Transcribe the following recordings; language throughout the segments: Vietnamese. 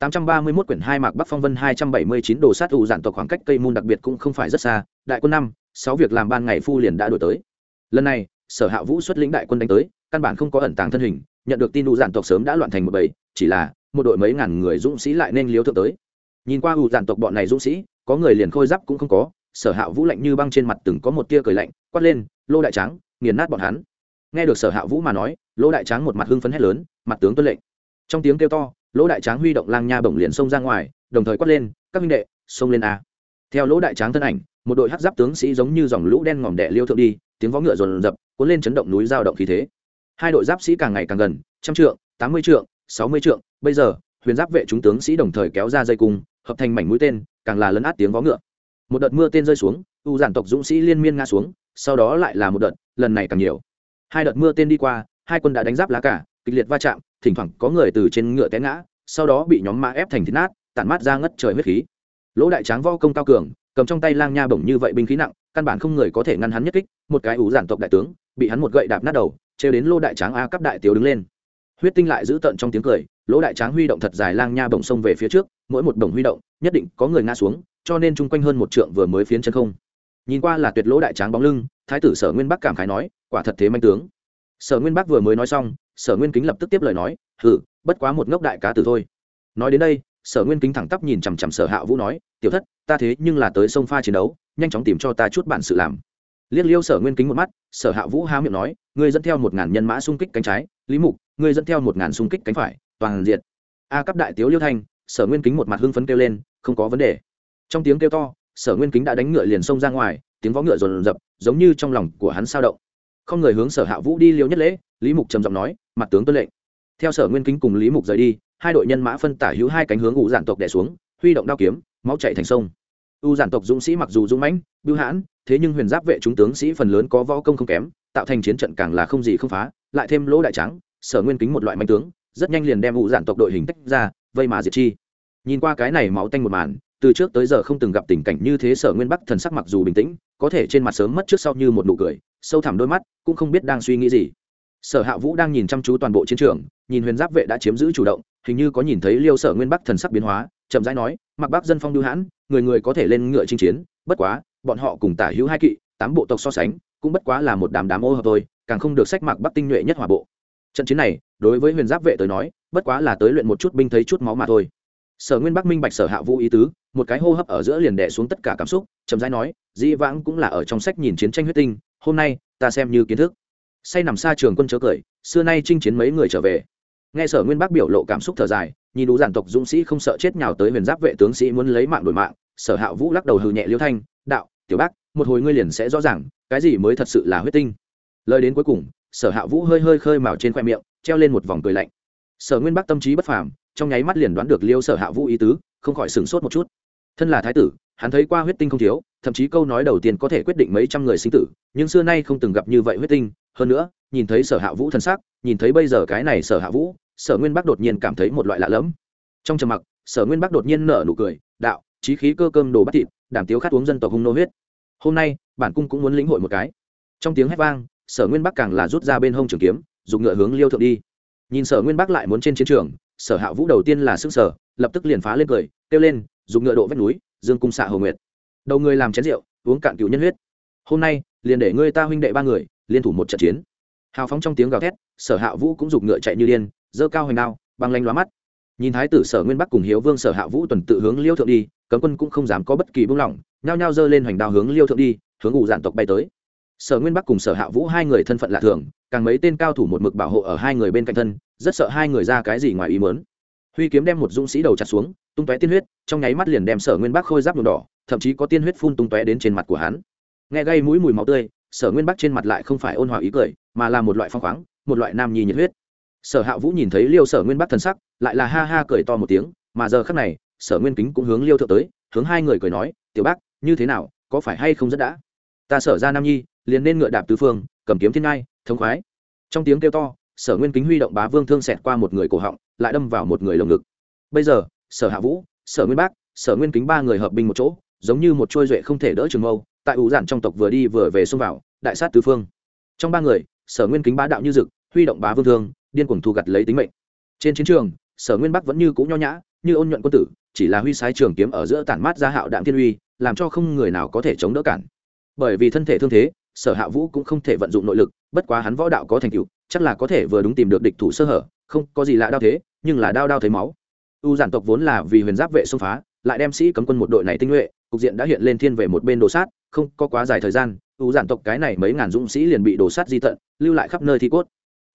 831 quyển 2 mạc Bắc Phong Vân 279 đồ sát ủ giản tộc khoảng cách cây môn đặc biệt cũng không phải rất xa, đại quân năm, sáu việc làm ban ngày phu liền đã đuổi tới. Lần này, Sở Hạ Vũ xuất lĩnh đại quân đánh tới, căn bản không có ẩn tàng thân hình, nhận được tin ủ giản tộc sớm đã loạn thành một bầy, chỉ là một đội mấy ngàn người dũng sĩ lại nên liếu thượng tới. Nhìn qua ủ giản tộc bọn này dũng sĩ, có người liền khôi giáp cũng không có, Sở Hạ Vũ lạnh như băng trên mặt từng có một tia cười lạnh, quát lên, "Lô đại tráng, nghiền nát bọn hắn." Nghe được Sở Hạ Vũ mà nói, Lô đại tráng một mặt hưng phấn hét lớn, mặt tướng tuân lệnh. Trong tiếng kêu to, lỗ đại tráng huy động lang nha bổng liền xông ra ngoài, đồng thời quát lên, các minh đệ, xông lên a. Theo lỗ đại tráng thân ảnh, một đội hát giáp tướng sĩ giống như dòng lũ đen ngòm đẻ liêu thượng đi, tiếng vó ngựa rồn rập, cuốn lên chấn động núi giao động khí thế. Hai đội giáp sĩ càng ngày càng gần, trăm trượng, tám mươi trượng, sáu mươi trượng, bây giờ, huyền giáp vệ chúng tướng sĩ đồng thời kéo ra dây cung, hợp thành mảnh mũi tên, càng là lấn át tiếng vó ngựa. Một đợt mưa tên rơi xuống, u giản tộc dũng sĩ liên miên ngã xuống, sau đó lại là một đợt, lần này càng nhiều. Hai đợt mưa tên đi qua, hai quân đã đánh giáp lá cả, kịch liệt va chạm thỉnh thoảng có người từ trên ngựa té ngã, sau đó bị nhóm mã ép thành thịt nát, tản mát ra ngất trời huyết khí. Lỗ đại tráng vo công cao cường, cầm trong tay lang nha bổng như vậy binh khí nặng, căn bản không người có thể ngăn hắn nhất kích, một cái ủ giản tộc đại tướng, bị hắn một gậy đạp nát đầu, trêu đến lô đại tráng a cấp đại tiểu đứng lên. Huyết tinh lại giữ tận trong tiếng cười, lỗ đại tráng huy động thật dài lang nha bổng sông về phía trước, mỗi một bổng huy động, nhất định có người ngã xuống, cho nên chung quanh hơn một trượng vừa mới phiến chân không. Nhìn qua là tuyệt lỗ đại tráng bóng lưng, thái tử sở nguyên bắc cảm khái nói, quả thật thế manh tướng. Sở nguyên bắc vừa mới nói xong sở nguyên kính lập tức tiếp lời nói hừ, bất quá một ngốc đại cá tử thôi. Nói đến đây sở nguyên kính thẳng tắp nhìn chằm chằm sở hạ vũ nói tiểu thất ta thế nhưng là tới sông pha chiến đấu nhanh chóng tìm cho ta chút bản sự làm. Liếc liêu sở nguyên kính một mắt sở hạ vũ há miệng nói ngươi dẫn theo một ngàn nhân mã xung kích cánh trái lý mục ngươi dẫn theo một ngàn xung kích cánh phải toàn diện. A cấp đại tiếu liêu thanh sở nguyên kính một mặt hưng phấn kêu lên không có vấn đề. Trong tiếng kêu to sở nguyên kính đã đánh ngựa liền xông ra ngoài tiếng vó ngựa rồn rập giống như trong lòng của hắn sao động không người hướng sở hạ vũ đi liêu nhất lễ, lý mục trầm giọng nói, mặt tướng tuân lệnh. Theo sở nguyên kính cùng lý mục rời đi, hai đội nhân mã phân tả hữu hai cánh hướng ủ giản tộc đẻ xuống, huy động đao kiếm, máu chạy thành sông. U giản tộc dũng sĩ mặc dù dũng mãnh, bưu hãn, thế nhưng huyền giáp vệ chúng tướng sĩ phần lớn có võ công không kém, tạo thành chiến trận càng là không gì không phá, lại thêm lỗ đại trắng sở nguyên kính một loại manh tướng, rất nhanh liền đem u giản tộc đội hình tách ra, vây mà diệt chi. Nhìn qua cái này máu tanh một màn từ trước tới giờ không từng gặp tình cảnh như thế, sở nguyên bắc thần sắc mặc dù bình tĩnh, có thể trên mặt sớm mất trước sau như một nụ cười, sâu thẳm đôi mắt, cũng không biết đang suy nghĩ gì. Sở hạ vũ đang nhìn chăm chú toàn bộ chiến trường, nhìn huyền giáp vệ đã chiếm giữ chủ động, hình như có nhìn thấy liêu sở nguyên bắc thần sắc biến hóa, chậm rãi nói, mặc bắc dân phong lưu hãn, người người có thể lên ngựa chinh chiến, bất quá, bọn họ cùng tả hữu hai kỵ, tám bộ tộc so sánh, cũng bất quá là một đám đám ô hợp thôi, càng không được sách mặc bắc tinh nhuệ nhất hỏa bộ. Trận chiến này, đối với huyền giáp vệ tới nói, bất quá là tới luyện một chút binh thấy chút máu mà thôi sở nguyên bắc minh bạch sở hạ vũ ý tứ, một cái hô hấp ở giữa liền đẻ xuống tất cả cảm xúc, chậm rãi nói, dĩ vãng cũng là ở trong sách nhìn chiến tranh huyết tinh, hôm nay, ta xem như kiến thức. Say nằm xa trường quân chớ cười, xưa nay chinh chiến mấy người trở về. Nghe sở nguyên bắc biểu lộ cảm xúc thở dài, nhìn đủ giản tộc dũng sĩ không sợ chết nhào tới huyền giáp vệ tướng sĩ muốn lấy mạng đổi mạng, sở hạ vũ lắc đầu hừ nhẹ liêu thanh, đạo, tiểu bác, một hồi ngươi liền sẽ rõ ràng, cái gì mới thật sự là huyết tinh. Lời đến cuối cùng, sở hạ vũ hơi hơi khơi mào trên khoe miệng, treo lên một vòng cười lạnh. Sở nguyên bắc tâm trí bất phàm trong nháy mắt liền đoán được liêu sở hạ vũ ý tứ, không khỏi sửng sốt một chút. Thân là thái tử, hắn thấy qua huyết tinh không thiếu, thậm chí câu nói đầu tiên có thể quyết định mấy trăm người sinh tử, nhưng xưa nay không từng gặp như vậy huyết tinh. Hơn nữa, nhìn thấy sở hạ vũ thân xác, nhìn thấy bây giờ cái này sở hạ vũ, sở nguyên bắc đột nhiên cảm thấy một loại lạ lẫm. Trong trầm mặc, sở nguyên bắc đột nhiên nở nụ cười, đạo trí khí cơ cơm đồ bắt thịt đảm tiếu khát uống dân tộc hung nô huyết. Hôm nay, bản cung cũng muốn lĩnh hội một cái. Trong tiếng hét vang, sở nguyên bắc càng là rút ra bên hông trường kiếm, dùng ngựa hướng liêu thượng đi. Nhìn sở nguyên bắc lại muốn trên chiến trường sở hạ vũ đầu tiên là sức sở, lập tức liền phá lên cười, kêu lên, dùng ngựa độ vách núi, dương cung xạ hầu nguyệt. Đầu người làm chén rượu, uống cạn cựu nhân huyết. Hôm nay, liền để ngươi ta huynh đệ ba người, liên thủ một trận chiến. Hào phóng trong tiếng gào thét, sở hạ vũ cũng giục ngựa chạy như điên dơ cao hoành đao, băng lanh lóa mắt. Nhìn thái tử sở nguyên bắc cùng hiếu vương sở hạ vũ tuần tự hướng liêu thượng đi, cấm quân cũng không dám có bất kỳ buông lỏng, nhao nhao dơ lên hoành đao hướng liêu thượng đi, hướng ủ dạn tộc bay tới. Sở nguyên bắc cùng sở hạ vũ hai người thân phận lạ thường, càng mấy tên cao thủ một mực bảo hộ ở hai người bên cạnh thân rất sợ hai người ra cái gì ngoài ý mớn huy kiếm đem một dũng sĩ đầu chặt xuống, tung tóe tiên huyết, trong nháy mắt liền đem sở nguyên bắc khôi giáp nhuộm đỏ, thậm chí có tiên huyết phun tung tóe đến trên mặt của hắn. Nghe gây mũi mùi máu tươi, sở nguyên bắc trên mặt lại không phải ôn hòa ý cười, mà là một loại phong khoáng, một loại nam nhi nhiệt huyết. Sở hạ vũ nhìn thấy liêu sở nguyên bắc thần sắc, lại là ha ha cười to một tiếng, mà giờ khắc này, sở nguyên kính cũng hướng liêu thượng tới, hướng hai người cười nói, tiểu bác như thế nào, có phải hay không rất đã? Ta sở ra nam nhi, liền nên ngựa đạp tứ phương, cầm kiếm thiên ngai, thống khoái. Trong tiếng kêu to sở nguyên kính huy động bá vương thương xẹt qua một người cổ họng, lại đâm vào một người lồng ngực. Bây giờ, sở hạ vũ, sở nguyên bác, sở nguyên kính ba người hợp binh một chỗ, giống như một trôi duệ không thể đỡ trường mâu, tại ủ giản trong tộc vừa đi vừa về xông vào, đại sát tứ phương. Trong ba người, sở nguyên kính bá đạo như dực, huy động bá vương thương, điên cuồng thu gặt lấy tính mệnh. Trên chiến trường, sở nguyên bắc vẫn như cũ nho nhã, như ôn nhuận quân tử, chỉ là huy sái trường kiếm ở giữa tản mát ra hạo đạm thiên uy, làm cho không người nào có thể chống đỡ cản. Bởi vì thân thể thương thế, sở hạ vũ cũng không thể vận dụng nội lực, bất quá hắn võ đạo có thành tựu chắc là có thể vừa đúng tìm được địch thủ sơ hở, không có gì lạ đau thế, nhưng là đau đau thấy máu. U giản tộc vốn là vì huyền giáp vệ xông phá, lại đem sĩ cấm quân một đội này tinh nhuệ, cục diện đã hiện lên thiên về một bên đồ sát, không có quá dài thời gian, u giản tộc cái này mấy ngàn dũng sĩ liền bị đồ sát di tận, lưu lại khắp nơi thi cốt.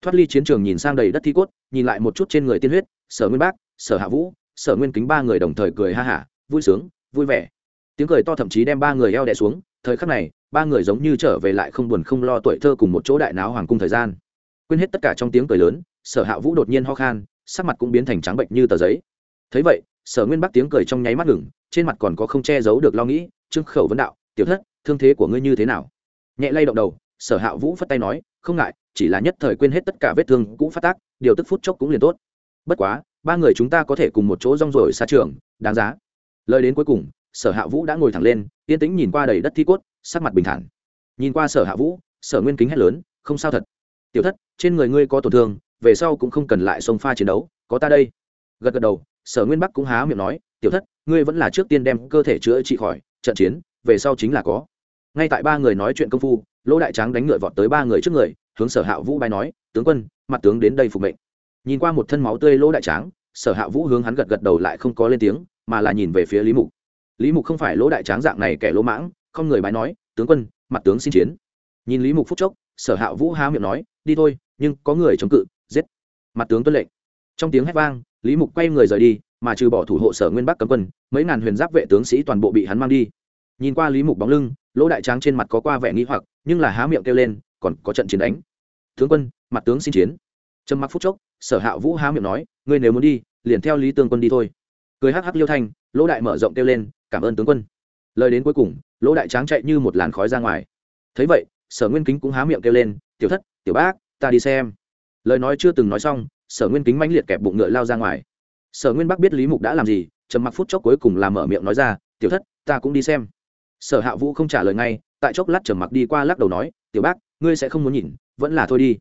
Thoát ly chiến trường nhìn sang đầy đất thi cốt, nhìn lại một chút trên người tiên huyết, sở nguyên bác, sở hạ vũ, sở nguyên kính ba người đồng thời cười ha hả, vui sướng, vui vẻ. Tiếng cười to thậm chí đem ba người eo đè xuống, thời khắc này, ba người giống như trở về lại không buồn không lo tuổi thơ cùng một chỗ đại náo hoàng cung thời gian quên hết tất cả trong tiếng cười lớn, sở hạ vũ đột nhiên ho khan, sắc mặt cũng biến thành trắng bệnh như tờ giấy. Thấy vậy, sở nguyên bắc tiếng cười trong nháy mắt ngừng, trên mặt còn có không che giấu được lo nghĩ trưng khẩu vấn đạo, tiểu thất, thương thế của ngươi như thế nào? Nhẹ lay động đầu, sở hạ vũ phất tay nói, không ngại, chỉ là nhất thời quên hết tất cả vết thương cũng phát tác, điều tức phút chốc cũng liền tốt. Bất quá, ba người chúng ta có thể cùng một chỗ rong rồi xa trường, đáng giá. Lời đến cuối cùng, sở hạ vũ đã ngồi thẳng lên, yên tĩnh nhìn qua đầy đất thi cốt, sắc mặt bình thản. Nhìn qua sở hạ vũ, sở nguyên kính hét lớn, không sao thật tiểu thất, trên người ngươi có tổn thương, về sau cũng không cần lại xông pha chiến đấu, có ta đây. Gật gật đầu, sở nguyên bắc cũng há miệng nói, tiểu thất, ngươi vẫn là trước tiên đem cơ thể chữa trị khỏi, trận chiến, về sau chính là có. Ngay tại ba người nói chuyện công phu, lỗ đại tráng đánh ngựa vọt tới ba người trước người, hướng sở hạ vũ bài nói, tướng quân, mặt tướng đến đây phục mệnh. Nhìn qua một thân máu tươi lỗ đại tráng, sở hạ vũ hướng hắn gật gật đầu lại không có lên tiếng, mà là nhìn về phía lý mục. Lý mục không phải lỗ đại tráng dạng này kẻ lỗ mãng, không người bái nói, tướng quân, mặt tướng xin chiến nhìn lý mục phúc chốc, sở hạ vũ há miệng nói, đi thôi, nhưng có người chống cự, giết. Mặt tướng tuân lệnh. Trong tiếng hét vang, lý mục quay người rời đi, mà trừ bỏ thủ hộ sở nguyên bắc cấm quân, mấy ngàn huyền giáp vệ tướng sĩ toàn bộ bị hắn mang đi. Nhìn qua lý mục bóng lưng, lỗ đại tráng trên mặt có qua vẻ nghĩ hoặc, nhưng là há miệng kêu lên, còn có trận chiến đánh. Tướng quân, mặt tướng xin chiến. Trầm mặc phút chốc, sở hạ vũ há miệng nói, ngươi nếu muốn đi, liền theo lý tương quân đi thôi. Cười hắc hắc liêu thanh, lỗ đại mở rộng kêu lên, cảm ơn tướng quân. Lời đến cuối cùng, lỗ đại tráng chạy như một làn khói ra ngoài. Thấy vậy sở nguyên kính cũng há miệng kêu lên, tiểu thất, tiểu bác, ta đi xem. Lời nói chưa từng nói xong, sở nguyên kính mãnh liệt kẹp bụng ngựa lao ra ngoài. Sở nguyên bắc biết lý mục đã làm gì, trầm mặc phút chốc cuối cùng làm mở miệng nói ra, tiểu thất, ta cũng đi xem. Sở hạ vũ không trả lời ngay, tại chốc lát trầm mặc đi qua lắc đầu nói, tiểu bác, ngươi sẽ không muốn nhìn, vẫn là thôi đi.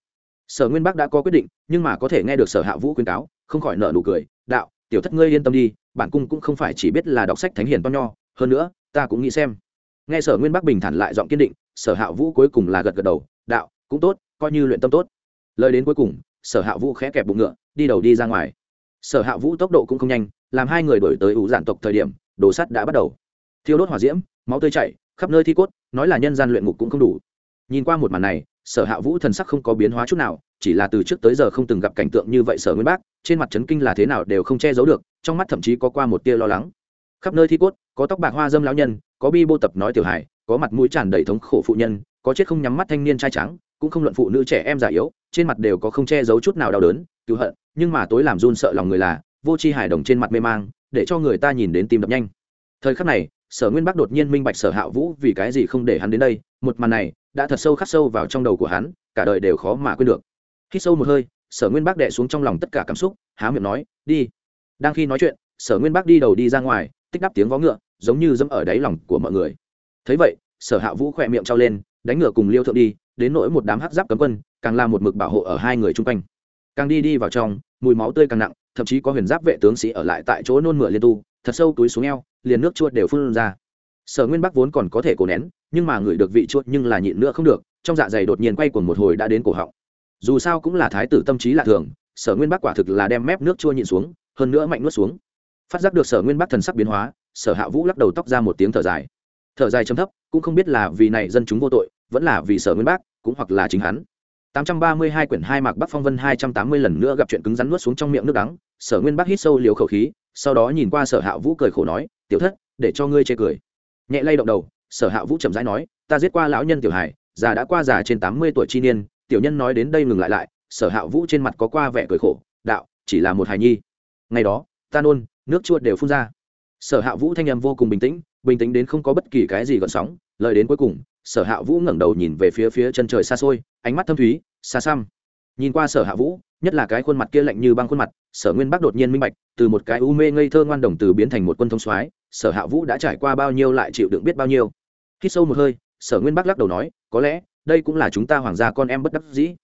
Sở nguyên bắc đã có quyết định, nhưng mà có thể nghe được sở hạ vũ khuyên cáo, không khỏi nợ nụ cười, đạo, tiểu thất ngươi yên tâm đi, bản cung cũng không phải chỉ biết là đọc sách thánh hiền to nho, hơn nữa, ta cũng nghĩ xem. Nghe sở nguyên bắc bình thản lại giọng kiên định sở hạ vũ cuối cùng là gật gật đầu, đạo, cũng tốt, coi như luyện tâm tốt. Lời đến cuối cùng, sở hạ vũ khẽ kẹp bụng ngựa, đi đầu đi ra ngoài. Sở hạ vũ tốc độ cũng không nhanh, làm hai người đổi tới ủ giản tộc thời điểm, đồ sắt đã bắt đầu. Thiêu đốt hỏa diễm, máu tươi chảy, khắp nơi thi cốt, nói là nhân gian luyện ngục cũng không đủ. Nhìn qua một màn này, sở hạ vũ thần sắc không có biến hóa chút nào, chỉ là từ trước tới giờ không từng gặp cảnh tượng như vậy sở nguyên bác, trên mặt trấn kinh là thế nào đều không che giấu được, trong mắt thậm chí có qua một tia lo lắng. Khắp nơi thi cốt, có tóc bạc hoa dâm lão nhân, có bi bô tập nói tiểu hải có mặt mũi tràn đầy thống khổ phụ nhân, có chết không nhắm mắt thanh niên trai trắng, cũng không luận phụ nữ trẻ em già yếu, trên mặt đều có không che giấu chút nào đau đớn, cứu hận, nhưng mà tối làm run sợ lòng người là, vô c h i hài đồng trên mặt mê mang, để cho người ta nhìn đến tim đập nhanh. Thời khắc này, sở nguyên bắc đột nhiên minh bạch sở hạ vũ vì cái gì không để hắn đến đây, một màn này, đã thật sâu khắc sâu vào trong đầu của hắn, cả đời đều khó mà quên được. Khi sâu một hơi, sở nguyên bắc đẻ xuống trong lòng tất cả cảm xúc, há miệng nói, đi. Đang khi nói chuyện, sở nguyên bắc đi đầu đi ra ngoài, tích đắp tiếng vó ngựa, giống như dẫm ở đáy lòng của mọi người thấy vậy, sở hạ vũ khỏe miệng trao lên, đánh ngựa cùng liêu thượng đi, đến nỗi một đám hắc giáp cấm quân, càng làm một mực bảo hộ ở hai người chung quanh. Càng đi đi vào trong, mùi máu tươi càng nặng, thậm chí có huyền giáp vệ tướng sĩ ở lại tại chỗ nôn mửa liên tu, thật sâu túi xuống eo, liền nước chua đều phun ra. Sở nguyên bắc vốn còn có thể cổ nén, nhưng mà ngửi được vị chua nhưng là nhịn nữa không được, trong dạ dày đột nhiên quay cuồng một hồi đã đến cổ họng. Dù sao cũng là thái tử tâm trí lạ thường, sở nguyên bắc quả thực là đem mép nước chua nhịn xuống, hơn nữa mạnh nuốt xuống. Phát giác được sở nguyên bắc thần sắc biến hóa, sở hạ vũ lắc đầu tóc ra một tiếng thở dài thở dài chấm thấp cũng không biết là vì này dân chúng vô tội vẫn là vì sở nguyên bác cũng hoặc là chính hắn 832 quyển hai mạc Bắc Phong Vân 280 lần nữa gặp chuyện cứng rắn nuốt xuống trong miệng nước đắng, Sở Nguyên Bắc hít sâu liều khẩu khí, sau đó nhìn qua Sở Hạ Vũ cười khổ nói, "Tiểu thất, để cho ngươi chê cười." Nhẹ lay động đầu, Sở Hạ Vũ chậm rãi nói, "Ta giết qua lão nhân tiểu hải, già đã qua già trên 80 tuổi chi niên." Tiểu nhân nói đến đây ngừng lại lại, Sở Hạ Vũ trên mặt có qua vẻ cười khổ, "Đạo, chỉ là một hài nhi." Ngày đó, ta nôn, nước chuột đều phun ra. Sở Hạ Vũ thanh âm vô cùng bình tĩnh, bình tĩnh đến không có bất kỳ cái gì gợn sóng, lời đến cuối cùng, sở hạ vũ ngẩng đầu nhìn về phía phía chân trời xa xôi ánh mắt thâm thúy xa xăm. Nhìn qua sở hạ vũ nhất là cái khuôn mặt kia lạnh như băng khuôn mặt sở nguyên bắc đột nhiên minh bạch từ một cái u mê ngây thơ ngoan đồng từ biến thành một quân thông soái sở hạ vũ đã trải qua bao nhiêu lại chịu đựng biết bao nhiêu. Khi sâu một hơi sở nguyên bắc lắc đầu nói có lẽ đây cũng là chúng ta hoàng gia con em bất đắc dĩ.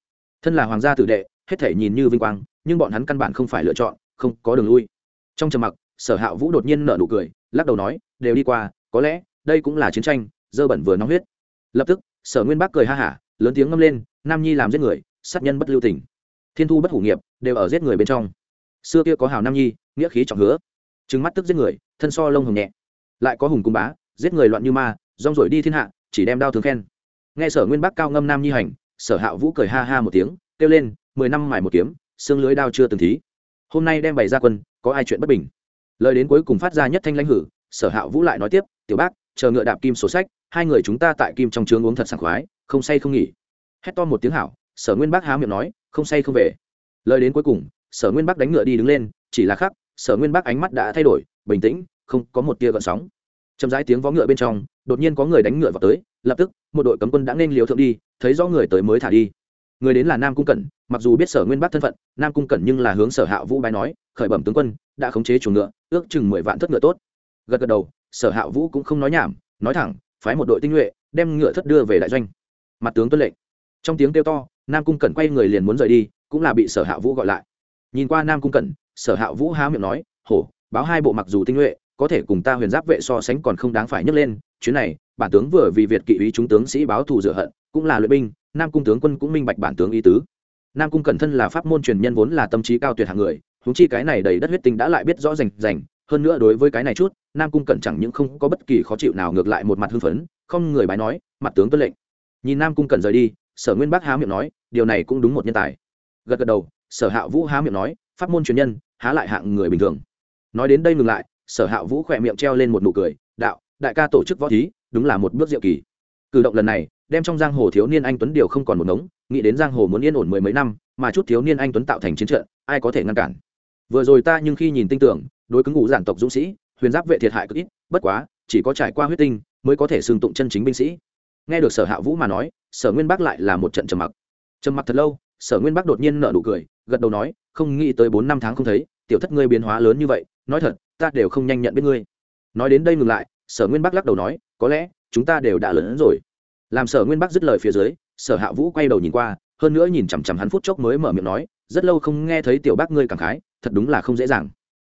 Thân là hoàng gia tử đệ hết thể nhìn như vinh quang nhưng bọn hắn căn bản không phải lựa chọn không có đường lui. Trong trầm mặc sở hạ vũ đột nhiên nở nụ cười lắc đầu nói đều đi qua, có lẽ đây cũng là chiến tranh, dơ bẩn vừa nóng huyết. Lập tức, sở nguyên bác cười ha hả, lớn tiếng ngâm lên, nam nhi làm giết người, sát nhân bất lưu tình. Thiên thu bất hủ nghiệp, đều ở giết người bên trong. Xưa kia có hào nam nhi, nghĩa khí trọng hứa. Trứng mắt tức giết người, thân so lông hồng nhẹ. Lại có hùng cung bá, giết người loạn như ma, rong rổi đi thiên hạ, chỉ đem đao thường khen. Nghe sở nguyên bắc cao ngâm nam nhi hành, sở hạ vũ cười ha ha một tiếng, kêu lên, mười năm mài một kiếm, xương lưới đao chưa từng thí. Hôm nay đem bày ra quân, có ai chuyện bất bình? Lời đến cuối cùng phát ra nhất thanh lãnh hử sở hạ vũ lại nói tiếp, tiểu bác, chờ ngựa đạp kim sổ sách, hai người chúng ta tại kim trong trướng uống thật sảng khoái, không say không nghỉ. Hét to một tiếng hảo, sở nguyên bác há miệng nói, không say không về. Lời đến cuối cùng, sở nguyên bác đánh ngựa đi đứng lên, chỉ là khắc, sở nguyên bác ánh mắt đã thay đổi, bình tĩnh, không có một tia gợn sóng. Chậm rãi tiếng vó ngựa bên trong, đột nhiên có người đánh ngựa vào tới, lập tức, một đội cấm quân đã nên liều thượng đi, thấy rõ người tới mới thả đi. Người đến là nam cung cẩn, mặc dù biết sở nguyên bác thân phận, nam cung cẩn nhưng là hướng sở hạ vũ bái nói, khởi bẩm tướng quân, đã khống chế chuồng ngựa, ước chừng mười vạn thất ngựa tốt gật gật đầu, sở hạ vũ cũng không nói nhảm, nói thẳng, phái một đội tinh nhuệ, đem ngựa thất đưa về đại doanh. Mặt tướng tuân lệnh. Trong tiếng kêu to, nam cung cẩn quay người liền muốn rời đi, cũng là bị sở hạ vũ gọi lại. Nhìn qua nam cung cẩn, sở hạ vũ há miệng nói, hổ, báo hai bộ mặc dù tinh nhuệ, có thể cùng ta huyền giáp vệ so sánh còn không đáng phải nhấc lên, chuyến này, bản tướng vừa vì việt kỵ ý chúng tướng sĩ báo thù rửa hận, cũng là luyện binh, nam cung tướng quân cũng minh bạch bản tướng ý tứ. Nam cung cẩn thân là pháp môn truyền nhân vốn là tâm trí cao tuyệt hạng người húng chi cái này đầy đất huyết tinh đã lại biết rõ rành rành hơn nữa đối với cái này chút, nam cung cẩn chẳng những không có bất kỳ khó chịu nào ngược lại một mặt hưng phấn, không người bái nói, mặt tướng tuân lệnh. Nhìn nam cung cẩn rời đi, sở nguyên bác há miệng nói, điều này cũng đúng một nhân tài. Gật gật đầu, sở hạ vũ há miệng nói, pháp môn truyền nhân, há lại hạng người bình thường. Nói đến đây ngừng lại, sở hạ vũ khỏe miệng treo lên một nụ cười, đạo, đại ca tổ chức võ thí, đúng là một bước diệu kỳ. Cử động lần này, đem trong giang hồ thiếu niên anh tuấn điều không còn một ngống, nghĩ đến giang hồ muốn yên ổn mười mấy năm, mà chút thiếu niên anh tuấn tạo thành chiến trận, ai có thể ngăn cản? Vừa rồi ta nhưng khi nhìn tinh tưởng đối cứng ngũ giản tộc dũng sĩ, huyền giáp vệ thiệt hại cực ít, bất quá, chỉ có trải qua huyết tinh mới có thể xương tụng chân chính binh sĩ. Nghe được sở hạ vũ mà nói, sở nguyên bắc lại là một trận trầm mặc. Trầm mặc thật lâu, sở nguyên bắc đột nhiên nở nụ cười, gật đầu nói, không nghĩ tới bốn năm tháng không thấy, tiểu thất ngươi biến hóa lớn như vậy, nói thật, ta đều không nhanh nhận biết ngươi. Nói đến đây ngừng lại, sở nguyên bắc lắc đầu nói, có lẽ, chúng ta đều đã lớn hơn rồi. Làm sở nguyên bắc dứt lời phía dưới, sở hạ vũ quay đầu nhìn qua, hơn nữa nhìn chằm chằm hắn phút chốc mới mở miệng nói, rất lâu không nghe thấy tiểu bác ngươi cảm khái, thật đúng là không dễ dàng.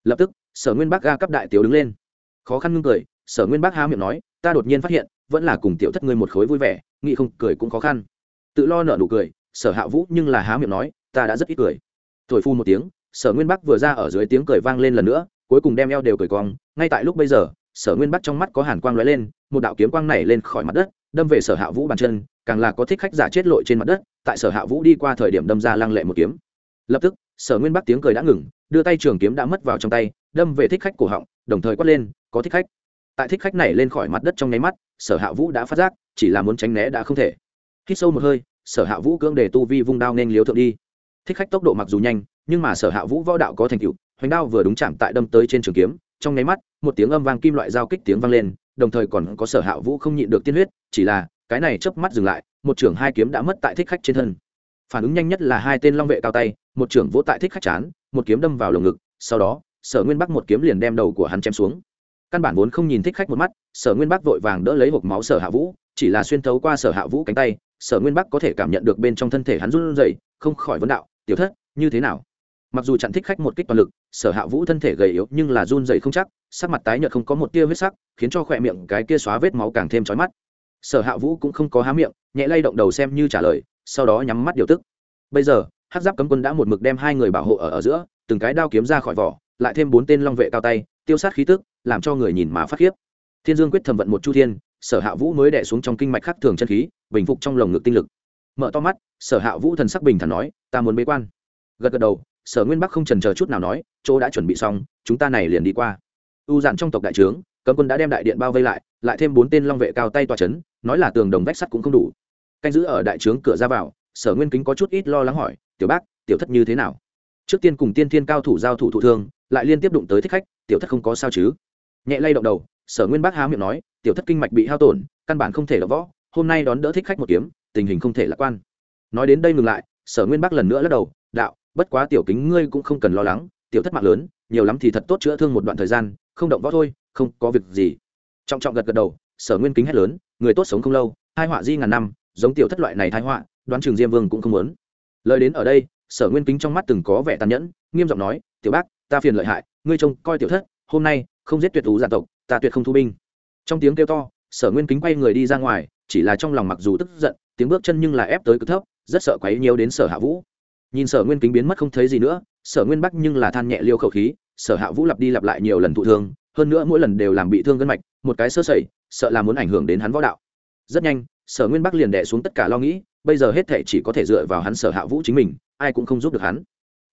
Lập tức sở nguyên bác ga cấp đại tiểu đứng lên. Khó khăn ngưng cười, sở nguyên bác há miệng nói, ta đột nhiên phát hiện, vẫn là cùng tiểu thất ngươi một khối vui vẻ, nghĩ không cười cũng khó khăn. Tự lo nở nụ cười, sở hạ vũ nhưng là há miệng nói, ta đã rất ít cười. Thổi phu một tiếng, sở nguyên bắc vừa ra ở dưới tiếng cười vang lên lần nữa, cuối cùng đem eo đều cười cong. Ngay tại lúc bây giờ, sở nguyên bắc trong mắt có hàn quang lóe lên, một đạo kiếm quang này lên khỏi mặt đất, đâm về sở hạ vũ bàn chân, càng là có thích khách giả chết lội trên mặt đất, tại sở hạ vũ đi qua thời điểm đâm ra lăng lệ một kiếm. Lập tức, sở nguyên bắc tiếng cười đã ngừng, đưa tay trường kiếm đã mất vào trong tay đâm về thích khách cổ họng, đồng thời quát lên, có thích khách. Tại thích khách này lên khỏi mặt đất trong nháy mắt, sở hạ vũ đã phát giác, chỉ là muốn tránh né đã không thể. Hít sâu một hơi, sở hạ vũ cưỡng để tu vi vung đao nên liếu thượng đi. Thích khách tốc độ mặc dù nhanh, nhưng mà sở hạ vũ võ đạo có thành tựu, hoành đao vừa đúng chạm tại đâm tới trên trường kiếm, trong nháy mắt, một tiếng âm vang kim loại giao kích tiếng vang lên, đồng thời còn có sở hạ vũ không nhịn được tiên huyết, chỉ là, cái này chớp mắt dừng lại, một trưởng hai kiếm đã mất tại thích khách trên thân. Phản ứng nhanh nhất là hai tên long vệ cao tay, một trưởng vỗ tại thích khách chán, một kiếm đâm vào lồng ngực, sau đó sở nguyên bắc một kiếm liền đem đầu của hắn chém xuống. Căn bản vốn không nhìn thích khách một mắt sở nguyên bắc vội vàng đỡ lấy hộp máu sở hạ vũ chỉ là xuyên thấu qua sở hạ vũ cánh tay sở nguyên bắc có thể cảm nhận được bên trong thân thể hắn run rẩy không khỏi vấn đạo tiểu thất như thế nào? Mặc dù chặn thích khách một kích toàn lực sở hạ vũ thân thể gầy yếu nhưng là run rẩy không chắc sắc mặt tái nhợt không có một tia huyết sắc khiến cho khỏe miệng cái kia xóa vết máu càng thêm chói mắt. Sở hạ vũ cũng không có há miệng nhẹ lay động đầu xem như trả lời sau đó nhắm mắt điều tức. Bây giờ hát giáp cấm quân đã một mực đem hai người bảo hộ ở, ở giữa từng cái đao kiếm ra khỏi vỏ lại thêm bốn tên long vệ cao tay, tiêu sát khí tức, làm cho người nhìn mà phát khiếp. Thiên dương quyết thẩm vận một chu thiên, sở hạ vũ mới đẻ xuống trong kinh mạch khắc thường chân khí, bình phục trong lồng ngực tinh lực. Mở to mắt, sở hạ vũ thần sắc bình thản nói, ta muốn bế quan. Gật gật đầu, sở nguyên bắc không trần chờ chút nào nói, chỗ đã chuẩn bị xong, chúng ta này liền đi qua. U dạn trong tộc đại trướng, cấm quân đã đem đại điện bao vây lại lại thêm bốn tên long vệ cao tay tòa c h ấ n nói là tường đồng vách sắt cũng không đủ. Canh giữ ở đại trướng cửa ra vào, sở nguyên kính có chút ít lo lắng hỏi, tiểu bác, tiểu thất như thế nào? Trước tiên cùng tiên thiên cao thủ giao thủ thụ thương lại liên tiếp đụng tới thích khách, tiểu thất không có sao chứ? Nhẹ lay động đầu, sở nguyên bác há miệng nói, tiểu thất kinh mạch bị hao tổn, căn bản không thể đ võ, hôm nay đón đỡ thích khách một kiếm, tình hình không thể lạc quan. Nói đến đây ngừng lại, sở nguyên bác lần nữa lắc đầu, đạo, bất quá tiểu kính ngươi cũng không cần lo lắng, tiểu thất mạng lớn, nhiều lắm thì thật tốt chữa thương một đoạn thời gian, không động võ thôi, không có việc gì. Trọng trọng gật gật đầu, sở nguyên kính hét lớn, người tốt sống không lâu, hai họa di ngàn năm, giống tiểu thất loại này thái họa, đoán trường diêm vương cũng không muốn. Lời đến ở đây, sở nguyên kính trong mắt từng có vẻ tàn nhẫn, nghiêm giọng nói, tiểu bác ta phiền lợi hại, ngươi trông coi tiểu thất, hôm nay, không giết tuyệt ủ gia tộc, ta tuyệt không thu binh. Trong tiếng kêu to, sở nguyên kính quay người đi ra ngoài, chỉ là trong lòng mặc dù tức giận, tiếng bước chân nhưng là ép tới cực thấp, rất sợ quấy nhiều đến sở hạ vũ. Nhìn sở nguyên kính biến mất không thấy gì nữa, sở nguyên bắc nhưng là than nhẹ liêu khẩu khí, sở hạ vũ lặp đi lặp lại nhiều lần thụ thương, hơn nữa mỗi lần đều làm bị thương gân mạch, một cái sơ sẩy, sợ là muốn ảnh hưởng đến hắn võ đạo. Rất nhanh, sở nguyên bắc liền đẻ xuống tất cả lo nghĩ, bây giờ hết thể chỉ có thể dựa vào hắn sở hạ vũ chính mình, ai cũng không giúp được hắn.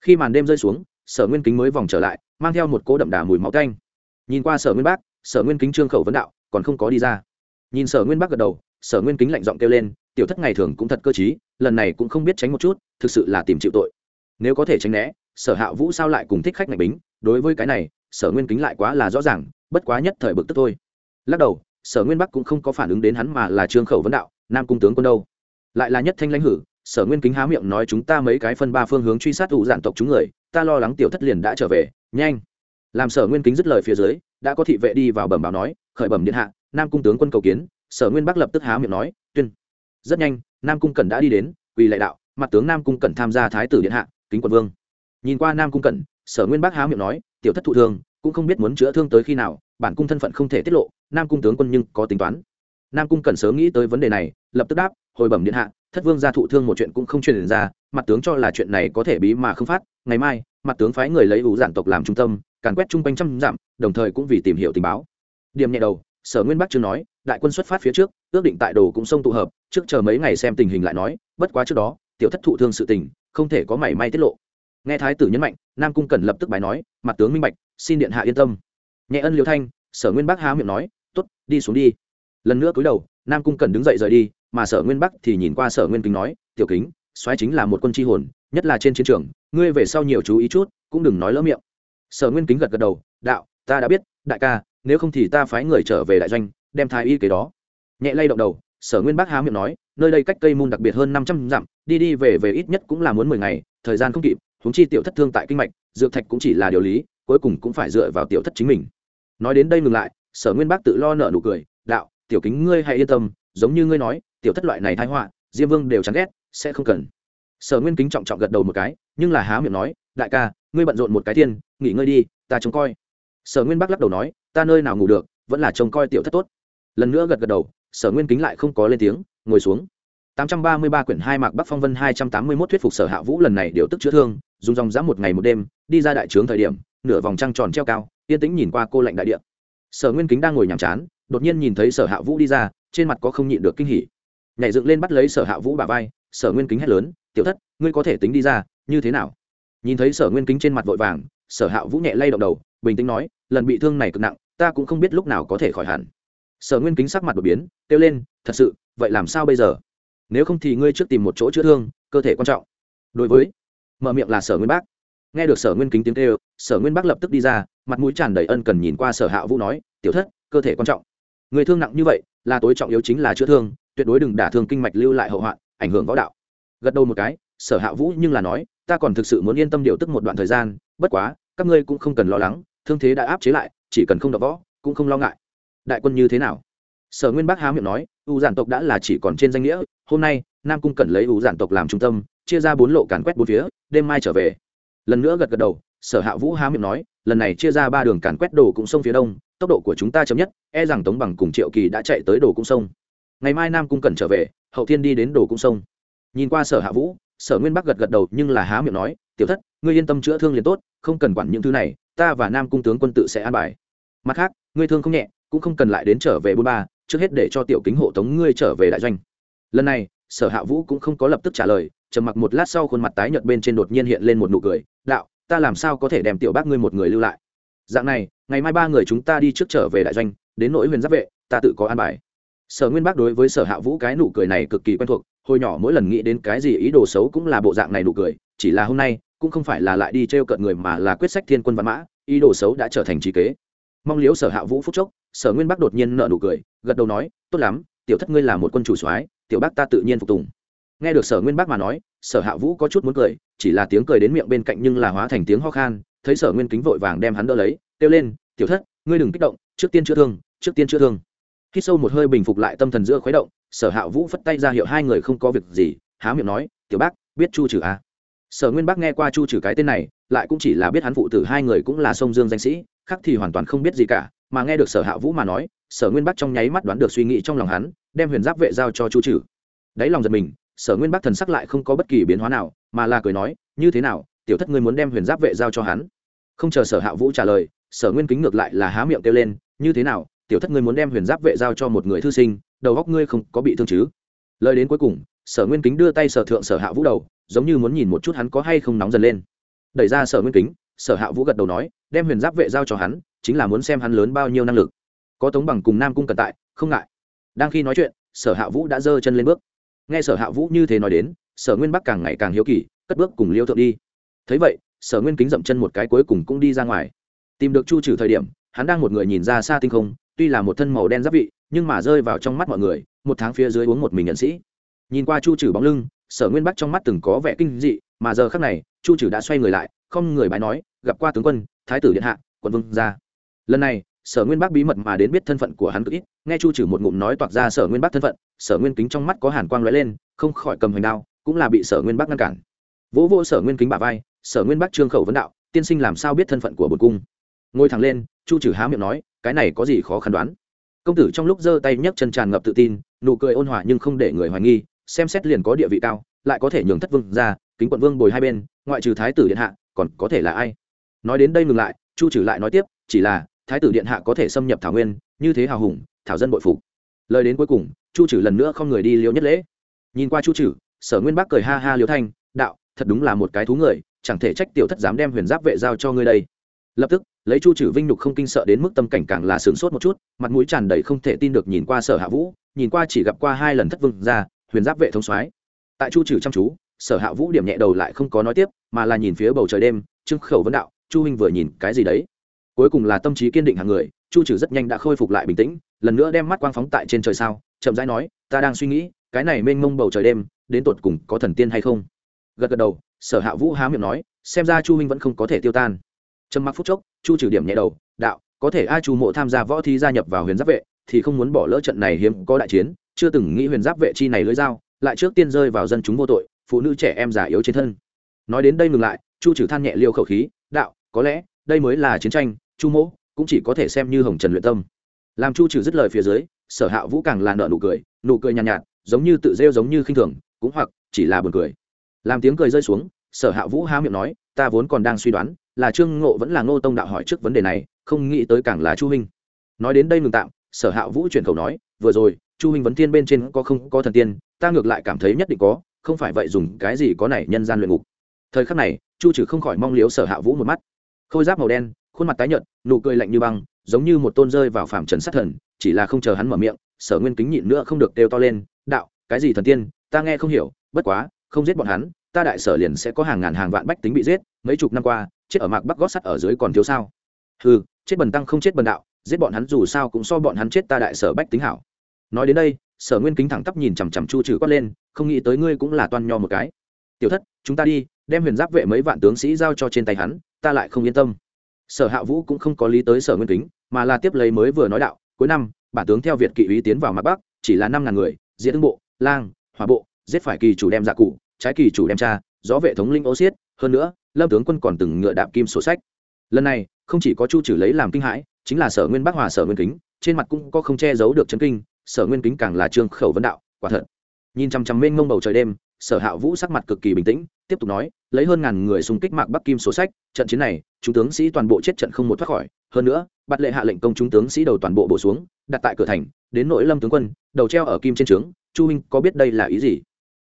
Khi màn đêm rơi xuống sở nguyên kính mới vòng trở lại, mang theo một cỗ đậm đà mùi máu canh nhìn qua sở nguyên bác, sở nguyên kính trương khẩu vấn đạo, còn không có đi ra. Nhìn sở nguyên bác gật đầu, sở nguyên kính lạnh giọng kêu lên, tiểu thất ngày thường cũng thật cơ t lần này cũng không biết tránh một chút, thực sự là tìm chịu tội. Nếu có thể tránh né, sở hạ vũ sao lại cùng thích khách này bính? Đối với cái này, sở nguyên kính lại quá là rõ ràng, bất quá nhất thời bực tức thôi. Lắc đầu, sở nguyên bắc cũng không có phản ứng đến hắn mà là trương khẩu vấn đạo, nam cung tướng quân đâu? Lại là nhất thanh lãnh hử, sở nguyên kính há miệng nói, chúng ta mấy cái phân ba phương hướng truy sát ủ giản tộc chúng người ta lo lắng tiểu thất liền đã trở về, nhanh. Làm sở nguyên kính dứt lời phía dưới, đã có thị vệ đi vào bẩm báo nói, khởi bẩm điện hạ, nam cung tướng quân cầu kiến, sở nguyên bắc lập tức há miệng nói, tuyên. Rất nhanh, nam cung cẩn đã đi đến, quỳ lệ đạo, mặt tướng nam cung cẩn tham gia thái tử điện hạ, kính quận vương. Nhìn qua nam cung cẩn, sở nguyên bắc há miệng nói, tiểu thất thụ thương cũng không biết muốn chữa thương tới khi nào, bản cung thân phận không thể tiết lộ, nam cung tướng quân nhưng có tính toán. Nam cung cẩn sớm nghĩ tới vấn đề này, lập tức đáp, hồi bẩm điện hạ, thất vương ra thụ thương một chuyện cũng không truyền ra, mặt tướng cho là chuyện này có thể bí mà không phát ngày mai, mặt tướng phái người lấy ủ giản tộc làm trung tâm, càn quét chung quanh trăm dặm, đồng thời cũng vì tìm hiểu tình báo. Điểm nhẹ đầu, sở nguyên bắc chưa nói, đại quân xuất phát phía trước, ước định tại đồ cũng sông tụ hợp, trước chờ mấy ngày xem tình hình lại nói, bất quá trước đó, tiểu thất thụ thương sự tình, không thể có mảy may tiết lộ. Nghe thái tử nhấn mạnh, nam cung cần lập tức bài nói, mặt tướng minh bạch, xin điện hạ yên tâm. Nhẹ ân liêu thanh, sở nguyên bắc há miệng nói t ố t đi xuống đi. Lần nữa cúi đầu, nam cung cần đứng dậy rời đi, mà sở nguyên bắc thì nhìn qua sở nguyên kính nói, tiểu kính, soái chính là một quân tri hồn, nhất là trên chiến trường ngươi về sau nhiều chú ý chút, cũng đừng nói lỡ miệng. Sở nguyên kính gật gật đầu, đạo, ta đã biết, đại ca, nếu không thì ta phái người trở về đại doanh, đem thái y kế đó. Nhẹ lay động đầu, sở nguyên bác há miệng nói, nơi đây cách cây môn đặc biệt hơn năm trăm dặm, đi đi về về ít nhất cũng là muốn mười ngày, thời gian không kịp húng chi tiểu thất thương tại kinh mạch, dược thạch cũng chỉ là điều lý, cuối cùng cũng phải dựa vào tiểu thất chính mình. Nói đến đây ngừng lại, sở nguyên bác tự lo nợ nụ cười, đạo, tiểu kính ngươi hãy yên tâm, giống như ngươi nói, tiểu thất loại này thái họa, diêm vương đều chán ghét, sẽ không cần sở nguyên kính trọng trọng gật đầu một cái nhưng là há miệng nói đại ca ngươi bận rộn một cái thiên nghỉ ngơi đi ta trông coi sở nguyên bắc lắc đầu nói ta nơi nào ngủ được vẫn là trông coi tiểu thất tốt lần nữa gật gật đầu sở nguyên kính lại không có lên tiếng ngồi xuống 833 quyển hai mạc Bắc Phong Vân 281 thuyết phục Sở Hạ Vũ lần này điều tức chữa thương, dùng dòng dã một ngày một đêm, đi ra đại trướng thời điểm, nửa vòng trăng tròn treo cao, yên tĩnh nhìn qua cô lạnh đại địa. Sở Nguyên Kính đang ngồi nhàn chán, đột nhiên nhìn thấy Sở Hạ Vũ đi ra, trên mặt có không nhịn được kinh hỉ. Nhảy dựng lên bắt lấy Sở Hạ Vũ bả vai, Sở Nguyên Kính hét lớn, "Tiểu thất, ngươi có thể tính đi ra, như thế nào?" Nhìn thấy Sở Nguyên Kính trên mặt vội vàng, Sở Hạ Vũ nhẹ lay động đầu, bình tĩnh nói, "Lần bị thương này cực nặng, ta cũng không biết lúc nào có thể khỏi hẳn." Sở Nguyên Kính sắc mặt đột biến, kêu lên, "Thật sự, vậy làm sao bây giờ?" nếu không thì ngươi trước tìm một chỗ chữa thương cơ thể quan trọng đối với mở miệng là sở nguyên bác nghe được sở nguyên kính tiếng kêu sở nguyên bác lập tức đi ra mặt mũi tràn đầy ân cần nhìn qua sở hạ vũ nói tiểu thất cơ thể quan trọng người thương nặng như vậy là tối trọng yếu chính là chữa thương tuyệt đối đừng đả thương kinh mạch lưu lại hậu hoạn ảnh hưởng võ đạo gật đầu một cái, sở hạ vũ nhưng là nói, ta còn thực sự muốn yên tâm điều tức một đoạn thời gian, bất quá, các ngươi cũng không cần lo lắng, thương thế đã áp chế lại, chỉ cần không đọc võ, cũng không lo ngại. Đại quân như thế nào? Sở nguyên bắc há miệng nói, u giản tộc đã là chỉ còn trên danh nghĩa, hôm nay, nam cung cần lấy u giản tộc làm trung tâm, chia ra bốn lộ càn quét bốn phía, đêm mai trở về. Lần nữa gật gật đầu, sở hạ vũ há miệng nói, lần này chia ra ba đường càn quét đồ cũng sông phía đông, tốc độ của chúng ta chậm nhất e rằng tống bằng cùng triệu kỳ đã chạy tới đồ cũng sông. Ngày mai nam cung cần trở về, hậu thiên đi đến đồ cũng sông nhìn qua sở hạ vũ, sở nguyên bắc gật gật đầu nhưng là há miệng nói, tiểu thất, ngươi yên tâm chữa thương liền tốt, không cần quản những thứ này, ta và nam cung tướng quân tự sẽ an bài. Mặt khác, ngươi thương không nhẹ, cũng không cần lại đến trở về bôn ba, trước hết để cho tiểu kính hộ tống ngươi trở về đại doanh. Lần này, sở hạ vũ cũng không có lập tức trả lời, trầm mặc một lát sau khuôn mặt tái nhợt bên trên đột nhiên hiện lên một nụ cười, đạo, ta làm sao có thể đem tiểu bác ngươi một người lưu lại? Dạng này, ngày mai ba người chúng ta đi trước trở về đại doanh, đến nỗi huyền giáp vệ, ta tự có an bài. Sở nguyên bác đối với sở hạ vũ cái nụ cười này cực kỳ quen thuộc hồi nhỏ mỗi lần nghĩ đến cái gì ý đồ xấu cũng là bộ dạng này nụ cười, chỉ là hôm nay, cũng không phải là lại đi t r e o cợt người mà là quyết sách thiên quân văn mã, ý đồ xấu đã trở thành trí kế. Mong liếu sở hạ vũ phúc chốc, sở nguyên bắc đột nhiên nợ nụ cười, gật đầu nói, tốt lắm, tiểu thất ngươi là một quân chủ soái, tiểu bác ta tự nhiên phục tùng. Nghe được sở nguyên bắc mà nói, sở hạ vũ có chút muốn cười, chỉ là tiếng cười đến miệng bên cạnh nhưng là hóa thành tiếng ho khan, thấy sở nguyên kính vội vàng đem hắn đỡ lấy, kêu lên, tiểu thất, ngươi đừng kích động, trước tiên chữa thương, trước tiên chữa thương. Khi sâu một hơi bình phục lại tâm thần giữa khuấy động sở hạ vũ phất tay ra hiệu hai người không có việc gì, há miệng nói, tiểu bác, biết chu trừ à. sở nguyên bác nghe qua chu trừ cái tên này, lại cũng chỉ là biết hắn phụ tử hai người cũng là sông dương danh sĩ, khác thì hoàn toàn không biết gì cả, mà nghe được sở hạ vũ mà nói, sở nguyên bắc trong nháy mắt đoán được suy nghĩ trong lòng hắn, đem huyền giáp vệ giao cho chu trừ đáy lòng giật mình, sở nguyên bắc thần sắc lại không có bất kỳ biến hóa nào, mà là cười nói, như thế nào, tiểu thất ngươi muốn đem huyền giáp vệ giao cho hắn không chờ sở hạ vũ trả lời, sở nguyên kính ngược lại là há miệng kêu lên, như thế nào tiểu thất ngươi muốn đem huyền giáp vệ giao cho một người thư sinh, đầu góc ngươi không có bị thương chứ? Lời đến cuối cùng, sở nguyên kính đưa tay sở thượng sở hạ vũ đầu, giống như muốn nhìn một chút hắn có hay không nóng dần lên. Đẩy ra sở nguyên kính, sở hạ vũ gật đầu nói, đem huyền giáp vệ giao cho hắn, chính là muốn xem hắn lớn bao nhiêu năng lực. Có tống bằng cùng nam cung cận tại, không ngại. Đang khi nói chuyện, sở hạ vũ đã giơ chân lên bước. Nghe sở hạ vũ như thế nói đến, sở nguyên bắc càng ngày càng hiếu kỳ, cất bước cùng liêu thượng đi. Thấy vậy, sở nguyên kính dậm chân một cái cuối cùng cũng đi ra ngoài. Tìm được chu trừ thời điểm, hắn đang một người nhìn ra xa tinh không tuy là một thân màu đen giáp vị, nhưng mà rơi vào trong mắt mọi người, một tháng phía dưới uống một mình nhận sĩ. Nhìn qua chu trừ bóng lưng, sở nguyên bắc trong mắt từng có vẻ kinh dị, mà giờ khác này, chu trừ đã xoay người lại, không người bái nói, gặp qua tướng quân, thái tử điện hạ, quận vương ra lần này, sở nguyên bắc bí mật mà đến biết thân phận của hắn cực ít, nghe chu trừ một ngụm nói toạc ra sở nguyên bắc thân phận, sở nguyên kính trong mắt có hàn quang lóe lên, không khỏi cầm hành đao, cũng là bị sở nguyên bắc ngăn cản. Vỗ vô sở nguyên kính bả vai, sở nguyên bắc trương khẩu vấn đạo, tiên sinh làm sao biết thân phận của bột cung? Ngồi thẳng lên, chu trừ há miệng nói cái này có gì khó khăn đoán? Công tử trong lúc giơ tay nhấc chân tràn ngập tự tin, nụ cười ôn hòa nhưng không để người hoài nghi, xem xét liền có địa vị cao, lại có thể nhường thất vương ra, kính quận vương bồi hai bên, ngoại trừ thái tử điện hạ, còn có thể là ai? Nói đến đây ngừng lại, chu trừ lại nói tiếp, chỉ là, thái tử điện hạ có thể xâm nhập thảo nguyên, như thế hào hùng, thảo dân bội phục. Lời đến cuối cùng, chu trừ lần nữa không người đi liễu nhất lễ. Nhìn qua chu trừ sở nguyên bắc cười ha ha liễu thanh, đạo, thật đúng là một cái thú người, chẳng thể trách tiểu thất dám đem huyền giáp vệ giao cho ngươi đây lập tức, lấy chu trừ vinh nhục không kinh sợ đến mức tâm cảnh càng là sướng sốt một chút, mặt mũi tràn đầy không thể tin được nhìn qua sở hạ vũ, nhìn qua chỉ gặp qua hai lần thất vương ra, huyền giáp vệ thông soái. Tại chu trừ chăm chú, sở hạ vũ điểm nhẹ đầu lại không có nói tiếp, mà là nhìn phía bầu trời đêm trưng khẩu vấn đạo, chu huynh vừa nhìn cái gì đấy? Cuối cùng là tâm trí kiên định hàng người, chu trừ rất nhanh đã khôi phục lại bình tĩnh, lần nữa đem mắt quang phóng tại trên trời sao, chậm rãi nói, ta đang suy nghĩ, cái này mênh mông bầu trời đêm, đến tột cùng có thần tiên hay không? Gật gật đầu, sở hạ vũ há miệng nói, xem ra chu huynh vẫn không có thể tiêu tan trầm mặc phút chốc chu trừ điểm nhẹ đầu đạo có thể ai chu mộ tham gia võ thi gia nhập vào huyền giáp vệ thì không muốn bỏ lỡ trận này hiếm có đại chiến chưa từng nghĩ huyền giáp vệ chi này lưới dao lại trước tiên rơi vào dân chúng vô tội phụ nữ trẻ em già yếu trên thân. Nói đến đây ngừng lại chu trừ than nhẹ liêu khẩu khí đạo có lẽ đây mới là chiến tranh chu mỗ cũng chỉ có thể xem như hồng trần luyện tâm. Làm chu trừ dứt lời phía dưới sở hạ vũ càng là nợ nụ cười nụ cười nhàn nhạt, nhạt giống như tự rêu giống như khinh thường cũng hoặc chỉ là buồn cười. Làm tiếng cười rơi xuống sở hạ vũ há miệng nói ta vốn còn đang suy đoán là trương ngộ vẫn là ngô tông đạo hỏi trước vấn đề này, không nghĩ tới càng là chu huynh. Nói đến đây ngừng tạm, sở hạ vũ chuyển khẩu nói, vừa rồi, chu huynh vấn tiên bên trên có không có thần tiên, ta ngược lại cảm thấy nhất định có, không phải vậy dùng cái gì có này nhân gian luyện ngục. Thời khắc này, chu trừ không khỏi mong liếu sở hạ vũ một mắt. Khôi giáp màu đen, khuôn mặt tái nhợt, nụ cười lạnh như băng, giống như một tôn rơi vào phạm trần sát thần, chỉ là không chờ hắn mở miệng, sở nguyên kính nhịn nữa không được kêu to lên, đạo, cái gì thần tiên, ta nghe không hiểu, bất quá, không giết bọn hắn, ta đại sở liền sẽ có hàng ngàn hàng vạn bách tính bị giết, mấy chục năm qua chết ở mạc bắc gót sắt ở dưới còn thiếu sao? Ừ chết bần tăng không chết bần đạo, giết bọn hắn dù sao cũng so bọn hắn chết ta đại sở bách tính hảo. Nói đến đây, sở nguyên kính thẳng tắp nhìn chằm chằm chu trừ quát lên, không nghĩ tới ngươi cũng là toan nho một cái. Tiểu thất, chúng ta đi, đem huyền giáp vệ mấy vạn tướng sĩ giao cho trên tay hắn, ta lại không yên tâm. Sở hạ vũ cũng không có lý tới sở nguyên kính, mà là tiếp lấy mới vừa nói đạo, cuối năm, bản tướng theo việt kỵ ý tiến vào mặt bắc, chỉ là năm ngàn người diễn ưng bộ, lang hòa bộ, giết phải kỳ chủ đem dạ cụ, trái kỳ chủ đem cha, gió vệ thống linh ô xiết hơn nữa, lâm tướng quân còn từng ngựa đạp kim sổ sách. Lần này, không chỉ có chu trừ lấy làm kinh hãi, chính là sở nguyên bắc hòa, sở nguyên kính, trên mặt cũng có không che giấu được chấn kinh, sở nguyên kính càng là trương khẩu vấn đạo, quả thật. Nhìn chằm chằm mênh mông bầu trời đêm, sở hạ vũ sắc mặt cực kỳ bình tĩnh, tiếp tục nói, lấy hơn ngàn người xung kích mạc bắc kim sổ sách, trận chiến này, chúng tướng sĩ toàn bộ chết trận không một thoát khỏi. Hơn nữa bắt lệ hạ lệnh công chúng tướng sĩ đầu toàn bộ bổ xuống, đặt tại cửa thành, đến nội lâm tướng quân, đầu treo ở kim trên trướng, chu minh có biết đây là ý gì?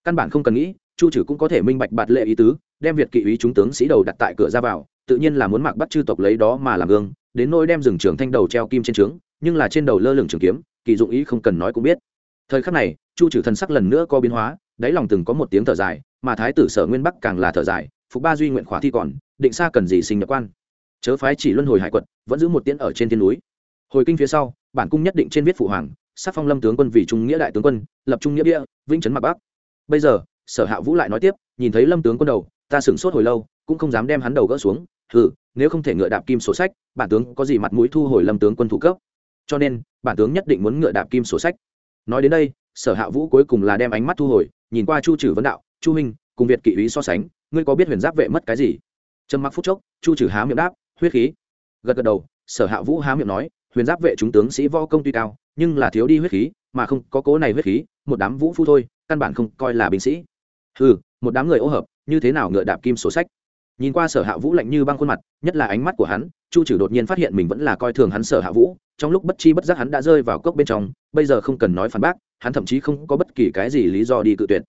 Căn bản không cần nghĩ chu trừ cũng có thể minh bạch bạt lệ ý tứ, đem việt kỵ ý chúng tướng sĩ đầu đặt tại cửa ra vào, tự nhiên là muốn mặc bắt chư tộc lấy đó mà làm gương, đến nôi đem rừng trường thanh đầu treo kim trên trướng, nhưng là trên đầu lơ lửng trường kiếm kỳ dụng ý không cần nói cũng biết. Thời khắc này, chu trừ thần sắc lần nữa có biến hóa, đáy lòng từng có một tiếng thở dài, mà thái tử sở nguyên bắc càng là thở dài, phục ba duy nguyện khóa thi còn, định xa cần gì sinh nhập quan. Chớ phái chỉ luân hồi hải quật, vẫn giữ một tiễn ở trên thiên núi. Hồi kinh phía sau, bản cung nhất định trên viết phụ hoàng, sắc phong lâm tướng quân vì trung nghĩa đại tướng quân, lập trung nghĩa địa vĩnh trấn mặc bắc. Bây giờ sở hạ vũ lại nói tiếp, nhìn thấy lâm tướng quân đầu, ta sửng sốt hồi lâu, cũng không dám đem hắn đầu gỡ xuống. Hừ, nếu không thể ngựa đạp kim sổ sách, bản tướng có gì mặt mũi thu hồi lâm tướng quân thủ cấp? Cho nên, bản tướng nhất định muốn ngựa đạp kim sổ sách. Nói đến đây, sở hạ vũ cuối cùng là đem ánh mắt thu hồi, nhìn qua chu trừ vấn đạo, chu minh cùng việt kỵ ý so sánh, ngươi có biết huyền giáp vệ mất cái gì? Trầm mặc phút chốc, chu trừ há miệng đáp, huyết khí. Gật gật đầu, sở hạ vũ há miệng nói, huyền giáp vệ chúng tướng sĩ võ công tuy cao, nhưng là thiếu đi huyết khí, mà không có cố này huyết khí, một đám vũ phu thôi, căn bản không coi là binh sĩ ừ một đám người ô hợp, như thế nào ngựa đạp kim sổ sách? Nhìn qua sở hạ vũ lạnh như băng khuôn mặt, nhất là ánh mắt của hắn, chu trừ đột nhiên phát hiện mình vẫn là coi thường hắn sở hạ vũ, trong lúc bất chi bất giác hắn đã rơi vào cốc bên trong, bây giờ không cần nói phản bác, hắn thậm chí không có bất kỳ cái gì lý do đi cự tuyệt.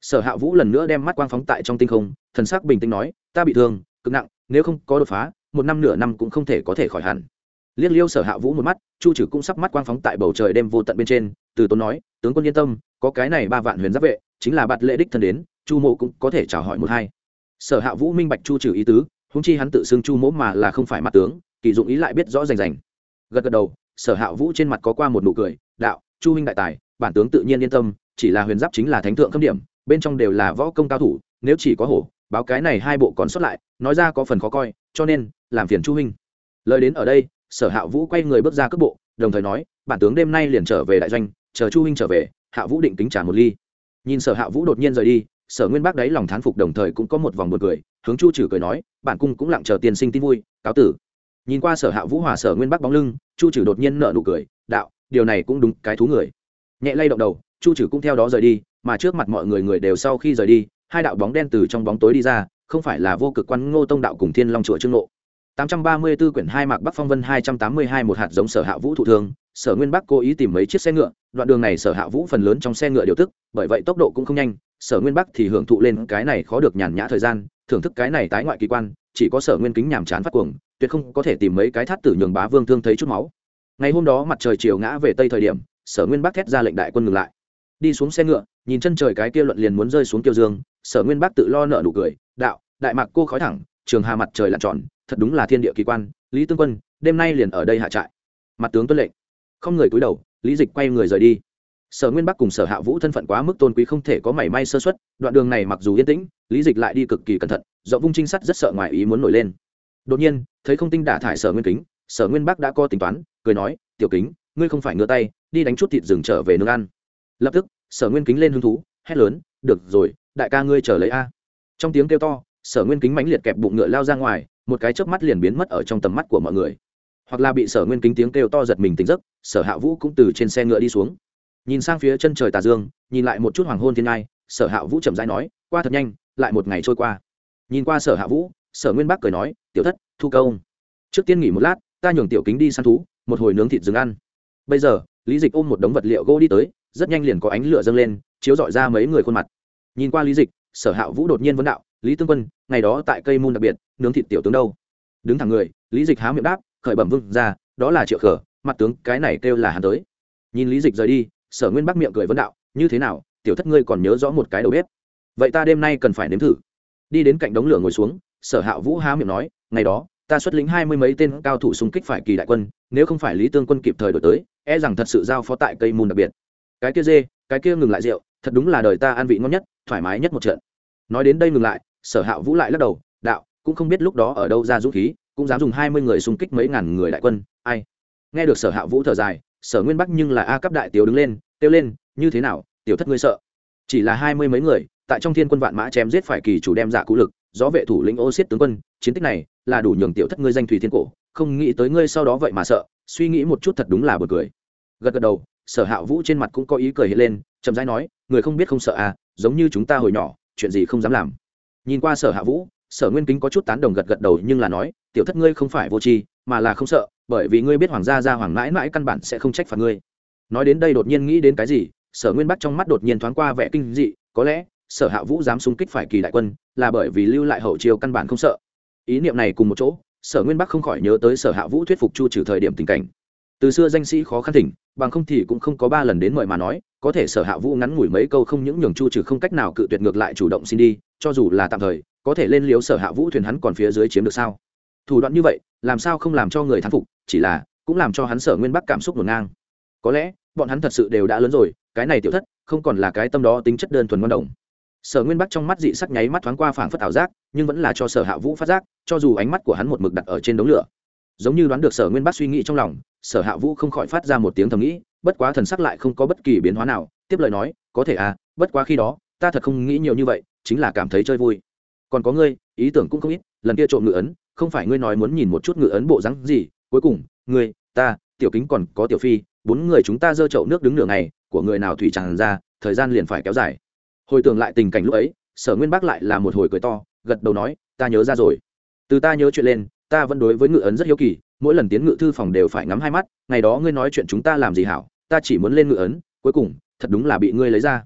Sở hạ vũ lần nữa đem mắt quang phóng tại trong tinh không, thần sắc bình tĩnh nói, ta bị thương, cực nặng, nếu không có đột phá, một năm nửa năm cũng không thể có thể khỏi hẳn. Liên liêu sở hạ vũ một mắt, chu trừ cũng sắp mắt quang phóng tại bầu trời đêm vô tận bên trên, từ tốn nói, tướng quân yên tâm, có cái này ba vạn huyền giáp vệ chính là bạt lễ đích thân đến, chu mộ cũng có thể chào hỏi một hai. Sở hạ vũ minh bạch chu trừ ý tứ húng chi hắn tự xưng chu mỗ mà là không phải mặt tướng, kỳ dụng ý lại biết rõ rành rành. Gật gật đầu, sở hạ vũ trên mặt có qua một nụ cười, đạo, chu huynh đại tài, bản tướng tự nhiên yên tâm, chỉ là huyền giáp chính là thánh thượng khâm điểm, bên trong đều là võ công cao thủ, nếu chỉ có hổ, báo cái này hai bộ còn xuất lại, nói ra có phần khó coi, cho nên, làm phiền chu huynh. Lời đến ở đây, sở hạ vũ quay người bước ra cước bộ, đồng thời nói, bản tướng đêm nay liền trở về đại doanh, chờ chu huynh trở về, hạ vũ định kính trả một ly nhìn sở hạ vũ đột nhiên rời đi, sở nguyên bác đấy lòng thán phục đồng thời cũng có một vòng một cười, hướng chu trừ cười nói, bản cung cũng lặng chờ tiền sinh tin vui, cáo tử. Nhìn qua sở hạ vũ hòa sở nguyên bác bóng lưng, chu trừ đột nhiên nợ nụ cười, đạo, điều này cũng đúng, cái thú người. Nhẹ lay động đầu, chu trừ cũng theo đó rời đi, mà trước mặt mọi người người đều sau khi rời đi, hai đạo bóng đen từ trong bóng tối đi ra, không phải là vô cực quan ngô tông đạo cùng thiên long chùa trương nộ 834 quyển hai mạc Bắc Phong Vân 282 một hạt giống Sở Hạ Vũ thụ thương, Sở Nguyên Bắc cố ý tìm mấy chiếc xe ngựa, đoạn đường này Sở Hạ Vũ phần lớn trong xe ngựa điều tức, bởi vậy tốc độ cũng không nhanh, Sở Nguyên Bắc thì hưởng thụ lên cái này khó được nhàn nhã thời gian, thưởng thức cái này tái ngoại kỳ quan, chỉ có Sở Nguyên Kính nhàm chán phát cuồng, tuyệt không có thể tìm mấy cái thát tử nhường bá vương thương thấy chút máu. Ngày hôm đó mặt trời chiều ngã về tây thời điểm, Sở Nguyên Bắc thét ra lệnh đại quân ngừng lại. Đi xuống xe ngựa, nhìn chân trời cái kia luận liền muốn rơi xuống kiêu dương, Sở Nguyên Bắc tự lo nợ nụ cười, đạo, đại mạc cô khói thẳng, trường hà mặt trời lặn tròn, thật đúng là thiên địa kỳ quan, lý tương quân, đêm nay liền ở đây hạ trại. Mặt tướng tuân lệnh. Không người cúi đầu, lý dịch quay người rời đi. Sở nguyên bắc cùng sở hạ vũ thân phận quá mức tôn quý không thể có mảy may sơ xuất đoạn đường này mặc dù yên tĩnh, lý dịch lại đi cực kỳ cẩn thận do vung trinh sát rất sợ ngoài ý muốn nổi lên. Đột nhiên, thấy không tinh đả thải sở nguyên kính, sở nguyên bắc đã có tính toán, cười nói, tiểu kính, ngươi không phải ngửa tay, đi đánh chút thịt rừng trở về nương ăn. Lập tức, sở nguyên kính lên hứng thú, hét lớn, được rồi, đại ca ngươi chờ lấy a. Trong tiếng kêu to, sở nguyên kính mãnh liệt kẹp bụng ngựa lao ra ngoài một cái chớp mắt liền biến mất ở trong tầm mắt của mọi người. Hoặc là bị sở nguyên kính tiếng kêu to giật mình tỉnh giấc, sở hạ vũ cũng từ trên xe ngựa đi xuống. Nhìn sang phía chân trời tà dương, nhìn lại một chút hoàng hôn thiên ngai, sở hạ vũ chậm rãi nói, qua thật nhanh, lại một ngày trôi qua. Nhìn qua sở hạ vũ, sở nguyên bắc cười nói, tiểu thất, thu công trước tiên nghỉ một lát, ta nhường tiểu kính đi săn thú, một hồi nướng thịt rừng ăn. Bây giờ, lý dịch ôm một đống vật liệu gỗ đi tới, rất nhanh liền có ánh lửa dâng lên, chiếu dọi ra mấy người khuôn mặt. Nhìn qua lý dịch, sở hạ vũ đột nhiên vấn đạo, lý tương quân, ngày đó tại cây môn đặc biệt nướng thịt tiểu tướng đâu? Đứng thẳng người, lý dịch há miệng đáp, khởi bẩm vương ra, đó là triệu khở, mặt tướng, cái này kêu là hắn tới. Nhìn lý dịch rời đi, sở nguyên bắc miệng cười vấn đạo, như thế nào, tiểu thất ngươi còn nhớ rõ một cái đầu bếp? Vậy ta đêm nay cần phải nếm thử. Đi đến cạnh đống lửa ngồi xuống, sở hạ vũ há miệng nói, ngày đó, ta xuất lĩnh hai mươi mấy tên cao thủ xung kích phải kỳ đại quân, nếu không phải lý tương quân kịp thời đổi tới e rằng thật sự giao phó tại cây môn đặc biệt. Cái kia dê, cái kia ngừng lại rượu, thật đúng là đời ta ăn vị ngon nhất, thoải mái nhất một trận. Nói đến đây ngừng lại, sở hạ vũ lại lắc đầu cũng không biết lúc đó ở đâu ra dũng khí, cũng dám dùng hai mươi người xung kích mấy ngàn người đại quân, ai? Nghe được sở hạ vũ thở dài, sở nguyên bắc nhưng là a cấp đại tiểu đứng lên, kêu lên, như thế nào, tiểu thất ngươi sợ? Chỉ là hai mươi mấy người, tại trong thiên quân vạn mã chém giết phải kỳ chủ đem dạ giả cũ lực do vệ thủ lĩnh ô xiết tướng quân, chiến tích này là đủ nhường tiểu thất ngươi danh thủy thiên cổ, không nghĩ tới ngươi sau đó vậy mà sợ, suy nghĩ một chút thật đúng là bật cười. Gật gật đầu, sở hạ vũ trên mặt cũng có ý cười hiện lên, chậm rãi nói, người không biết không sợ à giống như chúng ta hồi nhỏ, chuyện gì không dám làm. Nhìn qua sở hạ vũ sở nguyên kính có chút tán đồng gật gật đầu nhưng là nói, tiểu thất ngươi không phải vô tri, mà là không sợ, bởi vì ngươi biết hoàng gia gia hoàng mãi mãi căn bản sẽ không trách phạt ngươi. Nói đến đây đột nhiên nghĩ đến cái gì, sở nguyên bắt trong mắt đột nhiên thoáng qua vẻ kinh dị, có lẽ, sở hạ vũ dám xung kích phải kỳ đại quân, là bởi vì lưu lại hậu chiêu căn bản không sợ. Ý niệm này cùng một chỗ, sở nguyên bắc không khỏi nhớ tới sở hạ vũ thuyết phục chu trừ thời điểm tình cảnh. Từ xưa danh sĩ khó khăn thỉnh, bằng không thì cũng không có ba lần đến mời mà nói, có thể sở hạ vũ ngắn ngủi mấy câu không những nhường chu trừ không cách nào cự tuyệt ngược lại chủ động xin đi, cho dù là tạm thời có thể lên liếu sở hạ vũ thuyền hắn còn phía dưới chiếm được sao? Thủ đoạn như vậy, làm sao không làm cho người thán phục, chỉ là cũng làm cho hắn sở nguyên bắc cảm xúc ngổn ngang. Có lẽ, bọn hắn thật sự đều đã lớn rồi, cái này tiểu thất, không còn là cái tâm đó tính chất đơn thuần ngon đồng. Sở nguyên bắc trong mắt dị sắc nháy mắt thoáng qua phảng phất ảo giác, nhưng vẫn là cho sở hạ vũ phát giác, cho dù ánh mắt của hắn một mực đặt ở trên đống lửa. Giống như đoán được sở nguyên bắc suy nghĩ trong lòng, sở hạ vũ không khỏi phát ra một tiếng thầm nghĩ, bất quá thần sắc lại không có bất kỳ biến hóa nào, tiếp lời nói, có thể à bất quá khi đó, ta thật không nghĩ nhiều như vậy, chính là cảm thấy chơi vui còn có ngươi, ý tưởng cũng không ít, lần kia trộm ngự ấn, không phải ngươi nói muốn nhìn một chút ngự ấn bộ rắn gì, cuối cùng, ngươi, ta, tiểu kính còn có tiểu phi, bốn người chúng ta dơ chậu nước đứng nửa ngày, của người nào thủy tràn ra, thời gian liền phải kéo dài. Hồi tưởng lại tình cảnh lúc ấy, sở nguyên bác lại là một hồi cười to, gật đầu nói, ta nhớ ra rồi. Từ ta nhớ chuyện lên, ta vẫn đối với ngự ấn rất hiếu kỳ, mỗi lần tiến ngự thư phòng đều phải ngắm hai mắt, ngày đó ngươi nói chuyện chúng ta làm gì hảo, ta chỉ muốn lên ngự ấn, cuối cùng, thật đúng là bị ngươi lấy ra.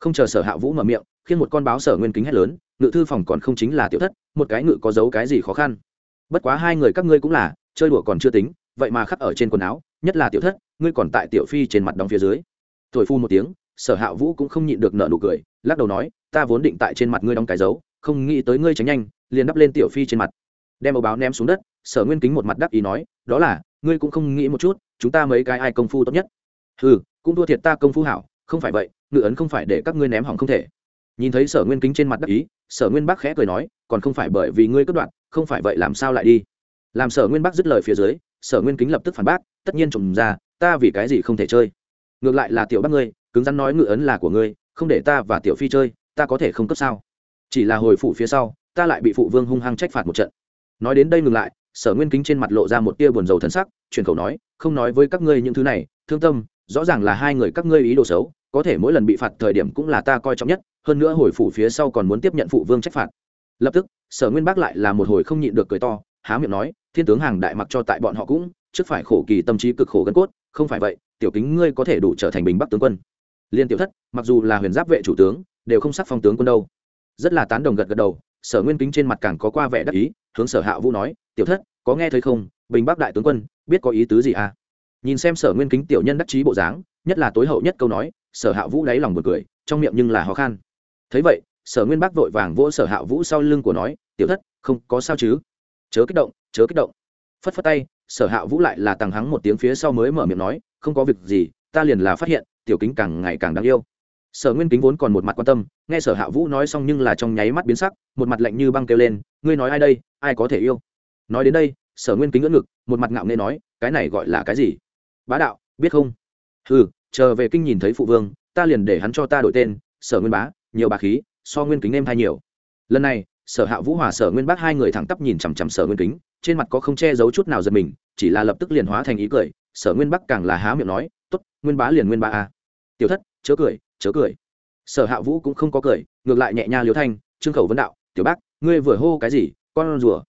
Không chờ sở hạ vũ mở miệng khiến một con báo sở nguyên kính hét lớn ngự thư phòng còn không chính là tiểu thất, một cái ngự có giấu cái gì khó khăn. Bất quá hai người các ngươi cũng là, chơi đùa còn chưa tính, vậy mà khắc ở trên quần áo, nhất là tiểu thất, ngươi còn tại tiểu phi trên mặt đóng phía dưới. Thổi phu một tiếng, sở hạ vũ cũng không nhịn được nợ nụ cười, lắc đầu nói, ta vốn định tại trên mặt ngươi đóng cái dấu, không nghĩ tới ngươi tránh nhanh, liền đắp lên tiểu phi trên mặt. Đem ấu báo ném xuống đất, sở nguyên kính một mặt đắc ý nói, đó là, ngươi cũng không nghĩ một chút, chúng ta mấy cái ai công phu tốt nhất. Ừ cũng thua thiệt ta công phu hảo, không phải vậy, ngự ấn không phải để các ngươi ném hỏng không thể nhìn thấy sở nguyên kính trên mặt đắc ý, sở nguyên bắc khẽ cười nói, còn không phải bởi vì ngươi cất đoạn, không phải vậy làm sao lại đi? Làm sở nguyên bắc dứt lời phía dưới, sở nguyên kính lập tức phản bác, tất nhiên trộm ra, ta vì cái gì không thể chơi? Ngược lại là tiểu bắc ngươi, cứng rắn nói ngự ấn là của ngươi, không để ta và tiểu phi chơi, ta có thể không cấp sao? Chỉ là hồi phụ phía sau, ta lại bị phụ vương hung hăng trách phạt một trận. Nói đến đây ngừng lại, sở nguyên kính trên mặt lộ ra một tia buồn rầu thân sắc truyền khẩu nói, không nói với các ngươi những thứ này, thương tâm, rõ ràng là hai người các ngươi ý đồ xấu, có thể mỗi lần bị phạt thời điểm cũng là ta coi trọng nhất hơn nữa hồi phủ phía sau còn muốn tiếp nhận phụ vương trách phạt. Lập tức, sở nguyên bác lại là một hồi không nhịn được cười to, há miệng nói, thiên tướng hàng đại mặc cho tại bọn họ cũng, trước phải khổ kỳ tâm trí cực khổ gân cốt, không phải vậy, tiểu kính ngươi có thể đủ trở thành bình bắc tướng quân. Liên tiểu thất, mặc dù là huyền giáp vệ chủ tướng, đều không sắc phong tướng quân đâu. Rất là tán đồng gật gật đầu, sở nguyên kính trên mặt càng có qua vẻ đắc ý, hướng sở hạ vũ nói, tiểu thất, có nghe thấy không? Bình bắc đại tướng quân, biết có ý tứ gì à? Nhìn xem sở nguyên kính tiểu nhân đắc chí bộ dáng, nhất là tối hậu nhất câu nói, sở hạ vũ đáy lòng bật cười, trong miệng nhưng là khó khăn thấy vậy, sở nguyên bác vội vàng vỗ sở hạ vũ sau lưng của nói, tiểu thất, không có sao chứ? Chớ kích động, chớ kích động. Phất phất tay, sở hạ vũ lại là tàng hắng một tiếng phía sau mới mở miệng nói, không có việc gì, ta liền là phát hiện, tiểu kính càng ngày càng đáng yêu. Sở nguyên kính vốn còn một mặt quan tâm, nghe sở hạ vũ nói xong nhưng là trong nháy mắt biến sắc, một mặt lạnh như băng kêu lên, ngươi nói ai đây, ai có thể yêu? Nói đến đây, sở nguyên kính ngỡ ngực, một mặt ngạo nghê nói, cái này gọi là cái gì? Bá đạo, biết không? Ừ chờ về kinh nhìn thấy phụ vương, ta liền để hắn cho ta đổi tên, sở nguyên bá nhiều bà khí, so nguyên kính em thay nhiều. Lần này, sở hạ vũ hòa, sở nguyên bác hai người thẳng tắp nhìn chằm chằm sở nguyên kính, trên mặt có không che giấu chút nào giật mình, chỉ là lập tức liền hóa thành ý cười, sở nguyên bắc càng là há miệng nói t ố t nguyên bá liền nguyên bá a. À. tiểu thất, chớ cười chớ cười. Sở hạ vũ cũng không có cười, ngược lại nhẹ nha liếu thanh, trương khẩu vấn đạo, tiểu bác, ngươi vừa hô cái gì, con rùa?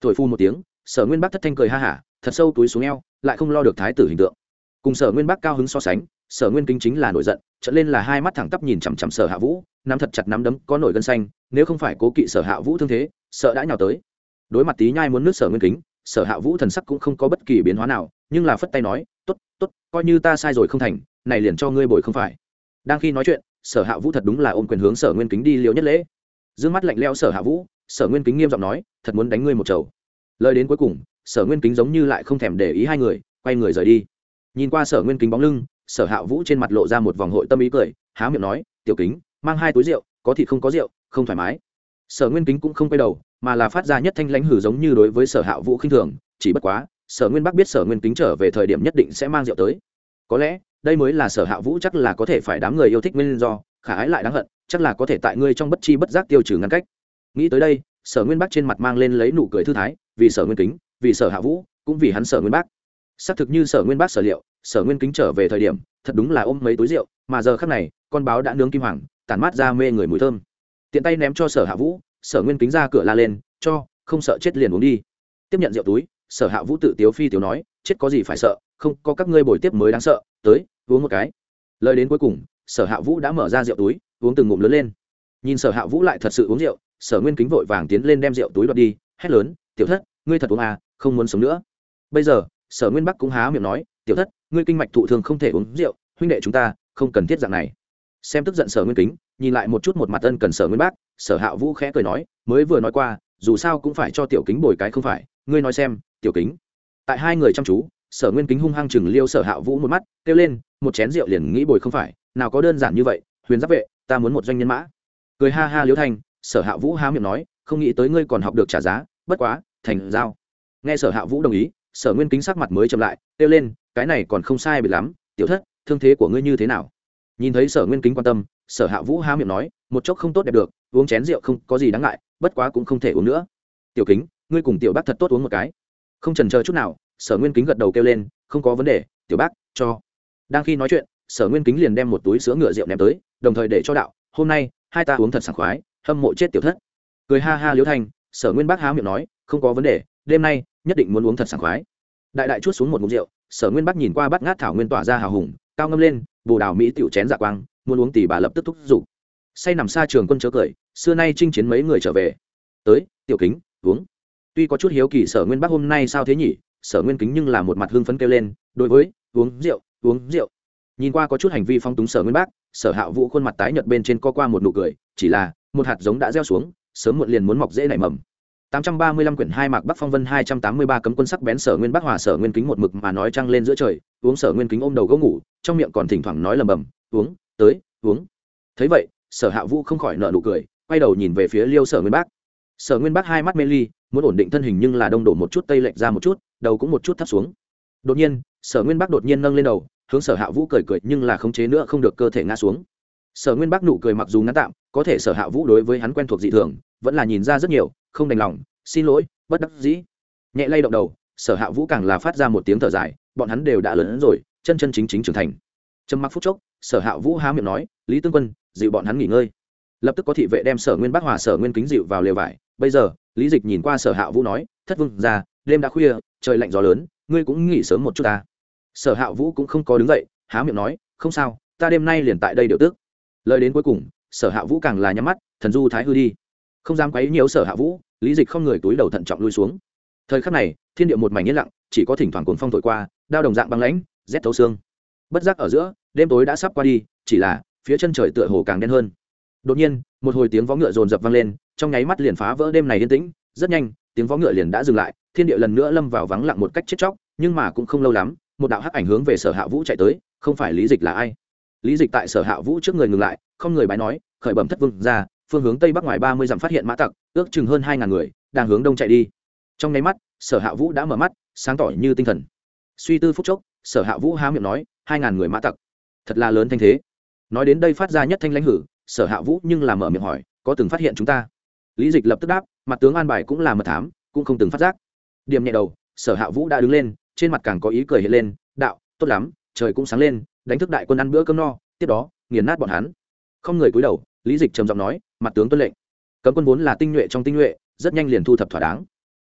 Thổi phu một tiếng, sở nguyên bắc thất thanh cười ha hả, thật sâu túi xuống eo, lại không lo được thái tử hình tượng cùng sở nguyên bắc cao hứng so sánh, sở nguyên kính chính là nổi giận trở lên là hai mắt thẳng tắp nhìn chằm chằm sở hạ vũ, nắm thật chặt nắm đấm, có nổi gân xanh, nếu không phải cố kỵ sở hạ vũ thương thế, sợ đã nhào tới. Đối mặt tí nhai muốn nước sở nguyên kính, sở hạ vũ thần sắc cũng không có bất kỳ biến hóa nào, nhưng là phất tay nói t ố t t ố t coi như ta sai rồi không thành, này liền cho ngươi bồi không phải. Đang khi nói chuyện, sở hạ vũ thật đúng là ôm quyền hướng sở nguyên kính đi liều nhất lễ. D ư ơ n g mắt lạnh leo sở hạ vũ, sở nguyên kính nghiêm giọng nói, thật muốn đánh ngươi một chầu. Lời đến cuối cùng, sở nguyên kính giống như lại không thèm để ý hai người, quay người rời đi nhìn qua sở nguyên kính bóng lưng, sở hạ vũ trên mặt lộ ra một vòng hội tâm ý cười, há miệng nói, tiểu kính, mang hai túi rượu, có thịt không có rượu, không thoải mái. Sở nguyên kính cũng không quay đầu, mà là phát ra nhất thanh lãnh hử giống như đối với sở hạ vũ khinh thường, chỉ bất quá, sở nguyên bắc biết sở nguyên kính trở về thời điểm nhất định sẽ mang rượu tới. Có lẽ, đây mới là sở hạ vũ chắc là có thể phải đám người yêu thích nguyên do, khả ái lại đáng hận, chắc là có thể tại ngươi trong bất chi bất giác tiêu trừ ngăn cách. Nghĩ tới đây, sở nguyên bắc trên mặt mang lên lấy nụ cười thư thái, vì sở nguyên kính, vì sở hạ vũ, cũng vì hắn sở nguyên bắc xác thực như sở nguyên bác sở liệu, sở nguyên kính trở về thời điểm, thật đúng là ôm mấy túi rượu, mà giờ khắc này, con báo đã nướng kim hoàng, tản mát ra mê người mùi thơm. Tiện tay ném cho sở hạ vũ, sở nguyên kính ra cửa la lên, cho, không sợ chết liền uống đi. Tiếp nhận rượu túi, sở hạ vũ tự tiếu phi tiếu nói, chết có gì phải sợ, không, có các ngươi bồi tiếp mới đáng sợ, tới, uống một cái. Lời đến cuối cùng, sở hạ vũ đã mở ra rượu túi, uống từng ngụm lớn lên. Nhìn sở hạ vũ lại thật sự uống rượu, sở nguyên kính vội vàng tiến lên đem rượu túi đoạt đi, hét lớn, tiểu thất, ngươi thật uống à không muốn sống nữa. Bây giờ sở nguyên bắc cũng há miệng nói, tiểu thất, ngươi kinh mạch thụ thường không thể uống rượu, huynh đệ chúng ta không cần thiết dạng này. Xem tức giận sở nguyên kính, nhìn lại một chút một mặt ân cần sở nguyên bác sở hạ vũ khẽ cười nói, mới vừa nói qua, dù sao cũng phải cho tiểu kính bồi cái không phải, ngươi nói xem, tiểu kính. Tại hai người chăm chú, sở nguyên kính hung hăng chừng liêu sở hạ vũ một mắt, kêu lên, một chén rượu liền nghĩ bồi không phải, nào có đơn giản như vậy, huyền giáp vệ, ta muốn một doanh nhân mã. Cười ha ha liếu thanh sở hạ vũ há miệng nói, không nghĩ tới ngươi còn học được trả giá, bất quá, thành giao. Nghe sở hạ vũ đồng ý sở nguyên kính sắc mặt mới chậm lại, kêu lên, cái này còn không sai bị lắm, tiểu thất, thương thế của ngươi như thế nào? Nhìn thấy sở nguyên kính quan tâm, sở hạ vũ há miệng nói, một chốc không tốt đẹp được, uống chén rượu không có gì đáng ngại, bất quá cũng không thể uống nữa. Tiểu kính, ngươi cùng tiểu bác thật tốt uống một cái. Không trần chờ chút nào, sở nguyên kính gật đầu kêu lên, không có vấn đề, tiểu bác, cho. Đang khi nói chuyện, sở nguyên kính liền đem một túi sữa ngựa rượu ném tới, đồng thời để cho đạo, hôm nay, hai ta uống thật sảng khoái, hâm mộ chết tiểu thất. Cười ha ha liễu thanh, sở nguyên bác há miệng nói, không có vấn đề, đêm nay nhất định muốn uống thật sảng khoái. Đại đại chút xuống một ngụm rượu, sở nguyên bác nhìn qua bát ngát thảo nguyên tỏa ra hào hùng, cao ngâm lên, bồ đào mỹ tiểu chén dạ quang, muốn uống tỷ bà lập tức thúc giục. Say nằm xa trường quân chớ cười, xưa nay chinh chiến mấy người trở về. Tới, tiểu kính, uống. Tuy có chút hiếu kỳ sở nguyên bác hôm nay sao thế nhỉ, sở nguyên kính nhưng là một mặt hưng phấn kêu lên, đối với, uống rượu uống rượu. Nhìn qua có chút hành vi phong túng sở nguyên bác sở hạ vũ khuôn mặt tái nhợt bên trên co qua một nụ cười, chỉ là, một hạt giống đã gieo xuống, sớm muộn liền muốn mọc dễ nảy mầm. 835 quyển hai mạc Bắc Phong Vân 283 cấm quân sắc bén Sở Nguyên Bắc Hòa Sở Nguyên Kính một mực mà nói trăng lên giữa trời, uống Sở Nguyên Kính ôm đầu gấu ngủ, trong miệng còn thỉnh thoảng nói lầm bầm, "Uống, tới, uống." Thấy vậy, Sở Hạ Vũ không khỏi nở nụ cười, quay đầu nhìn về phía Liêu Sở Nguyên Bắc. Sở Nguyên Bắc hai mắt mê ly, muốn ổn định thân hình nhưng là đông đổ một chút tây lệch ra một chút, đầu cũng một chút thấp xuống. Đột nhiên, Sở Nguyên Bắc đột nhiên nâng lên đầu, hướng Sở Hạ Vũ cười cười nhưng là khống chế nữa không được cơ thể ngã xuống. Sở Nguyên Bắc nụ cười mặc dù ngắn tạm, có thể Sở Hạ Vũ đối với hắn quen thuộc dị thường, vẫn là nhìn ra rất nhiều, không đành lòng, xin lỗi bất đắc dĩ. Nhẹ lay động đầu sở hạ vũ càng là phát ra một tiếng thở dài bọn hắn đều đã lớn hơn rồi chân chân chính chính trưởng thành. Trầm mặc phút chốc sở hạ vũ há miệng nói lý tương quân dịu bọn hắn nghỉ ngơi. Lập tức có thị vệ đem sở nguyên bắc hòa sở nguyên kính dịu vào lều vải. Bây giờ lý dịch nhìn qua sở hạ vũ nói thất vương ra đêm đã khuya trời lạnh gió lớn ngươi cũng nghỉ sớm một chút ta. Sở hạ vũ cũng không có đứng dậy há miệng nói không sao ta đêm nay liền tại đây điều tước lời đến cuối cùng sở hạ vũ càng là nhắm mắt thần du thái hư đi không dám quấy nhiều sở hạ vũ, lý dịch không người túi đầu thận trọng lui xuống. Thời khắc này, thiên địa một mảnh yên lặng, chỉ có thỉnh thoảng cuồng phong thổi qua, đao đồng dạng băng lãnh, rét thấu xương. Bất giác ở giữa, đêm tối đã sắp qua đi, chỉ là, phía chân trời tựa hồ càng đen hơn. Đột nhiên, một hồi tiếng vó ngựa rồn rập vang lên, trong nháy mắt liền phá vỡ đêm này yên tĩnh, rất nhanh, tiếng vó ngựa liền đã dừng lại, thiên địa lần nữa lâm vào vắng lặng một cách chết chóc, nhưng mà cũng không lâu lắm, một đạo hắc ảnh hướng về sở hạ vũ chạy tới, không phải lý dịch là ai? Lý dịch tại sở hạ vũ trước người ngừng lại, không người bái nói, khởi bẩm thất vương ra phương hướng tây bắc ngoài ba mươi dặm phát hiện mã tặc, ước chừng hơn hai ngàn người, đang hướng đông chạy đi. Trong nháy mắt, sở hạ vũ đã mở mắt, sáng tỏ như tinh thần. Suy tư phúc chốc, sở hạ vũ há miệng nói, hai ngàn người mã tặc. Thật là lớn thanh thế. Nói đến đây phát ra nhất thanh lãnh hử, sở hạ vũ nhưng làm mở miệng hỏi, có từng phát hiện chúng ta? Lý dịch lập tức đáp, mặt tướng an bài cũng là mật thám, cũng không từng phát giác. Điểm nhẹ đầu, sở hạ vũ đã đứng lên, trên mặt càng có ý cười hiện lên, đạo, tốt lắm, trời cũng sáng lên, đánh thức đại quân ăn bữa cơm no, tiếp đó, nghiền nát bọn hắn. Không người cúi đầu lý dịch trầm giọng nói, mặt tướng tuân lệnh. Cấm quân vốn là tinh nhuệ trong tinh nhuệ, rất nhanh liền thu thập thỏa đáng.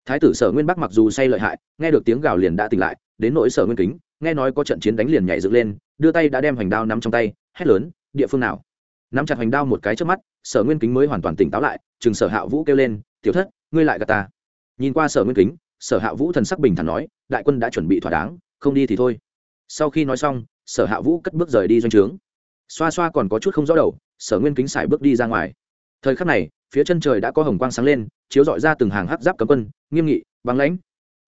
Thái tử sở nguyên bắc mặc dù say lợi hại, nghe được tiếng gào liền đã tỉnh lại, đến nỗi sở nguyên kính, nghe nói có trận chiến đánh liền nhảy dựng lên, đưa tay đã đem hoành đao nắm trong tay, hét lớn, địa phương nào? Nắm chặt hoành đao một cái trước mắt, sở nguyên kính mới hoàn toàn tỉnh táo lại chừng sở hạ vũ kêu lên, tiểu thất, ngươi lại gà ta. Nhìn qua sở nguyên kính, sở hạ vũ thần sắc bình thản nói, đại quân đã chuẩn bị thỏa đáng, không đi thì thôi. Sau khi nói xong, sở hạ vũ cất bước rời đi doanh trướng xoa xoa còn có chút không rõ đầu, sở nguyên kính xài bước đi ra ngoài. Thời khắc này, phía chân trời đã có hồng quang sáng lên, chiếu dọi ra từng hàng hắc giáp cấm quân, nghiêm nghị, băng lãnh.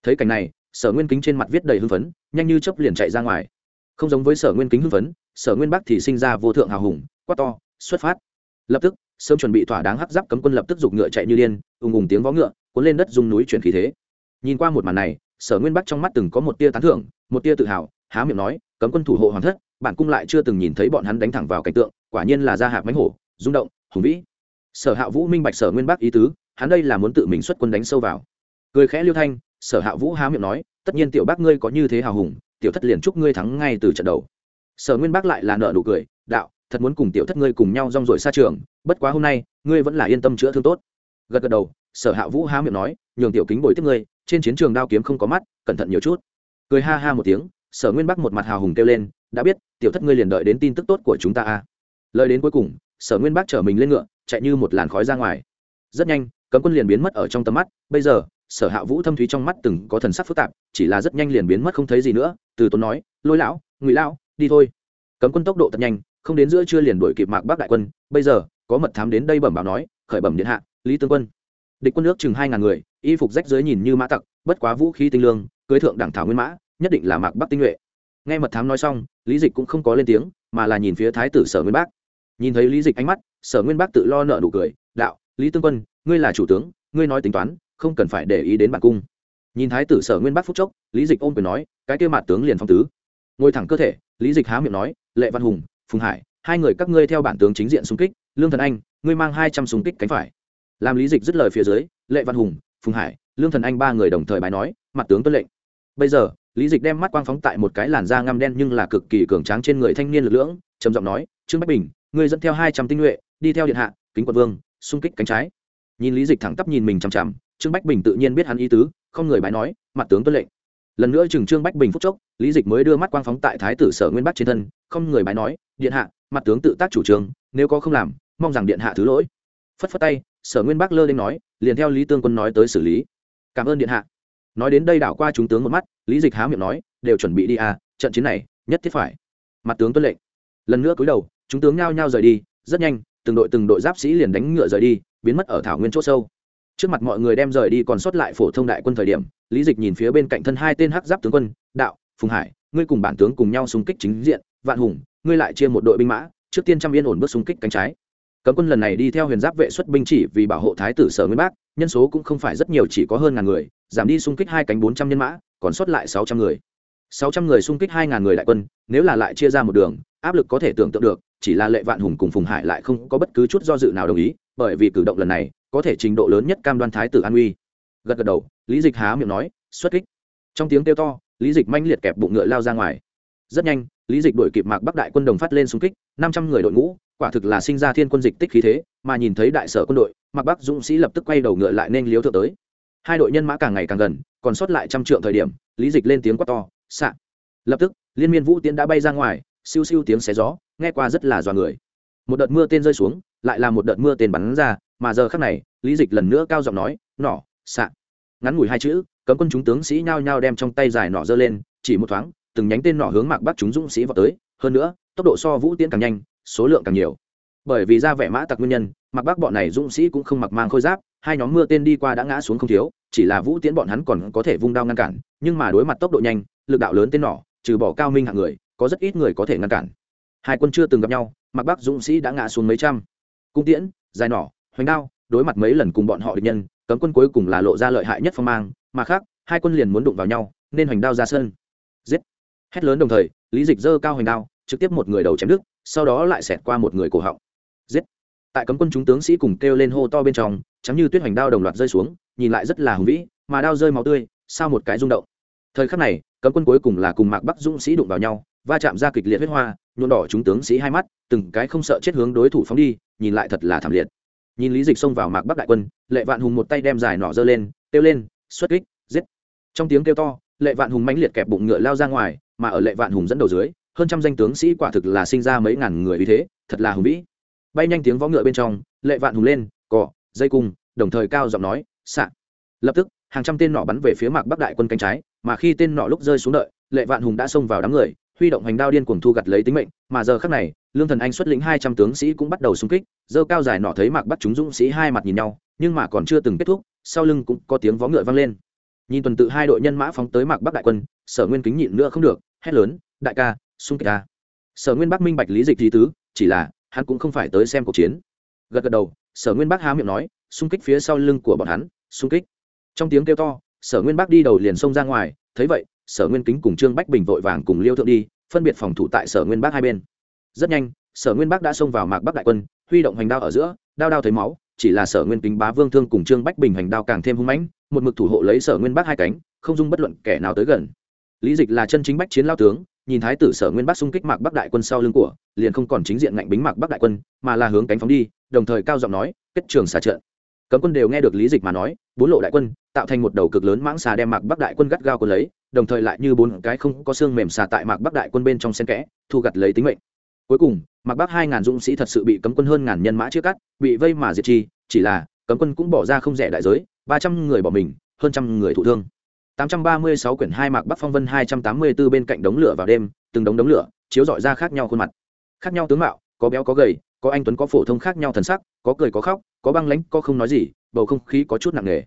Thấy cảnh này, sở nguyên kính trên mặt viết đầy hưng phấn, nhanh như chấp liền chạy ra ngoài. Không giống với sở nguyên kính hưng phấn, sở nguyên bắc thì sinh ra vô thượng hào hùng, quát to, xuất phát. Lập tức, sớm chuẩn bị thỏa đáng hắc giáp cấm quân lập tức giục ngựa chạy như điên, ùng ùng tiếng vó ngựa, cuốn lên đất dùng núi chuyển khí thế. Nhìn qua một màn này, sở nguyên bắc trong mắt từng có một tia tán thưởng, một tia tự hào, há miệng nói, cấm quân thủ hộ hoàng thất bản cung lại chưa từng nhìn thấy bọn hắn đánh thẳng vào cảnh tượng, quả nhiên là ra hạc mánh hổ, rung động, hùng vĩ. Sở hạ vũ minh bạch sở nguyên bắc ý tứ, hắn đây là muốn tự mình xuất quân đánh sâu vào. Cười khẽ liêu thanh, sở hạ vũ há miệng nói, tất nhiên tiểu bác ngươi có như thế hào hùng, tiểu thất liền chúc ngươi thắng ngay từ trận đầu. Sở nguyên Bắc lại là nợ nụ cười, đạo, thật muốn cùng tiểu thất ngươi cùng nhau rong rồi xa trường, bất quá hôm nay, ngươi vẫn là yên tâm chữa thương tốt. Gật gật đầu, sở hạ vũ há miệng nói, nhường tiểu kính bồi tiếp ngươi, trên chiến trường đao kiếm không có mắt, cẩn thận nhiều chút. Cười ha ha một tiếng, sở nguyên bắc một mặt hào hùng kêu lên đã biết, tiểu thất ngươi liền đợi đến tin tức tốt của chúng ta a. Lời đến cuối cùng, sở nguyên Bác chở mình lên ngựa, chạy như một làn khói ra ngoài. Rất nhanh, cấm quân liền biến mất ở trong tầm mắt. Bây giờ, sở hạ vũ thâm thúy trong mắt từng có thần sắc phức tạp, chỉ là rất nhanh liền biến mất không thấy gì nữa. Từ tốn nói, lôi lão, ngụy lão, đi thôi. Cấm quân tốc độ thật nhanh, không đến giữa trưa liền đuổi kịp mạc bắc đại quân. Bây giờ, có mật thám đến đây bẩm báo nói, khởi bẩm điện hạ, lý tương quân. Địch quân nước chừng hai ngàn người, y phục rách dưới nhìn như mã tặc, bất quá vũ khí tinh lương, cưới thượng đẳng thảo nguyên mã, nhất định là mạc bắc tinh nhuệ nghe mật thám nói xong, lý dịch cũng không có lên tiếng, mà là nhìn phía thái tử sở nguyên bác. Nhìn thấy lý dịch ánh mắt, sở nguyên bác tự lo nợ nụ cười, đạo, lý tương quân, ngươi là chủ tướng, ngươi nói tính toán, không cần phải để ý đến bản cung. Nhìn thái tử sở nguyên bác phúc chốc, lý dịch ôm quyền nói, cái kêu mặt tướng liền phong tứ. Ngồi thẳng cơ thể, lý dịch há miệng nói, lệ văn hùng, phùng hải, hai người các ngươi theo bản tướng chính diện xung kích, lương thần anh, ngươi mang hai trăm súng kích cánh phải. Làm lý dịch dứt lời phía dưới, lệ văn hùng, phùng hải, lương thần anh ba người đồng thời bài nói mặt tướng tuân lệnh. Bây giờ lý dịch đem mắt quang phóng tại một cái làn da ngăm đen nhưng là cực kỳ cường tráng trên người thanh niên lực lưỡng, trầm giọng nói, trương bách bình người dẫn theo hai trăm tinh nhuệ, đi theo điện hạ, kính quận vương, xung kích cánh trái. Nhìn lý dịch thẳng tắp nhìn mình chằm chằm, trương bách bình tự nhiên biết hắn ý tứ, không người bài nói, mặt tướng tuân lệnh. Lần nữa chừng trương bách bình phúc chốc, lý dịch mới đưa mắt quang phóng tại thái tử sở nguyên bắc trên thân, không người bài nói, điện hạ, mặt tướng tự tác chủ trương, nếu có không làm, mong rằng điện hạ thứ lỗi. Phất phất tay, sở nguyên bắc lơ lên nói, liền theo lý tương quân nói tới xử lý. Cảm ơn điện hạ. Nói đến đây đảo qua chúng tướng một mắt lý dịch há miệng nói, đều chuẩn bị đi à trận chiến này, nhất thiết phải. Mặt tướng tuân lệnh. Lần nữa cúi đầu, chúng tướng nhao nhao rời đi, rất nhanh, từng đội từng đội giáp sĩ liền đánh ngựa rời đi, biến mất ở thảo nguyên c h ỗ sâu. Trước mặt mọi người đem rời đi còn sót lại phổ thông đại quân thời điểm, lý dịch nhìn phía bên cạnh thân hai tên hắc giáp tướng quân, đạo, phùng hải, ngươi cùng bản tướng cùng nhau xung kích chính diện, vạn hùng, ngươi lại chia một đội binh mã, trước tiên trăm yên ổn bước xung kích cánh trái. Cấm quân lần này đi theo huyền giáp vệ xuất binh chỉ vì bảo hộ thái tử sở nguyên bác, nhân số cũng không phải rất nhiều, chỉ có hơn ngàn người, giảm đi xung kích hai cánh bốn trăm nhân mã còn sót lại sáu trăm người. Sáu trăm người xung kích hai ngàn người đại quân, nếu là lại chia ra một đường, áp lực có thể tưởng tượng được, chỉ là lệ vạn hùng cùng phùng hải lại không có bất cứ chút do dự nào đồng ý, bởi vì cử động lần này, có thể trình độ lớn nhất cam đoan thái tử an uy. Gật gật đầu, lý dịch há miệng nói, xuất kích. Trong tiếng kêu to, lý dịch manh liệt kẹp bụng ngựa lao ra ngoài. Rất nhanh, lý dịch đổi kịp mạc bắc đại quân đồng phát lên xung kích, năm trăm người đội ngũ, quả thực là sinh ra thiên quân dịch tích khí thế, mà nhìn thấy đại sở quân đội, mạc bắc dũng sĩ lập tức quay đầu ngựa lại nên liếu thượng tới hai đội nhân mã càng ngày càng gần, còn sót lại trăm trượng thời điểm, lý dịch lên tiếng quát to, xạ! Lập tức, liên miên vũ tiến đã bay ra ngoài, siêu siêu tiếng xé gió, nghe qua rất là dọa người. Một đợt mưa tên rơi xuống, lại là một đợt mưa tên bắn ra, mà giờ khắc này, lý dịch lần nữa cao giọng nói, nỏ, xạ! Ngắn ngủi hai chữ, cấm quân chúng tướng sĩ nhao nhao đem trong tay dài nỏ giơ lên, chỉ một thoáng, từng nhánh tên nỏ hướng mạc bắt chúng dũng sĩ vào tới, hơn nữa, tốc độ so vũ tiễn càng nhanh, số lượng càng nhiều. Bởi vì ra vẻ mã tặc nguyên nhân mặc bác bọn này dũng sĩ cũng không mặc mang khôi giáp hai nhóm mưa tên đi qua đã ngã xuống không thiếu, chỉ là vũ tiễn bọn hắn còn có thể vung đao ngăn cản, nhưng mà đối mặt tốc độ nhanh, lực đạo lớn tên nỏ, trừ bỏ cao minh hạng người, có rất ít người có thể ngăn cản. Hai quân chưa từng gặp nhau, mặc bắc dũng sĩ đã ngã xuống mấy trăm. Cung tiễn, dài nỏ, hoành đao, đối mặt mấy lần cùng bọn họ địch nhân, cấm quân cuối cùng là lộ ra lợi hại nhất phong mang, mà khác, hai quân liền muốn đụng vào nhau, nên hoành đao ra sân. Giết. Hét lớn đồng thời, lý dịch dơ cao hoành đao, trực tiếp một người đầu chém đứt, sau đó lại xẹt qua một người cổ họng. Giết. Tại cấm quân chúng tướng sĩ cùng kêu lên hô to bên trong chắm như tuyết hoành đao đồng loạt rơi xuống, nhìn lại rất là hùng vĩ, mà đao rơi máu tươi, sao một cái rung động. Thời khắc này, cấm quân cuối cùng là cùng mạc bắc dũng sĩ đụng vào nhau, va chạm ra kịch liệt huyết hoa nhuộn đỏ chúng tướng sĩ hai mắt, từng cái không sợ chết hướng đối thủ phóng đi, nhìn lại thật là thảm liệt. Nhìn lý dịch xông vào mạc bắc đại quân, lệ vạn hùng một tay đem dài nỏ giơ lên, kêu lên, xuất kích, giết! Trong tiếng kêu to, lệ vạn hùng mãnh liệt kẹp bụng ngựa lao ra ngoài, mà ở lệ vạn hùng dẫn đầu dưới, hơn trăm danh tướng sĩ quả thực là sinh ra mấy ngàn người vì thế, thật là hùng vĩ. Bay nhanh tiếng võ ngựa bên trong, lệ vạn hùng lên dây cung, đồng thời cao giọng nói, xạ. Lập tức, hàng trăm tên nọ bắn về phía mạc bắc đại quân cánh trái, mà khi tên nọ lúc rơi xuống đợi, lệ vạn hùng đã xông vào đám người, huy động hành đao điên cuồng thu gặt lấy tính mệnh, mà giờ khác này, lương thần anh xuất lĩnh hai trăm tướng sĩ cũng bắt đầu xung kích dơ cao dài nọ thấy mạc bắc chúng dũng sĩ hai mặt nhìn nhau, nhưng mà còn chưa từng kết thúc, sau lưng cũng có tiếng vó ngựa vang lên. Nhìn tuần tự hai đội nhân mã phóng tới mạc bắc đại quân, sở nguyên kính nhịn nữa không được, hét lớn, đại ca, xung kích ca sở nguyên bắc minh bạch lý dịch lý tứ, chỉ là, hắn cũng không phải tới xem cuộc chiến. Gật gật đầu sở nguyên bắc há miệng nói, xung kích phía sau lưng của bọn hắn, xung kích. Trong tiếng kêu to, sở nguyên bắc đi đầu liền xông ra ngoài, thấy vậy, sở nguyên kính cùng trương bách bình vội vàng cùng liêu thượng đi, phân biệt phòng thủ tại sở nguyên bắc hai bên. Rất nhanh, sở nguyên bắc đã xông vào mạc bắc đại quân, huy động hành đao ở giữa, đao đao thấy máu, chỉ là sở nguyên kính bá vương thương cùng trương bách bình hành đao càng thêm hung mãnh, một mực thủ hộ lấy sở nguyên bắc hai cánh, không dung bất luận kẻ nào tới gần. Lý dịch là chân chính bách chiến lao tướng, nhìn thái tử sở nguyên bắc xung kích mạc bắc đại quân sau lưng của, liền không còn chính diện ngạnh bính mạc bắc đại quân, mà là hướng cánh phóng đi đồng thời cao giọng nói kết trường xả trận. Cấm quân đều nghe được lý dịch mà nói bốn lộ đại quân tạo thành một đầu cực lớn mãng xà đem mạc bắc đại quân gắt gao quân lấy đồng thời lại như bốn cái không có xương mềm xà tại mạc bắc đại quân bên trong sen kẽ thu gặt lấy tính mệnh. Cuối cùng mạc bắc hai ngàn dũng sĩ thật sự bị cấm quân hơn ngàn nhân mã trước cắt bị vây mà diệt chi chỉ là cấm quân cũng bỏ ra không rẻ đại giới ba trăm người bỏ mình hơn trăm người thụ thương. 836 quyển hai mạc Bắc Phong Vân 284 bên cạnh đống lửa vào đêm, từng đống đống lửa, chiếu rọi ra khác nhau khuôn mặt. Khác nhau tướng mạo, có béo có gầy, có anh tuấn có phổ thông khác nhau thần sắc, có cười có khóc, có băng lãnh, có không nói gì, bầu không khí có chút nặng nề.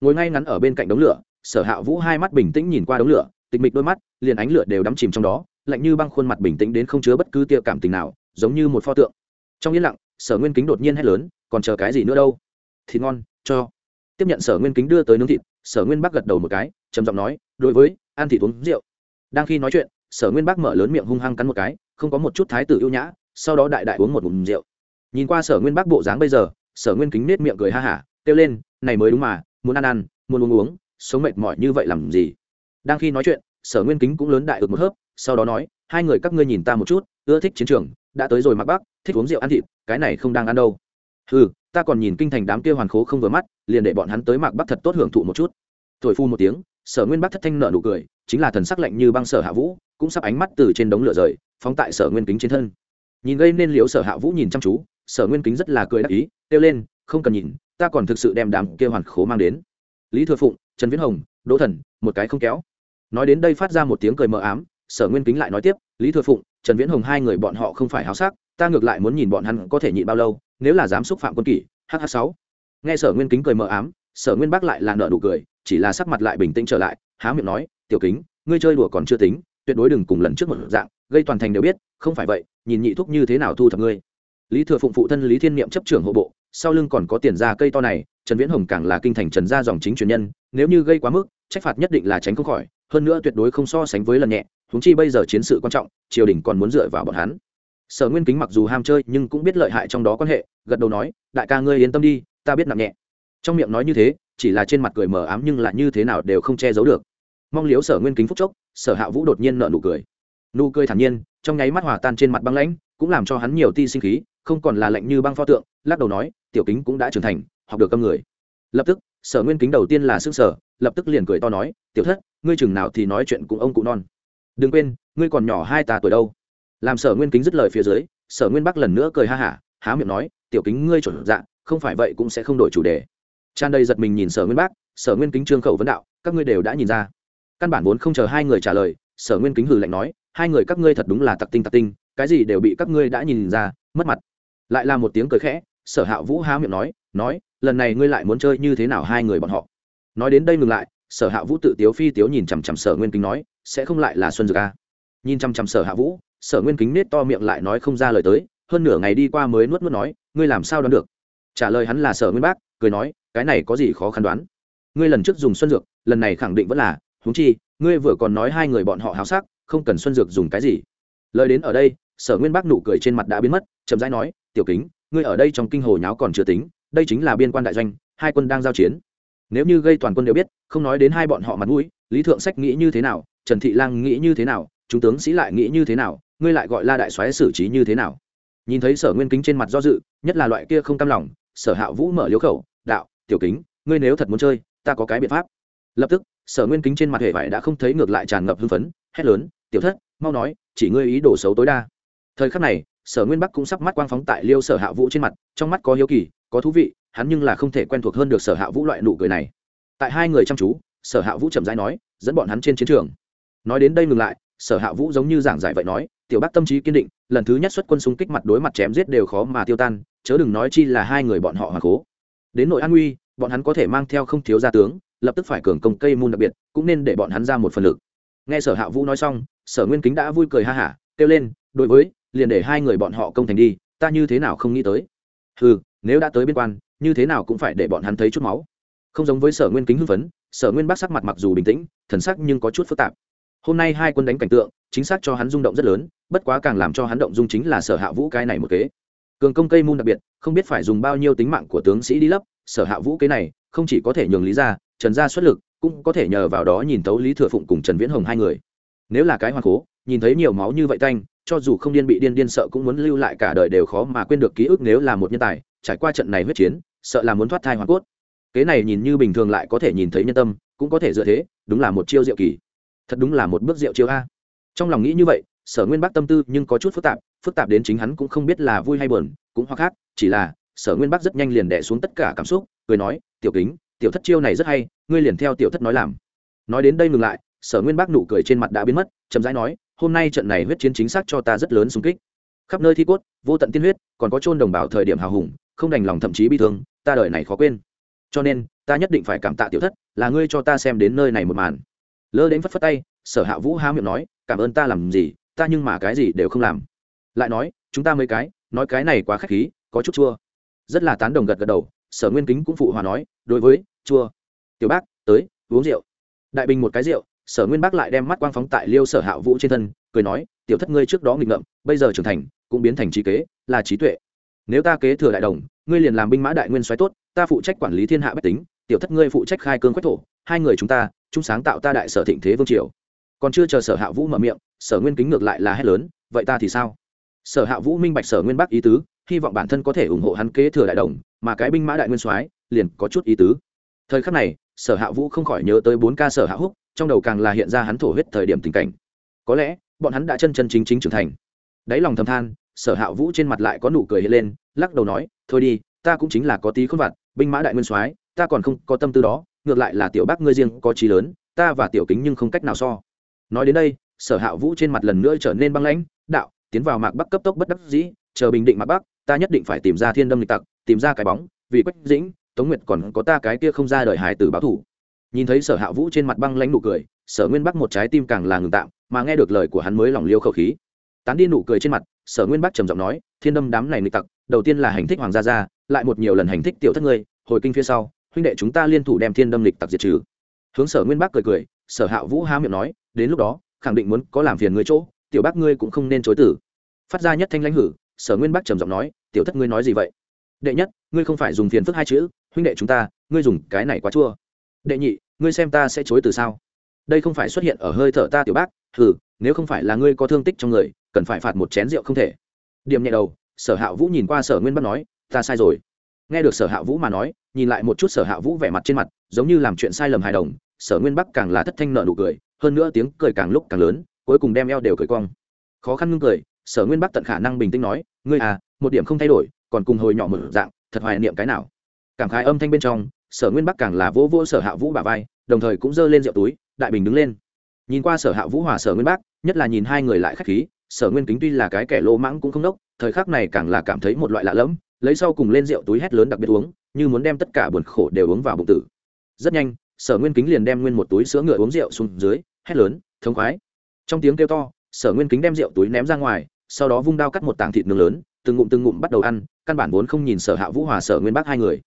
Ngồi ngay ngắn ở bên cạnh đống lửa, Sở Hạ Vũ hai mắt bình tĩnh nhìn qua đống lửa, tịch mịch đôi mắt, liền ánh lửa đều đắm chìm trong đó, lạnh như băng khuôn mặt bình tĩnh đến không chứa bất cứ tia cảm tình nào, giống như một pho tượng. Trong yên lặng, Sở Nguyên Kính đột nhiên hét lớn, còn chờ cái gì nữa đâu? Thịt ngon, cho. Tiếp nhận Sở Nguyên Kính đưa tới nướng thịt, Sở Nguyên Bắc gật đầu một cái, trầm giọng nói đối với ăn thịt uống rượu đang khi nói chuyện sở nguyên bác mở lớn miệng hung hăng cắn một cái không có một chút thái tử ưu nhã sau đó đại đại uống một ngụm rượu. Nhìn qua sở nguyên bắc bộ dáng bây giờ, sở nguyên kính nết miệng cười ha hả, kêu lên, này mới đúng mà, muốn ăn ăn, muốn uống uống, sống mệt mỏi như vậy làm gì? Đang khi nói chuyện, sở nguyên kính cũng lớn đại ực một hớp, sau đó nói, hai người các ngươi nhìn ta một chút, ưa thích chiến trường, đã tới rồi mặc bắc, thích uống rượu ăn thịt, cái này không đang ăn đâu. Ừ ta còn nhìn kinh thành đám kia hoàn khố không vừa mắt, liền để bọn hắn tới mạc bắc thật tốt hưởng thụ một chút. Thổi phu một tiếng, sở nguyên bắc thất thanh nợ nụ cười, chính là thần sắc lạnh như băng sở hạ vũ, cũng sắp ánh mắt từ trên đống lửa rời, phóng tại sở nguyên kính trên thân nhìn gây nên liễu sở hạ vũ nhìn chăm chú, sở nguyên kính rất là cười đắc ý, kêu lên, không cần nhìn, ta còn thực sự đem đám kia hoàn khố mang đến. Lý thừa phụng, trần viễn hồng, đỗ thần, một cái không kéo. Nói đến đây phát ra một tiếng cười mờ ám, sở nguyên kính lại nói tiếp, lý thừa phụng, trần viễn hồng hai người bọn họ không phải háo sắc, ta ngược lại muốn nhìn bọn hắn có thể nhịn bao lâu, nếu là dám xúc phạm quân kỷ hh sáu. Nghe sở nguyên kính cười mờ ám, sở nguyên bác lại là nợ nụ cười, chỉ là sắc mặt lại bình tĩnh trở lại, há miệng nói, tiểu kính, ngươi chơi đùa còn chưa tính, tuyệt đối đừng cùng lần trước một dạng gây toàn thành đều biết, không phải vậy, nhìn nhị thúc như thế nào thu thập ngươi. Lý thừa phụng phụ thân lý thiên niệm chấp trưởng hộ bộ, sau lưng còn có tiền ra cây to này, trần viễn hồng càng là kinh thành trần gia dòng chính truyền nhân, nếu như gây quá mức, trách phạt nhất định là tránh không khỏi, hơn nữa tuyệt đối không so sánh với lần nhẹ húng chi bây giờ chiến sự quan trọng, triều đình còn muốn dựa vào bọn hắn. Sở nguyên kính mặc dù ham chơi nhưng cũng biết lợi hại trong đó quan hệ, gật đầu nói, đại ca ngươi yên tâm đi, ta biết nặng nhẹ. Trong miệng nói như thế, chỉ là trên mặt cười mờ ám nhưng là như thế nào đều không che giấu được. Mong liếu sở nguyên kính phúc chốc, sở hạ vũ đột nhiên nợ nụ cười nụ cười thản nhiên, trong nháy mắt hòa tan trên mặt băng lãnh, cũng làm cho hắn nhiều ti sinh khí, không còn là lạnh như băng pho tượng, lắc đầu nói, tiểu kính cũng đã trưởng thành, học được câm người. Lập tức, sở nguyên kính đầu tiên là xương sở lập tức liền cười to nói, tiểu thất, ngươi chừng nào thì nói chuyện cùng ông cụ non. Đừng quên, ngươi còn nhỏ hai tà tuổi đâu. Làm sở nguyên kính dứt lời phía dưới, sở nguyên bắc lần nữa cười ha hả, há miệng nói, tiểu kính ngươi chuẩn dạ không phải vậy cũng sẽ không đổi chủ đề. Tràn đầy giật mình nhìn sở nguyên bắc, sở nguyên kính trương khẩu vấn đạo, các ngươi đều đã nhìn ra. Căn bản vốn không chờ hai người trả lời, sở nguyên kính hừ lạnh nói hai người các ngươi thật đúng là tặc tinh tặc tinh, cái gì đều bị các ngươi đã nhìn ra, mất mặt. Lại là một tiếng cười khẽ, sở hạ vũ há miệng nói nói, lần này ngươi lại muốn chơi như thế nào hai người bọn họ? Nói đến đây ngừng lại, sở hạ vũ tự tiếu phi tiếu nhìn chằm chằm sở nguyên kính nói, sẽ không lại là xuân dược a à? nhìn chằm chằm sở hạ vũ, sở nguyên kính nết to miệng lại nói không ra lời tới, hơn nửa ngày đi qua mới nuốt nuốt nói, ngươi làm sao đoán được? Trả lời hắn là sở nguyên bác, cười nói, cái này có gì khó khăn đoán? Ngươi lần trước dùng xuân dược lần này khẳng định vẫn là, huống chi, ngươi vừa còn nói hai người bọn họ háo sắc không cần xuân dược dùng cái gì. Lời đến ở đây, sở nguyên bác nụ cười trên mặt đã biến mất, chậm rãi nói, tiểu kính, ngươi ở đây trong kinh hồ nháo còn chưa tính, đây chính là biên quan đại doanh, hai quân đang giao chiến. Nếu như gây toàn quân đều biết, không nói đến hai bọn họ mặt mũi, lý thượng sách nghĩ như thế nào, trần thị lang nghĩ như thế nào, chúng tướng sĩ lại nghĩ như thế nào, ngươi lại gọi la đại soái xử trí như thế nào? Nhìn thấy sở nguyên kính trên mặt do dự, nhất là loại kia không cam lòng, sở hạ vũ mở liếu khẩu, đạo, tiểu kính, ngươi nếu thật muốn chơi, ta có cái biện pháp. Lập tức, sở nguyên kính trên mặt hệ vải đã không thấy ngược lại tràn ngập hưng phấn, hét lớn tiểu thất, mau nói, chỉ ngươi ý đồ xấu tối đa. Thời khắc này, sở nguyên bắc cũng sắp mắt quang phóng tại liêu sở hạ vũ trên mặt, trong mắt có hiếu kỳ, có thú vị, hắn nhưng là không thể quen thuộc hơn được sở hạ vũ loại nụ cười này. Tại hai người chăm chú, sở hạ vũ chậm rãi nói, dẫn bọn hắn trên chiến trường. Nói đến đây ngừng lại, sở hạ vũ giống như giảng giải vậy nói, tiểu bác tâm trí kiên định, lần thứ nhất xuất quân xung kích mặt đối mặt chém giết đều khó mà tiêu tan, chớ đừng nói chi là hai người bọn họ hoàng cố. Đến nội an nguy, bọn hắn có thể mang theo không thiếu gia tướng, lập tức phải cường công cây môn đặc biệt, cũng nên để bọn hắn ra một phần lực. Nghe sở hạ vũ nói xong sở nguyên kính đã vui cười ha hả, kêu lên, đối với, liền để hai người bọn họ công thành đi, ta như thế nào không nghĩ tới? Ừ nếu đã tới biên quan, như thế nào cũng phải để bọn hắn thấy chút máu. Không giống với sở nguyên kính hưng phấn, sở nguyên bác sắc mặt mặc dù bình tĩnh, thần sắc nhưng có chút phức tạp. Hôm nay hai quân đánh cảnh tượng, chính xác cho hắn rung động rất lớn, bất quá càng làm cho hắn động dung chính là sở hạ vũ cái này một kế. Cường công cây môn đặc biệt, không biết phải dùng bao nhiêu tính mạng của tướng sĩ đi lấp, sở hạ vũ kế này, không chỉ có thể nhường lý ra, trần gia xuất lực, cũng có thể nhờ vào đó nhìn tấu lý thừa phụng cùng trần viễn hồng hai người nếu là cái hoàng cố nhìn thấy nhiều máu như vậy tanh, cho dù không điên bị điên điên sợ cũng muốn lưu lại cả đời đều khó mà quên được ký ức nếu là một nhân tài, trải qua trận này huyết chiến, sợ là muốn thoát thai hoàng cốt. Kế này nhìn như bình thường lại có thể nhìn thấy nhân tâm, cũng có thể dựa thế, đúng là một chiêu diệu kỳ. Thật đúng là một bước diệu chiêu a. Trong lòng nghĩ như vậy, sở nguyên bắc tâm tư nhưng có chút phức tạp phức tạp đến chính hắn cũng không biết là vui hay buồn, cũng hoặc khác, chỉ là sở nguyên bắc rất nhanh liền đẻ xuống tất cả cảm xúc, cười nói, tiểu kính, tiểu thất chiêu này rất hay, ngươi liền theo tiểu thất nói làm. Nói đến đây ngừng lại sở nguyên bác nụ cười trên mặt đã biến mất, chậm rãi nói, hôm nay trận này huyết chiến chính xác cho ta rất lớn xung kích. Khắp nơi thi cốt, vô tận tiên huyết, còn có chôn đồng bào thời điểm hào hùng, không đành lòng thậm chí bi thương, ta đợi này khó quên. Cho nên, ta nhất định phải cảm tạ tiểu thất, là ngươi cho ta xem đến nơi này một màn. Lơ đến phất phất tay, sở hạ vũ há miệng nói, cảm ơn ta làm gì, ta nhưng mà cái gì đều không làm. Lại nói, chúng ta mấy cái, nói cái này quá k h á c h khí, có chút chua. Rất là tán đồng gật gật đầu, sở nguyên kính cũng phụ hòa nói, đối với, chua. Tiểu bác, tới, uống rượu. Đại bình một cái rượu sở nguyên bác lại đem mắt quang phóng tại liêu sở hạ vũ trên thân, cười nói, tiểu thất ngươi trước đó nghịch ngợm, bây giờ trưởng thành, cũng biến thành trí kế, là trí tuệ. Nếu ta kế thừa đại đồng, ngươi liền làm binh mã đại nguyên soái tốt, ta phụ trách quản lý thiên hạ bách tính, tiểu thất ngươi phụ trách khai cương quách thổ, hai người chúng ta, chung sáng tạo ta đại sở thịnh thế vương triều. Còn chưa chờ sở hạ vũ mở miệng, sở nguyên kính ngược lại là hét lớn, vậy ta thì sao? Sở hạ vũ minh bạch sở nguyên bắc ý tứ, hy vọng bản thân có thể ủng hộ hắn kế thừa đại đồng, mà cái binh mã đại nguyên soái liền có chút ý tứ. Thời khắc này, sở hạ vũ không khỏi nhớ tới bốn ca sở hạ húc trong đầu càng là hiện ra hắn thổ huyết thời điểm tình cảnh. Có lẽ, bọn hắn đã chân chân chính chính trưởng thành. Đáy lòng thầm than, sở hạ vũ trên mặt lại có nụ cười hiện lên, lắc đầu nói, thôi đi, ta cũng chính là có tí khôn vặt, binh mã đại nguyên soái, ta còn không có tâm tư đó, ngược lại là tiểu bác ngươi riêng có trí lớn, ta và tiểu kính nhưng không cách nào so. Nói đến đây, sở hạ vũ trên mặt lần nữa trở nên băng lãnh, đạo, tiến vào mạc bắc cấp tốc bất đắc dĩ, chờ bình định mạc bắc, ta nhất định phải tìm ra thiên đâm lịch tặc, tìm ra cái bóng, vì quách dĩnh, tống nguyệt còn có ta cái kia không ra đời hải tử báo thủ nhìn thấy sở hạ vũ trên mặt băng lãnh nụ cười, sở nguyên bắc một trái tim càng là ngừng tạm, mà nghe được lời của hắn mới lỏng liêu khẩu khí. Tán đi nụ cười trên mặt, sở nguyên bắc trầm giọng nói, thiên đâm đám này nịch tặc, đầu tiên là hành thích hoàng gia gia, lại một nhiều lần hành thích tiểu thất ngươi, hồi kinh phía sau, huynh đệ chúng ta liên thủ đem thiên đâm lịch tặc diệt trừ. Hướng sở nguyên bắc cười cười, sở hạ vũ há miệng nói, đến lúc đó, khẳng định muốn có làm phiền người chỗ, tiểu bác ngươi cũng không nên chối tử phát ra nhất thanh lãnh hử, sở nguyên bắc trầm giọng nói, tiểu thất ngươi nói gì vậy? Đệ nhất, ngươi không phải dùng phiền phức hai chữ, huynh đệ chúng ta, ngươi dùng cái này quá chua đệ nhị, ngươi xem ta sẽ chối từ sao? Đây không phải xuất hiện ở hơi thở ta tiểu bác thử nếu không phải là ngươi có thương tích trong người, cần phải phạt một chén rượu không thể. Điểm nhẹ đầu, sở hạ vũ nhìn qua sở nguyên bắc nói, ta sai rồi. Nghe được sở hạ vũ mà nói, nhìn lại một chút sở hạ vũ vẻ mặt trên mặt, giống như làm chuyện sai lầm hài đồng, sở nguyên bắc càng là thất thanh nợ nụ cười, hơn nữa tiếng cười càng lúc càng lớn, cuối cùng đem eo đều cười cong. Khó khăn ngưng cười, sở nguyên bắc tận khả năng bình tĩnh nói, ngươi à một điểm không thay đổi, còn cùng hồi nhỏ mở dạng, thật hoài niệm cái nào. Cảm khái âm thanh bên trong sở nguyên bắc càng là vỗ vỗ sở hạ vũ bà vai, đồng thời cũng giơ lên rượu túi, đại bình đứng lên. Nhìn qua sở hạ vũ hòa sở nguyên bắc, nhất là nhìn hai người lại khách khí, sở nguyên kính tuy là cái kẻ lỗ mãng cũng không đốc, thời khắc này càng là cảm thấy một loại lạ lẫm, lấy sau cùng lên rượu túi hét lớn đặc biệt uống, như muốn đem tất cả buồn khổ đều uống vào bụng tử. Rất nhanh, sở nguyên kính liền đem nguyên một túi sữa ngựa uống rượu xuống dưới, hét lớn, thống khoái! Trong tiếng kêu to, sở nguyên kính đem rượu túi ném ra ngoài, sau đó vung đao cắt một tảng thịt nướng lớn, từng ngụm từng ngụm bắt đầu ăn, căn bản vốn không nhìn sở hạ vũ hòa sở nguyên bắc hai người.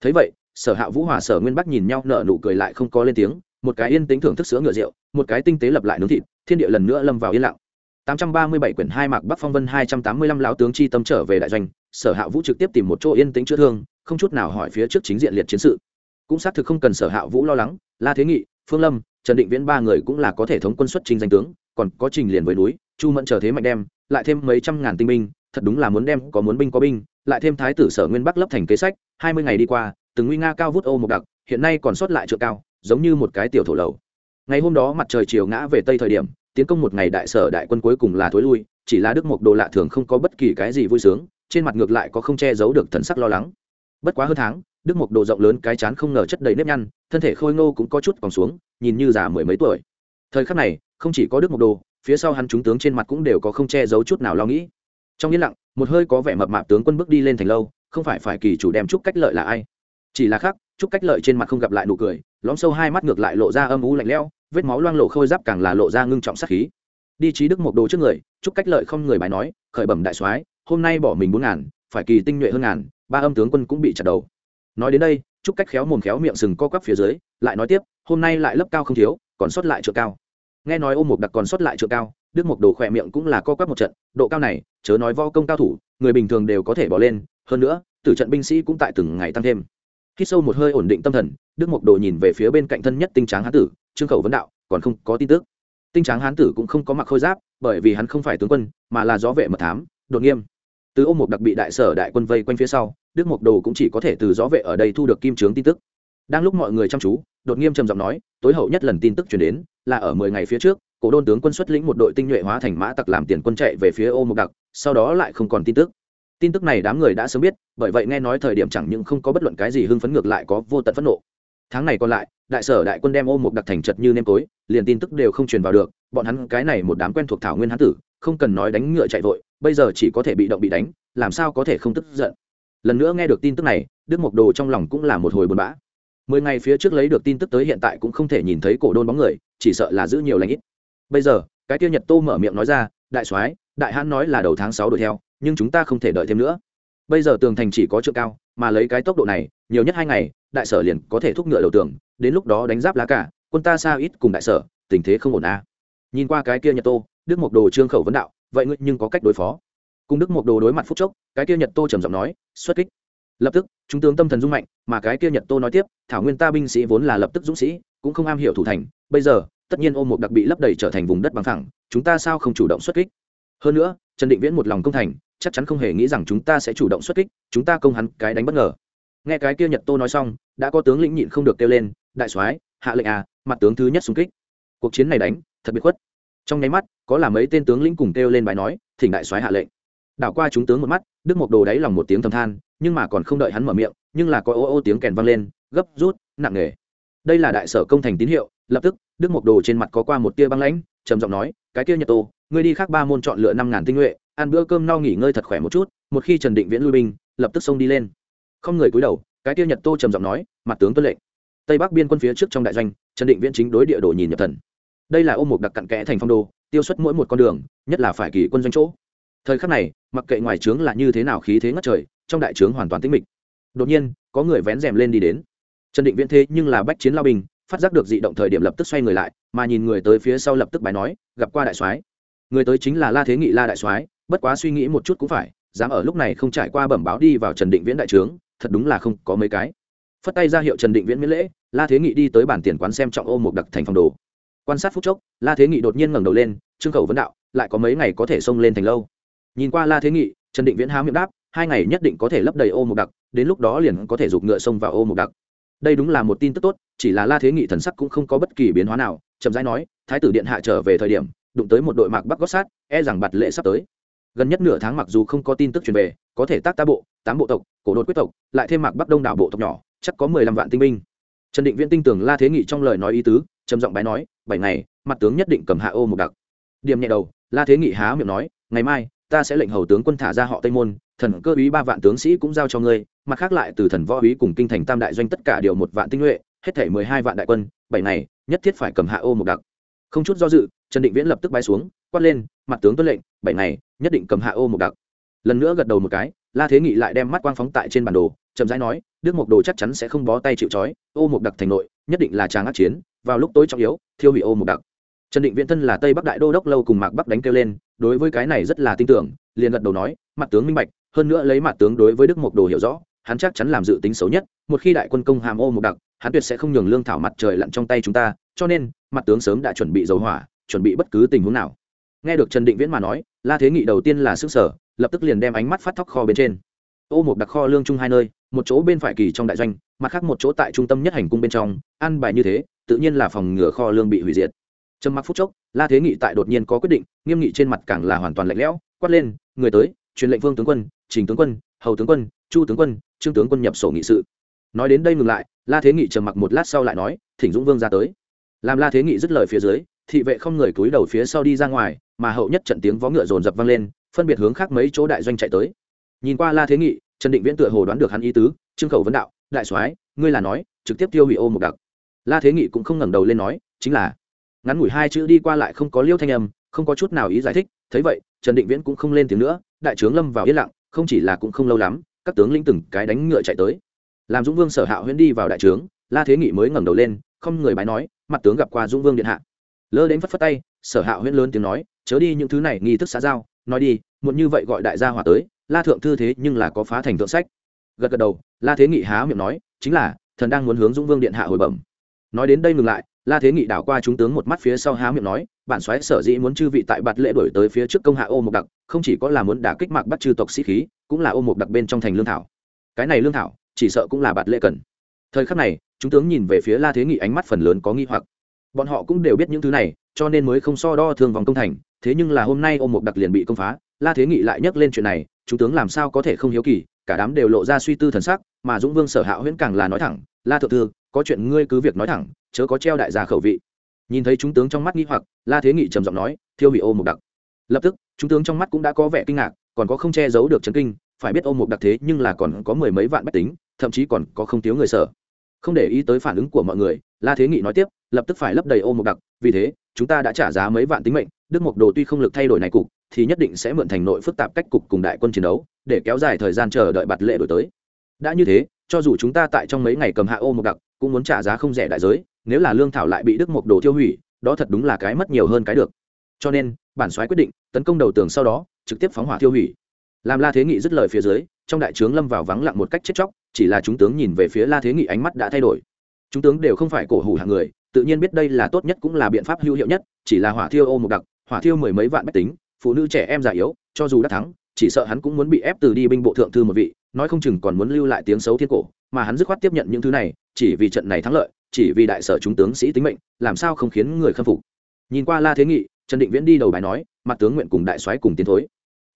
Thấy vậy sở hạ vũ hòa sở nguyên bắc nhìn nhau nợ nụ cười lại không có lên tiếng một cái yên tính thưởng thức sữa ngựa rượu một cái tinh tế lập lại nướng thịt thiên địa lần nữa lâm vào yên lặng 837 quyển hai mạc Bắc Phong Vân 285 lão tướng chi tâm trở về đại doanh, Sở Hạ Vũ trực tiếp tìm một chỗ yên tĩnh chữa thương, không chút nào hỏi phía trước chính diện liệt chiến sự. Cũng xác thực không cần Sở Hạ Vũ lo lắng, La Thế Nghị, Phương Lâm, Trần Định Viễn ba người cũng là có thể thống quân xuất trình danh tướng, còn có trình liền với núi, Chu Mẫn chờ thế mạnh đem, lại thêm mấy trăm ngàn tinh binh, thật đúng là muốn đem có muốn binh có binh, lại thêm thái tử Sở Nguyên Bắc lấp thành kế sách, 20 ngày đi qua, từng nguy nga cao vút ô một đặc, hiện nay còn sót lại trượng cao, giống như một cái tiểu thổ lầu. Ngày hôm đó mặt trời chiều ngã về tây thời điểm, tiến công một ngày đại sở đại quân cuối cùng là thối lui chỉ là đức mộc đồ lạ thường không có bất kỳ cái gì vui sướng trên mặt ngược lại có không che giấu được thần sắc lo lắng. Bất quá hơn tháng đức mộc đồ rộng lớn cái chán không ngờ chất đầy nếp nhăn thân thể khôi ngô cũng có chút còn xuống nhìn như già mười mấy tuổi. Thời khắc này không chỉ có đức mộc đồ phía sau hắn chúng tướng trên mặt cũng đều có không che giấu chút nào lo nghĩ. Trong yên lặng một hơi có vẻ mập mạp tướng quân bước đi lên thành lâu không phải phải kỳ chủ đem chúc cách lợi là ai? Chỉ là khác chúc cách lợi trên mặt không gặp lại nụ cười, lõm sâu hai mắt ngược lại lộ ra âm u lạnh lẽo, vết máu loang lộ khôi giáp càng là lộ ra ngưng trọng sát khí. Đi trí đức một đồ trước người chúc cách lợi không người bài nói, khởi bẩm đại soái, hôm nay bỏ mình bốn ngàn, phải kỳ tinh nhuệ hơn ngàn, ba âm tướng quân cũng bị chặt đầu. Nói đến đây chúc cách khéo mồm khéo miệng sừng co quắp phía dưới, lại nói tiếp, hôm nay lại lấp cao không thiếu, còn sót lại trượng cao. Nghe nói ôm một đặc còn sót lại trượng cao, đức một đồ khỏe miệng cũng là co quắp một trận, độ cao này, chớ nói vo công cao thủ, người bình thường đều có thể bỏ lên, hơn nữa, tử trận binh sĩ cũng tại từng ngày tăng thêm khi sâu một hơi ổn định tâm thần, đức mộc đồ nhìn về phía bên cạnh thân nhất tinh tráng hán tử, trương khẩu vấn đạo, còn không có tin tức. Tinh tráng hán tử cũng không có mặc khôi giáp, bởi vì hắn không phải tướng quân, mà là gió vệ mật thám, đột nghiêm. Từ ô mục đặc bị đại sở đại quân vây quanh phía sau, đức mộc đồ cũng chỉ có thể từ gió vệ ở đây thu được kim trướng tin tức. Đang lúc mọi người chăm chú, đột nghiêm trầm giọng nói, tối hậu nhất lần tin tức chuyển đến, là ở mười ngày phía trước, cổ đôn tướng quân xuất lĩnh một đội tinh nhuệ hóa thành mã tặc làm tiền quân chạy về phía ô mục đặc, sau đó lại không còn tin tức tin tức này đám người đã sớm biết, bởi vậy nghe nói thời điểm chẳng những không có bất luận cái gì hưng phấn ngược lại có vô tận phẫn nộ. Tháng này còn lại, đại sở đại quân đem ôm một đặc thành chật như nêm tối, liền tin tức đều không truyền vào được, bọn hắn cái này một đám quen thuộc thảo nguyên hán tử, không cần nói đánh ngựa chạy vội, bây giờ chỉ có thể bị động bị đánh, làm sao có thể không tức giận. Lần nữa nghe được tin tức này, đức mộc đồ trong lòng cũng là một hồi buồn bã. Mười ngày phía trước lấy được tin tức tới hiện tại cũng không thể nhìn thấy cổ đôn bóng người, chỉ sợ là giữ nhiều lãnh ít. Bây giờ, cái tiêu nhật tô mở miệng nói ra, đại soái đại hãn nói là đầu tháng sáu đuổi theo, nhưng chúng ta không thể đợi thêm nữa. Bây giờ tường thành chỉ có trượng cao, mà lấy cái tốc độ này, nhiều nhất hai ngày, đại sở liền có thể thúc ngựa đầu tường, đến lúc đó đánh giáp lá cả, quân ta xa ít cùng đại sở, tình thế không ổn à. nhìn qua cái kia nhật tô, đức mộc đồ trương khẩu vấn đạo, vậy ngươi nhưng có cách đối phó. Cùng đức mộc đồ đối mặt phúc chốc, cái kia nhật tô trầm giọng nói, xuất kích. Lập tức, chúng tướng tâm thần dung mạnh, mà cái kia nhật tô nói tiếp, thảo nguyên ta binh sĩ vốn là lập tức dũng sĩ, cũng không am hiểu thủ thành, bây giờ, tất nhiên ôm một đặc bị lấp đầy trở thành vùng đất bằng thẳng chúng ta sao không chủ động xuất kích? Hơn nữa, trần định viễn một lòng công thành, chắc chắn không hề nghĩ rằng chúng ta sẽ chủ động xuất kích, chúng ta công hắn cái đánh bất ngờ. Nghe cái kia nhật tô nói xong, đã có tướng lĩnh nhịn không được kêu lên, đại soái, hạ lệnh à mặt tướng thứ nhất xung kích. Cuộc chiến này đánh, thật biệt khuất. Trong nháy mắt, có là mấy tên tướng lĩnh cùng kêu lên bài nói, thỉnh đại soái hạ lệnh. Đảo qua chúng tướng một mắt, đức mộc đồ đáy lòng một tiếng thầm than, nhưng mà còn không đợi hắn mở miệng, nhưng là có ô ô tiếng kèn vang lên, gấp, rút, nặng nề. Đây là đại sở công thành tín hiệu, lập tức, đức mộc đồ trên mặt có qua một tia băng lãnh, trầm giọng nói cái kia nhật tô, ngươi đi khác ba môn chọn lựa năm ngàn tinh nhuệ, ăn bữa cơm no nghỉ ngơi thật khỏe một chút, một khi trần định viễn lui binh, lập tức xông đi lên. Không người cúi đầu, cái kia nhật tô trầm giọng nói, mặt tướng tuân lệnh. Tây bắc biên quân phía trước trong đại doanh, trần định viễn chính đối địa đồ nhìn nhập thần. Đây là ôm một đặc cặn kẽ thành phong đô, tiêu xuất mỗi một con đường, nhất là phải kỳ quân doanh chỗ. Thời khắc này, mặc kệ ngoài trướng là như thế nào khí thế ngất trời, trong đại trướng hoàn toàn tĩnh mịch. Đột nhiên, có người vén rèm lên đi đến. Trần định viễn thế nhưng là bách chiến lao bình phát giác được dị động thời điểm lập tức xoay người lại, mà nhìn người tới phía sau lập tức bài nói, gặp qua đại soái. Người tới chính là la thế nghị la đại soái, bất quá suy nghĩ một chút cũng phải, dám ở lúc này không trải qua bẩm báo đi vào trần định viễn đại trướng, thật đúng là không có mấy cái. Phất tay ra hiệu trần định viễn miễn lễ, la thế nghị đi tới bản tiền quán xem trọng ô một đặc thành phòng đồ. Quan sát phút chốc, la thế nghị đột nhiên ngẩng đầu lên, trương khẩu vấn đạo, lại có mấy ngày có thể xông lên thành lâu. Nhìn qua la thế nghị, trần định viễn há miệng đáp, hai ngày nhất định có thể lấp đầy ô một đặc, đến lúc đó liền có thể giục ngựa xông vào ô một đặc đây đúng là một tin tức tốt, chỉ là la thế nghị thần sắc cũng không có bất kỳ biến hóa nào, chậm rãi nói, thái tử điện hạ trở về thời điểm, đụng tới một đội mạc bắc gót sát e rằng bạt lệ sắp tới. Gần nhất nửa tháng mặc dù không có tin tức truyền về, có thể tác ta bộ, tám bộ tộc, cổ đột quyết tộc, lại thêm mạc bắc đông đảo bộ tộc nhỏ, chắc có mười lăm vạn tinh binh. Trần định viễn tin tưởng la thế nghị trong lời nói ý tứ, trầm giọng bái nói, bảy ngày, mặt tướng nhất định cầm hạ ô một đặc. Điểm nhẹ đầu, la thế nghị há miệng nói, ngày mai ta sẽ lệnh hầu tướng quân thả ra họ tây môn, thần cơ úy ba vạn tướng sĩ cũng giao cho ngươi, mặt khác lại từ thần võ úy cùng kinh thành tam đại doanh tất cả điều một vạn tinh nhuệ, hết thể mười hai vạn đại quân, bảy này nhất thiết phải cầm hạ ô một đặc. Không chút do dự, trần định viễn lập tức bay xuống, quát lên, mặt tướng tuân lệnh, bảy này nhất định cầm hạ ô một đặc. Lần nữa gật đầu một cái, la thế nghị lại đem mắt quang phóng tại trên bản đồ, chậm rãi nói, đức mộc đồ chắc chắn sẽ không bó tay chịu trói, ô một đặc thành nội, nhất định là tràng ác chiến, vào lúc tối trọng yếu, thiêu hủy ô một đặc. Trần định viễn thân là tây bắc đại đô đốc lâu cùng mạc bắc đánh kêu lên đối với cái này rất là tin tưởng, liền gật đầu nói, mặt tướng minh bạch, hơn nữa lấy mặt tướng đối với đức mộc đồ hiểu rõ, hắn chắc chắn làm dự tính xấu nhất, một khi đại quân công hàm ô một đặc, hắn tuyệt sẽ không nhường lương thảo mặt trời lặn trong tay chúng ta, cho nên, mặt tướng sớm đã chuẩn bị dầu hỏa, chuẩn bị bất cứ tình huống nào. Nghe được trần định viễn mà nói, la thế nghị đầu tiên là sức sở lập tức liền đem ánh mắt phát thóc kho bên trên. Ô một đặc kho lương chung hai nơi, một chỗ bên phải kỳ trong đại doanh, mặt khác một chỗ tại trung tâm nhất hành cung bên trong ăn bài như thế, tự nhiên là phòng ngừa kho lương bị hủy diệt. Trầm mặc phút chốc la thế nghị tại đột nhiên có quyết định, nghiêm nghị trên mặt càng là hoàn toàn lạnh lẽo, quát lên, người tới, truyền lệnh vương tướng quân, trình tướng quân, hầu tướng quân, chu tướng quân, trương tướng quân nhập sổ nghị sự. Nói đến đây ngừng lại, la thế nghị trầm mặc một lát sau lại nói, thỉnh dũng vương ra tới. Làm la thế nghị dứt lời phía dưới, thị vệ không người cúi đầu phía sau đi ra ngoài, mà hậu nhất trận tiếng vó ngựa dồn dập vang lên, phân biệt hướng khác mấy chỗ đại doanh chạy tới. Nhìn qua la thế nghị, trần định viễn tựa hồ đoán được hắn ý tứ, trương khẩu vấn đạo, đại soái, ngươi là nói, trực tiếp tiêu hủy ô một đặc. La thế nghị cũng không ngẩng đầu lên nói, chính là ngắn ngủi hai chữ đi qua lại không có liêu thanh âm, không có chút nào ý giải thích, thấy vậy, trần định viễn cũng không lên tiếng nữa, đại trướng lâm vào yên lặng, không chỉ là cũng không lâu lắm, các tướng lĩnh từng cái đánh ngựa chạy tới. Làm dũng vương sở hạ huyễn đi vào đại trướng, la thế nghị mới ngẩng đầu lên, không người bái nói, mặt tướng gặp qua dũng vương điện hạ. Lơ đến phất phất tay, sở hạ huyễn lớn tiếng nói, chớ đi những thứ này, nghi thức xã giao, nói đi, muộn như vậy gọi đại gia hòa tới, la thượng thư thế nhưng là có phá thành thượng sách. Gật gật đầu, la thế nghị há miệng nói, chính là, thần đang muốn hướng dũng vương điện hạ hồi bẩm nói đến đây ngừng lại, la thế nghị đảo qua chúng tướng một mắt phía sau há miệng nói, bản xoáy sở dĩ muốn chư vị tại bạt lễ đổi tới phía trước công hạ ô một đặc, không chỉ có là muốn đả kích mạc bắt chư tộc sĩ khí, cũng là ô một đặc bên trong thành lương thảo. Cái này lương thảo, chỉ sợ cũng là bạt lễ cần. Thời khắc này, chúng tướng nhìn về phía la thế nghị ánh mắt phần lớn có nghi hoặc. Bọn họ cũng đều biết những thứ này, cho nên mới không so đo thương vòng công thành, thế nhưng là hôm nay ô một đặc liền bị công phá, la thế nghị lại nhắc lên chuyện này, chúng tướng làm sao có thể không hiếu kỳ, cả đám đều lộ ra suy tư thần sắc, mà dũng vương sở hạ huyễn càng là nói thẳng, la thượng thư có chuyện ngươi cứ việc nói thẳng, chớ có treo đại gia khẩu vị. Nhìn thấy chúng tướng trong mắt nghi hoặc, la thế nghị trầm giọng nói, thiêu hủy ô Mục đặc. Lập tức, chúng tướng trong mắt cũng đã có vẻ kinh ngạc, còn có không che giấu được chấn kinh, phải biết ô Mục đặc thế nhưng là còn có mười mấy vạn bách tính, thậm chí còn có không thiếu người sở không để ý tới phản ứng của mọi người, la thế nghị nói tiếp, lập tức phải lấp đầy ô Mục đặc, vì thế, chúng ta đã trả giá mấy vạn tính mệnh, đức mộc đồ tuy không lực thay đổi này cục, thì nhất định sẽ mượn thành nội phức tạp cách cục cùng đại quân chiến đấu, để kéo dài thời gian chờ đợi bạt lệ đổi tới. Đã như thế cho dù chúng ta tại trong mấy ngày cầm hạ ô một đặc, cũng muốn trả giá không rẻ đại giới, nếu là lương thảo lại bị đức mộc đồ tiêu hủy, đó thật đúng là cái mất nhiều hơn cái được. Cho nên, bản soái quyết định, tấn công đầu tường sau đó, trực tiếp phóng hỏa tiêu hủy. Làm la thế nghị dứt lời phía dưới, trong đại trướng lâm vào vắng lặng một cách chết chóc, chỉ là chúng tướng nhìn về phía la thế nghị ánh mắt đã thay đổi. Chúng tướng đều không phải cổ hủ hạng người, tự nhiên biết đây là tốt nhất cũng là biện pháp hữu hiệu nhất, chỉ là hỏa thiêu ô một đặc, hỏa thiêu mười mấy vạn bách tính, phụ nữ trẻ em già yếu, cho dù đã thắng, chỉ sợ hắn cũng muốn bị ép từ đi binh bộ thượng thư một vị nói không chừng còn muốn lưu lại tiếng xấu thiên cổ, mà hắn dứt khoát tiếp nhận những thứ này, chỉ vì trận này thắng lợi, chỉ vì đại sở chúng tướng sĩ tính mệnh, làm sao không khiến người khâm phục. Nhìn qua la thế nghị, trần định viễn đi đầu bài nói, mặt tướng nguyện cùng đại soái cùng tiến thối.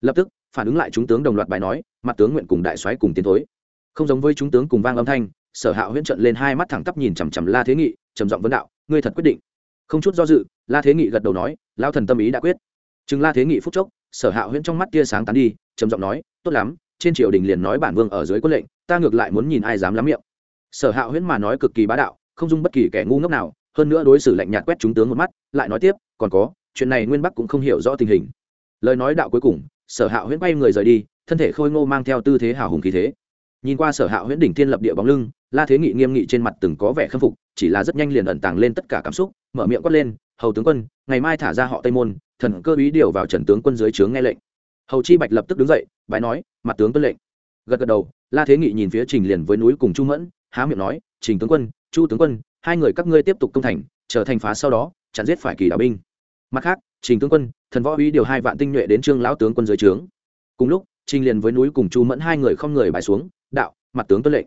Lập tức, phản ứng lại chúng tướng đồng loạt bài nói, mặt tướng nguyện cùng đại soái cùng tiến thối. Không giống với chúng tướng cùng vang âm thanh, sở hạ huyễn trận lên hai mắt thẳng tắp nhìn chằm chằm la thế nghị, trầm giọng vấn đạo, ngươi thật quyết định? Không chút do dự, la thế nghị gật đầu nói lao thần tâm ý đã quyết. Chừng la thế nghị phúc chốc, sở hạ huyễn trong mắt tia sáng tán đi, trầm giọng nói, tốt lắm trên triều đình liền nói bản vương ở dưới quân lệnh, ta ngược lại muốn nhìn ai dám lắm miệng. Sở hạ huyễn mà nói cực kỳ bá đạo, không dung bất kỳ kẻ ngu ngốc nào, hơn nữa đối xử lạnh nhạt quét chúng tướng một mắt, lại nói tiếp, còn có, chuyện này nguyên bắc cũng không hiểu rõ tình hình. Lời nói đạo cuối cùng, sở hạ huyễn bay người rời đi, thân thể khôi ngô mang theo tư thế hào hùng khí thế. Nhìn qua sở hạ huyễn đỉnh thiên lập địa bóng lưng, la thế nghị nghiêm nghị trên mặt từng có vẻ khâm phục, chỉ là rất nhanh liền ẩn tàng lên tất cả cảm xúc, mở miệng quát lên, hầu tướng quân, ngày mai thả ra họ tây môn, thần cơ ý điều vào trần tướng quân dưới trướng nghe lệnh hầu chi bạch lập tức đứng dậy, bái nói, mặt tướng tuân lệnh. Gật gật đầu, la thế nghị nhìn phía trình liền với núi cùng chu mẫn, há miệng nói, trình tướng quân, chu tướng quân, hai người các ngươi tiếp tục công thành trở thành phá sau đó, chặn giết phải kỳ đạo binh. Mặt khác, trình tướng quân, thần võ uy điều hai vạn tinh nhuệ đến trương lão tướng quân dưới trướng. Cùng lúc, trình liền với núi cùng chu mẫn hai người không người bài xuống, đạo, mặt tướng tuân lệnh.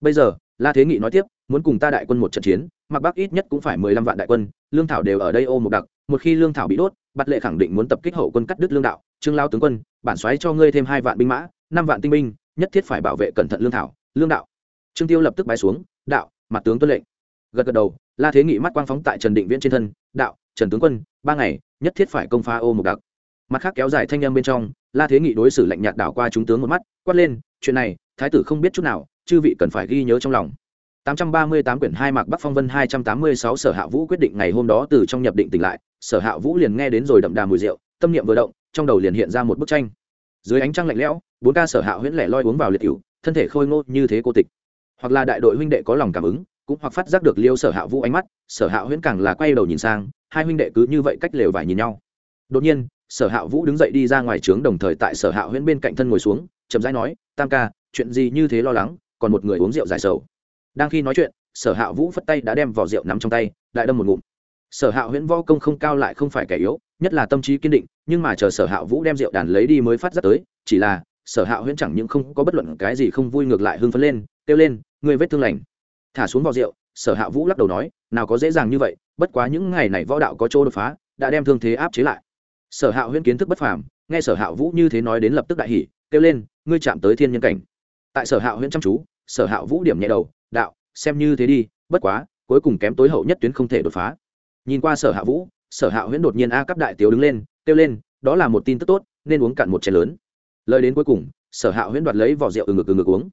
Bây giờ, la thế nghị nói tiếp, muốn cùng ta đại quân một trận chiến, mặc bắc ít nhất cũng phải mười lăm vạn đại quân, lương thảo đều ở đây ô một đặc một khi lương thảo bị đốt bắt lệ khẳng định muốn tập kích hậu quân cắt đứt lương đạo, trương lao tướng quân, bản xoáy cho ngươi thêm hai vạn binh mã, năm vạn tinh binh, nhất thiết phải bảo vệ cẩn thận lương thảo, lương đạo. Trương tiêu lập tức bái xuống, đạo, mặt tướng tuân lệnh. Gật gật đầu, la thế nghị mắt quang phóng tại trần định viễn trên thân, đạo, trần tướng quân, ba ngày, nhất thiết phải công phá ô một đặc. Mặt khác kéo dài thanh âm bên trong, la thế nghị đối xử lạnh nhạt đảo qua chúng tướng một mắt, quát lên, chuyện này, thái tử không biết chút nào, chư vị cần phải ghi nhớ trong lòng. 838 quyển hai mạc Bắc Phong Vân 286 Sở Hạ Vũ quyết định ngày hôm đó từ trong nhập định tỉnh lại, Sở Hạ Vũ liền nghe đến rồi đậm đà mùi rượu, tâm niệm vừa động, trong đầu liền hiện ra một bức tranh. Dưới ánh trăng lạnh lẽo, bốn ca Sở Hạ huyễn lẻ loi uống vào liệt hữu, thân thể khôi ngô như thế cô tịch. Hoặc là đại đội huynh đệ có lòng cảm ứng, cũng hoặc phát giác được Liêu Sở Hạ Vũ ánh mắt, Sở Hạ huyễn càng là quay đầu nhìn sang, hai huynh đệ cứ như vậy cách lều vải nhìn nhau. Đột nhiên, Sở Hạ Vũ đứng dậy đi ra ngoài trướng đồng thời tại Sở Hạ huyễn bên cạnh thân ngồi xuống, chậm rãi nói, "Tam ca, chuyện gì như thế lo lắng, còn một người uống rượu giải sầu." Đang khi nói chuyện, sở hạ vũ phất tay đã đem vỏ rượu nắm trong tay đại đâm một ngụm. Sở hạ huyễn võ công không cao lại không phải kẻ yếu, nhất là tâm trí kiên định, nhưng mà chờ sở hạ vũ đem rượu đàn lấy đi mới phát giác tới, chỉ là, sở hạ huyễn chẳng những không có bất luận cái gì không vui ngược lại hưng phấn lên, kêu lên người vết thương lành. Thả xuống vỏ rượu, sở hạ vũ lắc đầu nói, nào có dễ dàng như vậy, bất quá những ngày này võ đạo có chỗ đột phá, đã đem thương thế áp chế lại. Sở hạ huyễn kiến thức bất phàm, nghe sở hạ vũ như thế nói đến lập tức đại hỉ, kêu lên, ngươi chạm tới thiên nhân cảnh. Tại sở hạ huyễn chăm chú sở hạ vũ điểm nhẹ đầu, đạo, xem như thế đi, bất quá, cuối cùng kém tối hậu nhất tuyến không thể đột phá. Nhìn qua sở hạ vũ, sở hạ huyễn đột nhiên a cấp đại tiểu đứng lên, kêu lên, đó là một tin tức tốt, nên uống cạn một chén lớn. Lời đến cuối cùng, sở hạ huyễn đoạt lấy vỏ rượu từ ngực từ ngực uống.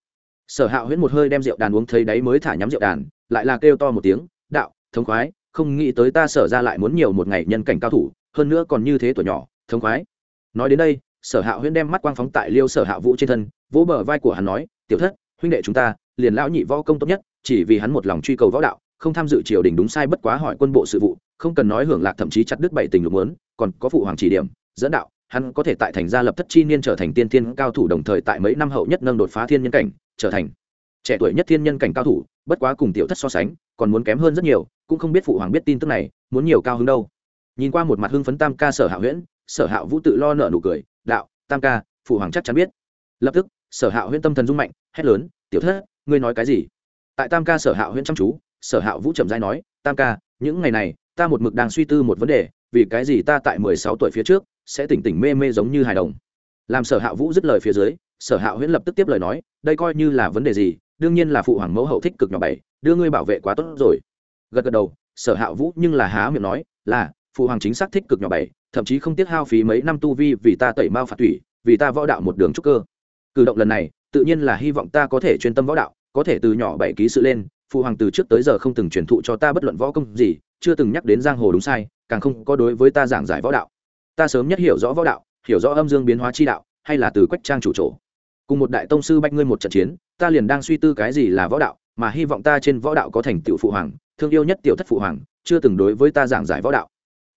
Sở hạ huyễn một hơi đem rượu đàn uống thấy đáy mới thả nhắm rượu đàn, lại là kêu to một tiếng, đạo, thống khoái, không nghĩ tới ta sở ra lại muốn nhiều một ngày nhân cảnh cao thủ, hơn nữa còn như thế tuổi nhỏ, thống khoái. Nói đến đây, sở hạ huyễn đem mắt quang phóng tại liêu sở hạ vũ trên thân, vỗ bờ vai của hắn nói, tiểu thất huynh đệ chúng ta, liền lão nhị võ công tốt nhất, chỉ vì hắn một lòng truy cầu võ đạo, không tham dự triều đình đúng sai bất quá hỏi quân bộ sự vụ, không cần nói hưởng lạc thậm chí chặt đứt bảy tình lục muốn, còn có phụ hoàng chỉ điểm, dẫn đạo, hắn có thể tại thành gia lập thất chi niên trở thành tiên thiên cao thủ đồng thời tại mấy năm hậu nhất nâng đột phá thiên nhân cảnh, trở thành trẻ tuổi nhất thiên nhân cảnh cao thủ, bất quá cùng tiểu thất so sánh, còn muốn kém hơn rất nhiều, cũng không biết phụ hoàng biết tin tức này, muốn nhiều cao hứng đâu. Nhìn qua một mặt hưng phấn tam ca sở hạ huyễn, sở hạ vũ tự lo nợ nụ cười, đạo, tam ca, phụ hoàng chắc chắn biết. Lập tức sở hạ huyễn tâm thần rung mạnh, hét lớn, tiểu thất, ngươi nói cái gì? Tại tam ca sở hạ huyễn chăm chú, sở hạ vũ trầm giai nói, tam ca, những ngày này, ta một mực đang suy tư một vấn đề, vì cái gì ta tại mười sáu tuổi phía trước, sẽ tỉnh tỉnh mê mê giống như hài đồng? Làm sở hạ vũ dứt lời phía dưới, sở hạ huyễn lập tức tiếp lời nói, đây coi như là vấn đề gì, đương nhiên là phụ hoàng mẫu hậu thích cực nhỏ bảy, đưa ngươi bảo vệ quá tốt rồi. Gật gật đầu, sở hạ vũ nhưng là há miệng nói, là, phụ hoàng chính xác thích cực nhỏ bảy, thậm chí không tiếc hao phí mấy năm tu vi vì ta tẩy mao phạt thủy, vì ta võ đạo một đường trúc cơ cử động lần này, tự nhiên là hy vọng ta có thể chuyên tâm võ đạo, có thể từ nhỏ bảy ký sự lên, phụ hoàng từ trước tới giờ không từng truyền thụ cho ta bất luận võ công gì, chưa từng nhắc đến giang hồ đúng sai, càng không có đối với ta giảng giải võ đạo. Ta sớm nhất hiểu rõ võ đạo, hiểu rõ âm dương biến hóa chi đạo, hay là từ quách trang chủ trổ cùng một đại tông sư bách ngươi một trận chiến, ta liền đang suy tư cái gì là võ đạo, mà hy vọng ta trên võ đạo có thành tựu phụ hoàng, thương yêu nhất tiểu thất phụ hoàng, chưa từng đối với ta giảng giải võ đạo.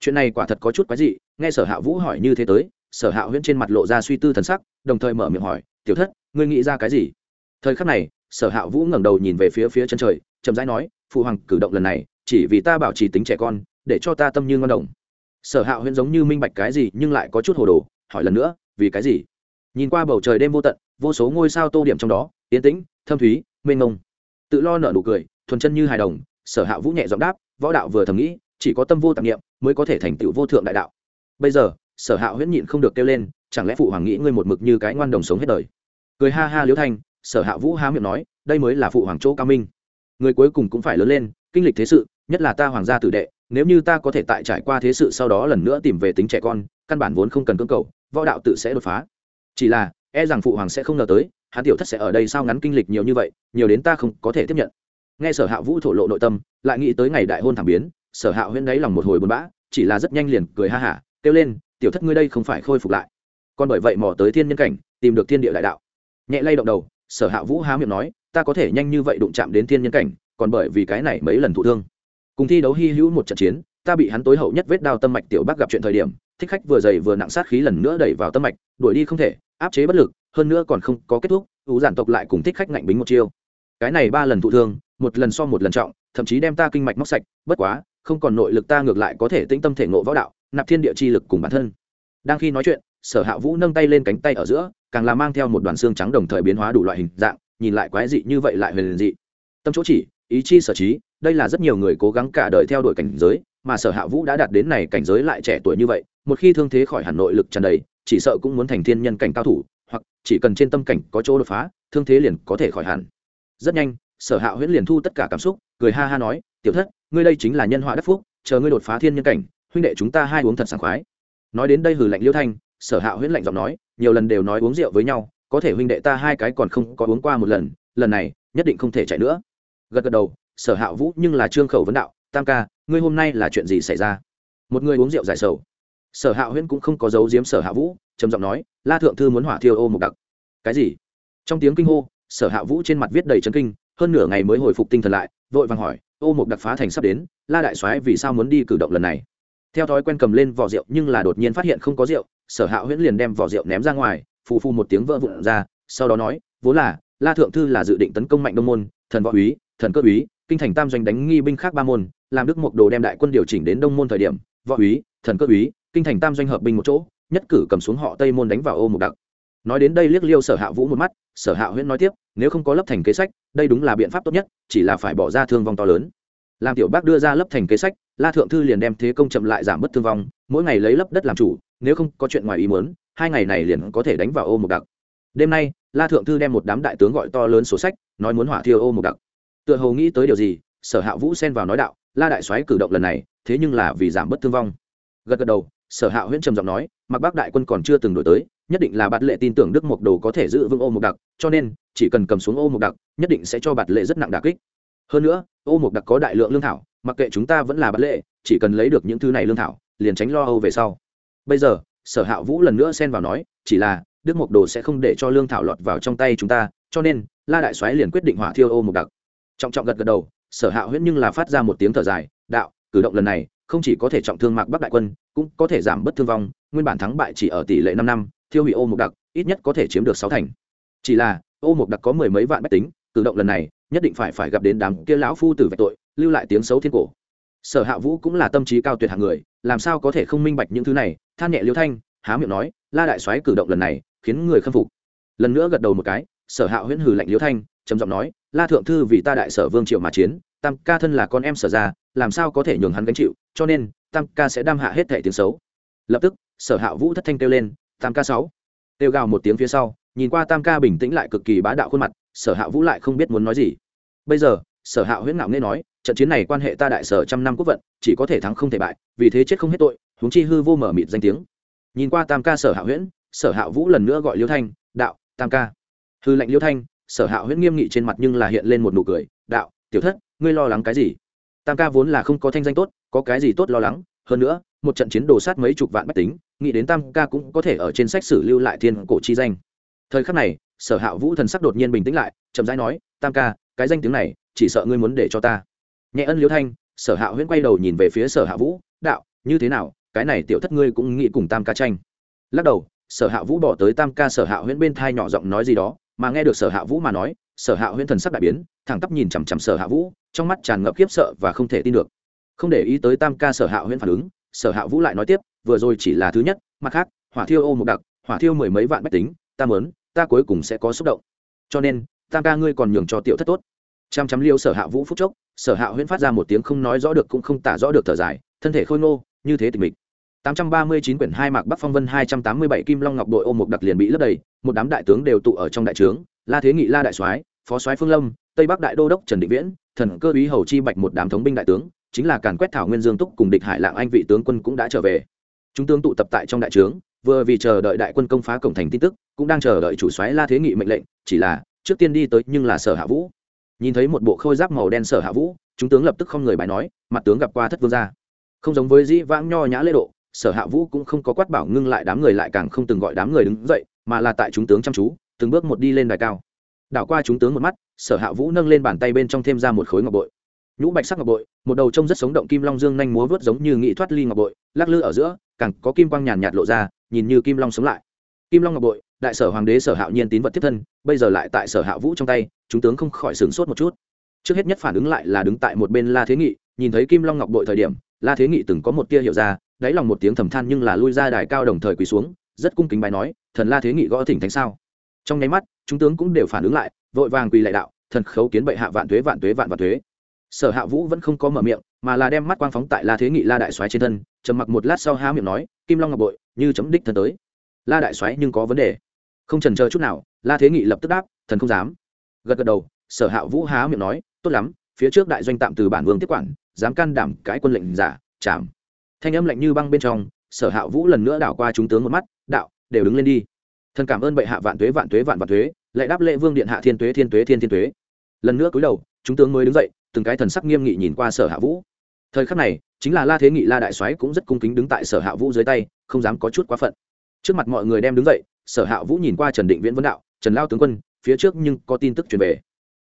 Chuyện này quả thật có chút quái dị, nghe sở hạ vũ hỏi như thế tới, sở hạ huyễn trên mặt lộ ra suy tư thần sắc, đồng thời mở miệng hỏi tiểu thất ngươi nghĩ ra cái gì? Thời khắc này sở hạ vũ ngẩng đầu nhìn về phía phía chân trời chậm rãi nói phụ hoàng cử động lần này chỉ vì ta bảo trì tính trẻ con để cho ta tâm như ngon đồng. Sở hạ huyễn giống như minh bạch cái gì nhưng lại có chút hồ đồ hỏi lần nữa vì cái gì? Nhìn qua bầu trời đêm vô tận vô số ngôi sao tô điểm trong đó yên tĩnh thâm thúy mênh mông, tự lo nở nụ cười thuần chân như hài đồng sở hạ vũ nhẹ giọng đáp võ đạo vừa thầm nghĩ chỉ có tâm vô tạp nghiệm mới có thể thành tựu vô thượng đại đạo. Bây giờ sở hạ huyễn nhịn không được kêu lên chẳng lẽ phụ hoàng nghĩ ngươi một mực như cái ngoan đồng sống hết đời? Cười ha ha liễu thanh, sở hạ vũ há miệng nói, đây mới là phụ hoàng chỗ cao minh. Người cuối cùng cũng phải lớn lên, kinh lịch thế sự, nhất là ta hoàng gia tử đệ, nếu như ta có thể tại trải qua thế sự sau đó lần nữa tìm về tính trẻ con, căn bản vốn không cần cưỡng cầu, võ đạo tự sẽ đột phá. Chỉ là e rằng phụ hoàng sẽ không ngờ tới, hắn tiểu thất sẽ ở đây sao ngắn kinh lịch nhiều như vậy, nhiều đến ta không có thể tiếp nhận. Nghe sở hạ vũ thổ lộ nội tâm, lại nghĩ tới ngày đại hôn thảm biến, sở hạ huyễn đáy lòng một hồi buồn bã, chỉ là rất nhanh liền cười ha hả, kêu lên, tiểu thất ngươi đây không phải khôi phục lại còn bởi vậy mò tới thiên nhân cảnh, tìm được thiên địa đại đạo. Nhẹ lay động đầu, sở hạ vũ há miệng nói, ta có thể nhanh như vậy đụng chạm đến thiên nhân cảnh, còn bởi vì cái này mấy lần thụ thương. Cùng thi đấu hy hữu một trận chiến, ta bị hắn tối hậu nhất vết đao tâm mạch tiểu bác gặp chuyện thời điểm, thích khách vừa dày vừa nặng sát khí lần nữa đẩy vào tâm mạch, đuổi đi không thể, áp chế bất lực, hơn nữa còn không có kết thúc, ưu giản tộc lại cùng thích khách ngạnh bính một chiêu. Cái này ba lần thụ thương, một lần so một lần trọng, thậm chí đem ta kinh mạch móc sạch, bất quá, không còn nội lực ta ngược lại có thể tĩnh tâm thể ngộ võ đạo, nạp thiên địa chi lực cùng bản thân. Đang khi nói chuyện sở hạ vũ nâng tay lên cánh tay ở giữa, càng là mang theo một đoàn xương trắng đồng thời biến hóa đủ loại hình dạng, nhìn lại quái dị như vậy lại huyền dị. Tâm chỗ chỉ, ý chi sở trí, đây là rất nhiều người cố gắng cả đời theo đuổi cảnh giới, mà sở hạ vũ đã đạt đến này cảnh giới lại trẻ tuổi như vậy, một khi thương thế khỏi hẳn nội lực tràn đầy, chỉ sợ cũng muốn thành thiên nhân cảnh cao thủ, hoặc chỉ cần trên tâm cảnh có chỗ đột phá, thương thế liền có thể khỏi hẳn. Rất nhanh, sở hạ huyễn liền thu tất cả cảm xúc, cười ha ha nói, tiểu thất, ngươi đây chính là nhân họa đất phúc, chờ ngươi đột phá thiên nhân cảnh, huynh đệ chúng ta hai uống thật sảng khoái. Nói đến đây hừ lạnh liêu thanh sở hạ huyễn lạnh giọng nói, nhiều lần đều nói uống rượu với nhau, có thể huynh đệ ta hai cái còn không có uống qua một lần lần này, nhất định không thể chạy nữa. Gật gật đầu, sở hạ vũ nhưng là trương khẩu vấn đạo, tam ca, ngươi hôm nay là chuyện gì xảy ra? Một người uống rượu giải sầu. Sở hạ huyễn cũng không có dấu diếm sở hạ vũ, trầm giọng nói, la thượng thư muốn hỏa thiêu ô một đặc. Cái gì? Trong tiếng kinh hô, sở hạ vũ trên mặt viết đầy chấn kinh, hơn nửa ngày mới hồi phục tinh thần lại, vội vàng hỏi, ô một đặc phá thành sắp đến, la đại soái vì sao muốn đi cử động lần này? Theo thói quen cầm lên vỏ rượu nhưng là đột nhiên phát hiện không có rượu sở hạ huyễn liền đem vỏ rượu ném ra ngoài, phù phù một tiếng vỡ vụn ra, sau đó nói, vốn là, la thượng thư là dự định tấn công mạnh đông môn, thần võ úy, thần cơ úy, kinh thành tam doanh đánh nghi binh khác ba môn, làm đức mộc đồ đem đại quân điều chỉnh đến đông môn thời điểm, võ úy, thần cơ úy, kinh thành tam doanh hợp binh một chỗ, nhất cử cầm xuống họ tây môn đánh vào ô mục đặc. Nói đến đây liếc liêu sở hạ vũ một mắt, sở hạ huyễn nói tiếp, nếu không có lấp thành kế sách, đây đúng là biện pháp tốt nhất, chỉ là phải bỏ ra thương vong to lớn. Làm tiểu bác đưa ra lấp thành kế sách, la thượng thư liền đem thế công chậm lại giảm bớt thương vong, mỗi ngày lấy lấp đất làm chủ nếu không có chuyện ngoài ý muốn, hai ngày này liền có thể đánh vào ô mục đặc. Đêm nay, la thượng thư đem một đám đại tướng gọi to lớn sổ sách, nói muốn hỏa thiêu ô mục đặc. Tựa hồ nghĩ tới điều gì, sở hạ vũ xen vào nói đạo, la đại soái cử động lần này, thế nhưng là vì giảm bớt thương vong. Gật gật đầu, sở hạ huyễn trầm giọng nói, mặc bác đại quân còn chưa từng đổi tới, nhất định là bạt lệ tin tưởng đức mộc đồ có thể giữ vững ô một đặc, cho nên, chỉ cần cầm xuống ô một đặc, nhất định sẽ cho bạt lệ rất nặng đà kích. Hơn nữa, ô một đặc có đại lượng lương thảo, mặc kệ chúng ta vẫn là bạt lệ, chỉ cần lấy được những thứ này lương thảo, liền tránh lo âu về sau bây giờ, sở hạ vũ lần nữa xen vào nói, chỉ là, đức mộc đồ sẽ không để cho lương thảo lọt vào trong tay chúng ta, cho nên, la đại soái liền quyết định hỏa thiêu ô mục đặc. Trọng trọng gật gật đầu, sở hạ huyễn nhưng là phát ra một tiếng thở dài, đạo, cử động lần này, không chỉ có thể trọng thương mạc bắc đại quân, cũng có thể giảm bất thương vong, nguyên bản thắng bại chỉ ở tỷ lệ năm năm, thiêu hủy ô mục đặc, ít nhất có thể chiếm được sáu thành. Chỉ là, ô mục đặc có mười mấy vạn bách tính, cử động lần này, nhất định phải phải gặp đến đám kia lão phu tử vạch tội, lưu lại tiếng xấu thiên cổ. Sở hạ vũ cũng là tâm trí cao tuyệt hạng người, làm sao có thể không minh bạch những thứ này than nhẹ liêu thanh, há miệng nói, la đại soái cử động lần này khiến người khâm phục. Lần nữa gật đầu một cái, sở hạ huyễn hừ lạnh liêu thanh, trầm giọng nói, la thượng thư vì ta đại sở vương triệu mà chiến, tam ca thân là con em sở ra làm sao có thể nhường hắn gánh chịu, cho nên tam ca sẽ đam hạ hết thẻ tiếng xấu. Lập tức, sở hạ vũ thất thanh kêu lên, tam ca sáu. Kêu gào một tiếng phía sau, nhìn qua tam ca bình tĩnh lại cực kỳ bá đạo khuôn mặt, sở hạ vũ lại không biết muốn nói gì. Bây giờ, sở hạ huyễn ngạo nghe nói, trận chiến này quan hệ ta đại sở trăm năm quốc vận, chỉ có thể thắng không thể bại, vì thế chết không hết tội huống chi hư vô mở mịt danh tiếng. Nhìn qua tam ca sở hạ huyễn, sở hạ vũ lần nữa gọi liêu thanh, đạo, tam ca. Hư lệnh liêu thanh, sở hạ huyễn nghiêm nghị trên mặt nhưng là hiện lên một nụ cười, đạo, tiểu thất, ngươi lo lắng cái gì? Tam ca vốn là không có thanh danh tốt, có cái gì tốt lo lắng? Hơn nữa, một trận chiến đồ sát mấy chục vạn bách tính, nghĩ đến tam ca cũng có thể ở trên sách sử lưu lại thiên cổ chi danh. Thời khắc này, sở hạ vũ thần sắc đột nhiên bình tĩnh lại, chậm rãi nói, tam ca, cái danh tiếng này, chỉ sợ ngươi muốn để cho ta. Nhẹ ân liêu thanh, sở hạ huyễn quay đầu nhìn về phía sở hạ vũ, đạo, như thế nào? Cái này tiểu thất ngươi cũng nghĩ cùng tam ca tranh. Lắc đầu, sở hạ vũ bỏ tới tam ca sở hạ huyễn bên thai nhỏ giọng nói gì đó, mà nghe được sở hạ vũ mà nói, sở hạ huyễn thần sắc đại biến, thẳng tắp nhìn chằm chằm sở hạ vũ, trong mắt tràn ngập khiếp sợ và không thể tin được. Không để ý tới tam ca sở hạ huyễn phản ứng, sở hạ vũ lại nói tiếp, vừa rồi chỉ là thứ nhất, mặt khác, hỏa thiêu ô một đặc, hỏa thiêu mười mấy vạn bách tính, ta mớn ta cuối cùng sẽ có xúc động. Cho nên, tam ca ngươi còn nhường cho tiểu thất tốt. Chăm chăm liêu sở hạ vũ phúc chốc, sở hạ huyễn phát ra một tiếng không nói rõ được cũng không tả rõ được thở dài, thân thể khôi ngô, như thế tình mình 839 quyển hai mạc Bắc Phong Vân 287 Kim Long Ngọc đội ôm một đặc liền bị lấp đầy, một đám đại tướng đều tụ ở trong đại trướng, La Thế Nghị La đại soái, Phó soái Phương Lâm, Tây Bắc đại đô đốc Trần Định Viễn, thần cơ úy hầu chi bạch một đám thống binh đại tướng, chính là càn quét thảo nguyên dương túc cùng địch hải lạng anh vị tướng quân cũng đã trở về. Chúng tướng tụ tập tại trong đại trướng, vừa vì chờ đợi đại quân công phá cổng thành tin tức, cũng đang chờ đợi chủ soái La Thế Nghị mệnh lệnh, chỉ là trước tiên đi tới nhưng là Sở Hạ Vũ. Nhìn thấy một bộ khôi giáp màu đen Sở Hạ Vũ, chúng tướng lập tức không người bài nói, mặt tướng gặp qua thất vương gia. Không giống với dĩ vãng nho nhã lễ độ, sở hạ vũ cũng không có quát bảo ngưng lại đám người lại càng không từng gọi đám người đứng dậy, mà là tại chúng tướng chăm chú, từng bước một đi lên đài cao. Đảo qua chúng tướng một mắt, sở hạ vũ nâng lên bàn tay bên trong thêm ra một khối ngọc bội. Nhũ bạch sắc ngọc bội, một đầu trông rất sống động kim long dương nhanh múa vớt giống như nghị thoát ly ngọc bội, lắc lư ở giữa, càng có kim quang nhàn nhạt lộ ra, nhìn như kim long sống lại. Kim long ngọc bội, đại sở hoàng đế sở hạo nhiên tín vật tiếp thân, bây giờ lại tại sở hạ vũ trong tay, chúng tướng không khỏi sửng sốt một chút. Trước hết nhất phản ứng lại là đứng tại một bên la thế nghị, nhìn thấy kim long ngọc bội thời điểm, la thế nghị từng có một tia hiểu ra đáy lòng một tiếng thầm than nhưng là lui ra đài cao đồng thời quỳ xuống, rất cung kính bài nói, thần la thế nghị gõ thỉnh thánh sao? Trong nháy mắt, chúng tướng cũng đều phản ứng lại, vội vàng quỳ lại đạo, thần khấu kiến bệ hạ vạn tuế vạn tuế, vạn vạn tuế. Sở hạ vũ vẫn không có mở miệng, mà là đem mắt quang phóng tại la thế nghị la đại soái trên thân, trầm mặc một lát sau há miệng nói, kim long ngọc bội, như chấm đích thần tới. La đại soái nhưng có vấn đề. Không trần chờ chút nào, la thế nghị lập tức đáp, thần không dám. Gật gật đầu, sở hạ vũ há miệng nói, tốt lắm, phía trước đại doanh tạm từ bản vương tiếp quản, dám can đảm cãi quân lệnh giả, chạm thanh âm lạnh như băng bên trong, sở hạ vũ lần nữa đảo qua chúng tướng một mắt, đạo, đều đứng lên đi. Thần cảm ơn bệ hạ vạn tuế vạn tuế, vạn vạn tuế, lại đáp lễ vương điện hạ thiên tuế thiên tuế, thiên thiên tuế. Lần nữa cúi đầu, chúng tướng mới đứng dậy, từng cái thần sắc nghiêm nghị nhìn qua sở hạ vũ. Thời khắc này, chính là la thế nghị, la đại soái cũng rất cung kính đứng tại sở hạ vũ dưới tay, không dám có chút quá phận. Trước mặt mọi người đem đứng dậy, sở hạ vũ nhìn qua trần định viễn vân đạo, trần lao tướng quân, phía trước nhưng có tin tức truyền về.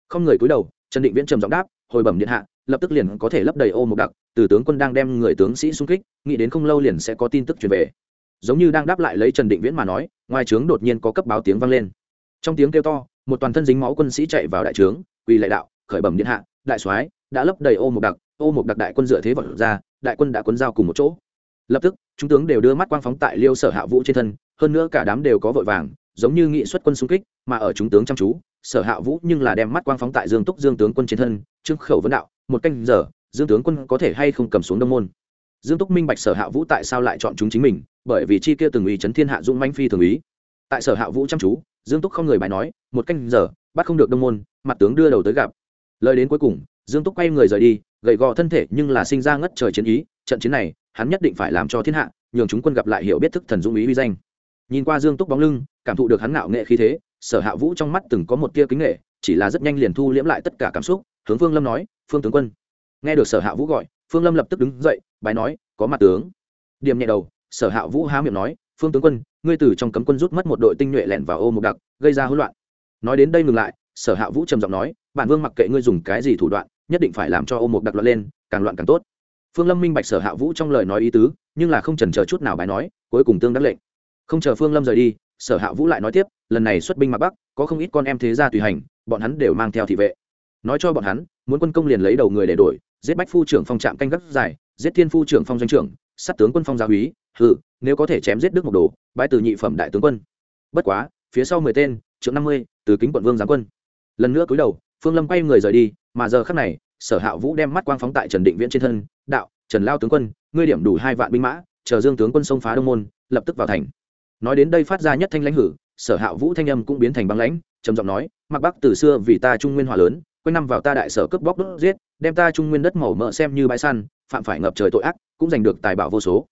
Không người cúi đầu, trần định viễn trầm giọng đáp, hồi bẩm điện hạ lập tức liền có thể lấp đầy ô một đặc, từ tướng quân đang đem người tướng sĩ xung kích, nghĩ đến không lâu liền sẽ có tin tức truyền về. Giống như đang đáp lại lấy trần định viễn mà nói, ngoài trướng đột nhiên có cấp báo tiếng vang lên. Trong tiếng kêu to, một toàn thân dính máu quân sĩ chạy vào đại trướng, quỳ lại đạo, khởi bẩm điện hạ, đại soái, đã lấp đầy ô một đặc, ô một đặc đại quân dựa thế vật ra, đại quân đã quân giao cùng một chỗ. Lập tức, chúng tướng đều đưa mắt quang phóng tại liêu sở hạ vũ trên thân, hơn nữa cả đám đều có vội vàng, giống như nghị xuất quân xung kích, mà ở chúng tướng chăm chú, sở hạ vũ nhưng là đem mắt quang phóng tại dương túc dương tướng quân trên thân, trương khẩu vấn đạo một canh giờ, dương tướng quân có thể hay không cầm xuống đông môn? Dương túc minh bạch sở hạ vũ tại sao lại chọn chúng chính mình? Bởi vì chi kia từng ý chấn thiên hạ dũng manh phi thường ý. Tại sở hạ vũ chăm chú, dương túc không người bài nói, một canh giờ, bắt không được đông môn, mặt tướng đưa đầu tới gặp. Lời đến cuối cùng, dương túc quay người rời đi, gầy gò thân thể nhưng là sinh ra ngất trời chiến ý, trận chiến này, hắn nhất định phải làm cho thiên hạ, nhường chúng quân gặp lại hiểu biết thức thần dũng ý uy danh. Nhìn qua dương túc bóng lưng, cảm thụ được hắn ngạo nghệ khí thế, sở hạ vũ trong mắt từng có một tia kính nghệ, chỉ là rất nhanh liền thu liễm lại tất cả cảm xúc hướng phương lâm nói, phương tướng quân. Nghe được sở hạ vũ gọi, phương lâm lập tức đứng dậy bài nói, có mặt tướng. Điểm nhẹ đầu, sở hạ vũ há miệng nói, phương tướng quân, ngươi từ trong cấm quân rút mất một đội tinh nhuệ lẻn vào ô mục đặc, gây ra hỗn loạn. Nói đến đây ngừng lại, sở hạ vũ trầm giọng nói, bản vương mặc kệ ngươi dùng cái gì thủ đoạn, nhất định phải làm cho ô mục đặc loạn lên, càng loạn càng tốt. Phương lâm minh bạch sở hạ vũ trong lời nói ý tứ, nhưng là không trần chờ chút nào bài nói, cuối cùng tương đắc lệnh. Không chờ phương lâm rời đi, sở hạ vũ lại nói tiếp, lần này xuất binh mặt bắc, có không ít con em thế gia tùy hành, bọn hắn đều mang theo thị vệ nói cho bọn hắn, muốn quân công liền lấy đầu người để đổi, giết bách phu trưởng phong trạm canh gác dài, giết thiên phu trưởng phong doanh trưởng, sát tướng quân phong gia úy, hừ, nếu có thể chém giết đức một đồ bãi từ nhị phẩm đại tướng quân. Bất quá, phía sau mười tên trưởng năm mươi, từ kính quận vương giáng quân. Lần nữa cúi đầu, phương lâm quay người rời đi, mà giờ khắc này, sở hạ vũ đem mắt quang phóng tại trần định viễn trên thân, đạo, trần lao tướng quân, ngươi điểm đủ hai vạn binh mã, chờ dương tướng quân sông phá đông môn, lập tức vào thành. Nói đến đây phát ra nhất thanh lãnh hử, sở hạ vũ thanh âm cũng biến thành băng lãnh, trầm giọng nói mặc bắc từ xưa vì ta trung nguyên hòa lớn quanh năm vào ta đại sở cướp bóc đốt giết, đem ta trung nguyên đất màu mỡ xem như bãi săn, phạm phải ngập trời tội ác, cũng giành được tài bảo vô số.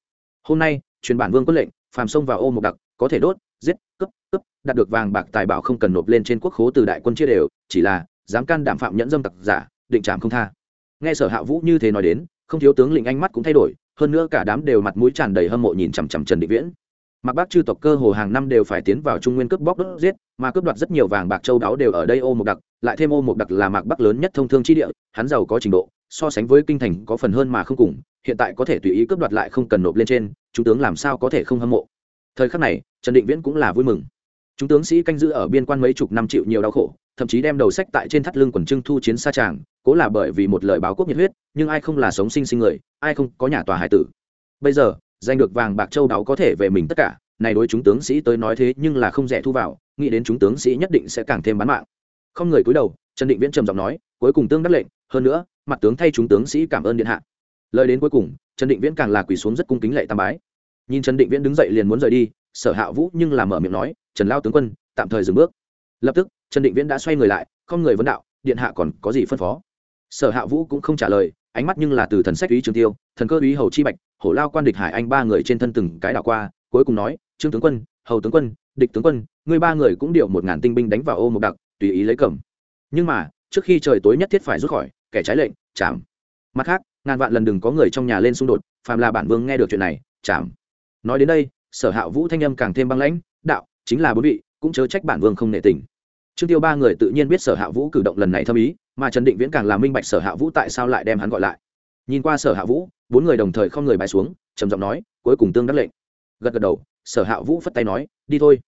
Hôm nay, truyền bản vương quân lệnh, phàm xông vào ô mục đặc, có thể đốt, giết, cướp cướp, đạt được vàng bạc tài bảo không cần nộp lên trên quốc khố từ đại quân chia đều, chỉ là, dám can đảm phạm nhẫn dâm tặc giả, định trảm không tha. Nghe sở hạ vũ như thế nói đến, không thiếu tướng lĩnh ánh mắt cũng thay đổi, hơn nữa cả đám đều mặt mũi tràn đầy hâm mộ nhìn chằm chằm trần định viễn. Mạc bác chư tộc cơ hồ hàng năm đều phải tiến vào trung nguyên cướp bóc đốt giết, mà cướp đoạt rất nhiều vàng bạc châu báu đều ở đây ô một đặc, lại thêm ô một đặc là mạc bắc lớn nhất thông thương chi địa, hắn giàu có trình độ, so sánh với kinh thành có phần hơn mà không cùng, hiện tại có thể tùy ý cướp đoạt lại không cần nộp lên trên, chúng tướng làm sao có thể không hâm mộ. Thời khắc này, trần định viễn cũng là vui mừng. Chúng tướng sĩ canh giữ ở biên quan mấy chục năm chịu nhiều đau khổ, thậm chí đem đầu sách tại trên thắt lưng quần trưng thu chiến xa tràng, cố là bởi vì một lời báo quốc nhiệt huyết, nhưng ai không là sống sinh sinh người, ai không có nhà tòa hải tử. Bây giờ giành được vàng bạc châu đáo có thể về mình tất cả. Này đối chúng tướng sĩ tới nói thế nhưng là không rẻ thu vào, nghĩ đến chúng tướng sĩ nhất định sẽ càng thêm bán mạng. Không người cúi đầu, trần định viễn trầm giọng nói, cuối cùng tương đắc lệnh, hơn nữa, mặt tướng thay chúng tướng sĩ cảm ơn điện hạ. Lời đến cuối cùng, trần định viễn càng là quỳ xuống rất cung kính lệ tam bái. Nhìn trần định viễn đứng dậy liền muốn rời đi, sở hạ vũ nhưng là mở miệng nói, trần lao tướng quân, tạm thời dừng bước. Lập tức, trần định viễn đã xoay người lại, không người vấn đạo, điện hạ còn có gì phân phó? Sở hạ vũ cũng không trả lời ánh mắt nhưng là từ thần sách úy trường tiêu, thần cơ úy hầu chi bạch, hổ lao quan địch hải anh ba người trên thân từng cái đảo qua, cuối cùng nói, trương tướng quân, hầu tướng quân, địch tướng quân người ba người cũng điều một ngàn tinh binh đánh vào ô một đặc, tùy ý lấy cầm. Nhưng mà, trước khi trời tối nhất thiết phải rút khỏi, kẻ trái lệnh, chạm. Mặt khác, ngàn vạn lần đừng có người trong nhà lên xung đột, phàm là bản vương nghe được chuyện này, chạm. Nói đến đây, sở hạ vũ thanh âm càng thêm băng lãnh, đạo, chính là bốn vị, cũng chớ trách bản vương không nể tình trương tiêu ba người tự nhiên biết sở hạ vũ cử động lần này thâm ý, mà trần định viễn càng là minh bạch sở hạ vũ tại sao lại đem hắn gọi lại. Nhìn qua sở hạ vũ, bốn người đồng thời không người bài xuống, trầm giọng nói, cuối cùng tương đắc lệnh. Gật gật đầu, sở hạ vũ phất tay nói, đi thôi.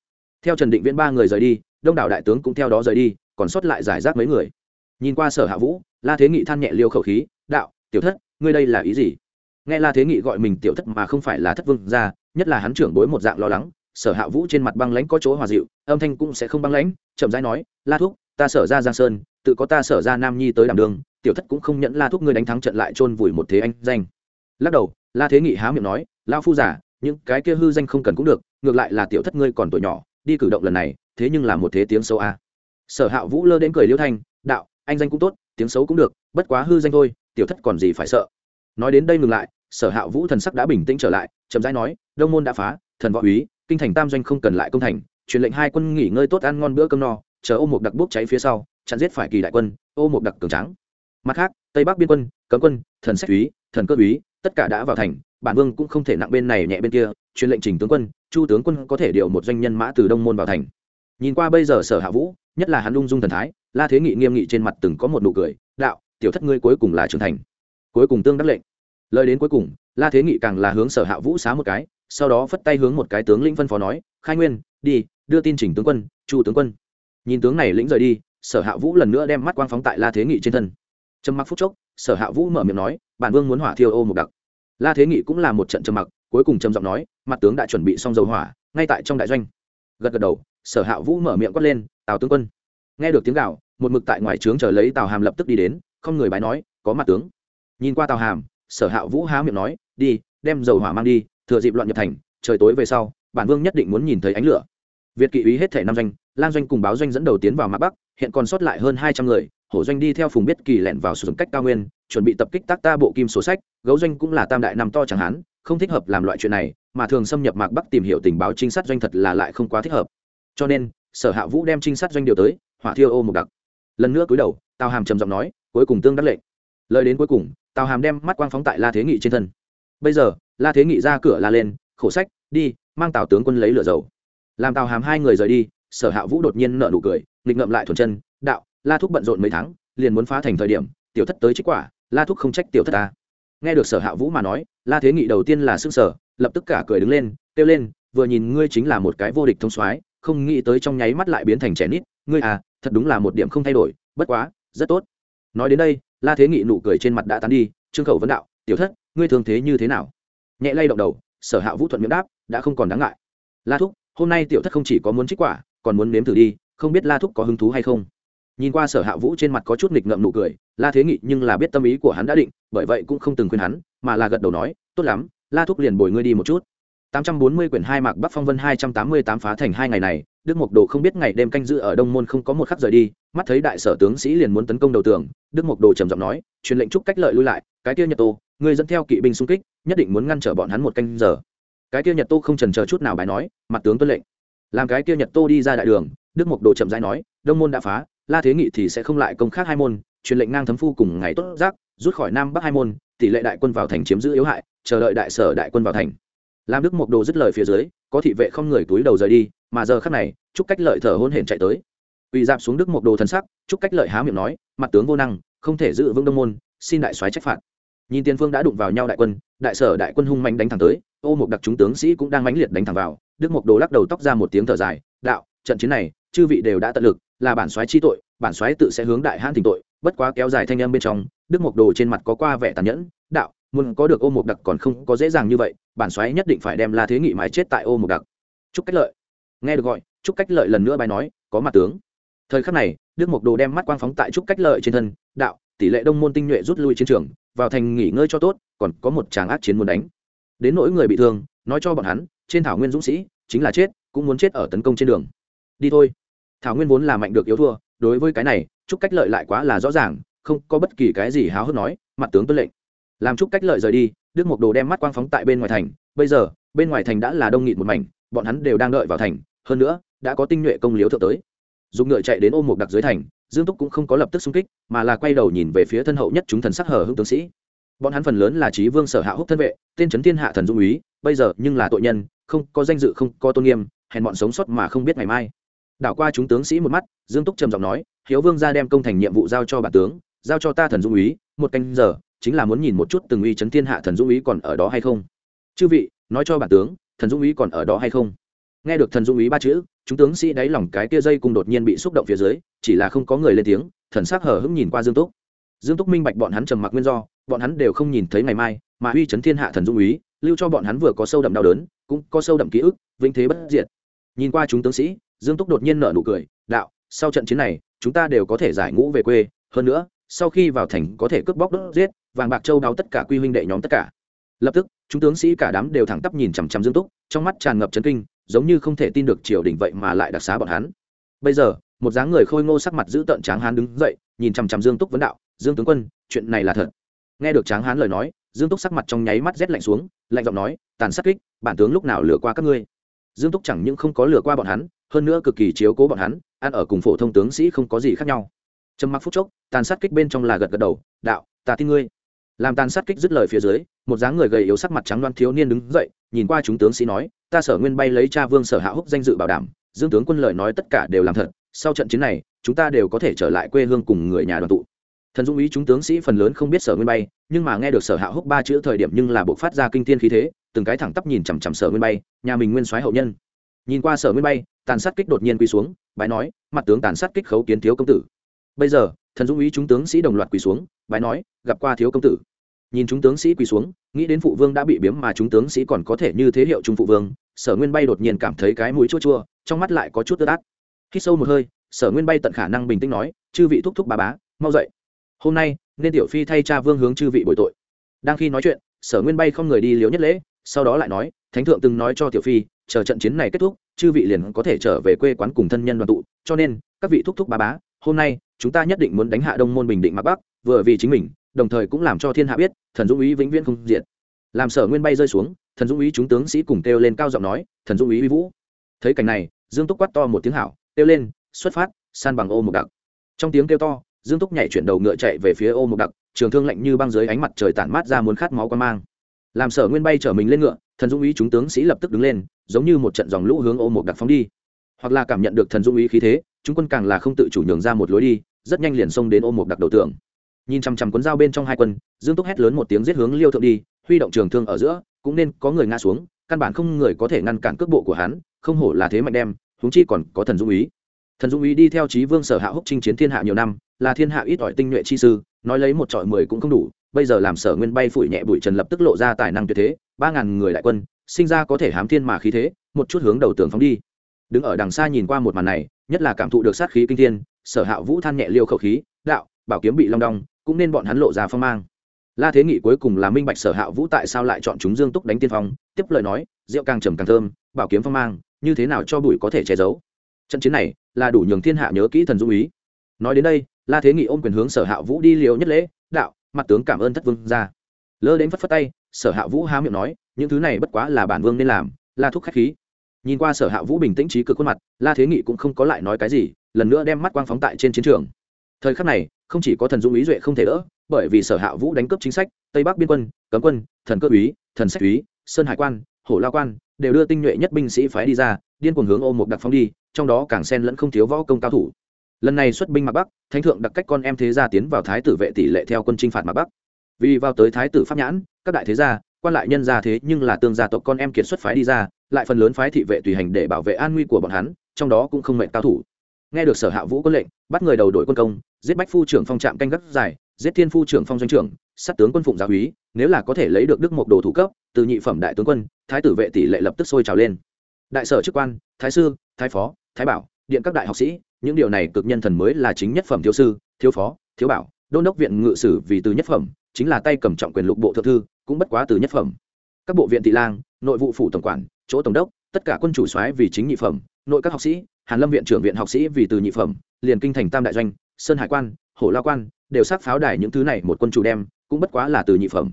Theo trần định viễn ba người rời đi, đông đảo đại tướng cũng theo đó rời đi, còn sót lại giải rác mấy người. Nhìn qua sở hạ vũ, la thế nghị than nhẹ liêu khẩu khí, đạo, tiểu thất, ngươi đây là ý gì? Nghe la thế nghị gọi mình tiểu thất mà không phải là thất vương ra nhất là hắn trưởng bối một dạng lo lắng sở hạ vũ trên mặt băng lãnh có chỗ hòa dịu, âm thanh cũng sẽ không băng lãnh, chậm rãi nói, la thúc, ta sở ra giang sơn, tự có ta sở ra nam nhi tới đảm đường, tiểu thất cũng không nhận la thúc ngươi đánh thắng trận lại chôn vùi một thế anh danh. Lắc đầu, la thế nghị há miệng nói lao phu giả những cái kia hư danh không cần cũng được, ngược lại là tiểu thất ngươi còn tuổi nhỏ, đi cử động lần này, thế nhưng là một thế tiếng xấu a. Sở hạ vũ lơ đến cười liêu thanh, đạo, anh danh cũng tốt, tiếng xấu cũng được, bất quá hư danh thôi, tiểu thất còn gì phải sợ. Nói đến đây ngừng lại, sở hạ vũ thần sắc đã bình tĩnh trở lại, chậm rãi nói, đông môn đã phá, thần võ úy kinh thành tam doanh không cần lại công thành, truyền lệnh hai quân nghỉ ngơi tốt ăn ngon bữa cơm no, chờ ô một đặc bốc cháy phía sau, chặn giết phải kỳ đại quân, ô một đặc cường trắng mặt khác, tây bắc biên quân, cấm quân, thần sách úy, thần cơ úy, tất cả đã vào thành, bản vương cũng không thể nặng bên này nhẹ bên kia, truyền lệnh trình tướng quân, chu tướng quân có thể điều một doanh nhân mã từ đông môn vào thành. Nhìn qua bây giờ sở hạ vũ, nhất là hắn lung dung thần thái, la thế nghị nghiêm nghị trên mặt từng có một nụ cười, đạo, tiểu thất ngươi cuối cùng là trưởng thành. Cuối cùng tương đắc lệnh. Lời đến cuối cùng, la thế nghị càng là hướng sở hạ vũ xá một cái sau đó phất tay hướng một cái tướng lĩnh phân phó nói, khai nguyên, đi, đưa tin chỉnh tướng quân, chu tướng quân. Nhìn tướng này lĩnh rời đi, sở hạ vũ lần nữa đem mắt quang phóng tại la thế nghị trên thân. Trầm mặc phút chốc, sở hạ vũ mở miệng nói, bản vương muốn hỏa thiêu ô một đặc. La thế nghị cũng là một trận trầm mặc, cuối cùng trầm giọng nói, mặt tướng đã chuẩn bị xong dầu hỏa, ngay tại trong đại doanh. Gật gật đầu, sở hạ vũ mở miệng quát lên, tào tướng quân. Nghe được tiếng gạo một mực tại ngoài trướng chờ lấy tào hàm lập tức đi đến, không người bái nói, có mặt tướng. Nhìn qua tào hàm, sở hạ vũ há miệng nói, đi, đem dầu hỏa mang đi thừa dịp loạn nhập thành, trời tối về sau, bản vương nhất định muốn nhìn thấy ánh lửa. Việt kỵ ý hết thể năm doanh lan doanh cùng báo doanh dẫn đầu tiến vào mạc bắc, hiện còn sót lại hơn hai trăm người, hổ doanh đi theo phùng biết kỳ lẹn vào sử dụng cách cao nguyên, chuẩn bị tập kích tác ta bộ kim số sách, gấu doanh cũng là tam đại năm to chẳng hán, không thích hợp làm loại chuyện này, mà thường xâm nhập mạc bắc tìm hiểu tình báo trinh sát doanh thật là lại không quá thích hợp. Cho nên, sở hạ vũ đem trinh sát doanh điều tới, hỏa thiêu ô một đặc. Lần nữa cúi đầu, tào hàm trầm giọng nói, cuối cùng tương đắc lệnh. Lời đến cuối cùng, tào hàm đem mắt quang phóng tại la thế nghị trên thân bây giờ, la thế nghị ra cửa la lên, khổ sách, đi, mang tào tướng quân lấy lửa dầu. Làm tào hàm hai người rời đi, sở hạ vũ đột nhiên nợ nụ cười, nghịch ngậm lại thuần chân, đạo, la thúc bận rộn mấy tháng, liền muốn phá thành thời điểm, tiểu thất tới trích quả, la thúc không trách tiểu thất ta. Nghe được sở hạ vũ mà nói, la thế nghị đầu tiên là s ư n g sở lập tức cả cười đứng lên, kêu lên, vừa nhìn ngươi chính là một cái vô địch thông soái, không nghĩ tới trong nháy mắt lại biến thành trẻ nít, ngươi à thật đúng là một điểm không thay đổi, bất quá, rất tốt. Nói đến đây, la thế nghị nụ cười trên mặt đã tán đi, trương khẩu vấn đạo tiểu thất ngươi thường thế như thế nào? Nhẹ lay động đầu sở hạ vũ thuận miệng đáp đã không còn đáng ngại. La thúc hôm nay tiểu thất không chỉ có muốn trích quả còn muốn nếm thử đi không biết la thúc có hứng thú hay không? Nhìn qua sở hạ vũ trên mặt có chút nghịch ngợm nụ cười la thế nghị nhưng là biết tâm ý của hắn đã định bởi vậy cũng không từng khuyên hắn mà là gật đầu nói tốt lắm la thúc liền bồi ngươi đi một chút. 840 quyển hai mạc Bắc Phong Vân 288 phá thành hai ngày này, Đức Mộc Đồ không biết ngày đêm canh giữ ở Đông Môn không có một khắc rời đi, mắt thấy đại sở tướng sĩ liền muốn tấn công đầu tường, Đức Mộc Đồ trầm giọng nói, truyền lệnh trúc cách lợi lui lại, cái kia Nhật Tô, người dẫn theo kỵ binh xung kích, nhất định muốn ngăn trở bọn hắn một canh giờ. Cái kia Nhật Tô không chần chờ chút nào bài nói, mặt tướng tuân lệnh. Làm cái kia Nhật Tô đi ra đại đường, Đức Mộc Đồ chậm rãi nói, Đông Môn đã phá, La Thế Nghị thì sẽ không lại công khác hai môn, truyền lệnh ngang thấm phu cùng ngày tốt giác, rút khỏi Nam Bắc hai môn, tỷ lệ đại quân vào thành chiếm giữ yếu hại, chờ đợi đại sở đại quân vào thành làm đức mộc đồ dứt lời phía dưới có thị vệ không người túi đầu rời đi mà giờ khắc này chúc cách lợi thở hôn hển chạy tới ủy dạp xuống đức mộc đồ thần sắc, chúc cách lợi há miệng nói, mặt tướng vô năng, không thể giữ vững đông môn, xin đại soái trách phạt. Nhìn tiền phương đã đụng vào nhau đại quân, đại sở đại quân hung mạnh đánh thẳng tới, ô mục đặc chúng tướng sĩ cũng đang mãnh liệt đánh thẳng vào, đức mộc đồ lắc đầu tóc ra một tiếng thở dài, đạo, trận chiến này, chư vị đều đã tận lực, là bản soái chi tội, bản soái tự sẽ hướng đại hãn thỉnh tội, bất quá kéo dài thanh âm bên trong, đức mộc đồ trên mặt có qua vẻ tàn nhẫn, đạo, muốn có được ô mục đặc còn không có dễ dàng như vậy, bản soái nhất định phải đem la thế nghị mái chết tại ô mục đặc. Chúc cách lợi. Nghe được gọi, chúc cách lợi lần nữa bài nói, có mặt tướng thời khắc này, đức mộc đồ đem mắt quang phóng tại trúc cách lợi trên thân, đạo, tỷ lệ đông môn tinh nhuệ rút lui chiến trường, vào thành nghỉ ngơi cho tốt, còn có một tràng ác chiến muốn đánh. Đến nỗi người bị thương, nói cho bọn hắn, trên thảo nguyên dũng sĩ, chính là chết, cũng muốn chết ở tấn công trên đường. Đi thôi. Thảo nguyên vốn là mạnh được yếu thua, đối với cái này, trúc cách lợi lại quá là rõ ràng, không có bất kỳ cái gì háo hức nói, mặt tướng tuân lệnh. Làm trúc cách lợi rời đi, đức mộc đồ đem mắt quang phóng tại bên ngoài thành. Bây giờ, bên ngoài thành đã là đông nghịt một mảnh, bọn hắn đều đang đợi vào thành. Hơn nữa, đã có tinh nhuệ công liếu thượng tới dùng ngựa chạy đến ôm một đặc dưới thành, dương túc cũng không có lập tức xung kích, mà là quay đầu nhìn về phía thân hậu nhất chúng thần sắc hở hưng tướng sĩ. Bọn hắn phần lớn là trí vương sở hạ húc thân vệ, tên trấn thiên hạ thần dung úy, bây giờ nhưng là tội nhân, không có danh dự, không có tôn nghiêm, hèn bọn sống sót mà không biết ngày mai. Đảo qua chúng tướng sĩ một mắt, dương túc trầm giọng nói, hiếu vương ra đem công thành nhiệm vụ giao cho bản tướng, giao cho ta thần dung úy, một canh giờ, chính là muốn nhìn một chút từng uy chấn thiên hạ thần dung úy còn ở đó hay không. Chư vị, nói cho bản tướng, thần dung úy còn ở đó hay không? Nghe được thần dung úy ba chữ chúng tướng sĩ đáy lòng cái kia dây cùng đột nhiên bị xúc động phía dưới, chỉ là không có người lên tiếng, thần sắc hờ hững nhìn qua dương túc. Dương túc minh bạch bọn hắn trầm mặc nguyên do, bọn hắn đều không nhìn thấy ngày mai, mà uy chấn thiên hạ thần dung úy, lưu cho bọn hắn vừa có sâu đậm đau đớn, cũng có sâu đậm ký ức vinh thế bất diệt. Nhìn qua chúng tướng sĩ, dương túc đột nhiên nở nụ cười, đạo, sau trận chiến này, chúng ta đều có thể giải ngũ về quê, hơn nữa, sau khi vào thành có thể cướp bóc đốt giết, vàng bạc châu đáo tất cả quy huynh đệ nhóm tất cả. Lập tức, chúng tướng sĩ cả đám đều thẳng tắp nhìn chằm chằm dương túc, trong mắt tràn ngập chấn kinh giống như không thể tin được triều đình vậy mà lại đặc xá bọn hắn. Bây giờ, một dáng người khôi ngô sắc mặt giữ tợn tráng hán đứng dậy, nhìn chằm chằm dương túc vấn đạo, dương tướng quân, chuyện này là thật. Nghe được tráng hán lời nói, dương túc sắc mặt trong nháy mắt rét lạnh xuống, lạnh giọng nói, tàn sát kích, bản tướng lúc nào lừa qua các ngươi? Dương túc chẳng những không có lừa qua bọn hắn, hơn nữa cực kỳ chiếu cố bọn hắn, ăn ở cùng phổ thông tướng sĩ không có gì khác nhau. Trầm mặc phút chốc, tàn sát kích bên trong là gật gật đầu, đạo, ta tin ngươi. Làm tàn sát kích dứt lời phía dưới, một dáng người gầy yếu sắc mặt trắng loan thiếu niên đứng dậy nhìn qua chúng tướng sĩ nói, ta sở nguyên bay lấy cha vương sở hạ húc danh dự bảo đảm, dương tướng quân lời nói tất cả đều làm thật, sau trận chiến này, chúng ta đều có thể trở lại quê hương cùng người nhà đoàn tụ. Thần dung ý chúng tướng sĩ phần lớn không biết sở nguyên bay, nhưng mà nghe được sở hạ húc ba chữ thời điểm nhưng là buộc phát ra kinh thiên khí thế, từng cái thẳng tắp nhìn chằm chằm sở nguyên bay, nhà mình nguyên soái hậu nhân. Nhìn qua sở nguyên bay, tàn sát kích đột nhiên quy xuống, bái nói, mặt tướng tàn sát kích khấu kiến thiếu công tử. Bây giờ, thần dung ý chúng tướng sĩ đồng loạt quỳ xuống, bái nói, gặp qua thiếu công tử nhìn chúng tướng sĩ quỳ xuống, nghĩ đến phụ vương đã bị biếm mà chúng tướng sĩ còn có thể như thế hiệu trung phụ vương, sở nguyên bay đột nhiên cảm thấy cái mũi chua chua, trong mắt lại có chút tơ át. Khi sâu một hơi, sở nguyên bay tận khả năng bình tĩnh nói, chư vị thúc thúc bà bá, mau dậy. Hôm nay, nên tiểu phi thay cha vương hướng chư vị bồi tội. Đang khi nói chuyện, sở nguyên bay không người đi liếu nhất lễ, sau đó lại nói, thánh thượng từng nói cho tiểu phi, chờ trận chiến này kết thúc, chư vị liền có thể trở về quê quán cùng thân nhân đoàn tụ. Cho nên, các vị thúc thúc bà bá, hôm nay, chúng ta nhất định muốn đánh hạ đông môn bình định mặc bắc, vừa vì chính mình đồng thời cũng làm cho thiên hạ biết, thần dũng ý vĩnh viễn không diệt. Làm sở nguyên bay rơi xuống, thần dũng ý chúng tướng sĩ cùng kêu lên cao giọng nói, thần dũng ý uy vũ. Thấy cảnh này, dương túc quát to một tiếng hảo, kêu lên, xuất phát, san bằng ô một đặc. Trong tiếng kêu to, dương túc nhảy chuyển đầu ngựa chạy về phía ô một đặc, trường thương lạnh như băng dưới ánh mặt trời tản mát ra muốn khát máu quan mang. Làm sở nguyên bay chở mình lên ngựa, thần dũng ý chúng tướng sĩ lập tức đứng lên, giống như một trận dòng lũ hướng ô một đặc phóng đi. Hoặc là cảm nhận được thần dũng ý khí thế, chúng quân càng là không tự chủ nhường ra một lối đi, rất nhanh liền xông đến ôm một đặc đầu tượng nhìn chằm chằm cuốn dao bên trong hai quân, dương túc hét lớn một tiếng giết hướng liêu thượng đi, huy động trường thương ở giữa, cũng nên có người ngã xuống, căn bản không người có thể ngăn cản cước bộ của hắn, không hổ là thế mạnh đem, huống chi còn có thần dung ý thần dung ý đi theo trí vương sở hạ húc chinh chiến thiên hạ nhiều năm, là thiên hạ ít ỏi tinh nhuệ chi sư, nói lấy một trọi mười cũng không đủ, bây giờ làm sở nguyên bay phủi nhẹ bụi trần lập tức lộ ra tài năng tuyệt thế, ba ngàn người đại quân, sinh ra có thể hám thiên mà khí thế, một chút hướng đầu tường phóng đi. Đứng ở đằng xa nhìn qua một màn này, nhất là cảm thụ được sát khí kinh thiên, sở hạ vũ than nhẹ liêu khẩu khí, đạo, bảo kiếm bị long đong cũng nên bọn hắn lộ ra phong mang. La thế nghị cuối cùng là minh bạch sở hạ vũ tại sao lại chọn chúng dương túc đánh tiên phong, tiếp lời nói, rượu càng trầm càng thơm, bảo kiếm phong mang, như thế nào cho bụi có thể che giấu. Trận chiến này là đủ nhường thiên hạ nhớ kỹ thần dung ý. Nói đến đây, la thế nghị ôm quyền hướng sở hạ vũ đi liều nhất lễ, đạo, mặt tướng cảm ơn thất vương ra lơ đến phất phất tay, sở hạ vũ há miệng nói, những thứ này bất quá là bản vương nên làm, la thúc khách khí. Nhìn qua sở hạ vũ bình tĩnh trí cực khuôn mặt, la thế nghị cũng không có lại nói cái gì, lần nữa đem mắt quang phóng tại trên chiến trường. Thời khắc này không chỉ có thần dũng ý duệ không thể đỡ, bởi vì sở hạ vũ đánh cướp chính sách, tây bắc biên quân, cấm quân, thần cơ úy, thần sách úy, sơn hải quan, hổ lao quan, đều đưa tinh nhuệ nhất binh sĩ phái đi ra, điên cuồng hướng ô một đặc phong đi, trong đó càng xen lẫn không thiếu võ công cao thủ. Lần này xuất binh mặc bắc, thánh thượng đặc cách con em thế gia tiến vào thái tử vệ tỷ lệ theo quân chinh phạt mặc bắc. Vì vào tới thái tử pháp nhãn, các đại thế gia, quan lại nhân gia thế nhưng là tương gia tộc con em kiệt xuất phái đi ra, lại phần lớn phái thị vệ tùy hành để bảo vệ an nguy của bọn hắn, trong đó cũng không mệnh cao thủ nghe được sở hạ vũ quân lệnh, bắt người đầu đội quân công, giết bách phu trưởng phong trạm canh gác dài, giết thiên phu trưởng phong doanh trưởng, sát tướng quân phụng gia úy, nếu là có thể lấy được đức mộc đồ thủ cấp, từ nhị phẩm đại tướng quân, thái tử vệ tỷ lệ lập tức sôi trào lên. Đại sở chức quan, thái sư, thái phó, thái bảo, điện các đại học sĩ, những điều này cực nhân thần mới là chính nhất phẩm thiếu sư, thiếu phó, thiếu bảo, đôn đốc viện ngự sử vì từ nhất phẩm, chính là tay cầm trọng quyền lục bộ thượng thư, cũng bất quá từ nhất phẩm. Các bộ viện thị lang, nội vụ phủ tổng quản, chỗ tổng đốc, tất cả quân chủ soái vì chính nhị phẩm, nội các học sĩ hàn lâm viện trưởng viện học sĩ vì từ nhị phẩm, liền kinh thành tam đại doanh, sơn hải quan hổ lao quan, đều sát pháo đài những thứ này một quân chủ đem, cũng bất quá là từ nhị phẩm.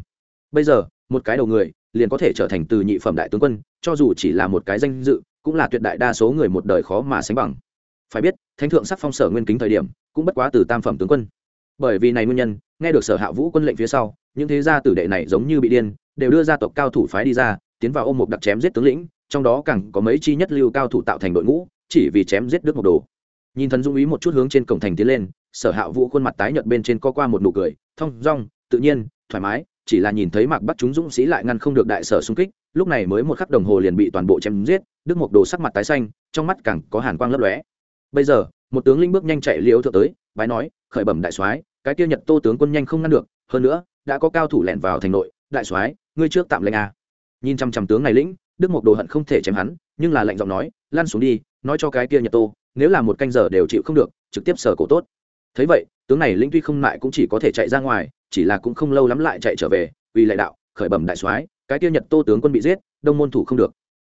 Bây giờ, một cái đầu người, liền có thể trở thành từ nhị phẩm đại tướng quân, cho dù chỉ là một cái danh dự, cũng là tuyệt đại đa số người một đời khó mà sánh bằng. Phải biết, thánh thượng sắc phong sở nguyên kính thời điểm, cũng bất quá từ tam phẩm tướng quân. Bởi vì này nguyên nhân, nghe được sở hạ vũ quân lệnh phía sau, những thế gia tử đệ này giống như bị điên, đều đưa ra tộc cao thủ phái đi ra, tiến vào ôm một đặc chém giết tướng lĩnh, trong đó càng có mấy chi nhất lưu cao thủ tạo thành đội ngũ chỉ vì chém giết đức một đồ. Nhìn thần dung ý một chút hướng trên cổng thành tiến lên, sở hạ vũ khuôn mặt tái nhợt bên trên co qua một nụ cười, thong dong, tự nhiên, thoải mái, chỉ là nhìn thấy mạc bắt chúng dũng sĩ lại ngăn không được đại sở xung kích, lúc này mới một khắc đồng hồ liền bị toàn bộ chém giết, đức một đồ sắc mặt tái xanh, trong mắt càng có hàn quang lấp lóe. Bây giờ, một tướng linh bước nhanh chạy liễu thượng tới, bái nói, khởi bẩm đại soái, cái kia nhật tô tướng quân nhanh không ngăn được, hơn nữa, đã có cao thủ lẻn vào thành nội, đại soái, ngươi trước tạm lệnh a. Nhìn chăm chăm tướng này lĩnh, đức mộc đồ hận không thể chém hắn, nhưng là lệnh giọng nói lan xuống đi nói cho cái kia nhật tô, nếu là một canh giờ đều chịu không được, trực tiếp sở cổ tốt. Thấy vậy, tướng này lĩnh tuy không lại cũng chỉ có thể chạy ra ngoài, chỉ là cũng không lâu lắm lại chạy trở về, vì lại đạo, khởi bẩm đại soái, cái kia nhật tô tướng quân bị giết, đông môn thủ không được.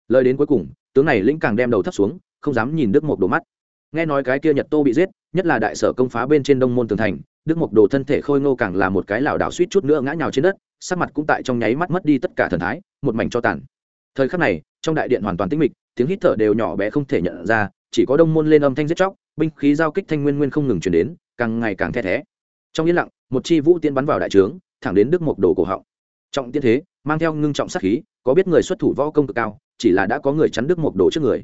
Lời đến cuối cùng, tướng này lĩnh càng đem đầu thấp xuống, không dám nhìn đức mộc đồ mắt. Nghe nói cái kia nhật tô bị giết, nhất là đại sở công phá bên trên đông môn tường thành, đức mộc đồ thân thể khôi ngô càng là một cái lảo đảo suýt chút nữa ngã nhào trên đất, sắc mặt cũng tại trong nháy mắt mất đi tất cả thần thái, một mảnh cho tàn. Thời khắc này trong đại điện hoàn toàn tĩnh mịch, tiếng hít thở đều nhỏ bé không thể nhận ra, chỉ có đông môn lên âm thanh giết chóc, binh khí giao kích thanh nguyên nguyên không ngừng chuyển đến, càng ngày càng the thé. Trong yên lặng, một chi vũ tiên bắn vào đại trướng, thẳng đến đức mộc đồ cổ họng. Trọng tiên thế, mang theo ngưng trọng sát khí, có biết người xuất thủ võ công cực cao, chỉ là đã có người chắn đức mộc đồ trước người.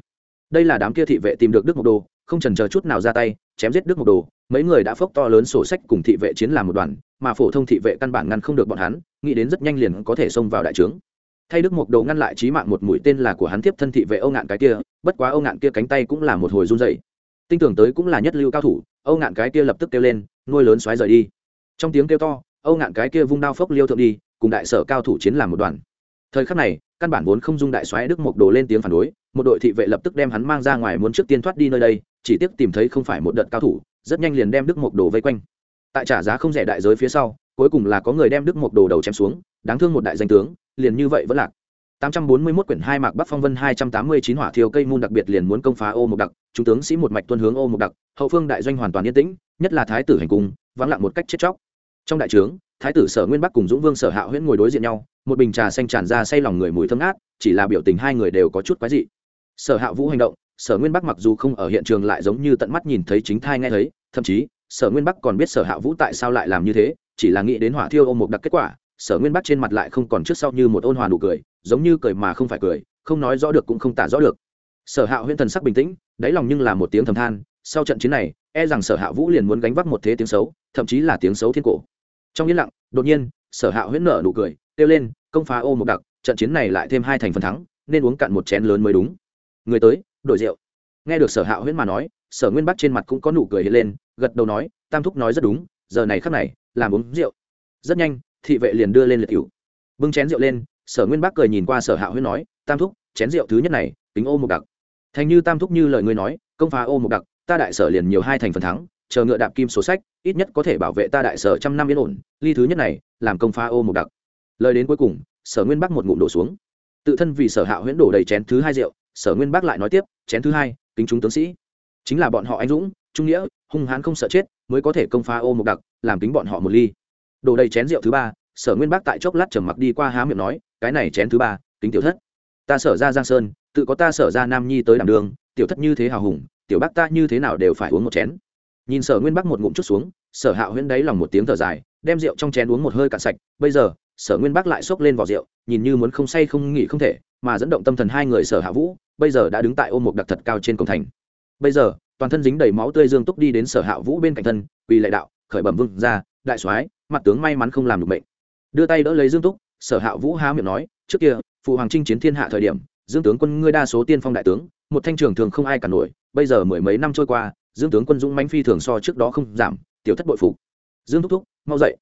Đây là đám kia thị vệ tìm được đức mộc đồ, không trần chờ chút nào ra tay, chém giết đức mộc đồ. Mấy người đã phốc to lớn sổ sách cùng thị vệ chiến làm một đoàn, mà phổ thông thị vệ căn bản ngăn không được bọn hắn, nghĩ đến rất nhanh liền có thể xông vào đại trướng thay đức mộc đồ ngăn lại trí mạng một mũi tên là của hắn tiếp thân thị vệ âu ngạn cái kia, bất quá âu ngạn kia cánh tay cũng là một hồi run dày tinh tưởng tới cũng là nhất lưu cao thủ, âu ngạn cái kia lập tức kêu lên, nuôi lớn xoáy rời đi. Trong tiếng kêu to, âu ngạn cái kia vung đao phốc liêu thượng đi, cùng đại sở cao thủ chiến làm một đoàn. Thời khắc này, căn bản vốn không dung đại xoáy đức mộc đồ lên tiếng phản đối, một đội thị vệ lập tức đem hắn mang ra ngoài muốn trước tiên thoát đi nơi đây, chỉ tiếc tìm thấy không phải một đợt cao thủ, rất nhanh liền đem đức mộc đồ vây quanh. Tại trả giá không rẻ đại giới phía sau, cuối cùng là có người đem đức mộc đồ đầu chém xuống, đáng thương một đại danh tướng liền như vậy vẫn lạc 841 quyển hai mạc Bắc Phong Vân 289 hỏa thiêu cây môn đặc biệt liền muốn công phá ô mộc đặc, trung tướng sĩ một mạch tuân hướng ô mộc đặc, hậu phương đại doanh hoàn toàn yên tĩnh, nhất là thái tử hành cung, vắng lặng một cách chết chóc. Trong đại trướng, thái tử Sở Nguyên Bắc cùng Dũng Vương Sở Hạo Huyễn ngồi đối diện nhau, một bình trà xanh tràn ra say lòng người mùi thơm ngát, chỉ là biểu tình hai người đều có chút quái dị. Sở Hạo Vũ hành động, Sở Nguyên Bắc mặc dù không ở hiện trường lại giống như tận mắt nhìn thấy chính thai nghe thấy, thậm chí, Sở Nguyên Bắc còn biết Sở Hạo Vũ tại sao lại làm như thế, chỉ là nghĩ đến hỏa thiêu ô mộc đặc kết quả, sở nguyên bắc trên mặt lại không còn trước sau như một ôn hòa nụ cười, giống như cười mà không phải cười, không nói rõ được cũng không tả rõ được. Sở hạ huyễn thần sắc bình tĩnh, đáy lòng nhưng là một tiếng thầm than, sau trận chiến này e rằng sở hạ vũ liền muốn gánh vác một thế tiếng xấu, thậm chí là tiếng xấu thiên cổ. Trong yên lặng, đột nhiên, sở hạ huyễn nở nụ cười, kêu lên, công phá ô một đặc, trận chiến này lại thêm hai thành phần thắng, nên uống cạn một chén lớn mới đúng. Người tới, đổi rượu. Nghe được sở hạ huyễn mà nói, sở nguyên bắc trên mặt cũng có nụ cười hiện lên, gật đầu nói, tam thúc nói rất đúng, giờ này khắc này, làm uống rượu. Rất nhanh thị vệ liền đưa lên liệt cựu bưng chén rượu lên, sở nguyên bắc cười nhìn qua sở hạ huyết nói, tam thúc, chén rượu thứ nhất này, tính ô một đặc. Thành như tam thúc như lời ngươi nói, công phá ô một đặc, ta đại sở liền nhiều hai thành phần thắng, chờ ngựa đạp kim số sách, ít nhất có thể bảo vệ ta đại sở trăm năm yên ổn, ly thứ nhất này, làm công phá ô một đặc. Lời đến cuối cùng, sở nguyên bắc một ngụm đổ xuống. Tự thân vì sở hạ huyễn đổ đầy chén thứ hai rượu, sở nguyên bắc lại nói tiếp, chén thứ hai, kính chúng tướng sĩ. Chính là bọn họ anh dũng, trung nghĩa, hung hãn không sợ chết, mới có thể công phá ô một đặc, làm kính bọn họ một ly đổ đầy chén rượu thứ ba, sở nguyên bác tại chốc lát trầm mặc đi qua há miệng nói, cái này chén thứ ba, kính tiểu thất. Ta sở ra giang sơn, tự có ta sở ra nam nhi tới đảm đường, tiểu thất như thế hào hùng, tiểu bác ta như thế nào đều phải uống một chén. Nhìn sở nguyên bắc một ngụm chút xuống, sở hạ huyễn đáy lòng một tiếng thở dài, đem rượu trong chén uống một hơi cạn sạch. Bây giờ, sở nguyên bắc lại xốc lên vỏ rượu, nhìn như muốn không say không nghỉ không thể, mà dẫn động tâm thần hai người sở hạ vũ, bây giờ đã đứng tại ôm một đặc thật cao trên cổng thành. Bây giờ, toàn thân dính đầy máu tươi dương túc đi đến sở hạ vũ bên cạnh thân vì lệ đạo, khởi bẩm vương ra đại soái, mặt tướng may mắn không làm được bệnh đưa tay đỡ lấy dương túc, sở hạ vũ há miệng nói, trước kia, phụ hoàng trinh chiến thiên hạ thời điểm, dương tướng quân ngươi đa số tiên phong đại tướng, một thanh trường thường không ai cả nổi, bây giờ mười mấy năm trôi qua, dương tướng quân dũng mãnh phi thường so trước đó không giảm, tiểu thất bội phục. Dương thúc thúc, mau dậy.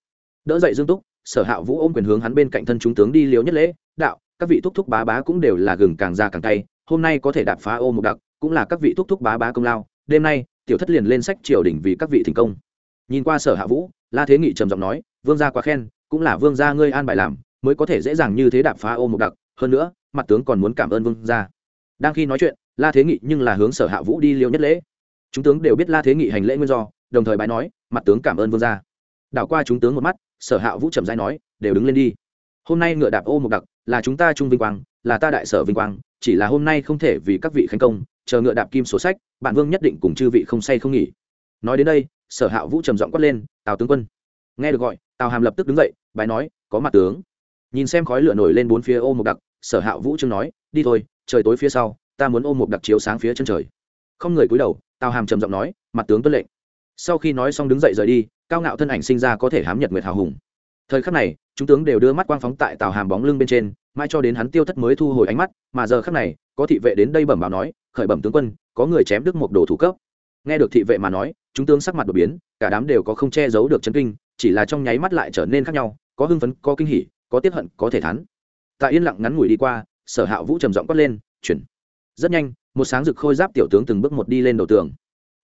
Đỡ dậy dương túc, sở hạ vũ ôm quyền hướng hắn bên cạnh thân chúng tướng đi liếu nhất lễ, đạo, các vị thúc thúc bá bá cũng đều là gừng càng ra càng tay hôm nay có thể đạp phá ô Mục đặc, cũng là các vị thúc thúc bá bá công lao, đêm nay, tiểu thất liền lên sách triều đình vì các vị thành công nhìn qua sở hạ vũ, la thế nghị trầm giọng nói, vương gia quá khen, cũng là vương gia ngươi an bài làm, mới có thể dễ dàng như thế đạp phá ô một đặc. Hơn nữa, mặt tướng còn muốn cảm ơn vương gia. Đang khi nói chuyện, la thế nghị nhưng là hướng sở hạ vũ đi liêu nhất lễ. Chúng tướng đều biết la thế nghị hành lễ nguyên do, đồng thời bái nói, mặt tướng cảm ơn vương gia. Đảo qua chúng tướng một mắt, sở hạ vũ trầm dai nói, đều đứng lên đi. Hôm nay ngựa đạp ô một đặc, là chúng ta trung vinh quang, là ta đại sở vinh quang, chỉ là hôm nay không thể vì các vị khánh công, chờ ngựa đạp kim sổ sách, bạn vương nhất định cùng chư vị không say không nghỉ nói đến đây, sở hạ vũ trầm giọng quát lên, tào tướng quân. Nghe được gọi, tào hàm lập tức đứng dậy, bái nói, có mặt tướng. Nhìn xem khói lửa nổi lên bốn phía ô một đặc, sở hạ vũ trương nói, đi thôi, trời tối phía sau, ta muốn ôm một đặc chiếu sáng phía chân trời. Không người cúi đầu, tào hàm trầm giọng nói, mặt tướng tuân lệnh. Sau khi nói xong đứng dậy rời đi, cao ngạo thân ảnh sinh ra có thể hám nhật nguyệt hào hùng. Thời khắc này, chúng tướng đều đưa mắt quang phóng tại tào hàm bóng lưng bên trên mai cho đến hắn tiêu thất mới thu hồi ánh mắt, mà giờ khắc này, có thị vệ đến đây bẩm báo nói, khởi bẩm tướng quân, có người chém đức một đồ thủ cấp. Nghe được thị vệ mà nói chúng tướng sắc mặt đột biến, cả đám đều có không che giấu được chấn kinh, chỉ là trong nháy mắt lại trở nên khác nhau, có hưng phấn, có kinh hỉ, có tiết hận, có thể thắn tại yên lặng ngắn ngủi đi qua, sở hạ vũ trầm giọng quát lên, chuyển. Rất nhanh, một sáng rực khôi giáp tiểu tướng từng bước một đi lên đầu tường.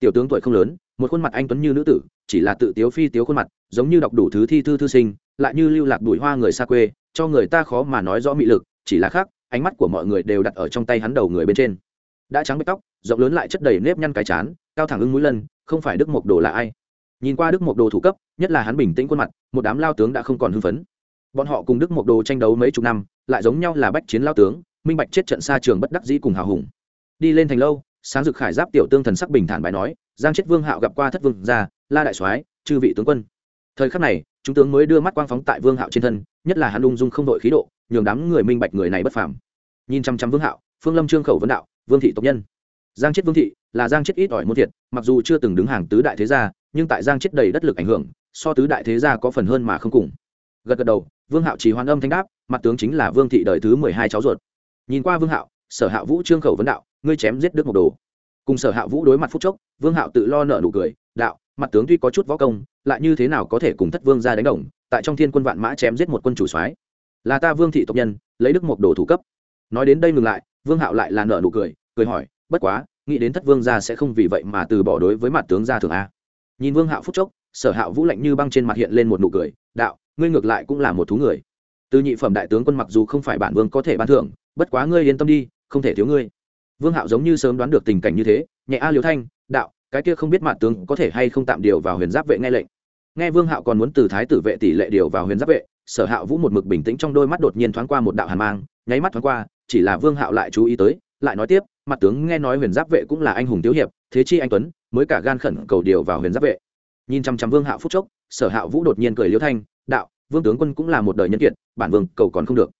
Tiểu tướng tuổi không lớn, một khuôn mặt anh tuấn như nữ tử, chỉ là tự tiếu phi tiếu khuôn mặt, giống như đọc đủ thứ thi thư thư sinh, lại như lưu lạc đuổi hoa người xa quê, cho người ta khó mà nói rõ mị lực, chỉ là khác, ánh mắt của mọi người đều đặt ở trong tay hắn đầu người bên trên. Đã trắng bết tóc, rộng lớn lại chất đầy nếp nhăn cái chán cao thẳng ưng mũi lân, không phải đức mộc đồ là ai? Nhìn qua đức mộc đồ thủ cấp, nhất là hắn bình tĩnh khuôn mặt, một đám lao tướng đã không còn hưng phấn. Bọn họ cùng đức mộc đồ tranh đấu mấy chục năm, lại giống nhau là bách chiến lao tướng, minh bạch chết trận xa trường bất đắc dĩ cùng hào hùng. Đi lên thành lâu, sáng dực khải giáp tiểu tương thần sắc bình thản bài nói, giang chết vương hạo gặp qua thất vương gia, la đại soái, chư vị tướng quân. Thời khắc này, chúng tướng mới đưa mắt quang phóng tại vương hạo trên thân, nhất là hắn ung dung không đội khí độ, nhường đám người minh bạch người này bất phàm. Nhìn chăm chăm vương hạo, phương lâm trương khẩu vấn đạo, vương thị tộc nhân giang chết vương thị là giang chết ít ỏi muôn thiệt, mặc dù chưa từng đứng hàng tứ đại thế gia, nhưng tại giang chết đầy đất lực ảnh hưởng, so tứ đại thế gia có phần hơn mà không cùng. Gật gật đầu, vương hạo chỉ hoan âm thanh đáp, mặt tướng chính là vương thị đời thứ mười hai cháu ruột. Nhìn qua vương hạo, sở hạ vũ trương khẩu vấn đạo, ngươi chém giết đức một đồ. Cùng sở hạ vũ đối mặt phúc chốc, vương hạo tự lo nợ nụ cười, đạo, mặt tướng tuy có chút võ công, lại như thế nào có thể cùng thất vương ra đánh đồng, tại trong thiên quân vạn mã chém giết một quân chủ soái. Là ta vương thị tộc nhân, lấy đức một đồ thủ cấp. Nói đến đây ngừng lại, vương hạo lại là nợ nụ cười cười hỏi bất quá, nghĩ đến thất vương gia sẽ không vì vậy mà từ bỏ đối với mặt tướng gia thường a. Nhìn vương hạo phúc chốc, sở hạo vũ lạnh như băng trên mặt hiện lên một nụ cười, đạo, ngươi ngược lại cũng là một thú người. Từ nhị phẩm đại tướng quân mặc dù không phải bản vương có thể ban thưởng, bất quá ngươi yên tâm đi, không thể thiếu ngươi. Vương hạo giống như sớm đoán được tình cảnh như thế, nhẹ a liều thanh, đạo, cái kia không biết mặt tướng có thể hay không tạm điều vào huyền giáp vệ nghe lệnh. Nghe vương hạo còn muốn từ thái tử vệ tỷ lệ điều vào huyền giáp vệ, sở hạo vũ một mực bình tĩnh trong đôi mắt đột nhiên thoáng qua một đạo hàn mang, nháy mắt thoáng qua, chỉ là vương hạo lại chú ý tới, lại nói tiếp mặt tướng nghe nói huyền giáp vệ cũng là anh hùng tiêu hiệp, thế chi anh tuấn, mới cả gan khẩn cầu điều vào huyền giáp vệ. Nhìn chăm chăm vương hạo phúc chốc, sở hạo vũ đột nhiên cười liêu thanh, đạo, vương tướng quân cũng là một đời nhân kiệt, bản vương cầu còn không được.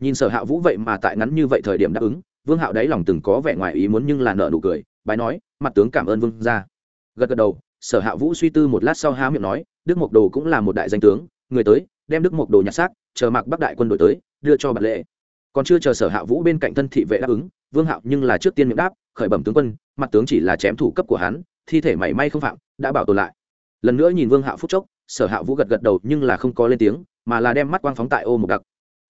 Nhìn sở hạo vũ vậy mà tại ngắn như vậy thời điểm đáp ứng, vương hạo đáy lòng từng có vẻ ngoài ý muốn nhưng là nợ nụ cười, bái nói, mặt tướng cảm ơn vương ra gật gật đầu, sở hạ vũ suy tư một lát sau há miệng nói, đức mộc đồ cũng là một đại danh tướng, người tới, đem đức mộc đồ nhặt xác, chờ mặc bắc đại quân đội tới, đưa cho bản lệ. Còn chưa chờ sở hạ vũ bên cạnh thân thị vệ đáp ứng vương hạo nhưng là trước tiên miệng đáp, khởi bẩm tướng quân, mặt tướng chỉ là chém thủ cấp của hắn, thi thể mảy may không phạm, đã bảo tồn lại. Lần nữa nhìn vương hạo phúc chốc, sở hạ vũ gật gật đầu nhưng là không có lên tiếng, mà là đem mắt quang phóng tại ô mục đặc.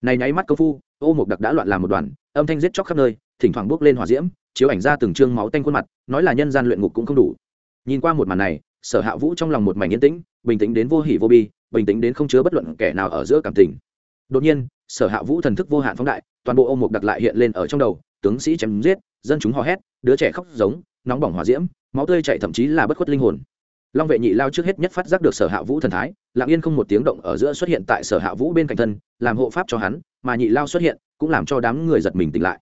Này nháy mắt công phu, ô mục đặc đã loạn làm một đoàn, âm thanh giết chóc khắp nơi, thỉnh thoảng bước lên hỏa diễm, chiếu ảnh ra từng trương máu tanh khuôn mặt, nói là nhân gian luyện ngục cũng không đủ. Nhìn qua một màn này, sở hạ vũ trong lòng một mảnh yên tĩnh, bình tĩnh đến vô hỉ vô bi, bình tĩnh đến không chứa bất luận kẻ nào ở giữa cảm tình. Đột nhiên, sở hạ vũ thần thức vô hạn phóng đại, toàn bộ ô mục đặc lại hiện lên ở trong đầu tướng sĩ chém giết, dân chúng hò hét, đứa trẻ khóc giống, nóng bỏng hỏa diễm, máu tươi chảy thậm chí là bất khuất linh hồn. Long vệ nhị lao trước hết nhất phát giác được sở hạ vũ thần thái, lặng yên không một tiếng động ở giữa xuất hiện tại sở hạ vũ bên cạnh thân, làm hộ pháp cho hắn, mà nhị lao xuất hiện, cũng làm cho đám người giật mình tỉnh lại.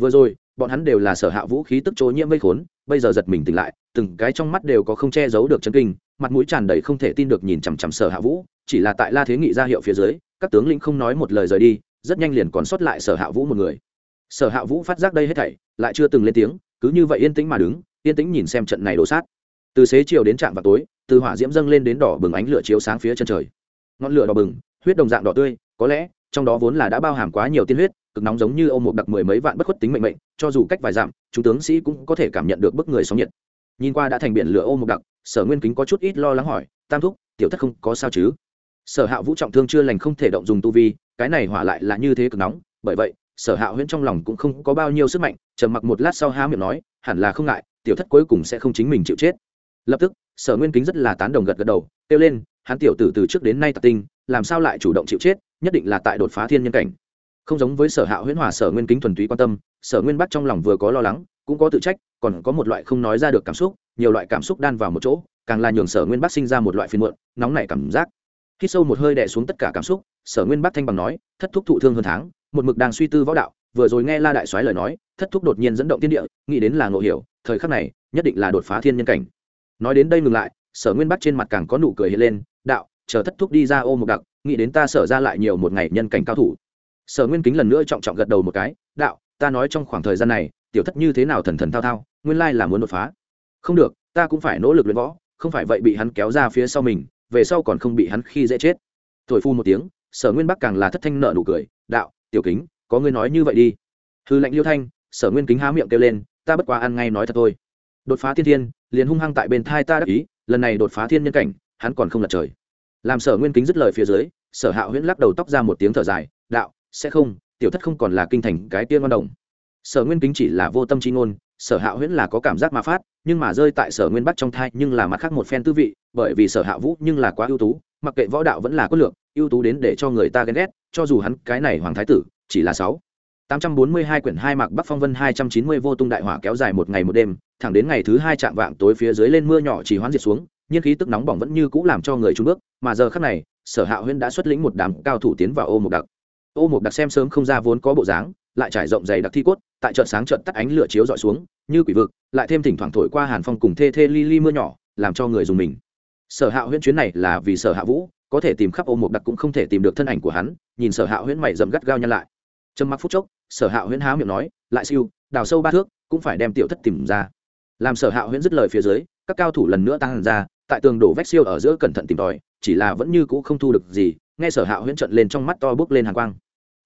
Vừa rồi, bọn hắn đều là sở hạ vũ khí tức chỗ nhiễm vây khốn, bây giờ giật mình tỉnh lại, từng cái trong mắt đều có không che giấu được chân kinh, mặt mũi tràn đầy không thể tin được nhìn chằm chằm sở hạ vũ, chỉ là tại la thế nghị ra hiệu phía dưới, các tướng lĩnh không nói một lời rời đi, rất nhanh liền còn sót lại sở hạ vũ một người sở hạ vũ phát giác đây hết thảy, lại chưa từng lên tiếng, cứ như vậy yên tĩnh mà đứng, yên tĩnh nhìn xem trận này đổ sát. Từ xế chiều đến trạm vào tối, từ hỏa diễm dâng lên đến đỏ bừng ánh lửa chiếu sáng phía chân trời. Ngọn lửa đỏ bừng, huyết đồng dạng đỏ tươi, có lẽ, trong đó vốn là đã bao hàm quá nhiều tiên huyết, cực nóng giống như ô một đặc mười mấy vạn bất khuất tính mệnh mệnh, cho dù cách vài dặm, chúng tướng sĩ cũng có thể cảm nhận được bức người sóng nhiệt. Nhìn qua đã thành biển lửa ô một đặc, sở nguyên kính có chút ít lo lắng hỏi, tam thúc, tiểu thất không có sao chứ? Sở hạ vũ trọng thương chưa lành không thể động dùng tu vi, cái này hỏa lại là như thế cực nóng, bởi vậy sở hạ huyễn trong lòng cũng không có bao nhiêu sức mạnh, trầm mặc một lát sau há miệng nói, hẳn là không ngại, tiểu thất cuối cùng sẽ không chính mình chịu chết. Lập tức, sở nguyên kính rất là tán đồng gật gật đầu, kêu lên, hắn tiểu tử từ trước đến nay tạc tinh, làm sao lại chủ động chịu chết, nhất định là tại đột phá thiên nhân cảnh. Không giống với sở hạ huyễn hòa sở nguyên kính thuần túy quan tâm, sở nguyên bắc trong lòng vừa có lo lắng, cũng có tự trách, còn có một loại không nói ra được cảm xúc, nhiều loại cảm xúc đan vào một chỗ, càng là nhường sở nguyên bắc sinh ra một loại phiền muộn, nóng nảy cảm giác. Khi sâu một hơi đè xuống tất cả cảm xúc, sở nguyên bắc thanh bằng nói, thất thúc thụ thương hơn tháng một mực đang suy tư võ đạo, vừa rồi nghe la đại soái lời nói, thất thúc đột nhiên dẫn động tiên địa, nghĩ đến là ngộ hiểu, thời khắc này, nhất định là đột phá thiên nhân cảnh. Nói đến đây ngừng lại, sở nguyên bắc trên mặt càng có nụ cười hiện lên, đạo, chờ thất thúc đi ra ô một đặc, nghĩ đến ta sở ra lại nhiều một ngày nhân cảnh cao thủ. Sở nguyên kính lần nữa trọng trọng gật đầu một cái, đạo, ta nói trong khoảng thời gian này, tiểu thất như thế nào thần thần thao thao, nguyên lai là muốn đột phá. Không được, ta cũng phải nỗ lực luyện võ, không phải vậy bị hắn kéo ra phía sau mình, về sau còn không bị hắn khi dễ chết. Thổi phu một tiếng, sở nguyên bắc càng là thất thanh nợ nụ cười, đạo tiểu kính, có ngươi nói như vậy đi. Hư lệnh liêu thanh, sở nguyên kính há miệng kêu lên, ta bất quá ăn ngay nói thật thôi. Đột phá thiên thiên, liền hung hăng tại bên thai ta đắc ý, lần này đột phá thiên nhân cảnh, hắn còn không lật trời. Làm sở nguyên kính dứt lời phía dưới, sở hạ huyễn lắc đầu tóc ra một tiếng thở dài, đạo, sẽ không, tiểu thất không còn là kinh thành cái tiên ngon đồng. Sở nguyên kính chỉ là vô tâm c ngôn, sở hạ huyễn là có cảm giác mà phát, nhưng mà rơi tại sở nguyên bắc trong thai nhưng là mặt khác một phen tư vị, bởi vì sở hạ vũ nhưng là quá ưu tú mặc kệ võ đạo vẫn là có lượng, ưu tú đến để cho người ta ghen ghét, cho dù hắn cái này hoàng thái tử, chỉ là sáu. Tám trăm bốn mươi hai quyển hai mạc bắc phong vân hai trăm chín mươi vô tung đại hỏa kéo dài một ngày một đêm, thẳng đến ngày thứ hai chạm vạng tối phía dưới lên mưa nhỏ chỉ hoán diệt xuống, nhiên khí tức nóng bỏng vẫn như cũ làm cho người chùn bước, mà giờ khắc này, sở hạ huyên đã xuất lĩnh một đám cao thủ tiến vào ô mục đặc. Ô mục đặc xem sớm không ra vốn có bộ dáng, lại trải rộng dày đặc thi cốt, tại chợt sáng trận tắt ánh lửa chiếu dọi xuống, như quỷ vực, lại thêm thỉnh thoảng thổi qua hàn phong cùng thê thê li li mưa nhỏ, làm cho người dùng mình sở hạ huyễn chuyến này là vì sở hạ vũ, có thể tìm khắp ô một đặc cũng không thể tìm được thân ảnh của hắn, nhìn sở hạ huyễn mày dầm gắt gao nhăn lại. Trầm mặc phút chốc, sở hạ huyễn há miệng nói, lại siêu, đào sâu ba thước, cũng phải đem tiểu thất tìm ra. Làm sở hạ huyễn dứt lời phía dưới, các cao thủ lần nữa tăng ra, tại tường đổ vách siêu ở giữa cẩn thận tìm tòi, chỉ là vẫn như cũ không thu được gì, nghe sở hạ huyễn trận lên trong mắt to bước lên hàng quang.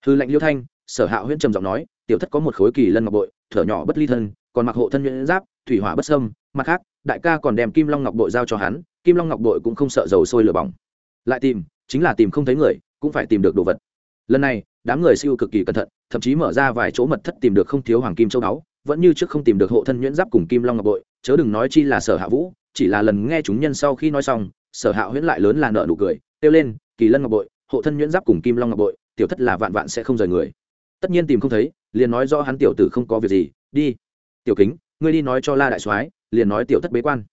Hư lệnh liêu thanh, sở hạ huyễn trầm giọng nói, tiểu thất có một khối kỳ lân ngọc bội, thở nhỏ bất ly thân, còn mặc hộ thân nhuyễn giáp, thủy hỏa bất sâm mặt khác, đại ca còn đem kim long ngọc bội giao cho hắn kim long ngọc bội cũng không sợ dầu sôi lửa bỏng. Lại tìm, chính là tìm không thấy người, cũng phải tìm được đồ vật. Lần này, đám người siêu cực kỳ cẩn thận, thậm chí mở ra vài chỗ mật thất tìm được không thiếu hoàng kim châu đáo vẫn như trước không tìm được hộ thân nhuyễn giáp cùng kim long ngọc bội chớ đừng nói chi là sở hạ vũ, chỉ là lần nghe chúng nhân sau khi nói xong, sở hạ huyễn lại lớn là nợ nụ cười, kêu lên, kỳ lân ngọc bội hộ thân nhuyễn giáp cùng kim long ngọc bội tiểu thất là vạn vạn sẽ không rời người. Tất nhiên tìm không thấy, liền nói do hắn tiểu tử không có việc gì, đi, tiểu kính, ngươi đi nói cho la đại soái, liền nói tiểu thất bế quan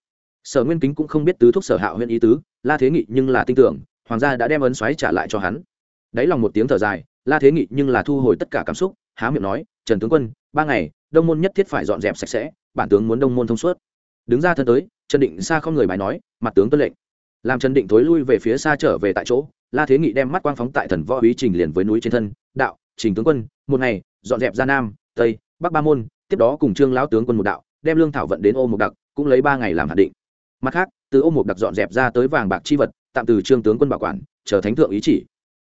sở nguyên kính cũng không biết tứ thúc sở hạ huyện ý tứ, la thế nghị nhưng là tin tưởng, hoàng gia đã đem ấn xoáy trả lại cho hắn. Đáy lòng một tiếng thở dài, la thế nghị nhưng là thu hồi tất cả cảm xúc, há miệng nói, trần tướng quân, ba ngày, đông môn nhất thiết phải dọn dẹp sạch sẽ, bản tướng muốn đông môn thông suốt. Đứng ra thân tới, trần định xa không người bài nói, mặt tướng tuân lệnh. Làm trần định thối lui về phía xa trở về tại chỗ, la thế nghị đem mắt quang phóng tại thần võ ý trình liền với núi trên thân, đạo, trình tướng quân, một ngày, dọn dẹp ra nam, tây, bắc ba môn, tiếp đó cùng trương lão tướng quân một đạo, đem lương thảo vận đến ô mục đặc, cũng lấy ba ngày làm hạn định mặt khác, từ ô mục đặc dọn dẹp ra tới vàng bạc chi vật, tạm từ trương tướng quân bảo quản, chờ thánh thượng ý chỉ.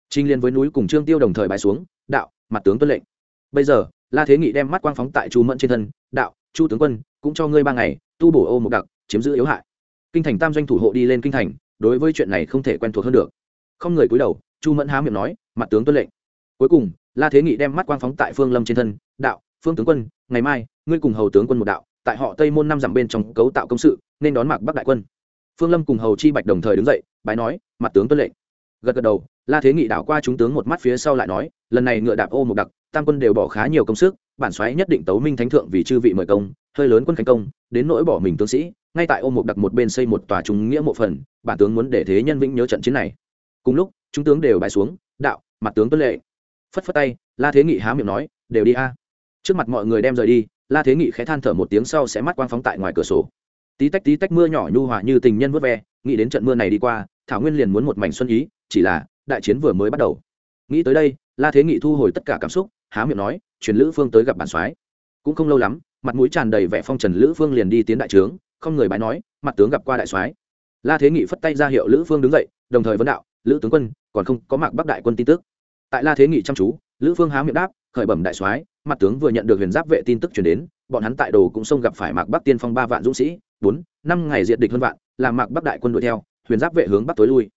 Trinh liên với núi cùng trương tiêu đồng thời bãi xuống, đạo, mặt tướng tuân lệnh. Bây giờ, la thế nghị đem mắt quang phóng tại chu mẫn trên thân, đạo, chu tướng quân, cũng cho ngươi ba ngày, tu bổ ô mục đặc, chiếm giữ yếu hại. Kinh thành tam doanh thủ hộ đi lên kinh thành, đối với chuyện này không thể quen thuộc hơn được. Không người cúi đầu, chu mẫn há miệng nói, mặt tướng tuân lệnh. Cuối cùng, la thế nghị đem mắt quang phóng tại phương lâm trên thân, đạo, phương tướng quân, ngày mai, ngươi cùng hầu tướng quân một đạo tại họ tây môn năm dặm bên trong cấu tạo công sự, nên đón mạc bắc đại quân. Phương lâm cùng hầu chi bạch đồng thời đứng dậy, bái nói, mặt tướng tuân lệnh. Gật gật đầu, la thế nghị đảo qua chúng tướng một mắt phía sau lại nói, lần này ngựa đạp ô một đặc, tam quân đều bỏ khá nhiều công sức, bản xoáy nhất định tấu minh thánh thượng vì chư vị mời công, hơi lớn quân khánh công, đến nỗi bỏ mình tướng sĩ, ngay tại ô một đặc một bên xây một tòa trung nghĩa mộ phần, bản tướng muốn để thế nhân vĩnh nhớ trận chiến này. Cùng lúc, chúng tướng đều bài xuống, đạo, mặt tướng tuân lệ phất phất tay, la thế nghị há miệng nói, đều đi a. Trước mặt mọi người đem rời đi la thế nghị khẽ than thở một tiếng sau sẽ mắt quang phóng tại ngoài cửa sổ. Tí tách tí tách mưa nhỏ nhu hòa như tình nhân vớt ve, nghĩ đến trận mưa này đi qua, thảo nguyên liền muốn một mảnh xuân ý, chỉ là đại chiến vừa mới bắt đầu. Nghĩ tới đây, la thế nghị thu hồi tất cả cảm xúc, há miệng nói, truyền lữ phương tới gặp bản soái. Cũng không lâu lắm, mặt mũi tràn đầy vẻ phong trần lữ phương liền đi tiến đại trướng, không người bái nói, mặt tướng gặp qua đại soái. La thế nghị phất tay ra hiệu lữ phương đứng dậy, đồng thời vấn đạo, lữ tướng quân, còn không có mặc bắc đại quân tin tức. Tại la thế nghị chăm chú lữ phương há miệng đáp, khởi bẩm đại soái, mặt tướng vừa nhận được huyền giáp vệ tin tức truyền đến, bọn hắn tại đồ cũng xông gặp phải mạc bắc tiên phong ba vạn dũng sĩ, bốn, năm ngày diệt địch hơn vạn, làm mạc bắc đại quân đuổi theo, huyền giáp vệ hướng bắc tối lui.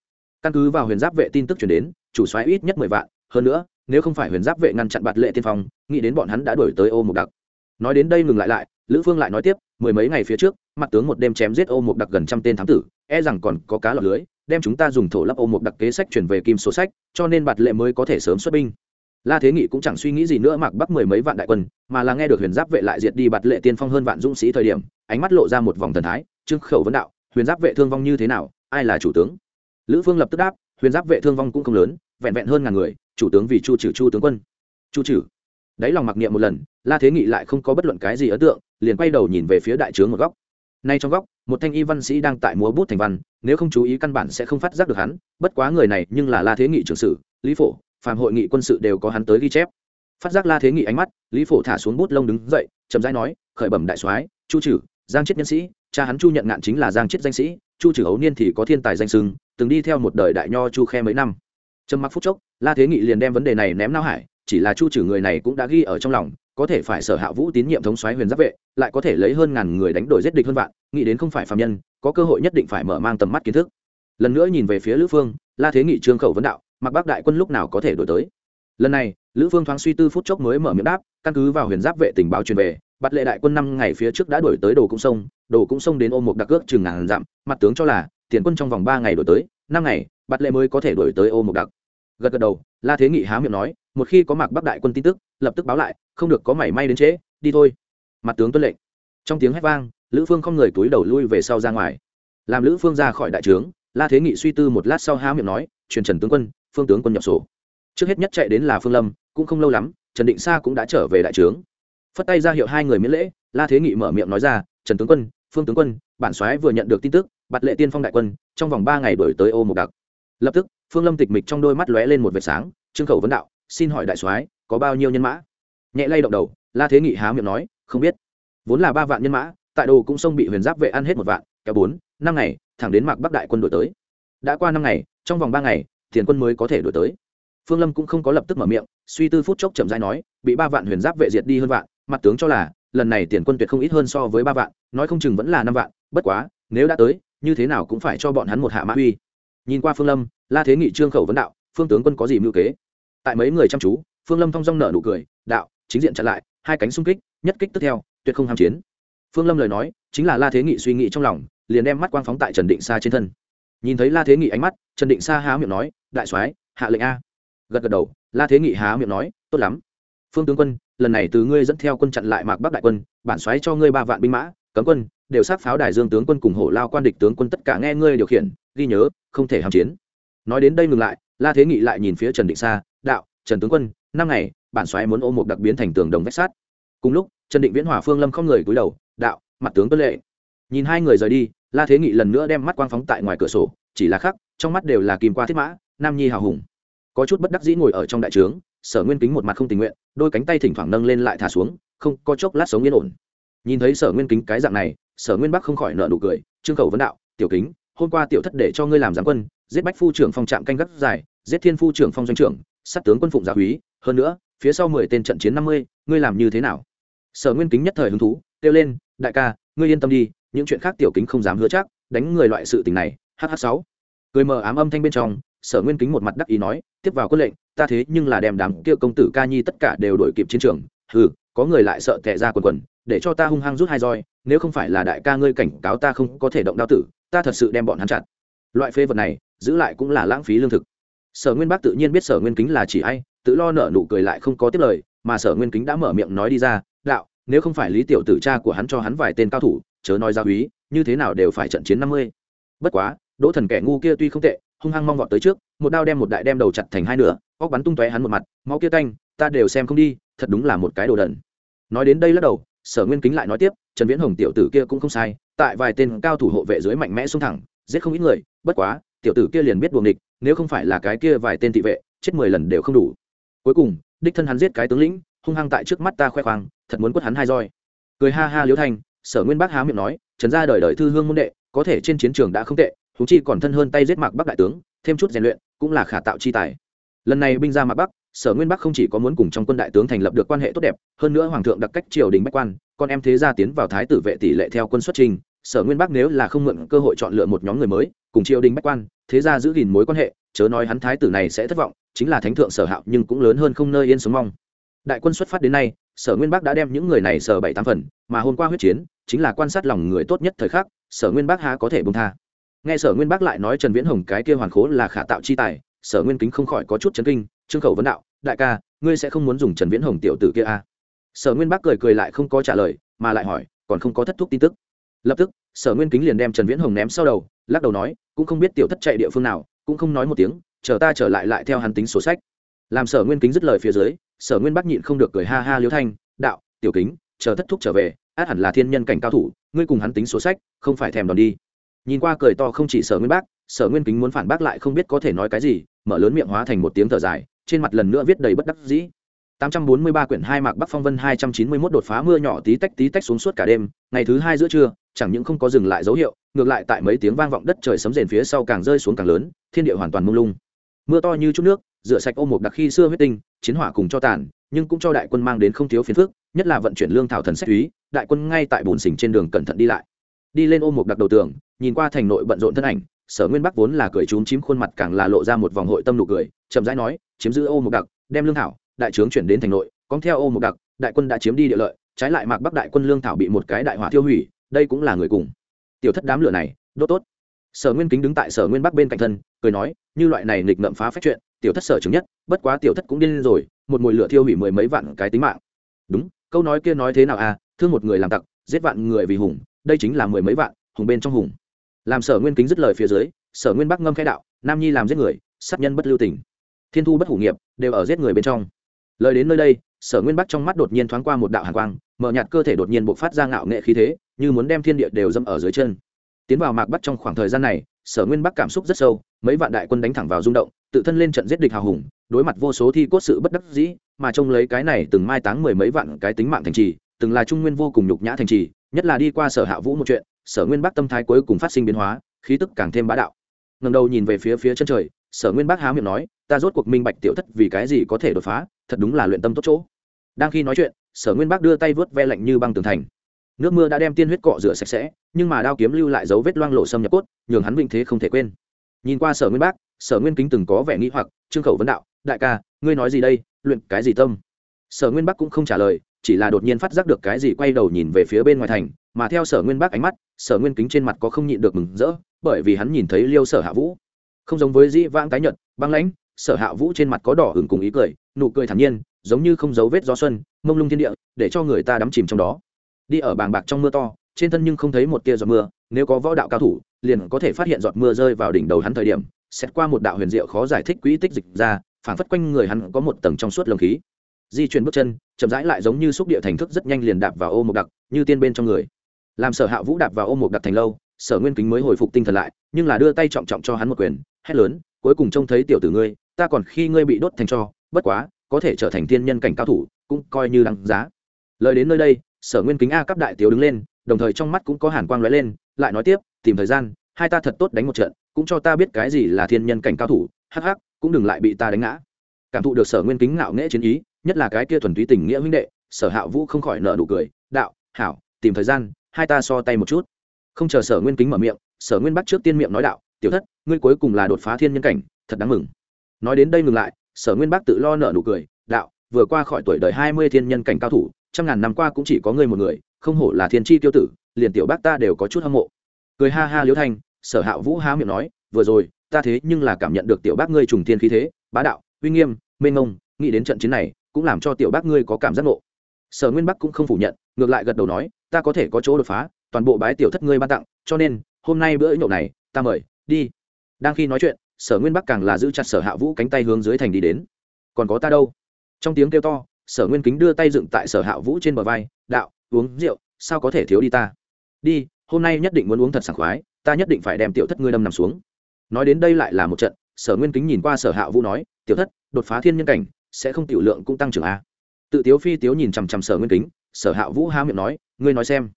Căn cứ vào huyền giáp vệ tin tức truyền đến, chủ soái ít nhất mười vạn, hơn nữa, nếu không phải huyền giáp vệ ngăn chặn bạt lệ tiên phong, nghĩ đến bọn hắn đã đuổi tới ô mục đặc. Nói đến đây ngừng lại lại, lữ phương lại nói tiếp, mười mấy ngày phía trước, mặt tướng một đêm chém giết ô mục đặc gần trăm tên thám tử e rằng còn có cá lọc lưới, đem chúng ta dùng thổ lấp ô mục đặc kế sách chuyển về kim số sách, cho nên bạt lệ mới có thể sớm xuất binh la thế nghị cũng chẳng suy nghĩ gì nữa mặc bắc mười mấy vạn đại quân, mà là nghe được huyền giáp vệ lại diệt đi bạt lệ tiên phong hơn vạn dũng sĩ thời điểm, ánh mắt lộ ra một vòng thần thái, trương khẩu vấn đạo, huyền giáp vệ thương vong như thế nào? Ai là chủ tướng? Lữ phương lập tức đáp, huyền giáp vệ thương vong cũng không lớn, vẹn vẹn hơn ngàn người, chủ tướng vì chu trừ chu tướng quân. Chu trừ đáy lòng mặc niệm một lần, la thế nghị lại không có bất luận cái gì ấn tượng, liền quay đầu nhìn về phía đại trướng một góc. Nay trong góc, một thanh y văn sĩ đang tại múa bút thành văn, nếu không chú ý căn bản sẽ không phát giác được hắn, bất quá người này nhưng là la thế nghị trưởng sử, lý phổ phàm hội nghị quân sự đều có hắn tới ghi chép. Phát giác la thế nghị ánh mắt, lý phổ thả xuống bút lông đứng dậy, chậm rãi nói, khởi bẩm đại soái, chu trừ giang chết nhân sĩ, cha hắn chu nhận ngạn chính là giang chết danh sĩ, chu trừ ấu niên thì có thiên tài danh sưng, từng đi theo một đời đại nho chu khe mấy năm. Trầm mặc phút chốc, la thế nghị liền đem vấn đề này ném nao hải, chỉ là chu trừ người này cũng đã ghi ở trong lòng, có thể phải sở hạ vũ tín nhiệm thống soái huyền giáp vệ, lại có thể lấy hơn ngàn người đánh đổi giết địch hơn vạn, nghĩ đến không phải phạm nhân, có cơ hội nhất định phải mở mang tầm mắt kiến thức. Lần nữa nhìn về phía lữ phương, la thế nghị trương khẩu vấn đạo mặc bác đại quân lúc nào có thể đổi tới. Lần này, lữ phương thoáng suy tư phút chốc mới mở miệng đáp, căn cứ vào huyền giáp vệ tình báo truyền về, bắt lệ đại quân năm ngày phía trước đã đổi tới đồ cung sông, đồ cung sông đến ôm một đặc ước chừng ngàn dặm, mặt tướng cho là, tiền quân trong vòng ba ngày đổi tới, năm ngày, bắt lệ mới có thể đổi tới ô một đặc. Gật gật đầu, la thế nghị há miệng nói, một khi có mạc bắc đại quân tin tức, lập tức báo lại, không được có mảy may đến trễ, đi thôi. Mặt tướng tuân lệnh. Trong tiếng hét vang, lữ phương không người túi đầu lui về sau ra ngoài. Làm lữ phương ra khỏi đại trướng, la thế nghị suy tư một lát sau há miệng nói, truyền trần tướng quân phương tướng quân nhập sổ. Trước hết nhất chạy đến là phương lâm, cũng không lâu lắm, trần định sa cũng đã trở về đại trướng. Phất tay ra hiệu hai người miễn lễ, la thế nghị mở miệng nói ra, trần tướng quân, phương tướng quân, bản soái vừa nhận được tin tức bạt lệ tiên phong đại quân, trong vòng ba ngày đổi tới ô mục đặc. Lập tức, phương lâm tịch mịch trong đôi mắt lóe lên một vệt sáng, trương khẩu vấn đạo, xin hỏi đại soái, có bao nhiêu nhân mã? Nhẹ lay động đầu, la thế nghị há miệng nói, không biết. Vốn là ba vạn nhân mã, tại đồ cũng sông bị huyền giáp vệ ăn hết một vạn, kéo bốn, năm ngày, thẳng đến mạc bắc đại quân đổi tới. Đã qua năm ngày, trong vòng ba ngày tiền quân mới có thể đổi tới. Phương lâm cũng không có lập tức mở miệng, suy tư phút chốc chậm rãi nói, bị ba vạn huyền giáp vệ diệt đi hơn vạn, mặt tướng cho là, lần này tiền quân tuyệt không ít hơn so với ba vạn, nói không chừng vẫn là năm vạn, bất quá, nếu đã tới, như thế nào cũng phải cho bọn hắn một hạ mã uy. Nhìn qua phương lâm, la thế nghị trương khẩu vấn đạo, phương tướng quân có gì mưu kế? Tại mấy người chăm chú, phương lâm thong dong nở nụ cười, đạo, chính diện chặn lại, hai cánh xung kích, nhất kích tiếp theo, tuyệt không ham chiến. Phương lâm lời nói, chính là la thế nghị suy nghĩ trong lòng, liền đem mắt quang phóng tại trần định sa trên thân. Nhìn thấy la thế nghị ánh mắt, trần định sa há miệng nói đại soái, hạ lệnh a. Gật gật đầu, la thế nghị há miệng nói, tốt lắm. Phương tướng quân, lần này từ ngươi dẫn theo quân chặn lại mạc bắc đại quân, bản soái cho ngươi ba vạn binh mã, cấm quân, đều sát pháo đài dương tướng quân cùng hổ lao quan địch tướng quân tất cả nghe ngươi điều khiển, ghi nhớ, không thể hàm chiến. Nói đến đây ngừng lại, la thế nghị lại nhìn phía trần định sa, đạo, trần tướng quân, năm ngày, bản soái muốn ôm một đặc biến thành tường đồng vách sát cùng lúc, trần định viễn hỏa phương lâm không người cúi đầu, đạo, mặt tướng tuân lệ. Nhìn hai người rời đi, la thế nghị lần nữa đem mắt quang phóng tại ngoài cửa sổ, chỉ là khắc, trong mắt đều là kim qua thiết mã nam nhi hào hùng. Có chút bất đắc dĩ ngồi ở trong đại trướng, sở nguyên kính một mặt không tình nguyện, đôi cánh tay thỉnh thoảng nâng lên lại thả xuống, không, có chốc lát sống yên ổn. Nhìn thấy sở nguyên kính cái dạng này, sở nguyên bắc không khỏi nợ nụ cười, trương khẩu vấn đạo, tiểu kính, hôm qua tiểu thất để cho ngươi làm giám quân, giết bách phu trưởng phong trạm canh gấp dài, giết thiên phu trưởng phong doanh trưởng, sát tướng quân phụng giả úy hơn nữa, phía sau mười tên trận chiến năm mươi, ngươi làm như thế nào? Sở nguyên kính nhất thời hứng thú, kêu lên, đại ca, ngươi yên tâm đi, những chuyện khác tiểu kính không dám hứa chắc, đánh người loại sự tình này hh sáu. Cười mờ ám âm thanh bên trong sở nguyên kính một mặt đắc ý nói, tiếp vào quân lệnh, ta thế nhưng là đem đám kia công tử ca nhi tất cả đều đổi kịp chiến trường. Hừ, có người lại sợ tệ ra quần quần, để cho ta hung hăng rút hai roi, nếu không phải là đại ca ngươi cảnh cáo ta không có thể động đao tử, ta thật sự đem bọn hắn chặt. Loại phê vật này, giữ lại cũng là lãng phí lương thực. Sở nguyên bác tự nhiên biết sở nguyên kính là chỉ ai, tự lo nở nụ cười lại không có tiếp lời, mà sở nguyên kính đã mở miệng nói đi ra, đạo, nếu không phải lý tiểu tử cha của hắn cho hắn vài tên cao thủ, chớ nói ra úy như thế nào đều phải trận chiến năm mươi. Bất quá, đỗ thần kẻ ngu kia tuy không tệ hung hăng mong vọt tới trước, một đao đem một đại đem đầu chặt thành hai nửa, óc bắn tung tóe hắn một mặt, máu kia canh, ta đều xem không đi, thật đúng là một cái đồ đần. Nói đến đây lắc đầu, sở nguyên kính lại nói tiếp, trần viễn hồng tiểu tử kia cũng không sai, tại vài tên cao thủ hộ vệ dưới mạnh mẽ xung thẳng, giết không ít người, bất quá, tiểu tử kia liền biết buồng địch nếu không phải là cái kia vài tên thị vệ, chết mười lần đều không đủ. Cuối cùng, đích thân hắn giết cái tướng lĩnh, hung hăng tại trước mắt ta khoe khoang, thật muốn quất hắn hai roi. Cười ha ha liễu thanh sở nguyên bác há miệng nói, trần gia đời đời thư hương môn đệ, có thể trên chiến trường đã không tệ thú chi còn thân hơn tay giết mạc bắc đại tướng, thêm chút rèn luyện cũng là khả tạo chi tài. Lần này binh ra mạc bắc, sở nguyên bắc không chỉ có muốn cùng trong quân đại tướng thành lập được quan hệ tốt đẹp, hơn nữa hoàng thượng đặc cách triều đình bách quan, con em thế gia tiến vào thái tử vệ tỷ lệ theo quân xuất trình, sở nguyên bắc nếu là không mượn cơ hội chọn lựa một nhóm người mới, cùng triều đình bách quan, thế gia giữ gìn mối quan hệ, chớ nói hắn thái tử này sẽ thất vọng, chính là thánh thượng sở hạo nhưng cũng lớn hơn không nơi yên sống mong. Đại quân xuất phát đến nay, sở nguyên bắc đã đem những người này sở bảy tám phần, mà hôm qua huyết chiến, chính là quan sát lòng người tốt nhất thời khắc, sở nguyên bắc há có thể bông tha nghe sở nguyên bắc lại nói trần viễn hồng cái kia hoàn khố là khả tạo chi tài, sở nguyên kính không khỏi có chút chấn kinh, trương khẩu vấn đạo, đại ca, ngươi sẽ không muốn dùng trần viễn hồng tiểu tử kia à? sở nguyên bắc cười cười lại không có trả lời, mà lại hỏi, còn không có thất thúc tin tức? Lập tức, sở nguyên kính liền đem trần viễn hồng ném sau đầu, lắc đầu nói, cũng không biết tiểu thất chạy địa phương nào, cũng không nói một tiếng, chờ ta trở lại lại theo hắn tính sổ sách. Làm sở nguyên kính dứt lời phía dưới, sở nguyên bắc nhịn không được cười ha ha liêu thanh, đạo, tiểu kính, chờ thất thúc trở về, át hẳn là thiên nhân cảnh cao thủ, ngươi cùng hắn tính số sách, không phải thèm đòn đi nhìn qua cười to không chỉ sở nguyên bác sở nguyên kính muốn phản bác lại không biết có thể nói cái gì mở lớn miệng hóa thành một tiếng thở dài trên mặt lần nữa viết đầy bất đắc dĩ 843 quyển hai mạc Bắc Phong Vân 291 đột phá mưa nhỏ tí tách tí tách xuống suốt cả đêm, ngày thứ hai giữa trưa, chẳng những không có dừng lại dấu hiệu, ngược lại tại mấy tiếng vang vọng đất trời sấm rền phía sau càng rơi xuống càng lớn, thiên địa hoàn toàn mông lung. Mưa to như chút nước, rửa sạch ôm một đặc khi xưa huyết tinh, chiến hỏa cùng cho tàn, nhưng cũng cho đại quân mang đến không thiếu phiền phức, nhất là vận chuyển lương thảo thần sách úy, đại quân ngay tại bùn xỉnh trên đường cẩn thận đi lại. Đi lên ôm một đặc đầu tường, nhìn qua thành nội bận rộn thân ảnh, Sở Nguyên Bắc vốn là cười trúng chím khuôn mặt càng là lộ ra một vòng hội tâm nụ cười, chậm rãi nói, chiếm giữ ô một đặc, đem lương thảo, đại trướng chuyển đến thành nội có theo ô một đặc đại quân đã chiếm đi địa lợi trái lại mạc bắc đại quân lương thảo bị một cái đại hỏa tiêu hủy đây cũng là người cùng. Tiểu thất đám lửa này đốt tốt. Sở nguyên kính đứng tại sở nguyên bắc bên cạnh thân cười nói như loại này nghịch ngợm phá phép chuyện tiểu thất sở chứng nhất bất quá tiểu thất cũng điên rồi một mùi lửa thiêu hủy mười mấy vạn cái tính mạng. Đúng câu nói kia nói thế nào à? Thương một người làm tặc giết vạn người vì hùng đây chính là mười mấy vạn hùng bên trong hùng làm sở nguyên kính dứt lời phía dưới, sở nguyên bắc ngâm khai đạo, nam nhi làm giết người, sát nhân bất lưu tình. Thiên thu bất hủ nghiệp, đều ở giết người bên trong. Lời đến nơi đây, sở nguyên bắc trong mắt đột nhiên thoáng qua một đạo hàn quang, mở nhạt cơ thể đột nhiên bộc phát ra ngạo nghệ khí thế, như muốn đem thiên địa đều dâm ở dưới chân. Tiến vào mạc bắc trong khoảng thời gian này, sở nguyên bắc cảm xúc rất sâu, mấy vạn đại quân đánh thẳng vào rung động, tự thân lên trận giết địch hào hùng, đối mặt vô số thi cốt sự bất đắc dĩ, mà trông lấy cái này từng mai táng mười mấy vạn cái tính mạng thành trì, từng là trung nguyên vô cùng nhục nhã thành trì, nhất là đi qua sở hạ vũ một chuyện sở nguyên bắc tâm thái cuối cùng phát sinh biến hóa khí tức càng thêm bá đạo. Ngầm đầu nhìn về phía phía chân trời sở nguyên bắc há miệng nói ta rốt cuộc minh bạch tiểu thất vì cái gì có thể đột phá thật đúng là luyện tâm tốt chỗ. Đang khi nói chuyện sở nguyên bắc đưa tay vớt ve lạnh như băng tường thành. Nước mưa đã đem tiên huyết cọ rửa sạch sẽ nhưng mà đao kiếm lưu lại dấu vết loang lộ xâm nhập cốt nhường hắn vinh thế không thể quên. Nhìn qua sở nguyên Bắc, sở nguyên kính từng có vẻ nghĩ hoặc trương khẩu vấn đạo đại ca ngươi nói gì đây luyện cái gì tâm? Sở nguyên bắc cũng không trả lời chỉ là đột nhiên phát giác được cái gì quay đầu nhìn về phía bên ngoài thành mà theo sở nguyên bắc ánh mắt sở nguyên kính trên mặt có không nhịn được mừng rỡ, bởi vì hắn nhìn thấy liêu sở hạ vũ. Không giống với dĩ vãng tái nhật băng lãnh, sở hạ vũ trên mặt có đỏ hừng cùng ý cười, nụ cười thản nhiên, giống như không giấu vết gió xuân, mông lung thiên địa, để cho người ta đắm chìm trong đó. Đi ở bàng bạc trong mưa to, trên thân nhưng không thấy một tia giọt mưa, nếu có võ đạo cao thủ, liền có thể phát hiện giọt mưa rơi vào đỉnh đầu hắn thời điểm, xét qua một đạo huyền diệu khó giải thích quỹ tích dịch ra, phảng phất quanh người hắn có một tầng trong suốt lồng khí. Di chuyển bước chân, chậm rãi lại giống như xúc địa thành thức rất nhanh liền đạp vào ô một đặc, như tiên bên trong người làm sở hạ vũ đạp vào ôm một đặt thành lâu, sở nguyên kính mới hồi phục tinh thần lại, nhưng là đưa tay trọng trọng cho hắn một quyền, hét lớn, cuối cùng trông thấy tiểu tử ngươi, ta còn khi ngươi bị đốt thành cho, bất quá, có thể trở thành thiên nhân cảnh cao thủ, cũng coi như đăng giá. Lời đến nơi đây, sở nguyên kính a cấp đại tiểu đứng lên, đồng thời trong mắt cũng có hàn quang lóe lên, lại nói tiếp, tìm thời gian, hai ta thật tốt đánh một trận, cũng cho ta biết cái gì là thiên nhân cảnh cao thủ, hắc hắc, cũng đừng lại bị ta đánh ngã. Cảm thụ được sở nguyên kính ngạo nghễ chiến ý, nhất là cái kia thuần túy tình nghĩa huynh đệ, sở hạ vũ không khỏi nợ nụ cười, đạo, hảo, tìm thời gian hai ta so tay một chút. Không chờ sở nguyên kính mở miệng, sở nguyên bắt trước tiên miệng nói đạo, tiểu thất, ngươi cuối cùng là đột phá thiên nhân cảnh, thật đáng mừng. Nói đến đây ngừng lại, sở nguyên bắc tự lo nợ nụ cười, đạo, vừa qua khỏi tuổi đời hai mươi thiên nhân cảnh cao thủ, trăm ngàn năm qua cũng chỉ có ngươi một người, không hổ là thiên tri tiêu tử, liền tiểu bác ta đều có chút hâm mộ. Cười ha ha liễu thanh, sở hạ vũ há miệng nói, vừa rồi, ta thế nhưng là cảm nhận được tiểu bác ngươi trùng thiên khí thế, bá đạo, uy nghiêm, mênh ngông nghĩ đến trận chiến này, cũng làm cho tiểu bác ngươi có cảm giác ngộ. Sở nguyên bắc cũng không phủ nhận ngược lại gật đầu nói, ta có thể có chỗ đột phá, toàn bộ bái tiểu thất ngươi ban tặng, cho nên, hôm nay bữa nhậu này, ta mời, đi. Đang khi nói chuyện, sở nguyên bắc càng là giữ chặt sở hạ vũ cánh tay hướng dưới thành đi đến. Còn có ta đâu? Trong tiếng kêu to, sở nguyên kính đưa tay dựng tại sở hạ vũ trên bờ vai, đạo, uống rượu, sao có thể thiếu đi ta? Đi, hôm nay nhất định muốn uống thật sảng khoái, ta nhất định phải đem tiểu thất ngươi đâm nằm xuống. Nói đến đây lại là một trận, sở nguyên kính nhìn qua sở hạ vũ nói, tiểu thất, đột phá thiên nhân cảnh, sẽ không tiểu lượng cũng tăng trưởng a tự tiếu phi tiếu nhìn chằm chằm sở nguyên kính sở hạ vũ há miệng nói, ngươi nói xem.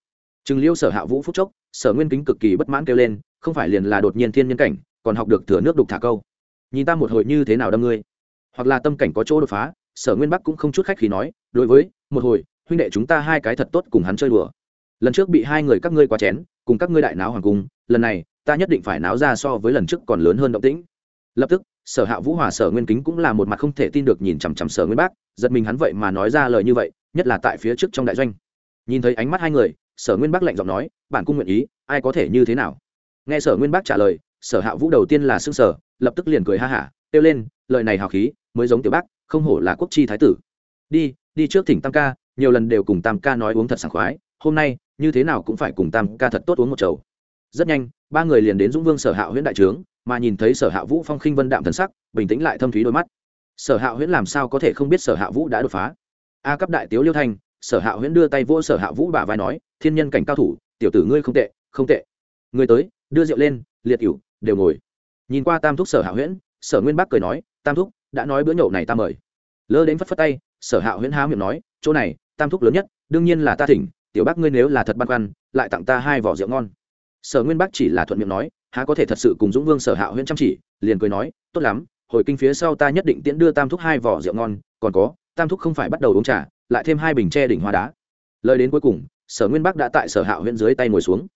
Chừng liêu sở hạ vũ phúc chốc, sở nguyên kính cực kỳ bất mãn kêu lên, không phải liền là đột nhiên thiên nhân cảnh, còn học được thừa nước đục thả câu. Nhìn ta một hồi như thế nào đâm ngươi? Hoặc là tâm cảnh có chỗ đột phá, sở nguyên bắc cũng không chút khách khi nói, đối với, một hồi, huynh đệ chúng ta hai cái thật tốt cùng hắn chơi đùa. Lần trước bị hai người các ngươi quá chén, cùng các ngươi đại náo hoàng cung, lần này, ta nhất định phải náo ra so với lần trước còn lớn hơn động tĩnh. Lập tức, sở hạ vũ hòa sở nguyên kính cũng là một mặt không thể tin được nhìn chằm chằm sở nguyên bác giật mình hắn vậy mà nói ra lời như vậy nhất là tại phía trước trong đại doanh. Nhìn thấy ánh mắt hai người, sở nguyên bác lạnh giọng nói, bản cung nguyện ý, ai có thể như thế nào? Nghe sở nguyên bác trả lời, sở hạ vũ đầu tiên là xương sở lập tức liền cười ha hả, kêu lên, lời này hào khí, mới giống tiểu bác, không hổ là quốc chi thái tử. Đi đi trước thỉnh tam ca, nhiều lần đều cùng tam ca nói uống thật sảng khoái, hôm nay, như thế nào cũng phải cùng tam ca thật tốt uống một chầu. Rất nhanh, ba người liền đến dũng vương sở hạ huyễn đại trướng, mà nhìn thấy sở hạ vũ phong khinh vân đạm thần sắc, bình tĩnh lại thâm thúy đôi mắt. Sở hạ huyễn làm sao có thể không biết sở hạ vũ đã đột phá? A cấp đại tiếu liêu thanh, sở hạ huyễn đưa tay vô sở hạ vũ bả vai nói, thiên nhân cảnh cao thủ, tiểu tử ngươi không tệ không tệ. Người tới, đưa rượu lên, liệt cửu đều ngồi. Nhìn qua tam thúc sở hạ huyễn, sở nguyên bắc cười nói, tam thúc, đã nói bữa nhậu này ta mời. Lơ đến phất phất tay, sở hạ huyễn há miệng nói, chỗ này, tam thúc lớn nhất, đương nhiên là ta thỉnh, tiểu bác ngươi nếu là thật băn khoăn, lại tặng ta hai vỏ rượu ngon. Sở nguyên bắc chỉ là thuận miệng nói, há có thể thật sự cùng dũng vương sở hạ huyễn chăm chỉ? Liền cười nói, tốt lắm, hồi kinh phía sau ta nhất định tiễn đưa tam thúc hai vỏ rượu ngon, còn có tam thúc không phải bắt đầu uống trà, lại thêm hai bình tre đỉnh hoa đá. Lời đến cuối cùng, sở nguyên bắc đã tại sở hạ huyện dưới tay ngồi xuống.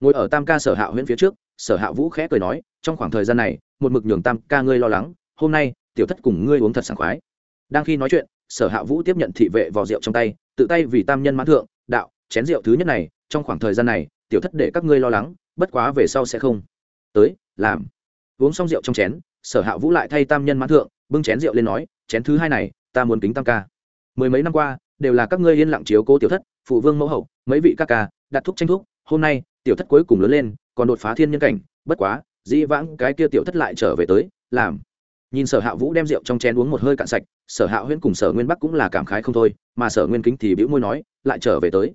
Ngồi ở tam ca sở hạ huyện phía trước, sở hạ vũ khẽ cười nói, trong khoảng thời gian này, một mực nhường tam ca ngươi lo lắng, hôm nay, tiểu thất cùng ngươi uống thật sảng khoái. Đang khi nói chuyện, sở hạ vũ tiếp nhận thị vệ vò rượu trong tay, tự tay vì tam nhân mãn thượng, đạo, chén rượu thứ nhất này, trong khoảng thời gian này, tiểu thất để các ngươi lo lắng, bất quá về sau sẽ không. Tới, làm. Uống xong rượu trong chén, sở hạ vũ lại thay tam nhân mãn thượng, bưng chén rượu lên nói, chén thứ hai này ta muốn kính tam ca. Mười mấy năm qua, đều là các ngươi yên lặng chiếu cố tiểu thất, phụ vương mẫu hậu, mấy vị ca ca, đặt thuốc tranh thuốc hôm nay, tiểu thất cuối cùng lớn lên, còn đột phá thiên nhân cảnh, bất quá, dĩ vãng cái kia tiểu thất lại trở về tới, làm. Nhìn sở hạ vũ đem rượu trong chén uống một hơi cạn sạch, sở hạ huyễn cùng sở nguyên bắc cũng là cảm khái không thôi, mà sở nguyên kính thì bĩu môi nói, lại trở về tới.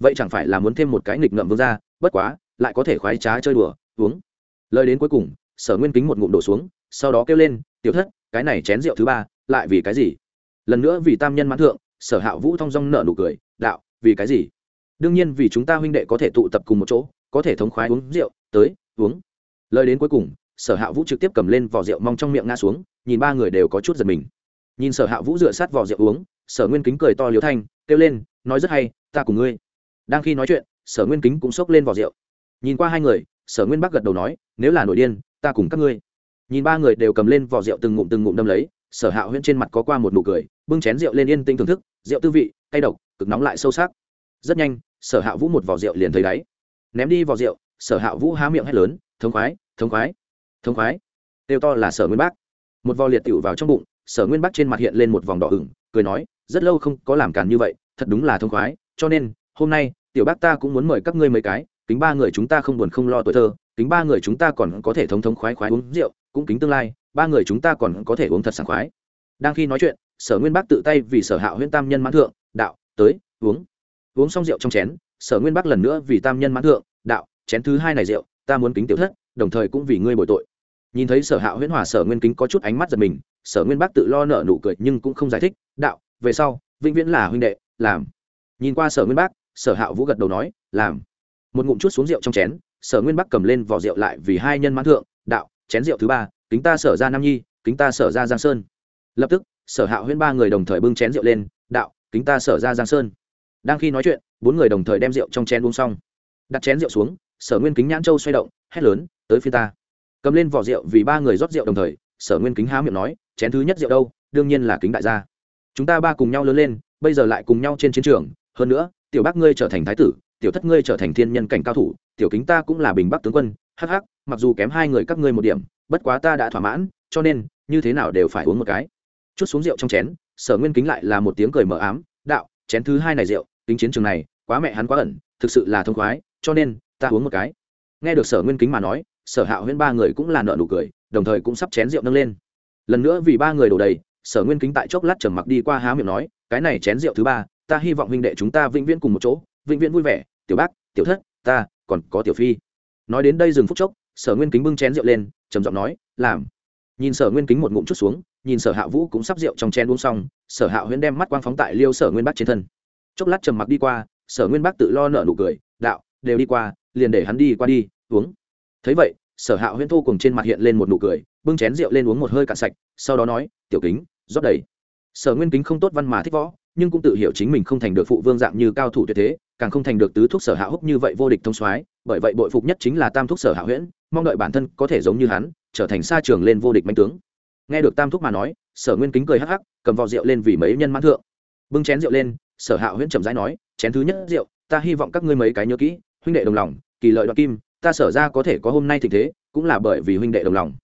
Vậy chẳng phải là muốn thêm một cái nghịch ngợm vương ra bất quá, lại có thể khoái trá chơi đùa, uống. Lời đến cuối cùng, sở nguyên kính một ngụm đổ xuống, sau đó kêu lên, tiểu thất, cái này chén rượu thứ ba, lại vì cái gì? Lần nữa vì tam nhân mãn thượng, sở hạ vũ thong dong nợ nụ cười, đạo, vì cái gì? Đương nhiên vì chúng ta huynh đệ có thể tụ tập cùng một chỗ, có thể thống khoái uống rượu, tới, uống. Lời đến cuối cùng, sở hạ vũ trực tiếp cầm lên vỏ rượu mong trong miệng ngã xuống, nhìn ba người đều có chút giật mình. Nhìn sở hạ vũ dựa sát vỏ rượu uống, sở nguyên kính cười to liếu thanh, kêu lên, nói rất hay, ta cùng ngươi. Đang khi nói chuyện, sở nguyên kính cũng xốc lên vỏ rượu. Nhìn qua hai người, sở nguyên bắc gật đầu nói, nếu là nổi điên, ta cùng các ngươi. Nhìn ba người đều cầm lên vỏ rượu từng ngụm từng ngụm đâm lấy sở hạ huyễn trên mặt có qua một nụ cười, bưng chén rượu lên yên tinh thưởng thức, rượu tư vị, cay độc, cực nóng lại sâu sắc. Rất nhanh, sở hạ vũ một vỏ rượu liền thấy đáy. Ném đi vỏ rượu, sở hạ vũ há miệng hét lớn, thống khoái thống khoái thống khoái. Đều to là sở nguyên bác. Một vò liệt tiểu vào trong bụng, sở nguyên bác trên mặt hiện lên một vòng đỏ ửng, cười nói, rất lâu không có làm càn như vậy, thật đúng là thống khoái, cho nên, hôm nay, tiểu bác ta cũng muốn mời các ngươi mấy cái, kính ba người chúng ta không buồn không lo tuổi thơ, kính ba người chúng ta còn có thể thống thống khoái khoái uống rượu, cũng kính tương lai ba người chúng ta còn có thể uống thật sảng khoái. Đang khi nói chuyện, sở nguyên bác tự tay vì sở hạ huyễn tam nhân mãn thượng, đạo, tới, uống. Uống xong rượu trong chén, sở nguyên bác lần nữa vì tam nhân mãn thượng, đạo, chén thứ hai này rượu, ta muốn kính tiểu thất, đồng thời cũng vì ngươi bồi tội. Nhìn thấy sở hạ huyễn hòa sở nguyên kính có chút ánh mắt giật mình, sở nguyên bác tự lo nợ nụ cười nhưng cũng không giải thích, đạo, về sau, vĩnh viễn là huynh đệ, làm. Nhìn qua sở nguyên bác, sở hạ vũ gật đầu nói, làm. Một ngụm chút xuống rượu trong chén, sở nguyên bắc cầm lên vỏ rượu lại vì hai nhân mãn thượng, đạo, chén rượu thứ ba kính ta sở ra nam nhi, kính ta sở ra giang sơn. Lập tức, sở hạ huyễn ba người đồng thời bưng chén rượu lên, đạo, kính ta sở ra giang sơn. Đang khi nói chuyện, bốn người đồng thời đem rượu trong chén uống xong. Đặt chén rượu xuống, sở nguyên kính nhãn châu xoay động, hét lớn, tới phía ta. Cầm lên vỏ rượu vì ba người rót rượu đồng thời, sở nguyên kính há miệng nói, chén thứ nhất rượu đâu, đương nhiên là kính đại gia. Chúng ta ba cùng nhau lớn lên, bây giờ lại cùng nhau trên chiến trường, hơn nữa, tiểu bác ngươi trở thành thái tử, tiểu thất ngươi trở thành thiên nhân cảnh cao thủ, tiểu kính ta cũng là bình bắc tướng quân, hắc hắc, mặc dù kém hai người các ngươi một điểm bất quá ta đã thỏa mãn, cho nên, như thế nào đều phải uống một cái. Chút xuống rượu trong chén, sở nguyên kính lại là một tiếng cười mờ ám, đạo, chén thứ hai này rượu, tính chiến trường này, quá mẹ hắn quá ẩn, thực sự là thông khoái, cho nên, ta uống một cái. Nghe được sở nguyên kính mà nói, sở hạ huyên ba người cũng là nợ nụ cười, đồng thời cũng sắp chén rượu nâng lên. Lần nữa vì ba người đổ đầy, sở nguyên kính tại chốc lát trầm mặc đi qua há miệng nói, cái này chén rượu thứ ba, ta hy vọng huynh đệ chúng ta vĩnh viễn cùng một chỗ, vĩnh viễn vui vẻ, tiểu bác, tiểu thất, ta còn có tiểu phi. Nói đến đây dừng phút chốc, sở nguyên kính bưng chén rượu lên trầm giọng nói, làm. Nhìn sở nguyên kính một ngụm chút xuống, nhìn sở hạ vũ cũng sắp rượu trong chén uống xong, sở hạ huyễn đem mắt quang phóng tại liêu sở nguyên bắc trên thân. Chốc lát trầm mặc đi qua, sở nguyên bắc tự lo nợ nụ cười, đạo, đều đi qua, liền để hắn đi qua đi, uống. Thấy vậy, sở hạ huyễn thu cùng trên mặt hiện lên một nụ cười, bưng chén rượu lên uống một hơi cạn sạch, sau đó nói, tiểu kính, rót đầy. Sở nguyên kính không tốt văn mà thích võ, nhưng cũng tự hiểu chính mình không thành được phụ vương dạng như cao thủ tuyệt thế, càng không thành được tứ thuốc sở hạ húc như vậy vô địch thông soái bởi vậy bội phục nhất chính là tam thúc sở hạ huyễn, mong đợi bản thân có thể giống như hắn, trở thành xa trường lên vô địch manh tướng. Nghe được tam thúc mà nói, sở nguyên kính cười hắc hắc, cầm vò rượu lên vì mấy nhân mãn thượng. Bưng chén rượu lên, sở hạ huyễn trầm rãi nói, chén thứ nhất rượu, ta hy vọng các ngươi mấy cái nhớ kỹ, huynh đệ đồng lòng, kỳ lợi đoạn kim, ta sở ra có thể có hôm nay tình thế, cũng là bởi vì huynh đệ đồng lòng.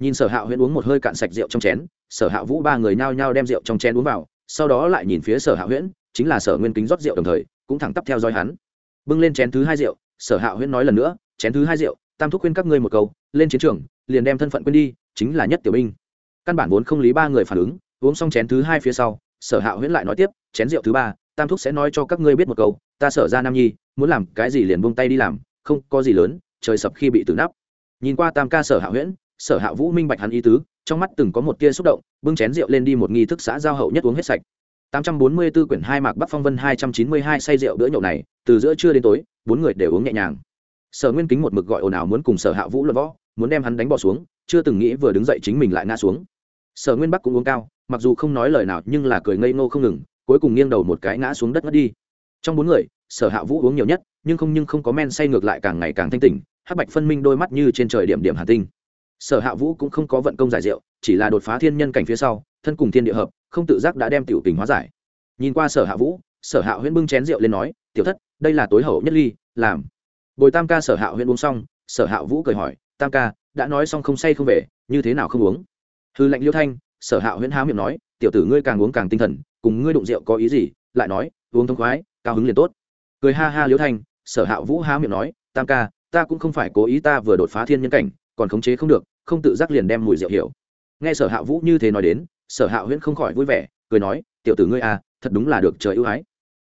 Nhìn sở hạ huyễn uống một hơi cạn sạch rượu trong chén, sở hạ vũ ba người nhao nhao đem rượu trong chén uống vào, sau đó lại nhìn phía sở hạ huyễn, chính là sở nguyên kính rót rượu đồng thời, cũng thẳng tắp theo dõi hắn. Bưng lên chén thứ hai rượu sở hạ huyễn nói lần nữa chén thứ hai rượu tam thúc khuyên các ngươi một câu lên chiến trường liền đem thân phận quên đi chính là nhất tiểu binh. Căn bản vốn không lý ba người phản ứng uống xong chén thứ hai phía sau sở hạ huyễn lại nói tiếp chén rượu thứ ba tam thúc sẽ nói cho các ngươi biết một câu ta sở ra nam nhi muốn làm cái gì liền buông tay đi làm không có gì lớn trời sập khi bị tử nắp. Nhìn qua tam ca sở hạ huyễn sở hạ vũ minh bạch hắn ý tứ trong mắt từng có một tia xúc động bưng chén rượu lên đi một nghi thức xã giao hậu nhất uống hết sạch. 844 quyển hai mạc Bắc Phong Vân 292 say rượu bữa nhậu này, từ giữa trưa đến tối, bốn người đều uống nhẹ nhàng. Sở Nguyên Kính một mực gọi ồn ào muốn cùng Sở Hạ Vũ luận võ, muốn đem hắn đánh bỏ xuống, chưa từng nghĩ vừa đứng dậy chính mình lại ngã xuống. Sở Nguyên Bắc cũng uống cao, mặc dù không nói lời nào nhưng là cười ngây ngô không ngừng, cuối cùng nghiêng đầu một cái ngã xuống đất ngất đi. Trong bốn người, Sở Hạ Vũ uống nhiều nhất, nhưng không nhưng không có men say ngược lại càng ngày càng thanh tỉnh, hắc bạch phân minh đôi mắt như trên trời điểm điểm hàn tinh sở hạ vũ cũng không có vận công giải rượu chỉ là đột phá thiên nhân cảnh phía sau thân cùng thiên địa hợp không tự giác đã đem tiểu tình hóa giải nhìn qua sở hạ vũ sở hạ huyễn bưng chén rượu lên nói, tiểu thất, đây là tối hậu nhất ly, làm. Bồi tam ca sở hạ huyễn uống xong, sở hạ vũ cười hỏi, tam ca, đã nói xong không say không về, như thế nào không uống? Hư lệnh liêu thanh, sở hạ huyễn há miệng nói, tiểu tử ngươi càng uống càng tinh thần, cùng ngươi đụng rượu có ý gì? Lại nói, uống thông khoái, cao hứng liền tốt. Cười ha ha liêu thanh, sở hạ vũ há miệng nói, tam ca, ta cũng không phải cố ý ta vừa đột phá thiên nhân cảnh, còn khống chế không được, không tự giác liền đem mùi rượu hiểu. Nghe sở hạ vũ như thế nói đến, sở hạ huyễn không khỏi vui vẻ, cười nói, tiểu tử ngươi à thật đúng là được trời ưu ái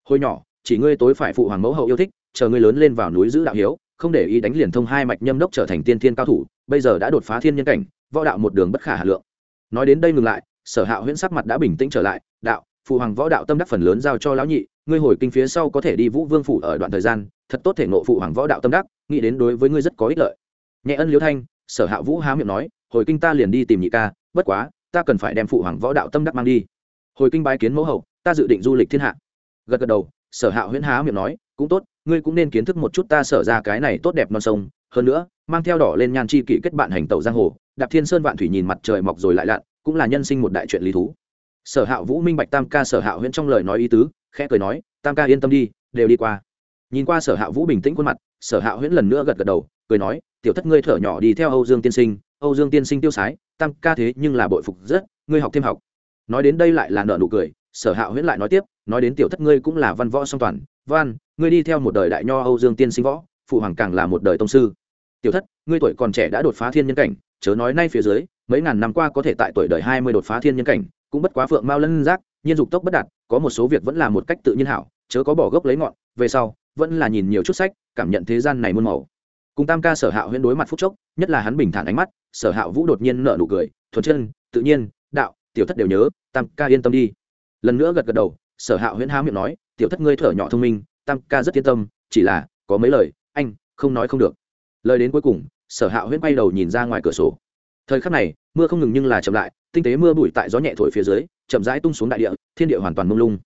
hồi nhỏ, chỉ ngươi tối phải phụ hoàng mẫu hậu yêu thích, chờ ngươi lớn lên vào núi giữ đạo hiếu, không để ý đánh liền thông hai mạch nhâm đốc trở thành tiên thiên cao thủ, bây giờ đã đột phá thiên nhân cảnh, võ đạo một đường bất khả hà lượng. Nói đến đây ngừng lại, sở hạ huyễn sắc mặt đã bình tĩnh trở lại, đạo, phụ hoàng võ đạo tâm đắc phần lớn giao cho lão nhị, ngươi hồi kinh phía sau có thể đi vũ vương phủ ở đoạn thời gian, thật tốt thể nộ phụ hoàng võ đạo tâm đắc, nghĩ đến đối với ngươi rất có ích lợi. Nhẹ ân liễu thanh, sở hạ vũ há miệng nói, hồi kinh ta liền đi tìm nhị ca, bất quá, ta cần phải đem phụ hoàng võ đạo tâm đắc mang đi. Hồi kinh bái kiến mẫu hậu, ta dự định du lịch thiên hạ gật gật đầu, sở hạ huyễn há miệng nói, cũng tốt, ngươi cũng nên kiến thức một chút ta sở ra cái này tốt đẹp non sông. Hơn nữa, mang theo đỏ lên nhan chi kỷ kết bạn hành tẩu giang hồ, đạp thiên sơn vạn thủy nhìn mặt trời mọc rồi lại lặn, cũng là nhân sinh một đại chuyện lý thú. Sở hạ vũ minh bạch tam ca sở hạ huyễn trong lời nói ý tứ, khẽ cười nói, tam ca yên tâm đi, đều đi qua. Nhìn qua sở hạ vũ bình tĩnh khuôn mặt, sở hạ huyễn lần nữa gật gật đầu, cười nói, tiểu thất ngươi thở nhỏ đi theo âu dương tiên sinh, âu dương tiên sinh tiêu sái, tam ca thế nhưng là bội phục rất, ngươi học thêm học. Nói đến đây lại là nợ nụ cười, sở hạ huyễn lại nói tiếp nói đến tiểu thất ngươi cũng là văn võ song toàn, văn, ngươi đi theo một đời đại nho âu dương tiên sinh võ, phụ hoàng càng là một đời tông sư. Tiểu thất, ngươi tuổi còn trẻ đã đột phá thiên nhân cảnh, chớ nói nay phía dưới, mấy ngàn năm qua có thể tại tuổi đời hai mươi đột phá thiên nhân cảnh, cũng bất quá phượng mao lân giác, nhiên dục tốc bất đạt, có một số việc vẫn là một cách tự nhiên hảo, chớ có bỏ gốc lấy ngọn, về sau, vẫn là nhìn nhiều chút sách, cảm nhận thế gian này muôn màu. Cùng tam ca sở hạ huyễn đối mặt phúc chốc, nhất là hắn bình thản ánh mắt, sở hạ vũ đột nhiên nở nụ cười, thuần chân, tự nhiên, đạo, tiểu thất đều nhớ, tam ca yên tâm đi. Lần nữa gật gật đầu sở hạ huyễn há miệng nói, tiểu thất ngươi thở nhỏ thông minh, tam ca rất yên tâm, chỉ là, có mấy lời, anh, không nói không được. Lời đến cuối cùng, sở hạ huyễn bay đầu nhìn ra ngoài cửa sổ. Thời khắc này, mưa không ngừng nhưng là chậm lại, tinh tế mưa bụi tại gió nhẹ thổi phía dưới, chậm rãi tung xuống đại địa, thiên địa hoàn toàn mông lung.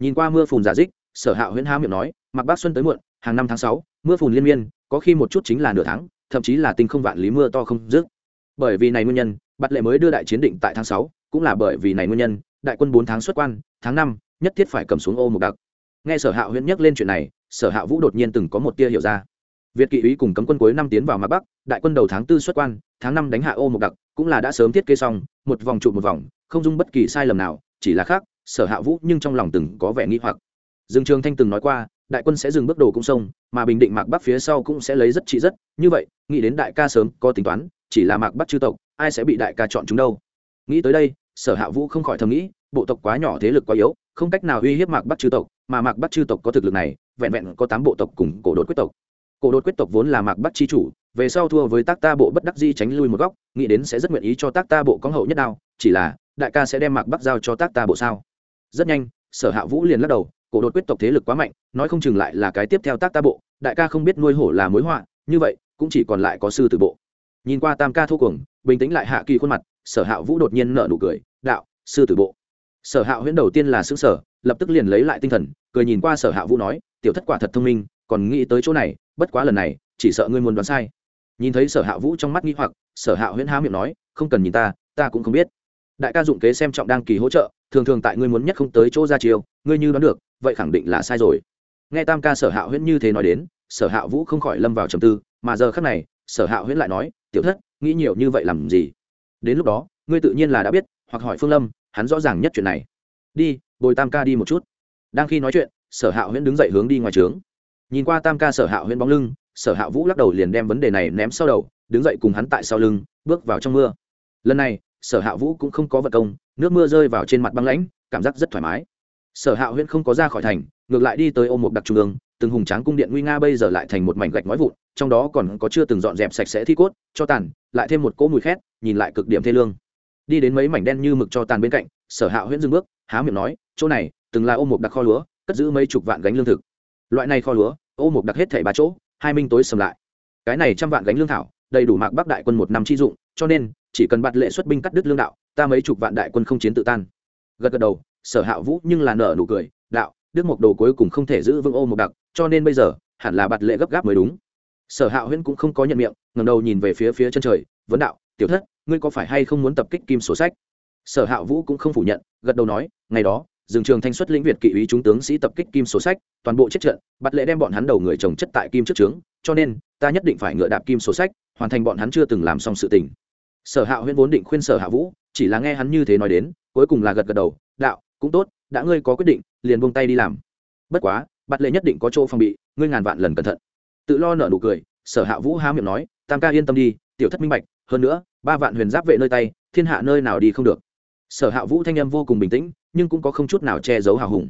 Nhìn qua mưa phùn giả dích, sở hạ huyễn há miệng nói, mặc bác xuân tới muộn, hàng năm tháng sáu, mưa phùn liên miên, có khi một chút chính là nửa tháng, thậm chí là tinh không vạn lý mưa to không dứt. Bởi vì này nguyên nhân bắt lệ mới đưa đại chiến định tại tháng sáu, cũng là bởi vì này nguyên nhân, đại quân bốn tháng xuất quan, tháng năm nhất thiết phải cầm xuống ô mục đặc. Nghe sở hạ huyễn nhắc lên chuyện này, sở hạ vũ đột nhiên từng có một tia hiểu ra. Việt kỵ úy cùng cấm quân cuối năm tiến vào mặt bắc, đại quân đầu tháng tư xuất quan, tháng năm đánh hạ ô mục đặc, cũng là đã sớm thiết kế xong, một vòng trụ một vòng, không dung bất kỳ sai lầm nào, chỉ là khác, sở hạ vũ nhưng trong lòng từng có vẻ nghi hoặc. Dương trường thanh từng nói qua, đại quân sẽ dừng bước đồ cũng sông mà bình định mạc bắc phía sau cũng sẽ lấy rất trị rất, như vậy, nghĩ đến đại ca sớm có tính toán, chỉ là mạc bắc chư tộc, ai sẽ bị đại ca chọn chúng đâu? Nghĩ tới đây, sở hạ vũ không khỏi thầm nghĩ bộ tộc quá nhỏ thế lực quá yếu, không cách nào uy hiếp mạc bắc chư tộc, mà mạc bắc chư tộc có thực lực này, vẹn vẹn có tám bộ tộc cùng cổ đột quyết tộc. Cổ đột quyết tộc vốn là mạc bắc chi chủ, về sau thua với tác ta bộ bất đắc di tránh lui một góc, nghĩ đến sẽ rất nguyện ý cho tác ta bộ có hậu nhất đao, chỉ là, đại ca sẽ đem mạc bắc giao cho tác ta bộ sao? Rất nhanh, sở hạ vũ liền lắc đầu, cổ đột quyết tộc thế lực quá mạnh, nói không chừng lại là cái tiếp theo tác ta bộ, đại ca không biết nuôi hổ là mối họa, như vậy, cũng chỉ còn lại có sư tử bộ. Nhìn qua tam ca thô cuồng, bình tĩnh lại hạ kỳ khuôn mặt, sở hạ vũ đột nhiên nở nụ cười, đạo, sư tử bộ sở hạ huyễn đầu tiên là xứng sở lập tức liền lấy lại tinh thần, cười nhìn qua sở hạ vũ nói, tiểu thất quả thật thông minh, còn nghĩ tới chỗ này, bất quá lần này, chỉ sợ ngươi muốn đoán sai. Nhìn thấy sở hạ vũ trong mắt nghi hoặc, sở hạ huyễn há miệng nói, không cần nhìn ta ta cũng không biết. Đại ca dụng kế xem trọng đang kỳ hỗ trợ, thường thường tại ngươi muốn nhất không tới chỗ ra chiều ngươi như đoán được, vậy khẳng định là sai rồi. Nghe tam ca sở hạ huyễn như thế nói đến, sở hạ vũ không khỏi lâm vào trầm tư, mà giờ khác này, sở hạ huyễn lại nói, tiểu thất, nghĩ nhiều như vậy làm gì? Đến lúc đó, ngươi tự nhiên là đã biết, hoặc hỏi phương lâm hắn rõ ràng nhất chuyện này. Đi, bồi tam ca đi một chút. Đang khi nói chuyện, sở hạ huyễn đứng dậy hướng đi ngoài trướng. Nhìn qua tam ca, sở hạ huyễn bóng lưng, sở hạ vũ lắc đầu liền đem vấn đề này ném sau đầu, đứng dậy cùng hắn tại sau lưng, bước vào trong mưa. Lần này, sở hạ vũ cũng không có vật công, nước mưa rơi vào trên mặt băng lãnh, cảm giác rất thoải mái. Sở hạ huyễn không có ra khỏi thành, ngược lại đi tới ôm một đặc trung ương, từng hùng tráng cung điện nguy nga bây giờ lại thành một mảnh gạch nói vụn, trong đó còn có chưa từng dọn dẹp sạch sẽ thi cốt, cho tàn, lại thêm một cỗ mùi khét, nhìn lại cực điểm thê lương đi đến mấy mảnh đen như mực cho tàn bên cạnh, sở hạ huyễn dừng bước, há miệng nói, chỗ này, từng là ôm một đặc kho lúa, cất giữ mấy chục vạn gánh lương thực. Loại này kho lúa, ô một đặc hết thảy ba chỗ, hai minh tối sầm lại. Cái này trăm vạn gánh lương thảo, đầy đủ mạc bắc đại quân một năm chi dụng, cho nên, chỉ cần bạt lệ xuất binh cắt đứt lương đạo, ta mấy chục vạn đại quân không chiến tự tan. Gật gật đầu, sở hạ vũ nhưng là nở nụ cười, đạo, đức mộc đồ cuối cùng không thể giữ vững ô một đặc, cho nên bây giờ, hẳn là bạt lệ gấp gáp mới đúng. Sở hạ huyễn cũng không có nhận miệng ngầm đầu nhìn về phía phía chân trời, vấn đạo, tiểu thất ngươi có phải hay không muốn tập kích kim sổ sách? Sở hạ vũ cũng không phủ nhận, gật đầu nói, ngày đó dừng trường thanh xuất lĩnh việt kỵ ý chúng tướng sĩ tập kích kim sổ sách, toàn bộ chết trận, bắt lệ đem bọn hắn đầu người trồng chất tại kim trước trướng, cho nên, ta nhất định phải ngựa đạp kim sổ sách, hoàn thành bọn hắn chưa từng làm xong sự tình. Sở hạ huyễn vốn định khuyên sở hạ vũ, chỉ là nghe hắn như thế nói đến, cuối cùng là gật gật đầu, đạo, cũng tốt, đã ngươi có quyết định, liền buông tay đi làm. Bất quá, bắt lệ nhất định có chỗ phòng bị, ngươi ngàn vạn lần cẩn thận. Tự lo nở nụ cười, sở hạ vũ há miệng nói, tam ca yên tâm đi, tiểu thất minh bạch hơn nữa, ba vạn huyền giáp vệ nơi tay, thiên hạ nơi nào đi không được. Sở hạ vũ thanh âm vô cùng bình tĩnh, nhưng cũng có không chút nào che giấu hào hùng.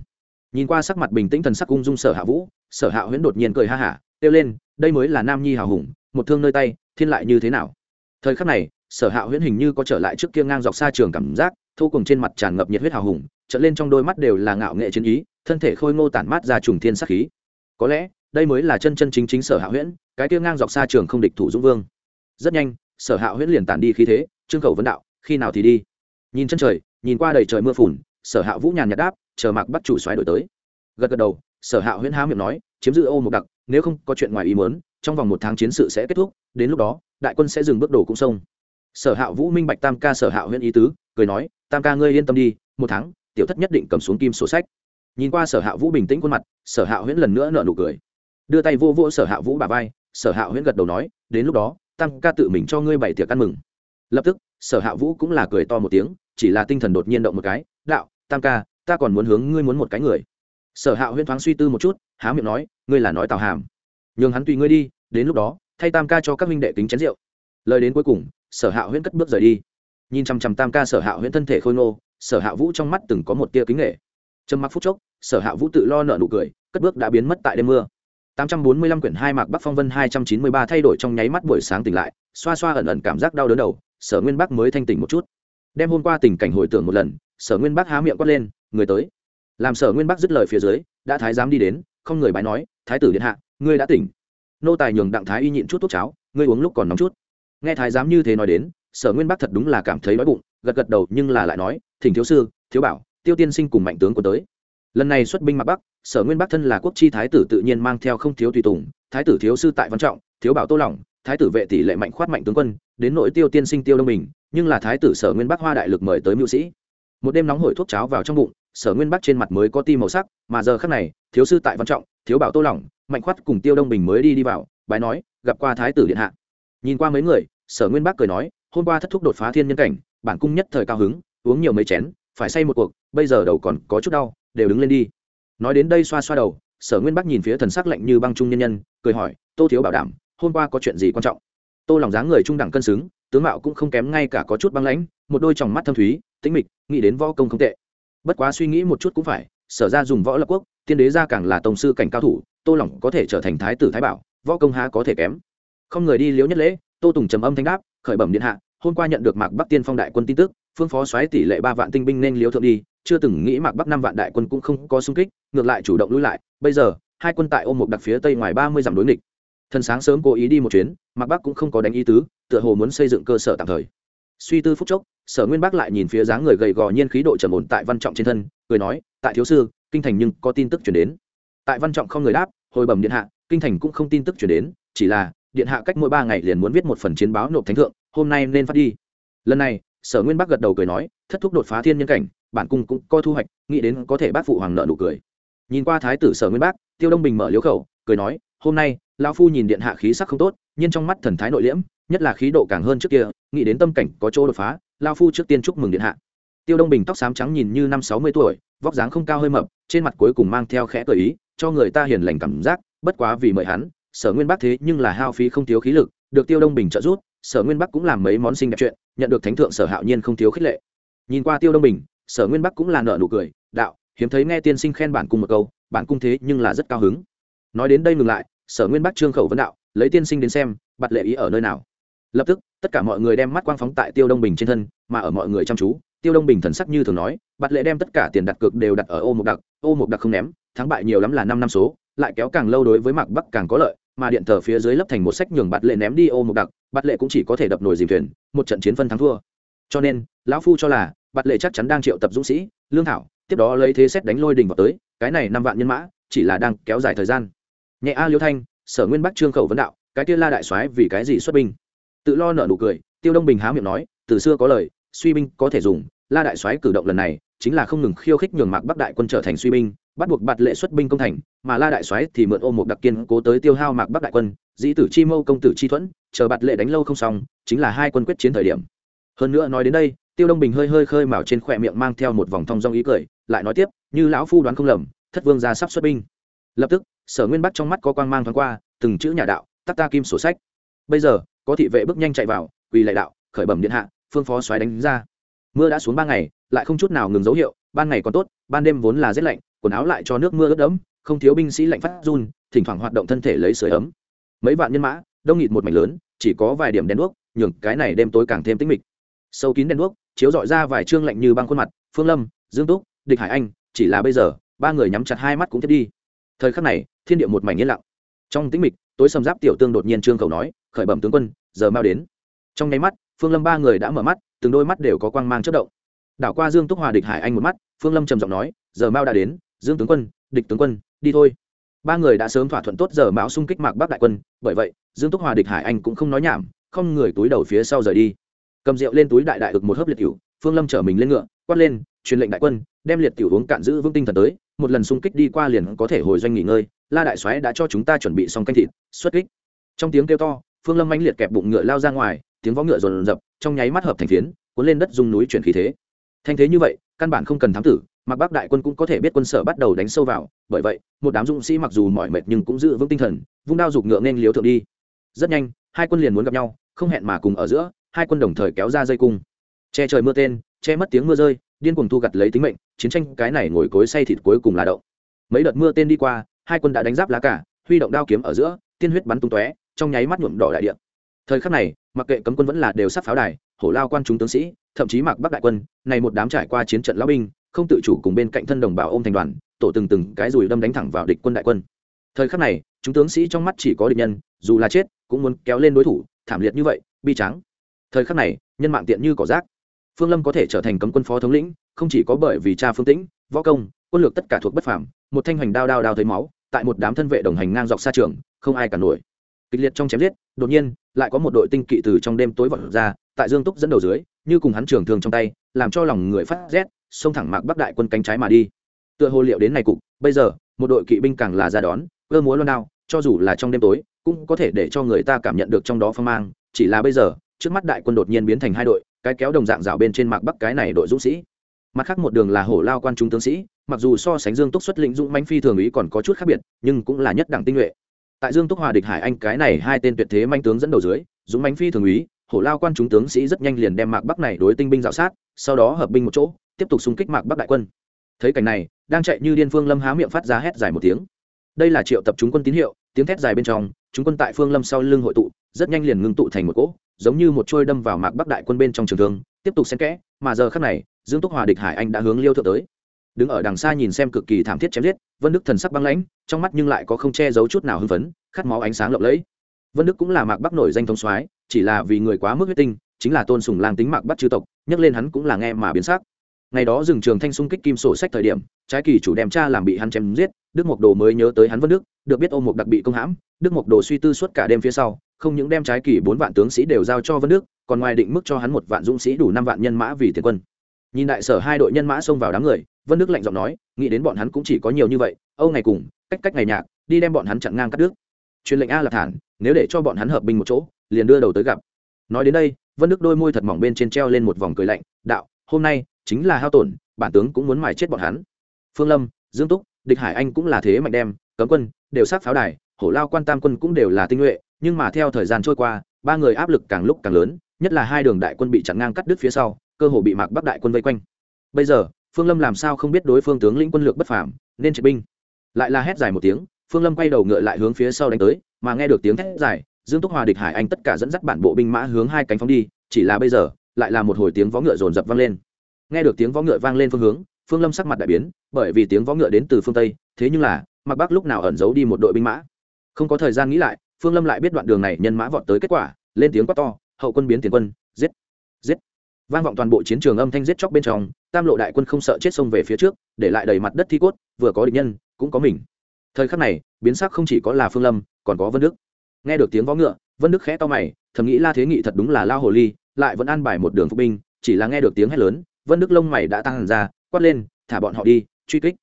Nhìn qua sắc mặt bình tĩnh thần sắc ung dung sở hạ vũ, sở hạ huyễn đột nhiên cười ha hả, kêu lên, đây mới là nam nhi hào hùng, một thương nơi tay, thiên lại như thế nào? Thời khắc này, sở hạ huyễn hình như có trở lại trước kia ngang dọc xa trường cảm giác thu cùng trên mặt tràn ngập nhiệt huyết hào hùng trở lên trong đôi mắt đều là ngạo nghệ chiến ý, thân thể khôi ngô tản mát ra trùng thiên sắc khí. Có lẽ, đây mới là chân chân chính chính sở hạ huyễn, cái kia ngang dọc xa trường không địch thủ dũng vương. Rất nhanh sở hạ huyễn liền tản đi khí thế, trương khẩu vấn đạo, khi nào thì đi? Nhìn chân trời, nhìn qua đầy trời mưa phùn, sở hạ vũ nhàn nhạt đáp, chờ mặc bắt chủ xoáy đổi tới. Gật gật đầu, sở hạ huyễn há miệng nói, chiếm giữ ô một đặc, nếu không có chuyện ngoài ý muốn, trong vòng một tháng chiến sự sẽ kết thúc, đến lúc đó, đại quân sẽ dừng bước đổ cung sông sở hạ vũ minh bạch tam ca sở hạ huyễn ý tứ, cười nói, tam ca ngươi yên tâm đi, một tháng, tiểu thất nhất định cầm xuống kim sổ sách. Nhìn qua sở hạ vũ bình tĩnh khuôn mặt, sở hạ huyễn lần nữa nợ nụ cười. Đưa tay vô vô sở hạ vũ bà vai, sở hạ huyễn gật đầu nói, đến lúc đó tam ca tự mình cho ngươi bảy tiệc ăn mừng. Lập tức, sở hạ vũ cũng là cười to một tiếng, chỉ là tinh thần đột nhiên động một cái, đạo, tam ca, ta còn muốn hướng ngươi muốn một cái người. Sở hạ Huyên thoáng suy tư một chút, há miệng nói, ngươi là nói tào hàm. Nhường hắn tùy ngươi đi, đến lúc đó, thay tam ca cho các minh đệ kính chén rượu. Lời đến cuối cùng, sở hạ huyễn cất bước rời đi. Nhìn chằm chằm tam ca, sở hạ huyễn thân thể khôi ngô, sở hạ vũ trong mắt từng có một tia kính nghệ trầm mặc phút chốc, sở hạ vũ tự lo nợ nụ cười, cất bước đã biến mất tại đêm mưa. 845 quyển hai mạc Bắc Phong Vân 293 thay đổi trong nháy mắt buổi sáng tỉnh lại, xoa xoa ẩn ẩn cảm giác đau đớn đầu, Sở Nguyên Bắc mới thanh tỉnh một chút. Đem hôm qua tình cảnh hồi tưởng một lần, Sở Nguyên Bắc há miệng quát lên, người tới. Làm Sở Nguyên Bắc dứt lời phía dưới, đã thái giám đi đến, không người bái nói, thái tử điện hạ, ngươi đã tỉnh. Nô tài nhường đặng thái y nhịn chút thuốc cháo, ngươi uống lúc còn nóng chút. Nghe thái giám như thế nói đến, Sở Nguyên Bắc thật đúng là cảm thấy đói bụng, gật gật đầu nhưng là lại nói, thỉnh thiếu sư, thiếu bảo, tiêu tiên sinh cùng mạnh tướng của tới lần này xuất binh Mạc bắc sở nguyên bắc thân là quốc chi thái tử tự nhiên mang theo không thiếu tùy tùng, thái tử thiếu sư tại văn trọng, thiếu bảo tô lỏng, thái tử vệ tỷ lệ mạnh khoát mạnh tướng quân, đến nội tiêu tiên sinh tiêu đông bình, nhưng là thái tử sở nguyên bắc hoa đại lực mời tới mưu sĩ. Một đêm nóng hổi thuốc cháo vào trong bụng, sở nguyên bắc trên mặt mới có ti màu sắc, mà giờ khác này, thiếu sư tại văn trọng, thiếu bảo tô lỏng, mạnh khoát cùng tiêu đông bình mới đi đi vào, bái nói, gặp qua thái tử điện hạ. Nhìn qua mấy người, sở nguyên bắc cười nói, hôm qua thất thúc đột phá thiên nhân cảnh, bản cung nhất thời cao hứng, uống nhiều mấy chén, phải say một cuộc, bây giờ đầu còn có chút đau, đều đứng lên đi nói đến đây xoa xoa đầu, sở nguyên bắc nhìn phía thần sắc lạnh như băng trung nhân nhân, cười hỏi, tô thiếu bảo đảm, hôm qua có chuyện gì quan trọng? Tô lòng dáng người trung đẳng cân xứng, tướng mạo cũng không kém ngay cả có chút băng lãnh, một đôi tròng mắt thâm thúy, tĩnh mịch, nghĩ đến võ công không tệ. Bất quá suy nghĩ một chút cũng phải, sở ra dùng võ lập quốc, tiên đế ra càng là tổng sư cảnh cao thủ, tô lòng có thể trở thành thái tử thái bảo, võ công há có thể kém. Không người đi liếu nhất lễ, tô tùng trầm âm thanh đáp, khởi bẩm điện hạ, hôm qua nhận được mạc bắc tiên phong đại quân tin tức, phương phó xoáy tỷ lệ ba vạn tinh binh nên liếu thượng đi chưa từng nghĩ mạc bắc năm vạn đại quân cũng không có xung kích, ngược lại chủ động lui lại. Bây giờ, hai quân tại ôm một đặc phía tây ngoài ba mươi dặm đối nghịch. Thần sáng sớm cố ý đi một chuyến, mạc bắc cũng không có đánh ý tứ, tựa hồ muốn xây dựng cơ sở tạm thời. Suy tư phúc chốc, sở nguyên bắc lại nhìn phía dáng người gầy gò nhiên khí độ trầm ổn tại văn trọng trên thân, cười nói, tại thiếu sư, kinh thành nhưng có tin tức chuyển đến. Tại văn trọng không người đáp, hồi bẩm điện hạ, kinh thành cũng không tin tức chuyển đến, chỉ là, điện hạ cách mỗi ba ngày liền muốn viết một phần chiến báo nộp thánh thượng, hôm nay nên phát đi. Lần này, sở nguyên bắc gật đầu cười nói, thất thúc đột phá thiên nhân cảnh bản cung cũng có thu hoạch, nghĩ đến có thể bác phụ hoàng nợ nụ cười. Nhìn qua thái tử sở nguyên bác, tiêu đông bình mở liếu khẩu, cười nói, hôm nay, lão phu nhìn điện hạ khí sắc không tốt nhưng trong mắt thần thái nội liễm, nhất là khí độ càng hơn trước kia, nghĩ đến tâm cảnh có chỗ đột phá lao phu trước tiên chúc mừng điện hạ. Tiêu đông bình tóc xám trắng nhìn như năm sáu mươi tuổi, vóc dáng không cao hơi mập, trên mặt cuối cùng mang theo khẽ cởi ý, cho người ta hiền lành cảm giác, bất quá vì mời hắn, sở nguyên bắc thế nhưng là hao phí không thiếu khí lực, được tiêu đông bình trợ giúp, sở nguyên bắc cũng làm mấy món sinh đẹp chuyện, nhận được thánh thượng sở hạo nhiên không thiếu khích lệ. Nhìn qua tiêu đông bình sở nguyên bắc cũng là nợ nụ cười, đạo, hiếm thấy nghe tiên sinh khen bản cung một câu, bản cung thế nhưng là rất cao hứng. Nói đến đây ngừng lại, sở nguyên bắc trương khẩu vấn đạo, lấy tiên sinh đến xem bặt lệ ý ở nơi nào? Lập tức, tất cả mọi người đem mắt quang phóng tại tiêu đông bình trên thân, mà ở mọi người chăm chú, tiêu đông bình thần sắc như thường nói bặt lệ đem tất cả tiền đặt cược đều đặt ở ô mục đặc, ô mục đặc không ném, thắng bại nhiều lắm là năm năm số, lại kéo càng lâu đối với mạc bắc càng có lợi, mà điện thờ phía dưới lấp thành một sách nhường bạt lệ ném đi ô mục đặc, bạt lệ cũng chỉ có thể đập nổi dìm thuyền, một trận chiến phân thắng thua. Cho nên, lão phu cho là bạt lệ chắc chắn đang triệu tập dũng sĩ, lương thảo, tiếp đó lấy thế xét đánh lôi đình vào tới, cái này năm vạn nhân mã, chỉ là đang kéo dài thời gian. Nhẹ a liêu thanh, sở nguyên bắc trương khẩu vấn đạo, cái kia la đại soái vì cái gì xuất binh? Tự lo nợ nụ cười, tiêu đông bình há miệng nói, từ xưa có lời, suy binh có thể dùng, la đại soái cử động lần này, chính là không ngừng khiêu khích nhường mạc bắc đại quân trở thành suy binh, bắt buộc bạt lệ xuất binh công thành, mà la đại soái thì mượn ôm một đặc kiên cố tới tiêu hao mạc bắc đại quân, dĩ tử chi mâu công tử chi thuẫn, chờ bạt lệ đánh lâu không xong, chính là hai quân quyết chiến thời điểm. Hơn nữa nói đến đây tiêu đông bình hơi hơi khơi mào trên khỏe miệng mang theo một vòng thong dong ý cười, lại nói tiếp, như lão phu đoán không lầm, thất vương ra sắp xuất binh. Lập tức, sở nguyên bắc trong mắt có quang mang thoáng qua, từng chữ nhà đạo, tắc ta kim sổ sách. Bây giờ, có thị vệ bước nhanh chạy vào, quỳ lại đạo, khởi bẩm điện hạ, phương phó xoáy đánh ra. Mưa đã xuống ba ngày, lại không chút nào ngừng dấu hiệu, ban ngày còn tốt, ban đêm vốn là rét lạnh, quần áo lại cho nước mưa ướt đẫm, không thiếu binh sĩ lạnh phát run, thỉnh thoảng hoạt động thân thể lấy sửa ấm. Mấy vạn nhân mã, đông nghịt một mảnh lớn, chỉ có vài điểm đèn đuốc, nhường cái này đêm tối càng thêm tĩnh mịch. Sâu kín đèn đuốc chiếu dọi ra vài trương lạnh như băng khuôn mặt, phương lâm, dương túc, địch hải anh, chỉ là bây giờ, ba người nhắm chặt hai mắt cũng thiết đi. Thời khắc này, thiên địa một mảnh yên lặng. Trong tĩnh mịch, tối sầm giáp tiểu tương đột nhiên trương cầu nói, khởi bẩm tướng quân, giờ mau đến. Trong nháy mắt, phương lâm ba người đã mở mắt, từng đôi mắt đều có quang mang chất động. Đảo qua dương túc hòa địch hải anh một mắt, phương lâm trầm giọng nói, giờ mau đã đến, dương tướng quân, địch tướng quân, đi thôi. Ba người đã sớm thỏa thuận tốt giờ mão xung kích mạc bắc đại quân, bởi vậy, dương túc hòa địch hải anh cũng không nói nhảm, không người túi đầu phía sau rời đi cầm rượu lên túi đại đại ực một hớp liệt tiểu phương lâm chở mình lên ngựa, quát lên, truyền lệnh đại quân, đem liệt tiểu uống cạn giữ vững tinh thần tới, một lần xung kích đi qua liền có thể hồi doanh nghỉ ngơi, la đại soái đã cho chúng ta chuẩn bị xong canh thịt, xuất kích. Trong tiếng kêu to, phương lâm anh liệt kẹp bụng ngựa lao ra ngoài, tiếng vó ngựa rồn rập, trong nháy mắt hợp thành phiến, cuốn lên đất dùng núi chuyển khí thế. Thanh thế như vậy, căn bản không cần thám tử, mặc bắc đại quân cũng có thể biết quân sở bắt đầu đánh sâu vào, bởi vậy, một đám dũng sĩ mặc dù mỏi mệt nhưng cũng giữ vững tinh thần, vung đao giục ngựa nên liếu thượng đi. Rất nhanh, hai quân liền muốn gặp nhau, không hẹn mà cùng ở giữa hai quân đồng thời kéo ra dây cung. Che trời mưa tên, che mất tiếng mưa rơi, điên cuồng thu gặt lấy tính mệnh, chiến tranh cái này ngồi cối say thịt cuối cùng là đậu mấy đợt mưa tên đi qua, hai quân đã đánh giáp lá cả, huy động đao kiếm ở giữa, tiên huyết bắn tung tóe, trong nháy mắt nhuộm đỏ đại địa. Thời khắc này, mặc kệ cấm quân vẫn là đều sắp pháo đài, hổ lao quan chúng tướng sĩ, thậm chí mặc bắc đại quân, này một đám trải qua chiến trận lao binh, không tự chủ cùng bên cạnh thân đồng bào ôm thành đoàn, tổ từng từng cái rùi đâm đánh thẳng vào địch quân đại quân. Thời khắc này, chúng tướng sĩ trong mắt chỉ có địch nhân, dù là chết, cũng muốn kéo lên đối thủ, thảm liệt như vậy, bi trắng thời khắc này, nhân mạng tiện như cỏ rác. Phương lâm có thể trở thành cấm quân phó thống lĩnh, không chỉ có bởi vì cha phương tĩnh, võ công, quân lược tất cả thuộc bất phàm, một thanh hoành đao đao đao thấy máu, tại một đám thân vệ đồng hành ngang dọc xa trường, không ai cả nổi. Kịch liệt trong chém giết, đột nhiên, lại có một đội tinh kỵ từ trong đêm tối vọt ra, tại dương túc dẫn đầu dưới, như cùng hắn trường thường trong tay, làm cho lòng người phát rét, xông thẳng mạc bắc đại quân cánh trái mà đi. Tựa hồ liệu đến này cục, bây giờ, một đội kỵ binh càng là ra đón, cơ múa loan đao, cho dù là trong đêm tối, cũng có thể để cho người ta cảm nhận được trong đó phong mang, chỉ là bây giờ trước mắt đại quân đột nhiên biến thành hai đội, cái kéo đồng dạng rào bên trên mạc bắc cái này đội dũng sĩ. Mặt khác một đường là hổ lao quan trung tướng sĩ, mặc dù so sánh dương túc xuất lĩnh dũng manh phi thường ý còn có chút khác biệt, nhưng cũng là nhất đẳng tinh nhuệ. Tại dương túc hòa địch hải anh cái này hai tên tuyệt thế manh tướng dẫn đầu dưới, dũng manh phi thường ý, hổ lao quan trung tướng sĩ rất nhanh liền đem mạc bắc này đối tinh binh dạo sát, sau đó hợp binh một chỗ, tiếp tục xung kích mạc bắc đại quân. Thấy cảnh này, đang chạy như điên phương lâm há miệng phát ra hét dài một tiếng. Đây là triệu tập chúng quân tín hiệu, tiếng thét dài bên trong, chúng quân tại phương lâm sau lưng hội tụ, rất nhanh liền ngưng tụ thành một cỗ giống như một trôi đâm vào mạc bắc đại quân bên trong trường thương, tiếp tục xen kẽ, mà giờ khắc này, dương túc hòa địch hải anh đã hướng liêu thượng tới. Đứng ở đằng xa nhìn xem cực kỳ thảm thiết chém giết, vân đức thần sắc băng lãnh, trong mắt nhưng lại có không che giấu chút nào hưng phấn, khát máu ánh sáng lộng lẫy. Vân đức cũng là mạc bắc nổi danh thông soái, chỉ là vì người quá mức huyết tinh, chính là tôn sùng lang tính mạc bắc chư tộc, nhắc lên hắn cũng là nghe mà biến sắc ngày đó rừng trường thanh xung kích kim sổ sách thời điểm, trái kỳ chủ đem cha làm bị hắn chém giết, đức mộc đồ mới nhớ tới hắn vân đức, được biết ôm một đặc bị công hãm, đức mộc đồ suy tư suốt cả đêm phía sau, không những đem trái kỳ bốn vạn tướng sĩ đều giao cho vân đức, còn ngoài định mức cho hắn một vạn dũng sĩ đủ năm vạn nhân mã vì tiền quân. Nhìn đại sở hai đội nhân mã xông vào đám người, vân đức lạnh giọng nói, nghĩ đến bọn hắn cũng chỉ có nhiều như vậy, âu ngày cùng, cách cách ngày nhạc, đi đem bọn hắn chặn ngang cắt đứt. Truyền lệnh a lạc thản, nếu để cho bọn hắn hợp binh một chỗ, liền đưa đầu tới gặp. Nói đến đây, vân đức đôi môi thật mỏng bên trên treo lên một vòng cười lạnh, đạo hôm nay chính là hao tổn, bản tướng cũng muốn mài chết bọn hắn. Phương lâm, dương túc, địch hải anh cũng là thế mạnh đem, cấm quân, đều sát pháo đài, hổ lao quan tam quân cũng đều là tinh nhuệ, nhưng mà theo thời gian trôi qua, ba người áp lực càng lúc càng lớn, nhất là hai đường đại quân bị chặn ngang cắt đứt phía sau, cơ hồ bị mạc bắc đại quân vây quanh. Bây giờ, phương lâm làm sao không biết đối phương tướng lĩnh quân lược bất phàm, nên triệt binh. Lại là hét dài một tiếng, phương lâm quay đầu ngựa lại hướng phía sau đánh tới, mà nghe được tiếng thét dài, dương túc hòa địch hải anh tất cả dẫn dắt bản bộ binh mã hướng hai cánh phóng đi, chỉ là bây giờ lại là một hồi tiếng vó ngựa rồn rập vang lên. Nghe được tiếng vó ngựa vang lên phương hướng, phương lâm sắc mặt đại biến, bởi vì tiếng vó ngựa đến từ phương tây, thế nhưng là mặc bắc lúc nào ẩn giấu đi một đội binh mã? Không có thời gian nghĩ lại, phương lâm lại biết đoạn đường này nhân mã vọt tới kết quả, lên tiếng quát to, hậu quân biến tiền quân, giết giết. Vang vọng toàn bộ chiến trường âm thanh giết chóc bên trong, tam lộ đại quân không sợ chết xông về phía trước, để lại đầy mặt đất thi cốt, vừa có địch nhân, cũng có mình. Thời khắc này, biến sắc không chỉ có là phương lâm, còn có vân đức. Nghe được tiếng vó ngựa, vân đức khẽ to mày, thầm nghĩ la thế nghị thật đúng là lao hồ ly lại vẫn an bài một đường phục binh chỉ là nghe được tiếng hét lớn vân đức lông mày đã tăng hẳn ra quát lên thả bọn họ đi truy kích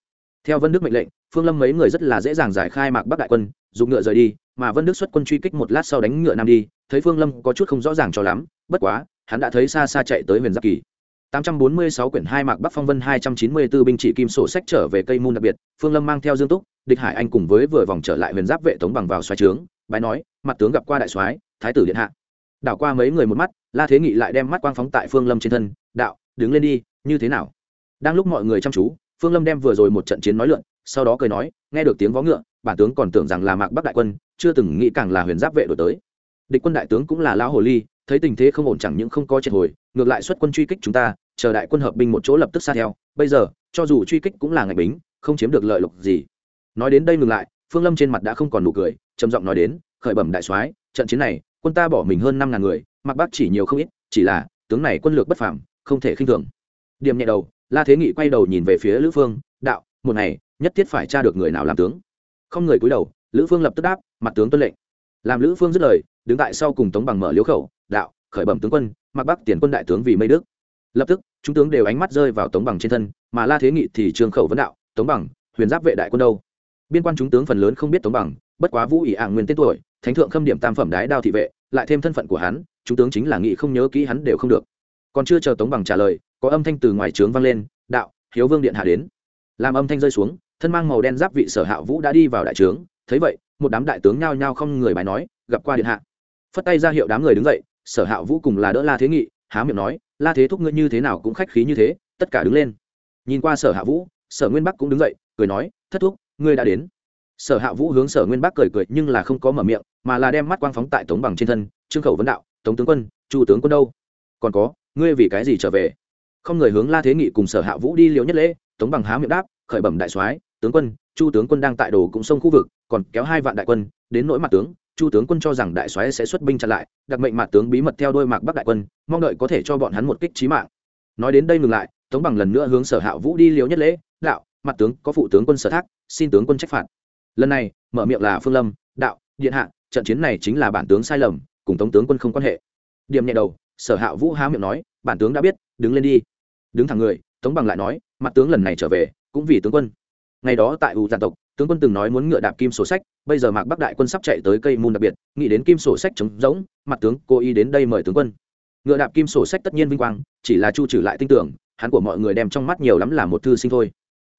theo vân đức mệnh lệnh phương lâm mấy người rất là dễ dàng giải khai mạc bắc đại quân dùng ngựa rời đi mà vân đức xuất quân truy kích một lát sau đánh ngựa nam đi thấy phương lâm có chút không rõ ràng cho lắm bất quá hắn đã thấy xa xa chạy tới huyền giáp kỳ 846 quyển hai mạc Bắc Phong Vân 294 binh chỉ kim sổ sách trở về cây môn đặc biệt, Phương Lâm mang theo Dương Túc, Địch Hải Anh cùng với vừa vòng trở lại huyền giáp vệ tống bằng vào xoáy trướng, bái nói, mặt tướng gặp qua đại soái, thái tử điện hạ. Đảo qua mấy người một mắt, La Thế Nghị lại đem mắt quang phóng tại Phương Lâm trên thân, đạo, đứng lên đi, như thế nào? Đang lúc mọi người chăm chú, Phương Lâm đem vừa rồi một trận chiến nói lượn, sau đó cười nói, nghe được tiếng vó ngựa, bản tướng còn tưởng rằng là Mạc Bắc đại quân, chưa từng nghĩ càng là huyền giáp vệ đổi tới. Địch quân đại tướng cũng là lão hồ ly, thấy tình thế không ổn chẳng những không có triệt hồi, ngược lại xuất quân truy kích chúng ta, chờ đại quân hợp binh một chỗ lập tức xa theo bây giờ cho dù truy kích cũng là ngạch bính không chiếm được lợi lộc gì nói đến đây ngừng lại phương lâm trên mặt đã không còn nụ cười trầm giọng nói đến khởi bẩm đại soái trận chiến này quân ta bỏ mình hơn năm ngàn người mặc bác chỉ nhiều không ít, chỉ là, tướng này quân lược bất phàm, không thể khinh thường. Điểm nhẹ đầu, la thế nghị quay đầu nhìn về phía lữ phương, đạo, một ngày, nhất thiết phải tra được người nào làm tướng. Không người cúi đầu, lữ phương lập tức đáp, mặt tướng tuân lệnh. Làm lữ phương dứt lời, đứng tại sau cùng tống bằng mở liếu khẩu, đạo, khởi bẩm tướng quân, mặc bắc tiền quân đại tướng vì mây đức. Lập tức, chúng tướng đều ánh mắt rơi vào tống bằng trên thân, mà la thế nghị thì trương khẩu vấn đạo, tống bằng, huyền giáp vệ đại quân đâu? Biên quan chúng tướng phần lớn không biết tống bằng, bất quá vũ ỷ ạng nguyên tên tuổi thánh thượng khâm điểm tam phẩm đái đao thị vệ, lại thêm thân phận của hắn, chúng tướng chính là nghị không nhớ kỹ hắn đều không được. Còn chưa chờ tống bằng trả lời, có âm thanh từ ngoài trướng vang lên, đạo, hiếu vương điện hạ đến. Làm âm thanh rơi xuống, thân mang màu đen giáp vị sở hạ vũ đã đi vào đại trướng, thấy vậy, một đám đại tướng nhao nhao không người bài nói, gặp qua điện hạ. Phất tay ra hiệu đám người đứng dậy, sở hạ vũ cùng là đỡ la thế nghị, há miệng nói, la thế thúc ngươi như thế nào cũng khách khí như thế, tất cả đứng lên. Nhìn qua sở hạ vũ, sở nguyên bắc cũng đứng dậy, cười nói, thất thúc, ngươi đã đến sở hạ vũ hướng sở nguyên bắc cười cười nhưng là không có mở miệng, mà là đem mắt quang phóng tại tống bằng trên thân, trương khẩu vấn đạo, tống tướng quân, chu tướng quân đâu? Còn có, ngươi vì cái gì trở về? Không người hướng la thế nghị cùng sở hạ vũ đi liều nhất lễ, tống bằng há miệng đáp, khởi bẩm đại soái, tướng quân, chu tướng quân đang tại đồ cũng sông khu vực, còn kéo hai vạn đại quân, đến nỗi mặt tướng, chu tướng quân cho rằng đại soái sẽ xuất binh chặn lại, đặc mệnh mặt tướng bí mật theo đôi mạc bắc đại quân, mong đợi có thể cho bọn hắn một kích trí mạng. Nói đến đây ngừng lại, tống bằng lần nữa hướng sở hạ vũ đi liều nhất lễ, đạo, mặt tướng có phụ tướng quân sở thác, xin tướng quân trách phạt lần này, mở miệng là phương lâm, đạo, điện hạ, trận chiến này chính là bản tướng sai lầm, cùng tống tướng quân không quan hệ. Điểm nhẹ đầu, sở hạ vũ há miệng nói, bản tướng đã biết, đứng lên đi. Đứng thẳng người, tống bằng lại nói, mặt tướng lần này trở về, cũng vì tướng quân. Ngày đó tại u gia tộc, tướng quân từng nói muốn ngựa đạp kim sổ sách, bây giờ mạc bắc đại quân sắp chạy tới cây môn đặc biệt, nghĩ đến kim sổ sách trống rỗng, mặt tướng cố ý đến đây mời tướng quân. Ngựa đạp kim sổ sách tất nhiên vinh quang, chỉ là chu trừ lại tin tưởng, hắn của mọi người đem trong mắt nhiều lắm là một thư sinh thôi.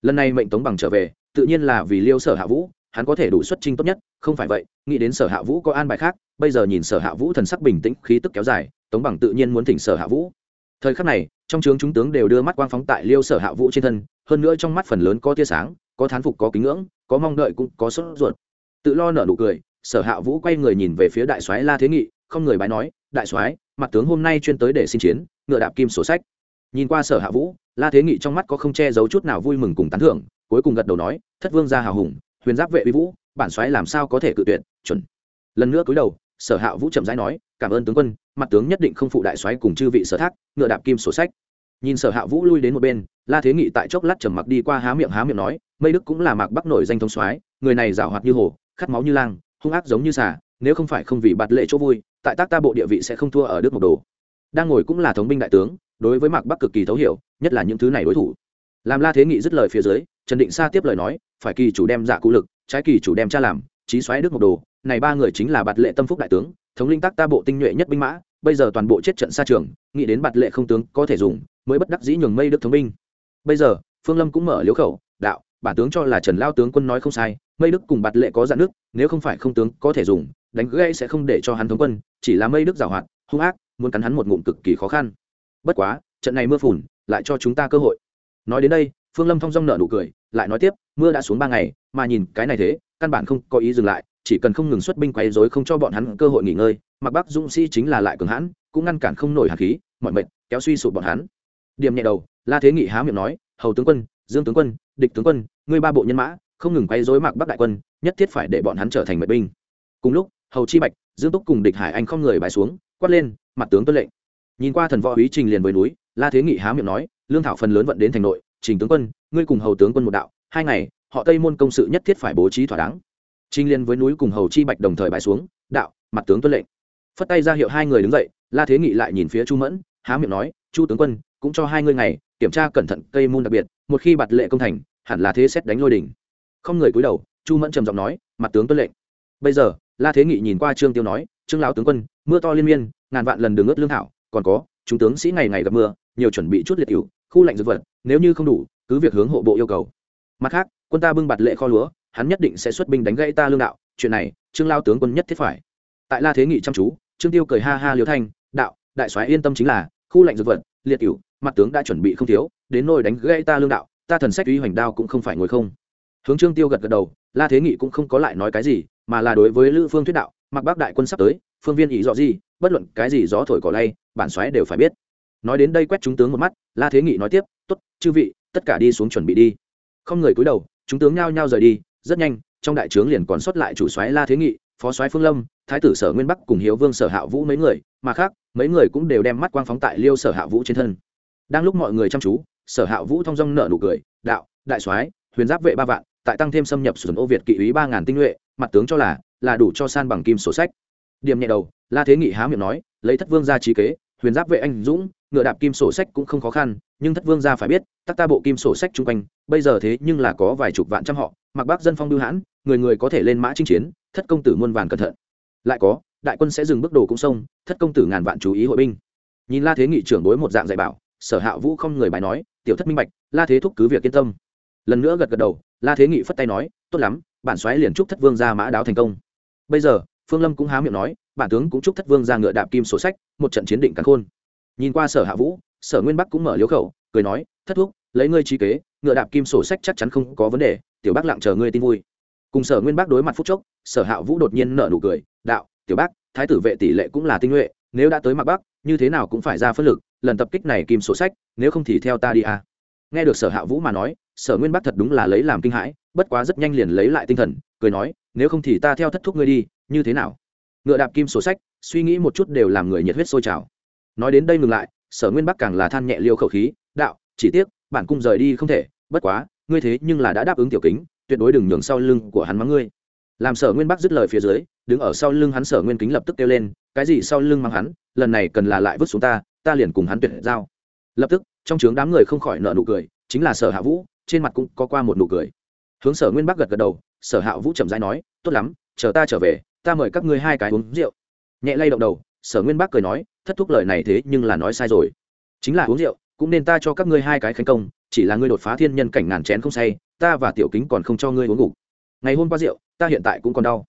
Lần này mệnh tống bằng trở về, tự nhiên là vì liêu sở hạ vũ hắn có thể đủ xuất trình tốt nhất, không phải vậy, nghĩ đến sở hạ vũ có an bài khác, bây giờ nhìn sở hạ vũ thần sắc bình tĩnh, khí tức kéo dài, tống bằng tự nhiên muốn thỉnh sở hạ vũ. Thời khắc này, trong trướng chúng tướng đều đưa mắt quang phóng tại liêu sở hạ vũ trên thân, hơn nữa trong mắt phần lớn có tia sáng, có thán phục, có kính ngưỡng, có mong đợi cũng có sốt ruột. Tự lo nở nụ cười, sở hạ vũ quay người nhìn về phía đại soái la thế nghị, không người bái nói, đại soái, mặt tướng hôm nay chuyên tới để xin chiến, ngựa đạp kim sổ sách. Nhìn qua sở hạ vũ, la thế nghị trong mắt có không che giấu chút nào vui mừng cùng tán thưởng, cuối cùng gật đầu nói, thất vương gia hào hùng huyền giáp vệ uy vũ, bản soái làm sao có thể cự tuyệt, chuẩn. Lần nữa cúi đầu, sở hạ vũ chậm rãi nói, cảm ơn tướng quân, mặt tướng nhất định không phụ đại soái cùng chư vị sở thác, ngựa đạp kim sổ sách. Nhìn sở hạ vũ lui đến một bên, la thế nghị tại chốc lát trầm mặc đi qua há miệng há miệng nói, mây đức cũng là mạc bắc nổi danh thông soái, người này giảo hoạt như hồ, khát máu như lang, hung ác giống như xà, nếu không phải không vì bạt lệ chỗ vui, tại tác ta bộ địa vị sẽ không thua ở đức mộc đồ. Đang ngồi cũng là thống binh đại tướng, đối với mạc bắc cực kỳ thấu hiểu, nhất là những thứ này đối thủ làm la thế nghị dứt lời phía dưới, trần định sa tiếp lời nói, phải kỳ chủ đem dạ cụ lực, trái kỳ chủ đem cha làm trí xoáy đức một đồ, này ba người chính là bạt lệ tâm phúc đại tướng, thống linh tác ta bộ tinh nhuệ nhất binh mã, bây giờ toàn bộ chết trận xa trường, nghĩ đến bạt lệ không tướng có thể dùng, mới bất đắc dĩ nhường mây đức thống binh. Bây giờ, phương lâm cũng mở liếu khẩu, đạo, bản tướng cho là trần lao tướng quân nói không sai, mây đức cùng bạt lệ có dạn nước, nếu không phải không tướng có thể dùng, đánh gây sẽ không để cho hắn thống quân, chỉ là mây đức giảo hoạt, hung ác, muốn cắn hắn một ngụm cực kỳ khó khăn. Bất quá, trận này mưa phùn, lại cho chúng ta cơ hội nói đến đây, phương lâm thong dong nợ nụ cười, lại nói tiếp, mưa đã xuống ba ngày, mà nhìn cái này thế, căn bản không có ý dừng lại, chỉ cần không ngừng xuất binh quấy rối không cho bọn hắn cơ hội nghỉ ngơi, mặc bắc dũng sĩ chính là lại cường hãn, cũng ngăn cản không nổi hạt khí, mọi mệnh kéo suy sụp bọn hắn. Điểm nhẹ đầu, la thế nghị há miệng nói, hầu tướng quân, dương tướng quân, địch tướng quân, ngươi ba bộ nhân mã, không ngừng quay rối mặc bắc đại quân, nhất thiết phải để bọn hắn trở thành mệnh binh. Cùng lúc, hầu chi bạch, dương túc cùng địch hải anh không người bài xuống, quát lên, mặt tướng tuân lệnh. Nhìn qua thần võ úy trình liền với núi la thế nghị há miệng nói, lương thảo phần lớn vận đến thành nội, trình tướng quân, ngươi cùng hầu tướng quân một đạo, hai ngày, họ tây môn công sự nhất thiết phải bố trí thỏa đáng. Trình liên với núi cùng hầu chi bạch đồng thời bãi xuống, đạo, mặt tướng tuân lệnh. Phất tay ra hiệu hai người đứng dậy, la thế nghị lại nhìn phía chu mẫn, há miệng nói, chu tướng quân, cũng cho hai ngươi ngày, kiểm tra cẩn thận cây môn đặc biệt, một khi bạt lệ công thành, hẳn là thế xét đánh lôi đỉnh. Không người cúi đầu, chu mẫn trầm giọng nói, mặt tướng tuân lệnh. Bây giờ, la thế nghị nhìn qua trương tiêu nói, trương lão tướng quân, mưa to liên miên, ngàn vạn lần đường ướt lương thảo, còn có, chúng tướng sĩ ngày ngày gặp mưa nhiều chuẩn bị chút liệt cựu khu lạnh dược vật, nếu như không đủ, cứ việc hướng hộ bộ yêu cầu. Mặt khác, quân ta bưng bạt lệ kho lúa, hắn nhất định sẽ xuất binh đánh gãy ta lương đạo, chuyện này, trương lao tướng quân nhất thiết phải. Tại la thế nghị chăm chú, trương tiêu cười ha ha liều thanh, đạo, đại soái yên tâm chính là, khu lạnh dược vật, liệt cựu mặt tướng đã chuẩn bị không thiếu, đến nôi đánh gãy ta lương đạo, ta thần sách uy hoành đao cũng không phải ngồi không. Hướng trương tiêu gật gật đầu, la thế nghị cũng không có lại nói cái gì, mà là đối với lữ phương thuyết đạo, mặc bác đại quân sắp tới, phương viên ý rõ gì, bất luận cái gì gió thổi cỏ lay, bản xoáy đều phải biết nói đến đây quét chúng tướng một mắt, la thế nghị nói tiếp, tốt, chư vị, tất cả đi xuống chuẩn bị đi. Không người cúi đầu, chúng tướng nhao nhao rời đi, rất nhanh, trong đại trướng liền còn sót lại chủ soái la thế nghị, phó soái phương lâm, thái tử sở nguyên bắc cùng hiếu vương sở hạ vũ mấy người, mà khác, mấy người cũng đều đem mắt quang phóng tại liêu sở hạ vũ trên thân. Đang lúc mọi người chăm chú, sở hạ vũ thong dong nợ nụ cười, đạo, đại soái, huyền giáp vệ ba vạn, tại tăng thêm xâm nhập sườn ô việt kỵ ý ba ngàn tinh nhuệ, mặt tướng cho là là đủ cho san bằng kim sổ sách. Điểm nhẹ đầu, la thế nghị há miệng nói, lấy thất vương ra trí kế huyền giáp vệ anh dũng, ngựa đạp kim sổ sách cũng không khó khăn, nhưng thất vương gia phải biết, tắc ta bộ kim sổ sách chung quanh, bây giờ thế nhưng là có vài chục vạn trăm họ, mặc bác dân phong lưu hãn, người người có thể lên mã chinh chiến, thất công tử muôn vàn cẩn thận. Lại có, đại quân sẽ dừng bước đồ cũng sông, thất công tử ngàn vạn chú ý hội binh. Nhìn la thế nghị trưởng đối một dạng dạy bảo, sở hạ vũ không người bài nói, tiểu thất minh bạch, la thế thúc cứ việc yên tâm. Lần nữa gật gật đầu, la thế nghị phất tay nói, tốt lắm, bản xoáy liền chúc thất vương ra mã đáo thành công. Bây giờ phương lâm cũng há miệng nói, bản tướng cũng chúc thất vương ra ngựa đạp kim sổ sách, một trận chiến định cắn khôn nhìn qua sở hạ vũ, sở nguyên bắc cũng mở liếu khẩu, cười nói, thất thúc, lấy ngươi trí kế, ngựa đạp kim sổ sách chắc chắn không có vấn đề, tiểu bác lặng chờ ngươi tin vui cùng sở nguyên bắc đối mặt phúc chốc, sở hạ vũ đột nhiên nở nụ cười, đạo, tiểu bác, thái tử vệ tỷ lệ cũng là tinh nhuệ, nếu đã tới mặt bắc, như thế nào cũng phải ra phân lực, lần tập kích này kim sổ sách, nếu không thì theo ta đi à. nghe được sở hạ vũ mà nói, sở nguyên bắc thật đúng là lấy làm kinh hãi, bất quá rất nhanh liền lấy lại tinh thần, cười nói, nếu không thì ta theo thất thúc ngươi đi như thế nào? Ngựa đạp kim sổ sách, suy nghĩ một chút đều làm người nhiệt huyết sôi trào. Nói đến đây ngừng lại, sở nguyên bắc càng là than nhẹ liêu khẩu khí, đạo, chỉ tiếc, bản cung rời đi không thể, bất quá, ngươi thế nhưng là đã đáp ứng tiểu kính, tuyệt đối đừng nhường sau lưng của hắn mắng ngươi. Làm sở nguyên bắc dứt lời phía dưới, đứng ở sau lưng hắn sở nguyên kính lập tức kêu lên, cái gì sau lưng mắng hắn, lần này cần là lại vứt xuống ta ta liền cùng hắn tuyệt giao. Lập tức, trong trướng đám người không khỏi nợ nụ cười, chính là sở hạ vũ, trên mặt cũng có qua một nụ cười. Hướng sở nguyên bắc gật gật đầu, sở hạ vũ chậm rãi nói, tốt lắm, chờ ta trở về ta mời các ngươi hai cái uống rượu. Nhẹ lay động đầu, sở nguyên bác cười nói, thất thúc lời này thế nhưng là nói sai rồi. Chính là uống rượu, cũng nên ta cho các ngươi hai cái khánh công, chỉ là ngươi đột phá thiên nhân cảnh ngàn chén không say, ta và tiểu kính còn không cho ngươi uống ngủ ngày hôm qua rượu, ta hiện tại cũng còn đau.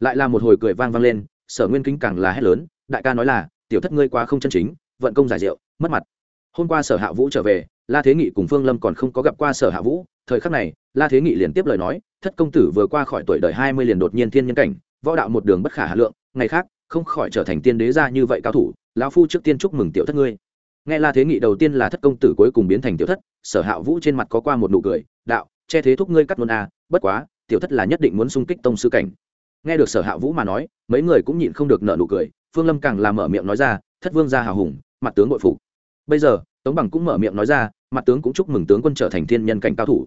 Lại là một hồi cười vang vang lên, sở nguyên kính càng là hét lớn, đại ca nói là, tiểu thất ngươi quá không chân chính, vận công giải rượu, mất mặt. Hôm qua sở hạ vũ trở về, la thế nghị cùng phương lâm còn không có gặp qua sở hạ vũ, thời khắc này, la thế nghị liền tiếp lời nói, thất công tử vừa qua khỏi tuổi đời hai mươi liền đột nhiên thiên nhân cảnh võ đạo một đường bất khả hà lượng ngày khác không khỏi trở thành tiên đế gia như vậy cao thủ lão phu trước tiên chúc mừng tiểu thất ngươi. Nghe la thế nghị đầu tiên là thất công tử cuối cùng biến thành tiểu thất sở hạ vũ trên mặt có qua một nụ cười đạo che thế thúc ngươi cắt luôn a à, bất quá tiểu thất là nhất định muốn xung kích tông sư cảnh. Nghe được sở hạ vũ mà nói mấy người cũng nhịn không được nợ nụ cười phương lâm càng làm mở miệng nói ra thất vương gia hào hùng mặt tướng bội phục. Bây giờ tống bằng cũng mở miệng nói ra mặt tướng cũng chúc mừng tướng quân trở thành thiên nhân cảnh cao thủ.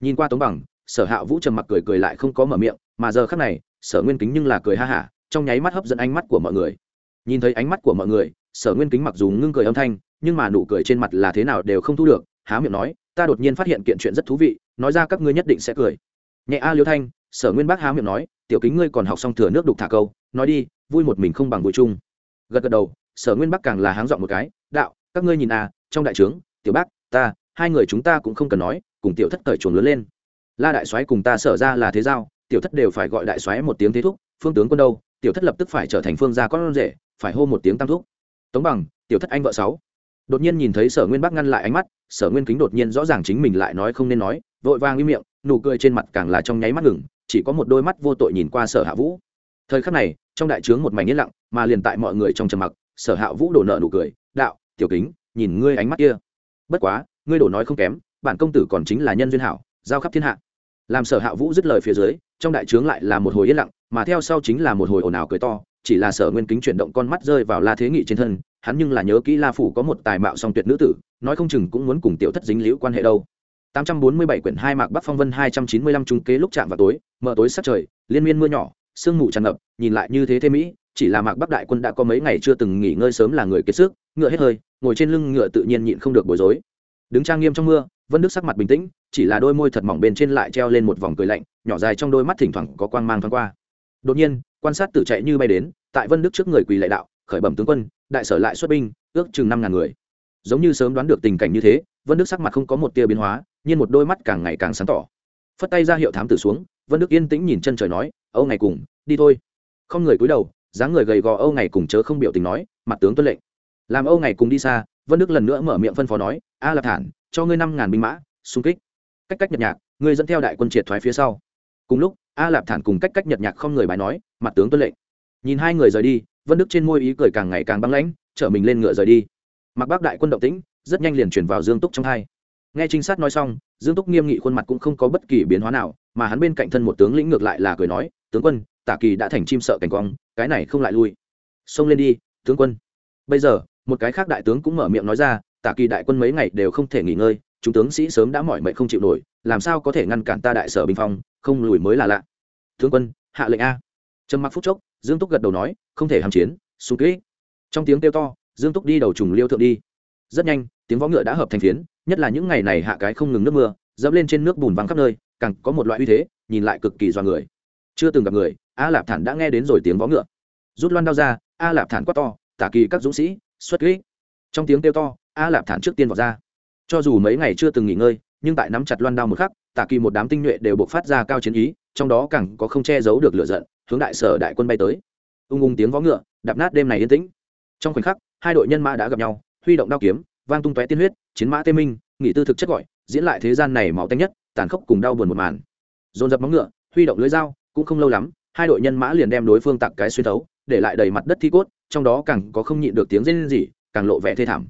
Nhìn qua tống bằng sở hạ vũ trầm mặc cười cười lại không có mở miệng mà giờ khác này sở nguyên kính nhưng là cười ha hả, trong nháy mắt hấp dẫn ánh mắt của mọi người. Nhìn thấy ánh mắt của mọi người, sở nguyên kính mặc dù ngưng cười âm thanh, nhưng mà nụ cười trên mặt là thế nào đều không thu được, há miệng nói, ta đột nhiên phát hiện kiện chuyện rất thú vị, nói ra các ngươi nhất định sẽ cười. Nhẹ a liêu thanh, sở nguyên bác há miệng nói, tiểu kính ngươi còn học xong thừa nước đục thả câu, nói đi, vui một mình không bằng vui chung. Gật gật đầu, sở nguyên bắc càng là háng dọn một cái, đạo, các ngươi nhìn a trong đại trướng, tiểu bác, ta, hai người chúng ta cũng không cần nói, cùng tiểu thất cởi chuồng lớn lên. La đại soái cùng ta sở ra là thế giao tiểu thất đều phải gọi đại soái một tiếng thế thúc, phương tướng quân đâu, tiểu thất lập tức phải trở thành phương gia con rể, phải hô một tiếng tam thúc. Tống bằng, tiểu thất anh vợ sáu. Đột nhiên nhìn thấy sở nguyên bắc ngăn lại ánh mắt, sở nguyên kính đột nhiên rõ ràng chính mình lại nói không nên nói, vội vàng im miệng, nụ cười trên mặt càng là trong nháy mắt ngừng, chỉ có một đôi mắt vô tội nhìn qua sở hạ vũ. Thời khắc này, trong đại trướng một mảnh yên lặng, mà liền tại mọi người trong trầm mặc, sở hạ vũ đổ nợ nụ cười, đạo, tiểu kính, nhìn ngươi ánh mắt kia. Bất quá, ngươi đổ nói không kém, bản công tử còn chính là nhân duyên hảo, giao khắp thiên hạ làm sở hạ vũ dứt lời phía dưới trong đại trướng lại là một hồi yên lặng mà theo sau chính là một hồi ồn ào cười to chỉ là sở nguyên kính chuyển động con mắt rơi vào la thế nghị trên thân hắn nhưng là nhớ kỹ la phủ có một tài mạo song tuyệt nữ tử nói không chừng cũng muốn cùng tiểu thất dính liễu quan hệ đâu 847 quyển hai mạc Bắc Phong Vân 295 trung kế lúc chạm vào tối, mở tối sát trời, liên miên mưa nhỏ, sương mù tràn ngập, nhìn lại như thế thế mỹ, chỉ là Mạc Bắc đại quân đã có mấy ngày chưa từng nghỉ ngơi sớm là người kiệt sức, ngựa hết hơi, ngồi trên lưng ngựa tự nhiên nhịn không được bối rối. Đứng trang nghiêm trong mưa, Vân Đức sắc mặt bình tĩnh, chỉ là đôi môi thật mỏng bên trên lại treo lên một vòng cười lạnh, nhỏ dài trong đôi mắt thỉnh thoảng có quang mang thoáng qua. Đột nhiên, quan sát tử chạy như bay đến, tại Vân Đức trước người quỳ lạy đạo, khởi bẩm tướng quân, đại sở lại xuất binh, ước chừng năm ngàn người. Giống như sớm đoán được tình cảnh như thế, Vân Đức sắc mặt không có một tia biến hóa, nhiên một đôi mắt càng ngày càng sáng tỏ phất tay ra hiệu thám tử xuống vân đức yên tĩnh nhìn chân trời nói âu ngày cùng đi thôi không người cúi đầu dáng người gầy gò âu ngày cùng chớ không biểu tình nói mặt tướng tuân lệnh làm âu ngày cùng đi xa vân đức lần nữa mở miệng phân phó nói a lạp thản cho ngươi năm ngàn binh mã, xung kích. Cách cách nhật nhạc, ngươi dẫn theo đại quân triệt thoái phía sau. Cùng lúc, a lạp thản cùng cách cách nhật nhạc không người bài nói, mặt tướng tuân lệnh. Nhìn hai người rời đi, vân đức trên môi ý cười càng ngày càng băng lãnh, chở mình lên ngựa rời đi. Mặc bác đại quân động tĩnh, rất nhanh liền chuyển vào dương túc trong hai. Nghe trinh sát nói xong, dương túc nghiêm nghị khuôn mặt cũng không có bất kỳ biến hóa nào, mà hắn bên cạnh thân một tướng lĩnh ngược lại là cười nói, tướng quân, tả kỳ đã thành chim sợ cảnh quang, cái này không lại lui. Xông lên đi, tướng quân. Bây giờ, một cái khác đại tướng cũng mở miệng nói ra tả kỳ đại quân mấy ngày đều không thể nghỉ ngơi, chúng tướng sĩ sớm đã mỏi mệt không chịu nổi, làm sao có thể ngăn cản ta đại sở bình phong, không lùi mới là lạ. Tướng quân, hạ lệnh a. Trầm mặc phút chốc, dương túc gật đầu nói, không thể hàm chiến xung kỹ. Trong tiếng kêu to, dương túc đi đầu trùng liêu thượng đi. Rất nhanh, tiếng võ ngựa đã hợp thành phiến, nhất là những ngày này hạ cái không ngừng nước mưa, dẫm lên trên nước bùn văng khắp nơi, càng có một loại uy thế, nhìn lại cực kỳ do người. Chưa từng gặp người, a lạp thản đã nghe đến rồi tiếng võ ngựa. Rút loan đao ra, a lạp thản quát to, tả kỳ các dũng sĩ, xuất kỹ. Trong tiếng kêu to a lạp thản trước tiên vào ra. Cho dù mấy ngày chưa từng nghỉ ngơi, nhưng tại nắm chặt loan đao một khắc tả kỳ một đám tinh nhuệ đều buộc phát ra cao chiến ý, trong đó càng có không che giấu được lửa giận, hướng đại sở đại quân bay tới. Ung ung tiếng võ ngựa, đạp nát đêm này yên tĩnh. Trong khoảnh khắc, hai đội nhân mã đã gặp nhau, huy động đao kiếm, vang tung tóe tiên huyết, chiến mã tê minh, nghị tư thực chất gọi, diễn lại thế gian này máu tanh nhất, tàn khốc cùng đau buồn một màn. Dồn dập móng ngựa, huy động lưới dao, cũng không lâu lắm, hai đội nhân mã liền đem đối phương tặng cái xuyên thấu, để lại đầy mặt đất thi cốt, trong đó càng có không nhịn được tiếng rên rỉ, càng lộ vẻ thê thảm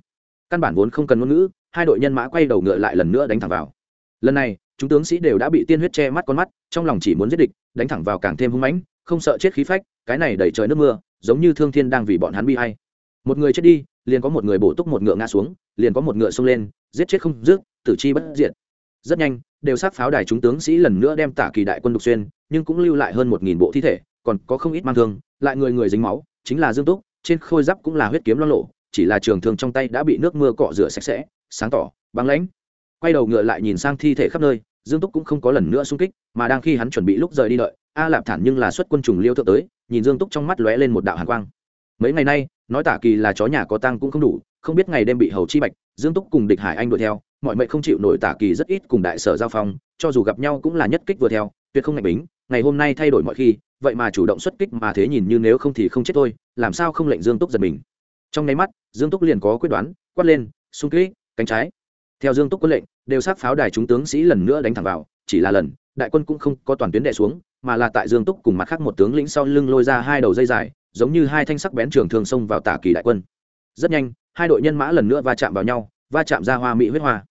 căn bản vốn không cần ngôn ngữ, hai đội nhân mã quay đầu ngựa lại lần nữa đánh thẳng vào. Lần này, chúng tướng sĩ đều đã bị tiên huyết che mắt con mắt, trong lòng chỉ muốn giết địch, đánh thẳng vào càng thêm hung mãnh, không sợ chết khí phách, cái này đẩy trời nước mưa, giống như thương thiên đang vì bọn hắn bi hay một người chết đi, liền có một người bổ túc một ngựa ngã xuống, liền có một ngựa xông lên, giết chết không dứt, tử chi bất diệt. Rất nhanh, đều sát pháo đài chúng tướng sĩ lần nữa đem tả kỳ đại quân đục xuyên, nhưng cũng lưu lại hơn một nghìn bộ thi thể, còn có không ít mang thương, lại người người dính máu, chính là dương túc, trên khôi giáp cũng là huyết kiếm lo lộ chỉ là trường thương trong tay đã bị nước mưa cọ rửa sạch sẽ, sáng tỏ, băng lãnh. Quay đầu ngựa lại nhìn sang thi thể khắp nơi, dương túc cũng không có lần nữa xung kích, mà đang khi hắn chuẩn bị lúc rời đi đợi, a lạp thản nhưng là xuất quân trùng liêu thượng tới, nhìn dương túc trong mắt lóe lên một đạo hàn quang. Mấy ngày nay, nói tả kỳ là chó nhà có tăng cũng không đủ, không biết ngày đêm bị hầu chi bạch, dương túc cùng địch hải anh đuổi theo, mọi mệnh không chịu nổi tả kỳ rất ít cùng đại sở giao phong, cho dù gặp nhau cũng là nhất kích vừa theo, tuyệt không ngạch bính, ngày hôm nay thay đổi mọi khi, vậy mà chủ động xuất kích mà thế nhìn như nếu không thì không chết thôi, làm sao không lệnh dương túc giật mình trong nháy mắt, dương túc liền có quyết đoán, quát lên, xung kích, cánh trái. Theo dương túc quân lệnh, đều sát pháo đài chúng tướng sĩ lần nữa đánh thẳng vào, chỉ là lần, đại quân cũng không có toàn tuyến đè xuống, mà là tại dương túc cùng mặt khác một tướng lĩnh sau lưng lôi ra hai đầu dây dài, giống như hai thanh sắc bén trường thường xông vào tả kỳ đại quân. Rất nhanh, hai đội nhân mã lần nữa va chạm vào nhau, va chạm ra hoa mỹ huyết hoa.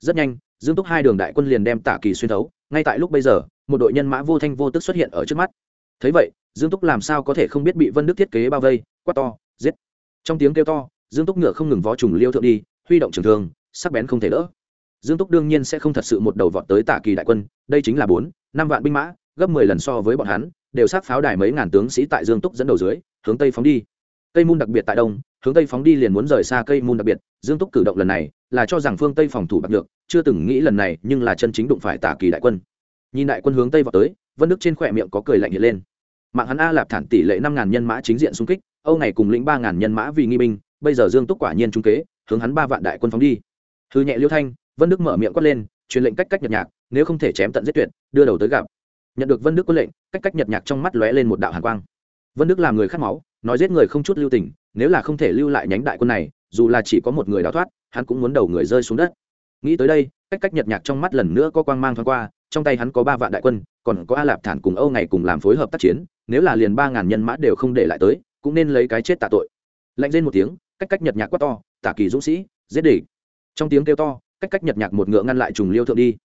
Rất nhanh, dương túc hai đường đại quân liền đem tả kỳ xuyên thấu, ngay tại lúc bây giờ, một đội nhân mã vô thanh vô tức xuất hiện ở trước mắt. Thấy vậy, dương túc làm sao có thể không biết bị vân đức thiết kế bao vây, quát to, giết! Trong tiếng kêu to, dương túc ngựa không ngừng vó trùng liêu thượng đi, huy động trường thương, sắc bén không thể đỡ. Dương túc đương nhiên sẽ không thật sự một đầu vọt tới tả kỳ đại quân, đây chính là bốn, năm vạn binh mã, gấp mười lần so với bọn hắn, đều sát pháo đài mấy ngàn tướng sĩ tại dương túc dẫn đầu dưới, hướng tây phóng đi. Cây môn đặc biệt tại đông, hướng tây phóng đi liền muốn rời xa cây môn đặc biệt, dương túc cử động lần này là cho rằng phương tây phòng thủ bạc được, chưa từng nghĩ lần này nhưng là chân chính đụng phải tả kỳ đại quân. Nhìn đại quân hướng tây vào tới, vân đức trên khỏe miệng có cười lạnh hiện lên. Mạng hắn a lạp thản tỷ lệ năm ngàn nhân mã chính diện xung kích âu này cùng lĩnh ba ngàn nhân mã vì nghi binh, bây giờ dương túc quả nhiên trung kế, hướng hắn ba vạn đại quân phóng đi. Hư nhẹ liêu thanh, vân đức mở miệng quát lên, truyền lệnh cách cách nhật nhạc, nếu không thể chém tận giết tuyệt, đưa đầu tới gặp. Nhận được vân đức quân lệnh, cách cách nhật nhạc trong mắt lóe lên một đạo hàn quang. Vân đức làm người khát máu, nói giết người không chút lưu tình, nếu là không thể lưu lại nhánh đại quân này, dù là chỉ có một người đào thoát, hắn cũng muốn đầu người rơi xuống đất. Nghĩ tới đây, cách cách nhật nhạc trong mắt lần nữa có quang mang thoáng qua, trong tay hắn có ba vạn đại quân, còn có a lạp thản cùng âu ngày cùng làm phối hợp tác chiến, nếu là liền ba ngàn nhân mã đều không để lại tới cũng nên lấy cái chết tạ tội. Lạnh lên một tiếng, cách cách nhật nhạc quát to, tả kỳ dũng sĩ, giết địch. Trong tiếng kêu to, cách cách nhật nhạc một ngựa ngăn lại trùng liêu thượng đi.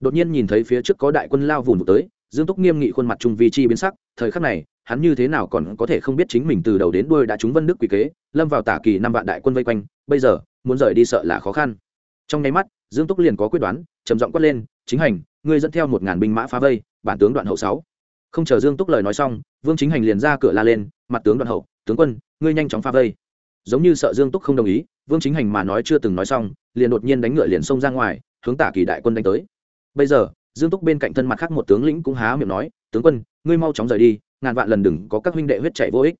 Đột nhiên nhìn thấy phía trước có đại quân lao vùng vụt tới, dương túc nghiêm nghị khuôn mặt trung vi chi biến sắc, thời khắc này, hắn như thế nào còn có thể không biết chính mình từ đầu đến đuôi đã trúng vân đức quỷ kế, lâm vào tả kỳ năm vạn đại quân vây quanh, bây giờ, muốn rời đi sợ là khó khăn. Trong nháy mắt, dương túc liền có quyết đoán, trầm giọng quát lên, chính hành, ngươi dẫn theo một ngàn binh mã phá vây, bản tướng đoạn hậu sáu không chờ dương túc lời nói xong, vương chính hành liền ra cửa la lên, mặt tướng đoàn hậu, tướng quân, ngươi nhanh chóng phá vây. Giống như sợ dương túc không đồng ý, vương chính hành mà nói chưa từng nói xong, liền đột nhiên đánh ngựa liền xông ra ngoài, hướng tả kỳ đại quân đánh tới. Bây giờ, dương túc bên cạnh thân mặt khác một tướng lĩnh cũng há miệng nói, tướng quân, ngươi mau chóng rời đi, ngàn vạn lần đừng có các huynh đệ huyết chạy vô ích.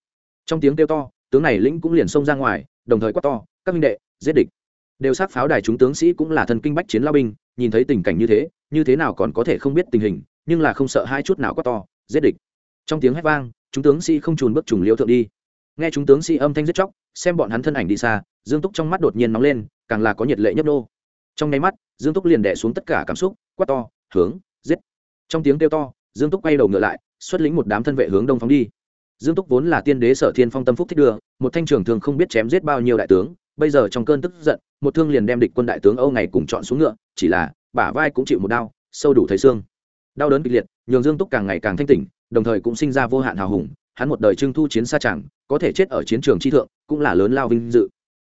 Trong tiếng kêu to, tướng này lĩnh cũng liền xông ra ngoài, đồng thời quát to, các huynh đệ, giết địch. Đều sát pháo đài chúng tướng sĩ cũng là thần kinh bách chiến lao binh, nhìn thấy tình cảnh như thế như thế nào còn có thể không biết tình hình, nhưng là không sợ hai chút nào quát to giết địch. Trong tiếng hét vang, chúng tướng sĩ、si、không không trùn bước trùng liêu thượng đi. Nghe chúng tướng sĩ、si、âm âm thanh giết chóc, xem bọn hắn thân ảnh đi xa, dương túc trong mắt đột nhiên nóng lên, càng là có nhiệt lệ nhấp nô. Trong nháy mắt, dương túc liền đẻ xuống tất cả cảm xúc, quát to, hướng, giết! Trong tiếng kêu to, dương túc quay đầu ngựa lại, xuất lĩnh một đám thân vệ hướng đông phóng đi. Dương túc vốn là tiên đế sở thiên phong tâm phúc thích đưa, một thanh trường thường không biết chém giết bao nhiêu đại tướng, bây giờ trong cơn tức giận, một thương liền đem địch quân đại tướng âu ngày cùng chọn xuống ngựa, chỉ là bả vai cũng chịu một đau, sâu đủ thấy xương. Đau đớn kịch liệt nhường dương túc càng ngày càng thanh tỉnh, đồng thời cũng sinh ra vô hạn hào hùng, hắn một đời trưng thu chiến xa chẳng, có thể chết ở chiến trường chi thượng, cũng là lớn lao vinh dự.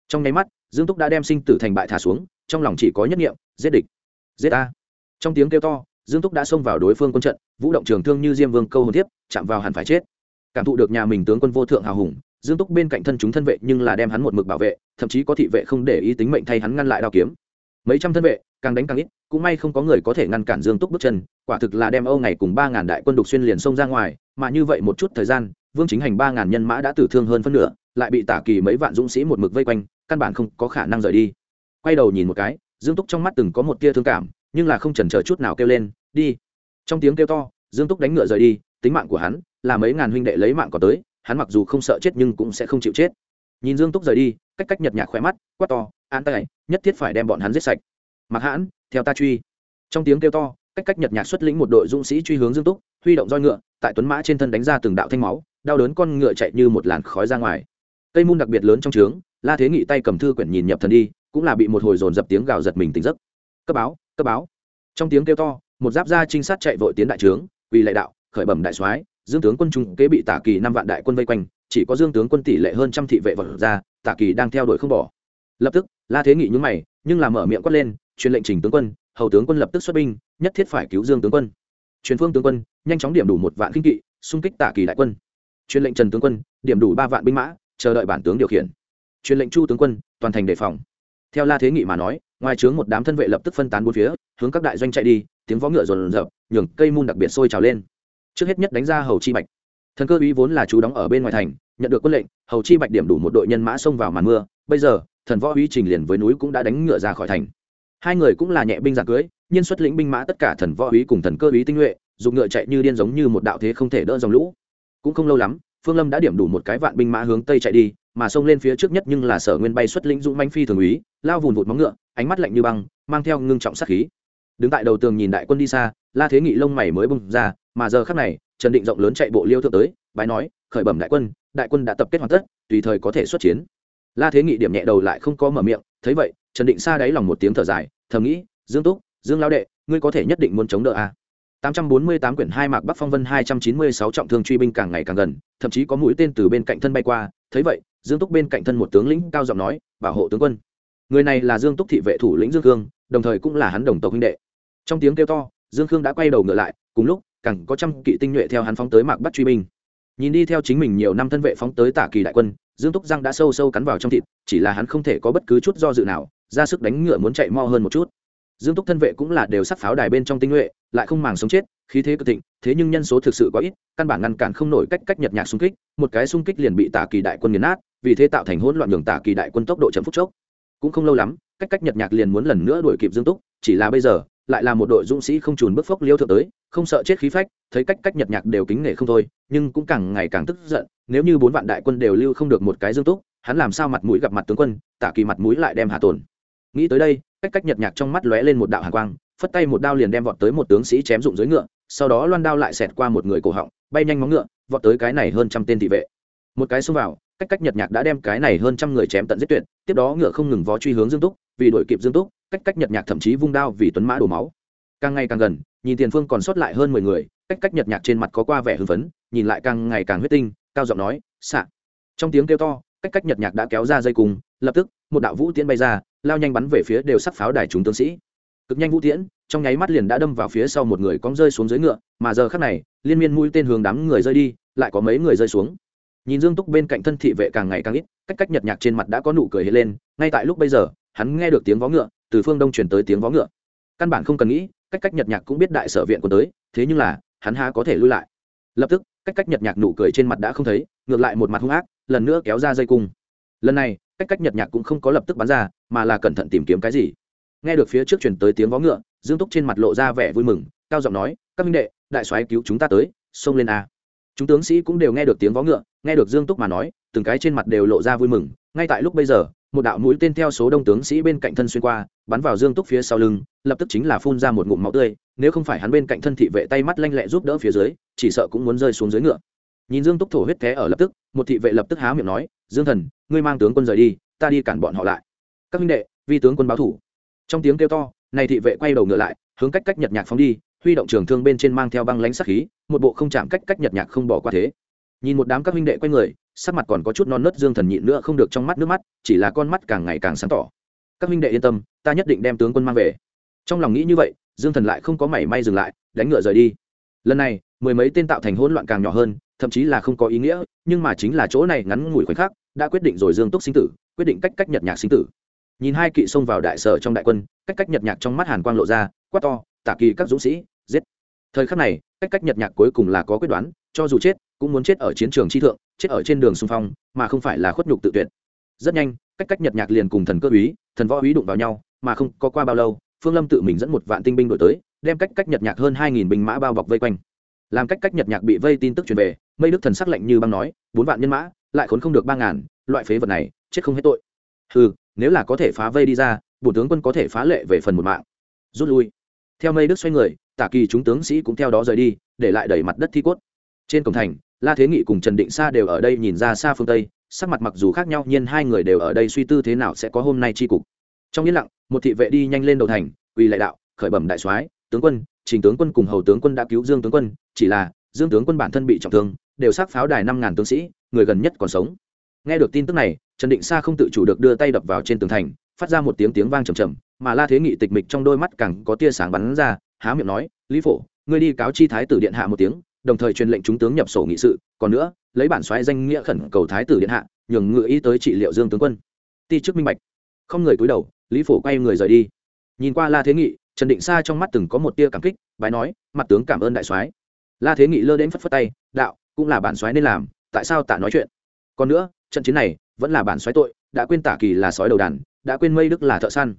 Trong nháy mắt, dương túc đã đem sinh tử thành bại thả xuống, trong lòng chỉ có nhất nghiệm giết địch, giết ta trong tiếng kêu to, dương túc đã xông vào đối phương quân trận, vũ động trường thương như diêm vương câu hồn tiếp chạm vào hẳn phải chết. Cảm thụ được nhà mình tướng quân vô thượng hào hùng, dương túc bên cạnh thân chúng thân vệ nhưng là đem hắn một mực bảo vệ, thậm chí có thị vệ không để ý tính mệnh thay hắn ngăn lại đao kiếm. Mấy trăm thân vệ càng đánh càng ít, cũng may không có người có thể ngăn cản dương túc bước chân, quả thực là đem âu ngày cùng ba ngàn đại quân đục xuyên liền xông ra ngoài, mà như vậy một chút thời gian, vương chính hành ba ngàn nhân mã đã tử thương hơn phân nửa, lại bị tả kỳ mấy vạn dũng sĩ một mực vây quanh, căn bản không có khả năng rời đi. Quay đầu nhìn một cái, dương túc trong mắt từng có một tia thương cảm, nhưng là không chần chờ chút nào kêu lên, đi. Trong tiếng kêu to, dương túc đánh ngựa rời đi, tính mạng của hắn là mấy ngàn huynh đệ lấy mạng có tới, hắn mặc dù không sợ chết nhưng cũng sẽ không chịu chết. Nhìn dương túc rời đi, cách cách nhật nhạc khỏe mắt, quát to, an tay nhất thiết phải đem bọn hắn giết sạch mặc hãn, theo ta truy. Trong tiếng kêu to, cách cách nhật nhạc xuất lĩnh một đội dũng sĩ truy hướng dương túc, huy động roi ngựa, tại tuấn mã trên thân đánh ra từng đạo thanh máu, đau đớn con ngựa chạy như một làn khói ra ngoài. Cây môn đặc biệt lớn trong trướng, la thế nghị tay cầm thư quyển nhìn nhập thần đi, cũng là bị một hồi dồn dập tiếng gào giật mình tỉnh giấc. Cấp báo cấp báo. Trong tiếng kêu to, một giáp gia trinh sát chạy vội tiến đại trướng vì lệ đạo, khởi bẩm đại soái, dương tướng quân trung kế bị tả kỳ năm vạn đại quân vây quanh, chỉ có dương tướng quân tỷ lệ hơn trăm thị vệ vật ra, tả kỳ đang theo đuổi không bỏ. Lập tức, la thế nghị nhúng mày, nhưng làm mở miệng quát lên truyền lệnh trình tướng quân, hầu tướng quân lập tức xuất binh, nhất thiết phải cứu dương tướng quân. Truyền phương tướng quân, nhanh chóng điểm đủ một vạn kinh kỵ, xung kích tả kỳ đại quân. Truyền lệnh trần tướng quân, điểm đủ ba vạn binh mã, chờ đợi bản tướng điều khiển. Truyền lệnh chu tướng quân, toàn thành đề phòng. Theo la thế nghị mà nói, ngoài trướng một đám thân vệ lập tức phân tán bốn phía, hướng các đại doanh chạy đi, tiếng võ ngựa rồn rập, nhường cây môn đặc biệt sôi trào lên. Trước hết nhất đánh ra hầu chi bạch. Thần cơ ý vốn là chú đóng ở bên ngoài thành, nhận được quân lệnh, hầu chi bạch điểm đủ một đội nhân mã xông vào màn mưa. Bây giờ, thần võ uy trình liền với núi cũng đã đánh ngựa ra khỏi thành hai người cũng là nhẹ binh giặc cưới nhân xuất lĩnh binh mã tất cả thần võ uy cùng thần cơ uy tinh nhuệ, dùng ngựa chạy như điên giống như một đạo thế không thể đỡ dòng lũ. Cũng không lâu lắm, phương lâm đã điểm đủ một cái vạn binh mã hướng tây chạy đi, mà xông lên phía trước nhất nhưng là sở nguyên bay xuất lĩnh dũng manh phi thường úy, lao vùn vụt móng ngựa, ánh mắt lạnh như băng, mang theo ngưng trọng sát khí. Đứng tại đầu tường nhìn đại quân đi xa, la thế nghị lông mày mới bung ra, mà giờ khắc này, trần định rộng lớn chạy bộ liêu thượng tới, bái nói, khởi bẩm đại quân đại quân đã tập kết hoàn tất, tùy thời có thể xuất chiến. La thế nghị điểm nhẹ đầu lại không có mở miệng, thấy vậy, trần định xa đáy lòng một tiếng thở dài thầm nghĩ dương túc dương lao đệ ngươi có thể nhất định muốn chống đỡ à? 848 quyển hai mạc Bắc Phong Vân 296 trọng thương truy binh càng ngày càng gần, thậm chí có mũi tên từ bên cạnh thân bay qua, thấy vậy, Dương Túc bên cạnh thân một tướng lĩnh cao giọng nói, "Bảo hộ tướng quân." Người này là Dương Túc thị vệ thủ lĩnh Dương Cương, đồng thời cũng là hắn đồng tộc huynh đệ. Trong tiếng kêu to, Dương Cương đã quay đầu ngựa lại, cùng lúc, càng có trăm kỵ tinh nhuệ theo hắn phóng tới mạc Bắc truy binh. Nhìn đi theo chính mình nhiều năm thân vệ phóng tới Tả Kỳ đại quân, Dương Túc răng đã sâu sâu cắn vào trong thịt, chỉ là hắn không thể có bất cứ chút do dự nào, ra sức đánh ngựa muốn chạy mo hơn một chút. Dương túc thân vệ cũng là đều sắc pháo đài bên trong tinh nhuệ, lại không màng sống chết, khí thế cực thịnh, thế nhưng nhân số thực sự quá ít, căn bản ngăn cản không nổi cách cách nhật nhạc xung kích, một cái xung kích liền bị tả kỳ đại quân nghiền nát, vì thế tạo thành hỗn loạn đường tả kỳ đại quân tốc độ chậm phút chốc. Cũng không lâu lắm, cách cách nhật nhạc liền muốn lần nữa đuổi kịp dương túc, chỉ là bây giờ, lại là một đội dũng sĩ không trùn bước phốc liêu thượng tới, không sợ chết khí phách, thấy cách cách nhật nhạc đều kính nể không thôi, nhưng cũng càng ngày càng tức giận, nếu như bốn vạn đại quân đều lưu không được một cái dương túc, hắn làm sao mặt mũi gặp mặt tướng quân, tả kỳ mặt mũi lại đem hạ tổn nghĩ tới đây, cách cách nhật nhạc trong mắt lóe lên một đạo hàn quang, phất tay một đao liền đem vọt tới một tướng sĩ chém dụng dưới ngựa, sau đó loan đao lại xẹt qua một người cổ họng, bay nhanh móng ngựa, vọt tới cái này hơn trăm tên thị vệ. Một cái xông vào, cách cách nhật nhạc đã đem cái này hơn trăm người chém tận giết tuyệt, tiếp đó ngựa không ngừng vó truy hướng dương túc, vì đuổi kịp dương túc, cách cách nhật nhạc thậm chí vung đao vì tuấn mã đổ máu. Càng ngày càng gần, nhìn tiền phương còn sót lại hơn mười người, cách cách nhật nhạc trên mặt có qua vẻ hưng phấn, nhìn lại càng ngày càng huyết tinh, cao giọng nói xạ trong tiếng kêu to, cách cách nhật nhạc đã kéo ra dây cùng lập tức, một đạo vũ tiễn bay ra, lao nhanh bắn về phía đều sắc pháo đài chúng tướng sĩ. Cực nhanh vũ tiễn, trong nháy mắt liền đã đâm vào phía sau một người cong rơi xuống dưới ngựa, mà giờ khác này, liên miên mũi tên hướng đám người rơi đi, lại có mấy người rơi xuống. Nhìn dương túc bên cạnh thân thị vệ càng ngày càng ít, cách cách nhật nhạc trên mặt đã có nụ cười hiện lên, ngay tại lúc bây giờ, hắn nghe được tiếng vó ngựa, từ phương đông chuyển tới tiếng vó ngựa. Căn bản không cần nghĩ, cách cách nhật nhạc cũng biết đại sở viện của tới, thế nhưng là, hắn há có thể lui lại. Lập tức, cách cách nhật nhạc nụ cười trên mặt đã không thấy, ngược lại một mặt hung ác, lần nữa kéo ra dây cung. Lần này cách cách nhật nhạc cũng không có lập tức bắn ra, mà là cẩn thận tìm kiếm cái gì. Nghe được phía trước chuyển tới tiếng vó ngựa, dương túc trên mặt lộ ra vẻ vui mừng, cao giọng nói, các minh đệ, đại soái cứu chúng ta tới, xông lên a. Chúng tướng sĩ cũng đều nghe được tiếng vó ngựa, nghe được dương túc mà nói, từng cái trên mặt đều lộ ra vui mừng. Ngay tại lúc bây giờ, một đạo mũi tên theo số đông tướng sĩ bên cạnh thân xuyên qua, bắn vào dương túc phía sau lưng, lập tức chính là phun ra một ngụm máu tươi, nếu không phải hắn bên cạnh thân thị vệ tay mắt lanh lẹ giúp đỡ phía dưới, chỉ sợ cũng muốn rơi xuống dưới ngựa nhìn dương túc thổ huyết té ở lập tức, một thị vệ lập tức há miệng nói, dương thần, ngươi mang tướng quân rời đi, ta đi cản bọn họ lại. Các minh đệ, vi tướng quân báo thủ. Trong tiếng kêu to, này thị vệ quay đầu ngựa lại, hướng cách cách nhật nhạc phóng đi, huy động trường thương bên trên mang theo băng lánh sắc khí, một bộ không chạm cách cách nhật nhạc không bỏ qua thế. Nhìn một đám các minh đệ quay người, sắc mặt còn có chút non nớt dương thần nhịn nữa không được trong mắt nước mắt, chỉ là con mắt càng ngày càng sáng tỏ. Các minh đệ yên tâm, ta nhất định đem tướng quân mang về. Trong lòng nghĩ như vậy, dương thần lại không có mảy may dừng lại, đánh ngựa rời đi. Lần này mười mấy tên tạo thành hỗn loạn càng nhỏ hơn, thậm chí là không có ý nghĩa, nhưng mà chính là chỗ này ngắn ngủi khoảnh khắc, đã quyết định rồi dương túc sinh tử, quyết định cách cách nhật nhạc sinh tử. Nhìn hai kỵ xông vào đại sở trong đại quân, cách cách nhật nhạc trong mắt hàn quang lộ ra, quát to tả kỳ các dũng sĩ, giết! Thời khắc này, cách cách nhật nhạc cuối cùng là có quyết đoán, cho dù chết, cũng muốn chết ở chiến trường chi thượng, chết ở trên đường xung phong, mà không phải là khuất nhục tự tuyệt. Rất nhanh, cách cách nhật nhạc liền cùng thần cơ úy, thần võ úy đụng vào nhau, mà không có qua bao lâu, phương lâm tự mình dẫn một vạn tinh binh đổi tới, đem cách cách nhật nhạc hơn hai nghìn binh mã bao bọc vây quanh làm cách cách nhật nhạc bị vây tin tức truyền về, mây đức thần sắc lạnh như băng nói, bốn vạn nhân mã, lại khốn không được ba ngàn, loại phế vật này, chết không hết tội. Ừ nếu là có thể phá vây đi ra, bổ tướng quân có thể phá lệ về phần một mạng. Rút lui. Theo mây đức xoay người, tả kỳ chúng tướng sĩ cũng theo đó rời đi, để lại đẩy mặt đất thi cốt. Trên cổng thành, la thế nghị cùng trần định sa đều ở đây nhìn ra xa phương tây, sắc mặt mặc dù khác nhau nhưng hai người đều ở đây suy tư thế nào sẽ có hôm nay tri cục. Trong yên lặng, một thị vệ đi nhanh lên đầu thành, quỳ lại đạo, khởi bẩm đại soái, tướng quân trình tướng quân cùng hầu tướng quân đã cứu dương tướng quân, chỉ là, dương tướng quân bản thân bị trọng thương, đều sát pháo đài năm ngàn tướng sĩ, người gần nhất còn sống. Nghe được tin tức này, trần định sa không tự chủ được đưa tay đập vào trên tường thành, phát ra một tiếng tiếng vang trầm trầm, mà la thế nghị tịch mịch trong đôi mắt càng có tia sáng bắn ra, há miệng nói, lý phổ, ngươi đi cáo chi thái tử điện hạ một tiếng, đồng thời truyền lệnh chúng tướng nhập sổ nghị sự, còn nữa, lấy bản xoáy danh nghĩa khẩn cầu thái tử điện hạ, nhường ngự ý tới trị liệu dương tướng quân. Ti chức minh bạch. Không người cúi đầu, lý phổ quay người rời đi. Nhìn qua la thế nghị trần định sa trong mắt từng có một tia cảm kích, bái nói, mặt tướng cảm ơn đại soái. La thế nghị lơ đến phất phất tay, đạo, cũng là bản soái nên làm, tại sao tạ nói chuyện? Còn nữa, trận chiến này vẫn là bản soái tội, đã quên tả kỳ là sói đầu đàn, đã quên mây đức là thợ săn.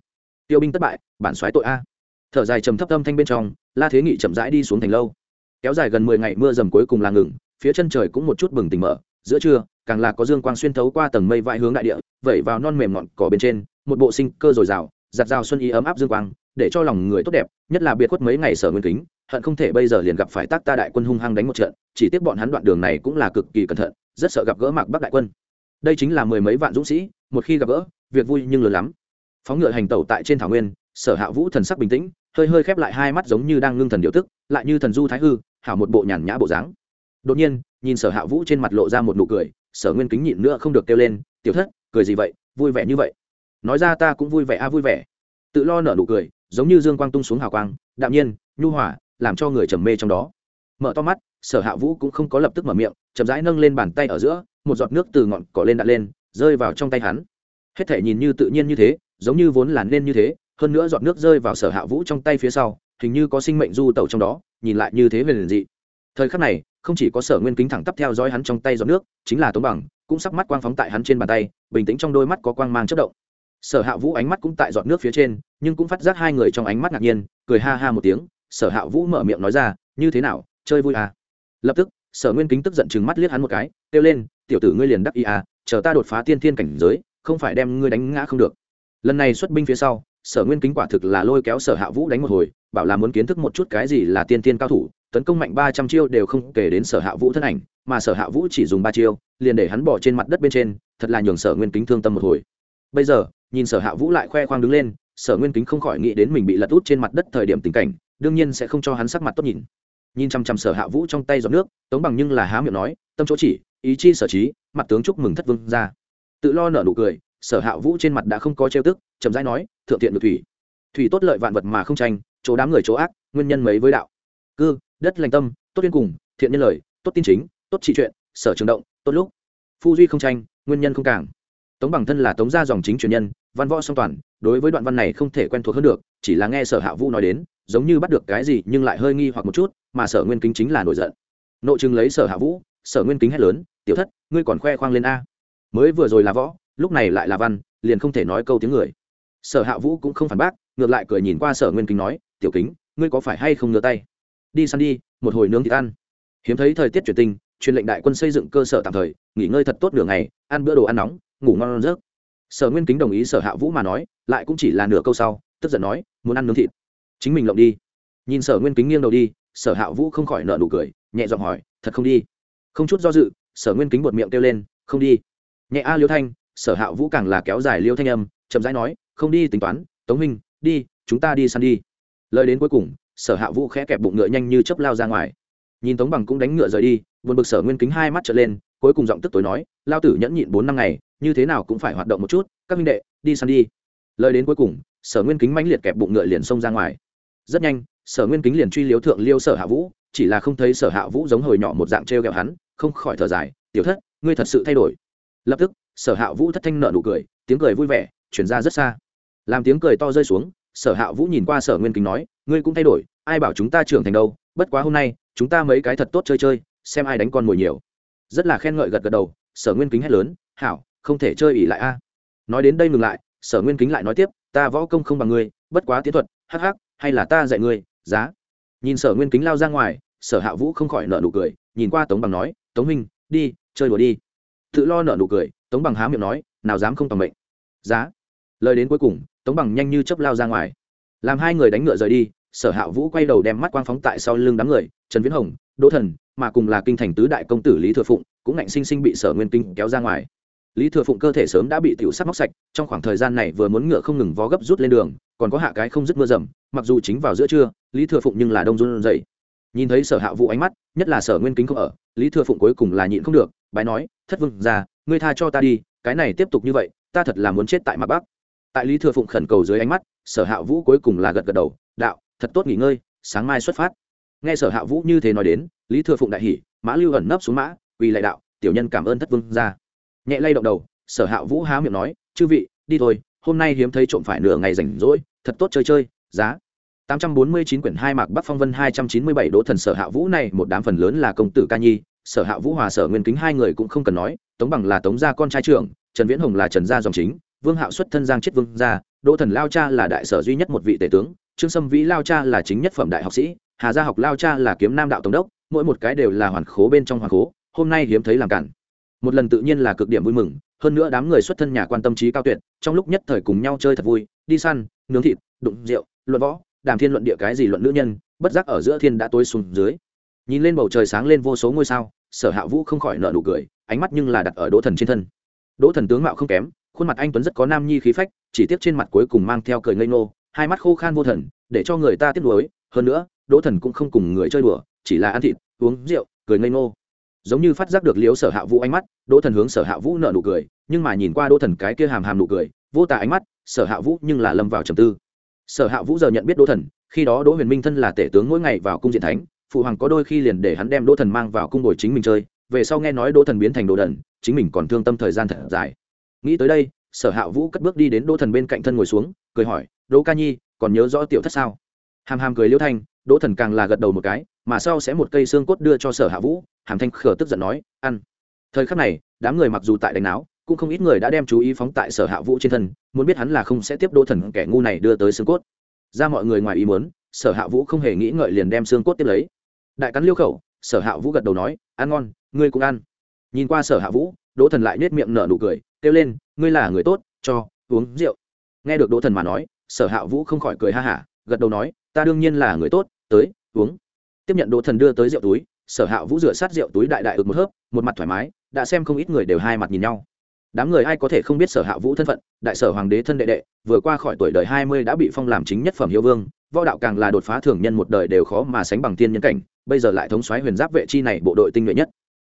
Tiêu binh thất bại, bản soái tội a. Thở dài trầm thấp âm thanh bên trong, la thế nghị chậm rãi đi xuống thành lâu. Kéo dài gần mười ngày mưa dầm cuối cùng là ngừng, phía chân trời cũng một chút bừng tỉnh mở, giữa trưa, càng là có dương quang xuyên thấu qua tầng mây vãi hướng đại địa, vẩy vào non mềm ngọn cỏ bên trên, một bộ sinh cơ dồi dào, giặt rào xuân ý ấm áp dương quang để cho lòng người tốt đẹp, nhất là biệt khuất mấy ngày sở nguyên kính, hận không thể bây giờ liền gặp phải tác ta đại quân hung hăng đánh một trận, chỉ tiếc bọn hắn đoạn đường này cũng là cực kỳ cẩn thận, rất sợ gặp gỡ mạc bắc đại quân. Đây chính là mười mấy vạn dũng sĩ, một khi gặp gỡ, việc vui nhưng lớn lắm. Phóng ngựa hành tẩu tại trên thảo nguyên, sở hạ vũ thần sắc bình tĩnh, hơi hơi khép lại hai mắt giống như đang ngưng thần điều tức, lại như thần du thái hư, hảo một bộ nhàn nhã bộ dáng. Đột nhiên, nhìn sở hạ vũ trên mặt lộ ra một nụ cười, sở nguyên kính nhịn nữa không được kêu lên, tiểu thất, cười gì vậy? Vui vẻ như vậy. Nói ra ta cũng vui vẻ, a, vui vẻ. Tự lo nở nụ cười giống như dương quang tung xuống hào quang, đạm nhiên, nhu hỏa làm cho người trầm mê trong đó. Mở to mắt, sở hạ vũ cũng không có lập tức mở miệng, chậm rãi nâng lên bàn tay ở giữa, một giọt nước từ ngọn cỏ lên đạn lên, rơi vào trong tay hắn. Hết thể nhìn như tự nhiên như thế, giống như vốn là nên như thế, hơn nữa giọt nước rơi vào sở hạ vũ trong tay phía sau, hình như có sinh mệnh du tẩu trong đó, nhìn lại như thế về liền dị. Thời khắc này, không chỉ có sở nguyên kính thẳng tắp theo dõi hắn trong tay giọt nước, chính là tống bằng, cũng sắc mắt quang phóng tại hắn trên bàn tay, bình tĩnh trong đôi mắt có quang mang chất động sở hạ vũ ánh mắt cũng tại giọt nước phía trên, nhưng cũng phát giác hai người trong ánh mắt ngạc nhiên, cười ha ha một tiếng, sở hạ vũ mở miệng nói ra, như thế nào, chơi vui à? Lập tức, sở nguyên kính tức giận chừng mắt liếc hắn một cái, kêu lên, tiểu tử ngươi liền đắc ý à chờ ta đột phá tiên thiên cảnh giới, không phải đem ngươi đánh ngã không được. Lần này xuất binh phía sau, sở nguyên kính quả thực là lôi kéo sở hạ vũ đánh một hồi, bảo là muốn kiến thức một chút cái gì là tiên tiên cao thủ, tấn công mạnh ba trăm chiêu đều không kể đến sở hạ vũ thân ảnh, mà sở hạ vũ chỉ dùng ba chiêu, liền để hắn bỏ trên mặt đất bên trên, thật là nhường sở nguyên kính thương tâm một hồi. Bây giờ nhìn sở hạ vũ lại khoe khoang đứng lên, sở nguyên kính không khỏi nghĩ đến mình bị lật út trên mặt đất thời điểm tình cảnh, đương nhiên sẽ không cho hắn sắc mặt tốt nhìn. Nhìn chăm chăm sở hạ vũ trong tay giọt nước, tống bằng nhưng là há miệng nói, tâm chỗ chỉ, ý chi sở trí, mặt tướng chúc mừng thất vương ra. Tự lo nở nụ cười, sở hạ vũ trên mặt đã không có trêu tức, chậm rãi nói, thượng thiện được thủy. Thủy tốt lợi vạn vật mà không tranh, chỗ đám người chỗ ác, nguyên nhân mấy với đạo. Cư, đất lành tâm, tốt yên cùng, thiện nhân lời, tốt tin chính, tốt trị chuyện, sở trường động, tốt lúc. Phu duy không tranh, nguyên nhân không càng. Tống bằng thân là tống gia dòng chính truyền nhân văn võ song toàn, đối với đoạn văn này không thể quen thuộc hơn được, chỉ là nghe sở hạ vũ nói đến, giống như bắt được cái gì nhưng lại hơi nghi hoặc một chút, mà sở nguyên kính chính là nổi giận. Nội chừng lấy sở hạ vũ, sở nguyên kính hét lớn, tiểu thất, ngươi còn khoe khoang lên a? Mới vừa rồi là võ, lúc này lại là văn, liền không thể nói câu tiếng người. Sở hạ vũ cũng không phản bác, ngược lại cười nhìn qua sở nguyên kính nói, tiểu kính, ngươi có phải hay không ngửa tay? Đi săn đi, một hồi nướng thịt ăn. Hiếm thấy thời tiết chuyển tinh truyền lệnh đại quân xây dựng cơ sở tạm thời, nghỉ ngơi thật tốt nửa ngày, ăn bữa đồ ăn nóng, ngủ ngon rớt sở nguyên kính đồng ý sở hạ vũ mà nói, lại cũng chỉ là nửa câu sau, tức giận nói, muốn ăn nướng thịt, chính mình lộng đi. Nhìn sở nguyên kính nghiêng đầu đi, sở hạ vũ không khỏi nợ nụ cười, nhẹ giọng hỏi, thật không đi? Không chút do dự, sở nguyên kính bột miệng kêu lên, không đi. Nhẹ a liêu thanh, sở hạ vũ càng là kéo dài liêu thanh âm, chậm rãi nói, không đi, tính toán, tống minh đi, chúng ta đi săn đi. Lời đến cuối cùng, sở hạ vũ khẽ kẹp bụng ngựa nhanh như chớp lao ra ngoài. Nhìn tống bằng cũng đánh ngựa rời đi vượt bực sở nguyên kính hai mắt trở lên, cuối cùng giọng tức tối nói, lao tử nhẫn nhịn bốn năm ngày như thế nào cũng phải hoạt động một chút, các minh đệ, đi săn đi. Lời đến cuối cùng, sở nguyên kính mãnh liệt kẹp bụng ngựa liền xông ra ngoài. Rất nhanh, sở nguyên kính liền truy liếu thượng liêu sở hạ vũ, chỉ là không thấy sở hạ vũ giống hồi nhỏ một dạng t r e o g ẹ o hắn, không khỏi thở dài, tiểu thất, ngươi thật sự thay đổi. Lập tức, sở hạ vũ thất thanh nợ nụ cười, tiếng cười vui vẻ chuyển ra rất xa. Làm tiếng cười to rơi xuống, sở hạ vũ nhìn qua sở nguyên kính nói, ngươi cũng thay đổi, ai bảo chúng ta trưởng thành đâu, bất quá hôm nay, chúng ta mấy cái thật tốt chơi chơi, xem ai đánh con mồi nhiều. Rất là khen ngợi gật gật đầu, sở nguyên kính hét lớn, hảo không thể chơi ỉ lại a. Nói đến đây ngừng lại, sở nguyên kính lại nói tiếp, ta võ công không bằng ngươi, bất quá tiến thuật, hắc hắc, hay là ta dạy ngươi, giá. Nhìn sở nguyên kính lao ra ngoài, sở hạ vũ không khỏi nợ nụ cười, nhìn qua tống bằng nói, tống minh đi, chơi đùa đi. Tự lo nợ nụ cười, tống bằng há miệng nói, nào dám không tầm mệnh. Giá. Lời đến cuối cùng, tống bằng nhanh như chớp lao ra ngoài. Làm hai người đánh ngựa rời đi, sở hạ vũ quay đầu đem mắt quang phóng tại sau lưng đám người, trần viễn hồng, đỗ thần, mà cùng là kinh thành tứ đại công tử lý thừa phụng, cũng ngạnh sinh sinh bị sở nguyên kinh kéo ra ngoài lý thừa phụng cơ thể sớm đã bị tiểu sắc móc sạch, trong khoảng thời gian này vừa muốn ngựa không ngừng vó gấp rút lên đường, còn có hạ cái không dứt mưa rầm, mặc dù chính vào giữa trưa, lý thừa phụng nhưng là đông run dậy nhìn thấy sở hạ vũ ánh mắt, nhất là sở nguyên kính không ở, lý thừa phụng cuối cùng là nhịn không được, bái nói, thất vương ra ngươi tha cho ta đi, cái này tiếp tục như vậy, ta thật là muốn chết tại mặt bắc. Tại lý thừa phụng khẩn cầu dưới ánh mắt, sở hạ vũ cuối cùng là gật gật đầu, đạo, thật tốt nghỉ ngơi, sáng mai xuất phát. Nghe sở hạ vũ như thế nói đến, lý thừa phụng đại hỉ, mã lưu ẩn nấp xuống mã, quỳ lại đạo, tiểu nhân cảm ơn thất vương ra nhẹ lay động đầu sở hạ vũ há miệng nói chư vị đi thôi hôm nay hiếm thấy trộm phải nửa ngày rảnh rỗi thật tốt chơi chơi giá. 849 quyển hai mạc Bắc Phong Vân 297 Đỗ Thần Sở Hạ Vũ này một đám phần lớn là công tử ca nhi, Sở Hạ Vũ hòa Sở Nguyên Kính hai người cũng không cần nói, Tống Bằng là Tống gia con trai trưởng, Trần Viễn Hồng là Trần gia dòng chính, Vương Hạo xuất thân Giang chết vương gia, Đỗ Thần lao cha là đại sở duy nhất một vị tể tướng, Trương Sâm Vĩ lao cha là chính nhất phẩm đại học sĩ, Hà gia học lao cha là kiếm nam đạo tổng đốc, mỗi một cái đều là hoàn khố bên trong hoàn khố, hôm nay hiếm thấy làm cản một lần tự nhiên là cực điểm vui mừng, hơn nữa đám người xuất thân nhà quan tâm trí cao tuyệt, trong lúc nhất thời cùng nhau chơi thật vui, đi săn, nướng thịt, đụng rượu, luận võ, đàm thiên luận địa cái gì luận nữ nhân, bất giác ở giữa thiên đã tối xuống dưới. Nhìn lên bầu trời sáng lên vô số ngôi sao, sở hạ vũ không khỏi nợ nụ cười, ánh mắt nhưng là đặt ở đỗ thần trên thân. Đỗ thần tướng mạo không kém, khuôn mặt anh tuấn rất có nam nhi khí phách, chỉ tiếc trên mặt cuối cùng mang theo cười ngây ngô, hai mắt khô khan vô thần, để cho người ta tiếc nuối. Hơn nữa, đỗ thần cũng không cùng người chơi đùa, chỉ là ăn thịt, uống rượu, cười ngây ngô giống như phát giác được liếu sở hạ vũ ánh mắt, đỗ thần hướng sở hạ vũ nợ nụ cười, nhưng mà nhìn qua đỗ thần cái kia hàm hàm nụ cười, vô tả ánh mắt, sở hạ vũ nhưng là lâm vào trầm tư. Sở hạ vũ giờ nhận biết đỗ thần, khi đó đỗ huyền minh thân là tể tướng mỗi ngày vào cung diện thánh, phụ hoàng có đôi khi liền để hắn đem đỗ thần mang vào cung ngồi chính mình chơi, về sau nghe nói đỗ thần biến thành đồ đần, chính mình còn thương tâm thời gian thật dài. Nghĩ tới đây, sở hạ vũ cất bước đi đến đỗ thần bên cạnh thân ngồi xuống, cười hỏi, đỗ ca nhi, còn nhớ rõ tiểu thất sao? Hàm hàm cười liễu thanh, đỗ thần càng là gật đầu một cái, mà sau sẽ một cây xương cốt đưa cho sở hạ vũ hàm thanh khở tức giận nói ăn. Thời khắc này đám người mặc dù tại đánh náo, cũng không ít người đã đem chú ý phóng tại sở hạ vũ trên thân muốn biết hắn là không sẽ tiếp đỗ thần kẻ ngu này đưa tới xương cốt. Ra mọi người ngoài ý muốn sở hạ vũ không hề nghĩ ngợi liền đem xương cốt tiếp lấy. Đại cắn liêu khẩu sở hạ vũ gật đầu nói ăn ngon ngươi cũng ăn. Nhìn qua sở hạ vũ đỗ thần lại nết miệng nở nụ cười kêu lên ngươi là người tốt cho uống rượu. Nghe được đỗ thần mà nói sở hạ vũ không khỏi cười ha hả gật đầu nói ta đương nhiên là người tốt tới uống. Tiếp nhận đỗ thần đưa tới rượu túi sở hạ vũ rửa sát rượu túi đại đại ực một hớp, một mặt thoải mái, đã xem không ít người đều hai mặt nhìn nhau. Đám người ai có thể không biết sở hạ vũ thân phận, đại sở hoàng đế thân đệ đệ, vừa qua khỏi tuổi đời hai mươi đã bị phong làm chính nhất phẩm hiệu vương, võ đạo càng là đột phá thường nhân một đời đều khó mà sánh bằng tiên nhân cảnh, bây giờ lại thống xoáy huyền giáp vệ chi này bộ đội tinh nhuệ nhất.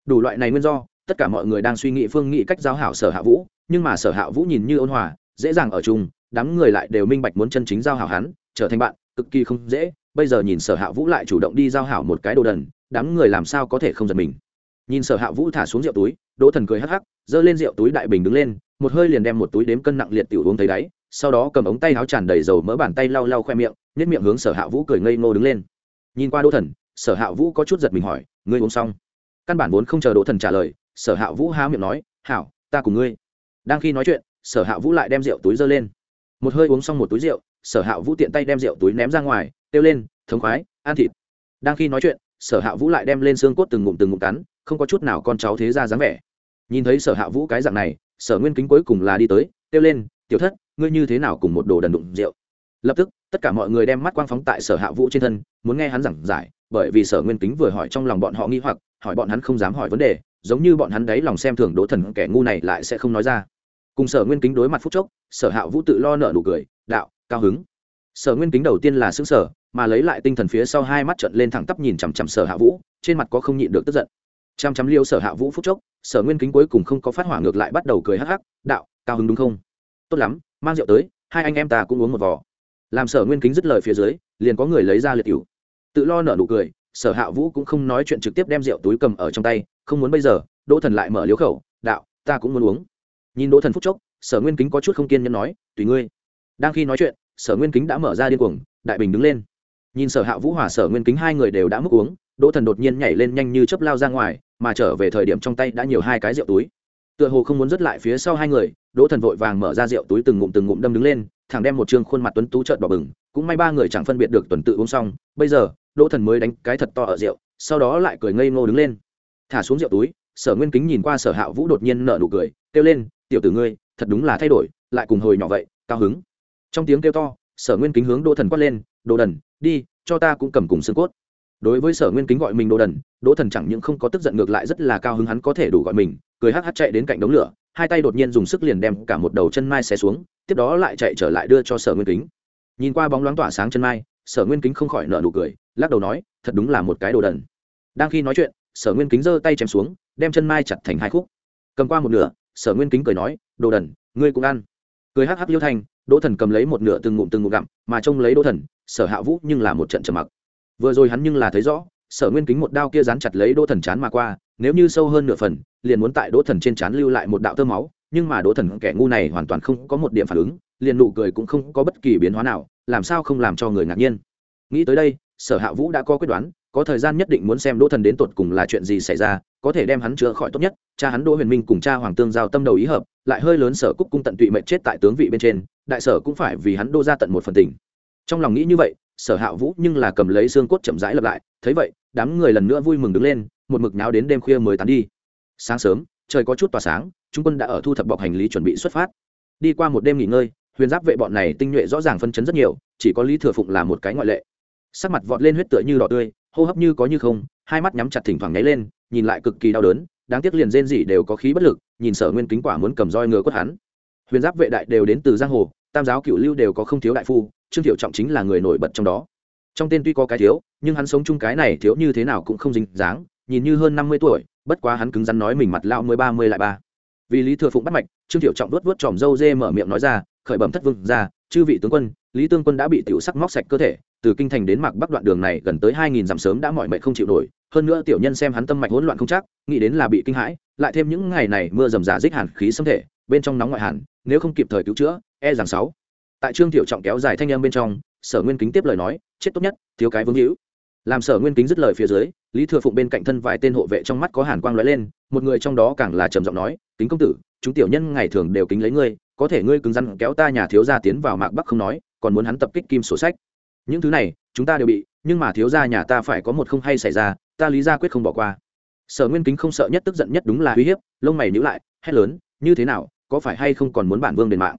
Đủ loại này nguyên do, tất cả mọi người đang suy nghĩ phương nghị cách giao hảo sở hạ vũ, nhưng mà sở hạ vũ nhìn như ôn hòa, dễ dàng ở chung, đám người lại đều minh bạch muốn chân chính giao hảo hắn, trở thành bạn, cực kỳ không dễ, bây giờ nhìn sở hạ vũ lại chủ động đi giao hảo một cái đồ đần đám người làm sao có thể không giật mình. Nhìn sở hạ vũ thả xuống rượu túi, đỗ thần cười hắc hắc, giơ lên rượu túi đại bình đứng lên, một hơi liền đem một túi đếm cân nặng liệt tiểu uống thấy đáy, sau đó cầm ống tay áo tràn đầy dầu mỡ bàn tay lau lau khoe miệng nhét miệng hướng sở hạ vũ cười ngây ngô đứng lên. Nhìn qua đỗ thần, sở hạ vũ có chút giật mình hỏi, ngươi uống xong? Căn bản vốn không chờ đỗ thần trả lời, sở hạ vũ há miệng nói, hảo, ta cùng ngươi. Đang khi nói chuyện, sở hạ vũ lại đem rượu túi giơ lên. Một hơi uống xong một túi rượu, sở hạ vũ tiện tay đem rượu túi ném ra ngoài, kêu lên, thống khoái, ăn thịt. Đang khi nói chuyện sở hạ vũ lại đem lên xương cốt từng ngụm từng ngụm cắn, không có chút nào con cháu thế ra dáng vẻ. Nhìn thấy sở hạ vũ cái dạng này, sở nguyên kính cuối cùng là đi tới, kêu lên, tiểu thất, ngươi như thế nào cùng một đồ đần đụng rượu? Lập tức, tất cả mọi người đem mắt quang phóng tại sở hạ vũ trên thân, muốn nghe hắn giảng giải, bởi vì sở nguyên kính vừa hỏi trong lòng bọn họ nghi hoặc, hỏi bọn hắn không dám hỏi vấn đề, giống như bọn hắn đấy lòng xem thường đỗ thần kẻ ngu này lại sẽ không nói ra. Cùng sở nguyên kính đối mặt phúc chốc, sở hạ vũ tự lo nợ nụ cười, đạo, cao hứng. Sở nguyên kính đầu tiên là xứng sở mà lấy lại tinh thần phía sau hai mắt trận lên thẳng tắp nhìn chằm chằm sở hạ vũ, trên mặt có không nhịn được tức giận. Chằm chằm liêu sở hạ vũ phúc chốc, sở nguyên kính cuối cùng không có phát hỏa ngược lại bắt đầu cười hắc hắc, đạo, cao hứng đúng không? Tốt lắm, mang rượu tới, hai anh em ta cũng uống một vò. Làm sở nguyên kính dứt lời phía dưới, liền có người lấy ra liệt cửu. Tự lo nở nụ cười, sở hạ vũ cũng không nói chuyện trực tiếp đem rượu túi cầm ở trong tay, không muốn bây giờ, đỗ thần lại mở liếu khẩu, đạo, ta cũng muốn uống. Nhìn đỗ thần phúc chốc, sở nguyên kính có chút không kiên nhẫn nói, tùy ngươi. Đang khi nói chuyện, sở nguyên kính đã mở ra điên cuồng, đại bình đứng lên nhìn sở hạ vũ hỏa sở nguyên kính hai người đều đã múc uống, đỗ thần đột nhiên nhảy lên nhanh như chớp lao ra ngoài, mà trở về thời điểm trong tay đã nhiều hai cái rượu túi. Tựa hồ không muốn dứt lại phía sau hai người, đỗ thần vội vàng mở ra rượu túi từng ngụm từng ngụm đâm đứng lên, thẳng đem một chương khuôn mặt tuấn tú trợn bỏ bừng, cũng may ba người chẳng phân biệt được tuần tự uống xong, bây giờ, đỗ thần mới đánh cái thật to ở rượu, sau đó lại cười ngây ngô đứng lên. Thả xuống rượu túi, sở nguyên kính nhìn qua sở hạ vũ đột nhiên nở nụ cười, kêu lên, tiểu tử ngươi, thật đúng là thay đổi, lại cùng hồi nhỏ vậy, cao hứng. Trong tiếng kêu to, sở nguyên kính hướng đỗ thần quát lên đồ đần đi, cho ta cũng cầm cùng xương cốt. Đối với sở nguyên kính gọi mình đồ đần, đỗ thần chẳng những không có tức giận ngược lại rất là cao hứng hắn có thể đủ gọi mình, cười hắc hắc chạy đến cạnh đống lửa, hai tay đột nhiên dùng sức liền đem cả một đầu chân mai xé xuống, tiếp đó lại chạy trở lại đưa cho sở nguyên kính. Nhìn qua bóng loáng tỏa sáng chân mai, sở nguyên kính không khỏi nợ nụ cười, lắc đầu nói, thật đúng là một cái đồ đần. Đang khi nói chuyện, sở nguyên kính giơ tay chém xuống, đem chân mai chặt thành hai khúc. Cầm qua một nửa, sở nguyên kính cười nói, đồ đần, ngươi cũng ăn. Cười hắc hắc liêu thanh đỗ thần cầm lấy một nửa từng ngụm từng ngụm gặm, mà trông lấy đỗ thần sở hạ vũ nhưng là một trận trầm mặc. Vừa rồi hắn nhưng là thấy rõ, sở nguyên kính một đao kia dán chặt lấy đỗ thần chán mà qua, nếu như sâu hơn nửa phần, liền muốn tại đỗ thần trên chán lưu lại một đạo tơ máu, nhưng mà đỗ thần kẻ ngu này hoàn toàn không có một điểm phản ứng, liền nụ cười cũng không có bất kỳ biến hóa nào, làm sao không làm cho người ngạc nhiên. Nghĩ tới đây, sở hạ vũ đã có quyết đoán, có thời gian nhất định muốn xem đỗ thần đến tột cùng là chuyện gì xảy ra, có thể đem hắn chữa khỏi tốt nhất, cha hắn đỗ huyền minh cùng cha hoàng tương giao tâm đầu ý hợp, lại hơi lớn sở cúc cung tận tụy mệnh chết tại tướng vị bên trên, đại sở cũng phải vì hắn đô ra tận một phần tình trong lòng nghĩ như vậy, sở hạ vũ nhưng là cầm lấy xương cốt chậm rãi lập lại, thấy vậy, đám người lần nữa vui mừng đứng lên, một mực náo đến đêm khuya mới tán đi. Sáng sớm, trời có chút tỏa sáng, trung quân đã ở thu thập bọc hành lý chuẩn bị xuất phát. Đi qua một đêm nghỉ ngơi, huyền giáp vệ bọn này tinh nhuệ rõ ràng phân chấn rất nhiều, chỉ có lý thừa phụng là một cái ngoại lệ. Sắc mặt vọt lên huyết tựa như đỏ tươi, hô hấp như có như không, hai mắt nhắm chặt thỉnh thoảng nháy lên, nhìn lại cực kỳ đau đớn, đáng tiếc liền rên rỉ đều có khí bất lực, nhìn sở nguyên kính quả muốn cầm roi ngừa quất hắn. Huyền giáp vệ đại đều đến từ giang hồ, tam giáo cựu lưu đều có không thiếu đại phu trương thiệu trọng chính là người nổi bật trong đó. Trong tên tuy có cái thiếu, nhưng hắn sống chung cái này thiếu như thế nào cũng không dính dáng, nhìn như hơn năm mươi tuổi, bất quá hắn cứng rắn nói mình mặt lão mới ba mươi lại ba. Vì lý thừa phụng bắt mạch, trương thiệu trọng đốt vớt tròm râu dê mở miệng nói ra, khởi bẩm thất vương ra, chư vị tướng quân, lý tương quân đã bị tiểu sắc móc sạch cơ thể, từ kinh thành đến mạc bắc đoạn đường này gần tới hai nghìn dặm sớm đã mọi mệnh không chịu nổi, hơn nữa tiểu nhân xem hắn tâm mạch hỗn loạn không chắc, nghĩ đến là bị kinh hãi, lại thêm những ngày này mưa rầm rả dích hàn khí xâm thể, bên trong nóng ngoại hàn nếu không kịp thời cứu chữa e rằng sáu tại trương tiểu trọng kéo dài thanh em bên trong, sở nguyên kính tiếp lời nói, chết tốt nhất, thiếu cái vương hữu. Làm sở nguyên kính dứt lời phía dưới, lý thừa phụng bên cạnh thân vài tên hộ vệ trong mắt có hàn quang lóe lên, một người trong đó càng là trầm giọng nói, kính công tử, chúng tiểu nhân ngày thường đều kính lấy ngươi, có thể ngươi cứng răn kéo ta nhà thiếu gia tiến vào mạc bắc không nói, còn muốn hắn tập kích kim sổ sách. Những thứ này, chúng ta đều bị, nhưng mà thiếu gia nhà ta phải có một không hay xảy ra, ta lý ra quyết không bỏ qua. Sở nguyên kính không sợ nhất tức giận nhất đúng là uy hiếp, lông mày nhữ lại, hét lớn, như thế nào, có phải hay không còn muốn bản vương đền mạng?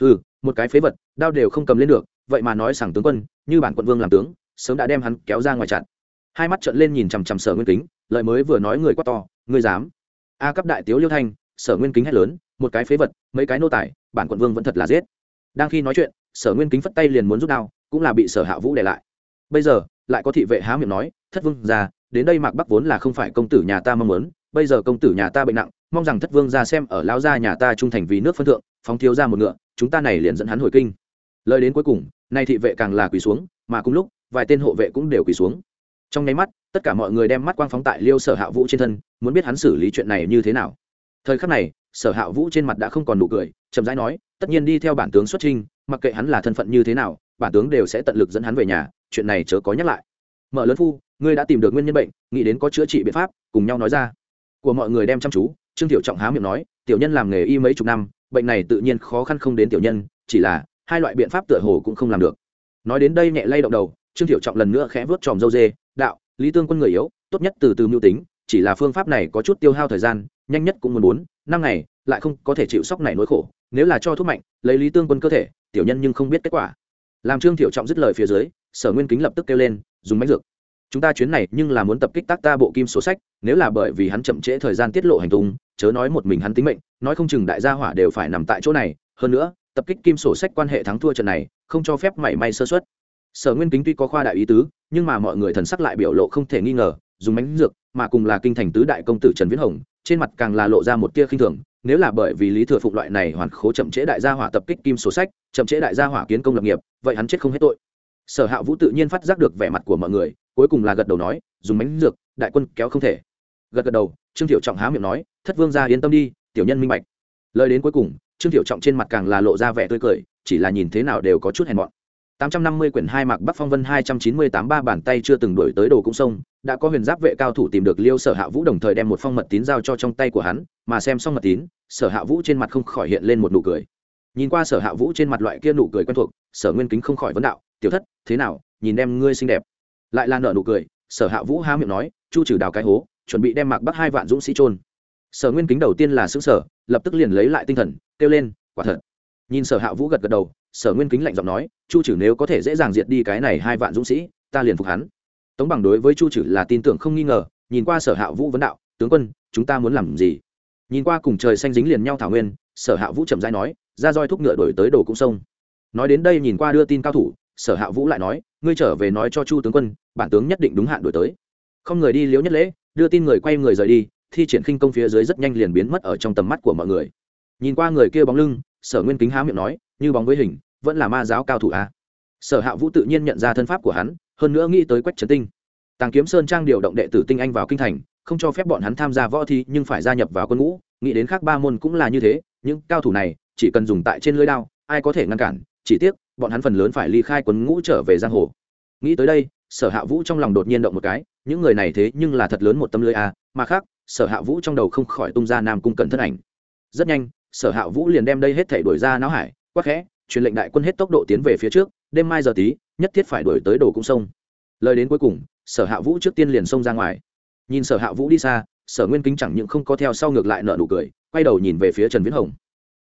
Ừ một cái phế vật, đao đều không cầm lên được, vậy mà nói sảng tướng quân, như bản quận vương làm tướng, sớm đã đem hắn kéo ra ngoài chặn. Hai mắt trợn lên nhìn chằm chằm sở nguyên kính lợi mới vừa nói người quá to, ngươi dám. A cấp đại tiếu liêu thanh, sở nguyên kính hét lớn, một cái phế vật, mấy cái nô tài, bản quận vương vẫn thật là giết. Đang khi nói chuyện, sở nguyên kính phất tay liền muốn rút đao, cũng là bị sở hạ vũ để lại. Bây giờ, lại có thị vệ há miệng nói, thất vương ra đến đây mạc bắc vốn là không phải công tử nhà ta mong muốn, bây giờ công tử nhà ta bệnh nặng mong rằng thất vương ra xem ở lao gia nhà ta trung thành vì nước phân thượng, phóng thiếu ra một ngựa, chúng ta này liền dẫn hắn hồi kinh. Lời đến cuối cùng, nay thị vệ càng là quỳ xuống, mà cùng lúc, vài tên hộ vệ cũng đều quỳ xuống. Trong nháy mắt, tất cả mọi người đem mắt quang phóng tại liêu sở hạ vũ trên thân, muốn biết hắn xử lý chuyện này như thế nào. Thời khắc này, sở hạ vũ trên mặt đã không còn nụ cười, chậm rãi nói, tất nhiên đi theo bản tướng xuất trinh mặc kệ hắn là thân phận như thế nào, bản tướng đều sẽ tận lực dẫn hắn về nhà, chuyện này chớ có nhắc lại. Mở lớn phu, ngươi đã tìm được nguyên nhân bệnh, nghĩ đến có chữa trị biện pháp, cùng nhau nói ra. Của mọi người đem chăm chú trương tiểu trọng há miệng nói, tiểu nhân làm nghề y mấy chục năm, bệnh này tự nhiên khó khăn không đến tiểu nhân, chỉ là hai loại biện pháp tựa hồ cũng không làm được. Nói đến đây nhẹ lay động đầu, trương tiểu trọng lần nữa khẽ vớt tròm dâu dê, đạo, lý tương quân người yếu, tốt nhất từ từ mưu tính, chỉ là phương pháp này có chút tiêu hao thời gian, nhanh nhất cũng muốn bốn, năm ngày, lại không có thể chịu sốc này nỗi khổ, nếu là cho thuốc mạnh, lấy lý tương quân cơ thể, tiểu nhân nhưng không biết kết quả. Làm trương tiểu trọng dứt lời phía dưới, sở nguyên kính lập tức kêu lên, dùng máy dược. Chúng ta chuyến này nhưng là muốn tập kích tác ta bộ kim số sách, nếu là bởi vì hắn chậm trễ thời gian tiết lộ hành tung chớ nói một mình hắn tính mệnh, nói không chừng đại gia hỏa đều phải nằm tại chỗ này. Hơn nữa, tập kích kim sổ sách quan hệ thắng thua trận này, không cho phép mảy may sơ xuất sở nguyên kính tuy có khoa đại ý tứ, nhưng mà mọi người thần sắc lại biểu lộ không thể nghi ngờ, dùng bánh dược, mà cùng là kinh thành tứ đại công tử trần viễn hồng, trên mặt càng là lộ ra một tia khinh thường. Nếu là bởi vì lý thừa phụng loại này hoàn khố chậm trễ đại gia hỏa tập kích kim sổ sách, chậm trễ đại gia hỏa kiến công lập nghiệp, vậy hắn chết không hết tội. Sở hạ vũ tự nhiên phát giác được vẻ mặt của mọi người, cuối cùng là gật đầu nói, dùng bánh dược, đại quân kéo không thể. Gật gật đầu, trương thiệu trọng há miệng nói thất vương ra yên tâm đi tiểu nhân minh bạch lời đến cuối cùng trương thiệu trọng trên mặt càng là lộ ra vẻ tươi cười chỉ là nhìn thế nào đều có chút hèn mọn 850 quyển hai mạc Bắc Phong Vân 298 ba bản tay chưa từng đuổi tới đồ cũng sông, đã có huyền giáp vệ cao thủ tìm được Liêu Sở Hạ Vũ đồng thời đem một phong mật tín giao cho trong tay của hắn, mà xem xong mật tín, Sở Hạ Vũ trên mặt không khỏi hiện lên một nụ cười. Nhìn qua Sở Hạ Vũ trên mặt loại kia nụ cười quen thuộc, Sở Nguyên Kính không khỏi vấn đạo, "Tiểu thất, thế nào, nhìn em ngươi xinh đẹp." Lại là nở nụ cười, Sở Hạ Vũ há miệng nói, "Chu trừ đào cái hố, chuẩn bị đem mạc Bắc hai vạn dũng sĩ chôn." Sở Nguyên Kính đầu tiên là xứng sờ, lập tức liền lấy lại tinh thần, kêu lên, "Quả thật." Nhìn Sở Hạ Vũ gật gật đầu, sở nguyên kính lạnh giọng nói chu trừ nếu có thể dễ dàng diệt đi cái này hai vạn dũng sĩ ta liền phục hắn. Tống bằng đối với chu trừ là tin tưởng không nghi ngờ nhìn qua sở hạ vũ vấn đạo tướng quân chúng ta muốn làm gì? Nhìn qua cùng trời xanh dính liền nhau thảo nguyên sở hạ vũ chậm dai nói ra roi thúc ngựa đổi tới đồ cũng sông. Nói đến đây nhìn qua đưa tin cao thủ sở hạ vũ lại nói ngươi trở về nói cho chu tướng quân bản tướng nhất định đúng hạn đổi tới. Không người đi liếu nhất lễ đưa tin người quay người rời đi thi triển khinh công phía dưới rất nhanh liền biến mất ở trong tầm mắt của mọi người. Nhìn qua người kia bóng lưng, sở nguyên kính há miệng nói, như bóng với hình, vẫn là ma giáo cao thủ a. Sở hạ vũ tự nhiên nhận ra thân pháp của hắn, hơn nữa nghĩ tới quách trấn tinh. Tàng kiếm sơn trang điều động đệ tử tinh anh vào kinh thành, không cho phép bọn hắn tham gia võ thi, nhưng phải gia nhập vào quân ngũ, nghĩ đến khác ba môn cũng là như thế, những cao thủ này, chỉ cần dùng tại trên lưới đao, ai có thể ngăn cản, chỉ tiếc, bọn hắn phần lớn phải ly khai quân ngũ trở về giang hồ. Nghĩ tới đây, sở hạ vũ trong lòng đột nhiên động một cái, những người này thế nhưng là thật lớn một tâm lưới a, mà khác sở hạ vũ trong đầu không khỏi tung ra nam cung cận thân ảnh. Rất nhanh, sở hạ vũ liền đem đây hết thể đổi ra não hải, quắc khẽ, truyền lệnh đại quân hết tốc độ tiến về phía trước, đêm mai giờ tí, nhất thiết phải đổi tới đồ cung sông. Lời đến cuối cùng, sở hạ vũ trước tiên liền xông ra ngoài. Nhìn sở hạ vũ đi xa, sở nguyên kính chẳng những không có theo sau ngược lại nợ nụ cười, quay đầu nhìn về phía trần viễn hồng.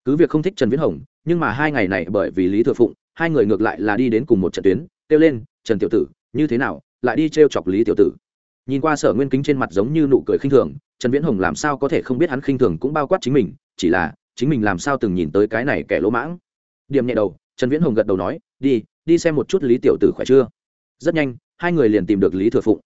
Cứ việc không thích trần viễn hồng, nhưng mà hai ngày này bởi vì lý thừa phụng, hai người ngược lại là đi đến cùng một trận tuyến, kêu lên, trần tiểu tử, như thế nào, lại đi t r e o chọc lý tiểu tử? Nhìn qua sở nguyên kính trên mặt giống như nụ cười khinh thường trần viễn hồng làm sao có thể không biết hắn khinh thường cũng bao quát chính mình, chỉ là, chính mình làm sao từng nhìn tới cái này kẻ lỗ mãng. Điểm nhẹ đầu, trần viễn hồng gật đầu nói, đi đi xem một chút lý tiểu tử khỏe chưa? Rất nhanh, hai người liền tìm được lý thừa phụng.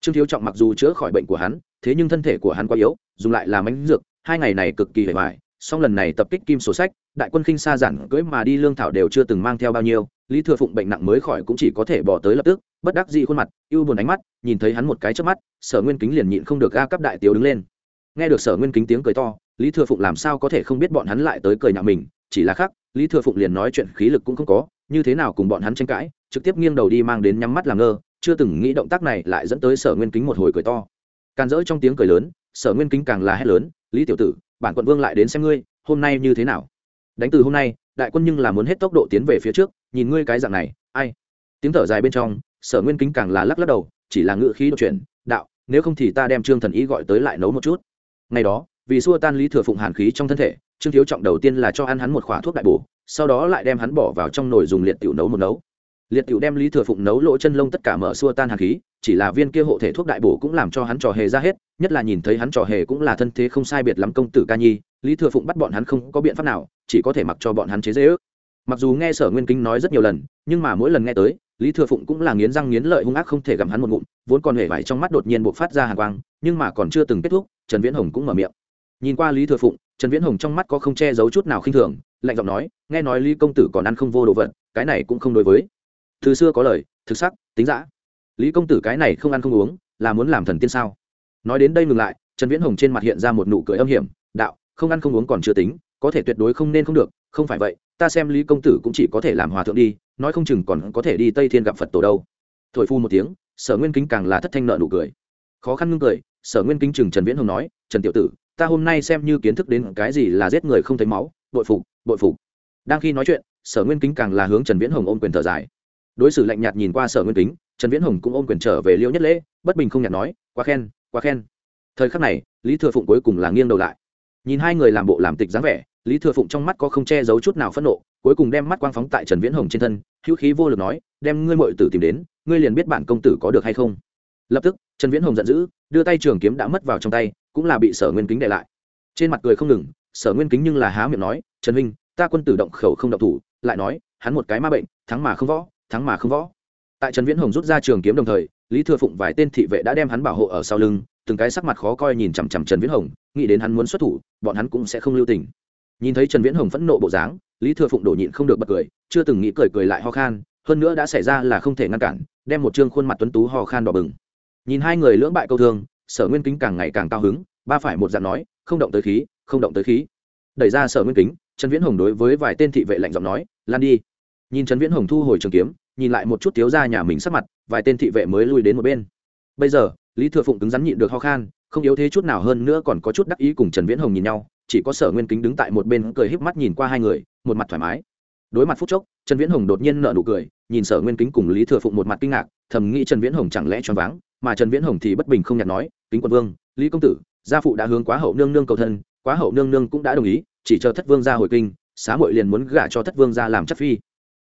Trương thiếu trọng mặc dù chữa khỏi bệnh của hắn, thế nhưng thân thể của hắn quá yếu, dùng lại là mánh dược, hai ngày này cực kỳ hề hoài, song lần này tập kích kim sổ sách, đại quân khinh xa giản cưỡi mà đi lương thảo đều chưa từng mang theo bao nhiêu, lý thừa phụng bệnh nặng mới khỏi cũng chỉ có thể bỏ tới lập tức bất đắc dĩ khuôn mặt, ưu buồn ánh mắt, nhìn thấy hắn một cái trước mắt, sở nguyên kính liền nhịn không được ga cấp đại tiếu đứng lên. Nghe được sở nguyên kính tiếng cười to, lý thừa phụng làm sao có thể không biết bọn hắn lại tới cười nhạo mình, chỉ là khác, lý thừa phụng liền nói chuyện khí lực cũng không có, như thế nào cùng bọn hắn tranh cãi, trực tiếp nghiêng đầu đi mang đến nhắm mắt làm ngơ, chưa từng nghĩ động tác này lại dẫn tới sở nguyên kính một hồi cười to. Càn rỡ trong tiếng cười lớn, sở nguyên kính càng là hét lớn, lý tiểu tử, bản quận vương lại đến xem ngươi, hôm nay như thế nào? Đánh từ hôm nay, đại quân nhưng là muốn hết tốc độ tiến về phía trước, nhìn ngươi cái dạng này, ai? Tiếng thở dài bên trong sở nguyên kính càng là lắc lắc đầu, chỉ là ngự khí đột chuyển, đạo, nếu không thì ta đem trương thần ý gọi tới lại nấu một chút. Ngày đó, vì xua tan lý thừa phụng hàn khí trong thân thể, trương thiếu trọng đầu tiên là cho ăn hắn một khỏa thuốc đại bổ, sau đó lại đem hắn bỏ vào trong nồi dùng liệt tiểu nấu một nấu. Liệt tiểu đem lý thừa phụng nấu lỗ chân lông tất cả mở xua tan hàn khí, chỉ là viên kia hộ thể thuốc đại bổ cũng làm cho hắn trò hề ra hết, nhất là nhìn thấy hắn trò hề cũng là thân thế không sai biệt lắm công tử ca nhi, lý thừa phụng bắt bọn hắn không có biện pháp nào, chỉ có thể mặc cho bọn hắn chế dễ ước. Mặc dù nghe sở nguyên kính nói rất nhiều lần, nhưng mà mỗi lần nghe tới lý thừa phụng cũng là nghiến răng nghiến lợi hung ác không thể gặm hắn một ngụm, vốn còn hề vải trong mắt đột nhiên buộc phát ra hàng quang, nhưng mà còn chưa từng kết thúc, trần viễn hồng cũng mở miệng. Nhìn qua lý thừa phụng, trần viễn hồng trong mắt có không che giấu chút nào khinh thường, lạnh giọng nói, nghe nói lý công tử còn ăn không vô đồ vật, cái này cũng không đối với. Từ xưa có lời, thực sắc, tính giã lý công tử cái này không ăn không uống, là muốn làm thần tiên sao? Nói đến đây ngừng lại, trần viễn hồng trên mặt hiện ra một nụ cười âm hiểm, đạo, không ăn không uống còn chưa tính, có thể tuyệt đối không nên không được, không phải vậy ta xem lý công tử cũng chỉ có thể làm hòa thượng đi, nói không chừng còn có thể đi tây thiên gặp phật tổ đâu. Thổi phu một tiếng, sở nguyên kính càng là thất thanh nợ nụ cười. Khó khăn ngưng cười, sở nguyên kính chừng trần viễn hồng nói, trần tiểu tử, ta hôm nay xem như kiến thức đến cái gì là giết người không thấy máu, bội phục bội phục. Đang khi nói chuyện, sở nguyên kính càng là hướng trần viễn hồng ôm quyền thở dài. Đối xử lạnh nhạt nhìn qua sở nguyên kính, trần viễn hồng cũng ôm quyền trở về liêu nhất lễ, bất bình không nhạt nói, quá khen quá khen. Thời khắc này, lý thừa phụng cuối cùng là nghiêng đầu lại. Nhìn hai người làm bộ làm tịch dáng vẻ lý thừa phụng trong mắt có không che giấu chút nào phẫn nộ, cuối cùng đem mắt quang phóng tại trần viễn hồng trên thân, hữu khí vô lực nói, đem ngươi mội tử tìm đến, ngươi liền biết bản công tử có được hay không. Lập tức, trần viễn hồng giận dữ, đưa tay trường kiếm đã mất vào trong tay, cũng là bị sở nguyên kính để lại. Trên mặt cười không ngừng, sở nguyên kính nhưng là há miệng nói, trần huynh, ta quân tử động khẩu không động thủ, lại nói, hắn một cái ma bệnh, thắng mà không võ, thắng mà không võ. Tại trần viễn hồng rút ra trường kiếm đồng thời, lý thừa phụng vài tên thị vệ đã đem hắn bảo hộ ở sau lưng, từng cái sắc mặt khó coi nhìn chằm chằm trần viễn hồng, nghĩ đến hắn muốn xuất thủ, bọn hắn cũng sẽ không lưu tình nhìn thấy trần viễn hồng phẫn nộ bộ dáng, lý thừa phụng đổ nhịn không được bật cười, chưa từng nghĩ cười cười lại ho khan, hơn nữa đã xảy ra là không thể ngăn cản, đem một chương khuôn mặt tuấn tú ho khan đỏ bừng. Nhìn hai người lưỡng bại câu thương, sở nguyên kính càng ngày càng cao hứng, ba phải một dặn nói, không động tới khí, không động tới khí. Đẩy ra sở nguyên kính, trần viễn hồng đối với vài tên thị vệ lạnh giọng nói, lan đi. Nhìn trần viễn hồng thu hồi trường kiếm, nhìn lại một chút thiếu ra nhà mình sắc mặt, vài tên thị vệ mới lui đến một bên. Bây giờ, lý thừa phụng cứng rắn nhịn được ho khan, không yếu thế chút nào hơn nữa còn có chút đắc ý cùng trần viễn hồng nhìn nhau chỉ có sở nguyên kính đứng tại một bên cười híp mắt nhìn qua hai người, một mặt thoải mái. Đối mặt phút chốc, trần viễn hồng đột nhiên nợ nụ cười, nhìn sở nguyên kính cùng lý thừa phụng một mặt kinh ngạc, thầm nghĩ trần viễn hồng chẳng lẽ choáng váng, mà trần viễn hồng thì bất bình không nhạt nói, kính quân vương, lý công tử, gia phụ đã hướng quá hậu nương nương cầu thân, quá hậu nương nương cũng đã đồng ý, chỉ chờ thất vương ra hồi kinh, xá muội liền muốn gả cho thất vương ra làm chất phi.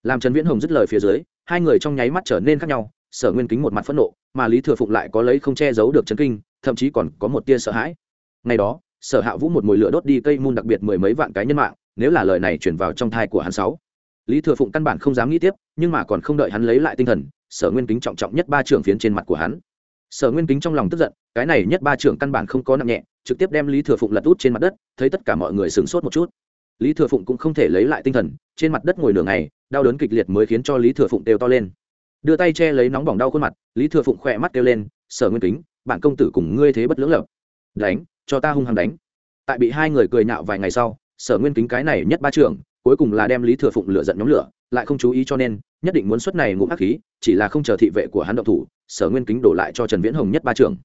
Làm trần viễn hồng dứt lời phía dưới, hai người trong nháy mắt trở nên khác nhau, sở nguyên kính một mặt phẫn nộ, mà lý thừa phụng lại có lấy không che giấu được chấn kinh, thậm chí còn có một tia sợ hãi. Ngày đó sở hạ vũ một mồi lửa đốt đi cây môn đặc biệt mười mấy vạn cái nhân mạng, nếu là lời này chuyển vào trong thai của hắn sáu. Lý thừa phụng căn bản không dám nghĩ tiếp, nhưng mà còn không đợi hắn lấy lại tinh thần, sở nguyên kính trọng trọng nhất ba trưởng phiến trên mặt của hắn. Sở nguyên kính trong lòng tức giận, cái này nhất ba trưởng căn bản không có nặng nhẹ, trực tiếp đem lý thừa phụng lật út trên mặt đất, thấy tất cả mọi người sửng sốt một chút. Lý thừa phụng cũng không thể lấy lại tinh thần, trên mặt đất ngồi nửa ngày, đau đớn kịch liệt mới khiến cho lý thừa phụng đều to lên. Đưa tay che lấy nóng bỏng đau khuôn mặt, lý thừa phụng khỏe mắt kêu lên, sở nguyên kính, bạn công tử cùng ngươi thế bất lưỡng lập đánh cho ta hung hăng đánh. Tại bị hai người cười nhạo vài ngày sau, sở nguyên kính cái này nhất ba trưởng, cuối cùng là đem lý thừa phụng lựa giận nhóm lửa, lại không chú ý cho nên, nhất định muốn xuất này ngụm ác khí, chỉ là không chờ thị vệ của hắn động thủ, sở nguyên kính đổ lại cho trần viễn hồng nhất ba trưởng.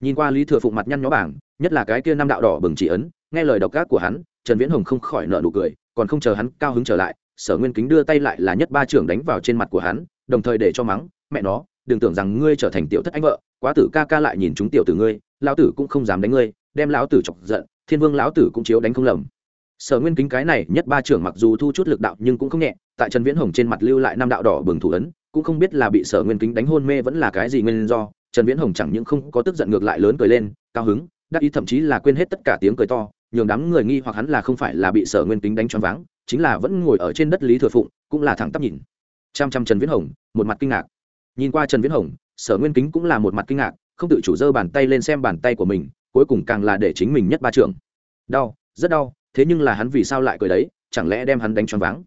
Nhìn qua lý thừa phụng mặt nhăn nhó bảng, nhất là cái kia năm đạo đỏ bừng chỉ ấn, nghe lời độc ác của hắn, trần viễn hồng không khỏi nợ nụ cười, còn không chờ hắn cao hứng trở lại, sở nguyên kính đưa tay lại là nhất ba trưởng đánh vào trên mặt của hắn, đồng thời để cho mắng, mẹ nó, đừng tưởng rằng ngươi trở thành tiểu thất anh vợ, quá tử ca ca lại nhìn chúng tiểu tử ngươi, lão tử cũng không dám đánh ngươi đem lão tử chọc giận, thiên vương lão tử cũng chiếu đánh không lầm. Sở nguyên kính cái này nhất ba trưởng mặc dù thu chút lực đạo nhưng cũng không nhẹ, tại trần viễn hồng trên mặt lưu lại năm đạo đỏ bừng thủ ấn, cũng không biết là bị sở nguyên kính đánh hôn mê vẫn là cái gì nguyên do, trần viễn hồng chẳng những không có tức giận ngược lại lớn cười lên, cao hứng, đắc ý thậm chí là quên hết tất cả tiếng cười to, nhường đám người nghi hoặc hắn là không phải là bị sở nguyên kính đánh choáng váng, chính là vẫn ngồi ở trên đất lý thừa phụng, cũng là thẳng tắp nhìn. Chăm chăm trần viễn hồng, một mặt kinh ngạc. Nhìn qua trần viễn hồng, sở nguyên kính cũng là một mặt kinh ngạc, không tự chủ dơ bàn tay lên xem bàn tay của mình cuối cùng càng là để chính mình nhất ba trưởng. Đau, rất đau, thế nhưng là hắn vì sao lại cười đấy, chẳng lẽ đem hắn đánh choáng váng?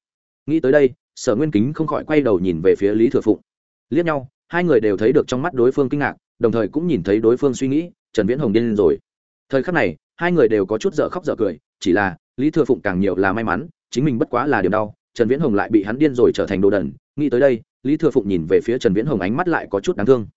Nghĩ tới đây, sở nguyên kính không khỏi quay đầu nhìn về phía lý thừa phụng. Liếc nhau, hai người đều thấy được trong mắt đối phương kinh ngạc, đồng thời cũng nhìn thấy đối phương suy nghĩ, trần viễn hồng điên rồi. Thời khắc này, hai người đều có chút dở khóc dở cười, chỉ là, lý thừa phụng càng nhiều là may mắn, chính mình bất quá là điểm đau, trần viễn hồng lại bị hắn điên rồi trở thành đồ đần. Nghĩ tới đây, lý thừa phụng nhìn về phía trần viễn hồng ánh mắt lại có chút đáng thương.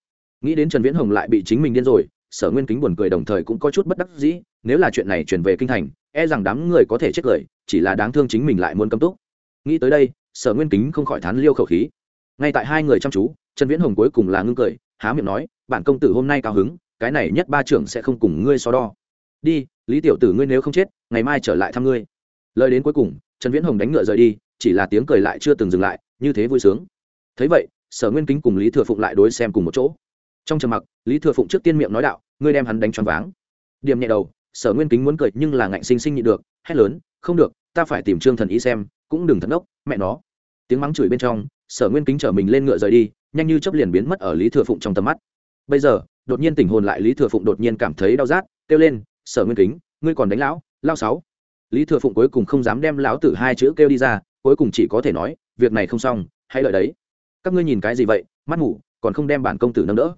Nghĩ đến trần viễn hồng lại bị chính mình điên rồi sở nguyên kính buồn cười đồng thời cũng có chút bất đắc dĩ, nếu là chuyện này chuyển về kinh thành e rằng đám người có thể chết cười, chỉ là đáng thương chính mình lại muốn cấm túc. Nghĩ tới đây, sở nguyên kính không khỏi thán liêu khẩu khí. Ngay tại hai người chăm chú, trần viễn hồng cuối cùng là ngưng cười, há miệng nói, bản công tử hôm nay cao hứng, cái này nhất ba trưởng sẽ không cùng ngươi so đo. Đi, lý tiểu tử ngươi nếu không chết, ngày mai trở lại thăm ngươi. Lời đến cuối cùng, trần viễn hồng đánh ngựa rời đi, chỉ là tiếng cười lại chưa từng dừng lại, như thế vui sướng. Thấy vậy, sở nguyên kính cùng lý thừa phụng lại đối xem cùng một chỗ trong trầm mặc, lý thừa phụng trước tiên miệng nói đạo, ngươi đem hắn đánh choáng váng. Điểm nhẹ đầu, sở nguyên kính muốn cười nhưng là ngạnh sinh sinh nhị được, hét lớn, không được, ta phải tìm trương thần ý xem, cũng đừng thật ốc mẹ nó. Tiếng mắng chửi bên trong, sở nguyên kính chở mình lên ngựa rời đi, nhanh như chấp liền biến mất ở lý thừa phụng trong tầm mắt. Bây giờ, đột nhiên tình hồn lại, lý thừa phụng đột nhiên cảm thấy đau rát, kêu lên, sở nguyên kính, ngươi còn đánh lão lao sáu. Lý thừa phụng cuối cùng không dám đem lão tử hai chữ kêu đi ra, cuối cùng chỉ có thể nói, việc này không xong, hãy đợi đấy. Các ngươi nhìn cái gì vậy, mắt ngủ còn không đem bản công tử nâng đỡ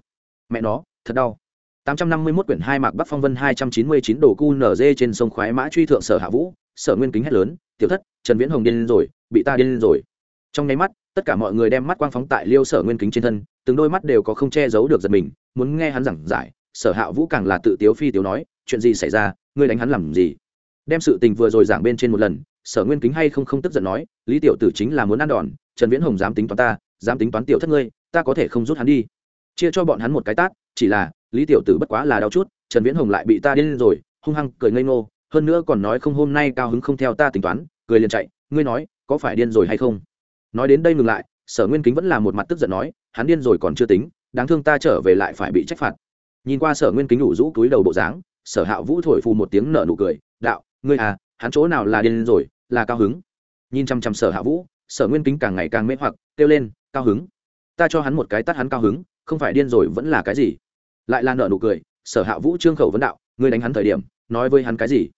mẹ nó thật đau 851 quyển hai mạc Bắc Phong Vân 299 đồ cu nở dê trên sông khoái mã truy thượng sở hạ vũ, sở nguyên kính hét lớn, tiểu thất, Trần Viễn Hồng điên rồi, bị ta điên rồi. Trong nháy mắt, tất cả mọi người đem mắt quang phóng tại Liêu Sở Nguyên kính trên thân, từng đôi mắt đều có không che giấu được giật mình, muốn nghe hắn giảng giải, Sở Hạ Vũ càng là tự tiếu phi tiếu nói, chuyện gì xảy ra, ngươi đánh hắn làm gì? Đem sự tình vừa rồi giảng bên trên một lần, Sở Nguyên kính hay không không tức giận nói, Lý tiểu tử chính là muốn ăn đòn, Trần Viễn Hồng dám tính toán ta, dám tính toán tiểu thất ngươi, ta có thể không rút hắn đi. Chia cho bọn hắn một cái tát, chỉ là lý tiểu tử bất quá là đau chút trần viễn hồng lại bị ta điên rồi hung hăng cười ngây ngô hơn nữa còn nói không hôm nay cao hứng không theo ta tính toán cười liền chạy ngươi nói có phải điên rồi hay không? Nói đến đây ngừng lại sở nguyên kính vẫn là một mặt tức giận nói hắn điên rồi còn chưa tính đáng thương ta trở về lại phải bị trách phạt. Nhìn qua sở nguyên kính đủ rũ túi đầu bộ dáng sở hạ vũ thổi phù một tiếng nở nụ cười đạo ngươi à hắn chỗ nào là điên rồi là cao hứng? Nhìn chăm chăm sở hạ vũ sở nguyên kính càng ngày càng mê hoặc kêu lên cao hứng ta cho hắn một cái tắt hắn cao hứng, không phải điên rồi vẫn là cái gì? Lại là nợ nụ cười, sở hạ vũ trương khẩu vấn đạo, ngươi đánh hắn thời điểm, nói với hắn cái gì?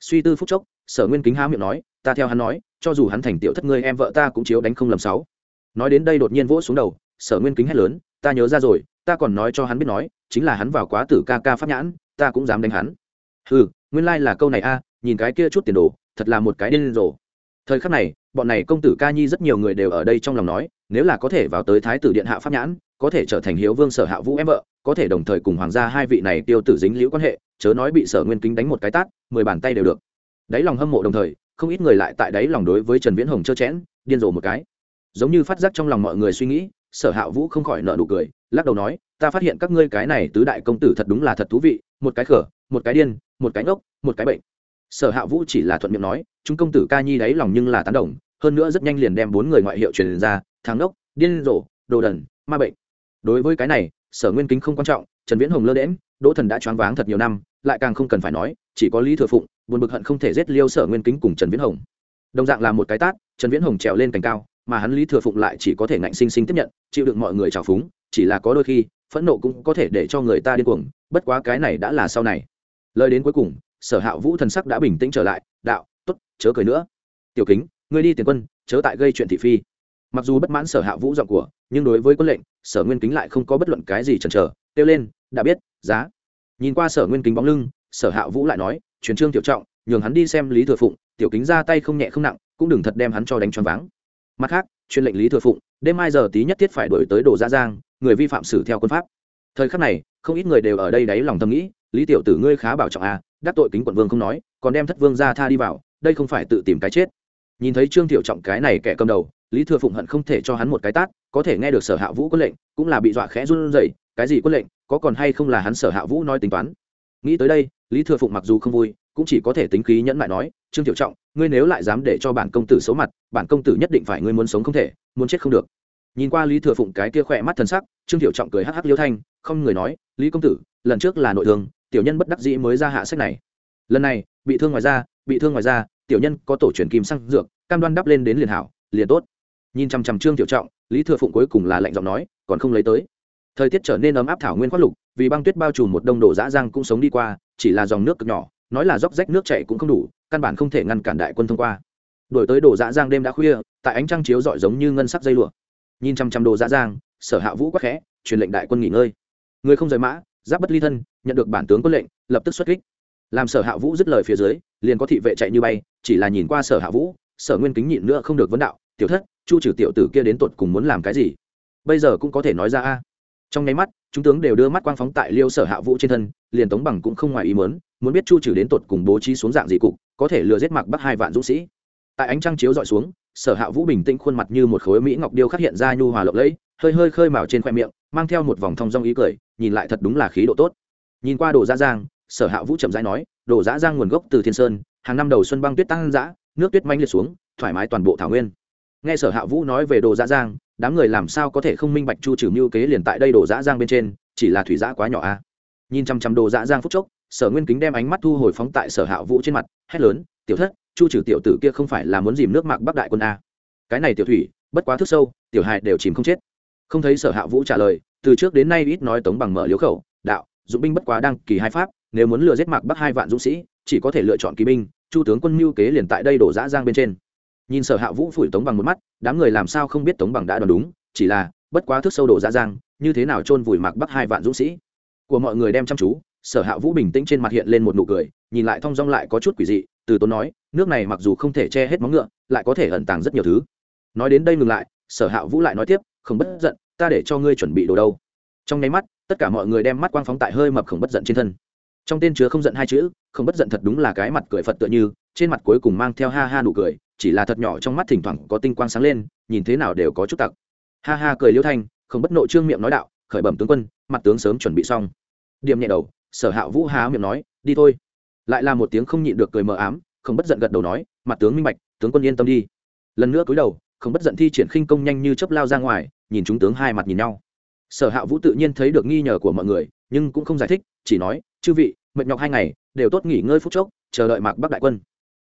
Suy tư phúc chốc, sở nguyên kính há miệng nói, ta theo hắn nói, cho dù hắn thành tiểu thất ngươi, em vợ ta cũng chiếu đánh không lầm sáu. Nói đến đây đột nhiên vỗ xuống đầu, sở nguyên kính hét lớn, ta nhớ ra rồi, ta còn nói cho hắn biết nói, chính là hắn vào quá tử ca ca pháp nhãn, ta cũng dám đánh hắn. Ừ nguyên lai、like、là câu này a, nhìn cái kia chút tiền đồ, thật là một cái điên rồ. Thời khắc này, bọn này công tử ca nhi rất nhiều người đều ở đây trong lòng nói nếu là có thể vào tới thái tử điện hạ pháp nhãn, có thể trở thành hiếu vương sở hạ vũ em vợ, có thể đồng thời cùng hoàng gia hai vị này tiêu tử dính liễu quan hệ, chớ nói bị sở nguyên kính đánh một cái tát, mười bàn tay đều được. Đáy lòng hâm mộ đồng thời, không ít người lại tại đáy lòng đối với trần viễn hồng trơ chẽn, điên rồ một cái. Giống như phát giác trong lòng mọi người suy nghĩ, sở hạ vũ không khỏi nợ nụ cười, lắc đầu nói, ta phát hiện các ngươi cái này tứ đại công tử thật đúng là thật thú vị, một cái khở, một cái điên, một cái ngốc, một cái bệnh. Sở hạ vũ chỉ là thuận miệng nói, chúng công tử ca nhi đáy lòng nhưng là tán đồng, hơn nữa rất nhanh liền đem bốn người ngoại hiệu truyền ra thằng đốc, điên rồ đồ đần ma bệnh. Đối với cái này sở nguyên kính không quan trọng trần viễn hồng lơ đễm đỗ thần đã choáng váng thật nhiều năm lại càng không cần phải nói chỉ có lý thừa phụng buồn bực hận không thể giết liêu sở nguyên kính cùng trần viễn hồng. Đồng dạng là một cái tát trần viễn hồng trèo lên cành cao mà hắn lý thừa phụng lại chỉ có thể ngạnh sinh sinh tiếp nhận chịu đựng mọi người trào phúng chỉ là có đôi khi phẫn nộ cũng có thể để cho người ta điên cuồng bất quá cái này đã là sau này. Lời đến cuối cùng sở hạ vũ thần sắc đã bình tĩnh trở lại đạo t ố t chớ cười nữa. Tiểu kính ngươi đi tiền quân chớ tại gây chuyện thị phi mặc dù bất mãn sở hạ vũ giọng của, nhưng đối với quân lệnh, sở nguyên kính lại không có bất luận cái gì chần chờ. Kêu lên, đã biết, giá. Nhìn qua sở nguyên kính bóng lưng, sở hạ vũ lại nói, truyền trương tiểu trọng, nhường hắn đi xem lý thừa phụng, tiểu kính ra tay không nhẹ không nặng, cũng đừng thật đem hắn cho đánh choáng váng. Mặt khác, truyền lệnh lý thừa phụng, đêm mai giờ tí nhất thiết phải đổi tới đồ gia giang, người vi phạm xử theo quân pháp. Thời khắc này, không ít người đều ở đây đáy lòng thầm nghĩ, lý tiểu tử ngươi khá bảo trọng à đắc tội kính quận vương không nói, còn đem thất vương ra tha đi vào, đây không phải tự tìm cái chết. Nhìn thấy trương tiểu trọng cái này kẻ cầm đầu lý thừa phụng hận không thể cho hắn một cái tát, có thể nghe được sở hạ vũ quân lệnh, cũng là bị dọa khẽ run rẩy, cái gì quân lệnh, có còn hay không là hắn sở hạ vũ nói tính toán. Nghĩ tới đây, lý thừa phụng mặc dù không vui, cũng chỉ có thể tính khí nhẫn lại nói, trương tiểu trọng, ngươi nếu lại dám để cho bản công tử xấu mặt, bản công tử nhất định phải ngươi muốn sống không thể, muốn chết không được. Nhìn qua lý thừa phụng cái kia khỏe mắt thần sắc, trương tiểu trọng cười hắc hắc liêu thanh, không người nói, lý công tử, lần trước là nội thương, tiểu nhân bất đắc dĩ mới ra hạ sách này. Lần này, bị thương ngoài ra bị thương ngoài ra tiểu nhân có tổ truyền kim sang dược, cam đoan đắp lên đến liền hảo, liền tốt nhìn chằm chằm trương tiểu trọng, lý thừa phụng cuối cùng là lạnh giọng nói, còn không lấy tới. Thời tiết trở nên ấm áp thảo nguyên khoác lục, vì băng tuyết bao trùm một đông đổ dã giang cũng sống đi qua, chỉ là dòng nước cực nhỏ, nói là dốc rách nước chảy cũng không đủ, căn bản không thể ngăn cản đại quân thông qua. Đổi tới đổ dã giang đêm đã khuya, tại ánh trăng chiếu rọi giống như ngân sắc dây lụa. Nhìn chăm chăm đồ dã giang sở hạ vũ quắc khẽ, truyền lệnh đại quân nghỉ ngơi. Người không rời mã, giáp bất ly thân, nhận được bản tướng quân lệnh, lập tức xuất kích. Làm sở hạ vũ dứt lời phía dưới, liền có thị vệ chạy như bay, chỉ là nhìn qua sở hạ vũ, sở nguyên kính nhịn nữa không được vấn đạo, tiểu thất chu trừ tiểu tử kia đến tột cùng muốn làm cái gì? Bây giờ cũng có thể nói ra a. Trong nháy mắt, chúng tướng đều đưa mắt quang phóng tại liêu sở hạ vũ trên thân, liền tống bằng cũng không ngoài ý mớn muốn biết chu trừ đến tột cùng bố trí xuống dạng gì cục, có thể lừa giết mặc bắt hai vạn dũng sĩ. Tại ánh trăng chiếu dọi xuống, sở hạ vũ bình tĩnh khuôn mặt như một khối mỹ ngọc điêu khắc hiện ra nhu hòa lộng lẫy, hơi hơi khơi mào trên khoe miệng, mang theo một vòng thong dong ý cười, nhìn lại thật đúng là khí độ tốt. Nhìn qua đồ giã giang, sở hạ vũ chậm rãi nói, đồ giã giang nguồn gốc từ thiên sơn, hàng năm đầu xuân băng tuyết tăng giã nước tuyết manh liệt xuống, thoải mái toàn bộ thảo nguyên nghe sở hạ vũ nói về đồ dã giang, đám người làm sao có thể không minh bạch chu trừ mưu kế liền tại đây đồ dã giang bên trên, chỉ là thủy giã quá nhỏ a. Nhìn chăm chăm đồ dã giang phúc chốc, sở nguyên kính đem ánh mắt thu hồi phóng tại sở hạ vũ trên mặt, hét lớn, tiểu thất, chu trừ tiểu tử kia không phải là muốn dìm nước mạc bắc đại quân a? Cái này tiểu thủy, bất quá thức sâu, tiểu hài đều chìm không chết. Không thấy sở hạ vũ trả lời, từ trước đến nay ít nói tống bằng mở liếu khẩu, đạo dũng binh bất quá đăng kỳ hai pháp, nếu muốn lừa giết mạc bắc hai vạn dũng sĩ, chỉ có thể lựa chọn kỳ binh, chu tướng quân mưu kế liền tại đây đổ dã giang bên trên nhìn sở hạ vũ phủi tống bằng một mắt, đám người làm sao không biết tống bằng đã đoán đúng, chỉ là, bất quá thức sâu đổ ra giang như thế nào chôn vùi mạc bắc hai vạn dũng sĩ. Của mọi người đem chăm chú, sở hạ vũ bình tĩnh trên mặt hiện lên một nụ cười, nhìn lại thong dong lại có chút quỷ dị, từ tốn nói, nước này mặc dù không thể che hết móng ngựa, lại có thể ẩn tàng rất nhiều thứ. Nói đến đây ngừng lại, sở hạ vũ lại nói tiếp, không bất giận, ta để cho ngươi chuẩn bị đồ đâu. Trong nháy mắt, tất cả mọi người đem mắt quang phóng tại hơi mập không bất giận trên thân. Trong tên chứa không giận hai chữ, không bất giận thật đúng là cái mặt cười phật tựa như, trên mặt cuối cùng mang theo ha ha nụ cười chỉ là thật nhỏ trong mắt thỉnh thoảng có tinh quang sáng lên, nhìn thế nào đều có chút tặc. Ha ha, cười liêu thanh, không bất nội trương miệng nói đạo, khởi bẩm tướng quân, mặt tướng sớm chuẩn bị xong. Điểm nhẹ đầu, sở hạ vũ há miệng nói, đi thôi. Lại là một tiếng không nhịn được cười mờ ám, không bất giận gật đầu nói, mặt tướng minh bạch, tướng quân yên tâm đi. Lần nữa cúi đầu, không bất giận thi triển khinh công nhanh như chớp lao ra ngoài, nhìn chúng tướng hai mặt nhìn nhau. Sở hạ vũ tự nhiên thấy được nghi ngờ của mọi người, nhưng cũng không giải thích, chỉ nói, chư vị, mệt nhọc hai ngày, đều tốt nghỉ ngơi phút chốc, chờ đợi mạc bắc đại quân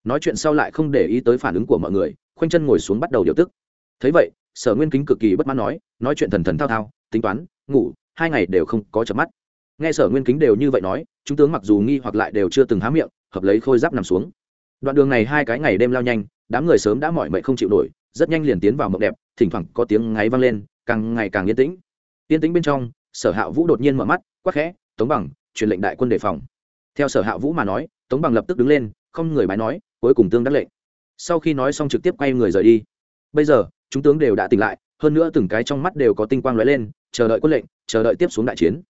nói chuyện sau lại không để ý tới phản ứng của mọi người, khoanh chân ngồi xuống bắt đầu điều tức. Thấy vậy, sở nguyên kính cực kỳ bất mãn nói nói chuyện thần thần thao thao, tính toán, ngủ, hai ngày đều không có chợp mắt. Nghe sở nguyên kính đều như vậy nói, chúng tướng mặc dù nghi hoặc lại đều chưa từng há miệng, hợp lấy khôi giáp nằm xuống. Đoạn đường này hai cái ngày đêm lao nhanh, đám người sớm đã mỏi mệt không chịu nổi, rất nhanh liền tiến vào mộng đẹp, thỉnh thoảng có tiếng ngáy vang lên, càng ngày càng yên tĩnh. Yên tĩnh bên trong, sở hạ vũ đột nhiên mở mắt, quắc khẽ, tống bằng, truyền lệnh đại quân đề phòng. Theo sở hạ vũ mà nói, tống bằng lập tức đứng lên, không người bái nói cuối cùng tương đắc lệnh sau khi nói xong trực tiếp quay người rời đi. Bây giờ, chúng tướng đều đã tỉnh lại, hơn nữa từng cái trong mắt đều có tinh quang lóe lên, chờ đợi quân lệnh, chờ đợi tiếp xuống đại chiến.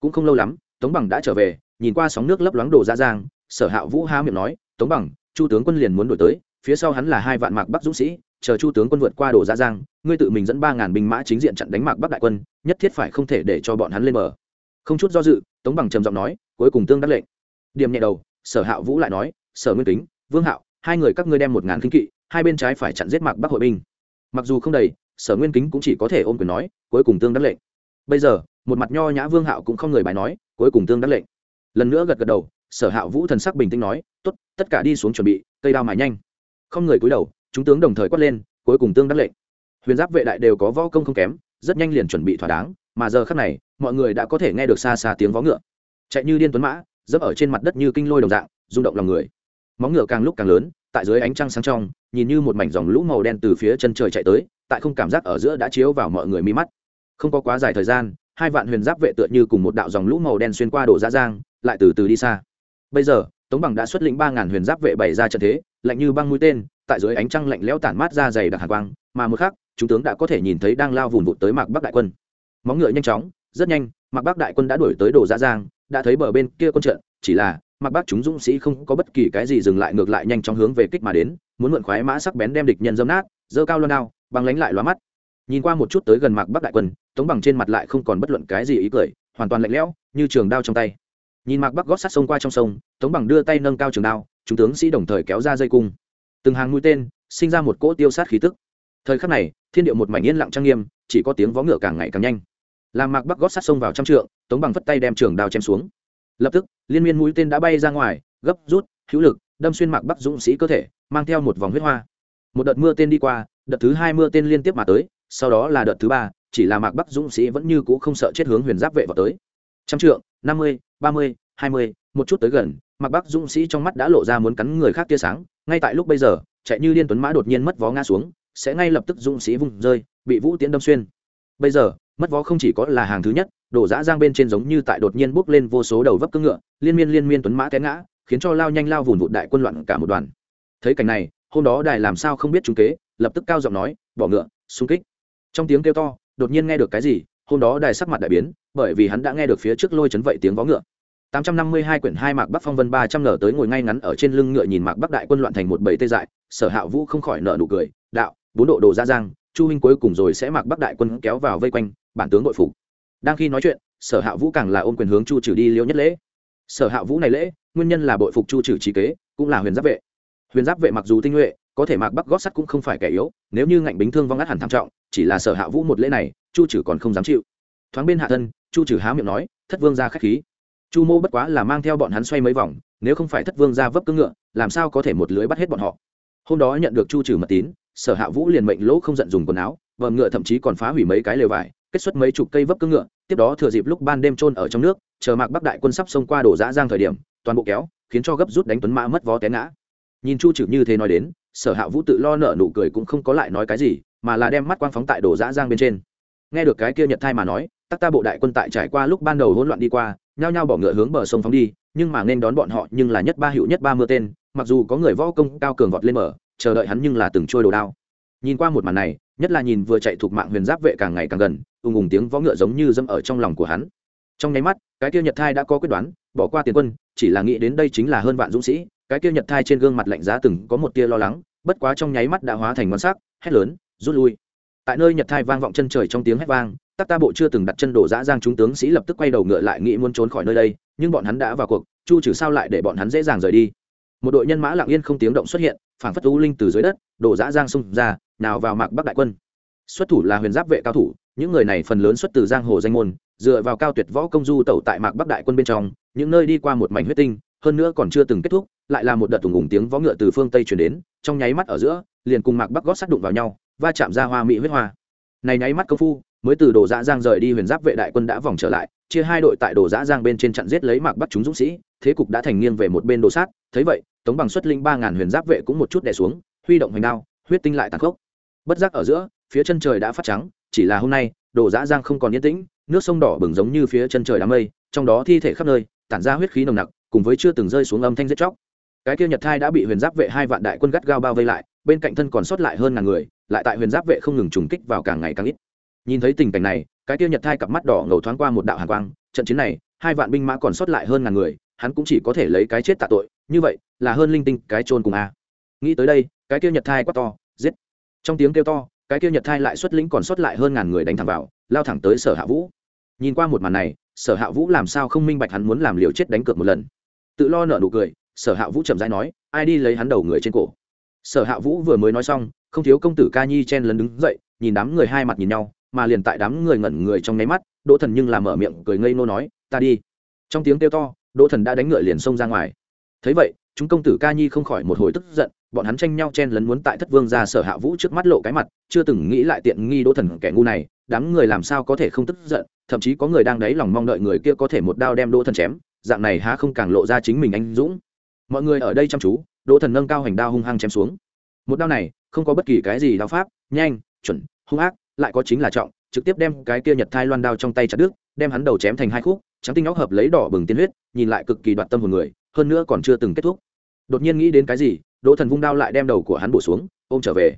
Cũng không lâu lắm, tống bằng đã trở về, nhìn qua sóng nước lấp loáng đổ ra giang sở hạ vũ há miệng nói, tống bằng, chu tướng quân liền muốn đổi tới, phía sau hắn là hai vạn mạc bắc dũng sĩ, chờ chu tướng quân vượt qua đổ ra giang ngươi tự mình dẫn ba ngàn binh mã chính diện chặn đánh mạc bắc đại quân, nhất thiết phải không thể để cho bọn hắn lên bờ. Không chút do dự, tống bằng trầm giọng nói, cuối cùng tương đắc lệnh điểm nhẹ đầu, sở hạ vũ lại nói, sở nguyên kính vương hạo, hai người các ngươi đem một ngàn kinh kỵ, hai bên trái phải chặn giết mạc bắc hội binh. Mặc dù không đầy, sở nguyên kính cũng chỉ có thể ôm quyền nói, cuối cùng tương đắc lệnh. Bây giờ, một mặt nho nhã vương hạo cũng không người bài nói, cuối cùng tương đắc lệnh. Lần nữa gật gật đầu, sở hạ vũ thần sắc bình tĩnh nói, tốt, tất cả đi xuống chuẩn bị, cây đao mài nhanh. Không người cúi đầu, chúng tướng đồng thời quát lên, cuối cùng tương đắc lệnh. Huyền giáp vệ đại đều có võ công không kém, rất nhanh liền chuẩn bị thỏa đáng, mà giờ khắc này, mọi người đã có thể nghe được xa xa tiếng vó ngựa. Chạy như điên tuấn mã, dẫm ở trên mặt đất như kinh lôi đồng dạng, rung động lòng người móng ngựa càng lúc càng lớn, tại dưới ánh trăng sáng trong, nhìn như một mảnh dòng lũ màu đen từ phía chân trời chạy tới, tại không cảm giác ở giữa đã chiếu vào mọi người mi mắt. Không có quá dài thời gian, hai vạn huyền giáp vệ tựa như cùng một đạo dòng lũ màu đen xuyên qua đổ ra giang, lại từ từ đi xa. Bây giờ, tống bằng đã xuất lĩnh ba ngàn huyền giáp vệ bày ra trận thế, lạnh như băng mũi tên, tại dưới ánh trăng lạnh lẽo tản mát ra dày đặc hạ quang, mà một khác chúng tướng đã có thể nhìn thấy đang lao vùn vụt tới mạc bắc đại quân. Móng ngựa nhanh chóng, rất nhanh, mạc bắc đại quân đã đuổi tới đổ ra giang, đã thấy bờ bên kia quân trận, chỉ là mạc bắc chúng dũng sĩ không có bất kỳ cái gì dừng lại ngược lại nhanh chóng hướng về kích mà đến, muốn mượn khoái mã sắc bén đem địch nhân dâm nát dơ cao loan đao bằng lánh lại loa mắt. Nhìn qua một chút tới gần mạc bắc đại quân, tống bằng trên mặt lại không còn bất luận cái gì ý cười, hoàn toàn lạnh lẽo, như trường đao trong tay. Nhìn mạc bắc gót sắt sông qua trong sông, tống bằng đưa tay nâng cao trường đao, chúng tướng sĩ đồng thời kéo ra dây cung. Từng hàng mũi tên, sinh ra một cỗ tiêu sát khí tức. Thời khắc này, thiên điệu một mảnh yên lặng trang nghiêm, chỉ có tiếng vó ngựa càng ngày càng nhanh. Làm mạc bắc gót sắt sông vào trăm trượng, tống bằng vất tay đem trường đao chém xuống lập tức, liên miên mũi tên đã bay ra ngoài, gấp, rút, hữu lực, đâm xuyên mạc bắc dũng sĩ cơ thể, mang theo một vòng huyết hoa. Một đợt mưa tên đi qua, đợt thứ hai mưa tên liên tiếp mà tới, sau đó là đợt thứ ba, chỉ là mạc bắc dũng sĩ vẫn như cũ không sợ chết hướng huyền giáp vệ vào tới. Trăm trượng, năm mươi, ba mươi, hai mươi, một chút tới gần, mạc bắc dũng sĩ trong mắt đã lộ ra muốn cắn người khác tia sáng, ngay tại lúc bây giờ, chạy như liên tuấn mã đột nhiên mất vó ngã xuống, sẽ ngay lập tức dũng sĩ vùng rơi, bị vũ tiễn đâm xuyên. Bây giờ, mất vó không chỉ có là hàng thứ nhất đổ dã giang bên trên giống như tại đột nhiên bốc lên vô số đầu vấp cưỡng ngựa liên miên liên miên tuấn mã té ngã khiến cho lao nhanh lao vùn vụt đại quân loạn cả một đoàn. Thấy cảnh này hôm đó đài làm sao không biết trung kế lập tức cao giọng nói bỏ ngựa xung kích. Trong tiếng kêu to đột nhiên nghe được cái gì hôm đó đài sắc mặt đại biến bởi vì hắn đã nghe được phía trước lôi chấn vậy tiếng vó ngựa. 852 quyển hai mạc Bắc Phong Vân 300 lở tới ngồi ngay ngắn ở trên lưng ngựa nhìn mạc Bắc đại quân loạn thành một bầy tê dại, Sở Hạ Vũ không khỏi nở nụ cười, đạo, bốn độ đồ ra giang, Chu huynh cuối cùng rồi sẽ mạc Bắc đại quân kéo vào vây quanh, bản tướng nội phục. Đang khi nói chuyện, Sở Hạ Vũ càng là ôm quyền hướng Chu trừ đi liêu nhất lễ. Sở Hạ Vũ này lễ, nguyên nhân là bội phục Chu trừ trí kế, cũng là huyền giáp vệ. Huyền giáp vệ mặc dù tinh nhuệ, có thể mạc Bắc gót sắt cũng không phải kẻ yếu, nếu như ngạnh bính thương vong át hẳn tham trọng, chỉ là Sở Hạ Vũ một lễ này, Chu trừ còn không dám chịu. Thoáng bên hạ thân, Chu trừ há miệng nói, thất vương gia khách khí chu mô bất quá là mang theo bọn hắn xoay mấy vòng nếu không phải thất vương ra vấp cưỡng ngựa làm sao có thể một lưới bắt hết bọn họ hôm đó nhận được chu trừ mật tín sở hạ vũ liền mệnh lỗ không giận dùng quần áo vợ ngựa thậm chí còn phá hủy mấy cái lều vải kết xuất mấy chục cây vấp cương ngựa, tiếp đó thừa dịp lúc ban đêm trôn ở trong nước, chờ mạc bắc đại quân sắp xông qua đổ dã giang thời điểm, toàn bộ kéo, khiến cho gấp rút đánh tuấn mã mất vó té ngã. Nhìn chu trừ như thế nói đến, sở hạ vũ tự lo nợ nụ cười cũng không có lại nói cái gì, mà là đem mắt quang phóng tại đổ dã giang bên trên. Nghe được cái kia nhật thai mà nói, tắc ta bộ đại quân tại trải qua lúc ban đầu hỗn loạn đi qua, nhao nhao bỏ ngựa hướng bờ sông phóng đi, nhưng mà nên đón bọn họ nhưng là nhất ba hữu nhất ba mưa tên, mặc dù có người võ công cao cường vọt lên mở chờ đợi hắn nhưng là từng trôi đồ đao nhìn qua một màn này, nhất là nhìn vừa chạy thuộc mạng huyền giáp vệ càng ngày càng gần, ùng ùng tiếng võ ngựa giống như dâm ở trong lòng của hắn. Trong nháy mắt, cái kia nhật thai đã có quyết đoán, bỏ qua tiền quân, chỉ là nghĩ đến đây chính là hơn vạn dũng sĩ, cái kia nhật thai trên gương mặt lạnh giá từng có một tia lo lắng, bất quá trong nháy mắt đã hóa thành ngón sắc, hét lớn, rút lui. Tại nơi nhật thai vang vọng chân trời trong tiếng hét vang, tắc ta bộ chưa từng đặt chân đổ dã giang chúng tướng sĩ lập tức quay đầu ngựa lại nghĩ muốn trốn khỏi nơi đây, nhưng bọn hắn đã vào cuộc, chu trừ sao lại để bọn hắn dễ dàng rời đi? Một đội nhân mã lặng yên không tiếng động xuất hiện, phảng phất u linh từ dưới đất, đổ dã giang xung ra nào vào mạc bắc đại quân. Xuất thủ là huyền giáp vệ cao thủ, những người này phần lớn xuất từ giang hồ danh môn, dựa vào cao tuyệt võ công du tẩu tại mạc bắc đại quân bên trong, những nơi đi qua một mảnh huyết tinh, hơn nữa còn chưa từng kết thúc, lại là một đợt tùng ủng tiếng võ ngựa từ phương tây chuyển đến, trong nháy mắt ở giữa, liền cùng mạc bắc gót sát đụng vào nhau, va chạm ra hoa mỹ huyết hoa. Này nháy mắt công phu, mới từ đồ dã giang rời đi huyền giáp vệ đại quân đã vòng trở lại, chia hai đội tại đồ dã giang bên trên chặn giết lấy mạc Bắc chúng dũng sĩ, thế cục đã thành nghiêng về một bên đồ sát, thấy vậy, tống bằng xuất linh ba ngàn huyền giáp vệ cũng một chút đè xuống, huy động hoành đao, huyết tinh lại tàn khốc bất giác ở giữa, phía chân trời đã phát trắng, chỉ là hôm nay, đồ dã giang không còn yên tĩnh, nước sông đỏ bừng giống như phía chân trời đám mây, trong đó thi thể khắp nơi, tản ra huyết khí nồng nặc, cùng với chưa từng rơi xuống âm thanh giết chóc. Cái kia nhật thai đã bị huyền giáp vệ hai vạn đại quân gắt gao bao vây lại, bên cạnh thân còn sót lại hơn ngàn người, lại tại huyền giáp vệ không ngừng trùng kích vào càng ngày càng ít. Nhìn thấy tình cảnh này, cái tiêu nhật thai cặp mắt đỏ ngầu thoáng qua một đạo hàn quang, trận chiến này, hai vạn binh mã còn sót lại hơn ngàn người, hắn cũng chỉ có thể lấy cái chết tạ tội, như vậy là hơn linh tinh cái trôn cùng a. Nghĩ tới đây, cái tiêu nhật thai quá to trong tiếng kêu to, cái kia nhật thai lại xuất lĩnh còn sót lại hơn ngàn người đánh thẳng vào, lao thẳng tới sở hạ vũ. Nhìn qua một màn này, sở hạ vũ làm sao không minh bạch hắn muốn làm liều chết đánh cược một lần. Tự lo nợ nụ cười, sở hạ vũ chậm rãi nói, ai đi lấy hắn đầu người trên cổ? Sở hạ vũ vừa mới nói xong, không thiếu công tử ca nhi chen lấn đứng dậy, nhìn đám người hai mặt nhìn nhau, mà liền tại đám người ngẩn người trong nháy mắt, đỗ thần nhưng làm mở miệng cười ngây nô nói, ta đi. Trong tiếng kêu to, đỗ thần đã đánh ngựa liền xông ra ngoài. Thấy vậy, chúng công tử ca nhi không khỏi một hồi tức giận bọn hắn tranh nhau chen lấn muốn tại thất vương ra sở hạ vũ trước mắt lộ cái mặt, chưa từng nghĩ lại tiện nghi đỗ thần kẻ ngu này, đám người làm sao có thể không tức giận, thậm chí có người đang đáy lòng mong đợi người kia có thể một đao đem đỗ thần chém, dạng này há không càng lộ ra chính mình anh dũng. Mọi người ở đây chăm chú, đỗ thần nâng cao hành đao hung hăng chém xuống. Một đao này, không có bất kỳ cái gì đao pháp, nhanh, chuẩn, hung ác, lại có chính là trọng, trực tiếp đem cái kia nhật thai loan đao trong tay chặt đứt, đem hắn đầu chém thành hai khúc, trắng tinh óc hợp lấy đỏ bừng tiên huyết, nhìn lại cực kỳ đoạt tâm hồn người, hơn nữa còn chưa từng kết thúc. Đột nhiên nghĩ đến cái gì đỗ thần vung đao lại đem đầu của hắn bổ xuống, ôm trở về.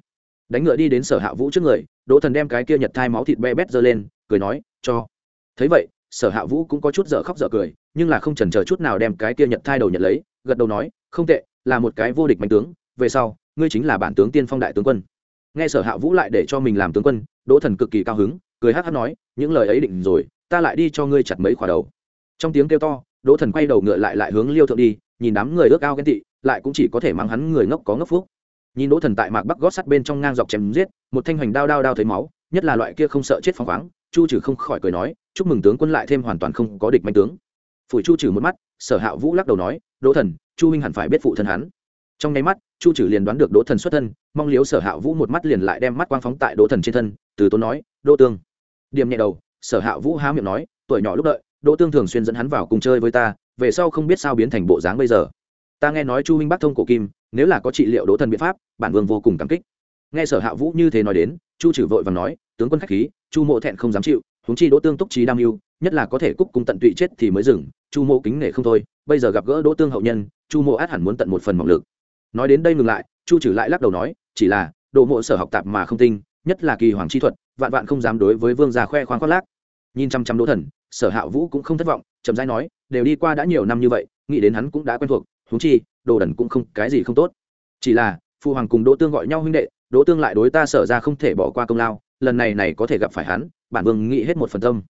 Đánh ngựa đi đến sở hạ vũ trước người, đỗ thần đem cái kia nhật thai máu thịt be bét giơ lên, cười nói, cho. Thấy vậy, sở hạ vũ cũng có chút dở khóc dở cười, nhưng là không chần chờ chút nào đem cái kia nhật thai đầu nhận lấy, gật đầu nói, không tệ, là một cái vô địch mạnh tướng, về sau, ngươi chính là bản tướng tiên phong đại tướng quân. Nghe sở hạ vũ lại để cho mình làm tướng quân, đỗ thần cực kỳ cao hứng, cười hát hát nói, những lời ấy định rồi, ta lại đi cho ngươi chặt mấy khỏa đầu. Trong tiếng kêu to, đỗ thần quay đầu ngựa lại lại hướng liêu thượng đi nhìn đám người ước ao ghen tị, lại cũng chỉ có thể mang hắn người ngốc có ngốc phúc. Nhìn đỗ thần tại mạc bắc gót sắt bên trong ngang dọc chém giết, một thanh hoành đao đao đao thấy máu, nhất là loại kia không sợ chết phong khoáng, chu trừ không khỏi cười nói, chúc mừng tướng quân lại thêm hoàn toàn không có địch manh tướng. Phủi chu trừ một mắt, sở hạ vũ lắc đầu nói, đỗ thần, chu huynh hẳn phải biết phụ thân hắn. Trong nháy mắt, chu trừ liền đoán được đỗ thần xuất thân, mong liếu sở hạ vũ một mắt liền lại đem mắt quang phóng tại đỗ thần trên thân, từ tốn nói, đỗ tương. Điểm nhẹ đầu, sở hạ vũ há miệng nói, tuổi nhỏ lúc đợi, đỗ tương thường xuyên dẫn hắn vào cùng chơi với ta về sau không biết sao biến thành bộ dáng bây giờ. Ta nghe nói chu minh bắc thông cổ kim, nếu là có trị liệu đỗ thần biện pháp, bản vương vô cùng cảm kích. Nghe sở hạ vũ như thế nói đến, chu trừ vội và nói, tướng quân khách khí, chu mộ thẹn không dám chịu, huống chi đỗ tương túc trí đam mưu, nhất là có thể cúc cùng tận tụy chết thì mới dừng, chu mộ kính nể không thôi, bây giờ gặp gỡ đỗ tương hậu nhân, chu mộ át hẳn muốn tận một phần mỏng lực. Nói đến đây ngừng lại, chu trừ lại lắc đầu nói, chỉ là, đỗ mộ sở học tạp mà không tinh, nhất là kỳ hoàng chi thuật, vạn vạn không dám đối với vương gia khoe khoang khoác lác nhìn chăm chăm đỗ thần, sở hạ vũ cũng không thất vọng, chậm rãi nói, đều đi qua đã nhiều năm như vậy, nghĩ đến hắn cũng đã quen thuộc, huống chi, đồ đần cũng không, cái gì không tốt. Chỉ là phụ hoàng cùng đỗ tương gọi nhau huynh đệ, đỗ tương lại đối ta sở ra không thể bỏ qua công lao, lần này này có thể gặp phải hắn, bản vương nghĩ hết một phần tâm.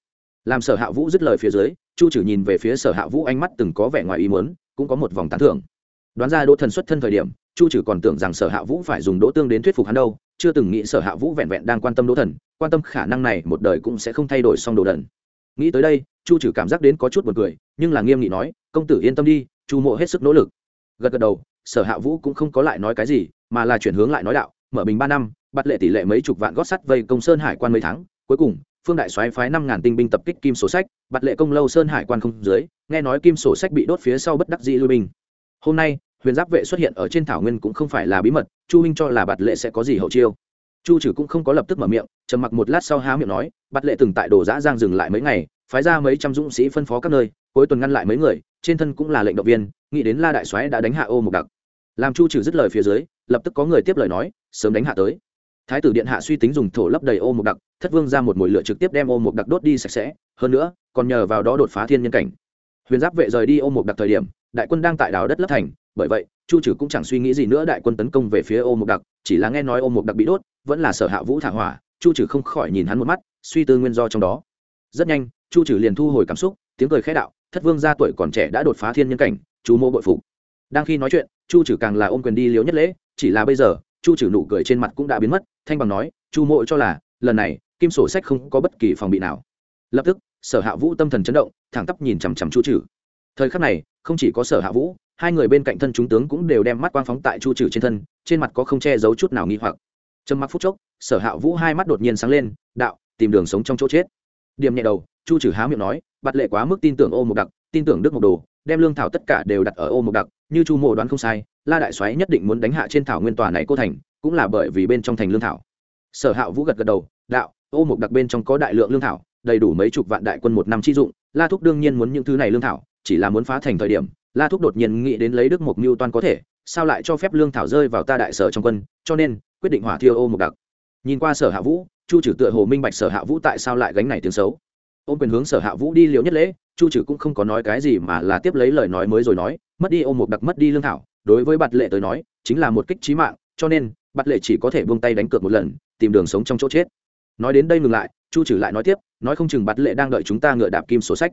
Làm sở hạ vũ dứt lời phía dưới, chu trừ nhìn về phía sở hạ vũ ánh mắt từng có vẻ ngoài ý muốn, cũng có một vòng tán thưởng. Đoán ra đỗ thần xuất thân thời điểm, chu trừ còn tưởng rằng sở hạ vũ phải dùng đỗ tương đến thuyết phục hắn đâu chưa từng nghĩ sở hạ vũ vẹn vẹn đang quan tâm đỗ thần, quan tâm khả năng này một đời cũng sẽ không thay đổi xong đồ đần. Nghĩ tới đây, chu trừ cảm giác đến có chút b u ồ n cười, nhưng là nghiêm nghị nói, công tử yên tâm đi, chu mộ hết sức nỗ lực. Gật gật đầu, sở hạ vũ cũng không có lại nói cái gì, mà là chuyển hướng lại nói đạo, mở bình ba năm, bắt lệ tỷ lệ mấy chục vạn gót sắt vây công sơn hải quan mấy tháng, cuối cùng, phương đại soái phái năm ngàn tinh binh tập kích kim sổ sách, bắt lệ công lâu sơn hải quan không dưới, nghe nói kim sổ sách bị đốt phía sau bất đắc dĩ lui binh. Hôm nay huyền giáp vệ xuất hiện ở trên thảo nguyên cũng không phải là bí mật, chu minh cho là bạt lệ sẽ có gì hậu chiêu. Chu trừ cũng không có lập tức mở miệng, trầm mặc một lát sau há miệng nói, bạt lệ từng tại đồ giã giang dừng lại mấy ngày, phái ra mấy trăm dũng sĩ phân phó các nơi, cuối tuần ngăn lại mấy người, trên thân cũng là lệnh động viên, nghĩ đến la đại soái đã đánh hạ ô mục đặc. Làm chu trừ dứt lời phía dưới, lập tức có người tiếp lời nói, sớm đánh hạ tới. Thái tử điện hạ suy tính dùng thổ lấp đầy ô mục đặc, thất vương ra một mồi lửa trực tiếp đem ô mục đặc đốt đi sạch sẽ, hơn nữa, còn nhờ vào đó đột phá thiên nhân cảnh. Huyền giáp vệ rời đi ô mục đặc thời điểm đại quân đang tại đảo đất lấp thành, bởi vậy, chu trừ cũng chẳng suy nghĩ gì nữa, đại quân tấn công về phía ô mục đặc, chỉ là nghe nói ô mục đặc bị đốt, vẫn là sở hạ vũ thả hỏa, chu trừ không khỏi nhìn hắn một mắt, suy tư nguyên do trong đó. Rất nhanh, chu trừ liền thu hồi cảm xúc, tiếng cười khẽ đạo, thất vương gia tuổi còn trẻ đã đột phá thiên nhân cảnh, chú mô bội phục. Đang khi nói chuyện, chu trừ càng là ôm quyền đi liếu nhất lễ, chỉ là bây giờ, chu trừ nụ cười trên mặt cũng đã biến mất, thanh bằng nói, chu mộ cho là, lần này, kim sổ sách không có bất kỳ phòng bị nào. Lập tức, sở hạ vũ tâm thần chấn động, thẳng tắp nhìn chằm chằm chu trừ thời khắc này, không chỉ có sở hạ vũ, hai người bên cạnh thân chúng tướng cũng đều đem mắt quang phóng tại chu trừ trên thân, trên mặt có không che giấu chút nào nghi hoặc. Trầm mặc phút chốc, sở hạ vũ hai mắt đột nhiên sáng lên, đạo, tìm đường sống trong chỗ chết. Điểm nhẹ đầu, chu trừ há miệng nói, bạt lệ quá mức tin tưởng ô mục đặc, tin tưởng đức một đồ, đem lương thảo tất cả đều đặt ở ô mục đặc, như chu mộ đoán không sai, la đại soái nhất định muốn đánh hạ trên thảo nguyên tòa này cô thành, cũng là bởi vì bên trong thành lương thảo. Sở hạ vũ gật gật đầu, đạo, ô mục đặc bên trong có đại lượng lương thảo, đầy đủ mấy chục vạn đại quân một năm chi dụng la thúc đương nhiên muốn những thứ này lương thảo, chỉ là muốn phá thành thời điểm, la thúc đột nhiên nghĩ đến lấy đức mục mưu toan có thể, sao lại cho phép lương thảo rơi vào ta đại sở trong quân, cho nên, quyết định hỏa thiêu ô một đặc. Nhìn qua sở hạ vũ, chu trừ tựa hồ minh bạch sở hạ vũ tại sao lại gánh này tiếng xấu. Ôm quyền hướng sở hạ vũ đi liều nhất lễ, chu trừ cũng không có nói cái gì mà là tiếp lấy lời nói mới rồi nói, mất đi ô một đặc, mất đi lương thảo, đối với bạt lệ tới nói, chính là một kích trí mạng, cho nên, bạt lệ chỉ có thể buông tay đánh cược một lần, tìm đường sống trong chỗ chết. Nói đến đây ngừng lại chu trừ lại nói tiếp, nói không chừng bạt lệ đang đợi chúng ta ngựa đạp kim sổ sách.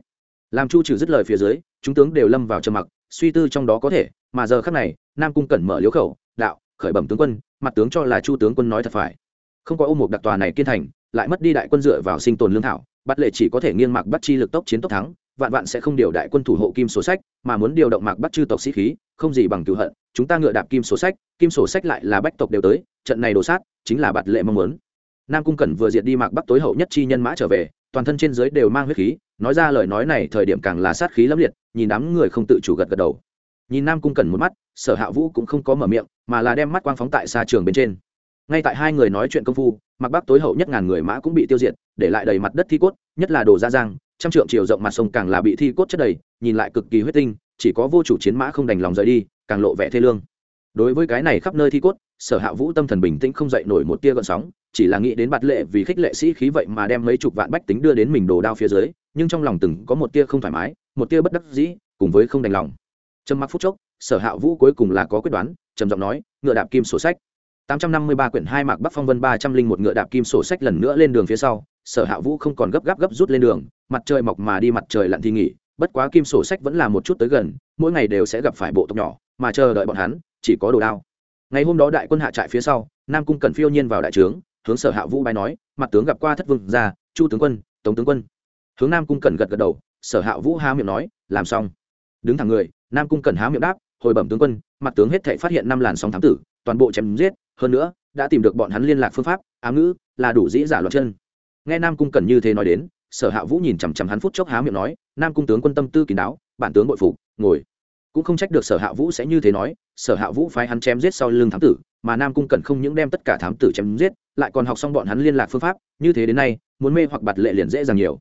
Làm chu trừ dứt lời phía dưới, chúng tướng đều lâm vào trầm mặc, suy tư trong đó có thể, mà giờ khắc này, nam cung cẩn mở liếu khẩu, đạo, khởi bẩm tướng quân, mặt tướng cho là chu tướng quân nói thật phải. Không có ôm một đặc tòa này kiên thành, lại mất đi đại quân dựa vào sinh tồn lương thảo bắt lệ chỉ có thể nghiêng mạc bắt chi lực tốc chiến tốc thắng, vạn vạn sẽ không điều đại quân thủ hộ kim sổ sách, mà muốn điều động mạc bắt chư tộc sĩ khí, không gì bằng cựu hận, chúng ta ngựa đạp kim sổ sách, kim sổ sách lại là bách tộc đều tới, trận này đổ sát, chính là bạt lệ mong muốn nam cung cẩn vừa diệt đi mạc bắc tối hậu nhất chi nhân mã trở về, toàn thân trên dưới đều mang huyết khí, nói ra lời nói này thời điểm càng là sát khí lẫm liệt, nhìn đám người không tự chủ gật gật đầu. Nhìn nam cung cẩn một mắt, sở hạ vũ cũng không có mở miệng, mà là đem mắt quang phóng tại xa trường bên trên. Ngay tại hai người nói chuyện công phu mặc bắc tối hậu nhất ngàn người mã cũng bị tiêu diệt, để lại đầy mặt đất thi cốt, nhất là đồ gia giang trăm trượng chiều rộng mặt sông càng là bị thi cốt chất đầy, nhìn lại cực kỳ huyết tinh, chỉ có vô chủ chiến mã không đành lòng rời đi, càng lộ vẻ thê lương đối với cái này khắp nơi thi cốt sở hạ vũ tâm thần bình tĩnh không dậy nổi một tia gợn sóng chỉ là nghĩ đến bạt lệ vì khích lệ sĩ khí vậy mà đem mấy chục vạn bách tính đưa đến mình đồ đao phía dưới nhưng trong lòng từng có một tia không thoải mái một tia bất đắc dĩ cùng với không đành lòng. Trầm mặc phút chốc sở hạ vũ cuối cùng là có quyết đoán trầm giọng nói ngựa đạp kim sổ sách. 853 quyển hai mạc Bắc Phong Vân 301 ngựa đạp kim sổ sách lần nữa lên đường phía sau, Sở Hạ Vũ không còn gấp gáp gấp rút lên đường, mặt trời mọc mà đi mặt trời lặn thì nghỉ, bất quá kim sổ sách vẫn là một chút tới gần, mỗi ngày đều sẽ gặp phải bộ tộc nhỏ, mà chờ đợi bọn hắn, chỉ có đồ đao. Ngày hôm đó đại quân hạ trại phía sau, Nam cung cần phiêu nhiên vào đại trướng, hướng Sở Hạ Vũ bái nói, mặt tướng gặp qua thất vương gia, Chu tướng quân, Tống tướng quân. Hướng Nam cung cần gật gật đầu, Sở Hạ Vũ há miệng nói, làm xong. Đứng thẳng người, Nam cung cần há miệng đáp, hồi bẩm tướng quân, mặt tướng hết thể phát hiện năm làn sóng thám tử toàn bộ chém giết hơn nữa đã tìm được bọn hắn liên lạc phương pháp ám ngữ là đủ dĩ giả luật chân nghe nam cung cần như thế nói đến sở hạ vũ nhìn chằm chằm hắn phút chốc há miệng nói, nam cung tướng quân tâm tư kín đáo, bản tướng bội phục, ngồi. Cũng không trách được sở hạ vũ sẽ như thế nói, sở hạ vũ phái hắn chém giết sau lưng thám tử, mà nam cung cần không những đem tất cả thám tử chém giết, lại còn học xong bọn hắn liên lạc phương pháp, như thế đến nay, muốn mê hoặc bặt lệ liền dễ dàng nhiều.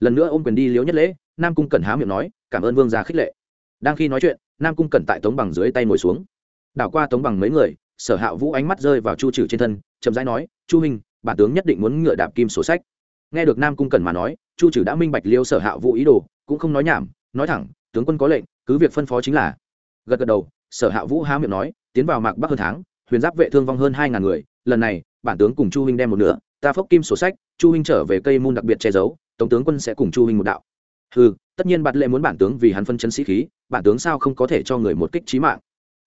Lần nữa ôm quyền đi liếu nhất lễ, nam cung cần há miệng nói, cảm ơn vương gia khích lệ. Đang khi nói chuyện, nam cung cần tại tống bằng dưới tay ngồi xuống. Đảo qua tống bằng mấy người, sở hạ vũ ánh mắt rơi vào chu trừ trên thân, chậm rãi nói, chu hình bản tướng nhất định muốn ngựa đạp kim sổ sách nghe được nam cung cần mà nói, chu trừ đã minh bạch liêu sở hạ vũ ý đồ, cũng không nói nhảm, nói thẳng, tướng quân có lệnh, cứ việc phân phó chính là. Gật gật đầu, sở hạ vũ há miệng nói, tiến vào mạc bắc hơn tháng, huyền giáp vệ thương vong hơn hai ngàn người, lần này, bản tướng cùng chu huynh đem một nửa, ta phốc kim sổ sách, chu huynh trở về cây môn đặc biệt che giấu, tổng tướng quân sẽ cùng chu huynh một đạo. Ừ tất nhiên bạt lệ muốn bản tướng vì hắn phân chấn sĩ khí, bản tướng sao không có thể cho người một kích trí mạng?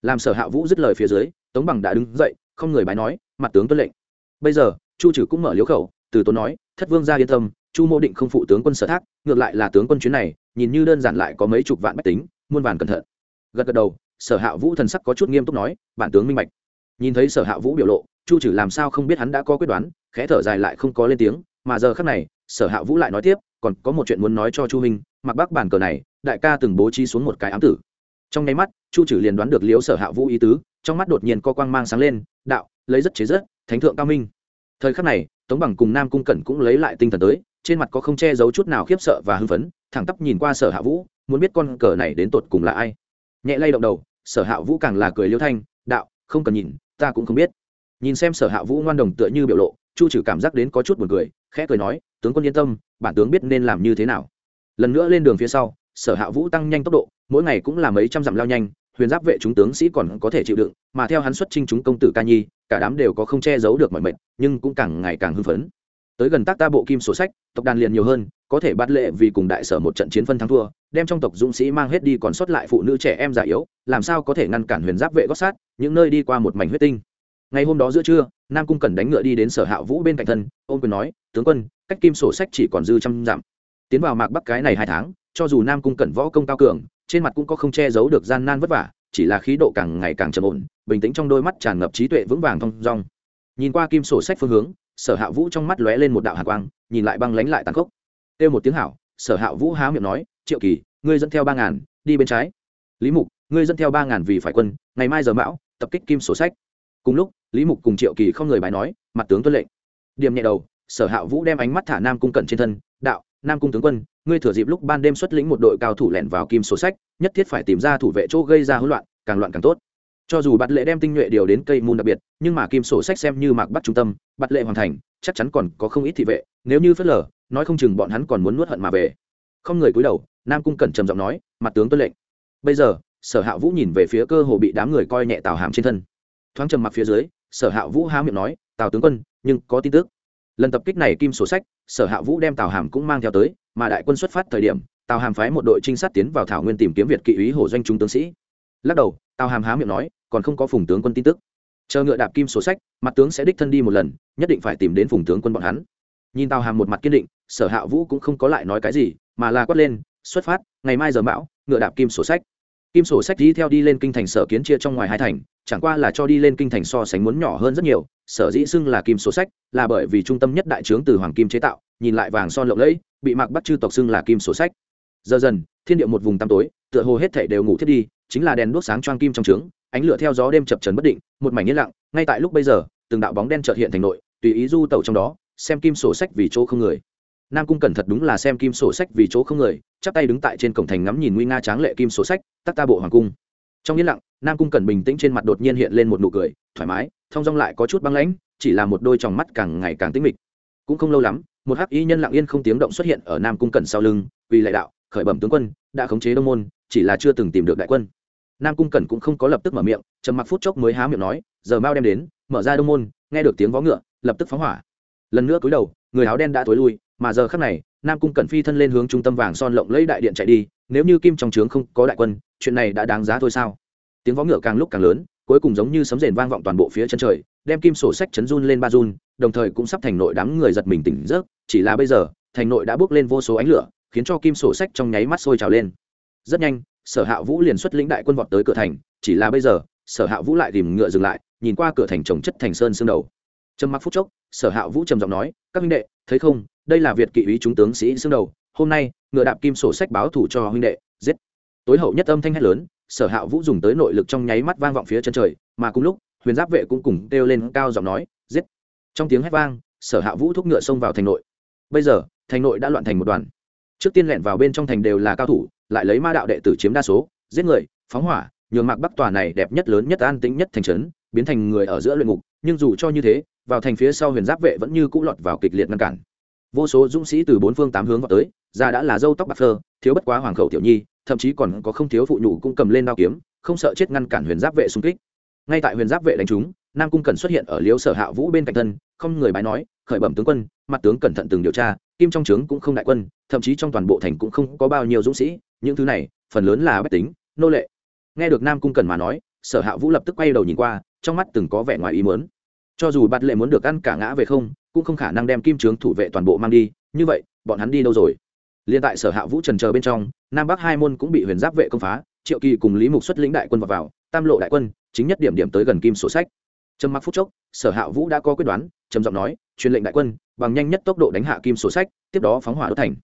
Làm sở hạ vũ dứt lời phía dưới, tống bằng đã đứng dậy, không người bái nói, mặt tướng tuân lệnh. Bây giờ, chu trừ cũng mở liếu khẩu, từ tốn nói thất vương gia yên tâm, chu mô định không phụ tướng quân sở thác, ngược lại là tướng quân chuyến này, nhìn như đơn giản lại có mấy chục vạn bách tính, muôn vàn cẩn thận. Gật gật đầu, sở hạ vũ thần sắc có chút nghiêm túc nói, bản tướng minh bạch. Nhìn thấy sở hạ vũ biểu lộ, chu trừ làm sao không biết hắn đã có quyết đoán, khẽ thở dài lại không có lên tiếng, mà giờ khắc này, sở hạ vũ lại nói tiếp, còn có một chuyện muốn nói cho chu huynh mặc bác bản cờ này, đại ca từng bố trí xuống một cái ám tử. Trong nháy mắt, chu trừ liền đoán được liếu sở hạ vũ ý tứ, trong mắt đột nhiên có quang mang sáng lên, đạo, lấy rất chế rất, thánh thượng cao minh. Thời khắc này tống bằng cùng nam cung cẩn cũng lấy lại tinh thần tới, trên mặt có không che giấu chút nào khiếp sợ và hưng phấn, thẳng tắp nhìn qua sở hạ vũ, muốn biết con cờ này đến tột cùng là ai. Nhẹ lay động đầu, sở hạ vũ càng là cười liêu thanh, đạo, không cần nhìn, ta cũng không biết. Nhìn xem sở hạ vũ ngoan đồng tựa như biểu lộ, chu trừ cảm giác đến có chút buồn cười, khẽ cười nói, tướng quân yên tâm, bản tướng biết nên làm như thế nào. Lần nữa lên đường phía sau, sở hạ vũ tăng nhanh tốc độ, mỗi ngày cũng là mấy trăm dặm lao nhanh huyền giáp vệ chúng tướng sĩ còn có thể chịu đựng, mà theo hắn xuất trinh chúng công tử ca nhi, cả đám đều có không che giấu được mọi mệnh, nhưng cũng càng ngày càng hưng phấn. Tới gần tác ta bộ kim sổ sách, tộc đàn liền nhiều hơn, có thể bắt lệ vì cùng đại sở một trận chiến phân thắng thua, đem trong tộc dũng sĩ mang hết đi còn sót lại phụ nữ trẻ em già yếu, làm sao có thể ngăn cản huyền giáp vệ gót sát, những nơi đi qua một mảnh huyết tinh. Ngày hôm đó giữa trưa, nam cung cần đánh ngựa đi đến sở hạ vũ bên cạnh thân ôm quyền nói, tướng quân, cách kim sổ sách chỉ còn dư trăm dặm. Tiến vào mạc bắc cái này hai tháng cho dù nam cung cẩn võ công cao cường, trên mặt cũng có không che giấu được gian nan vất vả, chỉ là khí độ càng ngày càng trầm ổn, bình tĩnh trong đôi mắt tràn ngập trí tuệ vững vàng thong dong. Nhìn qua kim sổ sách phương hướng, sở hạ vũ trong mắt lóe lên một đạo hạ quang, nhìn lại băng lánh lại tàn khốc. Kêu một tiếng hảo, sở hạ vũ há miệng nói, triệu kỳ, ngươi dẫn theo ba ngàn, đi bên trái. Lý mục, ngươi dẫn theo ba ngàn vì phải quân, ngày mai giờ mão, tập kích kim sổ sách. Cùng lúc, lý mục cùng triệu kỳ không người bài nói, mặt tướng tuân lệnh. Điểm nhẹ đầu, sở hạ vũ đem ánh mắt thả nam cung cẩn trên thân nam cung tướng quân, ngươi thừa dịp lúc ban đêm xuất lĩnh một đội cao thủ lẻn vào kim sổ sách, nhất thiết phải tìm ra thủ vệ chỗ gây ra hỗn loạn, càng loạn càng tốt. Cho dù bạt lệ đem tinh nhuệ điều đến cây môn đặc biệt, nhưng mà kim sổ sách xem như mạc bắt trung tâm, bạt lệ hoàn thành, chắc chắn còn có không ít thị vệ, nếu như phớt lờ, nói không chừng bọn hắn còn muốn nuốt hận mà về. Không người cúi đầu, nam cung cẩn trầm giọng nói, mặt tướng tuân lệnh. Bây giờ, sở hạ vũ nhìn về phía cơ hồ bị đám người coi nhẹ tào hàm trên thân. Thoáng trầm mặc phía dưới, sở hạ vũ há miệng nói, tào tướng quân, nhưng có tin tức. Lần tập kích này kim sổ sách sở hạ vũ đem tào hàm cũng mang theo tới, mà đại quân xuất phát thời điểm, tào hàm phái một đội trinh sát tiến vào thảo nguyên tìm kiếm việt kỵ úy hồ doanh trung tướng sĩ. Lắc đầu, tào hàm há miệng nói, còn không có phùng tướng quân tin tức. Chờ ngựa đạp kim sổ sách, mặt tướng sẽ đích thân đi một lần, nhất định phải tìm đến phùng tướng quân bọn hắn. Nhìn tào hàm một mặt kiên định, sở hạ vũ cũng không có lại nói cái gì, mà là quát lên, xuất phát, ngày mai giờ mão, ngựa đạp kim sổ sách. Kim sổ sách đi theo đi lên kinh thành sở kiến chia trong ngoài hai thành, chẳng qua là cho đi lên kinh thành so sánh muốn nhỏ hơn rất nhiều sở dĩ xưng là kim sổ sách, là bởi vì trung tâm nhất đại trướng từ hoàng kim chế tạo, nhìn lại vàng son lộng lẫy, bị mạc bắt chư tộc xưng là kim sổ sách. Giờ dần, thiên địa một vùng tăm tối, tựa hồ hết thể đều ngủ thiết đi, chính là đèn đuốc sáng choang kim trong trướng, ánh lửa theo gió đêm chập trấn bất định, một mảnh yên lặng, ngay tại lúc bây giờ, từng đạo bóng đen chợt hiện thành nội, tùy ý du tẩu trong đó, xem kim sổ sách vì chỗ không người. Nam cung cẩn thật đúng là xem kim sổ sách vì chỗ không người, chắp tay đứng tại trên cổng thành ngắm nhìn nguy nga tráng lệ kim sổ sách, tắc ta bộ hoàng cung trong yên lặng, nam cung cẩn bình tĩnh trên mặt đột nhiên hiện lên một nụ cười, thoải mái, thong dong lại có chút băng lãnh, chỉ là một đôi tròng mắt càng ngày càng tĩnh mịch. Cũng không lâu lắm, một hắc y nhân lặng yên không tiếng động xuất hiện ở nam cung cẩn sau lưng, vì lại đạo, khởi bẩm tướng quân, đã khống chế đông môn, chỉ là chưa từng tìm được đại quân. Nam cung cẩn cũng không có lập tức mở miệng, trầm mặc phút chốc mới há miệng nói, giờ mau đem đến, mở ra đông môn, nghe được tiếng vó ngựa, lập tức phóng hỏa. Lần nữa cúi đầu, người áo đen đã tối lui, mà giờ khắc này, nam cung cẩn phi thân lên hướng trung tâm vàng son lộng lấy đại điện chạy đi nếu như kim trong trướng không có đại quân, chuyện này đã đáng giá thôi sao? Tiếng vó ngựa càng lúc càng lớn, cuối cùng giống như sấm rền vang vọng toàn bộ phía chân trời, đem kim sổ sách chấn run lên ba run, đồng thời cũng sắp thành nội đám người giật mình tỉnh giấc, chỉ là bây giờ, thành nội đã bước lên vô số ánh lửa, khiến cho kim sổ sách trong nháy mắt sôi trào lên. Rất nhanh, sở hạ vũ liền xuất lĩnh đại quân vọt tới cửa thành, chỉ là bây giờ, sở hạ vũ lại tìm ngựa dừng lại, nhìn qua cửa thành trồng chất thành sơn xương đầu. Trầm mặc phút chốc, sở hạ vũ trầm giọng nói, các minh đệ, thấy không? Đây là việt kỵ ý chúng tướng sĩ xương đầu hôm nay, ngựa đạp kim sổ sách báo thủ cho huynh đệ, giết. Tối hậu nhất âm thanh hét lớn, sở hạ vũ dùng tới nội lực trong nháy mắt vang vọng phía chân trời, mà cùng lúc, huyền giáp vệ cũng cùng kêu lên cao giọng nói, giết. Trong tiếng hét vang, sở hạ vũ thúc ngựa xông vào thành nội. Bây giờ, thành nội đã loạn thành một đoàn. Trước tiên lẹn vào bên trong thành đều là cao thủ, lại lấy ma đạo đệ tử chiếm đa số, giết người, phóng hỏa, nhường mạc bắc tòa này đẹp nhất lớn nhất an tĩnh nhất thành trấn, biến thành người ở giữa luyện ngục, nhưng dù cho như thế, vào thành phía sau huyền giáp vệ vẫn như cũ lọt vào kịch liệt ngăn cản vô số dũng sĩ từ bốn phương tám hướng vào tới, già đã là dâu tóc bạc phơ, thiếu bất quá hoàng khẩu tiểu nhi, thậm chí còn có không thiếu phụ nhụ cũng cầm lên đao kiếm, không sợ chết ngăn cản huyền giáp vệ xung kích. Ngay tại huyền giáp vệ đánh chúng, nam cung cần xuất hiện ở liếu sở hạ vũ bên cạnh thân, không người bái nói, khởi bẩm tướng quân, mặt tướng cẩn thận từng điều tra, kim trong trướng cũng không đại quân, thậm chí trong toàn bộ thành cũng không có bao nhiêu dũng sĩ, những thứ này, phần lớn là bách tính, nô lệ. Nghe được nam cung cần mà nói, sở hạ vũ lập tức quay đầu nhìn qua, trong mắt từng có vẻ ngoài ý mớn cho dù bạt lệ muốn được ăn cả ngã về không cũng không khả năng đem kim trướng thủ vệ toàn bộ mang đi như vậy bọn hắn đi đâu rồi? Liên tại sở hạ vũ trần chờ bên trong nam bắc hai môn cũng bị huyền giáp vệ công phá triệu kỳ cùng lý mục xuất lĩnh đại quân vào, vào tam lộ đại quân chính nhất điểm điểm tới gần kim sổ sách. Trầm mặc phút chốc sở hạ vũ đã có quyết đoán trầm giọng nói truyền lệnh đại quân bằng nhanh nhất tốc độ đánh hạ kim sổ sách tiếp đó phóng hỏa đốt thành.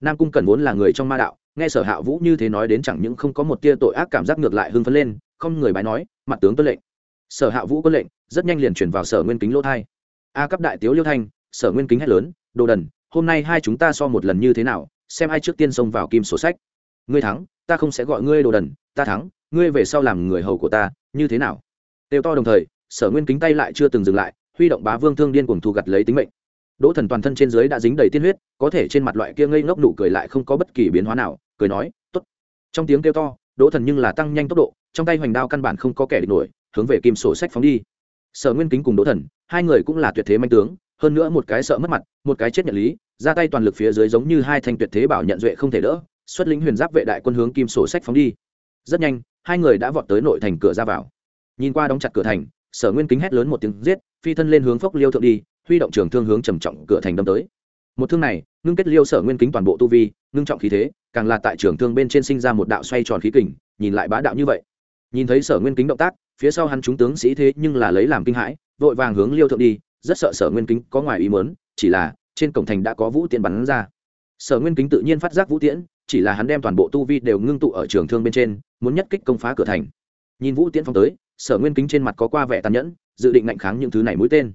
Nam cung cần vốn là người trong ma đạo nghe sở hạ vũ như thế nói đến chẳng những không có một tia tội ác cảm giác ngược lại hưng phấn lên không người bái nói mặt tướng tuân lệnh. Sở hạ vũ có lệnh rất nhanh liền chuyển vào sở nguyên kính lỗ thai. A cấp đại tiếu liêu thanh, sở nguyên kính hét lớn, đồ đần, hôm nay hai chúng ta so một lần như thế nào, xem ai trước tiên xông vào kim sổ sách. Ngươi thắng, ta không sẽ gọi ngươi đồ đần, ta thắng, ngươi về sau làm người hầu của ta, như thế nào? Đều to đồng thời, sở nguyên kính tay lại chưa từng dừng lại, huy động bá vương thương điên cuồng thu gặt lấy tính mệnh. Đỗ thần toàn thân trên dưới đã dính đầy tiên huyết, có thể trên mặt loại kia ngây ngốc nụ cười lại không có bất kỳ biến hóa nào, cười nói t ố t trong tiếng kêu to, đỗ thần nhưng là tăng nhanh tốc độ, trong tay hoành đao căn bản không có kẻ địch nổi, hướng về kim sổ sách phóng đi sở nguyên kính cùng đỗ thần, hai người cũng là tuyệt thế manh tướng, hơn nữa một cái sợ mất mặt, một cái chết nhận lý, ra tay toàn lực phía dưới giống như hai thanh tuyệt thế bảo nhận duệ không thể đỡ, xuất lĩnh huyền giáp vệ đại quân hướng kim sổ sách phóng đi. Rất nhanh, hai người đã vọt tới nội thành cửa ra vào. Nhìn qua đóng chặt cửa thành, sở nguyên kính hét lớn một tiếng giết, phi thân lên hướng phốc liêu thượng đi, huy động trường thương hướng trầm trọng cửa thành đâm tới. Một thương này, ngưng kết liêu sở nguyên kính toàn bộ tu vi, ngưng trọng khí thế, càng là tại trường thương bên trên sinh ra một đạo xoay tròn khí kình, nhìn lại bá đạo như vậy. Nhìn thấy sở nguyên kính động tác phía sau hắn chúng tướng sĩ thế nhưng là lấy làm kinh hãi, vội vàng hướng liêu thượng đi, rất sợ sở nguyên kính có ngoài ý mớn chỉ là, trên cổng thành đã có vũ tiễn bắn ra. Sở nguyên kính tự nhiên phát giác vũ tiễn, chỉ là hắn đem toàn bộ tu vi đều ngưng tụ ở trường thương bên trên, muốn nhất kích công phá cửa thành. Nhìn vũ tiễn phong tới, sở nguyên kính trên mặt có qua vẻ tàn nhẫn, dự định ngạnh kháng những thứ này mũi tên.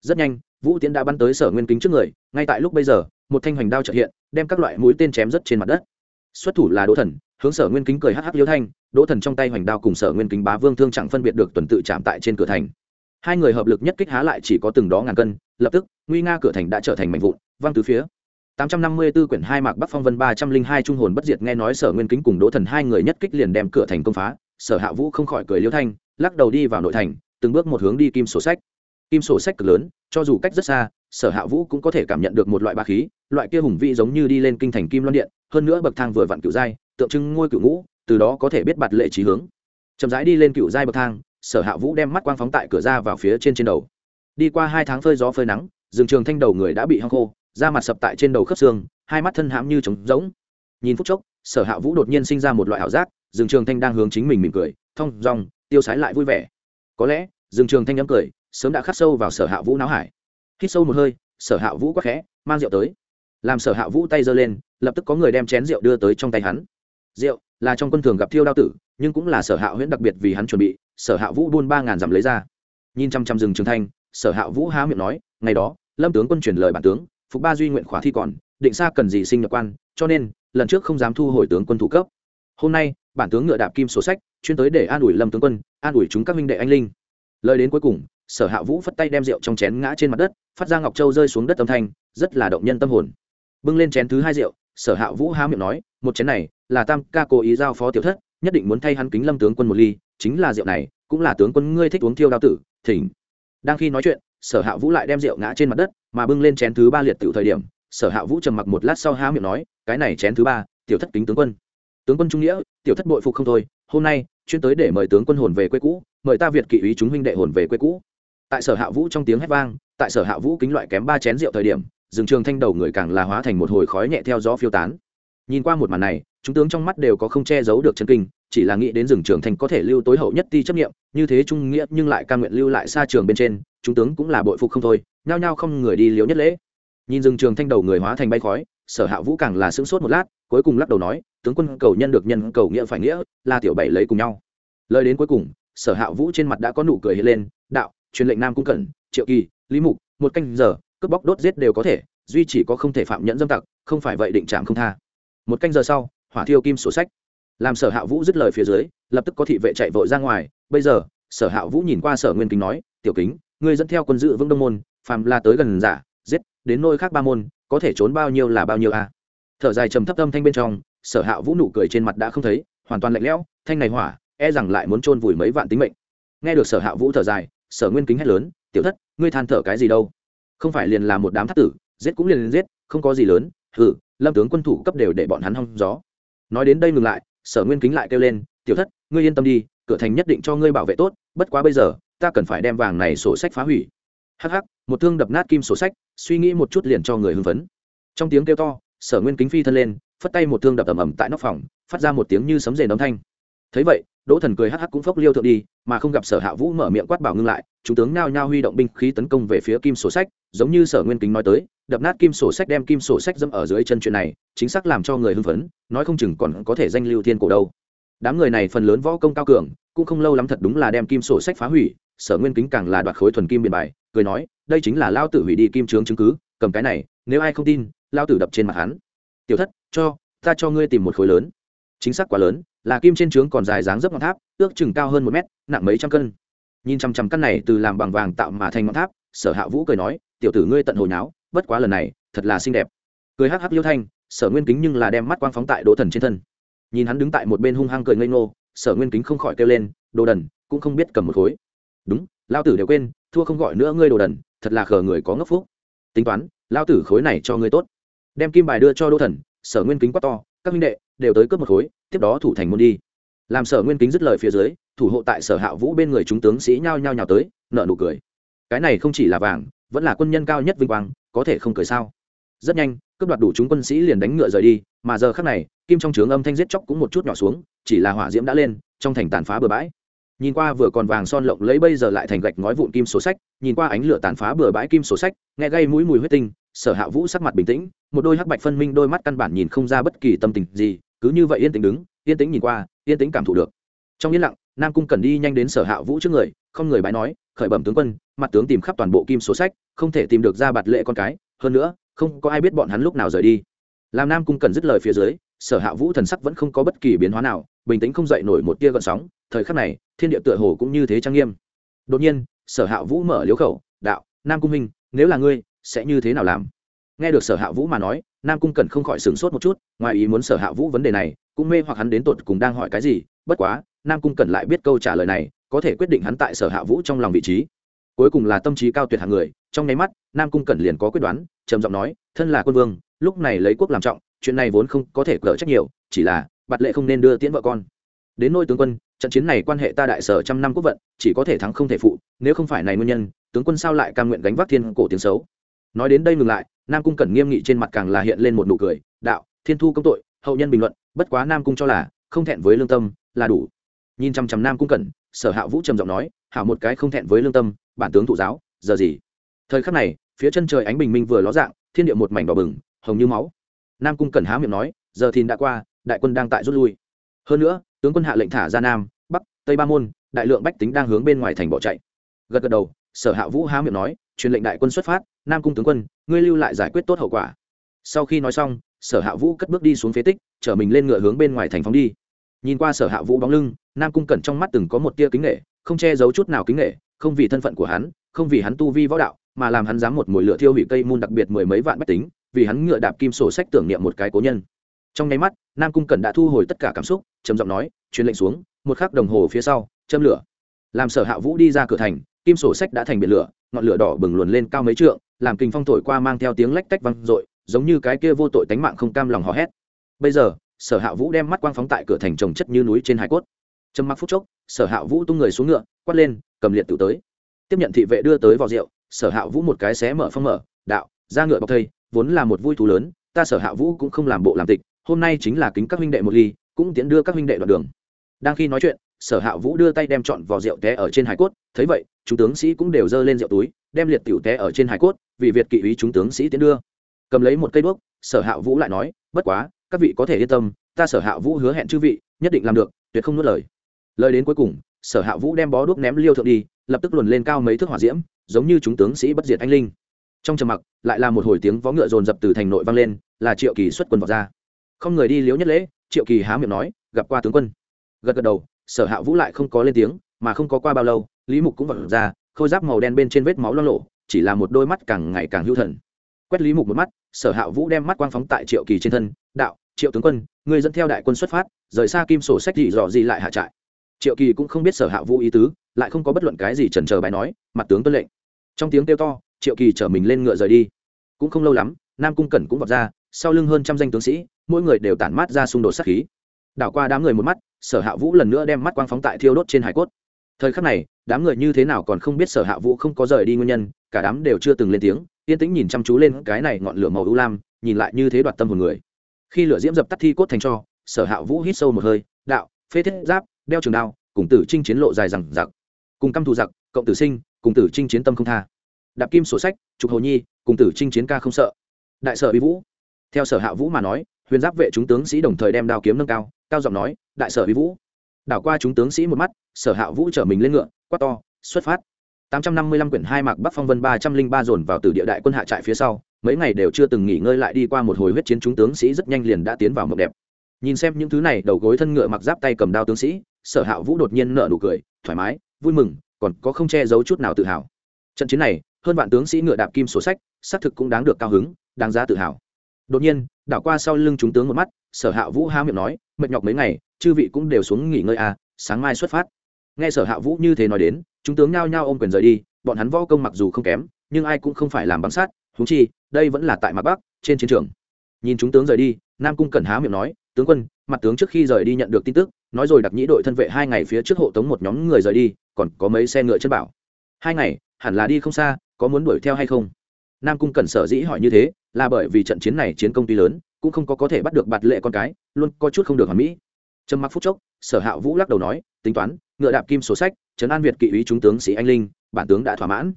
Rất nhanh, vũ tiễn đã bắn tới sở nguyên kính trước người, ngay tại lúc bây giờ, một thanh hoành đao trợ hiện, đem các loại mũi tên chém rất trên mặt đất. Xuất thủ là đỗ thần hướng sở nguyên kính cười hắc hắc liêu thanh đỗ thần trong tay hoành đao cùng sở nguyên kính bá vương thương chẳng phân biệt được tuần tự chạm tại trên cửa thành hai người hợp lực nhất kích há lại chỉ có từng đó ngàn cân lập tức nguy nga cửa thành đã trở thành mảnh vụn văng từ phía 854 quyển hai mạc Bắc Phong Vân 302 trung hồn bất diệt nghe nói Sở Nguyên Kính cùng Đỗ Thần hai người nhất kích liền đem cửa thành công phá, Sở Hạ Vũ không khỏi cười liêu thanh, lắc đầu đi vào nội thành, từng bước một hướng đi kim sổ sách. Kim sổ sách cực lớn, cho dù cách rất xa, Sở Hạ Vũ cũng có thể cảm nhận được một loại ba khí, loại kia hùng vĩ giống như đi lên kinh thành Kim Loan Điện, hơn nữa bậc thang vừa vặn cựu giai, tượng trưng ngôi cựu ngũ, từ đó có thể biết bạt lệ trí hướng. Chậm rãi đi lên cựu giai bậc thang, Sở Hạ Vũ đem mắt quang phóng tại cửa ra vào phía trên trên đầu. Đi qua hai tháng phơi gió phơi nắng, rừng trường thanh đầu người đã bị hăng khô, da mặt sập tại trên đầu khớp xương hai mắt thân hãm như trống rỗng. Nhìn phút chốc sở hạ vũ đột nhiên sinh ra một loại ảo giác rừng trường thanh đang hướng chính mình mỉm cười thong dong tiêu sái lại vui vẻ. Có lẽ rừng trường thanh nhắm cười sớm đã khắc sâu vào sở hạ vũ não hải. Hít sâu một hơi sở hạ vũ quắc khẽ mang rượu tới. Làm sở hạ vũ tay giơ lên lập tức có người đem chén rượu đưa tới trong tay hắn rượu là trong quân thường gặp thiêu đao tử, nhưng cũng là sở hạ huyễn đặc biệt vì hắn chuẩn bị, sở hạ vũ buôn ba ngàn dặm lấy ra. Nhìn chăm chăm rừng trường thanh, sở hạ vũ há miệng nói, ngày đó, lâm tướng quân truyền lời bản tướng, phục ba duy nguyện khóa thi còn, định xa cần gì sinh nhập quan, cho nên, lần trước không dám thu hồi tướng quân thủ cấp. Hôm nay, bản tướng ngựa đạp kim sổ sách, chuyên tới để an ủi lâm tướng quân, an ủi chúng các minh đệ anh linh. Lời đến cuối cùng, sở hạ vũ phất tay đem rượu trong chén ngã trên mặt đất, phát ra ngọc châu rơi xuống đất âm thanh, rất là động nhân tâm hồn. Bưng lên chén thứ hai rượu sở hạ vũ há miệng nói, một chén này là tam ca cố ý giao phó tiểu thất, nhất định muốn thay hắn kính lâm tướng quân một ly, chính là rượu này, cũng là tướng quân ngươi thích uống thiêu đao tử, thỉnh. Đang khi nói chuyện, sở hạ vũ lại đem rượu ngã trên mặt đất, mà bưng lên chén thứ ba liệt tiểu thời điểm, sở hạ vũ trầm mặc một lát sau há miệng nói, cái này chén thứ ba, tiểu thất kính tướng quân. Tướng quân trung nghĩa, tiểu thất bội phục không thôi, hôm nay, chuyên tới để mời tướng quân hồn về quê cũ, mời ta việt kỵ ý chúng huynh đệ hồn về quê cũ. Tại sở hạ vũ trong tiếng hét vang, tại sở hạ vũ kính loại kém ba chén rượu thời điểm rừng trường thanh đầu người càng là hóa thành một hồi khói nhẹ theo gió phiêu tán. Nhìn qua một màn này, chúng tướng trong mắt đều có không che giấu được chân kinh, chỉ là nghĩ đến rừng trường thành có thể lưu tối hậu nhất ti chấp nghiệm như thế trung nghĩa nhưng lại ca nguyện lưu lại xa trường bên trên, chúng tướng cũng là bội phục không thôi, nhao nhao không người đi liếu nhất lễ. Nhìn rừng trường thanh đầu người hóa thành bay khói, sở hạ vũ càng là sững sốt một lát, cuối cùng lắc đầu nói, tướng quân cầu nhân được nhân cầu nghĩa phải nghĩa, là tiểu bảy lấy cùng nhau. Lời đến cuối cùng, sở hạ vũ trên mặt đã có nụ cười hiện lên, đạo, truyền lệnh nam cung cẩn, triệu kỳ, lý mục, một canh giờ cướp bóc đốt giết đều có thể, duy chỉ có không thể phạm nhẫn dâm tặc, không phải vậy định trạm không tha. Một canh giờ sau, hỏa thiêu kim sổ sách. Làm sở hạ vũ dứt lời phía dưới, lập tức có thị vệ chạy vội ra ngoài. Bây giờ, sở hạ vũ nhìn qua sở nguyên kính nói, tiểu kính, ngươi dẫn theo quân dự vững đông môn, phàm la tới gần giả, giết, đến nơi khác ba môn, có thể trốn bao nhiêu là bao nhiêu a? À? thở dài trầm thấp âm thanh bên trong, sở hạ vũ nụ cười trên mặt đã không thấy, hoàn toàn lạnh lẽo, thanh này hỏa e rằng lại muốn chôn vùi mấy vạn tính mệnh. Nghe được sở hạ vũ thở dài, sở nguyên kính hét lớn, tiểu thất, ngươi than thở cái gì đâu? Không phải liền là một đám thất tử giết cũng liền liền giết không có gì lớn hừ, lâm tướng quân thủ cấp đều để bọn hắn hong gió. Nói đến đây ngừng lại sở nguyên kính lại kêu lên tiểu thất ngươi yên tâm đi cửa thành nhất định cho ngươi bảo vệ tốt bất quá bây giờ ta cần phải đem vàng này sổ sách phá hủy. Hắc hắc một thương đập nát kim sổ sách suy nghĩ một chút liền cho người hưng phấn. Trong tiếng kêu to sở nguyên kính phi thân lên phất tay một thương đập ầm ầm tại nóc phòng phát ra một tiếng như sấm rền âm thanh. Thấy vậy đỗ thần cười hắc hắc cũng phốc liêu thượng đi mà không gặp sở hạ vũ mở miệng quát bảo ngưng lại, chúng tướng nao nhao huy động binh khí tấn công về phía kim sổ sách, giống như sở nguyên kính nói tới, đập nát kim sổ sách đem kim sổ sách dâm ở dưới chân chuyện này, chính xác làm cho người hưng phấn, nói không chừng còn có thể danh lưu thiên cổ đâu. Đám người này phần lớn võ công cao cường, cũng không lâu lắm thật đúng là đem kim sổ sách phá hủy, sở nguyên kính càng là đoạt khối thuần kim biên bài, cười nói, đây chính là lao tử hủy đi kim trướng chứng cứ, cầm cái này, nếu ai không tin, lao tử đập trên mặt hắn. Tiểu thất, cho, ta cho ngươi tìm một khối lớn. Chính xác quá lớn là kim trên trướng còn dài dáng dấp ngọn tháp, ước chừng cao hơn một mét, nặng mấy trăm cân. Nhìn chằm chằm căn này từ làm bằng vàng tạo mà thành ngọn tháp, sở hạ vũ cười nói, tiểu tử ngươi tận hồi náo, bất quá lần này, thật là xinh đẹp. Cười hắc hắc liêu thanh, sở nguyên kính nhưng là đem mắt quang phóng tại đỗ thần trên thân. Nhìn hắn đứng tại một bên hung hăng cười ngây ngô, sở nguyên kính không khỏi kêu lên đồ đần cũng không biết cầm một khối. Đúng, lao tử đều quên, thua không gọi nữa ngươi đồ đần thật là khờ người có ngốc phúc. Tính toán, lao tử khối này cho ngươi tốt. Đem kim bài đưa cho đỗ thần, sở nguyên kính quát to, các minh đệ, đều tới cướp một khối tiếp đó thủ thành môn đi. Làm sở nguyên kính dứt lời phía dưới, thủ hộ tại sở hạ vũ bên người chúng tướng sĩ nhao nhao nhào tới nợ nụ cười. Cái này không chỉ là vàng, vẫn là quân nhân cao nhất vinh quang, có thể không cười sao? Rất nhanh, cướp đoạt đủ chúng quân sĩ liền đánh ngựa rời đi, mà giờ khác này, kim trong trướng âm thanh giết chóc cũng một chút nhỏ xuống, chỉ là hỏa diễm đã lên, trong thành tàn phá bừa bãi. Nhìn qua vừa còn vàng son lộng lấy bây giờ lại thành gạch ngói vụn kim sổ sách, nhìn qua ánh lửa tàn phá bừa bãi kim sổ sách, nghe gây mũi mùi huyết tinh, sở hạ vũ sắc mặt bình tĩnh, một đôi hắc bạch phân minh đôi mắt căn bản nhìn không ra bất kỳ tâm tình gì cứ như vậy yên tĩnh đứng, yên tĩnh nhìn qua, yên tĩnh cảm thụ được. Trong yên lặng, nam cung cần đi nhanh đến sở hạ vũ trước người, không người bái nói, khởi bẩm tướng quân, mặt tướng tìm khắp toàn bộ kim số sách, không thể tìm được ra bạt lệ con cái, hơn nữa, không có ai biết bọn hắn lúc nào rời đi. Làm nam cung cần dứt lời phía dưới, sở hạ vũ thần sắc vẫn không có bất kỳ biến hóa nào, bình tĩnh không dậy nổi một tia gợn sóng, thời khắc này, thiên địa tựa hồ cũng như thế trang nghiêm. Đột nhiên, sở hạ vũ mở liếu khẩu, đạo, nam cung minh nếu là ngươi, sẽ như thế nào làm? Nghe được sở hạ vũ mà nói nam cung cần không khỏi sửng sốt một chút, ngoài ý muốn sở hạ vũ vấn đề này, cũng mê hoặc hắn đến tột cùng đang hỏi cái gì, bất quá, nam cung cần lại biết câu trả lời này, có thể quyết định hắn tại sở hạ vũ trong lòng vị trí. Cuối cùng là tâm trí cao tuyệt hàng người, trong nháy mắt, nam cung cẩn liền có quyết đoán, trầm giọng nói, thân là quân vương, lúc này lấy quốc làm trọng, chuyện này vốn không có thể cỡ trách nhiều, chỉ là, bạt lệ không nên đưa tiễn vợ con. Đến nôi tướng quân, trận chiến này quan hệ ta đại sở trăm năm quốc vận, chỉ có thể thắng không thể phụ, nếu không phải này nguyên nhân, tướng quân sao lại cam nguyện gánh vác thiên cổ tiếng xấu? Nói đến đây ngừng lại nam cung cẩn nghiêm nghị trên mặt càng là hiện lên một nụ cười, đạo, thiên thu công tội, hậu nhân bình luận, bất quá nam cung cho là, không thẹn với lương tâm, là đủ. Nhìn chăm chăm nam cung cẩn, sở hạ vũ trầm giọng nói, hảo một cái không thẹn với lương tâm, bản tướng thụ giáo, giờ gì? Thời khắc này, phía chân trời ánh bình minh vừa ló dạng, thiên địa một mảnh đỏ bừng, hồng như máu. Nam cung cẩn há miệng nói, giờ thìn đã qua, đại quân đang tại rút lui. Hơn nữa, tướng quân hạ lệnh thả ra nam, bắc, tây ba môn, đại lượng bách tính đang hướng bên ngoài thành bỏ chạy. Gật gật đầu, sở hạ vũ há miệng nói, truyền lệnh đại quân xuất phát nam cung tướng quân, ngươi lưu lại giải quyết tốt hậu quả. Sau khi nói xong, sở hạ vũ cất bước đi xuống phế tích, chở mình lên ngựa hướng bên ngoài thành phóng đi. Nhìn qua sở hạ vũ bóng lưng, nam cung cẩn trong mắt từng có một tia kính nghệ không che giấu chút nào kính nghệ không vì thân phận của hắn, không vì hắn tu vi võ đạo, mà làm hắn dám một mồi lửa thiêu hủy cây môn đặc biệt mười mấy vạn bách tính, vì hắn ngựa đạp kim sổ sách tưởng niệm một cái cố nhân. Trong nháy mắt, nam cung cẩn đã thu hồi tất cả cảm xúc, trầm giọng nói, truyền lệnh xuống, một khắc đồng hồ phía sau, châm lửa. Làm sở hạ vũ đi ra cửa thành, kim sổ sách đã thành biển lửa ngọn lửa đỏ bừng luồn lên cao mấy trượng, làm kinh phong thổi qua mang theo tiếng lách tách văng r giống như cái kia vô tội tánh mạng không cam lòng hò hét. Bây giờ, sở hạ vũ đem mắt quang phóng tại cửa thành trồng chất như núi trên hải cốt. Trầm mặc phút chốc, sở hạ vũ tung người xuống ngựa, quát lên, cầm liệt tự tới. Tiếp nhận thị vệ đưa tới vò rượu, sở hạ vũ một cái xé mở phong mở, đạo, ra ngựa bọc thây, vốn là một vui thú lớn, ta sở hạ vũ cũng không làm bộ làm tịch, hôm nay chính là kính các huynh đệ một ly, cũng tiễn đưa các huynh đệ đoạn đường. Đang khi nói chuyện sở hạ vũ đưa tay đem chọn vò rượu té ở trên hải cốt, thấy vậy, chúng tướng sĩ cũng đều giơ lên rượu túi, đem liệt tiểu té ở trên hải cốt, vì việt kỵ ý chúng tướng sĩ tiến đưa. Cầm lấy một cây đuốc, sở hạ vũ lại nói, bất quá, các vị có thể yên tâm, ta sở hạ vũ hứa hẹn chư vị, nhất định làm được, tuyệt không nuốt lời. Lời đến cuối cùng, sở hạ vũ đem bó đuốc ném liêu thượng đi, lập tức luồn lên cao mấy thước hỏa diễm, giống như chúng tướng sĩ bất diệt anh linh. Trong trầm mặc, lại là một hồi tiếng vó ngựa dồn dập từ thành nội vang lên, là triệu kỳ xuất quân vào ra. Không người đi liếu nhất lễ, triệu kỳ há miệng nói, gặp qua tướng quân. Gật gật đầu sở hạ vũ lại không có lên tiếng, mà không có qua bao lâu, lý mục cũng vật ra, khôi giáp màu đen bên trên vết máu lo lộ chỉ là một đôi mắt càng ngày càng hưu thần. Quét lý mục một mắt, sở hạ vũ đem mắt quang phóng tại triệu kỳ trên thân, đạo, triệu tướng quân người dẫn theo đại quân xuất phát, rời xa kim sổ sách gì dò gì lại hạ trại? Triệu kỳ cũng không biết sở hạ vũ ý tứ, lại không có bất luận cái gì trần chờ bài nói, mặt tướng tuân lệnh. Trong tiếng kêu to, triệu kỳ chở mình lên ngựa rời đi. Cũng không lâu lắm, nam cung cẩn cũng vọt ra, sau lưng hơn trăm danh tướng sĩ, mỗi người đều tản mát ra xung đột sát khí đảo qua đám người một mắt, sở hạ vũ lần nữa đem mắt quang phóng tại thiêu đốt trên hải cốt. Thời khắc này, đám người như thế nào còn không biết sở hạ vũ không có rời đi nguyên nhân, cả đám đều chưa từng lên tiếng, yên tĩnh nhìn chăm chú lên cái này ngọn lửa màu ưu lam, nhìn lại như thế đoạt tâm hồn người. Khi lửa diễm dập tắt thi cốt thành cho, sở hạ vũ hít sâu một hơi, đạo phê thiết giáp, đeo trường đao, cùng tử trinh chiến lộ dài rằng giặc cùng căm thù giặc, cộng tử sinh, cùng tử trinh chiến tâm không tha. Đạp kim sổ sách, trục hồ nhi, cùng tử trinh chiến ca không sợ. Đại sở uy vũ. Theo sở hạ vũ mà nói, huyền giáp vệ chúng tướng sĩ đồng thời đem đao kiếm nâng cao cao giọng nói đại sở uy vũ đảo qua chúng tướng sĩ một mắt sở hạ vũ chở mình lên ngựa quát to xuất phát 855 quyển hai mạc Bắc Phong Vân 303 dồn vào từ địa đại quân hạ trại phía sau, mấy ngày đều chưa từng nghỉ ngơi lại đi qua một hồi huyết chiến chúng tướng sĩ rất nhanh liền đã tiến vào mộng đẹp. Nhìn xem những thứ này, đầu gối thân ngựa mặc giáp tay cầm đao tướng sĩ, Sở Hạo Vũ đột nhiên nở nụ cười, thoải mái, vui mừng, còn có không che giấu chút nào tự hào. Trận chiến này, hơn vạn tướng sĩ ngựa đạp kim sổ sách, xác thực cũng đáng được cao hứng, đáng giá tự hào. Đột nhiên, đảo qua sau lưng chúng tướng một mắt, Sở hạ Vũ há miệng nói, mệt nhọc mấy ngày, chư vị cũng đều xuống nghỉ ngơi à, sáng mai xuất phát. Nghe Sở hạ Vũ như thế nói đến, chúng tướng nhao nhao ôm quyền rời đi bọn hắn võ công mặc dù không kém nhưng ai cũng không phải làm bắn sát húng chi đây vẫn là tại mặt bắc trên chiến trường. Nhìn chúng tướng rời đi nam cung cẩn há miệng nói tướng quân mặt tướng trước khi rời đi nhận được tin tức nói rồi đặc nhĩ đội thân vệ hai ngày phía trước hộ tống một nhóm người rời đi còn có mấy xe ngựa chân bảo. Hai ngày hẳn là đi không xa có muốn đuổi theo hay không? Nam cung cẩn sở dĩ hỏi như thế là bởi vì trận chiến này chiến công ty lớn cũng không có có thể bắt được bạt lệ con cái, luôn có chút không được hoàn mỹ. Trầm mặc phút chốc, sở hạ vũ lắc đầu nói, tính toán, ngựa đạp kim sổ sách, trấn an việt kỵ ý chúng tướng sĩ anh linh, bản tướng đã thỏa mãn.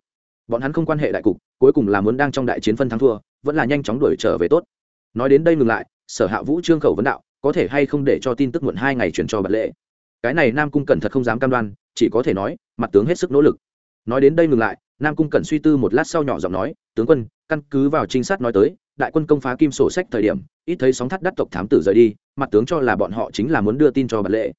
Bọn hắn không quan hệ đại cục, cuối cùng là muốn đang trong đại chiến phân thắng thua, vẫn là nhanh chóng đuổi trở về tốt. Nói đến đây ngừng lại, sở hạ vũ trương khẩu vấn đạo, có thể hay không để cho tin tức muộn hai ngày chuyển cho bật lệ? Cái này nam cung cẩn thật không dám cam đoan, chỉ có thể nói, mặt tướng hết sức nỗ lực. Nói đến đây ngừng lại, nam cung cẩn suy tư một lát sau nhỏ giọng nói, tướng quân, căn cứ vào trinh sát nói tới đại quân công phá kim sổ sách thời điểm, ít thấy sóng thắt đắt tộc thám tử rời đi, mặt tướng cho là bọn họ chính là muốn đưa tin cho bản lệ.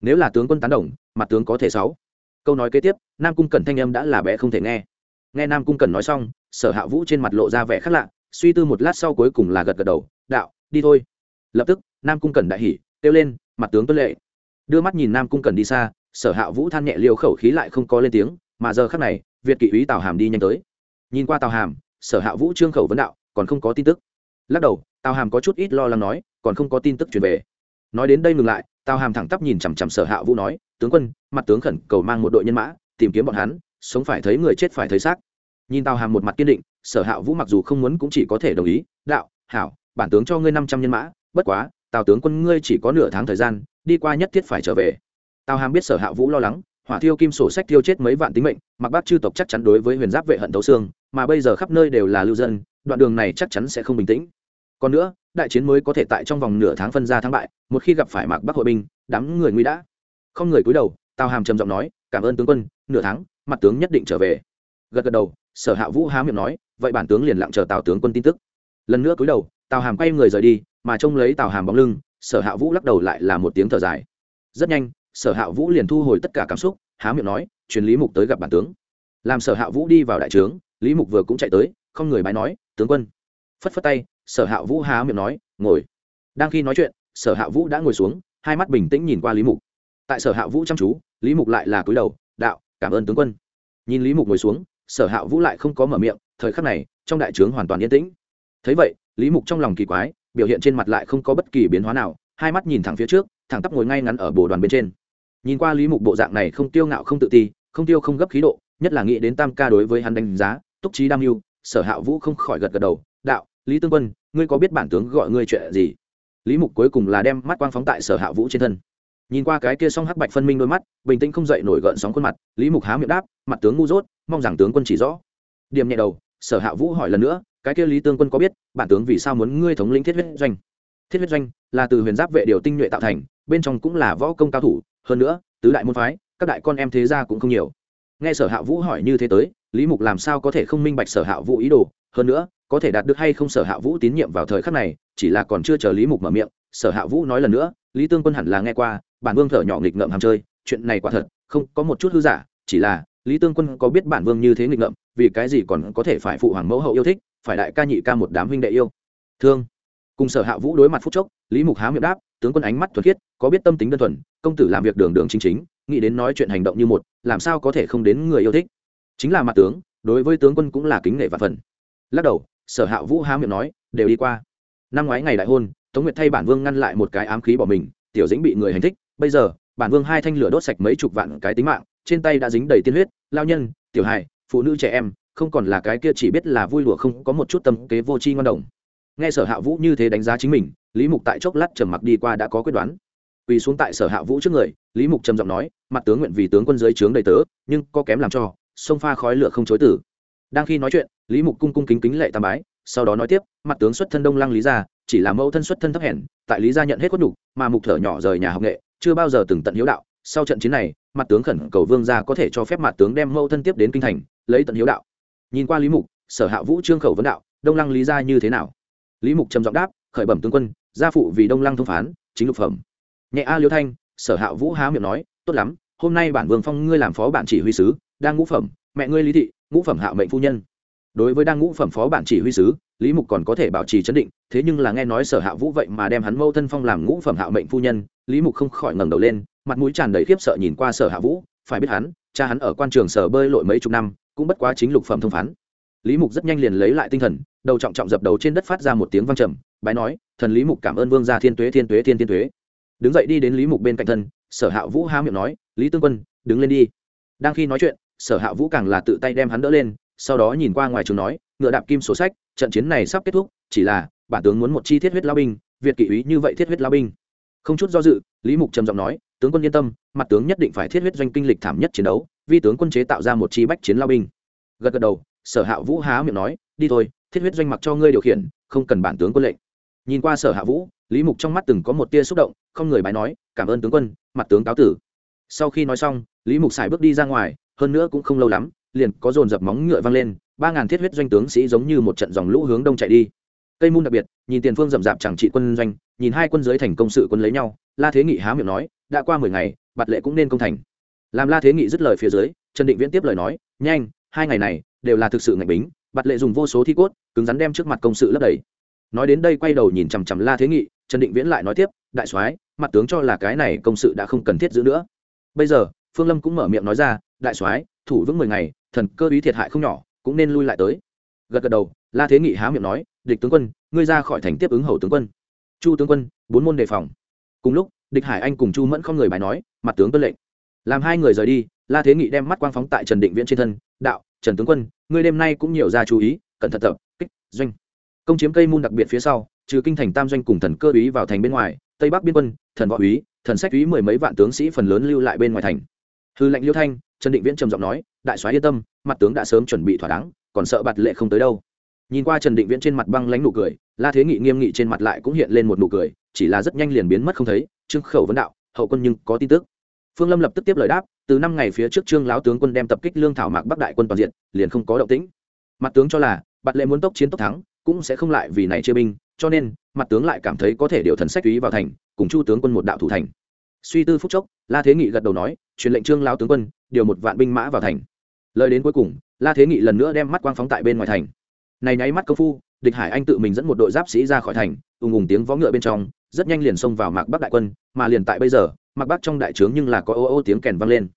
Nếu là tướng quân tán đồng, mặt tướng có thể sáu. Câu nói kế tiếp, nam cung cẩn thanh âm đã là bé không thể nghe. Nghe nam cung cẩn nói xong, sở hạ vũ trên mặt lộ ra vẻ khác lạ, suy tư một lát sau cuối cùng là gật gật đầu, đạo, đi thôi. Lập tức, nam cung cẩn đại hỉ, kêu lên, mặt tướng tuân lệ. Đưa mắt nhìn nam cung cẩn đi xa, sở hạ vũ than nhẹ liều khẩu khí lại không có lên tiếng, mà giờ khác này, việt kỵ úy tào hàm đi nhanh tới. Nhìn qua tào hàm, sở hạ vũ trương khẩu vấn đạo còn không có tin tức. Lắc đầu, tào hàm có chút ít lo lắng nói, còn không có tin tức truyền về. Nói đến đây ngừng lại, tào hàm thẳng tắp nhìn chằm chằm sở hạ vũ nói, tướng quân, mặt tướng khẩn cầu mang một đội nhân mã, tìm kiếm bọn hắn, sống phải thấy người chết phải thấy xác. Nhìn tào hàm một mặt kiên định, sở hạ vũ mặc dù không muốn cũng chỉ có thể đồng ý, đạo, hảo, bản tướng cho ngươi năm trăm nhân mã, bất quá, tào tướng quân ngươi chỉ có nửa tháng thời gian, đi qua nhất thiết phải trở về. Tào hàm biết sở hạ vũ lo lắng, hỏa thiêu kim sổ sách thiêu chết mấy vạn tính mệnh, mặc bác chư tộc chắc chắn đối với huyền giáp vệ hận thấu xương, mà bây giờ khắp nơi đều là lưu dân đoạn đường này chắc chắn sẽ không bình tĩnh. Còn nữa, đại chiến mới có thể tại trong vòng nửa tháng phân ra thắng bại, một khi gặp phải mạc bắc hội binh, đám người nguy đã. Không người cúi đầu, tào hàm trầm giọng nói, cảm ơn tướng quân, nửa tháng, mặt tướng nhất định trở về. Gật gật đầu, sở hạ vũ há miệng nói, vậy bản tướng liền lặng chờ tào tướng quân tin tức. Lần nữa cúi đầu, tào hàm quay người rời đi, mà trông lấy tào hàm bóng lưng, sở hạ vũ lắc đầu lại là một tiếng thở dài. Rất nhanh, sở hạ vũ liền thu hồi tất cả cảm xúc, há miệng nói, truyền lý mục tới gặp bản tướng. Làm sở hạ vũ đi vào đại trướng, lý mục vừa cũng chạy tới, không người bái nói tướng quân. Phất phất tay, sở hạ vũ há miệng nói, ngồi. Đang khi nói chuyện, sở hạ vũ đã ngồi xuống, hai mắt bình tĩnh nhìn qua lý mục. Tại sở hạ vũ chăm chú, lý mục lại là cúi đầu, đạo, cảm ơn tướng quân. Nhìn lý mục ngồi xuống, sở hạ vũ lại không có mở miệng, thời khắc này, trong đại trướng hoàn toàn yên tĩnh. Thấy vậy, lý mục trong lòng kỳ quái, biểu hiện trên mặt lại không có bất kỳ biến hóa nào, hai mắt nhìn thẳng phía trước, thẳng tắp ngồi ngay ngắn ở bồ đoàn bên trên. Nhìn qua lý mục bộ dạng này không tiêu ngạo không tự ti, không tiêu không gấp khí độ, nhất là nghĩ đến tam ca đối với hắn đánh giá, túc trí đam mưu sở hạ vũ không khỏi gật gật đầu, đạo, lý tương quân, ngươi có biết bản tướng gọi ngươi chuyện gì? Lý mục cuối cùng là đem mắt quang phóng tại sở hạ vũ trên thân. Nhìn qua cái kia song hắc bạch phân minh đôi mắt, bình tĩnh không dậy nổi gợn sóng khuôn mặt, lý mục há miệng đáp, mặt tướng ngu dốt, mong rằng tướng quân chỉ rõ. Điểm nhẹ đầu, sở hạ vũ hỏi lần nữa, cái kia lý tương quân có biết, bản tướng vì sao muốn ngươi thống lĩnh thiết huyết doanh? Thiết huyết doanh là từ huyền giáp vệ điều tinh nhuệ tạo thành, bên trong cũng là võ công cao thủ, hơn nữa, tứ đại môn phái, các đại con em thế gia cũng không nhiều. Nghe sở hạ vũ hỏi như thế tới lý mục làm sao có thể không minh bạch sở hạ vũ ý đồ? Hơn nữa, có thể đạt được hay không sở hạ vũ tín nhiệm vào thời khắc này, chỉ là còn chưa chờ lý mục mở miệng, sở hạ vũ nói lần nữa, lý tương quân hẳn là nghe qua, bản vương thở nhỏ nghịch ngợm hàm chơi, chuyện này quả thật, không có một chút hư giả, chỉ là, lý tương quân có biết bản vương như thế nghịch ngợm, vì cái gì còn có thể phải phụ hoàng mẫu hậu yêu thích, phải đại ca nhị ca một đám huynh đệ yêu? Thương. Cùng sở hạ vũ đối mặt phút chốc, lý mục há miệng đáp, tướng quân ánh mắt thuật khiết, có biết tâm tính đơn thuần, công tử làm việc đường đường chính chính, nghĩ đến nói chuyện hành động như một, làm sao có thể không đến người yêu thích? Chính là mặt tướng, đối với tướng quân cũng là kính nể và phần. Lắc đầu, sở hạ vũ há miệng nói, đều đi qua. Năm ngoái ngày đại hôn, tống nguyệt thay bản vương ngăn lại một cái ám khí bỏ mình, tiểu dĩnh bị người hành thích. Bây giờ, bản vương hai thanh lửa đốt sạch mấy chục vạn cái tính mạng, trên tay đã dính đầy tiên huyết, lao nhân, tiểu hài, phụ nữ trẻ em, không còn là cái kia chỉ biết là vui lụa không có một chút tâm kế vô tri ngon đồng. Nghe sở hạ vũ như thế đánh giá chính mình, lý mục tại chốc lát trầm mặc đi qua đã có quyết đoán. Quỳ xuống tại sở hạ vũ trước người, lý mục trầm giọng nói, mặt tướng nguyện vì tướng quân giới trướng đầy tớ, nhưng có kém làm cho sông pha khói lửa không chối tử. Đang khi nói chuyện, lý mục cung cung kính kính lệ tam bái, sau đó nói tiếp, mặt tướng xuất thân đông lăng lý gia, chỉ là mẫu thân xuất thân thấp hèn, tại lý gia nhận hết quất nhục, mà mục thở nhỏ rời nhà học nghệ, chưa bao giờ từng tận hiếu đạo. Sau trận chiến này, mặt tướng khẩn cầu vương gia có thể cho phép mặt tướng đem mẫu thân tiếp đến kinh thành, lấy tận hiếu đạo. Nhìn qua lý mục, sở hạ vũ trương khẩu vấn đạo, đông lăng lý gia như thế nào? Lý mục trầm giọng đáp, khởi bẩm tướng quân, gia phụ vì đông lăng thông phán, chính lục phẩm. Nhẹ a liêu thanh, sở hạ vũ há miệng nói, tốt lắm, hôm nay bản vương phong ngươi làm phó bản chỉ huy sứ đang ngũ phẩm, mẹ ngươi lý thị, ngũ phẩm hạ mệnh phu nhân. Đối với đang ngũ phẩm phó bản chỉ huy sứ, lý mục còn có thể bảo trì chấn định, thế nhưng là nghe nói sở hạ vũ vậy mà đem hắn mâu thân phong làm ngũ phẩm hạ mệnh phu nhân, lý mục không khỏi ngẩng đầu lên, mặt mũi tràn đầy khiếp sợ nhìn qua sở hạ vũ, phải biết hắn, cha hắn ở quan trường sở bơi lội mấy chục năm, cũng bất quá chính lục phẩm thông phán. Lý mục rất nhanh liền lấy lại tinh thần, đầu trọng trọng dập đầu trên đất phát ra một tiếng vang trầm, bái nói, thần lý mục cảm ơn vương gia thiên tuế thiên tuế, thiên thiên tuế. Đứng dậy đi đến lý mục bên cạnh thân, sở hạ vũ há miệng nói, lý tương quân, đứng lên đi. Đang khi nói chuyện sở hạ vũ càng là tự tay đem hắn đỡ lên, sau đó nhìn qua ngoài trường nói, ngựa đạp kim sổ sách, trận chiến này sắp kết thúc, chỉ là, bản tướng muốn một chi thiết huyết lao binh, việt kỵ ý như vậy thiết huyết lao binh. Không chút do dự, lý mục trầm giọng nói, tướng quân yên tâm, mặt tướng nhất định phải thiết huyết doanh kinh lịch thảm nhất chiến đấu, vi tướng quân chế tạo ra một chi bách chiến lao binh. Gật gật đầu, sở hạ vũ há miệng nói, đi thôi, thiết huyết doanh mặc cho ngươi điều khiển, không cần bản tướng quân lệnh. Nhìn qua sở hạ vũ, lý mục trong mắt từng có một tia xúc động, không người bái nói, cảm ơn tướng quân, mặt tướng cáo tử. Sau khi nói xong, lý mục xài bước đi ra ngoài hơn nữa cũng không lâu lắm, liền có dồn dập móng ngựa vang lên, ba ngàn thiết huyết doanh tướng sĩ giống như một trận dòng lũ hướng đông chạy đi. Cây môn đặc biệt, nhìn tiền phương rậm rạp chẳng trị quân doanh, nhìn hai quân dưới thành công sự quân lấy nhau, la thế nghị há miệng nói, đã qua mười ngày, bạt lệ cũng nên công thành. Làm la thế nghị dứt lời phía dưới, trần định viễn tiếp lời nói, nhanh, hai ngày này đều là thực sự ngạch bính, bạt lệ dùng vô số thi cốt, cứng rắn đem trước mặt công sự lấp đầy. Nói đến đây quay đầu nhìn chằm chằm la thế nghị, trần định viễn lại nói tiếp, đại soái, mặt tướng cho là cái này công sự đã không cần thiết giữ nữa. Bây giờ phương lâm cũng mở miệng nói ra, đại soái, thủ vững mười ngày, thần cơ ý thiệt hại không nhỏ, cũng nên lui lại tới. Gật gật đầu, la thế nghị há miệng nói, địch tướng quân, ngươi ra khỏi thành tiếp ứng hầu tướng quân. Chu tướng quân, bốn môn đề phòng. Cùng lúc, địch hải anh cùng chu mẫn không người bài nói, mặt tướng tuân lệnh. Làm hai người rời đi, la thế nghị đem mắt quang phóng tại trần định viễn trên thân, đạo, trần tướng quân, ngươi đêm nay cũng nhiều ra chú ý, cẩn thận tập, kích, doanh. Công chiếm cây môn đặc biệt phía sau, trừ kinh thành tam doanh cùng thần cơ úy vào thành bên ngoài, tây bắc biên quân, thần võ úy thần sách úy mười mấy vạn tướng sĩ phần lớn lưu lại bên ngoài thành hư lệnh liêu thanh, trần định viễn trầm giọng nói, đại soái yên tâm, mặt tướng đã sớm chuẩn bị thỏa đáng, còn sợ bạt lệ không tới đâu. Nhìn qua trần định viễn trên mặt băng lánh nụ cười, la thế nghị nghiêm nghị trên mặt lại cũng hiện lên một nụ cười, chỉ là rất nhanh liền biến mất không thấy, trương khẩu vấn đạo, hậu quân nhưng có tin tức. Phương lâm lập tức tiếp lời đáp, từ năm ngày phía trước trương lão tướng quân đem tập kích lương thảo mạc bắc đại quân toàn diện, liền không có động tĩnh. Mặt tướng cho là, bạt lệ muốn tốc chiến tốc thắng, cũng sẽ không lại vì này chia binh, cho nên, mặt tướng lại cảm thấy có thể điều thần sách túy vào thành, cùng chu tướng quân một đạo thủ thành suy tư phúc chốc, la thế nghị gật đầu nói, truyền lệnh trương lão tướng quân, điều một vạn binh mã vào thành. Lời đến cuối cùng, la thế nghị lần nữa đem mắt quang phóng tại bên ngoài thành. Này nháy mắt công phu, địch hải anh tự mình dẫn một đội giáp sĩ ra khỏi thành, ùng ùng tiếng vó ngựa bên trong, rất nhanh liền xông vào mạc bắc đại quân, mà liền tại bây giờ, mạc bắc trong đại trướng nhưng là có ô ô tiếng kèn vang lên.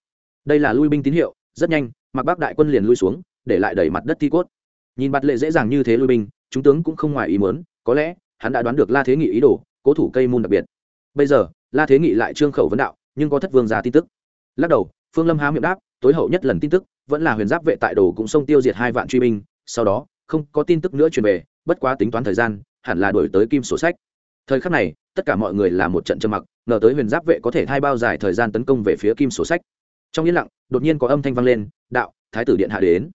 Đây là lui binh tín hiệu, rất nhanh, mạc bắc đại quân liền lui xuống, để lại đẩy mặt đất thi cốt. Nhìn bạt lệ dễ dàng như thế lui binh, chúng tướng cũng không ngoài ý muốn, có lẽ, hắn đã đoán được la thế nghị ý đồ, cố thủ cây môn đặc biệt. Bây giờ la thế nghị lại trương khẩu vấn đạo, nhưng có thất vương ra tin tức. Lắc đầu, phương lâm há miệng đáp, tối hậu nhất lần tin tức, vẫn là huyền giáp vệ tại đồ cũng xông tiêu diệt hai vạn truy binh, sau đó, không có tin tức nữa truyền về, bất quá tính toán thời gian, hẳn là đổi tới kim sổ sách. Thời khắc này, tất cả mọi người là một trận trầm mặc, ngờ tới huyền giáp vệ có thể thay bao dài thời gian tấn công về phía kim sổ sách. Trong yên lặng, đột nhiên có âm thanh vang lên, đạo, thái tử điện hạ đến.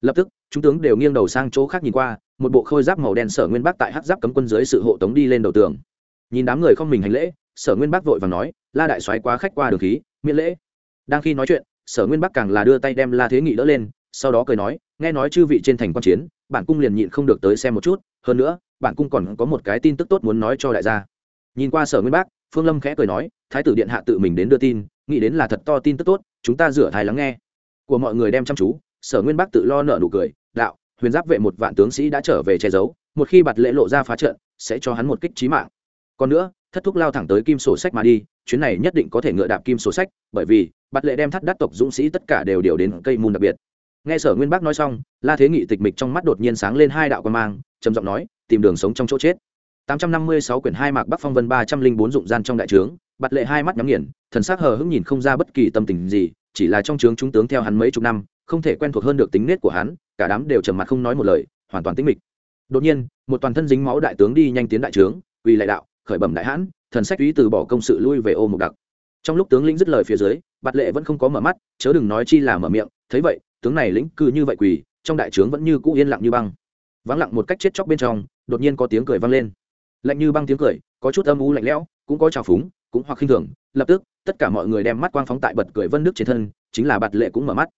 Lập tức, chúng tướng đều nghiêng đầu sang chỗ khác nhìn qua, một bộ khôi giáp màu đen sở nguyên bắc tại hắc giáp cấm quân dưới sự hộ tống đi lên đầu tường nhìn đám người không mình hành lễ, sở nguyên bắc vội và nói, la đại soái quá khách qua đường khí, miễn lễ. Đang khi nói chuyện, sở nguyên bắc càng là đưa tay đem la thế nghị đỡ lên, sau đó cười nói, nghe nói chư vị trên thành quan chiến, bản cung liền nhịn không được tới xem một chút, hơn nữa, bản cung còn có một cái tin tức tốt muốn nói cho đại gia. Nhìn qua sở nguyên bắc, phương lâm khẽ cười nói, thái tử điện hạ tự mình đến đưa tin, nghĩ đến là thật to tin tức tốt, chúng ta rửa thái lắng nghe. Của mọi người đem chăm chú, sở nguyên bắc tự lo nợ nụ cười, đạo, huyền giáp vệ một vạn tướng sĩ đã trở về che giấu, một khi bạt lễ lộ ra phá trận, sẽ cho hắn một kích trí mạng còn nữa, thất thúc lao thẳng tới kim sổ sách mà đi, chuyến này nhất định có thể ngựa đạp kim sổ sách, bởi vì bạt lệ đem thắt đắt tộc dũng sĩ tất cả đều điều đến cây môn đặc biệt. Nghe sở nguyên bác nói xong, la thế nghị tịch mịch trong mắt đột nhiên sáng lên hai đạo quan mang, trầm giọng nói, tìm đường sống trong chỗ chết. 856 quyển hai mạc bắc phong vân 304 dụng gian trong đại trướng bạt lệ hai mắt nhắm nghiền, thần sắc hờ hững nhìn không ra bất kỳ tâm tình gì, chỉ là trong trướng chúng tướng theo hắn mấy chục năm, không thể quen thuộc hơn được tính nết của hắn, cả đám đều trầm mặt không nói một lời, hoàn toàn tĩnh mịch. Đột nhiên, một toàn thân dính máu đại tướng đi nhanh tiến đại trướng uy lại đạo khởi bẩm đại hãn, thần sách úy từ bỏ công sự lui về ô mục đặc. Trong lúc tướng lĩnh dứt lời phía dưới, bạt lệ vẫn không có mở mắt, chớ đừng nói chi là mở miệng, thấy vậy, tướng này lĩnh cư như vậy quỳ, trong đại trướng vẫn như cũ yên lặng như băng. Vắng lặng một cách chết chóc bên trong, đột nhiên có tiếng cười vang lên. Lạnh như băng tiếng cười, có chút âm u lạnh lẽo, cũng có trào phúng, cũng hoặc khinh thường, lập tức, tất cả mọi người đem mắt quang phóng tại bật cười vân đức trên thân, chính là bạt lệ cũng mở mắt.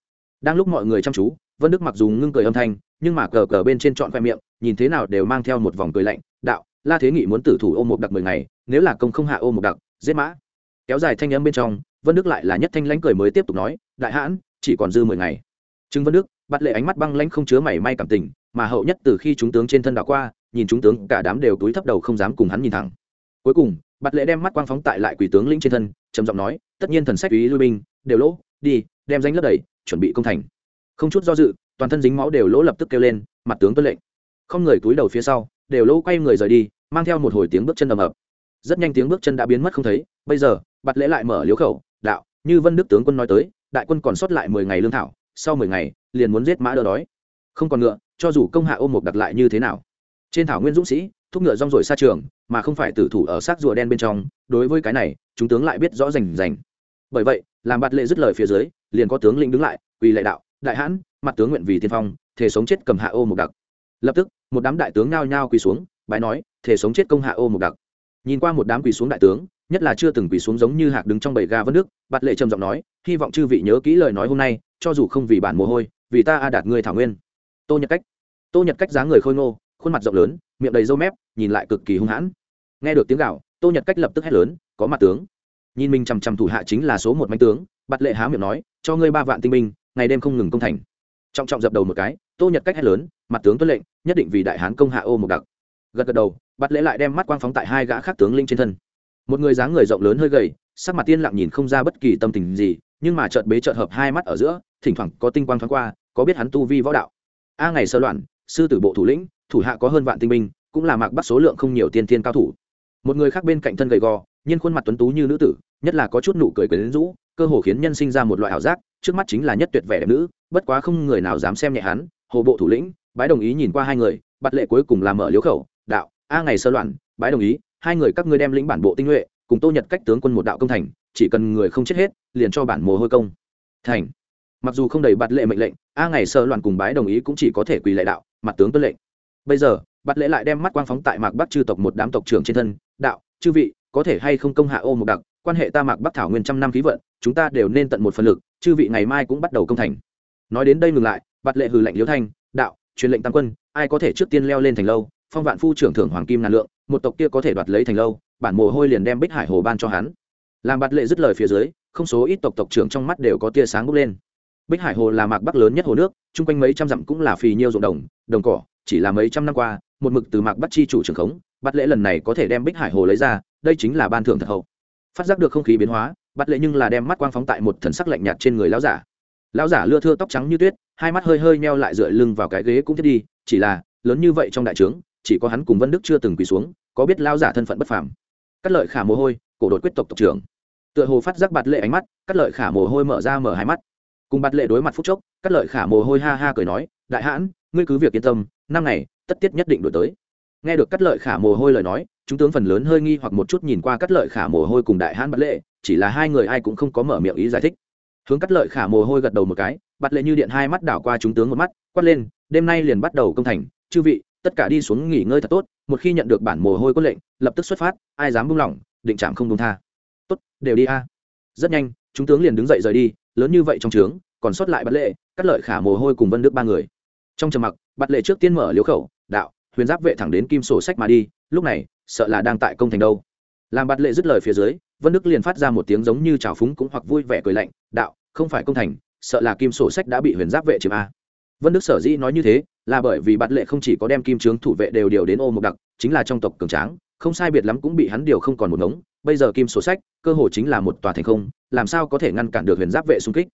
Đang lúc mọi người chăm chú, vân đức mặc dù ngưng cười âm thanh, nhưng mà cờ cờ bên trên trọn khoe miệng, nhìn thế nào đều mang theo một vòng cười lạnh, đạo la thế nghị muốn tử thủ ôm một đặc mười ngày, nếu là công không hạ ôm một đặc, giết mã. Kéo dài thanh âm bên trong, vân đức lại là nhất thanh lãnh cười mới tiếp tục nói, đại hãn, chỉ còn dư mười ngày. Trương vân đức, bắt lệ ánh mắt băng lãnh không chứa mảy may cảm tình, mà hậu nhất từ khi chúng tướng trên thân đảo qua, nhìn chúng tướng cả đám đều túi thấp đầu không dám cùng hắn nhìn thẳng. Cuối cùng, bắt lệ đem mắt quang phóng tại lại quỷ tướng lĩnh trên thân, trầm giọng nói, tất nhiên thần sách quý lui binh, đều lỗ, đi, đem danh lấp đầy, chuẩn bị công thành. Không chút do dự, toàn thân dính máu đều lỗ lập tức kêu lên, mặt tướng tuân lệnh. Không người túi đầu phía sau đều lỗ quay người rời đi, mang theo một hồi tiếng bước chân ầm ập. Rất nhanh tiếng bước chân đã biến mất không thấy, bây giờ, bạt lễ lại mở liếu khẩu, đạo, như vân đức tướng quân nói tới, đại quân còn sót lại mười ngày lương thảo, sau mười ngày, liền muốn giết mã đỡ đói. Không còn ngựa, cho dù công hạ ôm một đặt lại như thế nào? Trên thảo nguyên dũng sĩ, thúc ngựa rong rồi xa trường, mà không phải tử thủ ở xác rùa đen bên trong, đối với cái này, chúng tướng lại biết rõ rành rành. Bởi vậy, làm bạt lệ dứt lời phía dưới, liền có tướng lĩnh đứng lại, quỳ lệ đạo, đại hãn, mặt tướng nguyện vì tiên phong thể sống chết cầm hạ ô một đặc. Lập tức một đám đại tướng nhao nhao quỳ xuống, bái nói, thể sống chết công hạ ô một đặc. Nhìn qua một đám quỳ xuống đại tướng, nhất là chưa từng quỳ xuống giống như hạc đứng trong bầy ga vân nước, bạt lệ trầm giọng nói, hy vọng chư vị nhớ kỹ lời nói hôm nay, cho dù không vì bản mồ hôi, vì ta a đạt ngươi thảo nguyên. Tô nhật cách. Tô nhật cách dáng người khôi ngô, khuôn mặt rộng lớn, miệng đầy râu mép, nhìn lại cực kỳ hung hãn. Nghe được tiếng gạo tô nhật cách lập tức hét lớn, có mặt tướng. Nhìn mình chằm chằm thủ hạ chính là số một manh tướng, bạt lệ há miệng nói, cho ngươi ba vạn tinh binh, ngày đêm không ngừng công thành. Trọng trọng dập đầu một cái, tô nhật cách hét lớn mặt tướng tuân lệnh, nhất định vì đại hán công hạ ô một đặc. Gật gật đầu, bắt lễ lại đem mắt quang phóng tại hai gã khác tướng linh trên thân. Một người dáng người rộng lớn hơi gầy, sắc mặt tiên lặng nhìn không ra bất kỳ tâm tình gì, nhưng mà chợt bế chợt hợp hai mắt ở giữa, thỉnh thoảng có tinh quang thoáng qua, có biết hắn tu vi võ đạo. A ngày sơ loạn, sư tử bộ thủ lĩnh, thủ hạ có hơn vạn tinh binh, cũng là mạc bắt số lượng không nhiều tiên tiên cao thủ. Một người khác bên cạnh thân gầy gò, nhưng khuôn mặt tuấn tú như nữ tử, nhất là có chút nụ cười quyến rũ, cơ hồ khiến nhân sinh ra một loại ảo giác, trước mắt chính là nhất tuyệt vẻ đẹp nữ, bất quá không người nào dám xem nhẹ hắn, hồ bộ thủ lĩnh bái đồng ý nhìn qua hai người, bắt lệ cuối cùng là mở liếu khẩu, đạo, a ngày sơ loạn, bái đồng ý, hai người các ngươi đem lĩnh bản bộ tinh nhuệ, cùng tô nhật cách tướng quân một đạo công thành, chỉ cần người không chết hết, liền cho bản mồ hôi công. Thành. Mặc dù không đầy bạt lệ mệnh lệnh, a ngày sơ loạn cùng bái đồng ý cũng chỉ có thể quỳ lệ đạo, mặt tướng tuân lệnh. Bây giờ bạt lệ lại đem mắt quang phóng tại mạc bắc chư tộc một đám tộc trưởng trên thân, đạo, chư vị, có thể hay không công hạ ô một đặc, quan hệ ta mạc bắc thảo nguyên trăm năm khí vận, chúng ta đều nên tận một phần lực, chư vị ngày mai cũng bắt đầu công thành. Nói đến đây ngừng lại bạt lệ hừ lệnh liễu thanh, đạo truyền lệnh tăng quân, ai có thể trước tiên leo lên thành lâu, phong vạn phu trưởng thưởng hoàng kim ngàn lượng, một tộc kia có thể đoạt lấy thành lâu, bản mồ hôi liền đem bích hải hồ ban cho hắn. Làm bạt lệ dứt lời phía dưới, không số ít tộc tộc trưởng trong mắt đều có tia sáng bốc lên. Bích hải hồ là mạc bắc lớn nhất hồ nước, chung quanh mấy trăm dặm cũng là phì nhiêu ruộng đồng đồng cỏ, chỉ là mấy trăm năm qua, một mực từ mạc bắc chi chủ trưởng khống, bạt lệ lần này có thể đem bích hải hồ lấy ra, đây chính là ban thưởng thật hậu. Phát giác được không khí biến hóa, bạt lệ nhưng là đem mắt quang phóng tại một thần sắc lạnh nhạt trên người lão giả lão giả lưa thưa tóc trắng như tuyết, hai mắt hơi hơi meo lại dựa lưng vào cái ghế cũng thiết đi, chỉ là, lớn như vậy trong đại trướng, chỉ có hắn cùng vân đức chưa từng quỳ xuống, có biết lão giả thân phận bất phàm. Cắt lợi khả mồ hôi, cổ đột quyết tộc tộc trưởng. Tựa hồ phát giác bạt lệ ánh mắt, cắt lợi khả mồ hôi mở ra mở hai mắt. Cùng bạt lệ đối mặt phút chốc, cắt lợi khả mồ hôi ha ha cười nói, đại hãn, ngươi cứ việc yên tâm, năm ngày, tất tiết nhất định đổi tới. Nghe được cắt lợi khả mồ hôi lời nói, chúng tướng phần lớn hơi nghi hoặc một chút nhìn qua cắt lợi khả mồ hôi cùng đại hãn bạt lệ, chỉ là hai người ai cũng không có mở miệng ý giải thích hướng cắt lợi khả mồ hôi gật đầu một cái, bắt lệ như điện hai mắt đảo qua chúng tướng một mắt, quát lên, đêm nay liền bắt đầu công thành, chư vị, tất cả đi xuống nghỉ ngơi thật tốt, một khi nhận được bản mồ hôi có lệnh, lập tức xuất phát, ai dám buông lỏng, định trạm không đúng tha. Tốt, đều đi a. Rất nhanh, chúng tướng liền đứng dậy rời đi, lớn như vậy trong trướng, còn sót lại bắt lệ, cắt lợi khả mồ hôi cùng vân đức ba người. Trong trầm mặc, bắt lệ trước tiên mở liếu khẩu, đạo, huyền giáp vệ thẳng đến kim sổ sách mà đi, lúc này, sợ là đang tại công thành đâu. Làm bắt lệ dứt lời phía dưới, vân đức liền phát ra một tiếng giống như trào phúng cũng hoặc vui vẻ cười lạnh, đạo không phải công thành, sợ là kim sổ sách đã bị huyền giáp vệ chiếm a. Vân đức sở dĩ nói như thế, là bởi vì bạt lệ không chỉ có đem kim trướng thủ vệ đều điều đến ô một đặc, chính là trong tộc cường tráng, không sai biệt lắm cũng bị hắn điều không còn một ngống. Bây giờ kim sổ sách, cơ hồ chính là một tòa thành không, làm sao có thể ngăn cản được huyền giáp vệ xung kích?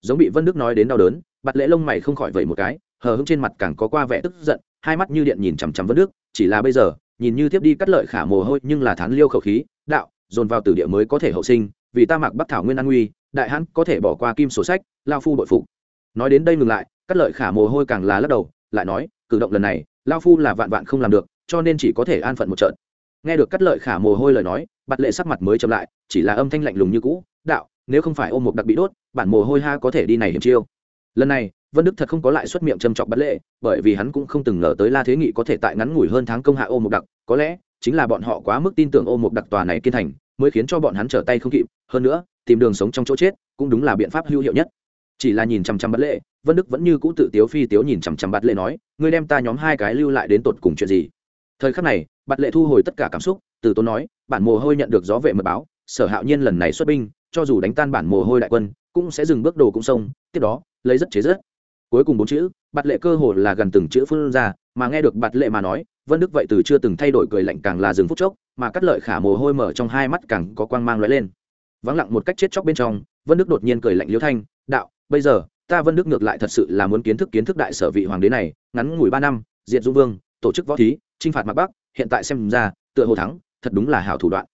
Giống bị vân đức nói đến đau đớn, bạt lễ lông mày không khỏi vẩy một cái, hờ hững trên mặt càng có qua vẻ tức giận, hai mắt như điện nhìn chằm chằm vân đức, chỉ là bây giờ, nhìn như tiếp đi cắt lợi khả mồ hôi nhưng là thán liêu khẩu khí, đạo, dồn vào tử địa mới có thể hậu sinh, vì ta mặc bắc thảo nguyên an nguy đại hãn có thể bỏ qua kim sổ sách, lao phu bội phục. Nói đến đây ngừng lại, cắt lợi khả mồ hôi càng là lắc đầu, lại nói, cử động lần này, lao phu là vạn vạn không làm được, cho nên chỉ có thể an phận một trận. Nghe được cắt lợi khả mồ hôi lời nói bặt lệ sắc mặt mới chậm lại, chỉ là âm thanh lạnh lùng như cũ, đạo, nếu không phải ôm một đặc bị đốt, bản mồ hôi ha có thể đi này hiểm chiêu. Lần này, vân đức thật không có lại xuất miệng châm chọc bắt lệ, bởi vì hắn cũng không từng ngờ tới la thế nghị có thể tại ngắn ngủi hơn tháng công hạ ô một đặc, có lẽ chính là bọn họ quá mức tin tưởng ô một đặc tòa này kiên thành, mới khiến cho bọn hắn trở tay không kịp. Hơn nữa tìm đường sống trong chỗ chết, cũng đúng là biện pháp hữu hiệu nhất. Chỉ là nhìn chằm chằm bắt lệ, vân đức vẫn như cũ tự tiếu phi tiếu nhìn chằm chằm bắt lệ nói, ngươi đem ta nhóm hai cái lưu lại đến tột cùng chuyện gì? Thời khắc này bắt lệ thu hồi tất cả cảm xúc, từ tốn nói, bản mồ hôi nhận được gió vệ mật báo, sở hạo nhiên lần này xuất binh, cho dù đánh tan bản mồ hôi đại quân, cũng sẽ dừng bước đồ cũng sông tiếp đó, lấy rất chế rất. Cuối cùng bốn chữ bạt lệ cơ hồ là gần từng chữ phương ra, mà nghe được bạt lệ mà nói, vân đức vậy từ chưa từng thay đổi cười lạnh càng là dừng phút chốc, mà cắt lợi khả mồ hôi mở trong hai mắt càng có quang mang lóe lên vắng lặng một cách chết chóc bên trong, vân đức đột nhiên cười lạnh liêu thanh, đạo, bây giờ, ta vân đức ngược lại thật sự là muốn kiến thức kiến thức đại sở vị hoàng đế này, ngắn ngủi ba năm diện dung vương, tổ chức võ thí, chinh phạt mặt bắc, hiện tại xem ra, tựa hồ thắng, thật đúng là hảo thủ đoạn.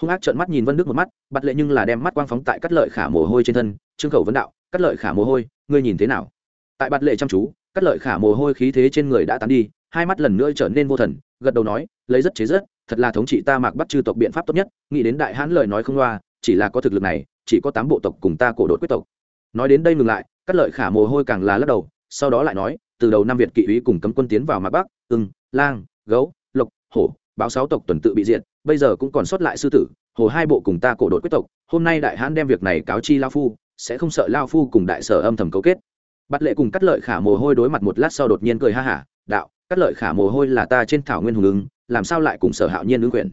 Hung ác trợn mắt nhìn vân đức một mắt, bặt lệ nhưng là đem mắt quang phóng tại cắt lợi khả mồ hôi trên thân, trương khẩu vấn đạo, cắt lợi khả mồ hôi, ngươi nhìn thế nào? Tại bặt lệ chăm chú, cắt lợi khả mồ hôi khí thế trên người đã tán đi, hai mắt lần nữa trở nên vô thần, gật đầu nói, lấy rất chế rất, thật là thống trị ta mạc bắt chư tộc biện pháp tốt nhất, nghĩ đến đại hãn lời nói không loa chỉ là có thực lực này, chỉ có tám bộ tộc cùng ta cổ đội quyết tộc. Nói đến đây ngừng lại cắt lợi khả mồ hôi càng là lắc đầu, sau đó lại nói, từ đầu năm việt kỵ úy cùng cấm quân tiến vào mạc bắc, ưng, lang, gấu, lộc, hổ, báo sáu tộc tuần tự bị diệt, bây giờ cũng còn sót lại sư tử, hồ hai bộ cùng ta cổ đội quyết tộc, hôm nay đại hãn đem việc này cáo chi lao phu, sẽ không sợ lao phu cùng đại sở âm thầm cấu kết. Bắt lệ cùng cắt lợi khả mồ hôi đối mặt một lát sau đột nhiên cười ha hả, đạo cắt lợi khả mồ hôi là ta trên thảo nguyên hùng ứng, làm sao lại cùng sở hạo nhiên ứng quyền?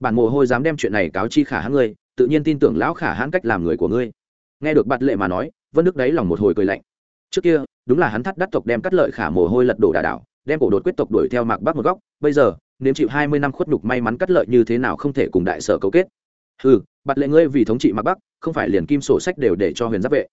Bản mồ hôi dám đem chuyện này cáo chi khả hãn ngươi tự nhiên tin tưởng lão khả hãn cách làm người của ngươi. Nghe được bạt lệ mà nói, vân đức đáy lòng một hồi cười lạnh. Trước kia, đúng là hắn thắt đắt tộc đem cắt lợi khả mồ hôi lật đổ đà đảo, đem cổ đột quyết tộc đuổi theo mạc bắc một góc, bây giờ, nếm chịu hai mươi năm khuất nhục may mắn cắt lợi như thế nào không thể cùng đại sở cấu kết. Ừ bạt lệ ngươi vì thống trị mạc bắc, không phải liền kim sổ sách đều để cho huyền giáp vệ.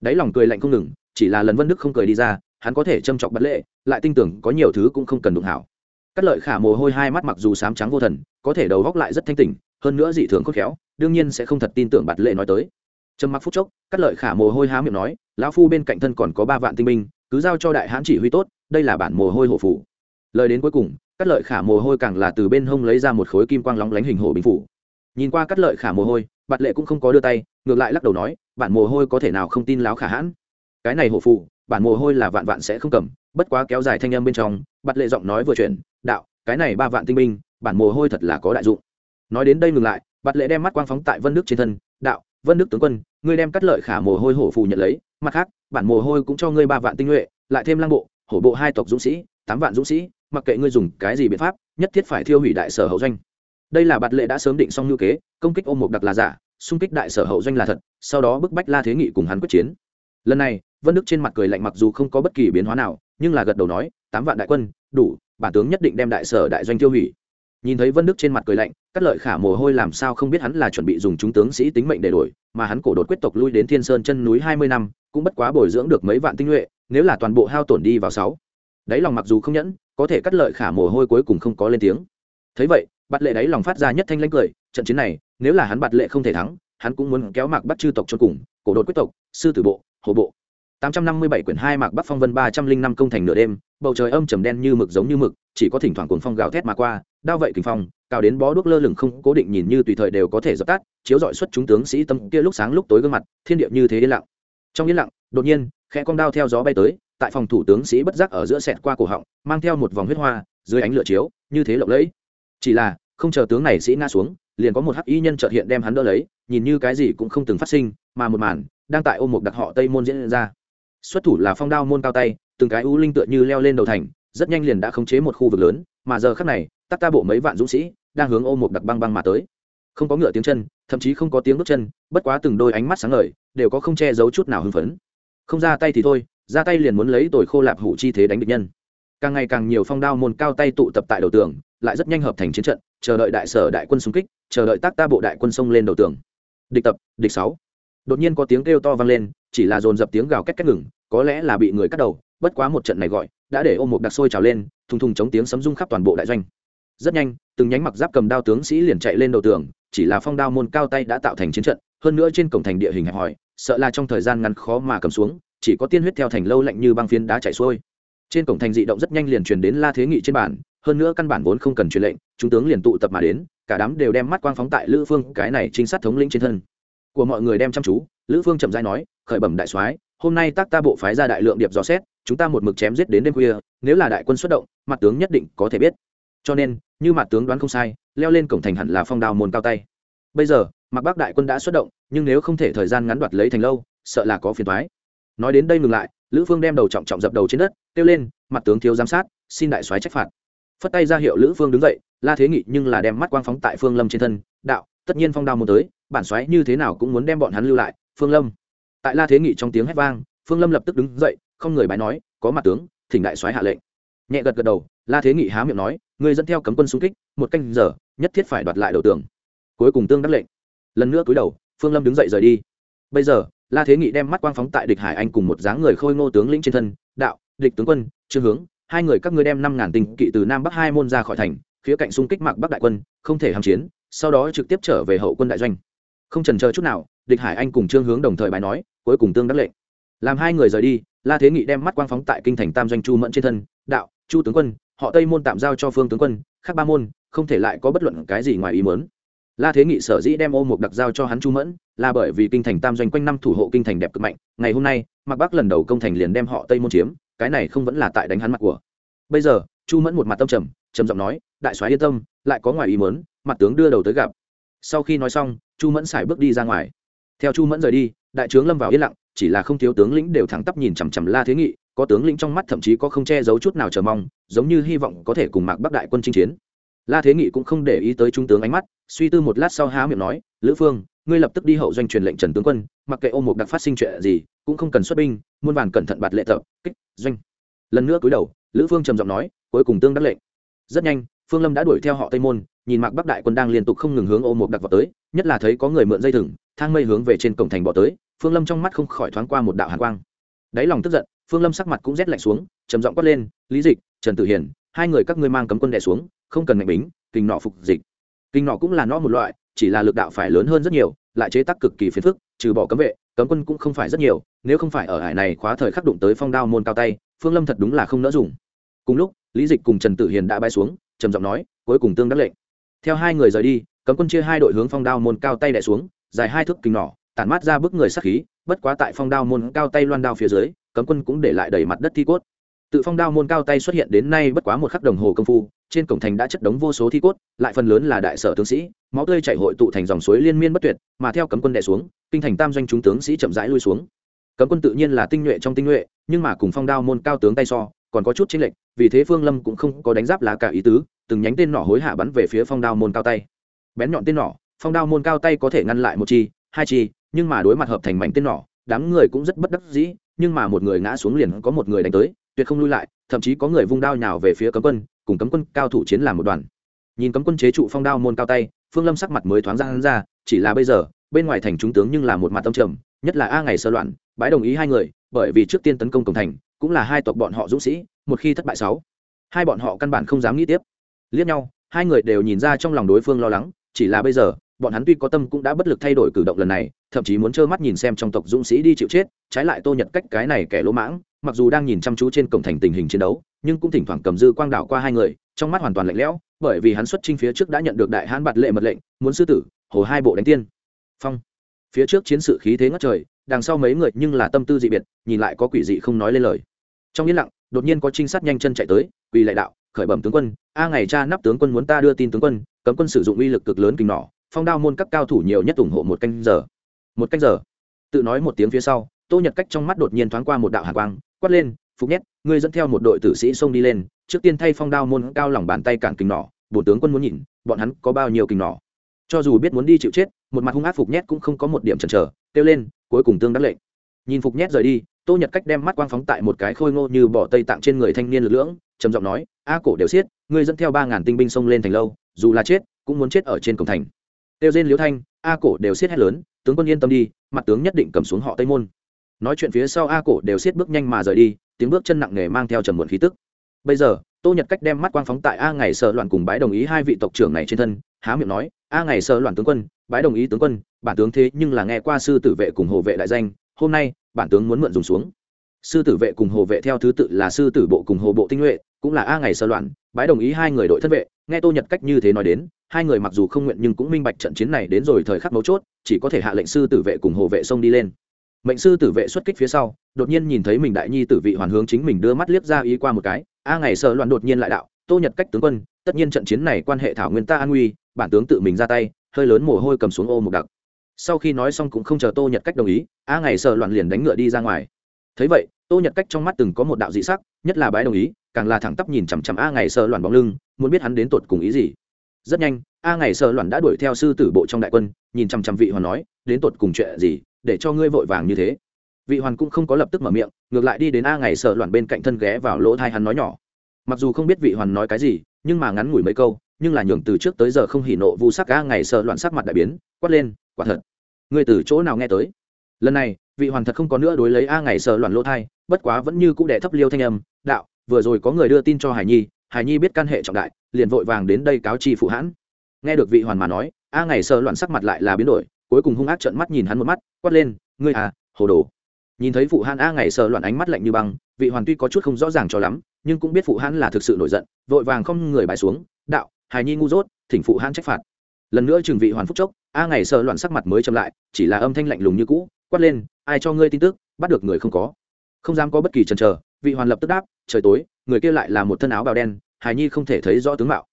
Đáy lòng cười lạnh không ngừng, chỉ là lần vân đức không cười đi ra, hắn có thể châm chọc bạt lệ, lại tin tưởng có nhiều thứ cũng không cần đụng hảo. Cắt lợi khả mồ hôi hai mắt mặc dù sám trắng vô thần, có thể đầu góc lại rất thanh tỉnh, hơn nữa dị thường khôn khéo đương nhiên sẽ không thật tin tưởng bạt lệ nói tới. Trầm mặc phút chốc, cắt lợi khả mồ hôi há miệng nói, lão phu bên cạnh thân còn có ba vạn tinh binh, cứ giao cho đại hãn chỉ huy tốt, đây là bản mồ hôi hổ phủ. Lời đến cuối cùng, cắt lợi khả mồ hôi càng là từ bên hông lấy ra một khối kim quang lóng lánh hình hổ bình phủ. Nhìn qua cắt lợi khả mồ hôi, bạt lệ cũng không có đưa tay, ngược lại lắc đầu nói, bản mồ hôi có thể nào không tin láo khả hãn? Cái này hổ phụ bản mồ hôi là vạn vạn sẽ không cầm, bất quá kéo dài thanh âm bên trong, bạt lệ giọng nói vừa chuyển, đạo, cái này ba vạn tinh binh, bản mồ hôi thật là có đại dụng. Nói đến đây ngừng lại bạt lệ đem mắt quang phóng tại vân nước trên thân, đạo, vân nước tướng quân, ngươi đem cắt lợi khả mồ hôi hổ phù nhận lấy, mặt khác, bản mồ hôi cũng cho ngươi ba vạn tinh nhuệ, lại thêm lang bộ, hổ bộ hai tộc dũng sĩ, tám vạn dũng sĩ, mặc kệ ngươi dùng cái gì biện pháp, nhất thiết phải thiêu hủy đại sở hậu doanh. Đây là bạt lệ đã sớm định xong như kế, công kích ôm mục đặc là giả, xung kích đại sở hậu doanh là thật, sau đó bức bách la thế nghị cùng hắn quyết chiến. Lần này, vân đức trên mặt cười lạnh mặc dù không có bất kỳ biến hóa nào, nhưng là gật đầu nói, tám vạn đại quân, đủ, bản tướng nhất định đem đại sở đại doanh tiêu hủy nhìn thấy vân đức trên mặt cười lạnh, cắt lợi khả mồ hôi làm sao không biết hắn là chuẩn bị dùng chúng tướng sĩ tính mệnh để đổi, mà hắn cổ đột quyết tộc lui đến thiên sơn chân núi hai mươi năm, cũng bất quá bồi dưỡng được mấy vạn tinh nhuệ, nếu là toàn bộ hao tổn đi vào sáu. Đáy lòng mặc dù không nhẫn, có thể cắt lợi khả mồ hôi cuối cùng không có lên tiếng. Thấy vậy, bạt lệ đáy lòng phát ra nhất thanh lãnh cười, trận chiến này, nếu là hắn bạt lệ không thể thắng, hắn cũng muốn kéo mạc bắt chư tộc cho cùng, cổ đột quyết tộc, sư tử bộ, hồ bộ. 857 quyển hai mạc Bắc Phong Vân 305 công thành nửa đêm, bầu trời âm trầm đen như mực giống như mực, chỉ có thỉnh thoảng cuồng phong gào thét mà qua, đao vậy kình phong, cao đến bó đuốc lơ lửng không cố định nhìn như tùy thời đều có thể dập tắt, chiếu rọi xuất chúng tướng sĩ tâm kia lúc sáng lúc tối gương mặt, thiên địa như thế yên lặng. Trong yên lặng, đột nhiên, khẽ cong đao theo gió bay tới, tại phòng thủ tướng sĩ bất giác ở giữa sẹt qua cổ họng, mang theo một vòng huyết hoa, dưới ánh lửa chiếu, như thế lộng lẫy. Chỉ là, không chờ tướng này sĩ ngã xuống, liền có một hắc y nhân chợt hiện đem hắn đỡ lấy, nhìn như cái gì cũng không từng phát sinh, mà một màn đang tại ôm một đặc họ Tây môn diễn ra xuất thủ là phong đao môn cao tay, từng cái u linh tựa như leo lên đầu thành, rất nhanh liền đã khống chế một khu vực lớn, mà giờ khắc này, tắc ta bộ mấy vạn dũng sĩ, đang hướng ôm một đặc băng băng mà tới. Không có ngựa tiếng chân, thậm chí không có tiếng bước chân, bất quá từng đôi ánh mắt sáng ngời, đều có không che giấu chút nào hưng phấn. Không ra tay thì thôi, ra tay liền muốn lấy tồi khô lạp hủ chi thế đánh địch nhân. Càng ngày càng nhiều phong đao môn cao tay tụ tập tại đầu tường, lại rất nhanh hợp thành chiến trận, chờ đợi đại sở đại quân xung kích, chờ đợi tác ta bộ đại quân sông lên đầu tường. Địch tập, địch sáu đột nhiên có tiếng kêu to vang lên, chỉ là dồn dập tiếng gào két két ngừng, có lẽ là bị người cắt đầu, bất quá một trận này gọi, đã để ôm một đặc sôi trào lên, thùng thùng chống tiếng sấm rung khắp toàn bộ đại doanh. Rất nhanh, từng nhánh mặc giáp cầm đao tướng sĩ liền chạy lên đầu tường, chỉ là phong đao môn cao tay đã tạo thành chiến trận, hơn nữa trên cổng thành địa hình hẹp hòi, sợ là trong thời gian ngắn khó mà cầm xuống, chỉ có tiên huyết theo thành lâu lạnh như băng phiến đá chạy xuôi. Trên cổng thành dị động rất nhanh liền truyền đến la thế nghị trên bản, hơn nữa căn bản vốn không cần truyền lệnh, chúng tướng liền tụ tập mà đến, cả đám đều đem mắt quang phóng tại lữ phương, cái này trinh sát thống lĩnh trên thân của mọi người đem chăm chú, lữ phương chậm dai nói, khởi bẩm đại soái, hôm nay tác ta bộ phái ra đại lượng điệp dò xét, chúng ta một mực chém giết đến đêm khuya, nếu là đại quân xuất động, mặt tướng nhất định có thể biết. Cho nên, như mặt tướng đoán không sai, leo lên cổng thành hẳn là phong đào môn cao tay. Bây giờ, mặc bắc đại quân đã xuất động, nhưng nếu không thể thời gian ngắn đoạt lấy thành lâu, sợ là có phiền thoái nói đến đây ngừng lại, lữ phương đem đầu trọng trọng dập đầu trên đất, kêu lên, mặt tướng thiếu giám sát, xin đại soái trách phạt. Phất tay ra hiệu lữ phương đứng dậy, la thế nghị nhưng là đem mắt quang phóng tại phương lâm trên thân, đạo tất nhiên phong đao muốn tới, bản xoáy như thế nào cũng muốn đem bọn hắn lưu lại, phương lâm. Tại la thế nghị trong tiếng hét vang, phương lâm lập tức đứng dậy, không người bái nói, có mặt tướng, thỉnh đại xoáy hạ lệnh. Nhẹ gật gật đầu, la thế nghị há miệng nói người dẫn theo cấm quân xung kích, một canh giờ, nhất thiết phải đoạt lại đầu tường. Cuối cùng tương đắc lệnh. Lần nữa cúi đầu, phương lâm đứng dậy rời đi. Bây giờ, la thế nghị đem mắt quang phóng tại địch hải anh cùng một dáng người khôi ngô tướng lĩnh trên thân, đạo, địch tướng quân trương hướng, hai người các ngươi đem năm ngàn tinh kỵ từ nam bắc hai môn ra khỏi thành, khía cạnh xung kích mạc bắc đại quân, không thể hàm chiến sau đó trực tiếp trở về hậu quân đại doanh. Không trần chờ chút nào, địch hải anh cùng trương hướng đồng thời bài nói, cuối cùng tương đắc lệnh. Làm hai người rời đi, la thế nghị đem mắt quang phóng tại kinh thành tam doanh chu mẫn trên thân, đạo, chu tướng quân, họ tây môn tạm giao cho phương tướng quân, khác ba môn, không thể lại có bất luận cái gì ngoài ý mớn la thế nghị sở dĩ đem ô mục đặc giao cho hắn chu mẫn, là bởi vì kinh thành tam doanh quanh năm thủ hộ kinh thành đẹp cực mạnh, ngày hôm nay mặc bắc lần đầu công thành liền đem họ tây môn chiếm, cái này không vẫn là tại đánh hắn mặt của. Bây giờ, chu mẫn một mặt tâm trầm trầm giọng nói đại soái yên tâm, lại có ngoài ý mớn mặt tướng đưa đầu tới gặp. Sau khi nói xong, chu mẫn xài bước đi ra ngoài. Theo chu mẫn rời đi, đại trướng lâm vào yên lặng, chỉ là không thiếu tướng lĩnh đều thẳng tắp nhìn chằm chằm la thế nghị, có tướng lĩnh trong mắt thậm chí có không che giấu chút nào chờ mong, giống như hy vọng có thể cùng mạc bắc đại quân chinh chiến. La thế nghị cũng không để ý tới trung tướng ánh mắt, suy tư một lát sau há miệng nói, lữ phương, ngươi lập tức đi hậu doanh truyền lệnh trần tướng quân, mặc kệ ôm một đặc phát sinh chuyện gì, cũng không cần xuất binh, muôn vàn cẩn thận bạt lệ tập, kích doanh. Lần nữa cúi đầu, lữ phương trầm giọng nói, cuối cùng tương đắc lệnh. Rất nhanh phương lâm đã đuổi theo họ tây môn, nhìn mạc bắc đại quân đang liên tục không ngừng hướng ô một đặc vào tới, nhất là thấy có người mượn dây thừng, thang mây hướng về trên cổng thành bỏ tới, phương lâm trong mắt không khỏi thoáng qua một đạo hàn quang. Đáy lòng tức giận, phương lâm sắc mặt cũng rét lạnh xuống, trầm giọng quát lên, lý dịch, trần tử hiền, hai người các ngươi mang cấm quân đẻ xuống, không cần ngạch bính, kinh nọ phục dịch. Kinh nọ cũng là nọ một loại, chỉ là lực đạo phải lớn hơn rất nhiều, lại chế tác cực kỳ phiền phức, trừ bỏ cấm vệ, cấm quân cũng không phải rất nhiều, nếu không phải ở hải này khóa thời khắc đụng tới phong đao môn cao tay, phương lâm thật đúng là không nỡ dùng. Cùng lúc, lý dịch cùng trần tử hiền đã bay xuống trầm giọng nói, cuối cùng tương đắc lệnh. Theo hai người rời đi, cấm quân chia hai đội hướng phong đao môn cao tay đẻ xuống, dài hai thước kinh nỏ tản mát ra bức người sắc khí, bất quá tại phong đao môn cao tay loan đao phía dưới, cấm quân cũng để lại đầy mặt đất thi cốt. Tự phong đao môn cao tay xuất hiện đến nay bất quá một khắc đồng hồ công phu, trên cổng thành đã chất đống vô số thi cốt, lại phần lớn là đại sở tướng sĩ, máu tươi chảy hội tụ thành dòng suối liên miên bất tuyệt, mà theo cấm quân đè xuống, kinh thành tam doanh chúng tướng sĩ chậm rãi lui xuống. Cấm quân tự nhiên là tinh nhuệ trong tinh nhuệ, nhưng mà cùng phong đao môn cao tướng tay so còn có chút chênh lệch, vì thế phương lâm cũng không có đánh giáp lá cả ý tứ, từng nhánh tên nỏ hối hạ bắn về phía phong đao môn cao tay. Bén nhọn tên nỏ, phong đao môn cao tay có thể ngăn lại một chi, hai chi, nhưng mà đối mặt hợp thành mảnh tên nỏ, đám người cũng rất bất đắc dĩ, nhưng mà một người ngã xuống liền có một người đánh tới, tuyệt không lui lại, thậm chí có người vung đao nhào về phía cấm quân, cùng cấm quân cao thủ chiến làm một đoàn. Nhìn cấm quân chế trụ phong đao môn cao tay, phương lâm sắc mặt mới thoáng ra hắn ra, chỉ là bây giờ, bên ngoài thành chúng tướng nhưng là một mặt tâm trầm, nhất là a ngày sơ loạn bãi đồng ý hai người, bởi vì trước tiên tấn công cổng thành cũng là hai tộc bọn họ dũng sĩ, một khi thất bại sáu, hai bọn họ căn bản không dám nghĩ tiếp. Liếc nhau, hai người đều nhìn ra trong lòng đối phương lo lắng, chỉ là bây giờ, bọn hắn tuy có tâm cũng đã bất lực thay đổi cử động lần này, thậm chí muốn trơ mắt nhìn xem trong tộc dũng sĩ đi chịu chết, trái lại tô nhật cách cái này kẻ lỗ mãng, mặc dù đang nhìn chăm chú trên cổng thành tình hình chiến đấu, nhưng cũng thỉnh thoảng cầm dư quang đảo qua hai người, trong mắt hoàn toàn lạnh lẽo, bởi vì hắn xuất chinh phía trước đã nhận được đại hãn bạt lệ mật lệnh, muốn sư tử, hồ hai bộ đánh tiên. Phong. Phía trước chiến sự khí thế ngất trời, đằng sau mấy người nhưng là tâm tư dị biệt, nhìn lại có quỷ dị không nói lên lời trong yên lặng, đột nhiên có trinh sát nhanh chân chạy tới, quỳ lại đạo, khởi bẩm tướng quân, a ngày cha nắp tướng quân muốn ta đưa tin tướng quân, cấm quân sử dụng uy lực cực lớn kình nỏ, phong đao môn các cao thủ nhiều nhất ủng hộ một canh giờ. Một canh giờ. Tự nói một tiếng phía sau, tô nhật cách trong mắt đột nhiên thoáng qua một đạo hạ quang, quát lên, phục nhét, ngươi dẫn theo một đội tử sĩ xông đi lên, trước tiên thay phong đao môn cao lòng bàn tay cản kình nỏ bộ tướng quân muốn nhìn, bọn hắn có bao nhiêu kình nỏ. Cho dù biết muốn đi chịu chết, một mặt hung ác phục nhét cũng không có một điểm chần chờ, kêu lên, cuối cùng tương đắc lệnh nhìn phục nhét rời đi, tô nhật cách đem mắt quang phóng tại một cái khôi ngô như bỏ tây tạng trên người thanh niên lực lưỡng, trầm giọng nói, a cổ đều xiết, ngươi dẫn theo ba ngàn tinh binh xông lên thành lâu, dù là chết, cũng muốn chết ở trên cổng thành. Tiêu diên liễu thanh, a cổ đều xiết hét lớn, tướng quân yên tâm đi, mặt tướng nhất định cầm xuống họ tây môn. Nói chuyện phía sau a cổ đều xiết bước nhanh mà rời đi, tiếng bước chân nặng nề mang theo trầm muộn khí tức. Bây giờ, tô nhật cách đem mắt quang phóng tại a ngày sợ loạn cùng bái đồng ý hai vị tộc trưởng này trên thân, há miệng nói, a ngày sợ loạn tướng quân, bái đồng ý tướng quân, bản tướng thế nhưng là nghe qua sư tử vệ cùng hộ vệ đại danh hôm nay, bản tướng muốn mượn dùng xuống. Sư tử vệ cùng hồ vệ theo thứ tự là sư tử bộ cùng hồ bộ tinh nhuệ, cũng là a ngày sơ loạn, bái đồng ý hai người đội thân vệ, nghe tô nhật cách như thế nói đến, hai người mặc dù không nguyện nhưng cũng minh bạch trận chiến này đến rồi thời khắc mấu chốt, chỉ có thể hạ lệnh sư tử vệ cùng hồ vệ xông đi lên. Mệnh sư tử vệ xuất kích phía sau, đột nhiên nhìn thấy mình đại nhi tử vị hoàn hướng chính mình đưa mắt liếc ra ý qua một cái, a ngày sơ loạn đột nhiên lại đạo, tô nhật cách tướng quân, tất nhiên trận chiến này quan hệ thảo nguyên ta an nguy, bản tướng tự mình ra tay, hơi lớn mồ hôi cầm xuống ô một đặc sau khi nói xong cũng không chờ tô nhật cách đồng ý, a ngày sợ loạn liền đánh ngựa đi ra ngoài. Thấy vậy, tô nhật cách trong mắt từng có một đạo dị sắc, nhất là bái đồng ý, càng là thẳng tắp nhìn chằm chằm a ngày sợ loạn bóng lưng, muốn biết hắn đến tột cùng ý gì. Rất nhanh, a ngày sợ loạn đã đuổi theo sư tử bộ trong đại quân, nhìn chằm chằm vị hoàn nói, đến tột cùng chuyện gì, để cho ngươi vội vàng như thế. Vị hoàn cũng không có lập tức mở miệng, ngược lại đi đến a ngày sợ loạn bên cạnh thân ghé vào lỗ thai hắn nói nhỏ. Mặc dù không biết vị hoàn nói cái gì, nhưng mà ngắn ngủi mấy câu nhưng là nhường từ trước tới giờ không hỉ nộ vu sắc a ngày sợ loạn sắc mặt đại biến, quát lên, quả thật người từ chỗ nào nghe tới? Lần này, vị hoàn thật không có nữa đối lấy a ngày sợ loạn lỗ thai, bất quá vẫn như cũ đẻ thấp liêu thanh âm, đạo, vừa rồi có người đưa tin cho hải nhi hải nhi biết căn hệ trọng đại, liền vội vàng đến đây cáo chi phụ hãn. Nghe được vị hoàn mà nói a ngày sợ loạn sắc mặt lại là biến đổi, cuối cùng hung ác trợn mắt nhìn hắn một mắt, quát lên, ngươi à hồ đồ. Nhìn thấy phụ hãn a ngày sợ loạn ánh mắt lạnh như băng, vị hoàn tuy có chút không rõ ràng cho lắm, nhưng cũng biết phụ hãn là thực sự nổi giận, vội vàng không người bài xuống, đạo hải nhi ngu dốt, thỉnh phụ hãn trách phạt. Lần nữa trừng vị hoàn phúc chốc, a ngày sợ loạn sắc mặt mới chậm lại, chỉ là âm thanh lạnh lùng như cũ, quát lên, ai cho ngươi tin tức, bắt được người không có? Không dám có bất kỳ chần chờ, vị hoàn lập tức đáp, trời tối, người kia lại là một thân áo bào đen, hài nhi không thể thấy rõ tướng mạo.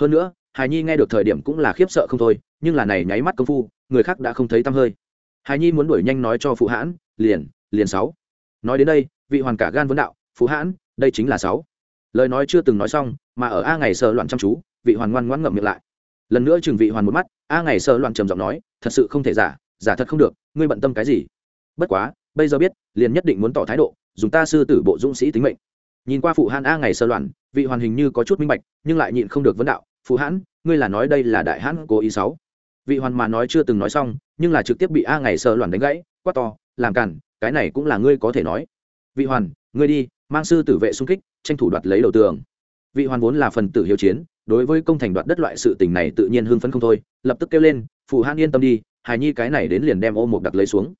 Hơn nữa, hài nhi nghe được thời điểm cũng là khiếp sợ không thôi, nhưng là này nháy mắt công phu, người khác đã không thấy tăm hơi. Hài nhi muốn đuổi nhanh nói cho phụ hãn, liền liền sáu. Nói đến đây, vị hoàn cả gan vấn đạo, phụ hãn, đây chính là sáu. Lời nói chưa từng nói xong, mà ở a ngày sợ loạn chăm chú vị hoàn ngoan ngoãn ngậm miệng lại. Lần nữa trừng vị hoàn một mắt, a ngày sơ loạn trầm giọng nói, thật sự không thể giả giả thật không được, ngươi bận tâm cái gì? Bất quá, bây giờ biết, liền nhất định muốn tỏ thái độ, dùng ta sư tử bộ dũng sĩ tính mệnh. Nhìn qua phụ hãn a ngày sơ loạn, vị hoàn hình như có chút minh bạch, nhưng lại nhịn không được vấn đạo, phụ hãn, ngươi là nói đây là đại hãn cố ý sáu vị hoàn mà nói chưa từng nói xong, nhưng là trực tiếp bị a ngày sơ loạn đánh gãy, quát to, làm cản, cái này cũng là ngươi có thể nói. Vị hoàn, ngươi đi, mang sư tử vệ xung kích, tranh thủ đoạt lấy đầu tường vị hoàn vốn là phần tử hiếu chiến, đối với công thành đoạt đất loại sự tình này tự nhiên hưng phấn không thôi, lập tức kêu lên, phụ hãn yên tâm đi hài nhi cái này đến liền đem ô một đặc lấy xuống.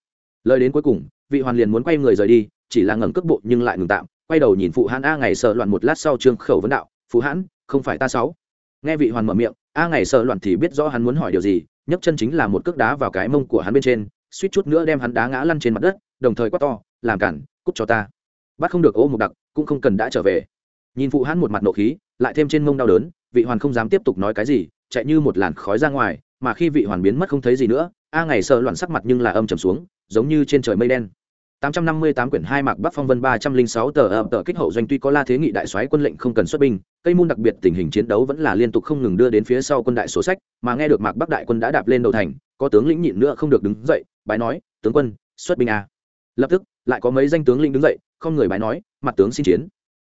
Lời đến cuối cùng, vị hoàn liền muốn quay người rời đi, chỉ là ngẩng cước bộ nhưng lại ngừng tạm, quay đầu nhìn phụ hãn a ngày sợ loạn một lát sau trương khẩu vấn đạo, phụ hãn, không phải ta sáu? Nghe vị hoàn mở miệng, a ngày sợ loạn thì biết rõ hắn muốn hỏi điều gì, nhấc chân chính là một cước đá vào cái mông của hắn bên trên, suýt chút nữa đem hắn đá ngã lăn trên mặt đất, đồng thời quát to, làm cản, cút cho ta. Bắt không được ô một đặc, cũng không cần đã trở về nhìn phụ hãn một mặt nộ khí lại thêm trên mông đau đớn vị hoàn không dám tiếp tục nói cái gì chạy như một làn khói ra ngoài mà khi vị hoàn biến mất không thấy gì nữa a ngày sợ loạn sắc mặt nhưng là âm trầm xuống giống như trên trời mây đen 858 quyển hai mạc Bắc Phong Vân 306 tờ ập tờ kích hậu doanh tuy có La Thế Nghị đại soái quân lệnh không cần xuất binh, cây môn đặc biệt tình hình chiến đấu vẫn là liên tục không ngừng đưa đến phía sau quân đại số sách, mà nghe được Mạc Bắc đại quân đã đạp lên đầu thành, có tướng lĩnh nhịn nữa không được đứng dậy, bái nói, tướng quân, xuất binh à? Lập tức, lại có mấy danh tướng lĩnh đứng dậy, không người bái nói, mặt tướng xin chiến.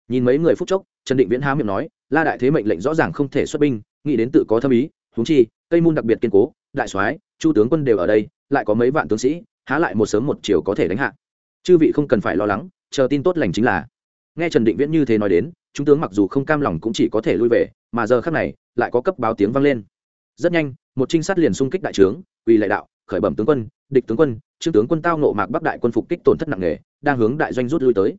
Nhìn mấy người phút chốc, Trần Định Viễn há miệng nói, La đại thế mệnh lệnh rõ ràng không thể xuất binh, nghĩ đến tự có thâm ý, húng chi, cây môn đặc biệt kiên cố, đại soái, chu tướng quân đều ở đây, lại có mấy vạn tướng sĩ, há lại một sớm một chiều có thể đánh hạ. Chư vị không cần phải lo lắng chờ tin tốt lành chính là. Nghe trần định viễn như thế nói đến chúng tướng mặc dù không cam lòng cũng chỉ có thể lui về mà giờ khác này lại có cấp báo tiếng vang lên. Rất nhanh một trinh sát liền xung kích đại trướng uy lại đạo khởi bẩm tướng quân địch tướng quân trương tướng quân tao nộ mạc bắc đại quân phục kích tổn thất nặng nề đang hướng đại doanh rút lui tới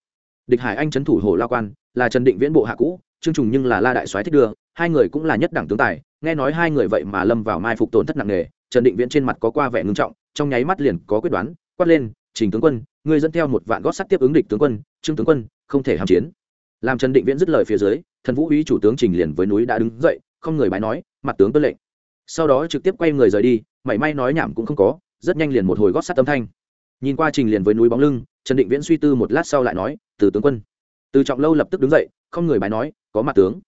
địch hải anh trấn thủ hồ lao quan, là trần định viễn bộ hạ cũ, trương trùng nhưng là la đại soái thích đưa, hai người cũng là nhất đẳng tướng tài, nghe nói hai người vậy mà lâm vào mai phục tổn thất nặng nề, trần định viễn trên mặt có qua vẻ ngưng trọng, trong nháy mắt liền có quyết đoán, quát lên, trình tướng quân, ngươi dẫn theo một vạn gót sắt tiếp ứng địch tướng quân, trương tướng quân, không thể hàm chiến. Làm trần định viễn dứt lời phía dưới, thần vũ úy chủ tướng trình liền với núi đã đứng dậy, không người bái nói, mặt tướng tuân lệnh. Sau đó trực tiếp quay người rời đi, mảy may nói nhảm cũng không có, rất nhanh liền một hồi gót sắt âm thanh nhìn qua trình liền với núi bóng lưng, trần định viễn suy tư một lát sau lại nói, từ tướng quân. Từ trọng lâu lập tức đứng dậy, không người bài nói, có mặt tướng.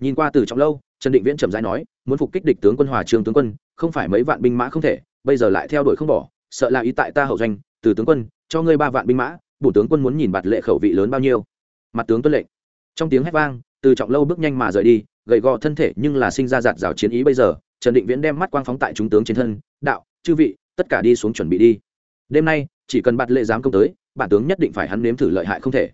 Nhìn qua từ trọng lâu, trần định viễn chậm rãi nói, muốn phục kích địch tướng quân hòa trường tướng quân, không phải mấy vạn binh mã không thể, bây giờ lại theo đuổi không bỏ, sợ là ý tại ta hậu doanh. Từ tướng quân, cho ngươi ba vạn binh mã, bổ tướng quân muốn nhìn bạt lệ khẩu vị lớn bao nhiêu. Mặt tướng tuân lệnh. Trong tiếng hét vang, từ trọng lâu bước nhanh mà rời đi, gầy gò thân thể nhưng là sinh ra giạt rào chiến ý bây giờ, trần định viễn đem mắt quang phóng tại trung tướng trên thân, đạo, chư vị, tất cả đi xuống chuẩn bị đi. Đêm nay chỉ cần bạt lệ dám công tới, bản tướng nhất định phải hắn nếm thử lợi hại không thể.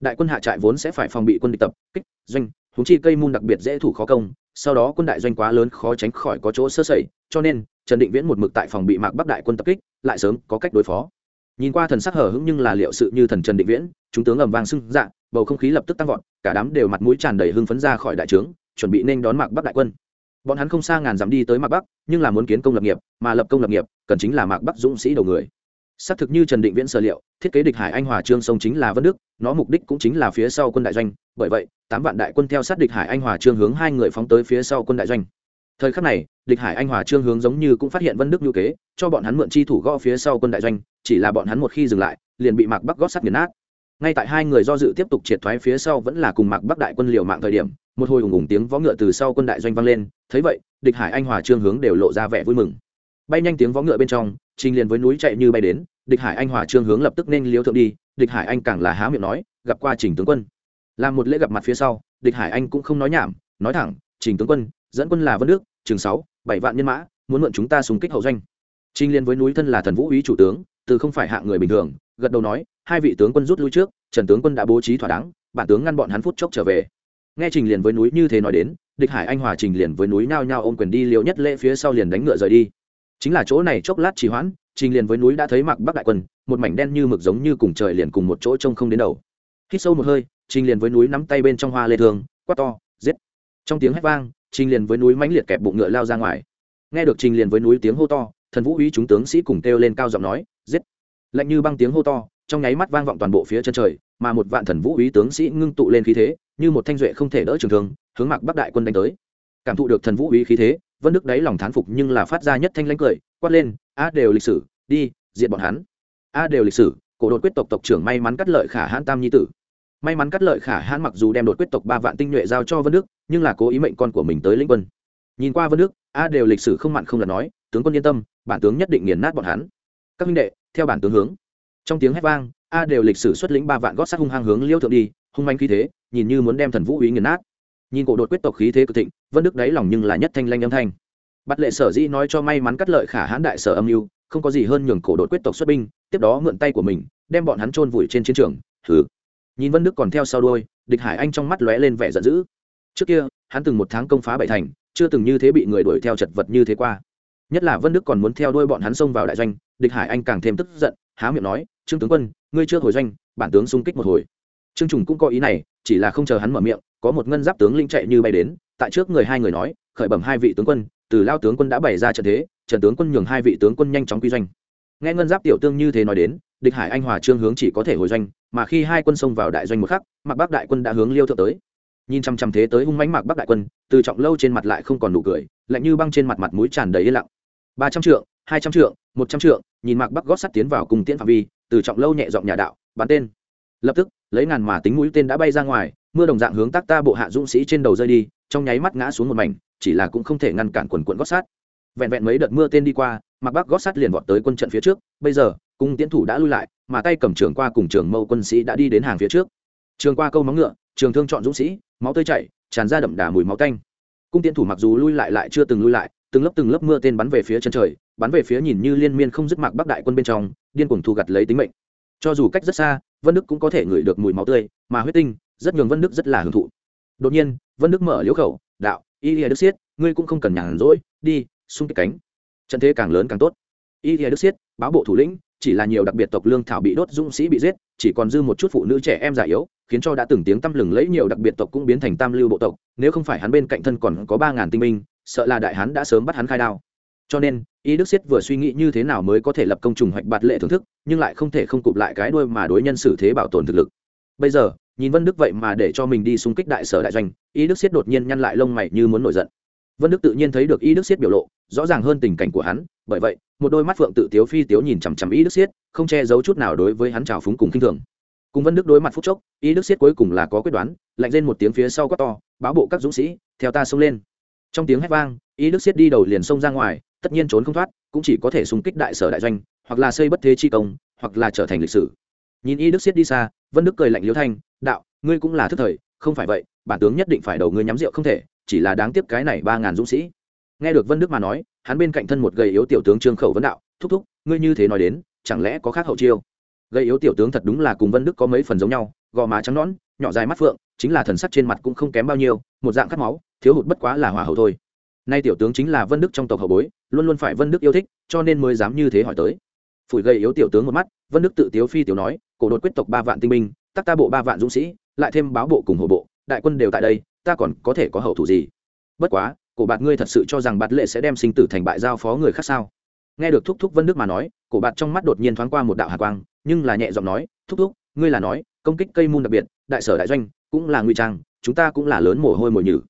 Đại quân hạ trại vốn sẽ phải phòng bị quân địch tập, kích, doanh húng chi cây môn đặc biệt dễ thủ khó công, sau đó quân đại doanh quá lớn khó tránh khỏi có chỗ sơ sẩy, cho nên, trần định viễn một mực tại phòng bị mạc bắc đại quân tập kích, lại sớm có cách đối phó. Nhìn qua thần sắc hở hững nhưng là liệu sự như thần trần định viễn, chúng tướng ầm vang sưng dạ bầu không khí lập tức tăng vọt, cả đám đều mặt mũi tràn đầy hưng phấn ra khỏi đại trướng, chuẩn bị nên đón mạc bắc đại quân. Bọn hắn không xa ngàn dặm đi tới mạc bắc, nhưng là muốn kiến công lập nghiệp, mà lập công lập nghiệp, cần chính là mạc bắc dũng sĩ đầu người xác thực như trần định viễn sở liệu, thiết kế địch hải anh hòa trương sông chính là vân đức, nó mục đích cũng chính là phía sau quân đại doanh. Bởi vậy, tám vạn đại quân theo sát địch hải anh hòa trương hướng hai người phóng tới phía sau quân đại doanh. Thời khắc này, địch hải anh hòa trương hướng giống như cũng phát hiện vân đức như kế, cho bọn hắn mượn chi thủ gõ phía sau quân đại doanh, chỉ là bọn hắn một khi dừng lại, liền bị mạc bắc gót sắt nghiền nát. Ngay tại hai người do dự tiếp tục triệt thoái phía sau vẫn là cùng mạc bắc đại quân liều mạng thời điểm, một hồi ủng ủng tiếng võ ngựa từ sau quân đại doanh vang lên. Thấy vậy, địch hải anh hòa trương hướng đều lộ ra vẻ vui mừng bay nhanh tiếng võ ngựa bên trong, trình liền với núi chạy như bay đến, địch hải anh hòa trương hướng lập tức nên liếu thượng đi, địch hải anh càng là há miệng nói, gặp qua trình tướng quân. Làm một lễ gặp mặt phía sau, địch hải anh cũng không nói nhảm, nói thẳng, trình tướng quân, dẫn quân là vân nước chừng sáu, bảy vạn nhân mã, muốn mượn chúng ta xung kích hậu doanh. Trình liền với núi thân là thần vũ úy chủ tướng, từ không phải hạng người bình thường, gật đầu nói, hai vị tướng quân rút lui trước, trần tướng quân đã bố trí thỏa đáng, bản tướng ngăn bọn hắn phút chốc trở về. Nghe trình liền với núi như thế nói đến, địch hải anh hòa trình liền với núi nhao nhao ôm quyền đi liệu nhất lễ phía sau liền đánh ngựa rời đi chính là chỗ này chốc lát trì hoãn, trình liền với núi đã thấy mặc bắc đại quân, một mảnh đen như mực giống như cùng trời liền cùng một chỗ trông không đến đầu. Hít sâu một hơi, trình liền với núi nắm tay bên trong hoa lê thường quát to, giết. Trong tiếng hét vang, trình liền với núi mãnh liệt kẹp bụng ngựa lao ra ngoài. Nghe được trình liền với núi tiếng hô to, thần vũ uy chúng tướng sĩ cùng kêu lên cao giọng nói, giết. Lạnh như băng tiếng hô to, trong nháy mắt vang vọng toàn bộ phía chân trời, mà một vạn thần vũ uy tướng sĩ ngưng tụ lên khí thế, như một thanh duệ không thể đỡ trường thương, hướng mặc bắc đại quân đánh tới. Cảm thụ được thần vũ uy khí thế vân đức đáy lòng thán phục nhưng là phát ra nhất thanh lãnh cười, quát lên, a đều lịch sử, đi diện bọn hắn. A đều lịch sử, cổ đột quyết tộc tộc trưởng may mắn cắt lợi khả hãn tam nhi tử. May mắn cắt lợi khả hãn mặc dù đem đột quyết tộc ba vạn tinh nhuệ giao cho vân đức, nhưng là cố ý mệnh con của mình tới lĩnh quân. Nhìn qua vân đức, a đều lịch sử không mặn không là nói, tướng quân yên tâm, bản tướng nhất định nghiền nát bọn hắn. Các minh đệ, theo bản tướng hướng. Trong tiếng hét vang, a đều lịch sử xuất lĩnh ba vạn gót sát hung hăng hướng liêu thượng đi, hung manh khí thế, nhìn như muốn đem thần vũ ý nghiền nát nhìn cổ đột quyết tộc khí thế cực thịnh, vân đức đáy lòng nhưng là nhất thanh lanh âm thanh. Bắt lệ sở dĩ nói cho may mắn cắt lợi khả hãn đại sở âm mưu, không có gì hơn nhường cổ đột quyết tộc xuất binh, tiếp đó mượn tay của mình, đem bọn hắn chôn vùi trên chiến trường. Thử nhìn vân đức còn theo sau đuôi, địch hải anh trong mắt lóe lên vẻ giận dữ. Trước kia, hắn từng một tháng công phá bảy thành, chưa từng như thế bị người đuổi theo chật vật như thế qua. Nhất là vân đức còn muốn theo đuôi bọn hắn xông vào đại doanh, địch hải anh càng thêm tức giận, há miệng nói, trương tướng quân, ngươi chưa hồi doanh, bản tướng xung kích một hồi trương trùng cũng có ý này, chỉ là không chờ hắn mở miệng, có một ngân giáp tướng linh chạy như bay đến, tại trước người hai người nói, khởi bẩm hai vị tướng quân, từ lao tướng quân đã bày ra trận thế trần tướng quân nhường hai vị tướng quân nhanh chóng quy doanh. Nghe ngân giáp tiểu tương như thế nói đến, địch hải anh hòa trương hướng chỉ có thể hồi doanh, mà khi hai quân xông vào đại doanh một khắc, mạc bắc đại quân đã hướng liêu thượng tới. Nhìn chăm chăm thế tới hung mãnh mạc bắc đại quân, từ trọng lâu trên mặt lại không còn nụ cười, lạnh như băng trên mặt mặt mũi tràn đầy yên lặng. Ba trăm trượng, hai trăm trượng, một trăm trượng, nhìn mạc bắc gót sắt tiến vào cùng tiễn phạm vi, từ trọng lâu nhẹ giọng nhà đạo, bắn tên lập tức, lấy ngàn mà tính mũi tên đã bay ra ngoài, mưa đồng dạng hướng tác ta bộ hạ dũng sĩ trên đầu rơi đi, trong nháy mắt ngã xuống một mảnh, chỉ là cũng không thể ngăn cản quần quận gót sát. Vẹn vẹn mấy đợt mưa tên đi qua mặc bắc gót sát liền vọt tới quân trận phía trước, bây giờ, cung tiến thủ đã lui lại, mà tay cầm trường qua cùng trường mâu quân sĩ đã đi đến hàng phía trước. Trường qua câu móng ngựa, trường thương chọn dũng sĩ, máu tươi chảy, tràn ra đậm đà mùi máu tanh. Cung tiến thủ mặc dù lui lại lại chưa từng lui lại, từng lớp từng lớp mưa tên bắn về phía chân trời, bắn về phía nhìn như liên miên không dứt mặc bắc đại quân bên trong, điên cuồng thu gặt lấy tính mệnh cho dù cách rất xa, vân đức cũng có thể ngửi được mùi máu tươi, mà huyết tinh, rất nhường vân đức rất là hưởng thụ. Đột nhiên, vân đức mở liễu khẩu, đạo, y lìa đức siết, ngươi cũng không cần nhàn rỗi, đi, xung kích cánh. Trận thế càng lớn càng tốt. Y đức siết, báo bộ thủ lĩnh, chỉ là nhiều đặc biệt tộc lương thảo bị đốt, dũng sĩ bị giết, chỉ còn dư một chút phụ nữ trẻ em già yếu, khiến cho đã từng tiếng tăm lừng lẫy nhiều đặc biệt tộc cũng biến thành tam lưu bộ tộc, nếu không phải hắn bên cạnh thân còn có ba ngàn tinh binh, sợ là đại hắn đã sớm bắt hắn khai đao. Cho nên y đức siết vừa suy nghĩ như thế nào mới có thể lập công trùng hoạch bạt lệ thưởng thức, nhưng lại không thể không cụp lại cái đuôi mà đối nhân xử thế bảo tồn thực lực. Bây giờ, nhìn vân đức vậy mà để cho mình đi xung kích đại sở đại doanh y đức siết đột nhiên nhăn lại lông mày như muốn nổi giận. Vân đức tự nhiên thấy được y đức siết biểu lộ, rõ ràng hơn tình cảnh của hắn, bởi vậy, một đôi mắt phượng tự tiếu phi tiếu nhìn chằm chằm y đức siết không che giấu chút nào đối với hắn trào phúng cùng k i n h thường. Cùng vân đức đối mặt phúc chốc y đức siết cuối cùng là có quyết đoán, lạnh lên một tiếng phía sau quát to, báo bộ các dũng sĩ, theo ta xông lên. Trong tiếng hét vang y đức siết đi đầu liền xông ra ngoài tất nhiên trốn không thoát, cũng chỉ có thể xung kích đại sở đại doanh, hoặc là xây bất thế chi công, hoặc là trở thành lịch sử. Nhìn y đức siết đi xa, vân đức cười lạnh liễu thanh, đạo, ngươi cũng là thức thời, không phải vậy, bản tướng nhất định phải đầu ngươi nhắm rượu không thể, chỉ là đáng tiếc cái này ba ngàn dũng sĩ. Nghe được vân đức mà nói, hắn bên cạnh thân một gầy yếu tiểu tướng trương khẩu vấn đạo, thúc thúc, ngươi như thế nói đến, chẳng lẽ có khác hậu chiêu? Gầy yếu tiểu tướng thật đúng là cùng vân đức có mấy phần giống nhau, gò má trắng nõn, nhỏ dài mắt phượng, chính là thần sắc trên mặt cũng không kém bao nhiêu, một dạng cắt máu, thiếu hụt bất quá là hỏa hậu thôi nay tiểu tướng chính là vân đức trong tộc hậu bối, luôn luôn phải vân đức yêu thích, cho nên mới dám như thế hỏi tới. Phủi gầy yếu tiểu tướng một mắt, vân đức tự tiếu phi tiểu nói, cổ đột quyết tộc ba vạn tinh binh, tắc ta bộ ba vạn dũng sĩ, lại thêm báo bộ cùng hộ bộ, đại quân đều tại đây, ta còn có thể có hậu thủ gì? Bất quá, cổ bạt ngươi thật sự cho rằng bạt lệ sẽ đem sinh tử thành bại giao phó người khác sao? Nghe được thúc thúc vân đức mà nói, cổ bạt trong mắt đột nhiên thoáng qua một đạo hạ quang, nhưng là nhẹ giọng nói, thúc thúc, ngươi là nói, công kích cây môn đặc biệt, đại sở đại doanh, cũng là nguy trang, chúng ta cũng là lớn mồ hôi mồi nhử.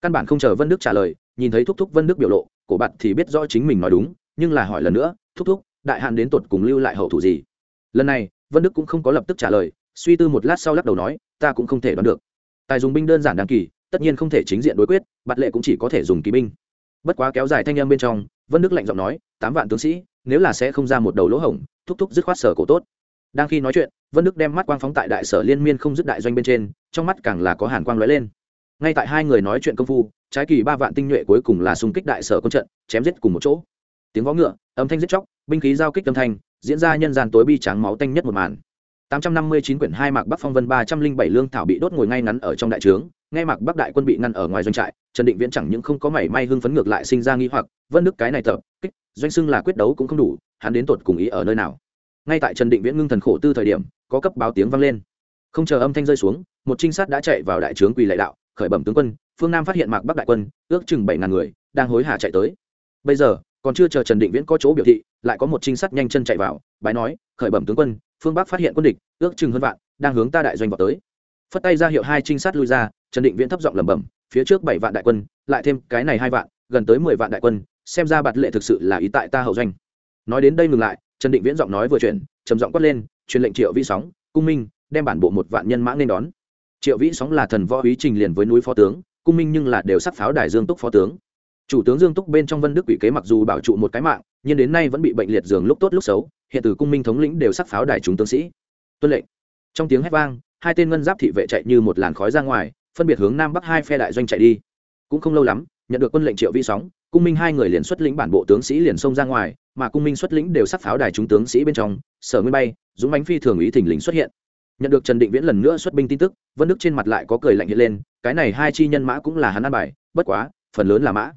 Căn bản không chờ vân đức trả lời nhìn thấy thúc thúc vân đức biểu lộ, cổ bạn thì biết rõ chính mình nói đúng, nhưng là hỏi lần nữa, thúc thúc, đại hạn đến tột cùng lưu lại hậu thủ gì? Lần này, vân đức cũng không có lập tức trả lời, suy tư một lát sau lắc đầu nói, ta cũng không thể đoán được. Tài dùng binh đơn giản đáng kỳ, tất nhiên không thể chính diện đối quyết, bạt lệ cũng chỉ có thể dùng ký binh. Bất quá kéo dài thanh âm bên trong, vân đức lạnh giọng nói, tám vạn tướng sĩ, nếu là sẽ không ra một đầu lỗ hổng, thúc thúc dứt khoát sở cổ tốt. Đang khi nói chuyện, vân đức đem mắt quang phóng tại đại sở liên miên không dứt đại doanh bên trên, trong mắt càng là có hàn quang lóe lên ngay tại hai người nói chuyện công phu trái kỳ ba vạn tinh nhuệ cuối cùng là xung kích đại sở quân trận chém giết cùng một chỗ tiếng võ ngựa âm thanh giết chóc binh khí giao kích âm thanh diễn ra nhân gian tối bi trắng máu tanh nhất một màn 859 quyển hai mạc Bắc Phong Vân 307 lương thảo bị đốt ngồi ngay ngắn ở trong đại trướng, nghe mạc Bắc đại quân bị ngăn ở ngoài doanh trại, Trần Định Viễn chẳng những không có mảy may hưng phấn ngược lại sinh ra nghi hoặc, Vân Đức cái này tập, kích, doanh xưng là quyết đấu cũng không đủ, hắn đến tột cùng ý ở nơi nào. Ngay tại Trần Định Viễn ngưng thần khổ tư thời điểm, có cấp báo tiếng vang lên. Không chờ âm thanh rơi xuống, một trinh sát đã chạy vào đại trướng quỳ lạy đạo, khởi bẩm tướng quân, phương Nam phát hiện mạc Bắc đại quân, ước chừng bảy ngàn người, đang hối hả chạy tới. Bây giờ, còn chưa chờ Trần Định Viễn có chỗ biểu thị, lại có một trinh sát nhanh chân chạy vào, bái nói, khởi bẩm tướng quân, phương bắc phát hiện quân địch ước chừng hơn vạn đang hướng ta đại doanh vào tới. Phất tay ra hiệu hai trinh sát lui ra trần định viễn thấp giọng lẩm bẩm phía trước bảy vạn đại quân lại thêm cái này hai vạn gần tới mười vạn đại quân xem ra bạt lệ thực sự là ý tại ta hậu doanh. Nói đến đây ngừng lại trần định viễn giọng nói vừa chuyển trầm giọng quát lên truyền lệnh triệu vi sóng cung minh đem bản bộ một vạn nhân mã nên đón triệu vĩ sóng là thần võ ý trình liền với núi phó tướng, cung minh nhưng là đều sắc pháo đài dương túc phó tướng. Chủ tướng dương túc bên trong vân đức quỷ kế mặc dù bảo trụ một cái mạng, nhưng đến nay vẫn bị bệnh liệt giường lúc tốt lúc xấu, hiện từ cung minh thống lĩnh đều sắc pháo đài chúng tướng sĩ. Tuân lệnh. Trong tiếng hét vang, hai tên ngân giáp thị vệ chạy như một làn khói ra ngoài, phân biệt hướng nam bắc hai phe đại doanh chạy đi. Cũng không lâu lắm, nhận được quân lệnh triệu vi sóng, cung minh hai người liền xuất lĩnh bản bộ tướng sĩ liền xông ra ngoài, mà cung minh xuất lĩnh đều sắc pháo đài chúng tướng sĩ bên trong, sở nguyên bay, dũng bánh phi thường ý thỉnh lình xuất hiện nhận được trần định viễn lần nữa xuất binh tin tức, vân đức trên mặt lại có cười lạnh hiện lên, cái này hai chi nhân mã cũng là hắn ăn bài, bất quá, phần lớn là mã.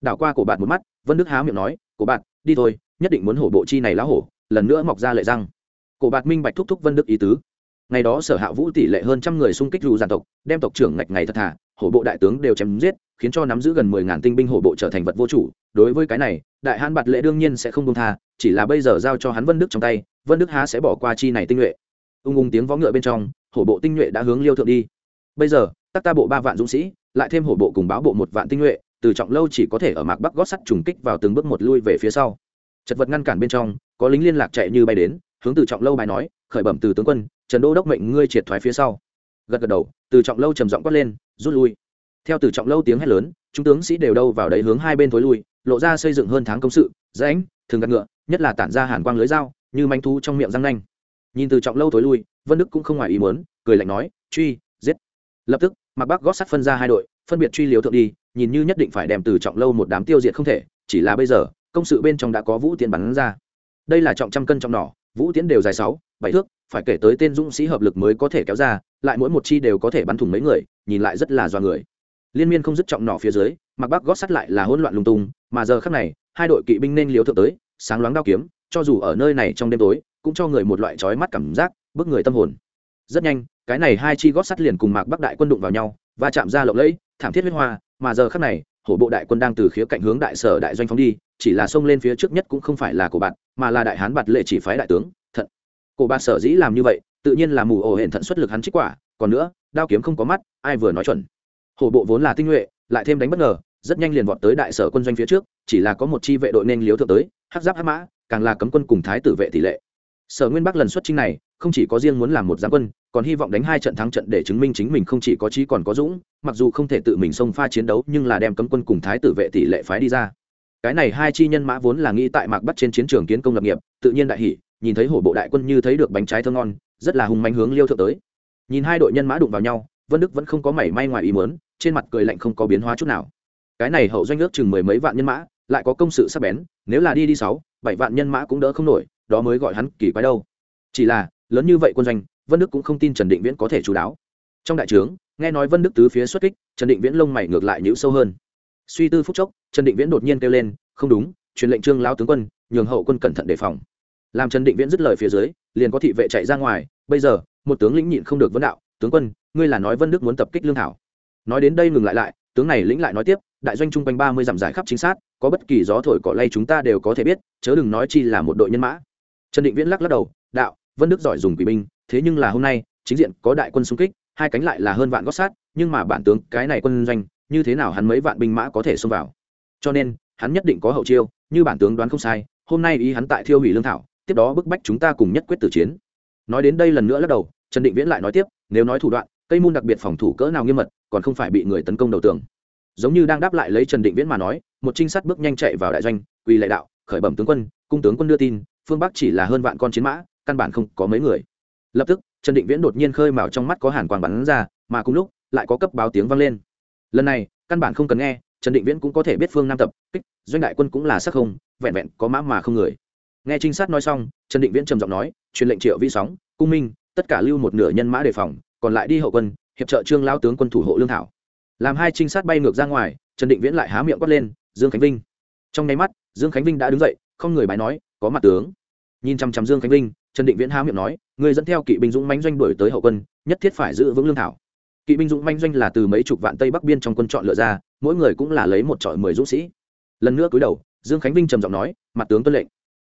Đảo qua cổ bạn một mắt, vân đức há miệng nói, cổ bạn đi thôi, nhất định muốn hổ bộ chi này lá hổ, lần nữa mọc ra lệ răng. Cổ bạc minh bạch thúc thúc vân đức ý tứ. Ngày đó sở hạ vũ tỷ lệ hơn trăm người xung kích dù giàn tộc, đem tộc trưởng ngạch ngày thật thà, hổ bộ đại tướng đều chém giết, khiến cho nắm giữ gần mười ngàn tinh binh hổ bộ trở thành vật vô chủ. Đối với cái này, đại hãn bạt lệ đương nhiên sẽ không công tha, chỉ là bây giờ giao cho hắn vân đức trong tay, vân đức há sẽ bỏ qua chi này tinh nhuệ ung ung tiếng võ ngựa bên trong, hổ bộ tinh nhuệ đã hướng liêu thượng đi. Bây giờ, tắc ta bộ ba vạn dũng sĩ, lại thêm hổ bộ cùng báo bộ một vạn tinh nhuệ, từ trọng lâu chỉ có thể ở mạc bắc gót sắt trùng kích vào từng bước một lui về phía sau. Chật vật ngăn cản bên trong, có lính liên lạc chạy như bay đến, hướng từ trọng lâu bài nói, khởi bẩm từ tướng quân, trần đô đốc mệnh ngươi triệt thoái phía sau. Gật gật đầu, từ trọng lâu trầm giọng quát lên, rút lui. Theo từ trọng lâu tiếng hét lớn, chúng tướng sĩ đều đâu vào đấy hướng hai bên thối lui, lộ ra xây dựng hơn tháng công sự, rãnh thường gạt ngựa, nhất là tản ra hàn quang lưới dao, như manh thu trong miệng răng nanh nhìn từ trọng lâu thối lui, vân đức cũng không ngoài ý muốn, cười lạnh nói, truy, giết. Lập tức mặc bắc gót sắt phân ra hai đội, phân biệt truy liếu thượng đi, nhìn như nhất định phải đem từ trọng lâu một đám tiêu diệt không thể, chỉ là bây giờ, công sự bên trong đã có vũ tiễn bắn ra. Đây là trọng trăm cân trọng nỏ, vũ tiễn đều dài sáu, bảy thước, phải kể tới tên dũng sĩ hợp lực mới có thể kéo ra, lại mỗi một chi đều có thể bắn thủng mấy người, nhìn lại rất là do người. Liên miên không dứt trọng nỏ phía dưới mặc bắc gót sắt lại là hỗn loạn lung tung, mà giờ khắc này, hai đội kỵ binh nên liếu thượng tới, sáng loáng đao kiếm, cho dù ở nơi này trong đêm tối cũng cho người một loại trói mắt cảm giác, bức người tâm hồn. Rất nhanh, cái này hai chi gót sắt liền cùng mạc bắc đại quân đụng vào nhau và chạm ra lộng lẫy, thảm thiết huyết hoa, mà giờ khắc này, hổ bộ đại quân đang từ khía cạnh hướng đại sở đại doanh phóng đi, chỉ là xông lên phía trước nhất cũng không phải là cổ bạn mà là đại hán bạt lệ chỉ phái đại tướng, thận. Cổ bạn sở dĩ làm như vậy, tự nhiên là mù ổ hển thận xuất lực hắn trích quả, còn nữa, đao kiếm không có mắt, ai vừa nói chuẩn. Hổ bộ vốn là tinh nhuệ, lại thêm đánh bất ngờ, rất nhanh liền vọt tới đại sở quân doanh phía trước, chỉ là có một chi vệ đội nên liếu thượng tới, hắc giáp hắc mã, càng là cấm quân cùng thái tử vệ tỷ lệ sở nguyên bắc lần xuất trinh này, không chỉ có riêng muốn làm một giám quân, còn hy vọng đánh hai trận thắng trận để chứng minh chính mình không chỉ có trí còn có dũng, mặc dù không thể tự mình xông pha chiến đấu, nhưng là đem cấm quân cùng thái tử vệ tỷ lệ phái đi ra. Cái này hai chi nhân mã vốn là nghĩ tại mạc bắt trên chiến trường kiến công lập nghiệp, tự nhiên đại hỷ nhìn thấy hổ bộ đại quân như thấy được bánh trái thơ ngon, rất là hùng manh hướng liêu thượng tới. Nhìn hai đội nhân mã đụng vào nhau, vân đức vẫn không có mảy may ngoài ý mớn trên mặt cười lạnh không có biến hóa chút nào. Cái này hậu doanh ước chừng mười mấy vạn nhân mã, lại có công sự sắp bén, nếu là đi đi sáu, bảy vạn nhân mã cũng đỡ không nổi đó mới gọi hắn kỳ quái đâu. Chỉ là, lớn như vậy quân doanh, vân đức cũng không tin trần định viễn có thể chú đáo. Trong đại trướng, nghe nói vân đức tứ phía xuất kích, trần định viễn lông mày ngược lại nhữ sâu hơn. Suy tư phút chốc, trần định viễn đột nhiên kêu lên, không đúng, truyền lệnh trương lao tướng quân, nhường hậu quân cẩn thận đề phòng. Làm trần định viễn dứt lời phía dưới, liền có thị vệ chạy ra ngoài, bây giờ, một tướng lĩnh nhịn không được vấn đạo, tướng quân, ngươi là nói vân đức muốn tập kích lương thảo. Nói đến đây ngừng lại lại, tướng này lĩnh lại nói tiếp, đại doanh trung quanh ba mươi dặm giải khắp chính xác, có bất kỳ gió thổi cỏ lay chúng ta đều có thể biết, chớ đừng nói chi là một đội nhân mã trần định viễn lắc lắc đầu, đạo, vân đức giỏi dùng quỷ binh, thế nhưng là hôm nay, chính diện có đại quân xung kích, hai cánh lại là hơn vạn gót sát, nhưng mà bản tướng cái này quân doanh, như thế nào hắn mấy vạn binh mã có thể xông vào? Cho nên, hắn nhất định có hậu chiêu, như bản tướng đoán không sai, hôm nay ý hắn tại thiêu hủy lương thảo, tiếp đó bức bách chúng ta cùng nhất quyết tử chiến. Nói đến đây lần nữa lắc đầu, trần định viễn lại nói tiếp, nếu nói thủ đoạn, cây môn đặc biệt phòng thủ cỡ nào nghiêm mật, còn không phải bị người tấn công đầu tường. Giống như đang đáp lại lấy trần định viễn mà nói, một trinh sát bước nhanh chạy vào đại doanh, quỳ lệ đạo, khởi bẩm tướng quân, cung tướng quân đưa tin phương bắc chỉ là hơn vạn con chiến mã căn bản không có mấy người lập tức trần định viễn đột nhiên khơi mào trong mắt có hàn quang bắn ra mà cùng lúc lại có cấp báo tiếng vang lên lần này căn bản không cần nghe trần định viễn cũng có thể biết phương nam tập kích doanh đại quân cũng là sắc không vẹn vẹn có mã mà không người nghe trinh sát nói xong trần định viễn trầm giọng nói truyền lệnh triệu vi sóng cung minh tất cả lưu một nửa nhân mã đề phòng còn lại đi hậu quân hiệp trợ trương lao tướng quân thủ hộ lương thảo làm hai trinh sát bay ngược ra ngoài trần định viễn lại há miệng quát lên dương khánh vinh trong nháy mắt dương khánh vinh đã đứng dậy không người bài nói có mặt tướng. Nhìn chăm chăm dương khánh vinh, trần định viễn há miệng nói người dẫn theo kỵ binh dũng Mánh doanh đổi tới hậu quân, nhất thiết phải giữ vững lương thảo. Kỵ binh dũng manh doanh là từ mấy chục vạn tây bắc biên trong quân chọn lựa ra, mỗi người cũng là lấy một trọi mười dũng sĩ. Lần nữa cúi đầu, dương khánh vinh trầm giọng nói, mặt tướng tuân lệnh.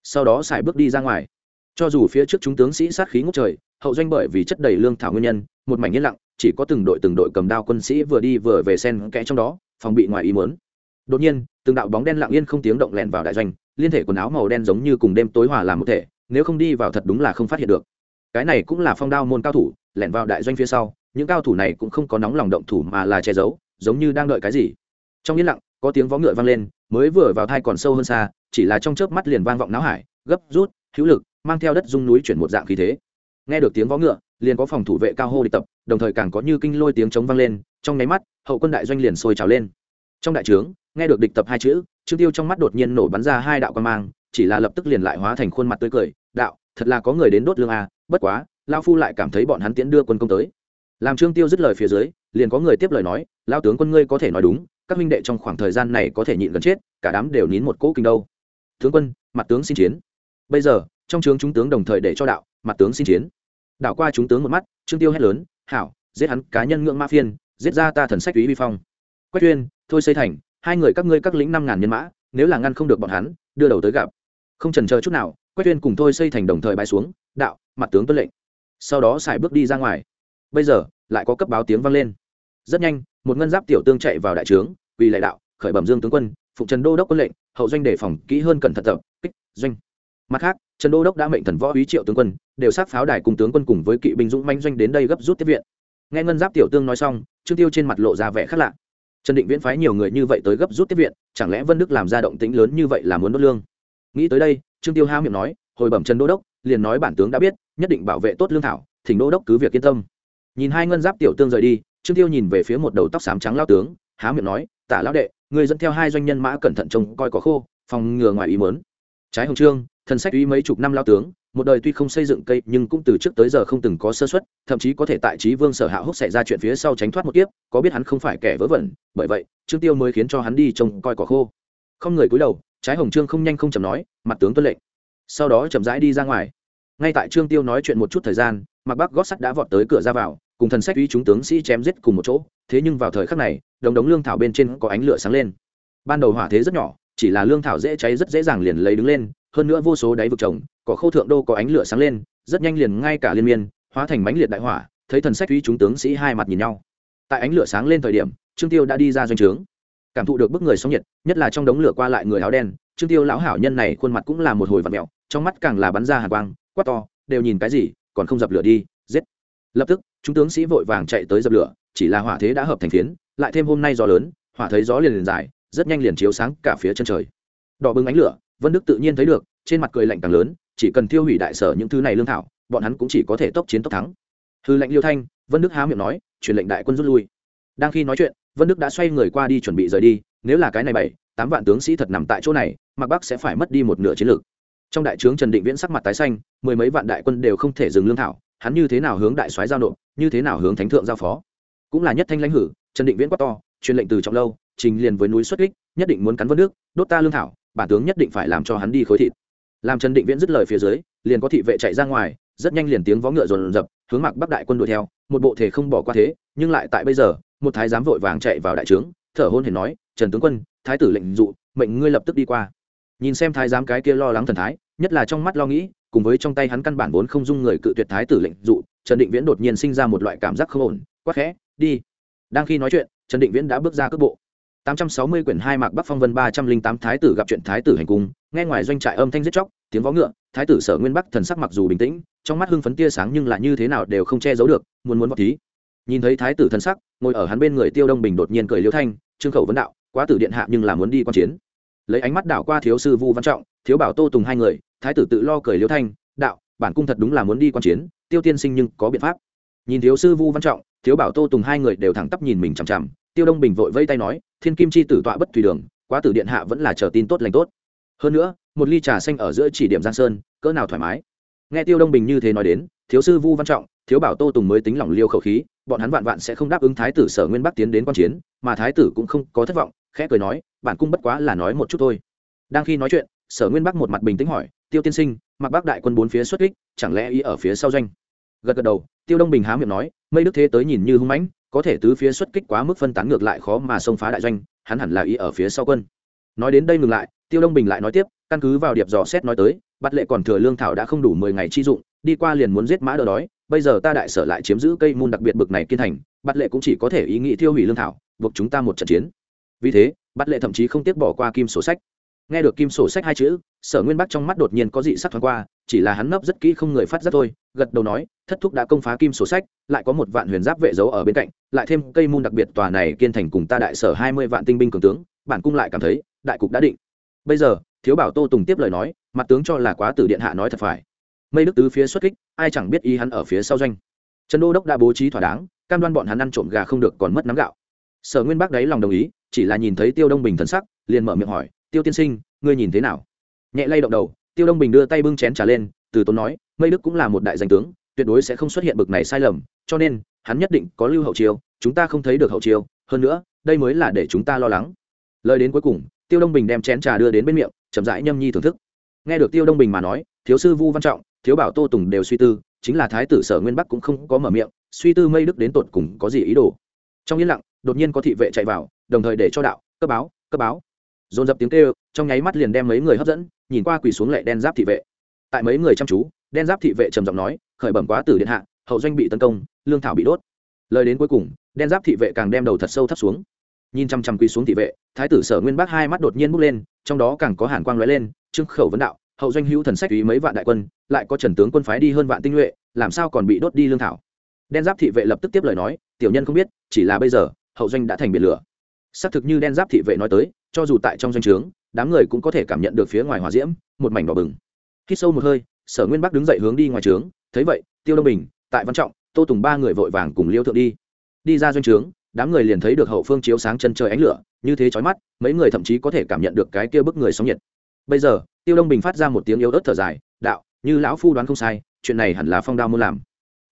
Sau đó xài bước đi ra ngoài. Cho dù phía trước chúng tướng sĩ sát khí ngốc trời, hậu doanh bởi vì chất đầy lương thảo nguyên nhân, một mảnh yên lặng, chỉ có từng đội từng đội cầm đao quân sĩ vừa đi vừa về sen kẽ trong đó, phòng bị ngoài ý muốn. Đột nhiên, từng đạo bóng đen lặng yên không tiếng động lẹn vào đại doanh liên thể quần áo màu đen giống như cùng đêm tối hòa làm một thể, nếu không đi vào thật đúng là không phát hiện được. Cái này cũng là phong đao môn cao thủ, lẻn vào đại doanh phía sau, những cao thủ này cũng không có nóng lòng động thủ mà là che giấu, giống như đang đợi cái gì. Trong yên lặng, có tiếng vó ngựa vang lên, mới vừa vào thai còn sâu hơn xa, chỉ là trong chớp mắt liền vang vọng não hải, gấp rút, hữu lực, mang theo đất dung núi chuyển một dạng khí thế. Nghe được tiếng vó ngựa, liền có phòng thủ vệ cao hô địch tập, đồng thời càng có như kinh lôi tiếng chống vang lên, trong nháy mắt, hậu quân đại doanh liền sôi trào lên. Trong đại trướng, nghe được địch tập hai chữ trương tiêu trong mắt đột nhiên nổ bắn ra hai đạo quan mang, chỉ là lập tức liền lại hóa thành khuôn mặt tươi cười, đạo, thật là có người đến đốt lương a bất quá lao phu lại cảm thấy bọn hắn tiễn đưa quân công tới. Làm trương tiêu dứt lời phía dưới, liền có người tiếp lời nói lao tướng quân ngươi có thể nói đúng, các minh đệ trong khoảng thời gian này có thể nhịn gần chết, cả đám đều nín một cỗ kinh đâu. Tướng quân, mặt tướng xin chiến. Bây giờ, trong trướng chúng tướng đồng thời để cho đạo, mặt tướng xin chiến. Đảo qua chúng tướng một mắt, trương tiêu hét lớn, hảo, giết hắn cá nhân ngưỡng ma phiên, giết ra ta thần sách quý vi phong. Quách tuyên thôi xây thành hai người các ngươi các lĩnh năm ngàn nhân mã, nếu là ngăn không được bọn hắn, đưa đầu tới gặp. Không trần chờ chút nào, quách tuyên cùng thôi xây thành đồng thời bay xuống, đạo, mặt tướng tuân lệnh. Sau đó xài bước đi ra ngoài. Bây giờ, lại có cấp báo tiếng vang lên. Rất nhanh, một ngân giáp tiểu tương chạy vào đại trướng vì lại đạo, khởi bẩm dương tướng quân phụ trần đô đốc quân lệnh, hậu doanh đề phòng kỹ hơn cẩn thận tập, kích, doanh. Mặt khác, trần đô đốc đã mệnh thần võ úy triệu tướng quân, đều sát pháo đài cùng tướng quân cùng với kỵ binh dũng manh doanh đến đây gấp rút tiếp viện. Nghe ngân giáp tiểu tương nói xong, trương tiêu trên mặt lộ ra vẻ khác lạ trần định viễn phái nhiều người như vậy tới gấp rút tiếp viện, chẳng lẽ vân đức làm ra động tĩnh lớn như vậy là muốn đốt lương? Nghĩ tới đây, trương tiêu hao miệng nói, hồi bẩm trần đô đốc, liền nói bản tướng đã biết, nhất định bảo vệ tốt lương thảo, thỉnh đô đốc cứ việc yên tâm. Nhìn hai ngân giáp tiểu tương rời đi, trương tiêu nhìn về phía một đầu tóc xám trắng lao tướng, há miệng nói, tả lão đệ người dẫn theo hai doanh nhân mã cẩn thận trông coi có khô, phòng ngừa ngoài ý mớn trái hồng trương, thần sách uy mấy chục năm lao tướng một đời tuy không xây dựng cây, nhưng cũng từ trước tới giờ không từng có sơ xuất thậm chí có thể tại trí vương sở hạ húc xảy ra chuyện phía sau tránh thoát một kiếp, có biết hắn không phải kẻ vớ vẩn, bởi vậy, trương tiêu mới khiến cho hắn đi trông coi cỏ khô. Không người cúi đầu, trái hồng trương không nhanh không chầm nói, mặt tướng tuân lệnh. Sau đó chậm rãi đi ra ngoài. Ngay tại trương tiêu nói chuyện một chút thời gian mặc bác gót sắt đã vọt tới cửa ra vào, cùng thần sách uy chúng tướng sĩ chém giết cùng một chỗ, thế nhưng vào thời khắc này đồng đống lương thảo bên trên có ánh lửa sáng lên. Ban đầu hỏa thế rất nhỏ, chỉ là lương thảo dễ cháy rất dễ dàng liền lấy đứng lên hơn nữa vô số đáy vực trồng có khâu thượng đô có ánh lửa sáng lên, rất nhanh liền ngay cả liên miên, hóa thành mánh liệt đại hỏa, thấy thần sách uy chúng tướng sĩ hai mặt nhìn nhau. Tại ánh lửa sáng lên thời điểm, trương tiêu đã đi ra doanh trướng. Cảm thụ được bức người sóng nhiệt, nhất là trong đống lửa qua lại người áo đen, trương tiêu lão hảo nhân này khuôn mặt cũng là một hồi vặt mẹo trong mắt càng là bắn ra hàn quang, quát to, đều nhìn cái gì, còn không dập lửa đi, giết! Lập tức, chúng tướng sĩ vội vàng chạy tới dập lửa, chỉ là hỏa thế đã hợp thành phiến, lại thêm hôm nay gió lớn, hỏa thấy gió liền liền dài, rất nhanh liền chiếu sáng cả phía chân trời. Đỏ bừng ánh lửa vân đức tự nhiên thấy được, trên mặt cười lạnh càng lớn, chỉ cần tiêu hủy đại sở những thứ này lương thảo, bọn hắn cũng chỉ có thể tốc chiến tốc thắng. Hư lệnh liêu thanh, vân đức há miệng nói, truyền lệnh đại quân rút lui. Đang khi nói chuyện, vân đức đã xoay người qua đi chuẩn bị rời đi, nếu là cái này bảy, tám vạn tướng sĩ thật nằm tại chỗ này mặc bắc sẽ phải mất đi một nửa chiến lược trong đại trướng trần định viễn sắc mặt tái xanh, mười mấy vạn đại quân đều không thể dừng lương thảo, hắn như thế nào hướng đại soái giao nộp, như thế nào hướng thánh thượng giao phó? Cũng là nhất thanh lãnh hử, trần định viễn quát to, truyền lệnh từ trọng lâu, trình liền với núi xuất kích, nhất định muốn cắn vân nước đốt ta lương thảo bản tướng nhất định phải làm cho hắn đi khối thịt. Làm trần định viễn dứt lời phía dưới, liền có thị vệ chạy ra ngoài, rất nhanh liền tiếng vó ngựa rồn rập, hướng mặc bắc đại quân đuổi theo, một bộ thể không bỏ qua thế, nhưng lại tại bây giờ, một thái giám vội vàng chạy vào đại trướng, thở hôn hển nói, trần tướng quân, thái tử lệnh dụ, mệnh ngươi lập tức đi qua. Nhìn xem thái giám cái kia lo lắng thần thái, nhất là trong mắt lo nghĩ, cùng với trong tay hắn căn bản vốn không dung người cự tuyệt thái tử lệnh dụ, trần định viễn đột nhiên sinh ra một loại cảm giác không ổn, quắc khẽ, đi. Đang khi nói chuyện, trần định viễn đã bước ra cước bộ. 860 quyển hai mạc Bắc Phong Vân 308 thái tử gặp chuyện thái tử hành cung, nghe ngoài doanh trại âm thanh giết chóc, tiếng vó ngựa, thái tử Sở Nguyên Bắc thần sắc mặc dù bình tĩnh, trong mắt hưng phấn tia sáng nhưng là như thế nào đều không che giấu được, muốn muốn vọt thí. Nhìn thấy thái tử thần sắc, ngồi ở hắn bên người Tiêu Đông Bình đột nhiên cười liêu thanh, trương khẩu vấn đạo, quá tử điện hạ nhưng là muốn đi quan chiến. Lấy ánh mắt đảo qua thiếu sư Vu Văn Trọng, thiếu bảo Tô Tùng hai người, thái tử tự lo cười liêu thanh, đạo, bản cung thật đúng là muốn đi quan chiến, Tiêu tiên sinh nhưng có biện pháp. Nhìn thiếu sư Vu Văn Trọng, thiếu bảo Tô Tùng hai người đều thẳng tắp nhìn mình chằm chằm, Tiêu Đông Bình vội vây tay nói, thiên kim chi tử tọa bất tùy đường, quá tử điện hạ vẫn là chờ tin tốt lành tốt. Hơn nữa, một ly trà xanh ở giữa chỉ điểm giang sơn, cỡ nào thoải mái. Nghe tiêu đông bình như thế nói đến, thiếu sư vu văn trọng, thiếu bảo tô tùng mới tính lòng liêu khẩu khí, bọn hắn vạn vạn sẽ không đáp ứng thái tử sở nguyên bắc tiến đến quan chiến, mà thái tử cũng không có thất vọng, khẽ cười nói, bản cung bất quá là nói một chút thôi. Đang khi nói chuyện, sở nguyên bắc một mặt bình tĩnh hỏi, tiêu tiên sinh, mặc bắc đại quân bốn phía xuất kích, chẳng lẽ ý ở phía sau doanh? Gật gật đầu, tiêu đông bình há miệng nói, mây đức thế tới nhìn như hung mãnh có thể tứ phía xuất kích quá mức phân tán ngược lại khó mà xông phá đại doanh, hắn hẳn là ý ở phía sau quân. Nói đến đây ngừng lại, tiêu đông bình lại nói tiếp, căn cứ vào điệp dò xét nói tới, bắt lệ còn thừa lương thảo đã không đủ mười ngày chi dụng, đi qua liền muốn giết mã đỡ đói, bây giờ ta đại sở lại chiếm giữ cây môn đặc biệt bực này kiên thành, bắt lệ cũng chỉ có thể ý nghĩ tiêu hủy lương thảo, buộc chúng ta một trận chiến. Vì thế, bắt lệ thậm chí không tiếc bỏ qua kim sổ sách. Nghe được kim sổ sách hai chữ, sở nguyên bắc trong mắt đột nhiên có dị sắc thoáng qua chỉ là hắn nấp rất kỹ không người phát giác thôi, gật đầu nói, thất thúc đã công phá kim sổ sách, lại có một vạn huyền giáp vệ giấu ở bên cạnh, lại thêm cây môn đặc biệt tòa này kiên thành cùng ta đại sở hai mươi vạn tinh binh cường tướng, bản cung lại cảm thấy, đại cục đã định. Bây giờ, thiếu bảo tô tùng tiếp lời nói, mặt tướng cho là quá tử điện hạ nói thật phải. Mây đức tứ phía xuất kích, ai chẳng biết ý hắn ở phía sau doanh. Trần đô đốc đã bố trí thỏa đáng, cam đoan bọn hắn ăn trộm gà không được còn mất nắm gạo. Sở nguyên bác đáy lòng đồng ý, chỉ là nhìn thấy tiêu đông bình thần sắc, liền mở miệng hỏi, tiêu tiên sinh, ngươi nhìn thế nào? Nhẹ lay động đầu tiêu đông bình đưa tay bưng chén trà lên, từ tốn nói, mây đức cũng là một đại danh tướng, tuyệt đối sẽ không xuất hiện bực này sai lầm, cho nên, hắn nhất định có lưu hậu chiêu, chúng ta không thấy được hậu chiêu, hơn nữa, đây mới là để chúng ta lo lắng. Lời đến cuối cùng, tiêu đông bình đem chén trà đưa đến bên miệng, chậm rãi nhâm nhi thưởng thức. Nghe được tiêu đông bình mà nói, thiếu sư vu văn trọng, thiếu bảo tô tùng đều suy tư, chính là thái tử sở nguyên bắc cũng không có mở miệng, suy tư mây đức đến tột cùng có gì ý đồ. Trong yên lặng, đột nhiên có thị vệ chạy vào, đồng thời để cho đạo cấp báo cấp báo dồn dập tiếng kêu, trong nháy mắt liền đem mấy người hấp dẫn, nhìn qua quỳ xuống lệ đen giáp thị vệ. Tại mấy người chăm chú, đen giáp thị vệ trầm giọng nói, khởi bẩm quá tử điện hạ, hậu doanh bị tấn công, lương thảo bị đốt. Lời đến cuối cùng, đen giáp thị vệ càng đem đầu thật sâu thấp xuống. Nhìn chăm chăm quỳ xuống thị vệ, thái tử sở nguyên bác hai mắt đột nhiên bốc lên, trong đó càng có hàn quang lóe lên trưng khẩu vấn đạo, hậu doanh hữu thần sách ý mấy vạn đại quân, lại có trần tướng quân phái đi hơn vạn tinh nhuệ, làm sao còn bị đốt đi lương thảo? Đen giáp thị vệ lập tức tiếp lời nói, tiểu nhân không biết, chỉ là bây giờ, hậu doanh đã thành biển lửa. Xác thực như đen giáp thị vệ nói tới cho dù tại trong doanh trướng, đám người cũng có thể cảm nhận được phía ngoài hòa diễm, một mảnh đỏ bừng. Khi sâu một hơi, sở nguyên bắc đứng dậy hướng đi ngoài trướng, thấy vậy, tiêu đông bình, tại văn trọng, tô tùng ba người vội vàng cùng liêu thượng đi. Đi ra doanh trướng, đám người liền thấy được hậu phương chiếu sáng chân trời ánh lửa, như thế chói mắt, mấy người thậm chí có thể cảm nhận được cái kia bức người sóng nhiệt. Bây giờ, tiêu đông bình phát ra một tiếng yếu ớt thở dài, đạo, như lão phu đoán không sai, chuyện này hẳn là phong đao môn làm.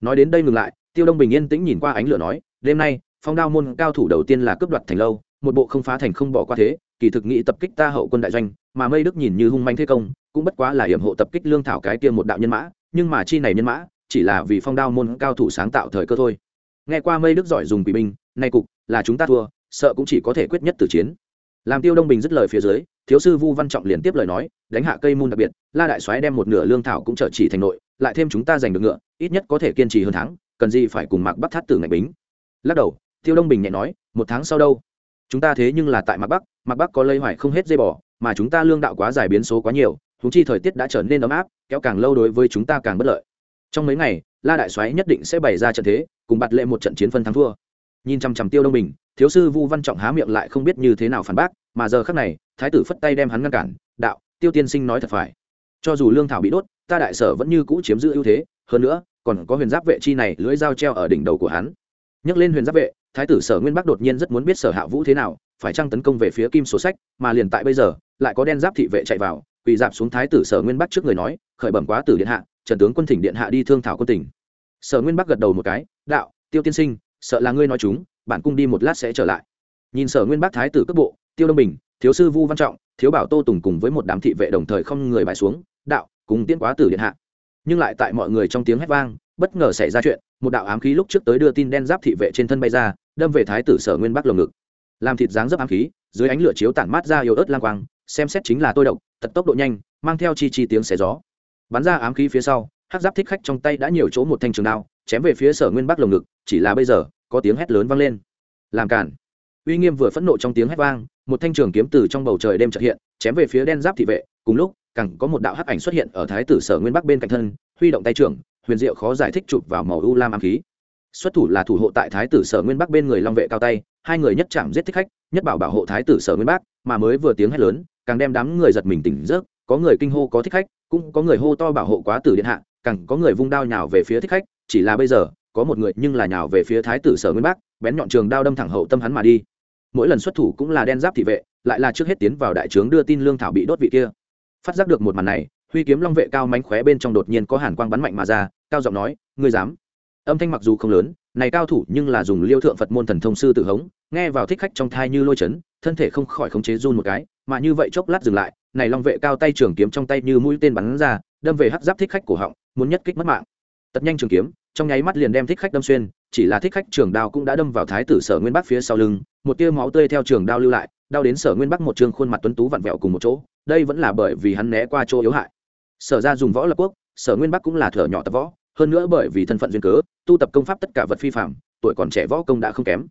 Nói đến đây ngừng lại, tiêu đông bình yên tĩnh nhìn qua ánh lửa nói, đêm nay, phong đao môn cao thủ đầu tiên là cướp đoạt thành lâu một bộ không phá thành không bỏ qua thế, kỳ thực nghị tập kích ta hậu quân đại doanh, mà mây đức nhìn như hung manh thế công, cũng bất quá là hiểm hộ tập kích lương thảo cái kia một đạo nhân mã, nhưng mà chi này nhân mã, chỉ là vì phong đao môn cao thủ sáng tạo thời cơ thôi. Nghe qua mây đức giỏi dùng quỷ binh, nay cục, là chúng ta thua, sợ cũng chỉ có thể quyết nhất từ chiến. Làm tiêu đông bình dứt lời phía dưới, thiếu sư vu văn trọng liền tiếp lời nói, đánh hạ cây môn đặc biệt, la đại soái đem một nửa lương thảo cũng trở chỉ thành nội, lại thêm chúng ta giành được ngựa, ít nhất có thể kiên trì hơn tháng cần gì phải cùng mạc bắt thắt tử ngạch bính. Lắc đầu, tiêu đông bình nhẹ nói, một tháng sau đâu? Chúng ta thế nhưng là tại mặt bắc mặt bắc có lây hoài không hết dây bỏ mà chúng ta lương đạo quá dài biến số quá nhiều húng chi thời tiết đã trở nên ấm áp, kéo càng lâu đối với chúng ta càng bất lợi. Trong mấy ngày, la đại soái nhất định sẽ bày ra trận thế, cùng bạt lệ một trận chiến phân thắng thua. Nhìn chằm chằm tiêu đông bình, thiếu sư vu văn trọng há miệng lại không biết như thế nào phản bác, mà giờ khác này, thái tử phất tay đem hắn ngăn cản, đạo, tiêu tiên sinh nói thật phải. Cho dù lương thảo bị đốt, ta đại sở vẫn như cũ chiếm giữ ưu thế, hơn nữa, còn có huyền giáp vệ chi này lưỡi dao treo ở đỉnh đầu của hắn. Nhắc lên huyền giáp vệ thái tử sở nguyên bắc đột nhiên rất muốn biết sở hạ vũ thế nào, phải chăng tấn công về phía kim số sách, mà liền tại bây giờ, lại có đen giáp thị vệ chạy vào, quỳ dạp xuống thái tử sở nguyên bắc trước người nói, khởi bẩm quá tử điện hạ, trần tướng quân thỉnh điện hạ đi thương thảo quân tỉnh sở nguyên bắc gật đầu một cái, đạo, tiêu tiên sinh, sợ là ngươi nói chúng, bản cung đi một lát sẽ trở lại. Nhìn sở nguyên bắc thái tử cấp bộ, tiêu đông bình, thiếu sư vu văn trọng, thiếu bảo tô tùng cùng với một đám thị vệ đồng thời không người bài xuống, đạo, cùng tiên quá tử điện hạ. Nhưng lại tại mọi người trong tiếng hét vang bất ngờ xảy ra chuyện, một đạo ám khí lúc trước tới đưa tin đen giáp thị vệ trên thân bay ra, đâm về thái tử sở nguyên bắc lồng ngực. Làm thịt dáng dấp ám khí, dưới ánh lửa chiếu tản mát ra yếu ớt lang quang, xem xét chính là tôi độc tật tốc độ nhanh, mang theo chi chi tiếng xé gió. Bắn ra ám khí phía sau hát giáp thích khách trong tay đã nhiều chỗ một thanh trường đao, chém về phía sở nguyên bắc lồng ngực, chỉ là bây giờ, có tiếng hét lớn vang lên. Làm cản. Uy nghiêm vừa phẫn nộ trong tiếng hét vang, một thanh trường kiếm từ trong bầu trời đêm trợ hiện, chém về phía đen giáp thị vệ, cùng lúc cẳng có một đạo hắc ảnh xuất hiện ở thái tử sở nguyên bắc bên cạnh thân, huy động tay trưởng huyền diệu khó giải thích chụp vào màu u lam ám khí. Xuất thủ là thủ hộ tại thái tử sở nguyên bắc bên người long vệ cao tay, hai người nhất chạm giết thích khách, nhất bảo bảo hộ thái tử sở nguyên bắc, mà mới vừa tiếng hét lớn, càng đem đám người giật mình tỉnh giấc, có người kinh hô có thích khách, cũng có người hô to bảo hộ quá tử điện hạ, càng có người vung đao nhào về phía thích khách, chỉ là bây giờ, có một người nhưng là nhào về phía thái tử sở nguyên bắc, bén nhọn trường đao đâm thẳng hậu tâm hắn mà đi. Mỗi lần xuất thủ cũng là đen giáp thị vệ, lại là trước hết tiến vào đại trướng đưa tin lương thảo bị đốt vị kia. Phát giác được một màn này huy kiếm long vệ cao mánh khóe bên trong đột nhiên có hàn quang bắn mạnh mà ra, cao giọng nói, ngươi dám? Âm thanh mặc dù không lớn, này cao thủ nhưng là dùng liêu thượng phật môn thần thông sư tử hống, nghe vào thích khách trong thai như lôi chấn, thân thể không khỏi khống chế run một cái, mà như vậy chốc lát dừng lại, này long vệ cao tay trường kiếm trong tay như mũi tên bắn ra, đâm về hắc giáp thích khách cổ họng, muốn nhất kích mất mạng. Tật nhanh trường kiếm, trong nháy mắt liền đem thích khách đâm xuyên, chỉ là thích khách trường đao cũng đã đâm vào thái tử sở nguyên bắc phía sau lưng, một tia máu tươi theo trường đao lưu lại, đau đến sở nguyên bắc một trường khuôn mặt tuấn tú vặn vẹo cùng một chỗ, đây vẫn là bởi vì hắn né qua chỗ yếu hại sở ra dùng võ lập quốc, sở nguyên bắc cũng là thở nhỏ tập võ, hơn nữa bởi vì thân phận duyên cớ, tu tập công pháp tất cả vật phi phạm tuổi còn trẻ võ công đã không kém.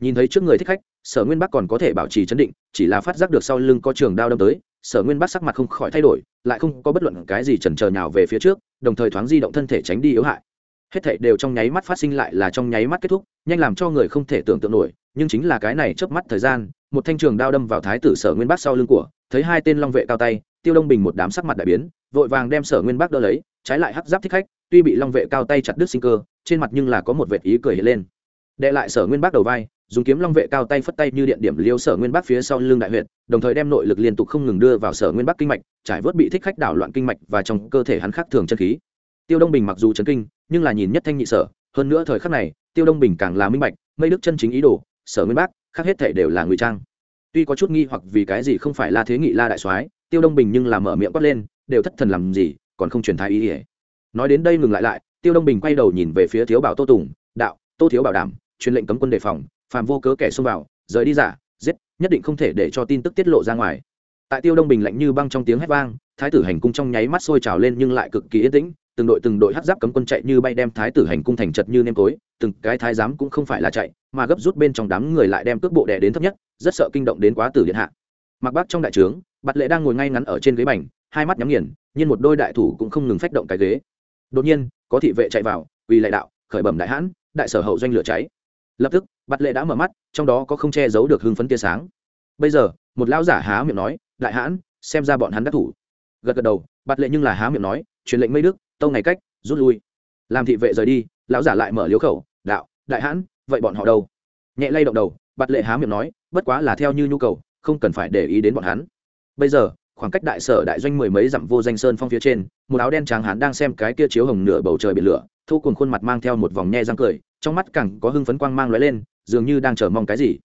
Nhìn thấy trước người thích khách, sở nguyên bắc còn có thể bảo trì chấn định, chỉ là phát giác được sau lưng có trường đao đâm tới, sở nguyên bắc sắc mặt không khỏi thay đổi, lại không có bất luận cái gì chần chờ nào về phía trước, đồng thời thoáng di động thân thể tránh đi yếu hại. Hết thảy đều trong nháy mắt phát sinh lại là trong nháy mắt kết thúc, nhanh làm cho người không thể tưởng tượng nổi, nhưng chính là cái này chớp mắt thời gian, một thanh trường đao đâm vào thái tử sở nguyên bắc sau lưng của, thấy hai tên long vệ cao tay, tiêu đông bình một đám sắc mặt đại biến vội vàng đem sở nguyên bác đỡ lấy, trái lại hắc giáp thích khách, tuy bị long vệ cao tay chặt đứt sinh cơ, trên mặt nhưng là có một vệt ý cười hiện lên. Đệ lại sở nguyên bác đầu vai, dùng kiếm long vệ cao tay phất tay như điện điểm liêu sở nguyên bắc phía sau lưng đại huyện đồng thời đem nội lực liên tục không ngừng đưa vào sở nguyên bắc kinh mạch, trải vớt bị thích khách đảo loạn kinh mạch và trong cơ thể hắn khác thường chân khí. Tiêu đông bình mặc dù chấn kinh, nhưng là nhìn nhất thanh nhị sở, hơn nữa thời khắc này, tiêu đông bình càng là minh bạch mây đức chân chính ý đồ, sở nguyên bắc khác hết thể đều là ngụy trang. Tuy có chút nghi hoặc vì cái gì không phải la thế nghị la đại soái, tiêu đông bình nhưng là mở miệng quát lên đều thất thần làm gì, còn không truyền thái ý ỉa nói đến đây ngừng lại lại, tiêu đông bình quay đầu nhìn về phía thiếu bảo tô tùng, đạo, tô thiếu bảo đảm, truyền lệnh cấm quân đề phòng, phàm vô cớ kẻ xông vào, rời đi giả, giết, nhất định không thể để cho tin tức tiết lộ ra ngoài. Tại tiêu đông bình lạnh như băng trong tiếng hét vang, thái tử hành cung trong nháy mắt sôi trào lên nhưng lại cực kỳ yên tĩnh, từng đội từng đội hát giáp cấm quân chạy như bay đem thái tử hành cung thành chật như nêm tối, từng cái thái giám cũng không phải là chạy, mà gấp rút bên trong đám người lại đem cước bộ đè đến thấp nhất, rất sợ kinh động đến quá tử điện hạ. Mặc bác trong đại trướng bặt lệ đang ngồi ngay ngắn ở trên ghế bành hai mắt nhắm nghiền nhưng một đôi đại thủ cũng không ngừng phách động cái ghế. Đột nhiên, có thị vệ chạy vào vì lại đạo, khởi bẩm đại hãn, đại sở hậu doanh lửa cháy. Lập tức bắt lệ đã mở mắt, trong đó có không che giấu được hưng phấn tia sáng. Bây giờ, một lão giả há miệng nói, đại hãn, xem ra bọn hắn đắc thủ. Gật gật đầu bắt lệ nhưng là há miệng nói, truyền lệnh mây đức, tâu ngày cách, rút lui. Làm thị vệ rời đi, lão giả lại mở liếu khẩu, đạo, đại hãn, vậy bọn họ đâu? Nhẹ lay động đầu bắt lệ há miệng nói, bất quá là theo như nhu cầu, không cần phải để ý đến bọn hắn. Bây giờ khoảng cách đại sở đại doanh mười mấy dặm vô danh sơn phong phía trên, một áo đen tráng hán đang xem cái kia chiếu hồng nửa bầu trời biển lửa, thu cùng khuôn mặt mang theo một vòng nhe răng cười, trong mắt càng có hưng phấn quang mang lóe lên, dường như đang chờ mong cái gì.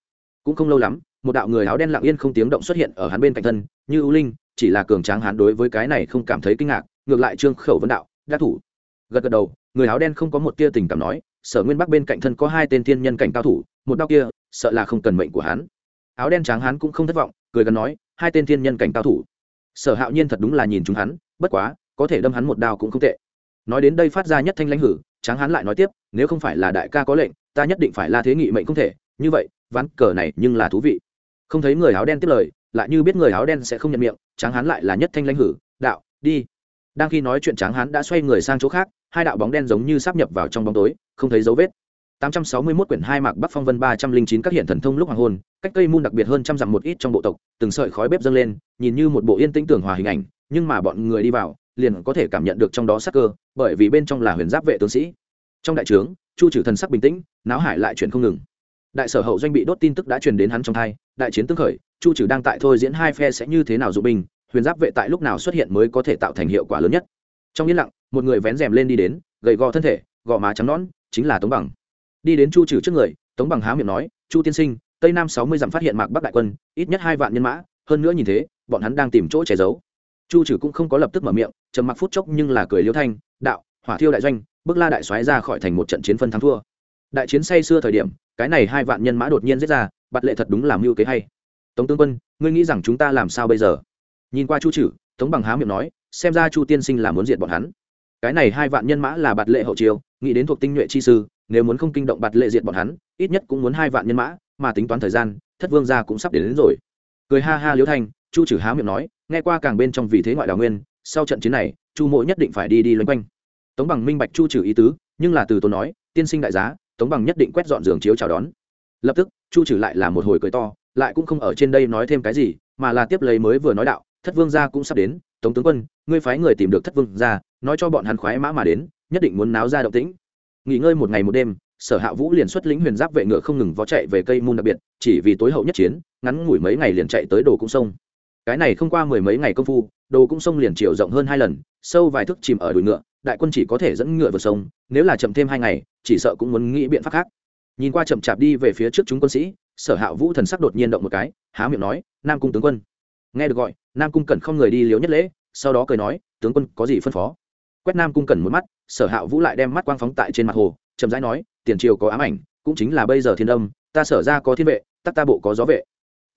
Cũng không lâu lắm, một đạo người áo đen lặng yên không tiếng động xuất hiện ở hắn bên cạnh thân, như ưu linh, chỉ là cường tráng hán đối với cái này không cảm thấy kinh ngạc, ngược lại trương khẩu vấn đạo đắc thủ. Gật gật đầu, người áo đen không có một tia tình cảm nói, sở nguyên bắc bên cạnh thân có hai tên thiên nhân cảnh cao thủ, một đao kia, sợ là không cần mệnh của hắn. Áo đen tráng hán cũng không thất vọng, cười gần nói, hai tên thiên nhân cảnh cao thủ sở hạo nhiên thật đúng là nhìn chúng hắn, bất quá, có thể đâm hắn một đao cũng không tệ. Nói đến đây phát ra nhất thanh lãnh hử, tráng hắn lại nói tiếp, nếu không phải là đại ca có lệnh, ta nhất định phải la thế nghị mệnh không thể. Như vậy, ván cờ này nhưng là thú vị. Không thấy người áo đen tiếp lời, lại như biết người áo đen sẽ không nhận miệng, tráng hắn lại là nhất thanh lãnh hử, đạo, đi. Đang khi nói chuyện tráng hắn đã xoay người sang chỗ khác, hai đạo bóng đen giống như sắp nhập vào trong bóng tối, không thấy dấu vết. 861 quyển hai mạc Bắc Phong Vân 309 các hiện thần thông lúc hoàng hôn, cách cây môn đặc biệt hơn trăm dặm một ít trong bộ tộc, từng sợi khói bếp dâng lên, nhìn như một bộ yên tĩnh tưởng hòa hình ảnh, nhưng mà bọn người đi vào, liền có thể cảm nhận được trong đó sát cơ, bởi vì bên trong là huyền giáp vệ tướng sĩ. Trong đại trướng, Chu trừ thần sắc bình tĩnh, náo hải lại chuyển không ngừng. Đại sở hậu doanh bị đốt tin tức đã truyền đến hắn trong tai, đại chiến tương khởi, Chu trừ đang tại thôi diễn hai phe sẽ như thế nào dụ binh, huyền giáp vệ tại lúc nào xuất hiện mới có thể tạo thành hiệu quả lớn nhất. Trong yên lặng, một người vén rèm lên đi đến, gầy gò thân thể, gò má trắng nõn, chính là Tống Bằng đi đến chu trừ trước người, tống bằng há miệng nói, chu tiên sinh, tây nam sáu mươi dặm phát hiện mạc bắc đại quân, ít nhất hai vạn nhân mã, hơn nữa nhìn thế, bọn hắn đang tìm chỗ che giấu. Chu trừ cũng không có lập tức mở miệng, trầm mặc phút chốc nhưng là cười liêu thanh, đạo, hỏa thiêu đại doanh, bước la đại soái ra khỏi thành một trận chiến phân thắng thua. Đại chiến say xưa thời điểm, cái này hai vạn nhân mã đột nhiên giết ra, bạt lệ thật đúng làm mưu kế hay. Tống tướng quân, ngươi nghĩ rằng chúng ta làm sao bây giờ? Nhìn qua chu trừ, tống bằng há miệng nói, xem ra chu tiên sinh là muốn diệt bọn hắn. Cái này hai vạn nhân mã là bạt lệ hậu chiêu, nghĩ đến thuộc tinh nhuệ chi sư nếu muốn không kinh động bạt lệ diệt bọn hắn ít nhất cũng muốn hai vạn nhân mã mà tính toán thời gian thất vương gia cũng sắp đến, đến rồi. Cười ha ha liễu thanh chu trừ há miệng nói nghe qua càng bên trong vì thế ngoại đào nguyên sau trận chiến này chu mỗ nhất định phải đi đi loanh quanh. Tống bằng minh bạch chu trừ ý tứ nhưng là từ tôi nói tiên sinh đại giá tống bằng nhất định quét dọn giường chiếu chào đón. Lập tức chu trừ lại là một hồi cười to lại cũng không ở trên đây nói thêm cái gì mà là tiếp lấy mới vừa nói đạo thất vương gia cũng sắp đến tống tướng quân ngươi phái người tìm được thất vương gia nói cho bọn hắn khoái mã mà đến nhất định muốn náo ra động tĩnh nghỉ ngơi một ngày một đêm, sở hạ vũ liền xuất lĩnh huyền giáp vệ ngựa không ngừng vó chạy về cây môn đặc biệt, chỉ vì tối hậu nhất chiến, ngắn ngủi mấy ngày liền chạy tới đồ cung sông. Cái này không qua mười mấy ngày công phu, đồ cung sông liền chiều rộng hơn hai lần, sâu vài thước chìm ở đùi ngựa, đại quân chỉ có thể dẫn ngựa vượt sông, nếu là chậm thêm hai ngày, chỉ sợ cũng muốn nghĩ biện pháp khác. Nhìn qua chậm chạp đi về phía trước chúng quân sĩ, sở hạ vũ thần sắc đột nhiên động một cái, há miệng nói, nam cung tướng quân. Nghe được gọi, nam cung cần không người đi liếu nhất lễ, sau đó cười nói, tướng quân có gì phân phó? Quét nam cung cần một mắt sở hạ vũ lại đem mắt quang phóng tại trên mặt hồ chậm rãi nói tiền triều có ám ảnh cũng chính là bây giờ thiên đông ta sở ra có thiên vệ tắc ta bộ có gió vệ.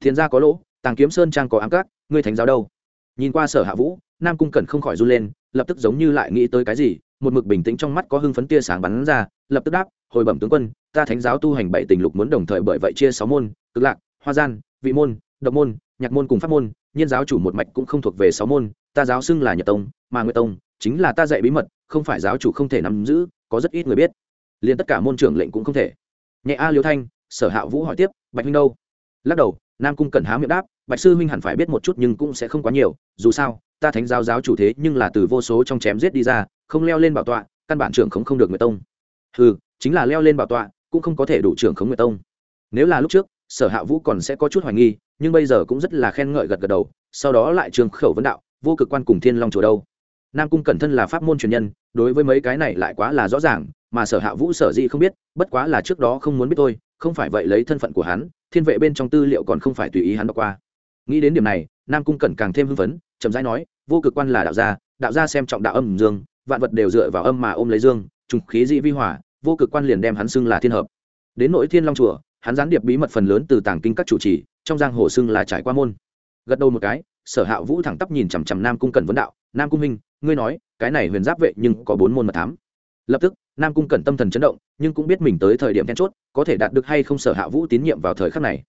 Thiên gia có lỗ tàng kiếm sơn trang có ám cát, ngươi thánh giáo đâu? Nhìn qua sở hạ vũ nam cung cần không khỏi run lên lập tức giống như lại nghĩ tới cái gì một mực bình tĩnh trong mắt có hưng phấn tia sáng bắn ra lập tức đáp hồi bẩm tướng quân ta thánh giáo tu hành bảy tình lục muốn đồng thời bởi vậy chia sáu môn cực lạc hoa gian vị môn độc môn nhạc môn cùng pháp môn nhiên giáo chủ một mạch cũng không thuộc về sáu môn ta giáo xưng là nhật tông mà nguyệt tông chính là ta dạy bí mật, không phải giáo chủ không thể nắm giữ, có rất ít người biết. Liền tất cả môn trưởng lệnh cũng không thể. Nhẹ a liêu thanh, sở hạ vũ hỏi tiếp, bạch huynh đâu? Lắc đầu, nam cung cần há miệng đáp, bạch sư huynh hẳn phải biết một chút nhưng cũng sẽ không quá nhiều, dù sao, ta thánh giáo giáo chủ thế nhưng là từ vô số trong chém giết đi ra, không leo lên bảo tọa, căn bản trưởng không không được người tông. Ừ chính là leo lên bảo tọa, cũng không có thể đủ trưởng khống người tông. Nếu là lúc trước, sở hạ vũ còn sẽ có chút hoài nghi, nhưng bây giờ cũng rất là khen ngợi gật gật đầu, sau đó lại trường khẩu vấn đạo, vô cực quan cùng thiên long chùa đâu? Nam cung cẩn thân là pháp môn truyền nhân, đối với mấy cái này lại quá là rõ ràng, mà sở hạ vũ, sở di không biết, bất quá là trước đó không muốn biết tôi không phải vậy lấy thân phận của hắn, thiên vệ bên trong tư liệu còn không phải tùy ý hắn đọc qua. Nghĩ đến điểm này, nam cung cẩn càng thêm hưng phấn, chậm rãi nói, vô cực quan là đạo gia đạo gia xem trọng đạo âm dương, vạn vật đều dựa vào âm mà ôm lấy dương, trùng khí dị vi hỏa, vô cực quan liền đem hắn xưng là thiên hợp. Đến nội thiên long chùa, hắn gián điệp bí mật phần lớn từ tàng kinh các chủ trì, trong giang hồ xưng là trải qua môn. Gật đầu một cái, sở hạ vũ thẳng tắp nhìn chằm chằm nam cung cẩn vấn đạo, nam cung minh ngươi nói cái này huyền giáp vệ nhưng có bốn môn mật thám. Lập tức nam cung cẩn tâm thần chấn động nhưng cũng biết mình tới thời điểm then chốt có thể đạt được hay không sở hạ vũ tín nhiệm vào thời khắc này.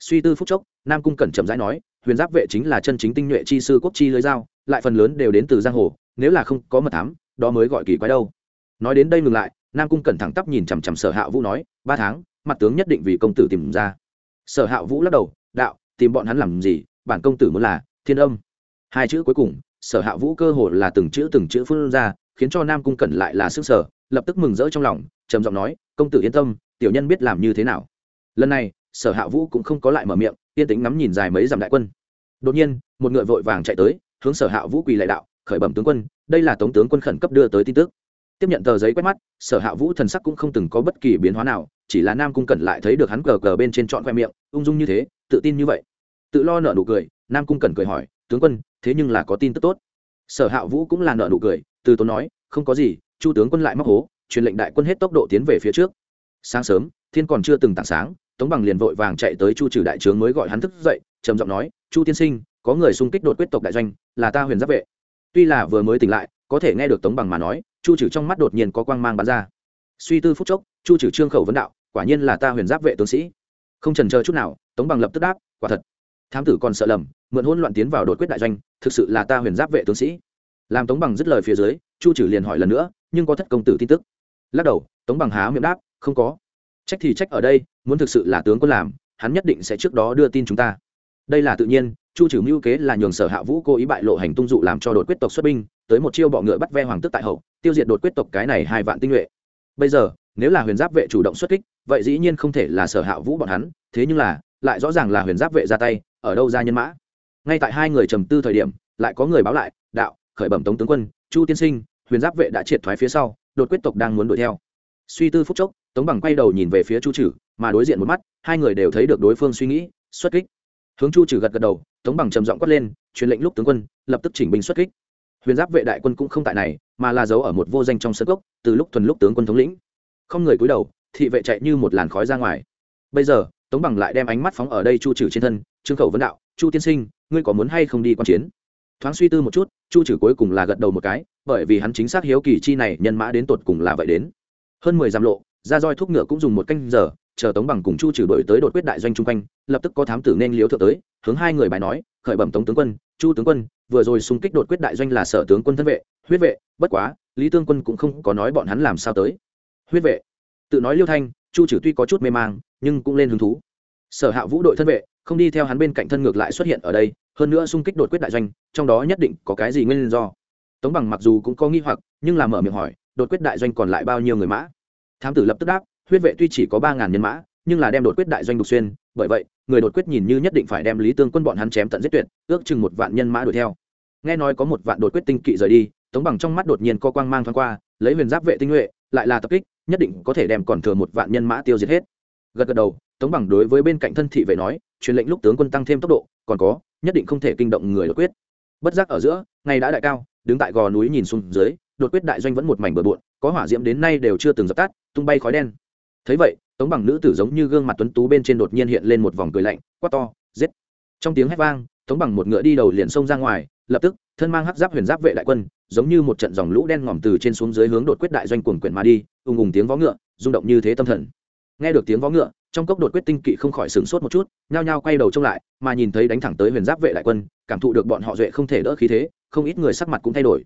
Suy tư phúc chốc nam cung cẩn chậm rãi nói huyền giáp vệ chính là chân chính tinh nhuệ chi sư quốc chi lưới dao, lại phần lớn đều đến từ giang hồ nếu là không có mật thám đó mới gọi kỳ quái đâu. Nói đến đây ngừng lại nam cung cẩn thẳng tắp nhìn chằm chằm sở hạ vũ nói ba tháng mặt tướng nhất định vì công tử tìm ra. Sở hạ vũ lắc đầu đạo tìm bọn hắn làm gì bản công tử muốn là thiên âm. Hai chữ cuối cùng sở hạ vũ cơ hồ là từng chữ từng chữ phun ra, khiến cho nam cung cẩn lại là sức sở lập tức mừng rỡ trong lòng, trầm giọng nói, công tử yên tâm, tiểu nhân biết làm như thế nào. Lần này, sở hạ vũ cũng không có lại mở miệng, yên tĩnh ngắm nhìn dài mấy dặm đại quân. Đột nhiên, một ngựa vội vàng chạy tới, hướng sở hạ vũ quỳ lại đạo, khởi bẩm tướng quân, đây là tống tướng quân khẩn cấp đưa tới tin tức. Tiếp nhận tờ giấy quét mắt, sở hạ vũ thần sắc cũng không từng có bất kỳ biến hóa nào, chỉ là nam cung cẩn lại thấy được hắn cờ cờ bên trên trọn khoe miệng, ung dung như thế, tự tin như vậy. Tự lo nợ nụ cười, nam cung Cẩn cười hỏi tướng quân, thế nhưng là có tin tức tốt. Sở hạ vũ cũng là nợ nụ cười, từ tốn nói, không có gì, chu tướng quân lại móc hố, truyền lệnh đại quân hết tốc độ tiến về phía trước. Sáng sớm, thiên còn chưa từng tảng sáng, tống bằng liền vội vàng chạy tới chu trừ đại trướng mới gọi hắn thức dậy, trầm giọng nói, chu tiên sinh, có người xung kích đột quyết tộc đại doanh, là ta huyền giáp vệ. Tuy là vừa mới tỉnh lại, có thể nghe được tống bằng mà nói, chu trừ trong mắt đột nhiên có quang mang bắn ra. Suy tư phút chốc, chu trừ trương khẩu vấn đạo, quả nhiên là ta huyền giáp vệ tướng sĩ. Không trần chờ chút nào, tống bằng lập tức đáp, quả thật. Thám tử còn sợ lầm mượn hỗn loạn tiến vào đột quyết đại doanh, thực sự là ta huyền giáp vệ tướng sĩ. Làm tống bằng dứt lời phía dưới, chu trừ liền hỏi lần nữa, nhưng có thất công tử tin tức. Lắc đầu, tống bằng há miệng đáp, không có. Trách thì trách ở đây, muốn thực sự là tướng quân làm, hắn nhất định sẽ trước đó đưa tin chúng ta. Đây là tự nhiên, chu trừ mưu kế là nhường sở hạ vũ cố ý bại lộ hành tung dụ làm cho đột quyết tộc xuất binh, tới một chiêu bọ ngựa bắt ve hoàng tức tại hậu, tiêu diệt đột quyết tộc cái này hai vạn tinh nhuệ. Bây giờ, nếu là huyền giáp vệ chủ động xuất kích, vậy dĩ nhiên không thể là sở hạ vũ bọn hắn, thế nhưng là, lại rõ ràng là huyền giáp vệ ra tay, ở đâu ra nhân mã? Ngay tại hai người trầm tư thời điểm, lại có người báo lại, đạo, khởi bẩm tống tướng quân, chu tiên sinh, huyền giáp vệ đã triệt thoái phía sau, đột quyết tộc đang muốn đuổi theo. Suy tư phút chốc, tống bằng quay đầu nhìn về phía chu trừ mà đối diện một mắt, hai người đều thấy được đối phương suy nghĩ, xuất kích. Hướng chu trừ gật gật đầu, tống bằng trầm giọng quát lên, truyền lệnh lúc tướng quân, lập tức chỉnh binh xuất kích. Huyền giáp vệ đại quân cũng không tại này, mà là giấu ở một vô danh trong sân gốc từ lúc thuần lúc tướng quân thống lĩnh. Không người cúi đầu, thị vệ chạy như một làn khói ra ngoài. Bây giờ, tống bằng lại đem ánh mắt phóng ở đây chu trừ trên thân, trương khẩu vấn đạo, chu tiên sinh ngươi có muốn hay không đi quan chiến? Thoáng suy tư một chút, chu trừ cuối cùng là gật đầu một cái, bởi vì hắn chính xác hiếu kỳ chi này nhân mã đến tột cùng là vậy đến. Hơn mười dặm lộ ra roi thuốc ngựa cũng dùng một canh giờ, chờ tống bằng cùng chu trừ đổi tới đột quyết đại doanh chung quanh, lập tức có thám tử nên liếu thượng tới, hướng hai người bài nói, khởi bẩm tống tướng quân, chu tướng quân, vừa rồi xung kích đột quyết đại doanh là sở tướng quân thân vệ, huyết vệ, bất quá, lý tương quân cũng không có nói bọn hắn làm sao tới. Huyết vệ? Tự nói liêu thanh, chu trừ tuy có chút mê mang, nhưng cũng lên hứng thú. Sở hạ vũ đội thân vệ không đi theo hắn bên cạnh thân ngược lại xuất hiện ở đây, hơn nữa xung kích đột quyết đại doanh, trong đó nhất định có cái gì nguyên do. Tống bằng mặc dù cũng có nghi hoặc, nhưng làm mở miệng hỏi, đột quyết đại doanh còn lại bao nhiêu người mã? Thám tử lập tức đáp, huyết vệ tuy chỉ có ba ngàn nhân mã, nhưng là đem đột quyết đại doanh đục xuyên, bởi vậy, người đột quyết nhìn như nhất định phải đem lý tương quân bọn hắn chém tận giết tuyệt, ước chừng một vạn nhân mã đuổi theo. Nghe nói có một vạn đột quyết tinh kỵ rời đi, tống bằng trong mắt đột nhiên có quang mang thoáng qua, lấy huyền giáp vệ tinh nhuệ, lại là tập kích, nhất định có thể đem còn thừa một vạn nhân mã tiêu diệt hết. Gật gật đầu tống bằng đối với bên cạnh thân thị vệ nói, truyền lệnh lúc tướng quân tăng thêm tốc độ, còn có, nhất định không thể kinh động người đột quyết. Bất giác ở giữa, ngày đã đại cao, đứng tại gò núi nhìn xuống dưới, đột quyết đại doanh vẫn một mảnh bờ bộn, có hỏa diễm đến nay đều chưa từng dập tắt, tung bay khói đen. Thấy vậy, tống bằng nữ tử giống như gương mặt tuấn tú bên trên đột nhiên hiện lên một vòng cười lạnh, quát to, giết! Trong tiếng hét vang, tống bằng một ngựa đi đầu liền xông ra ngoài, lập tức, thân mang hắc giáp huyền giáp vệ đại quân, giống như một trận dòng lũ đen ngòm từ trên xuống dưới hướng đột quyết đại doanh cuồng quyển mà đi, ùng ùng tiếng vó ngựa, rung động như thế tâm thần. Nghe được tiếng vó ngựa trong cốc đột quyết tinh kỵ không khỏi sửng sốt một chút, nhao nhao quay đầu trông lại, mà nhìn thấy đánh thẳng tới huyền giáp vệ đại quân, cảm thụ được bọn họ duệ không thể đỡ khí thế, không ít người sắc mặt cũng thay đổi.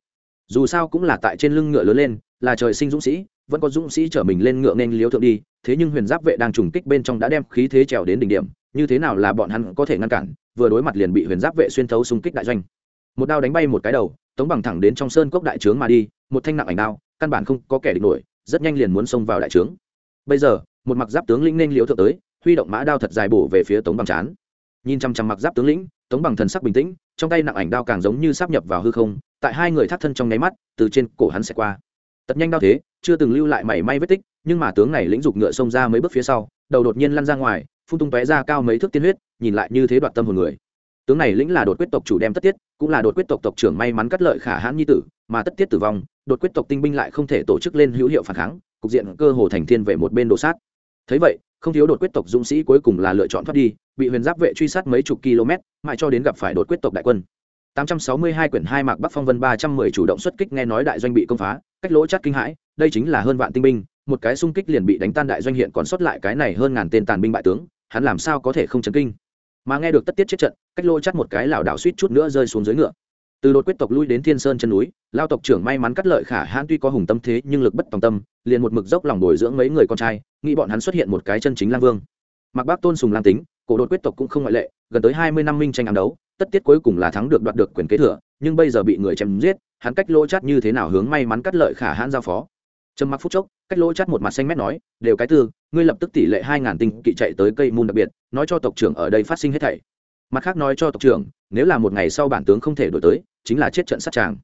Dù sao cũng là tại trên lưng ngựa lớn lên, là trời sinh dũng sĩ, vẫn có dũng sĩ chở mình lên ngựa nên liếu thượng đi, thế nhưng huyền giáp vệ đang trùng kích bên trong đã đem khí thế trèo đến đỉnh điểm, như thế nào là bọn hắn có thể ngăn cản, vừa đối mặt liền bị huyền giáp vệ xuyên thấu xung kích đại doanh. Một đao đánh bay một cái đầu, tống bằng thẳng đến trong sơn cốc đại trướng mà đi, một thanh nặng ảnh đao, căn bản không có kẻ địch nổi, rất nhanh liền muốn xông vào đại trướng. Bây giờ một mặc giáp tướng lĩnh nên liễu thượng tới, huy động mã đao thật dài bổ về phía tống bằng chán. Nhìn chăm chăm mặc giáp tướng lĩnh, tống bằng thần sắc bình tĩnh, trong tay nặng ảnh đao càng giống như sắp nhập vào hư không, tại hai người thắt thân trong nháy mắt, từ trên cổ hắn sẽ qua. Tật nhanh đao thế, chưa từng lưu lại mảy may vết tích, nhưng mà tướng này lĩnh dục ngựa xông ra mấy bước phía sau, đầu đột nhiên lăn ra ngoài, phun tung tóe ra cao mấy thước tiên huyết, nhìn lại như thế đoạt tâm hồn người. Tướng này lĩnh là đột quyết tộc chủ đem tất tiết, cũng là đột quyết tộc tộc trưởng may mắn cắt lợi khả hãn nhi tử, mà tất tiết tử vong, đột quyết tộc tinh binh lại không thể tổ chức lên hữu hiệu phản kháng, cục diện cơ hồ thành thiên về một bên đổ sát thấy vậy không thiếu đột quyết tộc dũng sĩ cuối cùng là lựa chọn thoát đi bị huyền giáp vệ truy sát mấy chục km mãi cho đến gặp phải đột quyết tộc đại quân 862 quyển hai mạc Bắc Phong Vân 310 chủ động xuất kích nghe nói đại doanh bị công phá, cách lỗ chát kinh hãi, đây chính là hơn vạn tinh binh, một cái xung kích liền bị đánh tan đại doanh hiện còn sót lại cái này hơn ngàn tên tàn binh bại tướng, hắn làm sao có thể không chấn kinh. Mà nghe được tất tiết chết trận, cách lỗ chát một cái lảo đảo suýt chút nữa rơi xuống dưới ngựa. Từ đột quyết tộc lui đến Thiên Sơn chân núi, lao tộc trưởng may mắn cắt lợi khả hãn tuy có hùng tâm thế nhưng lực bất tòng tâm, liền một mực dốc lòng bồi dưỡng mấy người con trai, nghĩ bọn hắn xuất hiện một cái chân chính lang vương. Mặc Bác Tôn sùng lang tính, cổ đột quyết tộc cũng không ngoại lệ, gần tới 20 năm minh tranh ám đấu, tất tiết cuối cùng là thắng được đoạt được quyền kế thừa nhưng bây giờ bị người chém giết hắn cách lỗ chát như thế nào hướng may mắn cắt lợi khả hãn giao phó. Trầm mặc phút chốc cách lỗ chát một mặt xanh mét nói đều cái tư ngươi lập tức tỷ lệ hai ngàn tinh kỵ chạy tới cây môn đặc biệt nói cho tộc trưởng ở đây phát sinh hết thảy. Mặt khác nói cho tộc trưởng nếu là một ngày sau bản tướng không thể đổi tới chính là chết trận sát tràng.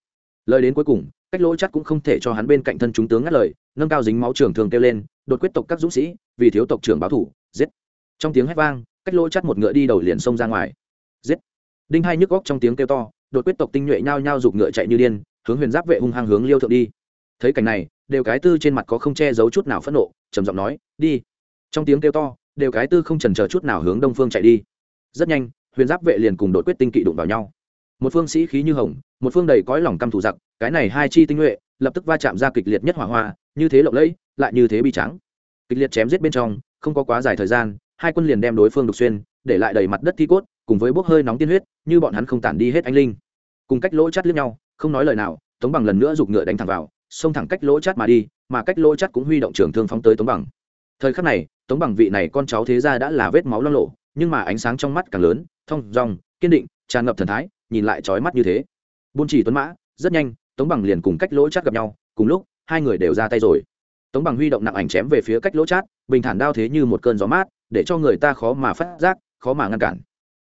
Lời đến cuối cùng cách lỗ chát cũng không thể cho hắn bên cạnh thân chúng tướng ngắt lời nâng cao dính máu trưởng thường kêu lên đột quyết tộc các dũng sĩ, vì thiếu tộc trưởng báo thủ, giết. Trong tiếng hét vang, cách lỗ chắt một ngựa đi đầu liền xông ra ngoài, giết. Đinh hai nhức góc trong tiếng kêu to, đột quyết tộc tinh nhuệ nhao nhao giục ngựa chạy như điên, hướng huyền giáp vệ hung hăng hướng liêu thượng đi. Thấy cảnh này, đều cái tư trên mặt có không che giấu chút nào phẫn nộ, trầm giọng nói, đi. Trong tiếng kêu to, đều cái tư không trần chờ chút nào hướng đông phương chạy đi. Rất nhanh, huyền giáp vệ liền cùng đột quyết tinh kỵ đụng vào nhau. Một phương sĩ khí như hồng, một phương đầy cõi lòng căm thù giặc, cái này hai chi tinh nhuệ, lập tức va chạm ra kịch liệt nhất hỏa hoa như thế lộng lẫy, lại như thế bi trắng kịch liệt chém giết bên trong, không có quá dài thời gian, hai quân liền đem đối phương đục xuyên, để lại đầy mặt đất thi cốt, cùng với bốc hơi nóng tiên huyết, như bọn hắn không tản đi hết anh linh. Cùng cách lỗ chắt liếc nhau, không nói lời nào, tống bằng lần nữa giục ngựa đánh thẳng vào, xông thẳng cách lỗ chắt mà đi, mà cách lỗ chắt cũng huy động trường thương phóng tới tống bằng. Thời khắc này, tống bằng vị này con cháu thế ra đã là vết máu lo lộ nhưng mà ánh sáng trong mắt càng lớn, thông dong kiên định, tràn ngập thần thái, nhìn lại trói mắt như thế. Buôn chỉ tuấn mã, rất nhanh, tống bằng liền cùng cách lỗ chát gặp nhau, cùng lúc hai người đều ra tay rồi. Tống bằng huy động nặng ảnh chém về phía cách lỗ chát, bình thản đao thế như một cơn gió mát, để cho người ta khó mà phát giác, khó mà ngăn cản.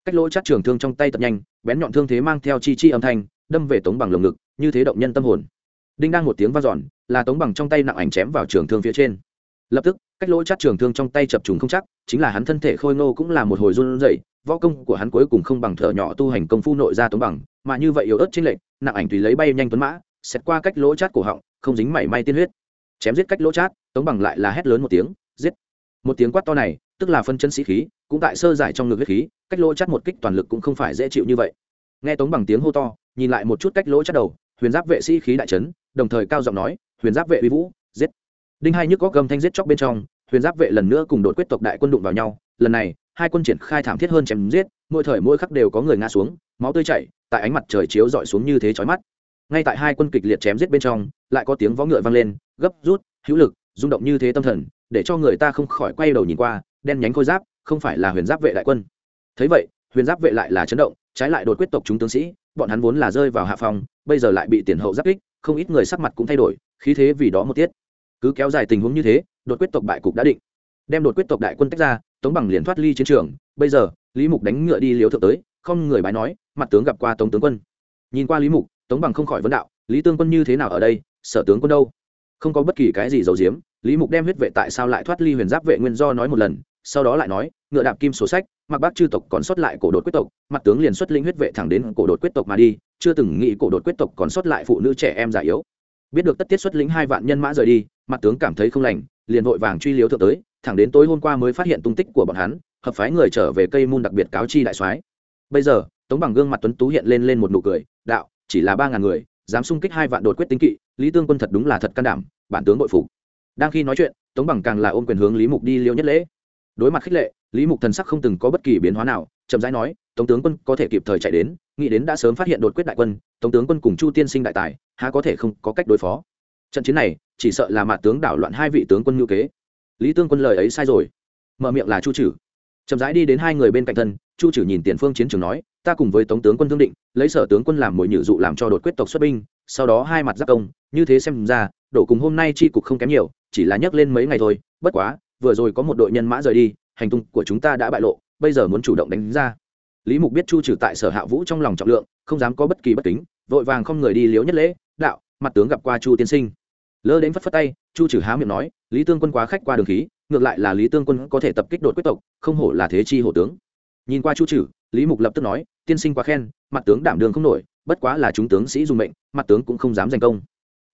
Cách lỗ chát trường thương trong tay tập nhanh, bén nhọn thương thế mang theo chi chi âm thanh, đâm về tống bằng lồng ngực, như thế động nhân tâm hồn. Đinh đang một tiếng vang dọn, là tống bằng trong tay nặng ảnh chém vào trường thương phía trên. Lập tức, cách lỗ chát trường thương trong tay chập trùng không chắc, chính là hắn thân thể khôi ngô cũng là một hồi run rẩy, võ công của hắn cuối cùng không bằng thợ nhỏ tu hành công phu nội ra tống bằng, mà như vậy yếu ớt trên lệnh nặng ảnh tùy lấy bay nhanh tuấn mã xét qua cách lỗ chát cổ họng không dính mảy may tiên huyết. Chém giết cách lỗ chát, tống bằng lại là hét lớn một tiếng, giết. Một tiếng quát to này, tức là phân chân sĩ khí, cũng tại sơ giải trong ngực huyết khí, cách lỗ chát một kích toàn lực cũng không phải dễ chịu như vậy. Nghe tống bằng tiếng hô to, nhìn lại một chút cách lỗ chát đầu, huyền giáp vệ sĩ khí đại trấn đồng thời cao giọng nói, huyền giáp vệ uy vũ, giết. Đinh hai nhức có gầm thanh giết chóc bên trong, huyền giáp vệ lần nữa cùng đột quyết tộc đại quân đụng vào nhau, lần này, hai quân triển khai thảm thiết hơn chém giết, mỗi thời mỗi khắc đều có người ngã xuống, máu tươi chảy, tại ánh mặt trời chiếu dọi xuống như thế chói mắt ngay tại hai quân kịch liệt chém giết bên trong, lại có tiếng vó ngựa vang lên, gấp rút, hữu lực, rung động như thế tâm thần, để cho người ta không khỏi quay đầu nhìn qua, đen nhánh khôi giáp, không phải là huyền giáp vệ đại quân. Thấy vậy, huyền giáp vệ lại là chấn động, trái lại đột quyết tộc chúng tướng sĩ, bọn hắn vốn là rơi vào hạ phòng bây giờ lại bị tiền hậu giáp kích, không ít người sắc mặt cũng thay đổi, khí thế vì đó một tiết. Cứ kéo dài tình huống như thế, đột quyết tộc bại cục đã định. Đem đột quyết tộc đại quân tách ra, tống bằng liền thoát ly chiến trường, bây giờ, lý mục đánh ngựa đi liều thượng tới, không người bái nói, mặt tướng gặp qua tống tướng quân. Nhìn qua lý mục tống bằng không khỏi vấn đạo, lý tương quân như thế nào ở đây? Sở tướng quân đâu? Không có bất kỳ cái gì giấu giếm. Lý mục đem huyết vệ tại sao lại thoát ly huyền giáp vệ nguyên do nói một lần, sau đó lại nói, ngựa đạp kim sổ sách, mặc bác chư tộc còn sót lại cổ đột quyết tộc, mặt tướng liền xuất linh huyết vệ thẳng đến cổ đột quyết tộc mà đi, chưa từng nghĩ cổ đột quyết tộc còn sót lại phụ nữ trẻ em già yếu. Biết được tất tiết xuất lĩnh hai vạn nhân mã rời đi, mặt tướng cảm thấy không lành, liền vội vàng truy liếu thượng tới, thẳng đến tối hôm qua mới phát hiện tung tích của bọn hắn, hợp phái người trở về cây môn đặc biệt cáo chi đại soái. Bây giờ, tống bằng gương mặt tuấn tú hiện lên lên một nụ cười, đạo chỉ là ba ngàn người, dám xung kích hai vạn đột quyết tính kỵ, lý tương quân thật đúng là thật can đảm, bản tướng bội phục. Đang khi nói chuyện, tống bằng càng là ôm quyền hướng lý mục đi liêu nhất lễ. Đối mặt khích lệ, lý mục thần sắc không từng có bất kỳ biến hóa nào, chậm rãi nói, tống tướng quân có thể kịp thời chạy đến, nghĩ đến đã sớm phát hiện đột quyết đại quân, tống tướng quân cùng chu tiên sinh đại tài, há có thể không có cách đối phó. Trận chiến này, chỉ sợ là mạt tướng đảo loạn hai vị tướng quân ngữ kế. Lý tương quân lời ấy sai rồi. Mở miệng là chu trừ chậm rãi đi đến hai người bên cạnh thân, chu trừ nhìn tiền phương chiến trường nói ta cùng với tống tướng quân thương định, lấy sở tướng quân làm mồi nhự dụ làm cho đột quyết tộc xuất binh, sau đó hai mặt giáp công, như thế xem ra, đổ cùng hôm nay chi cục không kém nhiều, chỉ là nhắc lên mấy ngày thôi, bất quá, vừa rồi có một đội nhân mã rời đi, hành tung của chúng ta đã bại lộ, bây giờ muốn chủ động đánh ra. Lý mục biết chu trừ tại sở hạ vũ trong lòng trọng lượng, không dám có bất kỳ bất kính, vội vàng không người đi liếu nhất lễ, đạo, mặt tướng gặp qua chu tiên sinh. Lơ đến phất phất tay, chu trừ há miệng nói, lý tương quân quá khách qua đường khí, ngược lại là lý tương quân có thể tập kích đột quyết tộc, không hổ là thế chi hổ tướng nhìn qua chu trừ lý mục lập tức nói, tiên sinh quá khen, mặt tướng đảm đường không nổi, bất quá là chúng tướng sĩ dùng mệnh, mặt tướng cũng không dám giành công.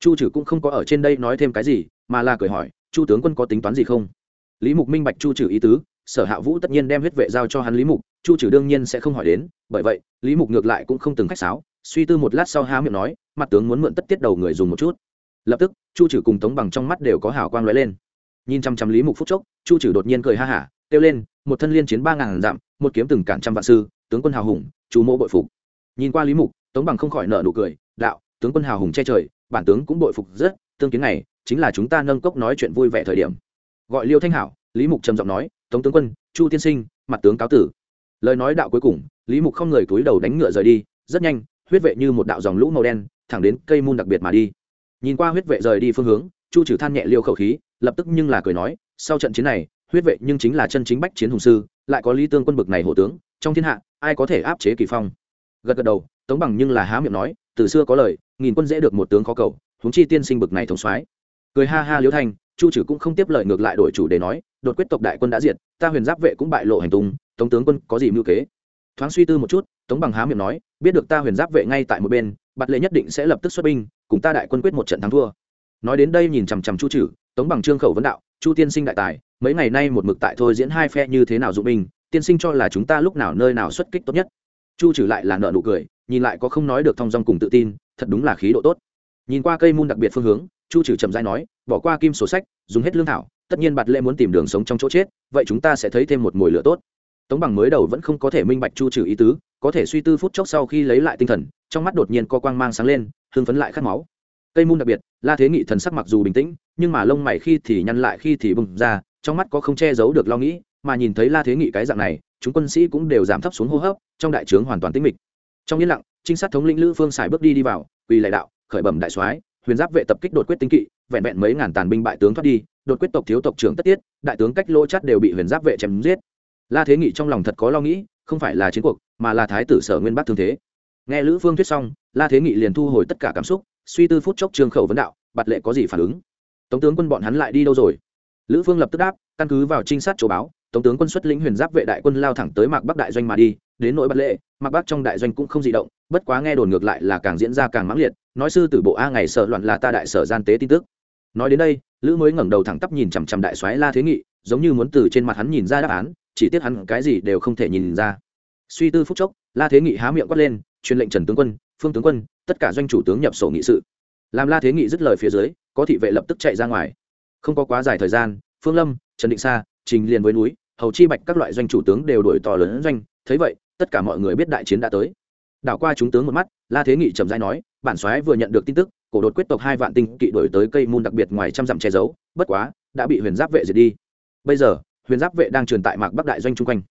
Chu trừ cũng không có ở trên đây nói thêm cái gì, mà là cười hỏi, chu tướng quân có tính toán gì không? Lý mục minh bạch chu trừ ý tứ, sở hạ vũ tất nhiên đem huyết vệ giao cho hắn lý mục, chu trừ đương nhiên sẽ không hỏi đến, bởi vậy, lý mục ngược lại cũng không từng khách sáo, suy tư một lát sau há miệng nói, mặt tướng muốn mượn tất tiết đầu người dùng một chút. Lập tức, chu trừ cùng tống bằng trong mắt đều có hào quang lóe lên. Nhìn chăm chăm lý mục phúc chốc, chu trừ đột nhiên cười ha hả kêu lên, một thân liên chiến ba ngàn dặm, một kiếm từng cản trăm vạn sư, tướng quân hào hùng, chú mỗ bội phục. Nhìn qua lý mục, tống bằng không khỏi nợ nụ cười, đạo, tướng quân hào hùng che trời, bản tướng cũng bội phục rất, tương kiến này, chính là chúng ta nâng cốc nói chuyện vui vẻ thời điểm. Gọi liêu thanh hảo, lý mục trầm giọng nói, tống tướng quân, chu tiên sinh, mặt tướng cáo tử. Lời nói đạo cuối cùng, lý mục không người túi đầu đánh ngựa rời đi, rất nhanh, huyết vệ như một đạo dòng lũ màu đen, thẳng đến cây môn đặc biệt mà đi. Nhìn qua huyết vệ rời đi phương hướng, chu trừ than nhẹ liêu khẩu khí, lập tức nhưng là cười nói, sau trận chiến này huyết vệ nhưng chính là chân chính bách chiến hùng sư, lại có lý tương quân bực này hộ tướng, trong thiên hạ, ai có thể áp chế kỳ phong? Gật gật đầu, tống bằng nhưng là há miệng nói, từ xưa có lời, nghìn quân dễ được một tướng khó cầu, huống chi tiên sinh bực này thống soái. Cười ha ha liễu thanh chu trừ cũng không tiếp lời ngược lại đổi chủ để nói, đột quyết tộc đại quân đã diệt, ta huyền giáp vệ cũng bại lộ hành tung, tống tướng quân có gì mưu kế? Thoáng suy tư một chút, tống bằng há miệng nói, biết được ta huyền giáp vệ ngay tại một bên, bạt lệ nhất định sẽ lập tức xuất binh, cùng ta đại quân quyết một trận thắng thua. Nói đến đây nhìn chằm chằm chu trừ tống bằng trương khẩu vấn đạo, chu tiên sinh đại tài mấy ngày nay một mực tại thôi diễn hai phe như thế nào dụng binh, tiên sinh cho là chúng ta lúc nào nơi nào xuất kích tốt nhất. Chu trừ lại là nợ nụ cười, nhìn lại có không nói được thong dong cùng tự tin, thật đúng là khí độ tốt. Nhìn qua cây môn đặc biệt phương hướng, chu trừ chậm dai nói, bỏ qua kim sổ sách, dùng hết lương thảo, tất nhiên bạt lệ muốn tìm đường sống trong chỗ chết, vậy chúng ta sẽ thấy thêm một mồi lửa tốt. Tống bằng mới đầu vẫn không có thể minh bạch chu trừ ý tứ, có thể suy tư phút chốc sau khi lấy lại tinh thần, trong mắt đột nhiên co quang mang sáng lên, hưng phấn lại khát máu. Cây môn đặc biệt, la thế nghị thần sắc mặc dù bình tĩnh, nhưng mà lông mày khi thì nhăn lại khi thì bùng ra trong mắt có không che giấu được lo nghĩ, mà nhìn thấy la thế nghị cái dạng này, chúng quân sĩ cũng đều giảm thấp xuống hô hấp, trong đại trướng hoàn toàn tĩnh mịch. Trong yên lặng, trinh sát thống lĩnh lữ phương xài bước đi đi vào, quỳ lại đạo, khởi bẩm đại soái, huyền giáp vệ tập kích đột quyết tinh kỵ, vẹn vẹn mấy ngàn tàn binh bại tướng thoát đi, đột quyết tộc thiếu tộc trưởng tất tiết, đại tướng cách lỗ chắt đều bị huyền giáp vệ chém giết. La thế nghị trong lòng thật có lo nghĩ, không phải là chiến cuộc, mà là thái tử sở nguyên bắc thương thế. Nghe lữ phương thuyết xong, la thế nghị liền thu hồi tất cả cảm xúc, suy tư phút chốc trương khẩu vấn đạo, bạt lệ có gì phản ứng? Tống tướng quân bọn hắn lại đi đâu rồi? Lữ phương lập tức đáp, căn cứ vào trinh sát chỗ báo Tổng tướng quân xuất lĩnh huyền giáp vệ đại quân lao thẳng tới mạc bắc đại doanh mà đi, đến nỗi bất lệ, mạc bắc trong đại doanh cũng không di động, bất quá nghe đồn ngược lại là càng diễn ra càng mãng liệt, nói sư tử bộ a ngày sợ loạn là ta đại sở gian tế tin tức. Nói đến đây, lữ mới ngẩng đầu thẳng tắp nhìn chằm chằm đại soái la thế nghị, giống như muốn từ trên mặt hắn nhìn ra đáp án, chỉ tiếc hắn cái gì đều không thể nhìn ra. Suy tư phút chốc, la thế nghị há miệng quát lên, truyền lệnh trần tướng quân, phương tướng quân, tất cả doanh chủ tướng nhập sổ nghị sự. Làm la thế nghị dứt lời phía dưới, có thị vệ lập tức chạy ra ngoài không có quá dài thời gian, phương lâm, trần định sa, trình liền với núi, hầu chi bạch các loại doanh chủ tướng đều đổi to lớn doanh. Thấy vậy, tất cả mọi người biết đại chiến đã tới. Đảo qua chúng tướng một mắt, la thế nghị trầm dai nói, bản soái vừa nhận được tin tức, cổ đột quyết tộc hai vạn tinh kỵ đổi tới cây môn đặc biệt ngoài trăm dặm che giấu, bất quá, đã bị huyền giáp vệ diệt đi. Bây giờ, huyền giáp vệ đang truyền tại mạc bắc đại doanh chung quanh.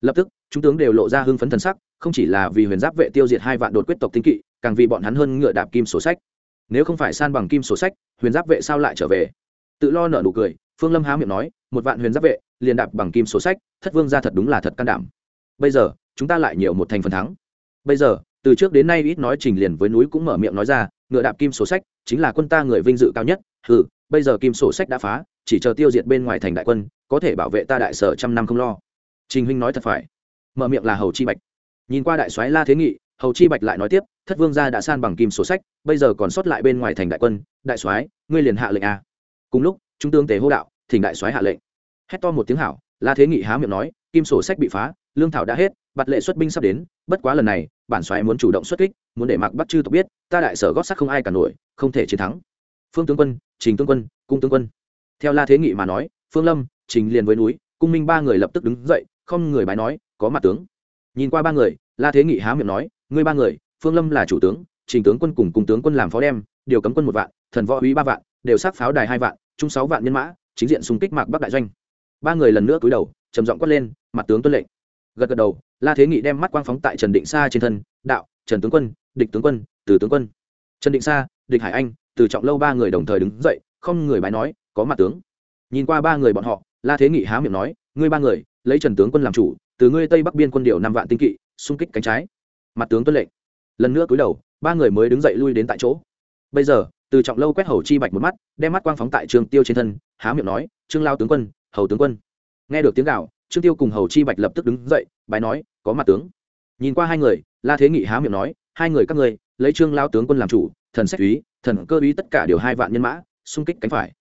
Lập tức, chúng tướng đều lộ ra hưng phấn thần sắc, không chỉ là vì huyền giáp vệ tiêu diệt hai vạn đột quyết tộc tinh kỵ, càng vì bọn hắn hơn ngựa đạp kim sổ sách. Nếu không phải san bằng kim sổ sách, huyền giáp vệ sao lại trở về? Tự lo nở nụ cười, phương lâm há miệng nói, một vạn huyền giáp vệ, liền đạp bằng kim sổ sách, thất vương ra thật đúng là thật can đảm. Bây giờ, chúng ta lại nhiều một thành phần thắng. Bây giờ, từ trước đến nay ít nói trình liền với núi cũng mở miệng nói ra, ngựa đạp kim sổ sách, chính là quân ta người vinh dự cao nhất ừ bây giờ kim sổ sách đã phá, chỉ chờ tiêu diệt bên ngoài thành đại quân, có thể bảo vệ ta đại sở trăm năm không lo. Trình huynh nói thật phải. Mở miệng là hầu chi bạch. Nhìn qua đại soái la thế nghị, hầu chi bạch lại nói tiếp, thất vương gia đã san bằng kim sổ sách, bây giờ còn sót lại bên ngoài thành đại quân, đại soái, ngươi liền hạ lệnh a cùng lúc, trung tướng tề hô đạo, thỉnh đại soái hạ lệnh. Hét to một tiếng hảo, la thế nghị há miệng nói, kim sổ sách bị phá, lương thảo đã hết, bạt lệ xuất binh sắp đến, bất quá lần này, bản soái muốn chủ động xuất kích, muốn để mặc bắt chư tộc biết, ta đại sở gót sắc không ai cả nổi, không thể chiến thắng. Phương tướng quân, trình tướng quân, cung tướng quân. Theo la thế nghị mà nói, phương lâm, trình liền với núi, cung minh ba người lập tức đứng dậy, không người bái nói, có mặt tướng. Nhìn qua ba người, la thế nghị há miệng nói, ngươi ba người, phương lâm là chủ tướng, trình tướng quân cùng cùng tướng quân làm phó đem, điều cấm quân một vạn, thần võ úy ba vạn đều sát pháo đài hai vạn, chung sáu vạn nhân mã, chính diện xung kích mạc bắc đại doanh. Ba người lần nữa cúi đầu, trầm giọng quát lên mặt tướng tuân lệnh. Gật gật đầu, la thế nghị đem mắt quang phóng tại trần định sa trên thân, đạo, trần tướng quân, địch tướng quân, từ tướng quân. Trần định sa, địch hải anh, từ trọng lâu ba người đồng thời đứng dậy, không người bái nói, có mặt tướng. Nhìn qua ba người bọn họ, la thế nghị há miệng nói, ngươi ba người, lấy trần tướng quân làm chủ, từ ngươi tây bắc biên quân điều năm vạn tinh kỵ, xung kích cánh trái. Mặt tướng tuân lệnh. Lần nữa cúi đầu, ba người mới đứng dậy lui đến tại chỗ. Bây giờ từ trọng lâu quét hầu chi bạch một mắt, đem mắt quang phóng tại trương tiêu trên thân, há miệng nói, trương lao tướng quân, hầu tướng quân. Nghe được tiếng gạo trương tiêu cùng hầu chi bạch lập tức đứng dậy bài nói, có mặt tướng. Nhìn qua hai người, la thế nghị há miệng nói, hai người các ngươi, lấy trương lao tướng quân làm chủ, thần sách úy thần cơ úy tất cả đều hai vạn nhân mã, xung kích cánh phải.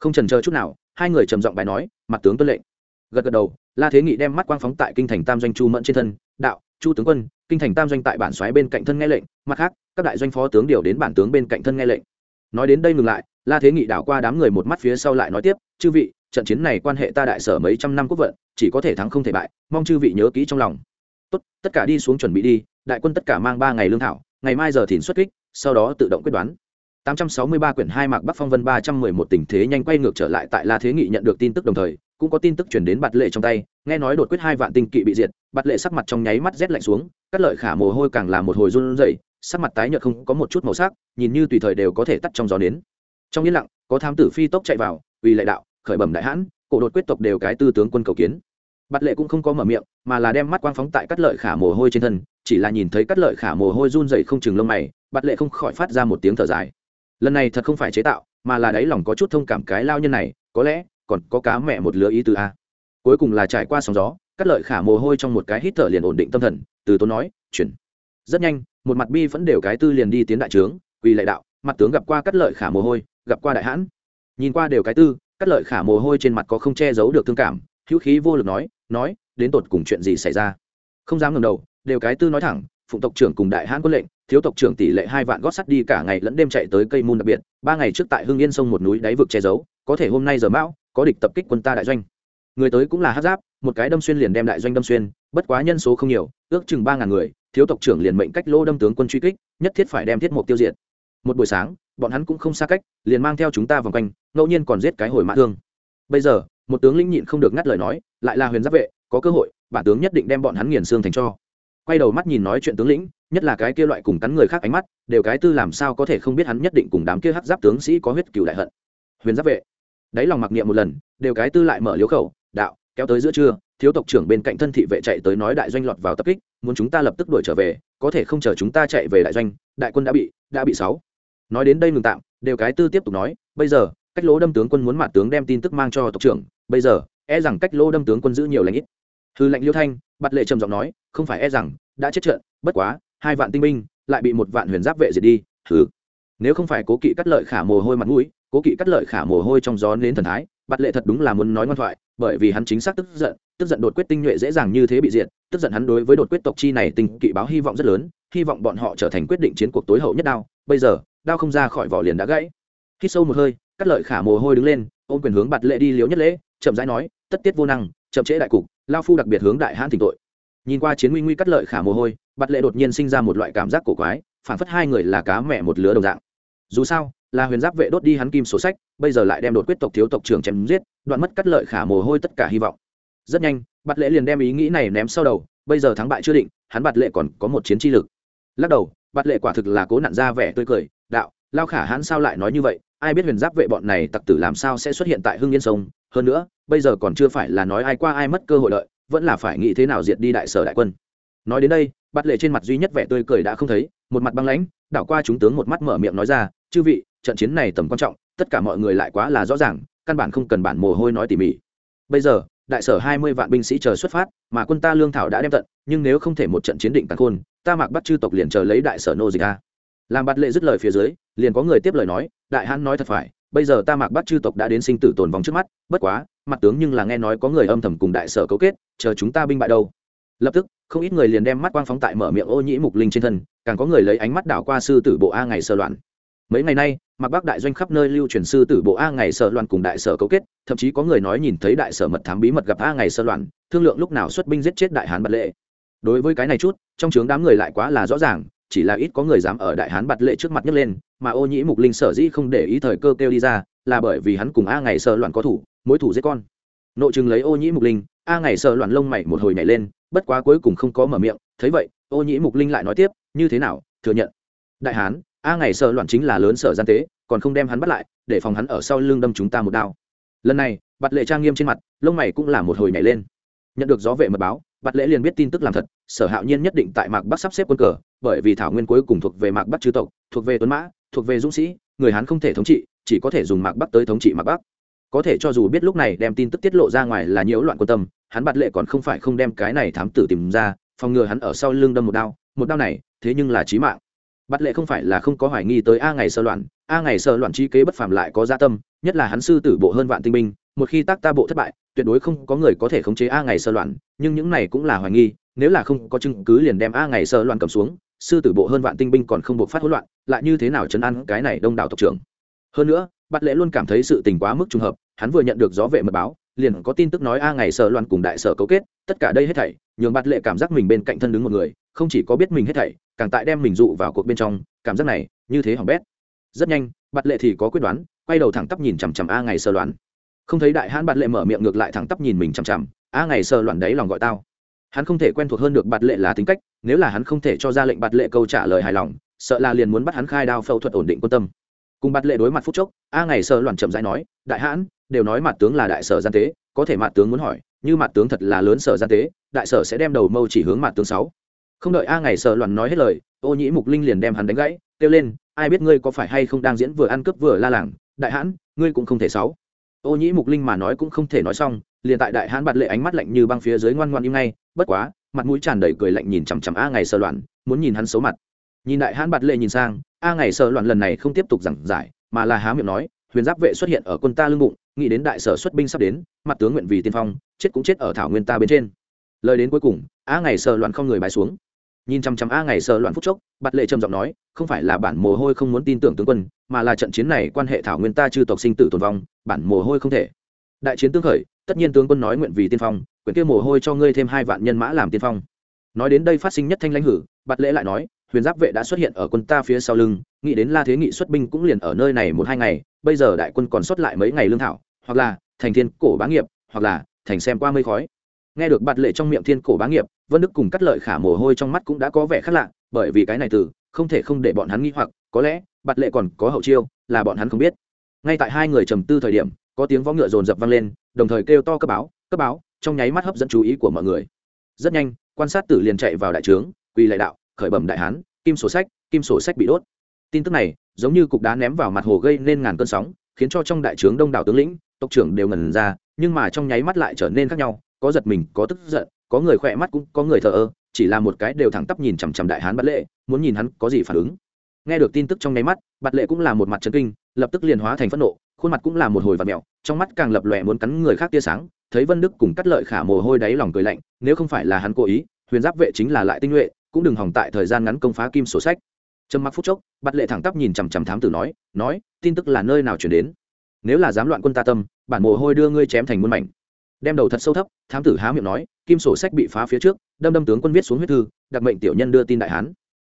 Không trần chờ chút nào, hai người trầm giọng bài nói, mặt tướng tuân lệnh. Gật gật đầu, la thế nghị đem mắt quang phóng tại kinh thành tam doanh chu mẫn trên thân, đạo, chu tướng quân, kinh thành tam doanh tại bản xoáy bên cạnh thân nghe lệnh, mặt khác, các đại doanh phó tướng điều đến bản tướng bên cạnh thân nghe lệnh nói đến đây ngừng lại la thế nghị đảo qua đám người một mắt phía sau lại nói tiếp chư vị trận chiến này quan hệ ta đại sở mấy trăm năm quốc vận chỉ có thể thắng không thể bại mong chư vị nhớ kỹ trong lòng. Tốt tất cả đi xuống chuẩn bị đi đại quân tất cả mang ba ngày lương thảo ngày mai giờ thìn xuất kích sau đó tự động quyết đoán. 863 quyển hai mạc Bắc Phong Vân 311 tình thế nhanh quay ngược trở lại tại La Thế Nghị nhận được tin tức đồng thời, cũng có tin tức truyền đến Bạt Lệ trong tay, nghe nói đột quyết hai vạn tinh kỵ bị diệt, Bạt Lệ sắc mặt trong nháy mắt rét lạnh xuống, cắt lợi khả mồ hôi càng làm một hồi run rẩy, sắc mặt tái nhợt không có một chút màu sắc, nhìn như tùy thời đều có thể tắt trong gió nến. Trong yên lặng, có thám tử phi tốc chạy vào, uy lệ đạo, khởi bẩm đại hãn, cổ đột quyết tộc đều cái tư tướng quân cầu kiến. Bạt Lệ cũng không có mở miệng, mà là đem mắt quang phóng tại cắt lợi khả mồ hôi trên thân, chỉ là nhìn thấy cắt lợi khả mồ hôi run rẩy không chừng lông mày, Bạt Lệ không khỏi phát ra một tiếng thở dài lần này thật không phải chế tạo mà là đáy lòng có chút thông cảm cái lao nhân này có lẽ còn có cá mẹ một lứa ý từ a cuối cùng là trải qua sóng gió cắt lợi khả mồ hôi trong một cái hít thở liền ổn định tâm thần từ tốn nói chuyển rất nhanh, một mặt bi vẫn đều cái tư liền đi tiến đại trướng, quỳ lệ đạo, mặt tướng gặp qua cắt lợi khả mồ hôi, gặp qua đại hãn. Nhìn qua đều cái tư, cắt lợi khả mồ hôi trên mặt có không che giấu được thương cảm, hữu khí vô lực nói nói, đến tột cùng chuyện gì xảy ra? Không dám ngầm đầu, đều cái tư nói thẳng, phụng tộc trưởng cùng đại hãn quân lệnh, thiếu tộc trưởng tỷ lệ hai vạn gót sắt đi cả ngày lẫn đêm chạy tới cây môn đặc biệt, ba ngày trước tại hưng yên sông một núi đáy vực che giấu, có thể hôm nay giờ mão, có địch tập kích quân ta đại doanh. Người tới cũng là hát giáp, một cái đâm xuyên liền đem đại doanh đâm xuyên, bất quá nhân số không nhiều, ước chừng ba ngàn người thiếu tộc trưởng liền mệnh cách lô đâm tướng quân truy kích, nhất thiết phải đem thiết mục tiêu diệt. Một buổi sáng, bọn hắn cũng không xa cách, liền mang theo chúng ta vòng quanh, ngẫu nhiên còn giết cái hồi mã thương. Bây giờ, một tướng lĩnh nhịn không được ngắt lời nói, lại là huyền giáp vệ, có cơ hội, bản tướng nhất định đem bọn hắn nghiền xương thành cho. Quay đầu mắt nhìn nói chuyện tướng lĩnh, nhất là cái kia loại cùng cắn người khác ánh mắt, đều cái tư làm sao có thể không biết hắn nhất định cùng đám kia hắc giáp tướng sĩ có huyết cựu đại hận. Huyền giáp vệ. Đáy lòng mặc niệm một lần, đều cái tư lại mở liếu khẩu, đạo kéo tới giữa trưa, thiếu tộc trưởng bên cạnh thân thị vệ chạy tới nói đại doanh lọt vào tập kích, muốn chúng ta lập tức đuổi trở về, có thể không chờ chúng ta chạy về đại doanh, đại quân đã bị đã bị sáu. Nói đến đây ngừng tạm, đều cái tư tiếp tục nói, bây giờ, cách lỗ đâm tướng quân muốn mạt tướng đem tin tức mang cho tộc trưởng, bây giờ e rằng cách lỗ đâm tướng quân giữ nhiều lãnh ít. Hư lệnh liêu thanh bặt lệ trầm giọng nói, không phải e rằng, đã chết trận, bất quá, hai vạn tinh binh, lại bị một vạn huyền giáp vệ diệt đi thứ nếu không phải cố kỵ cắt lợi khả mồ hôi mặt mũi, cố kỵ cắt lợi khả mồ hôi trong gió đến thần thái Bạt lệ thật đúng là muốn nói ngoan thoại, bởi vì hắn chính xác tức giận tức giận đột quyết tinh nhuệ dễ dàng như thế bị diệt, tức giận hắn đối với đột quyết tộc chi này tình kỵ báo hy vọng rất lớn, hy vọng bọn họ trở thành quyết định chiến cuộc tối hậu nhất đao. Bây giờ, đao không ra khỏi vỏ liền đã gãy. Khi sâu một hơi, cắt lợi khả mồ hôi đứng lên, ôm quyền hướng Bạt lệ đi liếu nhất lễ, chậm rãi nói, tất tiết vô năng, chậm trễ đại cục, lao phu đặc biệt hướng đại hãn thỉnh tội. Nhìn qua chiến nguy nguy cắt lợi khả mồ hôi, Bạt lệ đột nhiên sinh ra một loại cảm giác cổ quái, phản phất hai người là cá mẹ một lứa đồng dạng. Dù sao là huyền giáp vệ đốt đi hắn kim sổ sách, bây giờ lại đem đột quyết tộc thiếu tộc trưởng chém giết, đoạn mất cắt lợi khả mồ hôi tất cả hy vọng. Rất nhanh, bạt lệ liền đem ý nghĩ này ném sau đầu, bây giờ thắng bại chưa định, hắn bạt lệ còn có một chiến chi lực. Lắc đầu, bạt lệ quả thực là cố nặn ra vẻ tươi cười, đạo, lao khả hắn sao lại nói như vậy? Ai biết huyền giáp vệ bọn này tặc tử làm sao sẽ xuất hiện tại hưng yên sông? Hơn nữa, bây giờ còn chưa phải là nói ai qua ai mất cơ hội lợi, vẫn là phải nghĩ thế nào diệt đi đại sở đại quân. Nói đến đây bắt lệ trên mặt duy nhất vẻ tươi cười đã không thấy, một mặt băng lãnh, đảo qua chúng tướng một mắt mở miệng nói ra, chư vị trận chiến này tầm quan trọng, tất cả mọi người lại quá là rõ ràng, căn bản không cần bản mồ hôi nói tỉ mỉ. Bây giờ, đại sở hai mươi vạn binh sĩ chờ xuất phát, mà quân ta lương thảo đã đem tận, nhưng nếu không thể một trận chiến định tàn khôn, ta mạc bắt chư tộc liền chờ lấy đại sở nô dịch a. Làm bạt lệ dứt lời phía dưới, liền có người tiếp lời nói, đại hãn nói thật phải, bây giờ ta mạc bắt chư tộc đã đến sinh tử tồn vong trước mắt, bất quá, mặt tướng nhưng là nghe nói có người âm thầm cùng đại sở cấu kết, chờ chúng ta binh bại đâu. Lập tức, không ít người liền đem mắt quang phóng tại mở miệng ô nhĩ mục linh trên thân, càng có người lấy ánh mắt đảo qua sư tử bộ a ngày sơ loạn mấy ngày nay mặc bắc đại doanh khắp nơi lưu truyền sư tử bộ a ngày sơ loạn cùng đại sở cấu kết, thậm chí có người nói nhìn thấy đại sở mật thám bí mật gặp a ngày sơ loạn, thương lượng lúc nào xuất binh giết chết đại hán bật lệ. Đối với cái này chút, trong trướng đám người lại quá là rõ ràng, chỉ là ít có người dám ở đại hán bật lệ trước mặt nhấc lên, mà ô nhĩ mục linh sở dĩ không để ý thời cơ kêu đi ra, là bởi vì hắn cùng a ngày sơ loạn có thủ, mối thủ giết con. Nội chừng lấy ô nhĩ mục linh, a ngày sơ loạn lông mày một hồi nhảy lên, bất quá cuối cùng không có mở miệng, thấy vậy, ô nhĩ mục linh lại nói tiếp, như thế nào, thừa nhận? Đại hán a ngày sợ loạn chính là lớn sở gian tế, còn không đem hắn bắt lại, để phòng hắn ở sau lưng đâm chúng ta một đao. Lần này, bạt lệ trang nghiêm trên mặt, lông mày cũng là một hồi nhảy lên. Nhận được gió vệ mật báo, bạt lệ liền biết tin tức làm thật, sở hạo nhiên nhất định tại mạc bắc sắp xếp quân cờ, bởi vì thảo nguyên cuối cùng thuộc về mạc bắc chư tộc, thuộc về tuấn mã, thuộc về dũng sĩ, người hắn không thể thống trị, chỉ có thể dùng mạc bắc tới thống trị mạc bắc. Có thể cho dù biết lúc này đem tin tức tiết lộ ra ngoài là nhiễu loạn quan tâm, hắn bạt lệ còn không phải không đem cái này thám tử tìm ra, phòng ngừa hắn ở sau lưng đâm một đao một đao này, thế nhưng là chí mạng bắt lệ không phải là không có hoài nghi tới a ngày sơ loạn, a ngày sơ loạn chi kế bất phàm lại có gia tâm, nhất là hắn sư tử bộ hơn vạn tinh binh, một khi tác ta bộ thất bại, tuyệt đối không có người có thể khống chế a ngày sơ loạn, nhưng những này cũng là hoài nghi, nếu là không có chứng cứ liền đem a ngày sơ loạn cầm xuống, sư tử bộ hơn vạn tinh binh còn không buộc phát hỗn loạn, lại như thế nào chấn an cái này đông đảo tộc trưởng? Hơn nữa bắt lệ luôn cảm thấy sự tình quá mức trùng hợp, hắn vừa nhận được gió vệ mật báo, liền có tin tức nói a ngày sở loạn cùng đại sở cấu kết, tất cả đây hết thảy, nhường bắt lệ cảm giác mình bên cạnh thân đứng một người không chỉ có biết mình hết thảy, càng tại đem mình dụ vào cuộc bên trong, cảm giác này, như thế hỏng bét. Rất nhanh, bạt lệ thì có quyết đoán, quay đầu thẳng tắp nhìn chằm chằm a ngày sơ loạn. Không thấy đại hãn bạt lệ mở miệng ngược lại thẳng tắp nhìn mình chằm chằm, a ngày sơ loạn đấy lòng gọi tao. Hắn không thể quen thuộc hơn được bạt lệ là tính cách, nếu là hắn không thể cho ra lệnh bạt lệ câu trả lời hài lòng, sợ là liền muốn bắt hắn khai đao phẫu thuật ổn định quan tâm. Cùng bạt lệ đối mặt phút chốc, a ngày sơ loạn chậm rãi nói, đại hãn đều nói mặt tướng là đại sở gian tế, có thể mặt tướng muốn hỏi, như mặt tướng thật là lớn sở gian tế, đại sở sẽ đem đầu mâu chỉ hướng mặt tướng sáu không đợi a ngày sợ loạn nói hết lời, ô nhĩ mục linh liền đem hắn đánh gãy, kêu lên, ai biết ngươi có phải hay không đang diễn vừa ăn cướp vừa la làng? Đại hãn, ngươi cũng không thể sáu ô nhĩ mục linh mà nói cũng không thể nói xong, liền tại đại hãn bạt lệ ánh mắt lạnh như băng phía dưới ngoan ngoan im ngay, bất quá, mặt mũi tràn đầy cười lạnh nhìn chằm chằm a ngày sơ loạn, muốn nhìn hắn xấu mặt. Nhìn đại hãn bạt lệ nhìn sang, a ngày sơ loạn lần này không tiếp tục giảng giải, mà là há miệng nói, huyền giáp vệ xuất hiện ở quân ta lưng bụng, nghĩ đến đại sở xuất binh sắp đến, mặt tướng nguyện vì tiên phong, chết cũng chết ở thảo nguyên ta bên trên. Lời đến cuối cùng, a ngày sơ loạn không người bái xuống nhìn chăm chăm a ngày sơ loạn phút chốc, bạt lệ trầm giọng nói, không phải là bản mồ hôi không muốn tin tưởng tướng quân, mà là trận chiến này quan hệ thảo nguyên ta chư tộc sinh tử tồn vong, bản mồ hôi không thể. Đại chiến tương khởi, tất nhiên tướng quân nói nguyện vì tiên phong, quyển kia mồ hôi cho ngươi thêm hai vạn nhân mã làm tiên phong. Nói đến đây phát sinh nhất thanh lãnh hử, bạt lễ lại nói, huyền giáp vệ đã xuất hiện ở quân ta phía sau lưng, nghĩ đến la thế nghị xuất binh cũng liền ở nơi này một hai ngày, bây giờ đại quân còn xuất lại mấy ngày lương thảo, hoặc là thành thiên cổ bá nghiệp, hoặc là thành xem qua mây khói nghe được bạt lệ trong miệng thiên cổ bá nghiệp, vân đức cùng cắt lợi khả mồ hôi trong mắt cũng đã có vẻ khác lạ, bởi vì cái này từ, không thể không để bọn hắn nghi hoặc, có lẽ, bạt lệ còn có hậu chiêu, là bọn hắn không biết. Ngay tại hai người trầm tư thời điểm, có tiếng võ ngựa rồn rập vang lên, đồng thời kêu to cấp báo cấp báo, trong nháy mắt hấp dẫn chú ý của mọi người. Rất nhanh, quan sát tử liền chạy vào đại trướng, quỳ lại đạo, khởi bẩm đại hán, kim sổ sách, kim sổ sách bị đốt. Tin tức này, giống như cục đá ném vào mặt hồ gây nên ngàn cơn sóng, khiến cho trong đại trướng đông đảo tướng lĩnh, tộc trưởng đều ngần ra, nhưng mà trong nháy mắt lại trở nên khác nhau có giật mình, có tức giận, có người khỏe mắt cũng có người thờ ơ, chỉ là một cái đều thẳng tắp nhìn chằm chằm đại hán bắt lệ, muốn nhìn hắn có gì phản ứng. Nghe được tin tức trong nháy mắt bát lệ cũng là một mặt trấn kinh, lập tức liền hóa thành phẫn nộ, khuôn mặt cũng là một hồi vạt mẹo trong mắt càng lập lòe muốn cắn người khác tia sáng, thấy vân đức cùng cắt lợi khả mồ hôi đáy lòng cười lạnh, nếu không phải là hắn cố ý, huyền giáp vệ chính là lại tinh nhuệ, cũng đừng hòng tại thời gian ngắn công phá kim sổ sách. Trầm mặc phút chốc bát lệ thẳng tắp nhìn chằm chằm thám tử nói nói, tin tức là nơi nào chuyển đến? Nếu là dám loạn quân ta tâm, bản mồ hôi đưa ngươi chém thành muôn mảnh đem đầu thật sâu thấp, thám tử há miệng nói, kim sổ sách bị phá phía trước, đâm đâm tướng quân viết xuống huyết thư, đặc mệnh tiểu nhân đưa tin đại hán.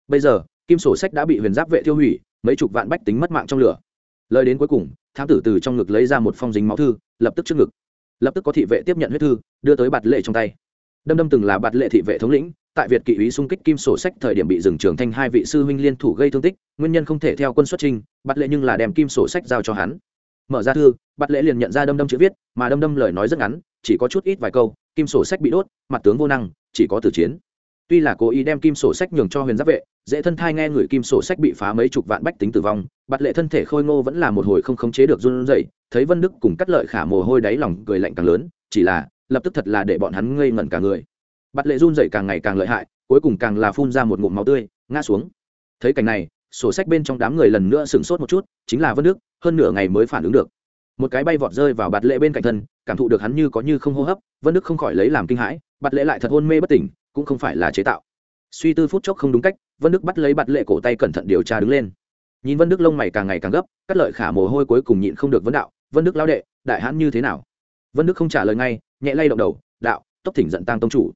Bây giờ, kim sổ sách đã bị huyền giáp vệ tiêu hủy, mấy chục vạn bách tính mất mạng trong lửa. Lời đến cuối cùng, thám tử từ trong ngực lấy ra một phong dính máu thư, lập tức trước ngực. Lập tức có thị vệ tiếp nhận huyết thư, đưa tới bạt lệ trong tay. Đâm đâm từng là bạt lệ thị vệ thống lĩnh, tại việt kỵ úy xung kích kim sổ sách thời điểm bị dừng trường thanh hai vị sư huynh liên thủ gây thương tích, nguyên nhân không thể theo quân xuất trình, bạt lệ nhưng là đem kim sổ sách giao cho hắn. Mở ra thư, bạt lệ liền nhận ra đâm đâm chữ viết, mà đâm đâm lời nói rất ngắn chỉ có chút ít vài câu, kim sổ sách bị đốt, mặt tướng vô năng, chỉ có tử chiến. Tuy là cố ý đem kim sổ sách nhường cho huyền giáp vệ, dễ thân thai nghe người kim sổ sách bị phá mấy chục vạn bách tính tử vong, bạt lệ thân thể khôi ngô vẫn là một hồi không khống chế được run rẩy, thấy vân đức cùng cắt lợi khả mồ hôi đáy lòng cười lạnh càng lớn, chỉ là, lập tức thật là để bọn hắn ngây ngẩn cả người. Bạt lệ run rẩy càng ngày càng lợi hại, cuối cùng càng là phun ra một ngụm máu tươi, ngã xuống. Thấy cảnh này, sổ sách bên trong đám người lần nữa sửng sốt một chút, chính là vân đức, hơn nửa ngày mới phản ứng được. Một cái bay vọt rơi vào bạt lệ bên cạnh thân cảm thụ được hắn như có như không hô hấp, vân đức không khỏi lấy làm kinh hãi, bạt lệ lại thật hôn mê bất tỉnh, cũng không phải là chế tạo. Suy tư phút chốc không đúng cách, vân đức bắt lấy bạt lệ cổ tay cẩn thận điều tra đứng lên. Nhìn vân đức lông mày càng ngày càng gấp, cắt lợi khả mồ hôi cuối cùng nhịn không được vấn đạo, vân đức lao đệ, đại hãn như thế nào? Vân đức không trả lời ngay, nhẹ lay động đầu, đạo, tốc thỉnh giận tăng tông chủ.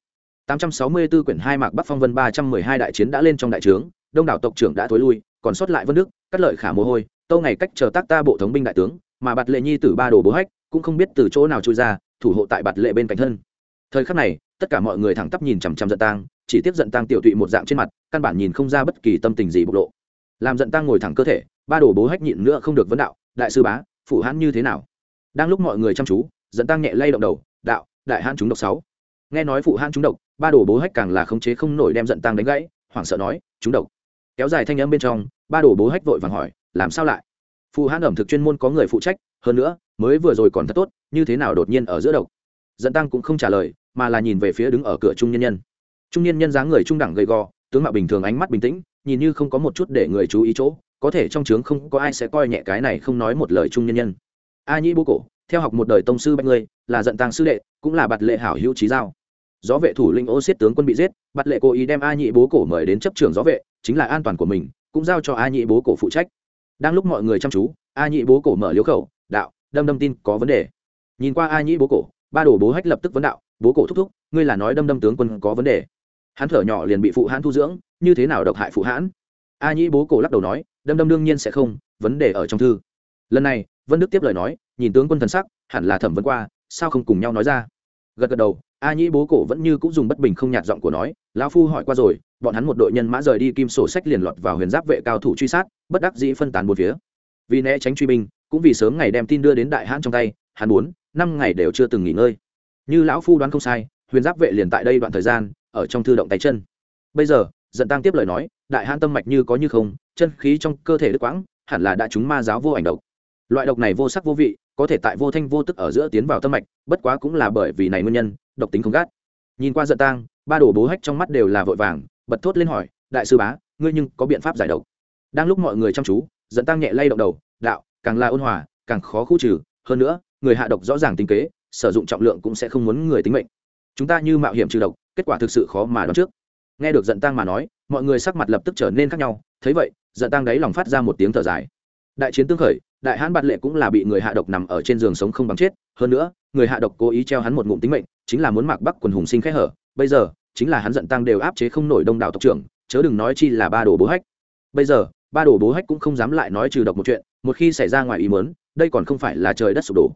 864 quyển hai mạc bắc phong vân 312 đại chiến đã lên trong đại trướng, đông đảo tộc trưởng đã thối lui, còn sót lại vân đức, cắt lợi khả mồ hôi, tâu ngày cách chờ tác ta bộ thống binh đại tướng mà bạt lệ nhi tử ba đồ bố hách cũng không biết từ chỗ nào trôi ra, thủ hộ tại bạt lệ bên cạnh thân. Thời khắc này, tất cả mọi người thẳng tắp nhìn chằm chằm giận tang, chỉ tiếp giận tang tiểu tụy một dạng trên mặt, căn bản nhìn không ra bất kỳ tâm tình gì bộc lộ. Làm giận tang ngồi thẳng cơ thể, ba đồ bố hách nhịn nữa không được vấn đạo, đại sư bá phụ hãn như thế nào? Đang lúc mọi người chăm chú, giận tang nhẹ lay động đầu, đạo, đại hãn chúng độc sáu. Nghe nói phụ hãn chúng độc, ba đồ bố hách càng là khống chế không nổi đem giận tang đánh gãy, hoảng sợ nói, chúng độc. Kéo dài thanh âm bên trong, ba đồ bố hách vội vàng hỏi, làm sao lại? Phụ hãn ẩm thực chuyên môn có người phụ trách, hơn nữa, mới vừa rồi còn thật tốt, như thế nào đột nhiên ở giữa độc? Dẫn tăng cũng không trả lời, mà là nhìn về phía đứng ở cửa trung nhân nhân. Trung nhân nhân dáng người trung đẳng gầy gò, tướng mạo bình thường ánh mắt bình tĩnh, nhìn như không có một chút để người chú ý chỗ, có thể trong trướng không có ai sẽ coi nhẹ cái này không nói một lời trung nhân nhân. A nhĩ bố cổ, theo học một đời tông sư bạch ngươi, là Dận tăng sư đệ, cũng là bạt lệ hảo hữu trí giao. Gió vệ thủ linh ô xiết tướng quân bị giết, bạt lệ cố ý đem a nhị bố cổ mời đến chấp trường gió vệ, chính là an toàn của mình, cũng giao cho a nhị bố cổ phụ trách đang lúc mọi người chăm chú, a nhị bố cổ mở liếu khẩu, đạo, đâm đâm tin có vấn đề. Nhìn qua a nhị bố cổ, ba đồ bố hách lập tức vấn đạo, bố cổ thúc thúc, ngươi là nói đâm đâm tướng quân có vấn đề. Hắn thở nhỏ liền bị phụ hãn thu dưỡng, như thế nào độc hại phụ hãn? A nhĩ bố cổ lắc đầu nói, đâm đâm đương nhiên sẽ không, vấn đề ở trong thư. Lần này, vân đức tiếp lời nói, nhìn tướng quân thần sắc, hẳn là thẩm vấn qua, sao không cùng nhau nói ra? Gật gật đầu, a nhĩ bố cổ vẫn như cũng dùng bất bình không nhạt giọng của nói, lão phu hỏi qua rồi bọn hắn một đội nhân mã rời đi kim sổ sách liền lọt vào huyền giáp vệ cao thủ truy sát, bất đắc dĩ phân tán một phía. Vì né tránh truy binh, cũng vì sớm ngày đem tin đưa đến đại hãn trong tay, hắn muốn năm ngày đều chưa từng nghỉ ngơi. Như lão phu đoán không sai, huyền giáp vệ liền tại đây đoạn thời gian, ở trong thư động tay chân. Bây giờ dận tăng tiếp lời nói, đại hãn tâm mạch như có như không, chân khí trong cơ thể đứt quãng, hẳn là đã chúng ma giáo vô ảnh độc. Loại độc này vô sắc vô vị, có thể tại vô thanh vô tức ở giữa tiến vào tâm mạch, bất quá cũng là bởi vì này nguyên nhân, độc tính không gắt. Nhìn qua dận tang ba đồ bố hách trong mắt đều là vội vàng bật thốt lên hỏi, đại sư bá, ngươi nhưng có biện pháp giải độc? Đang lúc mọi người chăm chú, giận tăng nhẹ lay động đầu, đạo, càng là ôn hòa, càng khó khu trừ, hơn nữa, người hạ độc rõ ràng tính kế, sử dụng trọng lượng cũng sẽ không muốn người tính mệnh. Chúng ta như mạo hiểm trừ độc, kết quả thực sự khó mà đoán trước. Nghe được giận tăng mà nói, mọi người sắc mặt lập tức trở nên khác nhau, thấy vậy, giận tăng đáy lòng phát ra một tiếng thở dài. Đại chiến tương khởi, đại hãn bạt lệ cũng là bị người hạ độc nằm ở trên giường sống không bằng chết, hơn nữa, người hạ độc cố ý treo hắn một ngụm tính mệnh, chính là muốn mặc bắc quần hùng sinh khẽ hở. Bây giờ chính là hắn giận tăng đều áp chế không nổi đông đảo tộc trưởng, chớ đừng nói chi là ba đồ bố hách. Bây giờ, ba đồ bố hách cũng không dám lại nói trừ độc một chuyện, một khi xảy ra ngoài ý muốn, đây còn không phải là trời đất sụp đổ.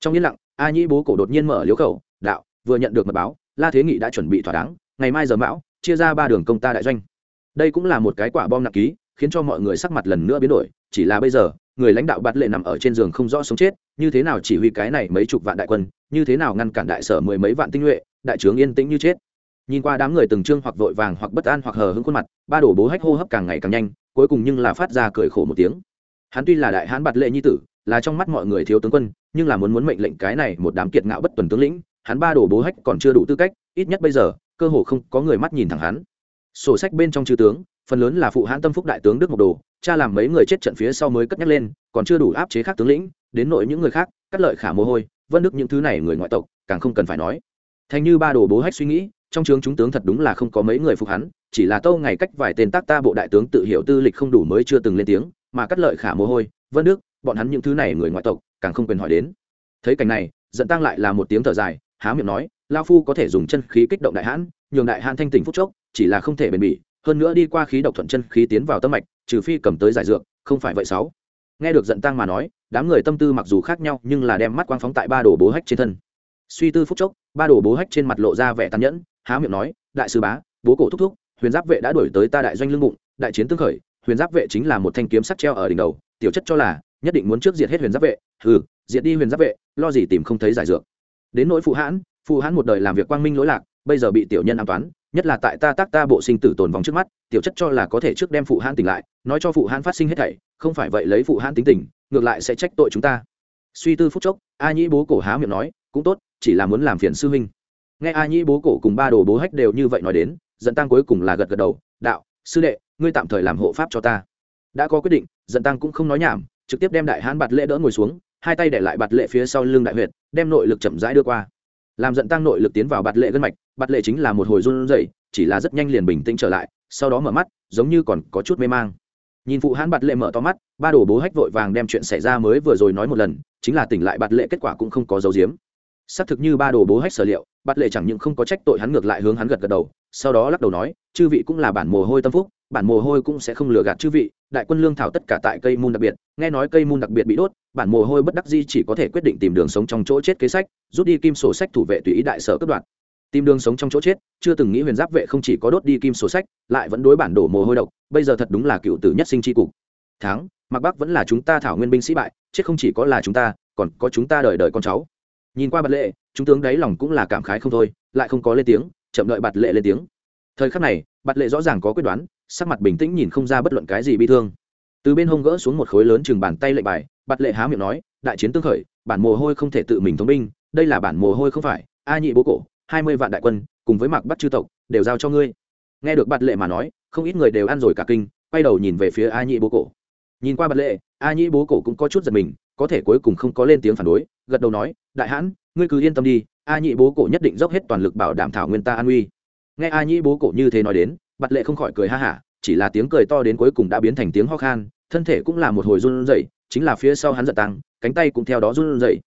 Trong yên lặng, a nhĩ bố cổ đột nhiên mở liếu khẩu, đạo, vừa nhận được mật báo, la thế nghị đã chuẩn bị thỏa đáng, ngày mai giờ mão, chia ra ba đường công ta đại doanh. Đây cũng là một cái quả bom nặng ký, khiến cho mọi người sắc mặt lần nữa biến đổi, chỉ là bây giờ, người lãnh đạo bạt lệ nằm ở trên giường không rõ sống chết, như thế nào chỉ huy cái này mấy chục vạn đại quân, như thế nào ngăn cản đại sở mười mấy vạn tinh nhuệ, đại trướng yên tĩnh như chết nhìn qua đám người từng trương hoặc vội vàng hoặc bất an hoặc hờ hững khuôn mặt, ba đổ bố hách hô hấp càng ngày càng nhanh, cuối cùng nhưng là phát ra cười khổ một tiếng. Hắn tuy là đại hán bạt lệ nhi tử, là trong mắt mọi người thiếu tướng quân, nhưng là muốn muốn mệnh lệnh cái này một đám kiệt ngạo bất tuần tướng lĩnh, hắn ba đổ bố hách còn chưa đủ tư cách, ít nhất bây giờ, cơ hồ không có người mắt nhìn thẳng hắn. Sổ sách bên trong chư tướng, phần lớn là phụ hãn tâm phúc đại tướng đức mộc đồ, cha làm mấy người chết trận phía sau mới cất nhắc lên, còn chưa đủ áp chế khác tướng lĩnh, đến nội những người khác, cắt lợi khả mồ hôi, vân đức những thứ này người ngoại tộc, càng không cần phải nói. Thành như ba đồ bố hách suy nghĩ trong trường chúng tướng thật đúng là không có mấy người phục hắn, chỉ là tâu ngày cách vài tên tác ta bộ đại tướng tự hiểu tư lịch không đủ mới chưa từng lên tiếng, mà cắt lợi khả mồ hôi, vân đức bọn hắn những thứ này người ngoại tộc, càng không quyền hỏi đến. Thấy cảnh này dẫn tăng lại là một tiếng thở dài, há miệng nói, lao phu có thể dùng chân khí kích động đại hãn, nhường đại hãn thanh tỉnh phúc chốc, chỉ là không thể bền bỉ, hơn nữa đi qua khí độc thuận chân khí tiến vào tâm mạch, trừ phi cầm tới giải dược, không phải vậy sáu. Nghe được giận tăng mà nói, đám người tâm tư mặc dù khác nhau, nhưng là đem mắt quang phóng tại ba đồ bố hách trên thân. Suy tư phúc chốc, ba đồ bố hách trên mặt lộ ra vẻ tàn nhẫn há miệng nói, đại sư bá, bố cổ thúc thúc, huyền giáp vệ đã đuổi tới ta đại doanh lưng bụng, đại chiến tương khởi, huyền giáp vệ chính là một thanh kiếm sắt treo ở đỉnh đầu, tiểu chất cho là nhất định muốn trước diệt hết huyền giáp vệ ừ diệt đi huyền giáp vệ, lo gì tìm không thấy giải dược. Đến nỗi phụ hãn phụ hãn một đời làm việc quang minh lỗi lạc, bây giờ bị tiểu nhân an toán, nhất là tại ta tác ta bộ sinh tử tồn vong trước mắt, tiểu chất cho là có thể trước đem phụ hãn tỉnh lại, nói cho phụ hãn phát sinh hết thảy, không phải vậy lấy phụ hãn tính tình, ngược lại sẽ trách tội chúng ta. Suy tư phút chốc, a nhĩ bố cổ há miệng nói, cũng tốt, chỉ là muốn làm phiền sư huynh nghe a nhĩ bố cổ cùng ba đồ bố hách đều như vậy nói đến, dẫn tăng cuối cùng là gật gật đầu, đạo, sư đệ, ngươi tạm thời làm hộ pháp cho ta. Đã có quyết định, dẫn tăng cũng không nói nhảm, trực tiếp đem đại hán bạt lệ đỡ ngồi xuống, hai tay để lại bạt lệ phía sau lưng đại huyệt, đem nội lực chậm rãi đưa qua. Làm dẫn tăng nội lực tiến vào bạt lệ gân mạch, bạt lệ chính là một hồi run rẩy, chỉ là rất nhanh liền bình tĩnh trở lại, sau đó mở mắt, giống như còn có chút mê mang. Nhìn phụ hán bạt lệ mở to mắt, ba đồ bố hách vội vàng đem chuyện xảy ra mới vừa rồi nói một lần, chính là tỉnh lại bạt lệ kết quả cũng không có dấu diếm xác thực như ba đồ bố hách sở liệu bắt lệ chẳng những không có trách tội hắn ngược lại hướng hắn gật gật đầu, sau đó lắc đầu nói, chư vị cũng là bản mồ hôi tâm phúc, bản mồ hôi cũng sẽ không lừa gạt chư vị, đại quân lương thảo tất cả tại cây môn đặc biệt, nghe nói cây môn đặc biệt bị đốt, bản mồ hôi bất đắc di chỉ có thể quyết định tìm đường sống trong chỗ chết kế sách, rút đi kim sổ sách thủ vệ tùy ý đại sở cấp đoạt. Tìm đường sống trong chỗ chết, chưa từng nghĩ huyền giáp vệ không chỉ có đốt đi kim sổ sách, lại vẫn đối bản đổ mồ hôi độc, bây giờ thật đúng là cựu tử nhất sinh tri cục. Tháng mặc bắc vẫn là chúng ta thảo nguyên binh sĩ bại, chết không chỉ có là chúng ta, còn có chúng ta đời đời con cháu nhìn qua bật lệ, chúng tướng đáy lòng cũng là cảm khái không thôi, lại không có lên tiếng, chậm đợi bật lệ lên tiếng. Thời khắc này bật lệ rõ ràng có quyết đoán, sắc mặt bình tĩnh nhìn không ra bất luận cái gì bi thương. Từ bên hông gỡ xuống một khối lớn chừng bàn tay lệnh bài bật lệ há miệng nói, đại chiến tương khởi, bản mồ hôi không thể tự mình thống binh, đây là bản mồ hôi không phải, a nhị bố cổ, hai mươi vạn đại quân, cùng với mạc bắt chư tộc, đều giao cho ngươi. Nghe được bật lệ mà nói, không ít người đều ăn rồi cả kinh, quay đầu nhìn về phía a nhị bố cổ. Nhìn qua bật lệ, a nhị bố cổ cũng có chút giật mình, có thể cuối cùng không có lên tiếng phản đối, gật đầu nói đại hãn, ngươi cứ yên tâm đi, a nhị bố cổ nhất định dốc hết toàn lực bảo đảm thảo nguyên ta an uy. Nghe a nhị bố cổ như thế nói đến bặt lệ không khỏi cười ha hả, chỉ là tiếng cười to đến cuối cùng đã biến thành tiếng ho khan, thân thể cũng là một hồi run rẩy, chính là phía sau hắn giật tăng, cánh tay cũng theo đó run rẩy.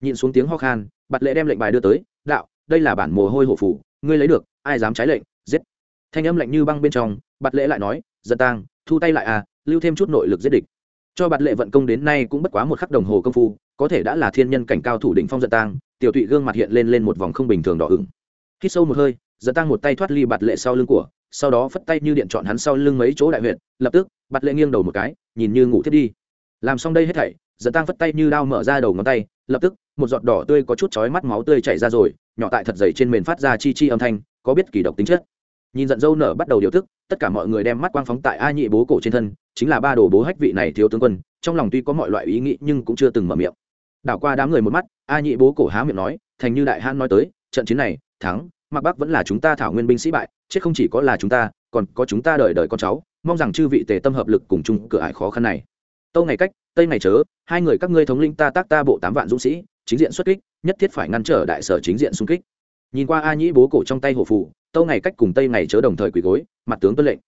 Nhìn xuống tiếng ho khan bặt lệ đem lệnh bài đưa tới, đạo, đây là bản mồ hôi hổ phủ ngươi lấy được, ai dám trái lệnh, giết. Thanh âm lạnh như băng bên trong bặt lệ lại nói, giật tăng, thu tay lại à lưu thêm chút nội lực giết địch. Cho bạt lệ vận công đến nay cũng bất quá một khắc đồng hồ công phu có thể đã là thiên nhân cảnh cao thủ đỉnh phong giận tang, tiểu tụy gương mặt hiện lên lên một vòng không bình thường đỏ ửng. Hít sâu một hơi, giận tang một tay thoát ly bạt lệ sau lưng của, sau đó phất tay như điện chọn hắn sau lưng mấy chỗ đại huyện lập tức, bạt lệ nghiêng đầu một cái, nhìn như ngủ thiết đi. Làm xong đây hết thảy, giận tang phất tay như đao mở ra đầu ngón tay, lập tức, một giọt đỏ tươi có chút chói mắt máu tươi chảy ra rồi, nhỏ tại thật dày trên mền phát ra chi chi âm thanh, có biết kỳ độc tính chất. Nhìn giận dâu nở bắt đầu điều tức, tất cả mọi người đem mắt quang phóng tại a nhị bố cổ trên thân, chính là ba đồ bố hách vị này thiếu tướng quân, trong lòng tuy có mọi loại ý nghĩ nhưng cũng chưa từng mở miệng đảo qua đám người một mắt, a nhị bố cổ há miệng nói, thành như đại hãn nói tới, trận chiến này, thắng, mặc bắc vẫn là chúng ta thảo nguyên binh sĩ bại, chết không chỉ có là chúng ta, còn có chúng ta đợi đợi con cháu, mong rằng chư vị tề tâm hợp lực cùng chung cửa ải khó khăn này. Tâu ngày cách, tây ngày chớ, hai người các ngươi thống lĩnh ta tác ta bộ tám vạn dũng sĩ, chính diện xuất kích, nhất thiết phải ngăn trở đại sở chính diện xung kích. Nhìn qua a nhĩ bố cổ trong tay hổ phụ tâu ngày cách cùng tây ngày chớ đồng thời quỳ gối, mặt tướng tuân lệnh.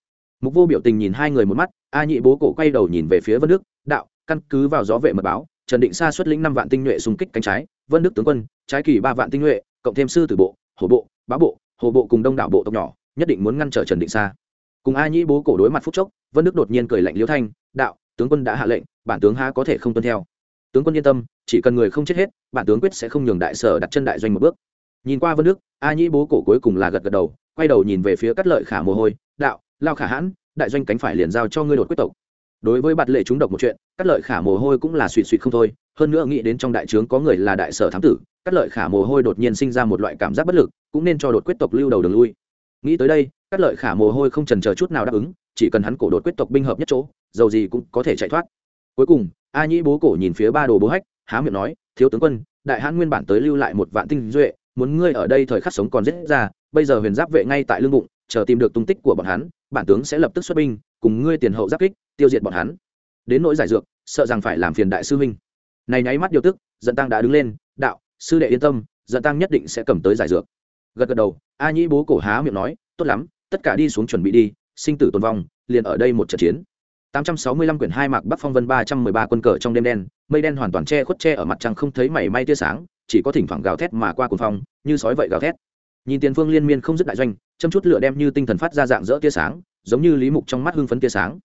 Mục vô biểu tình nhìn hai người một mắt, a nhĩ bố cổ quay đầu nhìn về phía vân đức, đạo, căn cứ vào gió vệ mật báo trần định sa xuất lĩnh năm vạn tinh nhuệ xung kích cánh trái, vân đức tướng quân, trái kỳ ba vạn tinh nhuệ, cộng thêm sư tử bộ, hổ bộ, bá bộ hồ bộ cùng đông đảo bộ tộc nhỏ, nhất định muốn ngăn trở trần định sa. Cùng a nhĩ bố cổ đối mặt phúc chốc, vân đức đột nhiên cười lạnh liễu thanh, đạo, tướng quân đã hạ lệnh, bản tướng há có thể không tuân theo? Tướng quân yên tâm, chỉ cần người không chết hết, bản tướng quyết sẽ không nhường đại sở đặt chân đại doanh một bước. Nhìn qua vân đức, a nhĩ bố cổ cuối cùng là gật gật đầu, quay đầu nhìn về phía cắt lợi khả mồ hôi, đạo, lao khả hãn, đại doanh cánh phải liền giao cho ngươi đột quyết tộc đối với bạt lệ chúng độc một chuyện cắt lợi khả mồ hôi cũng là suỵ suỵ không thôi. Hơn nữa nghĩ đến trong đại trướng có người là đại sở thám tử cắt lợi khả mồ hôi đột nhiên sinh ra một loại cảm giác bất lực, cũng nên cho đột quyết tộc lưu đầu đường lui. Nghĩ tới đây cắt lợi khả mồ hôi không trần chờ chút nào đáp ứng, chỉ cần hắn cổ đột quyết tộc binh hợp nhất chỗ, dầu gì cũng có thể chạy thoát. Cuối cùng, a nhĩ bố cổ nhìn phía ba đồ bố hách, há miệng nói, thiếu tướng quân, đại hãn nguyên bản tới lưu lại một vạn tinh duệ, muốn ngươi ở đây thời khắc sống còn giết ra, bây giờ huyền giáp vệ ngay tại lưng bụng, chờ tìm được tung tích của bọn hắn, bản tướng sẽ lập tức xuất binh, cùng ngươi tiền hậu giáp kích tiêu diệt bọn hắn đến nỗi giải dược sợ rằng phải làm phiền đại sư huynh này nháy mắt điều tức dẫn tăng đã đứng lên đạo sư đệ yên tâm dẫn tăng nhất định sẽ cầm tới giải dược gật gật đầu a nhĩ bố cổ há miệng nói tốt lắm tất cả đi xuống chuẩn bị đi sinh tử tồn vong liền ở đây một trận chiến 865 quyển hai mạc Bắc Phong Vân 313 quân cờ trong đêm đen, mây đen hoàn toàn che khuất che ở mặt trăng không thấy mảy may tia sáng, chỉ có thỉnh thoảng gào thét mà qua cuồng phong, như sói vậy gào thét. Nhìn tiền phương liên miên không dứt đại doanh, châm chút lửa đem như tinh thần phát ra dạng rỡ tia sáng, giống như lý mục trong mắt hưng phấn tia sáng.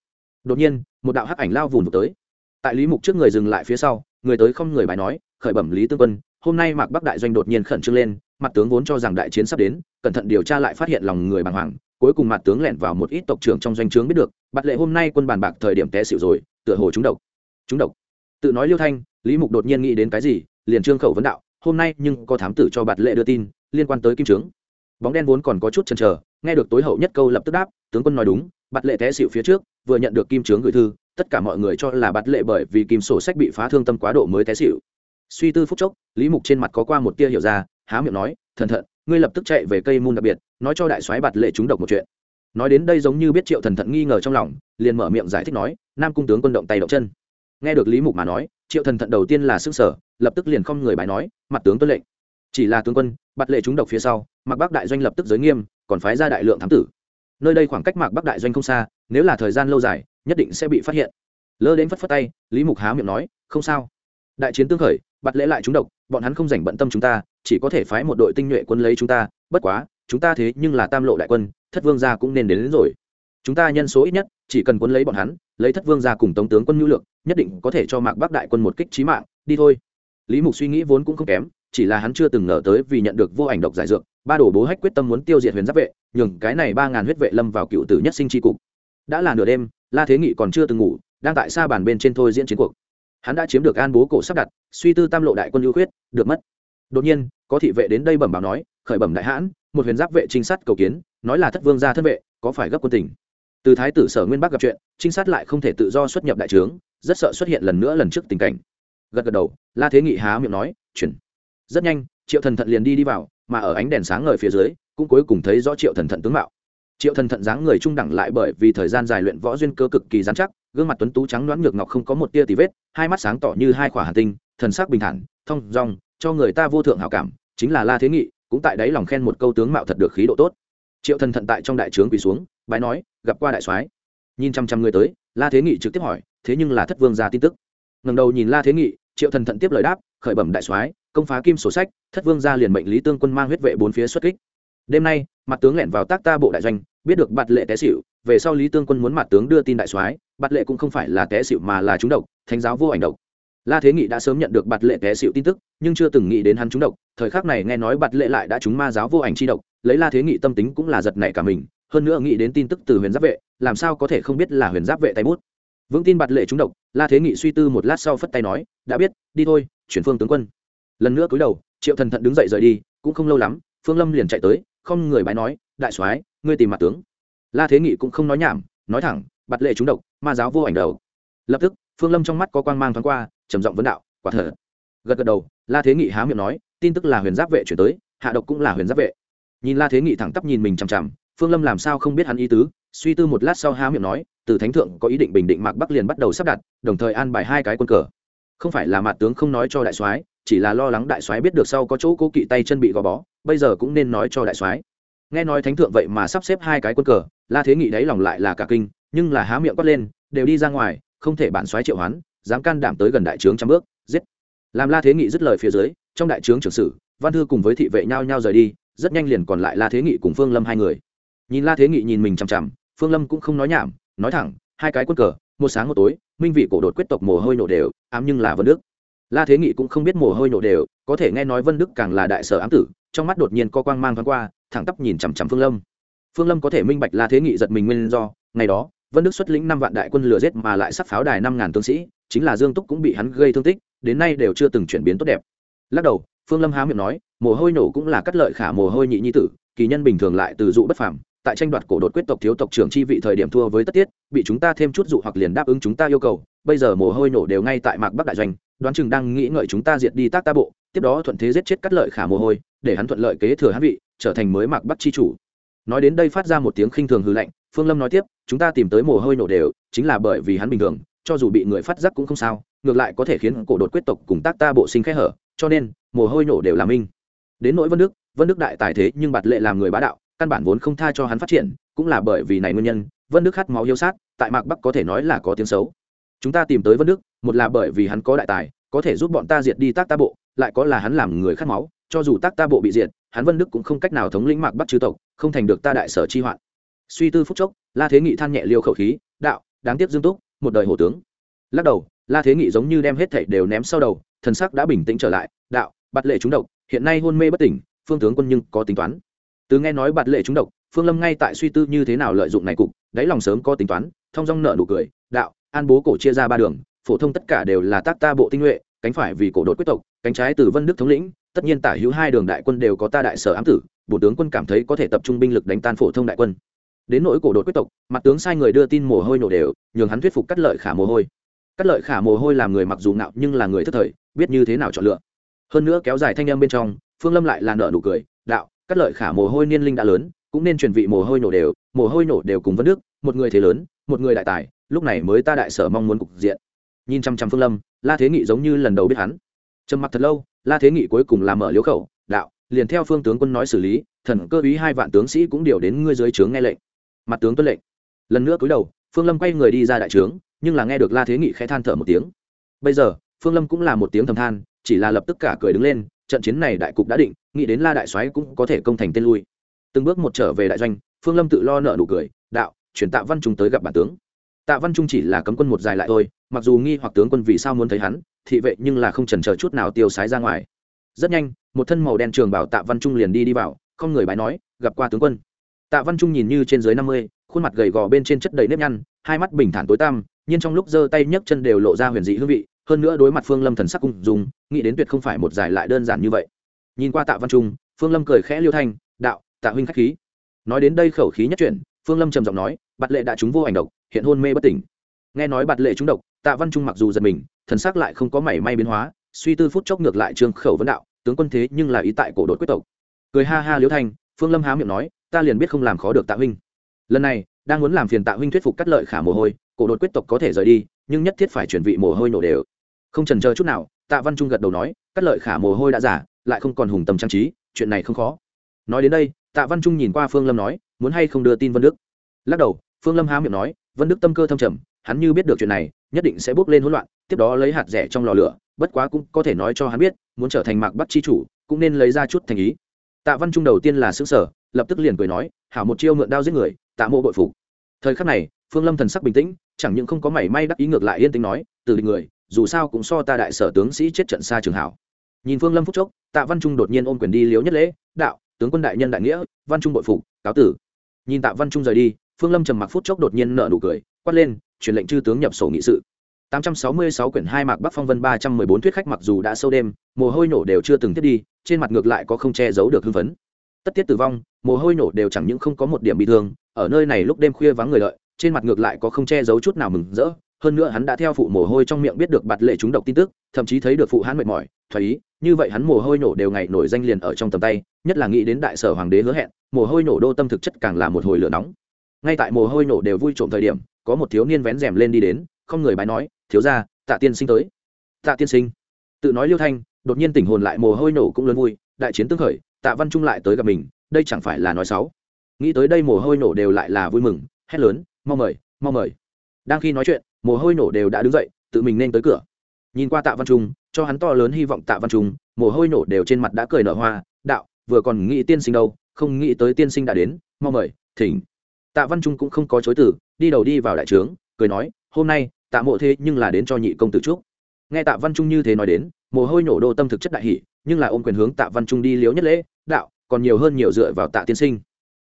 Đột nhiên, một đạo hắc ảnh lao vùn vụt tới. Tại lý mục trước người dừng lại phía sau, người tới không người bài nói, khởi bẩm lý tương quân, hôm nay mạc Bắc đại doanh đột nhiên khẩn trương lên, mặt tướng vốn cho rằng đại chiến sắp đến, cẩn thận điều tra lại phát hiện lòng người bàng hoàng, cuối cùng mặt tướng lẻn vào một ít tộc trưởng trong doanh trướng biết được bạt lệ hôm nay quân bàn bạc thời điểm té xịu rồi tựa hồ chúng độc. Chúng độc. Tự nói liêu thanh lý mục đột nhiên nghĩ đến cái gì liền trương khẩu vấn đạo hôm nay nhưng có thám tử cho bạt lệ đưa tin liên quan tới kim trướng. Bóng đen vốn còn có chút chần chờ nghe được tối hậu nhất câu lập tức đáp tướng quân nói đúng bạt lệ té xịu phía trước vừa nhận được kim trướng gửi thư, tất cả mọi người cho là bạt lệ bởi vì kim sổ sách bị phá thương tâm quá độ mới té xịu suy tư phút chốc, lý mục trên mặt có qua một tia hiểu ra, há miệng nói, thần thận, ngươi lập tức chạy về cây môn đặc biệt, nói cho đại soái bạt lệ chúng độc một chuyện. Nói đến đây giống như biết triệu thần thận nghi ngờ trong lòng, liền mở miệng giải thích nói, nam cung tướng quân động tay động chân. Nghe được lý mục mà nói, triệu thần thận đầu tiên là xương sở lập tức liền không người bài nói, mặt tướng tuân lệnh. Chỉ là tướng quân, bạt lệ chúng độc phía sau, mặc bắc đại doanh lập tức giới nghiêm, còn phái ra đại lượng thám tử nơi đây khoảng cách mạc bắc đại doanh không xa nếu là thời gian lâu dài nhất định sẽ bị phát hiện. Lơ đến phất phất tay lý mục há miệng nói không sao. Đại chiến tương khởi bắt lễ lại chúng độc bọn hắn không dành bận tâm chúng ta chỉ có thể phái một đội tinh nhuệ quân lấy chúng ta bất quá chúng ta thế nhưng là tam lộ đại quân thất vương gia cũng nên đến, đến rồi. Chúng ta nhân số ít nhất chỉ cần quân lấy bọn hắn lấy thất vương gia cùng tống tướng quân nhu lượng nhất định có thể cho mạc bắc đại quân một kích trí mạng đi thôi. Lý mục suy nghĩ vốn cũng không kém chỉ là hắn chưa từng ngờ tới vì nhận được vô ảnh độc giải dược, ba đồ bố hách quyết tâm muốn tiêu diệt huyền giáp vệ, nhường cái này ba ngàn huyết vệ lâm vào cựu tử nhất sinh tri cục. Đã là nửa đêm, la thế nghị còn chưa từng ngủ, đang tại xa bàn bên trên thôi diễn chiến cuộc. Hắn đã chiếm được an bố cổ sắp đặt, suy tư tam lộ đại quân ưu khuyết, được mất. Đột nhiên, có thị vệ đến đây bẩm báo nói, khởi bẩm đại hãn, một huyền giáp vệ trinh sát cầu kiến, nói là thất vương gia thân vệ, có phải gấp quân tình? Từ thái tử sở nguyên bắc gặp chuyện, trinh sát lại không thể tự do xuất nhập đại trướng, rất sợ xuất hiện lần nữa lần trước tình cảnh. Gật gật đầu, la thế nghị há miệng nói, chuyển rất nhanh, triệu thần thận liền đi đi vào, mà ở ánh đèn sáng ngời phía dưới, cũng cuối cùng thấy rõ triệu thần thận tướng mạo. Triệu thần thận dáng người trung đẳng lại bởi vì thời gian dài luyện võ duyên cơ cực kỳ dán chắc, gương mặt tuấn tú trắng đoán nhược ngọc không có một tia tì vết, hai mắt sáng tỏ như hai khỏa hà tinh, thần sắc bình thản thong dong, cho người ta vô thượng hảo cảm, chính là la thế nghị, cũng tại đấy lòng khen một câu tướng mạo thật được khí độ tốt. Triệu thần thận tại trong đại trướng quỳ xuống, bái nói, gặp qua đại soái. Nhìn chăm chăm người tới, la thế nghị trực tiếp hỏi, thế nhưng là thất vương ra tin tức? Ngầm đầu nhìn la thế nghị, triệu thần thận tiếp lời đáp khởi bẩm đại soái, công phá kim sổ sách, thất vương ra liền mệnh lý tương quân mang huyết vệ bốn phía xuất kích. Đêm nay, mặt tướng lẻn vào tác ta bộ đại doanh, biết được bạt lệ té xịu về sau lý tương quân muốn mặt tướng đưa tin đại soái, bạt lệ cũng không phải là té xịu mà là trúng độc, thánh giáo vô ảnh độc. La thế nghị đã sớm nhận được bạt lệ té xịu tin tức, nhưng chưa từng nghĩ đến hắn trúng độc, thời khắc này nghe nói bạt lệ lại đã trúng ma giáo vô ảnh chi độc, lấy la thế nghị tâm tính cũng là giật nảy cả mình, hơn nữa nghĩ đến tin tức từ huyền giáp vệ, làm sao có thể không biết là huyền giáp vệ tay bút. Vững tin bạt lệ trúng độc, la thế nghị suy tư một lát sau phất tay nói, đã biết, đi thôi chuyển phương tướng quân. Lần nữa cúi đầu, triệu thần thận đứng dậy rời đi, cũng không lâu lắm, phương lâm liền chạy tới, không người bái nói, đại soái, ngươi tìm mặt tướng. La thế nghị cũng không nói nhảm, nói thẳng, bạt lệ trúng độc, ma giáo vô ảnh đầu. Lập tức, phương lâm trong mắt có quang mang thoáng qua, trầm giọng vấn đạo, quả thở gật gật đầu, la thế nghị há miệng nói, tin tức là huyền giáp vệ chuyển tới, hạ độc cũng là huyền giáp vệ. Nhìn la thế nghị thẳng tắp nhìn mình chằm chằm, phương lâm làm sao không biết hắn ý tứ, suy tư một lát sau há miệng nói, từ thánh thượng có ý định bình định mạc bắc liền bắt đầu sắp đặt, đồng thời an bài hai cái quân cờ không phải là mặt tướng không nói cho đại soái, chỉ là lo lắng đại soái biết được sau có chỗ cố kỵ tay chân bị gò bó, bây giờ cũng nên nói cho đại soái. Nghe nói thánh thượng vậy mà sắp xếp hai cái quân cờ, la thế nghị đáy lòng lại là cả kinh, nhưng là há miệng quát lên, đều đi ra ngoài, không thể bản soái triệu hoán, dám can đảm tới gần đại trướng trăm bước, giết. Làm la thế nghị dứt lời phía dưới, trong đại trướng trưởng sử, văn thư cùng với thị vệ nhau nhau rời đi, rất nhanh liền còn lại la thế nghị cùng phương lâm hai người. Nhìn la thế nghị nhìn mình chằm chằm, phương lâm cũng không nói nhảm, nói thẳng, hai cái quân cờ, một sáng một tối, minh vị cổ đột quyết tộc mồ hôi nổ đều ám nhưng là vân đức. La thế nghị cũng không biết mồ hôi nổ đều, có thể nghe nói vân đức càng là đại sở ám tử, trong mắt đột nhiên có quang mang thoáng qua, thẳng tắp nhìn chằm chằm phương lâm. Phương lâm có thể minh bạch la thế nghị giật mình nguyên do, ngày đó, vân đức xuất lĩnh năm vạn đại quân lừa giết mà lại sắc pháo đài năm ngàn tướng sĩ, chính là dương túc cũng bị hắn gây thương tích, đến nay đều chưa từng chuyển biến tốt đẹp. Lắc đầu, phương lâm há miệng nói, mồ hôi nổ cũng là cắt lợi khả mồ hôi nhị nhi tử, kỳ nhân bình thường lại từ dụ bất phàm, tại tranh đoạt cổ đột quyết tộc thiếu tộc trưởng chi vị thời điểm thua với tất tiết, bị chúng ta thêm chút dụ hoặc liền đáp ứng chúng ta yêu cầu bây giờ mồ hôi nổ đều ngay tại mạc bắc đại doanh, đoán chừng đang nghĩ ngợi chúng ta diệt đi tác ta bộ, tiếp đó thuận thế giết chết cắt lợi khả mồ hôi, để hắn thuận lợi kế thừa hắn vị, trở thành mới mạc bắc chi chủ. Nói đến đây phát ra một tiếng khinh thường hư lạnh, phương lâm nói tiếp, chúng ta tìm tới mồ hôi nổ đều, chính là bởi vì hắn bình thường, cho dù bị người phát giác cũng không sao, ngược lại có thể khiến cổ đột quyết tộc cùng tác ta bộ sinh khẽ hở, cho nên, mồ hôi nổ đều là minh. Đến nỗi vân đức vân đức đại tài thế nhưng bạt lệ làm người bá đạo, căn bản vốn không tha cho hắn phát triển, cũng là bởi vì này nguyên nhân, vân đức khát máu yêu sát, tại mạc bắc có thể nói là có tiếng xấu chúng ta tìm tới vân đức, một là bởi vì hắn có đại tài, có thể giúp bọn ta diệt đi tác ta bộ, lại có là hắn làm người khát máu, cho dù tác ta bộ bị diệt, hắn vân đức cũng không cách nào thống lĩnh mạc bắt chư tộc, không thành được ta đại sở chi hoạn. Suy tư phúc chốc, la thế nghị than nhẹ liêu khẩu khí, đạo, đáng tiếc dương túc, một đời hổ tướng. Lắc đầu, la thế nghị giống như đem hết thảy đều ném sau đầu, thần sắc đã bình tĩnh trở lại, đạo, bạt lệ trúng độc, hiện nay hôn mê bất tỉnh, phương tướng quân nhưng có tính toán. Từ nghe nói bạt lệ trúng độc, phương lâm ngay tại suy tư như thế nào lợi dụng này cục, đáy lòng sớm có tính toán, thông dong nợ nụ cười, đạo an bố cổ chia ra ba đường phổ thông tất cả đều là tác ta bộ tinh nhuệ cánh phải vì cổ đột quyết tộc cánh trái từ vân đức thống lĩnh tất nhiên tả hữu hai đường đại quân đều có ta đại sở ám tử bộ tướng quân cảm thấy có thể tập trung binh lực đánh tan phổ thông đại quân. Đến nỗi cổ đột quyết tộc mặt tướng sai người đưa tin mồ hôi nổ đều nhường hắn thuyết phục cắt lợi khả mồ hôi. Cắt lợi khả mồ hôi làm người mặc dù ngạo nhưng là người thất thời biết như thế nào chọn lựa. Hơn nữa kéo dài thanh âm bên trong phương lâm lại là nợ nụ cười đạo cắt lợi khả mồ hôi niên linh đã lớn cũng nên truyền vị mồ hôi nổ đều mồ hôi nổ đều cùng vân Đức, một người thế lớn một người đại tài lúc này mới ta đại sở mong muốn cục diện. Nhìn chăm chăm phương lâm, la thế nghị giống như lần đầu biết hắn. Trầm mặc thật lâu, la thế nghị cuối cùng làm mở liếu khẩu, đạo, liền theo phương tướng quân nói xử lý, thần cơ ý hai vạn tướng sĩ cũng điều đến ngươi dưới trướng nghe lệnh. Mặt tướng tuân lệnh. Lần nữa cúi đầu, phương lâm quay người đi ra đại trướng, nhưng là nghe được la thế nghị khẽ than thở một tiếng. Bây giờ, phương lâm cũng là một tiếng thầm than, chỉ là lập tức cả cười đứng lên, trận chiến này đại cục đã định, nghĩ đến la đại soái cũng có thể công thành tên lui. Từng bước một trở về đại doanh, phương lâm tự lo nợ nụ cười, đạo, chuyển tạ văn chúng tới gặp bản tướng tạ văn trung chỉ là cấm quân một dài lại thôi, mặc dù nghi hoặc tướng quân vì sao muốn thấy hắn, thị vệ nhưng là không trần chờ chút nào tiêu sái ra ngoài. Rất nhanh, một thân màu đen trường bảo tạ văn trung liền đi đi vào, không người bái nói, gặp qua tướng quân. Tạ văn trung nhìn như trên dưới năm mươi, khuôn mặt gầy gò bên trên chất đầy nếp nhăn, hai mắt bình thản tối tăm, nhưng trong lúc giơ tay nhấc chân đều lộ ra huyền dị hương vị, hơn nữa đối mặt phương lâm thần sắc cung dùng nghĩ đến tuyệt không phải một giải lại đơn giản như vậy. Nhìn qua tạ văn trung, phương lâm cười khẽ liêu thanh, đạo, tạ huynh khách khí. Nói đến đây khẩu khí nhất chuyển, phương lâm trầm giọng nói, bạt lệ đã trúng vô ảnh độc hiện hôn mê bất tỉnh. Nghe nói bạt lệ trúng độc, tạ văn trung mặc dù giật mình, thần sắc lại không có mảy may biến hóa, suy tư phút chốc ngược lại trương khẩu vấn đạo, tướng quân thế nhưng là ý tại cổ đột quyết tộc. Cười ha ha liếu thanh, phương lâm há miệng nói, ta liền biết không làm khó được tạ huynh. Lần này, đang muốn làm phiền tạ huynh thuyết phục cắt lợi khả mồ hôi, cổ đột quyết tộc có thể rời đi, nhưng nhất thiết phải chuyển vị mồ hôi nổ đều. Không trần chờ chút nào, tạ văn trung gật đầu nói, cắt lợi khả mồ hôi đã giả, lại không còn hùng tầm trang trí, chuyện này không khó. Nói đến đây, tạ văn trung nhìn qua phương lâm nói, muốn hay không đưa tin vân đức? Lắc đầu, phương lâm há miệng nói vân đức tâm cơ thâm trầm, hắn như biết được chuyện này, nhất định sẽ bước lên hỗn loạn, tiếp đó lấy hạt rẻ trong lò lửa, bất quá cũng có thể nói cho hắn biết, muốn trở thành mạc bắt chi chủ, cũng nên lấy ra chút thành ý. Tạ văn trung đầu tiên là xứ sở lập tức liền cười nói, hảo một chiêu mượn đao giết người, tạ mộ bội phục. Thời khắc này, phương lâm thần sắc bình tĩnh, chẳng những không có mảy may đắc ý ngược lại yên tĩnh nói, từ địch người, dù sao cũng so ta đại sở tướng sĩ chết trận xa trường hảo. Nhìn phương lâm phúc chốc, tạ văn trung đột nhiên ôm quyền đi liếu nhất lễ, đạo, tướng quân đại nhân đại nghĩa, văn trung bội phục, cáo tử. Nhìn tạ văn trung rời đi phương lâm trầm mặc phút chốc đột nhiên nợ nụ cười quát lên truyền lệnh chư tướng nhập sổ nghị sự 866 quyển hai mạc Bắc Phong Vân 314 thuyết khách mặc dù đã sâu đêm, mồ hôi nổ đều chưa từng tiết đi, trên mặt ngược lại có không che giấu được hưng phấn. Tất tiết tử vong, mồ hôi nổ đều chẳng những không có một điểm bị thương, ở nơi này lúc đêm khuya vắng người lợi, trên mặt ngược lại có không che giấu chút nào mừng rỡ, hơn nữa hắn đã theo phụ mồ hôi trong miệng biết được bạt lệ chúng độc tin tức, thậm chí thấy được phụ hắn mệt mỏi, thoái ý như vậy hắn mồ hôi nổ đều ngày nổi danh liền ở trong tầm tay nhất là nghĩ đến đại sở hoàng đế hứa hẹn mồ hôi nổ đô tâm thực chất càng là một hồi lửa nóng ngay tại mồ hôi nổ đều vui trộm thời điểm, có một thiếu niên vén rèm lên đi đến, không người bái nói, thiếu ra tạ tiên sinh tới. Tạ tiên sinh. Tự nói liêu thanh, đột nhiên tỉnh hồn lại mồ hôi nổ cũng lớn vui, đại chiến tương khởi, tạ văn trung lại tới gặp mình, đây chẳng phải là nói xấu. Nghĩ tới đây mồ hôi nổ đều lại là vui mừng, hét lớn, mau mời mau mời. Đang khi nói chuyện, mồ hôi nổ đều đã đứng dậy, tự mình nên tới cửa. Nhìn qua tạ văn trung, cho hắn to lớn hy vọng tạ văn trung, mồ hôi nổ đều trên mặt đã cười nở hoa, đạo, vừa còn nghĩ tiên sinh đâu, không nghĩ tới tiên sinh đã đến, mau mời, thỉnh tạ văn trung cũng không có chối từ, đi đầu đi vào đại trướng, cười nói, hôm nay, tạ mộ thế nhưng là đến cho nhị công tử trúc nghe tạ văn trung như thế nói đến, mồ hôi nổ đô tâm thực chất đại hỷ nhưng là ôm quyền hướng tạ văn trung đi liếu nhất lễ, đạo, còn nhiều hơn nhiều dựa vào tạ tiên sinh.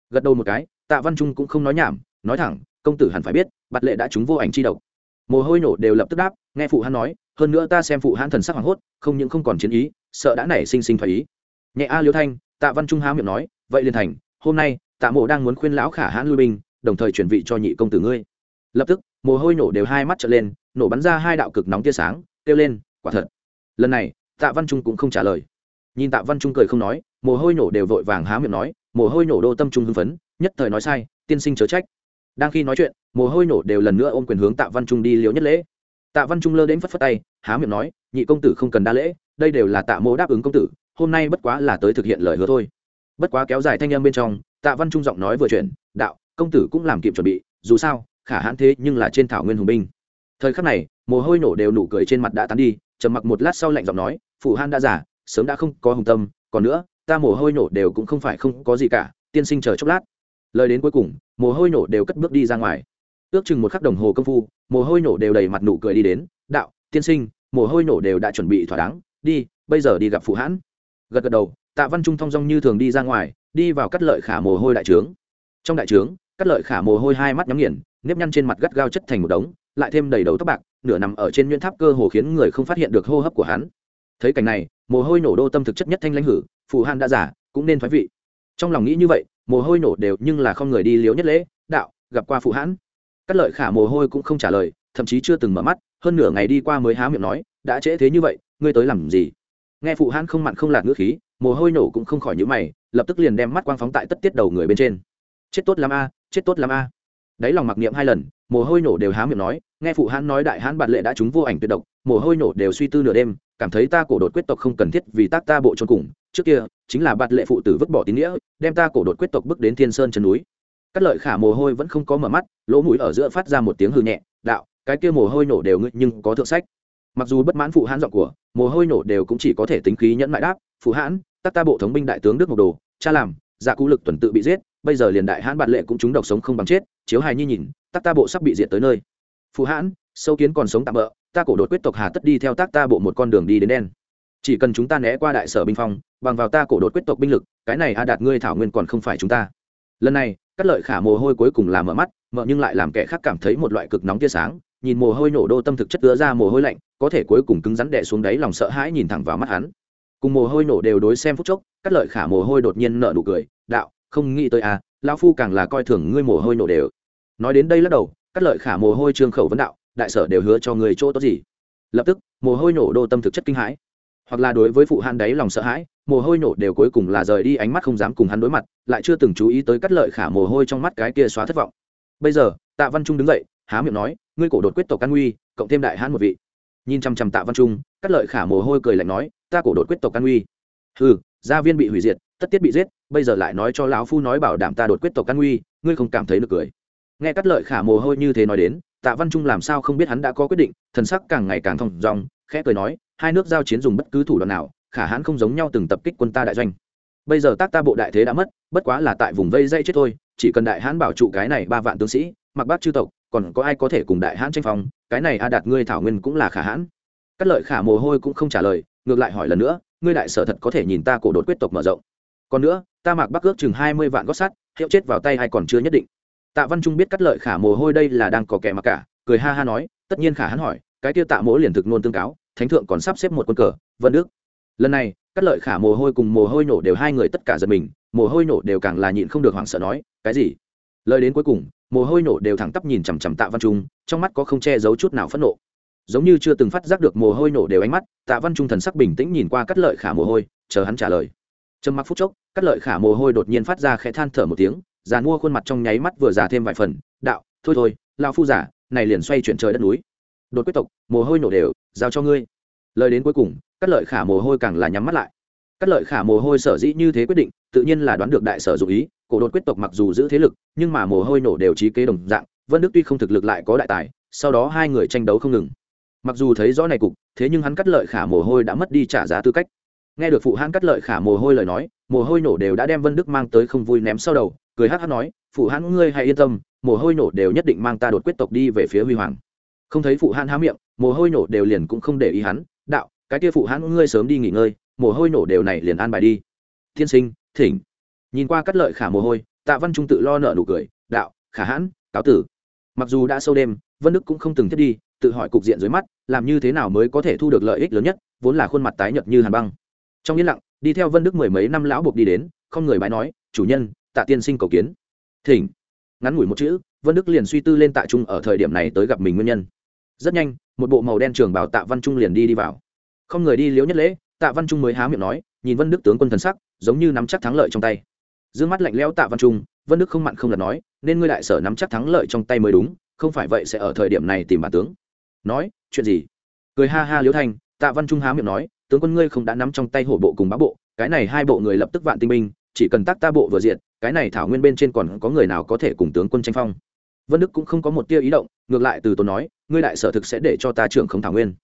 Gật đầu một cái, tạ văn trung cũng không nói nhảm, nói thẳng, công tử hẳn phải biết, bạt lệ đã trúng vô ảnh chi độc. Mồ hôi nổ đều lập tức đáp, nghe phụ hắn nói, hơn nữa ta xem phụ hắn thần sắc hoảng hốt, không những không còn chiến ý, sợ đã nảy sinh sinh thoái ý. Nhẹ a liêu thanh, tạ văn trung há miệng nói, vậy liền thành, hôm nay tạ mộ đang muốn khuyên lão khả hãn lui binh, đồng thời chuyển vị cho nhị công tử ngươi. Lập tức, mồ hôi nổ đều hai mắt trở lên, nổ bắn ra hai đạo cực nóng tia sáng, kêu lên, quả thật. Lần này, tạ văn trung cũng không trả lời. Nhìn tạ văn trung cười không nói, mồ hôi nổ đều vội vàng há miệng nói, mồ hôi nổ đô tâm trung hưng phấn, nhất thời nói sai, tiên sinh chớ trách. Đang khi nói chuyện, mồ hôi nổ đều lần nữa ôm quyền hướng tạ văn trung đi liễu nhất lễ. Tạ văn trung lơ đến phất phất tay, há miệng nói, nhị công tử không cần đa lễ, đây đều là tạ mô đáp ứng công tử, hôm nay bất quá là tới thực hiện lời hứa thôi. Bất quá kéo dài thanh âm bên trong tạ văn trung giọng nói vừa chuyển, đạo, công tử cũng làm kịp chuẩn bị, dù sao, khả hãn thế nhưng là trên thảo nguyên hùng binh. Thời khắc này, mồ hôi nổ đều nụ cười trên mặt đã tán đi, trầm mặc một lát sau lạnh giọng nói, phụ han đã giả sớm đã không có hùng tâm, còn nữa, ta mồ hôi nổ đều cũng không phải không có gì cả, tiên sinh chờ chốc lát. Lời đến cuối cùng, mồ hôi nổ đều cất bước đi ra ngoài. Ước chừng một khắc đồng hồ công phu, mồ hôi nổ đều đầy mặt nụ cười đi đến, đạo, tiên sinh, mồ hôi nổ đều đã chuẩn bị thỏa đáng, đi, bây giờ đi gặp phụ hãn. Gật gật đầu tạ văn trung thong dong như thường đi ra ngoài, đi vào cắt lợi khả mồ hôi đại trướng. Trong đại trướng, cắt lợi khả mồ hôi hai mắt nhắm nghiền, nếp nhăn trên mặt gắt gao chất thành một đống, lại thêm đầy đầu tóc bạc, nửa nằm ở trên nguyên tháp cơ hồ khiến người không phát hiện được hô hấp của hắn. Thấy cảnh này, mồ hôi nổ đô tâm thực chất nhất thanh lãnh hử phụ han đã giả cũng nên thoái vị. Trong lòng nghĩ như vậy, mồ hôi nổ đều nhưng là không người đi liếu nhất lễ, đạo, gặp qua phụ hãn. Cắt lợi khả mồ hôi cũng không trả lời, thậm chí chưa từng mở mắt, hơn nửa ngày đi qua mới há miệng nói, đã trễ thế như vậy, ngươi tới làm gì? Nghe phụ hãn không mặn không lạt ngữ khí mồ hôi nổ cũng không khỏi nhữ mày, lập tức liền đem mắt quang phóng tại tất tiết đầu người bên trên. Chết tốt lắm a, chết tốt lắm a. À. đáy lòng mặc niệm hai lần, mồ hôi nổ đều há miệng nói, nghe phụ hãn nói đại hãn bạt lệ đã trúng vô ảnh tuyệt độc, mồ hôi nổ đều suy tư nửa đêm, cảm thấy ta cổ đột quyết tộc không cần thiết vì tác ta bộ trốn cùng, trước kia, chính là bạt lệ phụ tử vứt bỏ tín nghĩa, đem ta cổ đột quyết tộc bước đến thiên sơn chân núi. Cắt lợi khả mồ hôi vẫn không có mở mắt, lỗ mũi ở giữa phát ra một tiếng hư nhẹ, đạo, cái kia mồ hôi nổ đều ngự nhưng có thượng sách. Mặc dù bất mãn phụ hãn giọng của, mồ hôi nổ đều cũng chỉ có thể tính khí nhẫn mại đáp, phụ hãn tác ta bộ thống binh đại tướng đức mộc đồ, cha làm dạ cú lực tuần tự bị giết, bây giờ liền đại hãn bản lệ cũng chúng độc sống không bằng chết, chiếu hài nhi nhìn tác ta bộ sắp bị diệt tới nơi. Phụ hãn, sâu kiến còn sống tạm bỡ ta cổ đột quyết tộc hà tất đi theo tác ta bộ một con đường đi đến đen. Chỉ cần chúng ta né qua đại sở binh phong, bằng vào ta cổ đột quyết tộc binh lực, cái này a đạt ngươi thảo nguyên còn không phải chúng ta. Lần này, cắt lợi khả mồ hôi cuối cùng là mở mắt mở nhưng lại làm kẻ khác cảm thấy một loại cực nóng tia sáng, nhìn mồ hôi nổ đô tâm thực chất đưa ra mồ hôi lạnh, có thể cuối cùng cứng rắn đẻ xuống đáy lòng sợ hãi nhìn thẳng vào mắt hắn cùng mồ hôi nổ đều đối xem phút chốc, cắt lợi khả mồ hôi đột nhiên nợ nụ cười, đạo, không nghĩ tới à lão phu càng là coi thường ngươi mồ hôi nổ đều. Nói đến đây lắc đầu, cắt lợi khả mồ hôi trương khẩu vấn đạo, đại sở đều hứa cho người chỗ tốt gì? Lập tức, mồ hôi nổ đô tâm thực chất kinh hãi. Hoặc là đối với phụ han đáy lòng sợ hãi, mồ hôi nổ đều cuối cùng là rời đi ánh mắt không dám cùng hắn đối mặt, lại chưa từng chú ý tới cắt lợi khả mồ hôi trong mắt cái kia xóa thất vọng. Bây giờ, tạ văn trung đứng dậy, há miệng nói, ngươi cổ đột quyết tộc căn nguy, cộng thêm đại hãn một vị. Nhìn chăm chăm tạ văn trung, cắt lợi khả mồ hôi cười lạnh nói ta cổ đột quyết tộc căn nguy ừ gia viên bị hủy diệt, tất tiết bị giết, bây giờ lại nói cho lão phu nói bảo đảm ta đột quyết tộc căn nguy ngươi không cảm thấy được cười. Nghe cắt lợi khả mồ hôi như thế nói đến, tạ văn trung làm sao không biết hắn đã có quyết định, thần sắc càng ngày càng thong dong, khẽ cười nói, hai nước giao chiến dùng bất cứ thủ đoạn nào, khả hãn không giống nhau từng tập kích quân ta đại doanh. Bây giờ tác ta bộ đại thế đã mất, bất quá là tại vùng vây dây chết thôi, chỉ cần đại hãn bảo trụ cái này ba vạn tướng sĩ, mặc bác chư tộc, còn có ai có thể cùng đại hãn tranh phong, cái này a đạt ngươi thảo nguyên cũng là khả hãn. Cắt lợi khả mồ hôi cũng không trả lời ngược lại hỏi lần nữa, ngươi đại sở thật có thể nhìn ta cổ đột quyết tộc mở rộng. Còn nữa, ta mặc bắc ước chừng hai mươi vạn gót sắt, hiệu chết vào tay hay còn chưa nhất định. Tạ văn trung biết cắt lợi khả mồ hôi đây là đang có kẻ mặc cả, cười ha ha nói, tất nhiên khả hắn hỏi, cái tiêu tạ Mỗ liền thực nôn tương cáo, thánh thượng còn sắp xếp một quân cờ, vân đức. Lần này, cắt lợi khả mồ hôi cùng mồ hôi nổ đều hai người tất cả giật mình, mồ hôi nổ đều càng là nhịn không được hoảng sợ nói, cái gì? Lời đến cuối cùng, mồ hôi nổ đều thẳng tắp nhìn chằm chằm tạ văn trung, trong mắt có không che giấu chút nào phẫn nộ giống như chưa từng phát giác được mồ hôi nổ đều ánh mắt, tạ văn trung thần sắc bình tĩnh nhìn qua cắt lợi khả mồ hôi, chờ hắn trả lời. Trầm mặc phút chốc, cắt lợi khả mồ hôi đột nhiên phát ra khẽ than thở một tiếng, già mua khuôn mặt trong nháy mắt vừa già thêm vài phần, đạo, thôi thôi lao phu giả này liền xoay chuyển trời đất núi. Đột quyết tộc, mồ hôi nổ đều, giao cho ngươi. Lời đến cuối cùng, cắt lợi khả mồ hôi càng là nhắm mắt lại. Cắt lợi khả mồ hôi sở dĩ như thế quyết định, tự nhiên là đoán được đại sở dụ ý, cổ đột quyết tộc mặc dù giữ thế lực, nhưng mà mồ hôi nổ đều trí kế đồng dạng, vân đức tuy không thực lực lại có đại tài, sau đó hai người tranh đấu không ngừng mặc dù thấy rõ này cục, thế nhưng hắn cắt lợi khả mồ hôi đã mất đi trả giá tư cách. Nghe được phụ hãn cắt lợi khả mồ hôi lời nói, mồ hôi nổ đều đã đem vân đức mang tới không vui ném sau đầu, cười hát hát nói, phụ hãn, ngươi hãy yên tâm, mồ hôi nổ đều nhất định mang ta đột quyết tộc đi về phía huy hoàng. Không thấy phụ hãn há miệng, mồ hôi nổ đều liền cũng không để ý hắn, đạo, cái kia phụ hãn, ngươi sớm đi nghỉ ngơi, mồ hôi nổ đều này liền an bài đi. Tiên sinh, thỉnh. Nhìn qua cắt lợi khả mồ hôi, tạ văn trung tự lo nợ nụ cười, đạo, khả hãn, cáo tử. Mặc dù đã sâu đêm, vân đức cũng không từng thiết đi tự hỏi cục diện dưới mắt, làm như thế nào mới có thể thu được lợi ích lớn nhất, vốn là khuôn mặt tái nhợt như hàn băng. Trong yên lặng, đi theo vân đức mười mấy năm lão buộc đi đến, không người bái nói, chủ nhân, tạ tiên sinh cầu kiến. Thỉnh. Ngắn ngủi một chữ, vân đức liền suy tư lên tạ trung ở thời điểm này tới gặp mình nguyên nhân. Rất nhanh, một bộ màu đen trường bảo tạ văn trung liền đi đi vào. Không người đi liếu nhất lễ, tạ văn trung mới há miệng nói, nhìn vân đức tướng quân thần sắc, giống như nắm chắc thắng lợi trong tay. D mắt lạnh lẽo tạ văn trung, vân đức không mặn không lật nói, nên ngươi đại sở nắm chắc thắng lợi trong tay mới đúng, không phải vậy sẽ ở thời điểm này tìm bản tướng nói, chuyện gì? Cười ha ha liễu thanh, tạ văn trung há miệng nói, tướng quân ngươi không đã nắm trong tay hổ bộ cùng bá bộ, cái này hai bộ người lập tức vạn tinh binh, chỉ cần tác ta bộ vừa diện cái này thảo nguyên bên trên còn có người nào có thể cùng tướng quân tranh phong? Vân đức cũng không có một tia ý động, ngược lại từ tốn nói, ngươi đại sở thực sẽ để cho ta trưởng không thảo nguyên.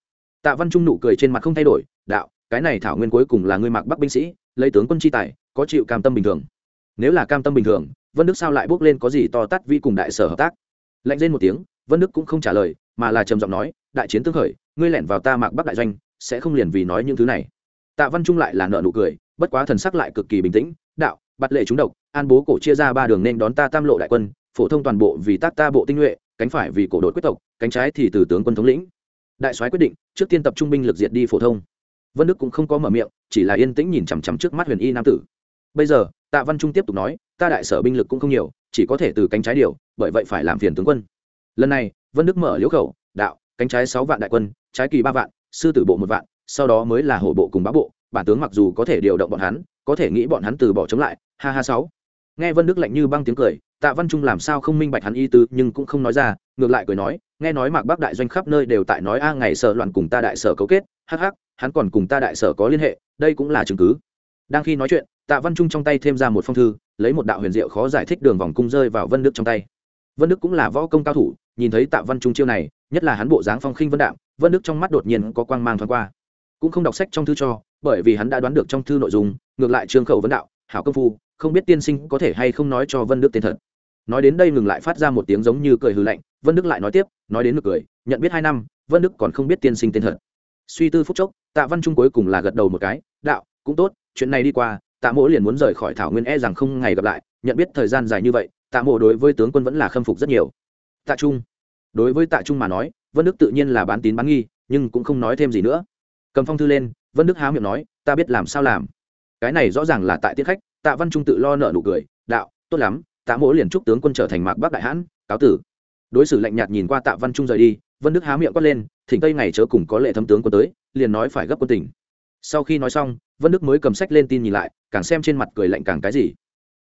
Tạ văn trung nụ cười trên mặt không thay đổi, đạo, cái này thảo nguyên cuối cùng là ngươi mặc bắc binh sĩ, lấy tướng quân chi tài, có chịu cam tâm bình thường? Nếu là cam tâm bình thường, vân đức sao lại bước lên có gì to tát vi cùng đại sở hợp tác? Lạnh lên một tiếng, vân đức cũng không trả lời mà là trầm giọng nói, đại chiến tương khởi, ngươi lẻn vào ta mạc bắc đại doanh, sẽ không liền vì nói những thứ này. Tạ văn trung lại là nợ nụ cười, bất quá thần sắc lại cực kỳ bình tĩnh, đạo, bắt lệ chúng độc, an bố cổ chia ra ba đường nên đón ta tam lộ đại quân, phổ thông toàn bộ vì tác ta bộ tinh nhuệ, cánh phải vì cổ đội quyết tộc, cánh trái thì từ tướng quân thống lĩnh. Đại soái quyết định, trước tiên tập trung binh lực diệt đi phổ thông. Vân đức cũng không có mở miệng, chỉ là yên tĩnh nhìn chằm chằm trước mắt huyền y nam tử. Bây giờ, tạ văn trung tiếp tục nói, ta đại sở binh lực cũng không nhiều, chỉ có thể từ cánh trái điều, bởi vậy phải làm phiền tướng quân lần này, vân đức mở liễu khẩu, đạo, cánh trái sáu vạn đại quân, trái kỳ ba vạn, sư tử bộ một vạn, sau đó mới là hổ bộ cùng bá bộ, bản tướng mặc dù có thể điều động bọn hắn, có thể nghĩ bọn hắn từ bỏ chống lại, ha ha sáu. Nghe vân đức lạnh như băng tiếng cười, tạ văn trung làm sao không minh bạch hắn y tứ, nhưng cũng không nói ra, ngược lại cười nói, nghe nói mạc bắc đại doanh khắp nơi đều tại nói, a, ngày sở loạn cùng ta đại sở cấu kết, hắc hắc, hắn còn cùng ta đại sở có liên hệ, đây cũng là chứng cứ. Đang khi nói chuyện, tạ văn trung trong tay thêm ra một phong thư, lấy một đạo huyền diệu khó giải thích đường vòng cung rơi vào vân đức trong tay vân đức cũng là võ công cao thủ, nhìn thấy tạ văn trung chiêu này, nhất là hắn bộ dáng phong khinh vân đạm, vân đức trong mắt đột nhiên có quang mang thoáng qua. Cũng không đọc sách trong thư cho, bởi vì hắn đã đoán được trong thư nội dung, ngược lại trương khẩu vấn đạo, hảo công phu, không biết tiên sinh có thể hay không nói cho vân đức tên thật. Nói đến đây ngừng lại phát ra một tiếng giống như cười hư lạnh, vân đức lại nói tiếp, nói đến nực cười, nhận biết hai năm, vân đức còn không biết tiên sinh tên thật. Suy tư phúc chốc, tạ văn trung cuối cùng là gật đầu một cái, đạo, cũng tốt, chuyện này đi qua, tạ mỗ liền muốn rời khỏi thảo nguyên e rằng không ngày gặp lại, nhận biết thời gian dài như vậy tạ mộ đối với tướng quân vẫn là khâm phục rất nhiều. Tạ trung, đối với tạ trung mà nói, vân đức tự nhiên là bán tín bán nghi, nhưng cũng không nói thêm gì nữa. Cầm phong thư lên, vân đức há miệng nói, ta biết làm sao làm. Cái này rõ ràng là tại tiết khách, tạ văn trung tự lo nợ nụ cười, đạo, tốt lắm, tạ mỗ liền chúc tướng quân trở thành mạc bắc đại hãn, cáo tử. Đối xử lạnh nhạt nhìn qua tạ văn trung rời đi, vân đức há miệng quát lên, thỉnh tây ngày chớ cùng có lệ thâm tướng quân tới, liền nói phải gấp quân tỉnh sau khi nói xong, vân đức mới cầm sách lên tin nhìn lại, càng xem trên mặt cười lạnh càng cái gì.